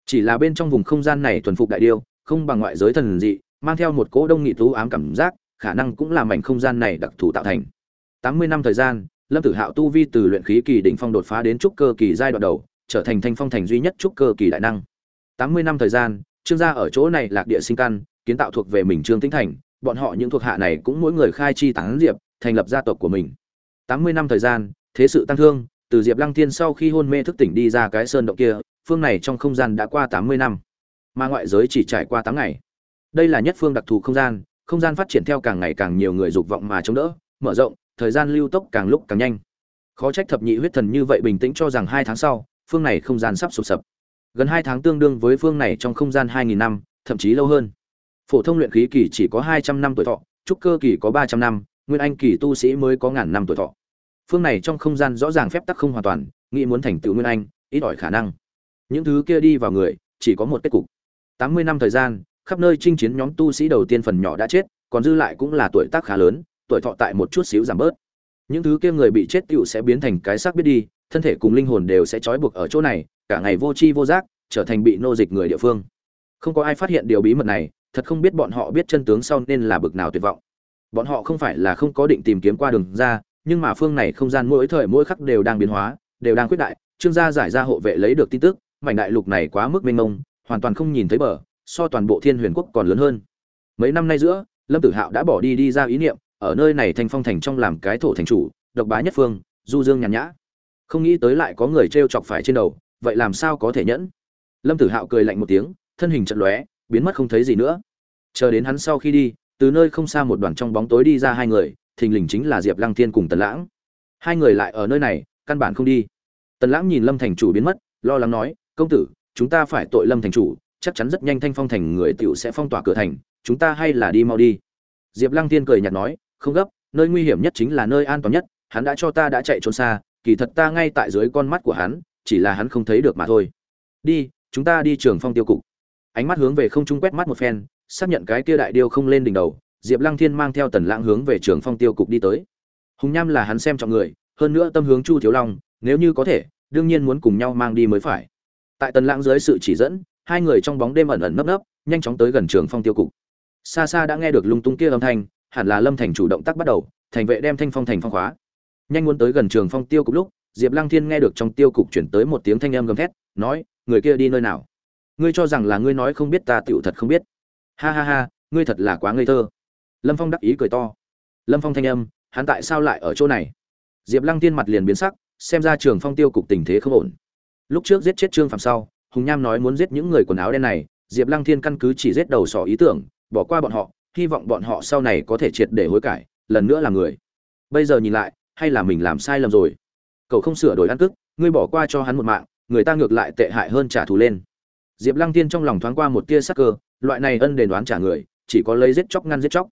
Chỉ là bên trong vùng không gian này thuần phục đại điêu, không bằng ngoại giới thần dị, mang theo một cỗ đông nghị tú ám cảm giác khả năng cũng là mảnh không gian này đặc thù tạo thành. Tám mươi năm thời gian, lâm tử hạo tu vi từ luyện khí kỳ đỉnh phong đột phá đến trúc cơ kỳ giai đoạn đầu, trở thành thanh phong thành duy nhất trúc cơ kỳ đại năng. Tám mươi năm thời gian, trương gia ở chỗ này lạc địa sinh căn, kiến tạo thuộc về mình trương tĩnh thành, bọn họ những thuộc hạ này cũng mỗi người khai chi tán diệp, thành lập gia tộc của mình. Tám mươi năm thời gian, thế sự tăng thương, từ diệp lăng thiên sau khi hôn mê thức tỉnh đi ra cái sơn động kia, phương này trong không gian đã qua tám mươi năm. Mà ngoại giới chỉ trải qua tám ngày. Đây là nhất phương đặc thù không gian không gian phát triển theo càng ngày càng nhiều người dục vọng mà chống đỡ, mở rộng, thời gian lưu tốc càng lúc càng nhanh. Khó trách thập nhị huyết thần như vậy bình tĩnh cho rằng hai tháng sau, phương này không gian sắp sụp sập. Gần hai tháng tương đương với phương này trong không gian hai nghìn năm, thậm chí lâu hơn. Phổ thông luyện khí kỳ chỉ có hai trăm năm tuổi thọ, trúc cơ kỳ có ba trăm năm, nguyên anh kỳ tu sĩ mới có ngàn năm tuổi thọ. Phương này trong không gian rõ ràng phép tắc không hoàn toàn, nghĩ muốn thành tựu nguyên anh, ít ỏi khả năng. Những thứ kia đi vào người, chỉ có một kết cục. Tám mươi năm thời gian khắp nơi chinh chiến nhóm tu sĩ đầu tiên phần nhỏ đã chết, còn dư lại cũng là tuổi tác khá lớn, tuổi thọ tại một chút xíu giảm bớt. Những thứ kia người bị chết tiểu sẽ biến thành cái xác biết đi, thân thể cùng linh hồn đều sẽ trói buộc ở chỗ này, cả ngày vô tri vô giác, trở thành bị nô dịch người địa phương. Không có ai phát hiện điều bí mật này, thật không biết bọn họ biết chân tướng sau nên là bực nào tuyệt vọng. Bọn họ không phải là không có định tìm kiếm qua đường ra, nhưng mà phương này không gian mỗi thời mỗi khắc đều đang biến hóa, đều đang quyết đại. Trương gia giải ra hộ vệ lấy được tin tức, mảnh đại lục này quá mức mênh mông, hoàn toàn không nhìn thấy bờ so toàn bộ thiên huyền quốc còn lớn hơn. Mấy năm nay giữa, lâm tử hạo đã bỏ đi đi ra ý niệm, ở nơi này thanh phong thành trong làm cái thổ thành chủ, độc bá nhất phương, du dương nhàn nhã. Không nghĩ tới lại có người t r e o chọc phải trên đầu, vậy làm sao có thể nhẫn? Lâm tử hạo cười lạnh một tiếng, thân hình trận lóe, biến mất không thấy gì nữa. Chờ đến hắn sau khi đi, từ nơi không xa một đoàn trong bóng tối đi ra hai người, thình lình chính là diệp lăng thiên cùng tần lãng. Hai người lại ở nơi này, căn bản không đi. Tần lãng nhìn lâm thành chủ biến mất, lo lắng nói, công tử, chúng ta phải tội lâm thành chủ chắc chắn rất nhanh thanh phong thành người tiểu sẽ phong tỏa cửa thành, chúng ta hay là đi mau đi. Diệp lăng tiên cười nhạt nói, không gấp, nơi nguy hiểm nhất chính là nơi an toàn nhất, hắn đã cho ta đã chạy trốn xa, kỳ thật ta ngay tại dưới con mắt của hắn, chỉ là hắn không thấy được mà thôi. Đi, chúng ta đi trường phong tiêu cục. Ánh mắt hướng về không trung quét mắt một phen, xác nhận cái kia đại điêu không lên đỉnh đầu, diệp lăng thiên mang theo tần lãng hướng về trường phong tiêu cục đi tới. Hùng nham là hắn xem trọng người, hơn nữa tâm hướng chu thiếu long, nếu như có thể, đương nhiên muốn cùng nhau mang đi mới phải. Tại tần lãng dưới sự chỉ dẫn hai người trong bóng đêm ẩn ẩn nấp nấp, nhanh chóng tới gần trường phong tiêu cục. Xa xa đã nghe được lung tung kia âm thanh, hẳn là lâm thành chủ động tác bắt đầu, thành vệ đem thanh phong thành phong khóa. Nhanh muốn tới gần trường phong tiêu cục lúc, diệp lăng thiên nghe được trong tiêu cục chuyển tới một tiếng thanh âm gầm thét, nói, người kia đi nơi nào? Ngươi cho rằng là ngươi nói không biết ta tựu thật không biết. Ha ha ha, ngươi thật là quá ngây thơ. Lâm phong đắc ý cười to. Lâm phong thanh âm, hắn tại sao lại ở chỗ này? Diệp lăng tiên mặt liền biến sắc, xem ra trường phong tiêu cục tình thế không ổn. Lúc trước giết chết trương phạm sau hùng nham nói muốn giết những người quần áo đen này, diệp lăng thiên căn cứ chỉ giết đầu sỏ ý tưởng, bỏ qua bọn họ, hy vọng bọn họ sau này có thể triệt để hối cải, lần nữa là người. Bây giờ nhìn lại, hay là mình làm sai lầm rồi? Cậu không sửa đổi ăn cức, ngươi bỏ qua cho hắn một mạng, người ta ngược lại tệ hại hơn trả thù lên. Diệp lăng Thiên trong lòng thoáng qua một tia sắc cơ, loại này ân đền đoán trả người, chỉ có lấy giết chóc ngăn giết chóc.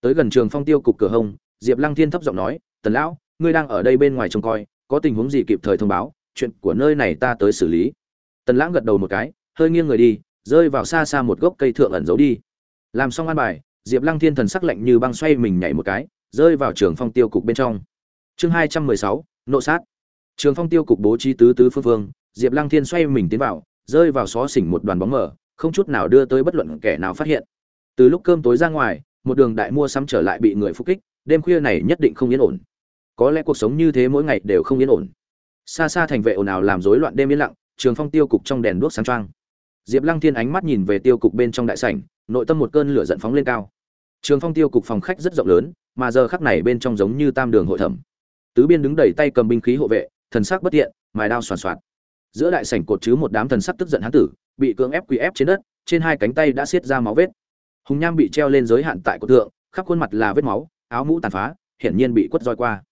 Tới gần trường phong tiêu cục cửa hông, diệp lăng thiên thấp giọng nói, tần lão, ngươi đang ở đây bên ngoài trông coi, có tình huống gì kịp thời thông báo, chuyện của nơi này ta tới xử lý tần lãng gật đầu một cái, hơi nghiêng người đi, rơi vào xa xa một gốc cây thượng ẩn giấu đi. Làm xong an bài, diệp lăng thiên thần sắc lạnh như băng xoay mình nhảy một cái, rơi vào trường phong tiêu cục bên trong. Chương hai trăm mười sáu, nộ sát. Trường phong tiêu cục bố trí tứ tứ phương phương, diệp lăng thiên xoay mình tiến vào, rơi vào xó xỉnh một đoàn bóng mờ, không chút nào đưa tới bất luận kẻ nào phát hiện. Từ lúc cơm tối ra ngoài, một đường đại mua sắm trở lại bị người phục kích, đêm khuya này nhất định không yên ổn. Có lẽ cuộc sống như thế mỗi ngày đều không yên ổn. Xa xa thành vệ ồn ào làm rối loạn đêm yên lặng trường phong tiêu cục trong đèn đuốc sáng trang, diệp lăng thiên ánh mắt nhìn về tiêu cục bên trong đại sảnh nội tâm một cơn lửa giận phóng lên cao. Trường phong tiêu cục phòng khách rất rộng lớn mà giờ khắc này bên trong giống như tam đường hội thẩm. Tứ biên đứng đẩy tay cầm binh khí hộ vệ thần sắc bất tiện mài đao soàn soạt. Giữa đại sảnh cột chứ một đám thần sắc tức giận hán tử bị cưỡng ép quỳ ép trên đất trên hai cánh tay đã xiết ra máu vết. Hùng nham bị treo lên giới hạn tại cột tượng khắp khuôn mặt là vết máu áo mũ tàn phá hiển nhiên bị quất roi qua.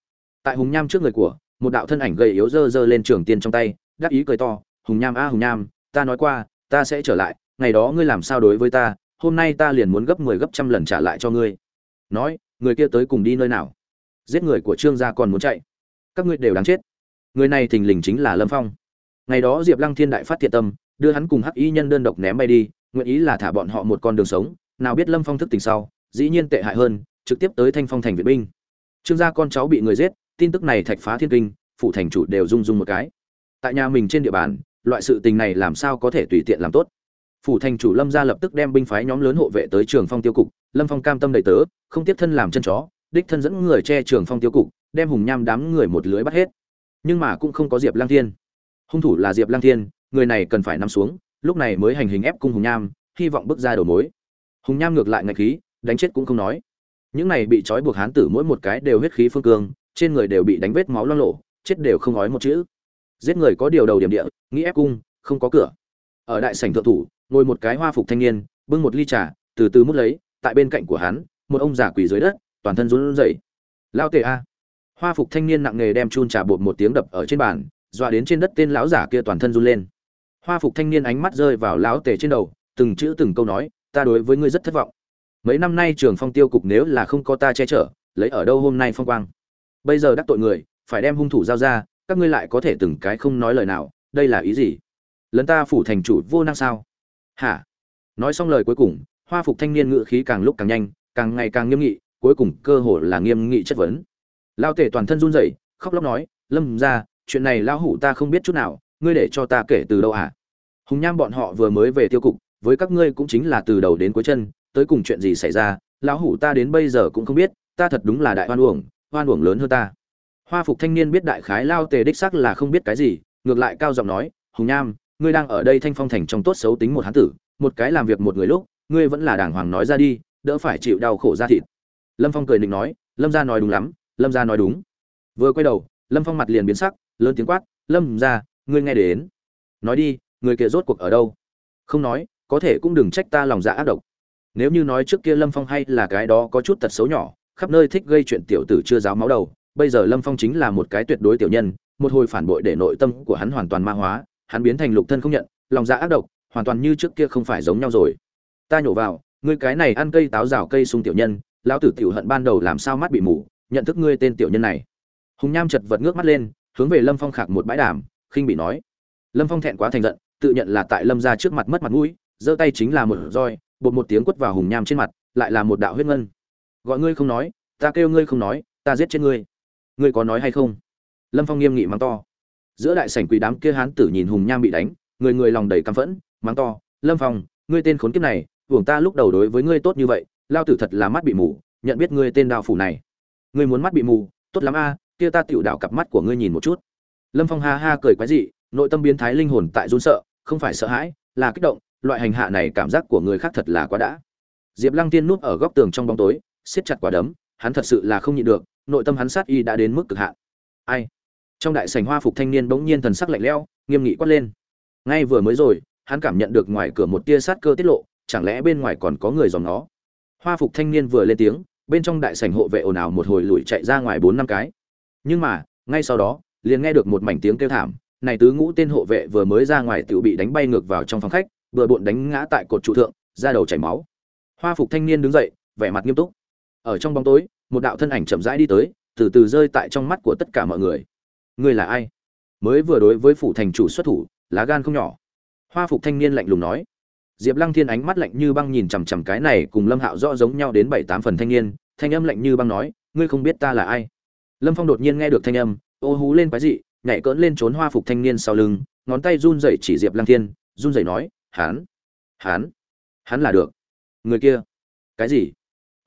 Tại hùng nham trước người của một đạo thân ảnh gầy yếu dơ dơ lên trường tiên trong tay đáp ý cười to hùng nham, a hùng nham, ta nói qua, ta sẽ trở lại, ngày đó ngươi làm sao đối với ta, hôm nay ta liền muốn gấp mười 10 gấp trăm lần trả lại cho ngươi. Nói, người kia tới cùng đi nơi nào? Giết người của trương gia còn muốn chạy. Các ngươi đều đáng chết. Người này thình lình chính là lâm phong. Ngày đó diệp lăng thiên đại phát thiện tâm, đưa hắn cùng hắc y nhân đơn độc ném bay đi, nguyện ý là thả bọn họ một con đường sống. Nào biết lâm phong thức tỉnh sau, dĩ nhiên tệ hại hơn, trực tiếp tới thanh phong thành viện binh. Trương gia con cháu bị người giết, tin tức này thạch phá thiên kinh phụ thành chủ đều rung rung một cái. Tại nhà mình trên địa bàn loại sự tình này làm sao có thể tùy tiện làm tốt? Phủ thành chủ lâm gia lập tức đem binh phái nhóm lớn hộ vệ tới trường phong tiêu cục, lâm phong cam tâm đầy tớ, không tiếp thân làm chân chó, đích thân dẫn người che trường phong tiêu cục, đem hùng nham đám người một lưới bắt hết. Nhưng mà cũng không có diệp lang thiên. Hung thủ là diệp lang thiên, người này cần phải nằm xuống, lúc này mới hành hình ép cung hùng nham, hy vọng bước ra đầu mối. Hùng nham ngược lại ngạch khí, đánh chết cũng không nói. Những này bị trói buộc hán tử mỗi một cái đều huyết khí phương cương, trên người đều bị đánh vết máu loang lộ, chết đều không nói một chữ giết người có điều đầu điểm địa, nghĩ ép cung, không có cửa. Ở đại sảnh thượng thủ, ngồi một cái hoa phục thanh niên, bưng một ly trà, từ từ mút lấy, tại bên cạnh của hắn, một ông già quỳ dưới đất, toàn thân run rẩy. Lao tề a. Hoa phục thanh niên nặng nghề đem chun trà bột một tiếng đập ở trên bàn, dọa đến trên đất tên lão giả kia toàn thân run lên. Hoa phục thanh niên ánh mắt rơi vào lão tề trên đầu, từng chữ từng câu nói, ta đối với ngươi rất thất vọng. Mấy năm nay trường phong tiêu cục nếu là không có ta che chở, lấy ở đâu hôm nay phong quang? Bây giờ đắc tội người, phải đem hung thủ giao ra các ngươi lại có thể từng cái không nói lời nào, đây là ý gì? Lấn ta phủ thành chủ vô năng sao? Hả? Nói xong lời cuối cùng, hoa phục thanh niên ngự khí càng lúc càng nhanh, càng ngày càng nghiêm nghị, cuối cùng cơ hồ là nghiêm nghị chất vấn. Lao tể toàn thân run rẩy, khóc lóc nói, lâm ra, chuyện này lão hủ ta không biết chút nào, ngươi để cho ta kể từ đâu hả? Hùng nham bọn họ vừa mới về tiêu cục, với các ngươi cũng chính là từ đầu đến cuối chân, tới cùng chuyện gì xảy ra, lão hủ ta đến bây giờ cũng không biết, ta thật đúng là đại hoan uổng hoan uổng lớn hơn ta hoa phục thanh niên biết đại khái lao tề đích sắc là không biết cái gì, ngược lại cao giọng nói, hùng nham, ngươi đang ở đây thanh phong thành trong tốt xấu tính một hán tử, một cái làm việc một người lúc, ngươi vẫn là đàng hoàng nói ra đi, đỡ phải chịu đau khổ ra thịt. Lâm phong cười định nói, lâm gia nói đúng lắm, lâm gia nói đúng. Vừa quay đầu, lâm phong mặt liền biến sắc, lớn tiếng quát, lâm gia, ngươi nghe đến. Nói đi, người kia rốt cuộc ở đâu? Không nói, có thể cũng đừng trách ta lòng dạ ác độc. Nếu như nói trước kia lâm phong hay là cái đó có chút tật xấu nhỏ, khắp nơi thích gây chuyện tiểu tử chưa giáo máu đầu bây giờ lâm phong chính là một cái tuyệt đối tiểu nhân, một hồi phản bội để nội tâm của hắn hoàn toàn ma hóa, hắn biến thành lục thân không nhận, lòng dạ ác độc, hoàn toàn như trước kia không phải giống nhau rồi. Ta nhổ vào, ngươi cái này ăn cây táo rào cây sung tiểu nhân, lão tử tiểu hận ban đầu làm sao mắt bị mù, nhận thức ngươi tên tiểu nhân này. Hùng nham chật vật ngước mắt lên, hướng về lâm phong khạc một bãi đàm, khinh bị nói. Lâm phong thẹn quá thành giận, tự nhận là tại lâm ra trước mặt mất mặt mũi, giơ tay chính là một roi, bột một tiếng quất vào hùng nham trên mặt, lại là một đạo huyết ngân. Gọi ngươi không nói, ta kêu ngươi không nói, ta giết chết ngươi ngươi có nói hay không? Lâm phong nghiêm nghị mắng to. Giữa đại sảnh quỳ đám kia hán tử nhìn hùng nham bị đánh, người người lòng đầy căm phẫn, mắng to. Lâm phong, ngươi tên khốn kiếp này, hưởng ta lúc đầu đối với ngươi tốt như vậy, lao tử thật là mắt bị mù, nhận biết ngươi tên đao phủ này. Ngươi muốn mắt bị mù, tốt lắm a, kia ta tựu đạo cặp mắt của ngươi nhìn một chút. Lâm phong ha ha cười quái dị, nội tâm biến thái linh hồn tại run sợ, không phải sợ hãi, là kích động, loại hành hạ này cảm giác của người khác thật là quá đã. Diệp lăng tiên núp ở góc tường trong bóng tối, siết chặt quả đấm, hắn thật sự là không nhịn được nội tâm hắn sát y đã đến mức cực hạn. Ai? Trong đại sảnh hoa phục thanh niên bỗng nhiên thần sắc lạnh lẽo, nghiêm nghị quát lên. Ngay vừa mới rồi, hắn cảm nhận được ngoài cửa một tia sát cơ tiết lộ, chẳng lẽ bên ngoài còn có người dòm nó hoa phục thanh niên vừa lên tiếng, bên trong đại sảnh hộ vệ ồn ào một hồi lùi chạy ra ngoài bốn năm cái. Nhưng mà, ngay sau đó, liền nghe được một mảnh tiếng kêu thảm, này tứ ngũ tên hộ vệ vừa mới ra ngoài tự bị đánh bay ngược vào trong phòng khách, vừa bộn đánh ngã tại cột trụ thượng ra đầu chảy máu. Hoa phục thanh niên đứng dậy, vẻ mặt nghiêm túc. Ở trong bóng tối một đạo thân ảnh chậm rãi đi tới, từ từ rơi tại trong mắt của tất cả mọi người. Ngươi là ai? Mới vừa đối với phủ thành chủ xuất thủ, lá gan không nhỏ. Hoa phục thanh niên lạnh lùng nói. Diệp lăng thiên ánh mắt lạnh như băng nhìn chằm chằm cái này cùng lâm hạo rõ giống nhau đến bảy tám phần thanh niên, thanh âm lạnh như băng nói, ngươi không biết ta là ai? Lâm phong đột nhiên nghe được thanh âm, ô hú lên quái dị, nhảy cỡn lên trốn hoa phục thanh niên sau lưng, ngón tay run rẩy chỉ diệp lăng thiên, run rẩy nói hán hán hắn là được. Người kia, cái gì?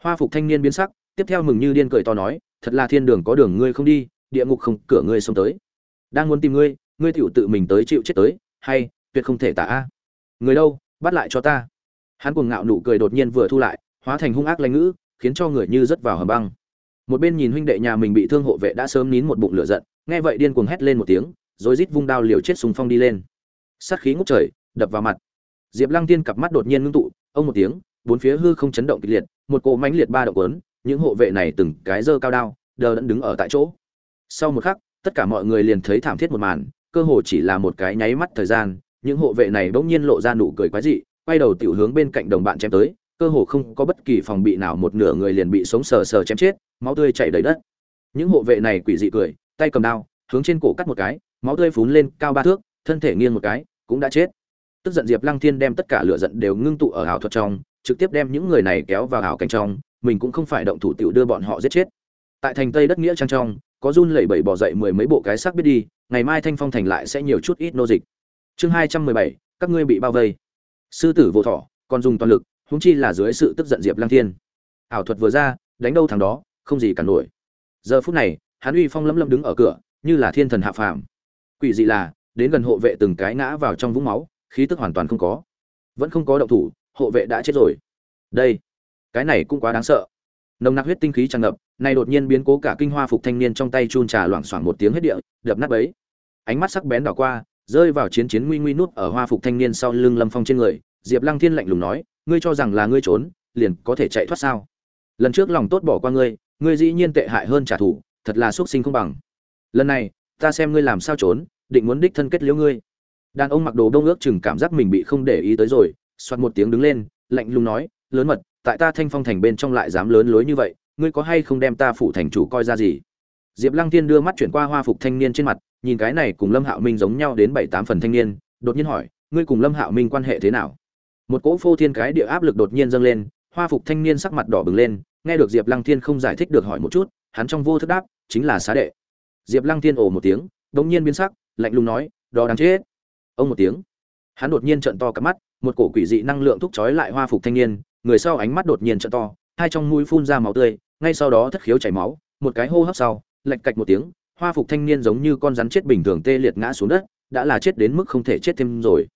Hoa phục thanh niên biến sắc tiếp theo mừng như điên cười to nói, thật là thiên đường có đường ngươi không đi, địa ngục không, cửa ngươi xông tới. Đang muốn tìm ngươi ngươi tựu tự mình tới chịu chết tới, hay, tuyệt không thể tả a. Người đâu, bắt lại cho ta. Hắn cuồng ngạo nụ cười đột nhiên vừa thu lại, hóa thành hung ác lanh ngữ, khiến cho người như rớt vào hầm băng. Một bên nhìn huynh đệ nhà mình bị thương hộ vệ đã sớm nín một bụng lửa giận, nghe vậy điên cuồng hét lên một tiếng, rồi rít vung đao liều chết súng phong đi lên. Sát khí ngút trời, đập vào mặt. Diệp lăng tiên cặp mắt đột nhiên ngưng tụ, ông một tiếng, bốn phía hư không chấn động kịch liệt, một cỗ mãnh liệt ba động quấn những hộ vệ này từng cái dơ cao đao, đờ đẫn đứng ở tại chỗ. Sau một khắc, tất cả mọi người liền thấy thảm thiết một màn, cơ hồ chỉ là một cái nháy mắt thời gian, những hộ vệ này bỗng nhiên lộ ra nụ cười quái dị, quay đầu tiểu hướng bên cạnh đồng bạn chém tới, cơ hồ không có bất kỳ phòng bị nào một nửa người liền bị sống sờ sờ chém chết, máu tươi chảy đầy đất. Những hộ vệ này quỷ dị cười, tay cầm đao, hướng trên cổ cắt một cái, máu tươi phún lên cao ba thước, thân thể nghiêng một cái, cũng đã chết. Tức giận diệp lăng thiên đem tất cả lửa giận đều ngưng tụ ở ảo thuật trong, trực tiếp đem những người này kéo vào ảo cảnh trong mình cũng không phải động thủ tiểu đưa bọn họ giết chết. Tại thành tây đất nghĩa trang trong, có run lẩy bẩy bỏ dậy mười mấy bộ cái xác biết đi, ngày mai thanh phong thành lại sẽ nhiều chút ít nô dịch. Chương hai trăm mười bảy, các ngươi bị bao vây. Sư tử vô thọ, còn dùng toàn lực húng chi là dưới sự tức giận diệp lăng thiên. Ảo thuật vừa ra, đánh đâu thằng đó, không gì cả nổi. Giờ phút này, hắn uy phong lấm lấm đứng ở cửa, như là thiên thần hạ phàm. Quỷ dị là, đến gần hộ vệ từng cái ngã vào trong vũng máu, khí tức hoàn toàn không có. Vẫn không có động thủ, hộ vệ đã chết rồi. Đây cái này cũng quá đáng sợ. Nồng nặc huyết tinh khí tràn ngập, này đột nhiên biến cố cả kinh hoa phục thanh niên trong tay chun trà loảng xoảng một tiếng hết địa, đập nát bấy. Ánh mắt sắc bén đảo qua, rơi vào chiến chiến nguy nguy nút ở hoa phục thanh niên sau lưng lâm phong trên người, diệp lăng thiên lạnh lùng nói, ngươi cho rằng là ngươi trốn, liền có thể chạy thoát sao? Lần trước lòng tốt bỏ qua ngươi ngươi dĩ nhiên tệ hại hơn trả thù, thật là xuất sinh không bằng. Lần này, ta xem ngươi làm sao trốn, định muốn đích thân kết liễu ngươi. Đàn ông mặc đồ đông ước chừng cảm giác mình bị không để ý tới rồi xoát một tiếng đứng lên, lạnh lùng nói, lớn mật tại ta thanh phong thành bên trong lại dám lớn lối như vậy, ngươi có hay không đem ta phủ thành chủ coi ra gì? Diệp lăng tiên đưa mắt chuyển qua hoa phục thanh niên trên mặt, nhìn cái này cùng lâm hạo minh giống nhau đến bảy tám phần thanh niên, đột nhiên hỏi, ngươi cùng lâm hạo minh quan hệ thế nào? Một cỗ phô thiên cái địa áp lực đột nhiên dâng lên, hoa phục thanh niên sắc mặt đỏ bừng lên, nghe được diệp lăng thiên không giải thích được hỏi một chút, hắn trong vô thức đáp, chính là xá đệ. Diệp lăng thiên ồ một tiếng đ ỗ n g nhiên biến sắc, lạnh lùng nói, đó đáng chết. Ông một tiếng, hắn đột nhiên trận to cặp mắt, một cổ quỷ dị năng lượng thúc trói lại hoa phục thanh niên người sau ánh mắt đột nhiên trợ to, hai trong mũi phun ra máu tươi, ngay sau đó thất khiếu chảy máu, một cái hô hấp sau lạch cạch một tiếng, hoa phục thanh niên giống như con rắn chết bình thường tê liệt ngã xuống đất, đã là chết đến mức không thể chết thêm rồi.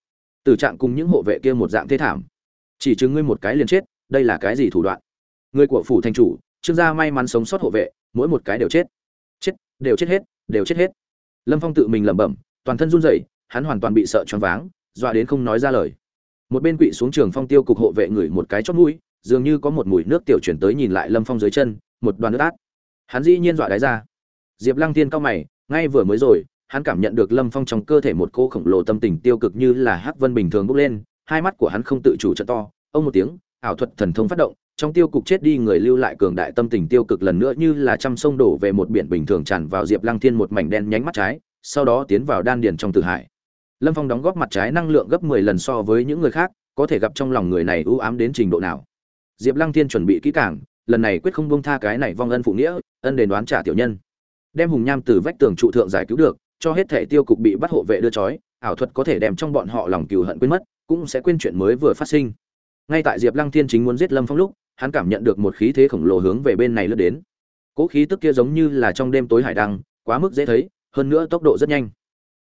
Từ trạng cùng những hộ vệ kia một dạng thế thảm. Chỉ chứng ngươi một cái liền chết, đây là cái gì thủ đoạn? Người của phủ thành chủ, trương gia may mắn sống sót hộ vệ, mỗi một cái đều chết. Chết, đều chết hết, đều chết hết. Lâm phong tự mình lẩm bẩm, toàn thân run rẩy, hắn hoàn toàn bị sợ choáng váng, dọa đến không nói ra lời một bên quỵ xuống trường phong tiêu cục hộ vệ người một cái chót mũi, dường như có một mùi nước tiểu chuyển tới nhìn lại lâm phong dưới chân, một đoàn nước át. Hắn dĩ nhiên dọa đáy ra. Diệp lăng tiên cao mày, ngay vừa mới rồi, hắn cảm nhận được lâm phong trong cơ thể một cô khổng lồ tâm tình tiêu cực như là hắc vân bình thường bốc lên, hai mắt của hắn không tự chủ trận to, ông một tiếng, ảo thuật thần thông phát động, trong tiêu cục chết đi người lưu lại cường đại tâm tình tiêu cực lần nữa như là trăm sông đổ về một biển bình thường tràn vào diệp lăng thiên một mảnh đen nhánh mắt trái, sau đó tiến vào đan điền trong tử hải lâm phong đóng góp mặt trái năng lượng gấp mười lần so với những người khác, có thể gặp trong lòng người này ưu ám đến trình độ nào. Diệp lăng thiên chuẩn bị kỹ càng, lần này quyết không bông tha cái này vong ân phụ nghĩa, ân đền đoán trả tiểu nhân. Đem hùng nham từ vách tường trụ thượng giải cứu được, cho hết thể tiêu cục bị bắt hộ vệ đưa trói, ảo thuật có thể đem trong bọn họ lòng cừu hận quên mất, cũng sẽ quên chuyện mới vừa phát sinh. Ngay tại diệp lăng thiên chính muốn giết lâm phong lúc, hắn cảm nhận được một khí thế khổng lồ hướng về bên này lướt đến. Cỗ khí tức kia giống như là trong đêm tối hải đăng, quá mức dễ thấy, hơn nữa tốc độ rất nhanh.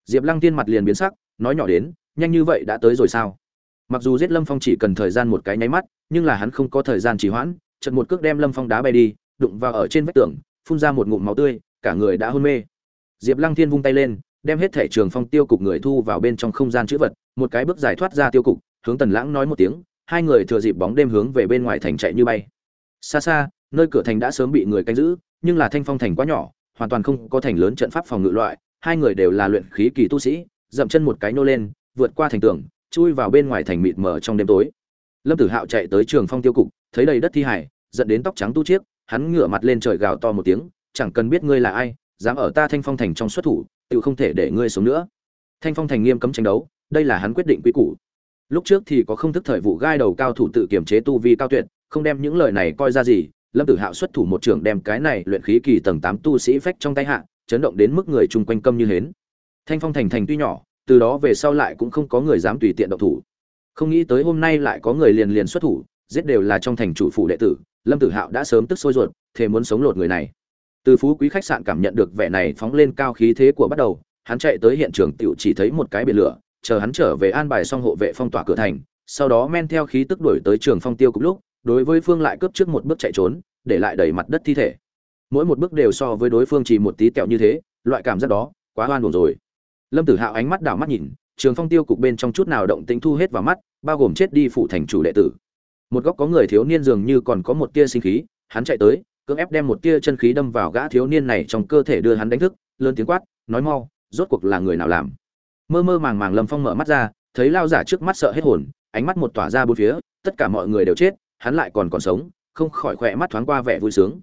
Diệp lăng Thiên mặt liền biến sắc nói nhỏ đến, nhanh như vậy đã tới rồi sao? Mặc dù giết lâm phong chỉ cần thời gian một cái nháy mắt, nhưng là hắn không có thời gian trì hoãn chật một cước đem lâm phong đá bay đi, đụng vào ở trên vách tường, phun ra một ngụm máu tươi, cả người đã hôn mê. Diệp lăng thiên vung tay lên, đem hết thẻ trường phong tiêu cục người thu vào bên trong không gian chữ vật, một cái bước giải thoát ra tiêu cục, hướng tần lãng nói một tiếng, hai người thừa dịp bóng đêm hướng về bên ngoài thành chạy như bay. Xa xa, nơi cửa thành đã sớm bị người canh giữ, nhưng là thanh phong thành quá nhỏ, hoàn toàn không có thành lớn trận pháp phòng ngự loại, hai người đều là luyện khí kỳ tu sĩ dậm chân một cái nô lên, vượt qua thành tường, chui vào bên ngoài thành mịt mờ trong đêm tối. Lâm tử hạo chạy tới trường phong tiêu cục, thấy đầy đất thi hải dẫn đến tóc trắng tu chiếc, hắn ngửa mặt lên trời gào to một tiếng, chẳng cần biết ngươi là ai, dám ở ta thanh phong thành trong xuất thủ tự không thể để ngươi sống nữa. Thanh phong thành nghiêm cấm tranh đấu, đây là hắn quyết định quy củ. Lúc trước thì có không thức thời vụ gai đầu cao thủ tự kiểm chế tu vi cao tuyệt, không đem những lời này coi ra gì, lâm tử hạo xuất thủ một trường đem cái này luyện khí kỳ tầng tám tu sĩ phách trong tay hạ, chấn động đến mức người chung quanh câm như hến thanh phong thành thành tuy nhỏ, từ đó về sau lại cũng không có người dám tùy tiện động thủ. Không nghĩ tới hôm nay lại có người liền liền xuất thủ, giết đều là trong thành chủ phủ đệ tử, lâm tử hạo đã sớm tức sôi ruột, thề muốn sống lột người này. Từ phú quý khách sạn cảm nhận được vẻ này phóng lên cao khí thế của bắt đầu, hắn chạy tới hiện trường tiểu chỉ thấy một cái biển lửa, chờ hắn trở về an bài xong hộ vệ phong tỏa cửa thành, sau đó men theo khí tức đuổi tới trường phong tiêu cục lúc, đối với phương lại cướp trước một bước chạy trốn, để lại đầy mặt đất thi thể. Mỗi một bước đều so với đối phương chỉ một tí kẹo như thế, loại cảm giác đó quá hoan buồn rồi lâm tử hạo ánh mắt đảo mắt nhìn, trường phong tiêu cục bên trong chút nào động tĩnh thu hết vào mắt, bao gồm chết đi phụ thành chủ đệ tử. Một góc có người thiếu niên dường như còn có một tia sinh khí, hắn chạy tới, cưỡng ép đem một tia chân khí đâm vào gã thiếu niên này trong cơ thể đưa hắn đánh thức, lớn tiếng quát, nói mau, rốt cuộc là người nào làm? Mơ mơ màng màng lâm phong mở mắt ra, thấy lao giả trước mắt sợ hết hồn, ánh mắt một tỏa ra bốn phía, tất cả mọi người đều chết, hắn lại còn còn sống, không khỏi khỏe mắt thoáng qua vẻ vui sướng.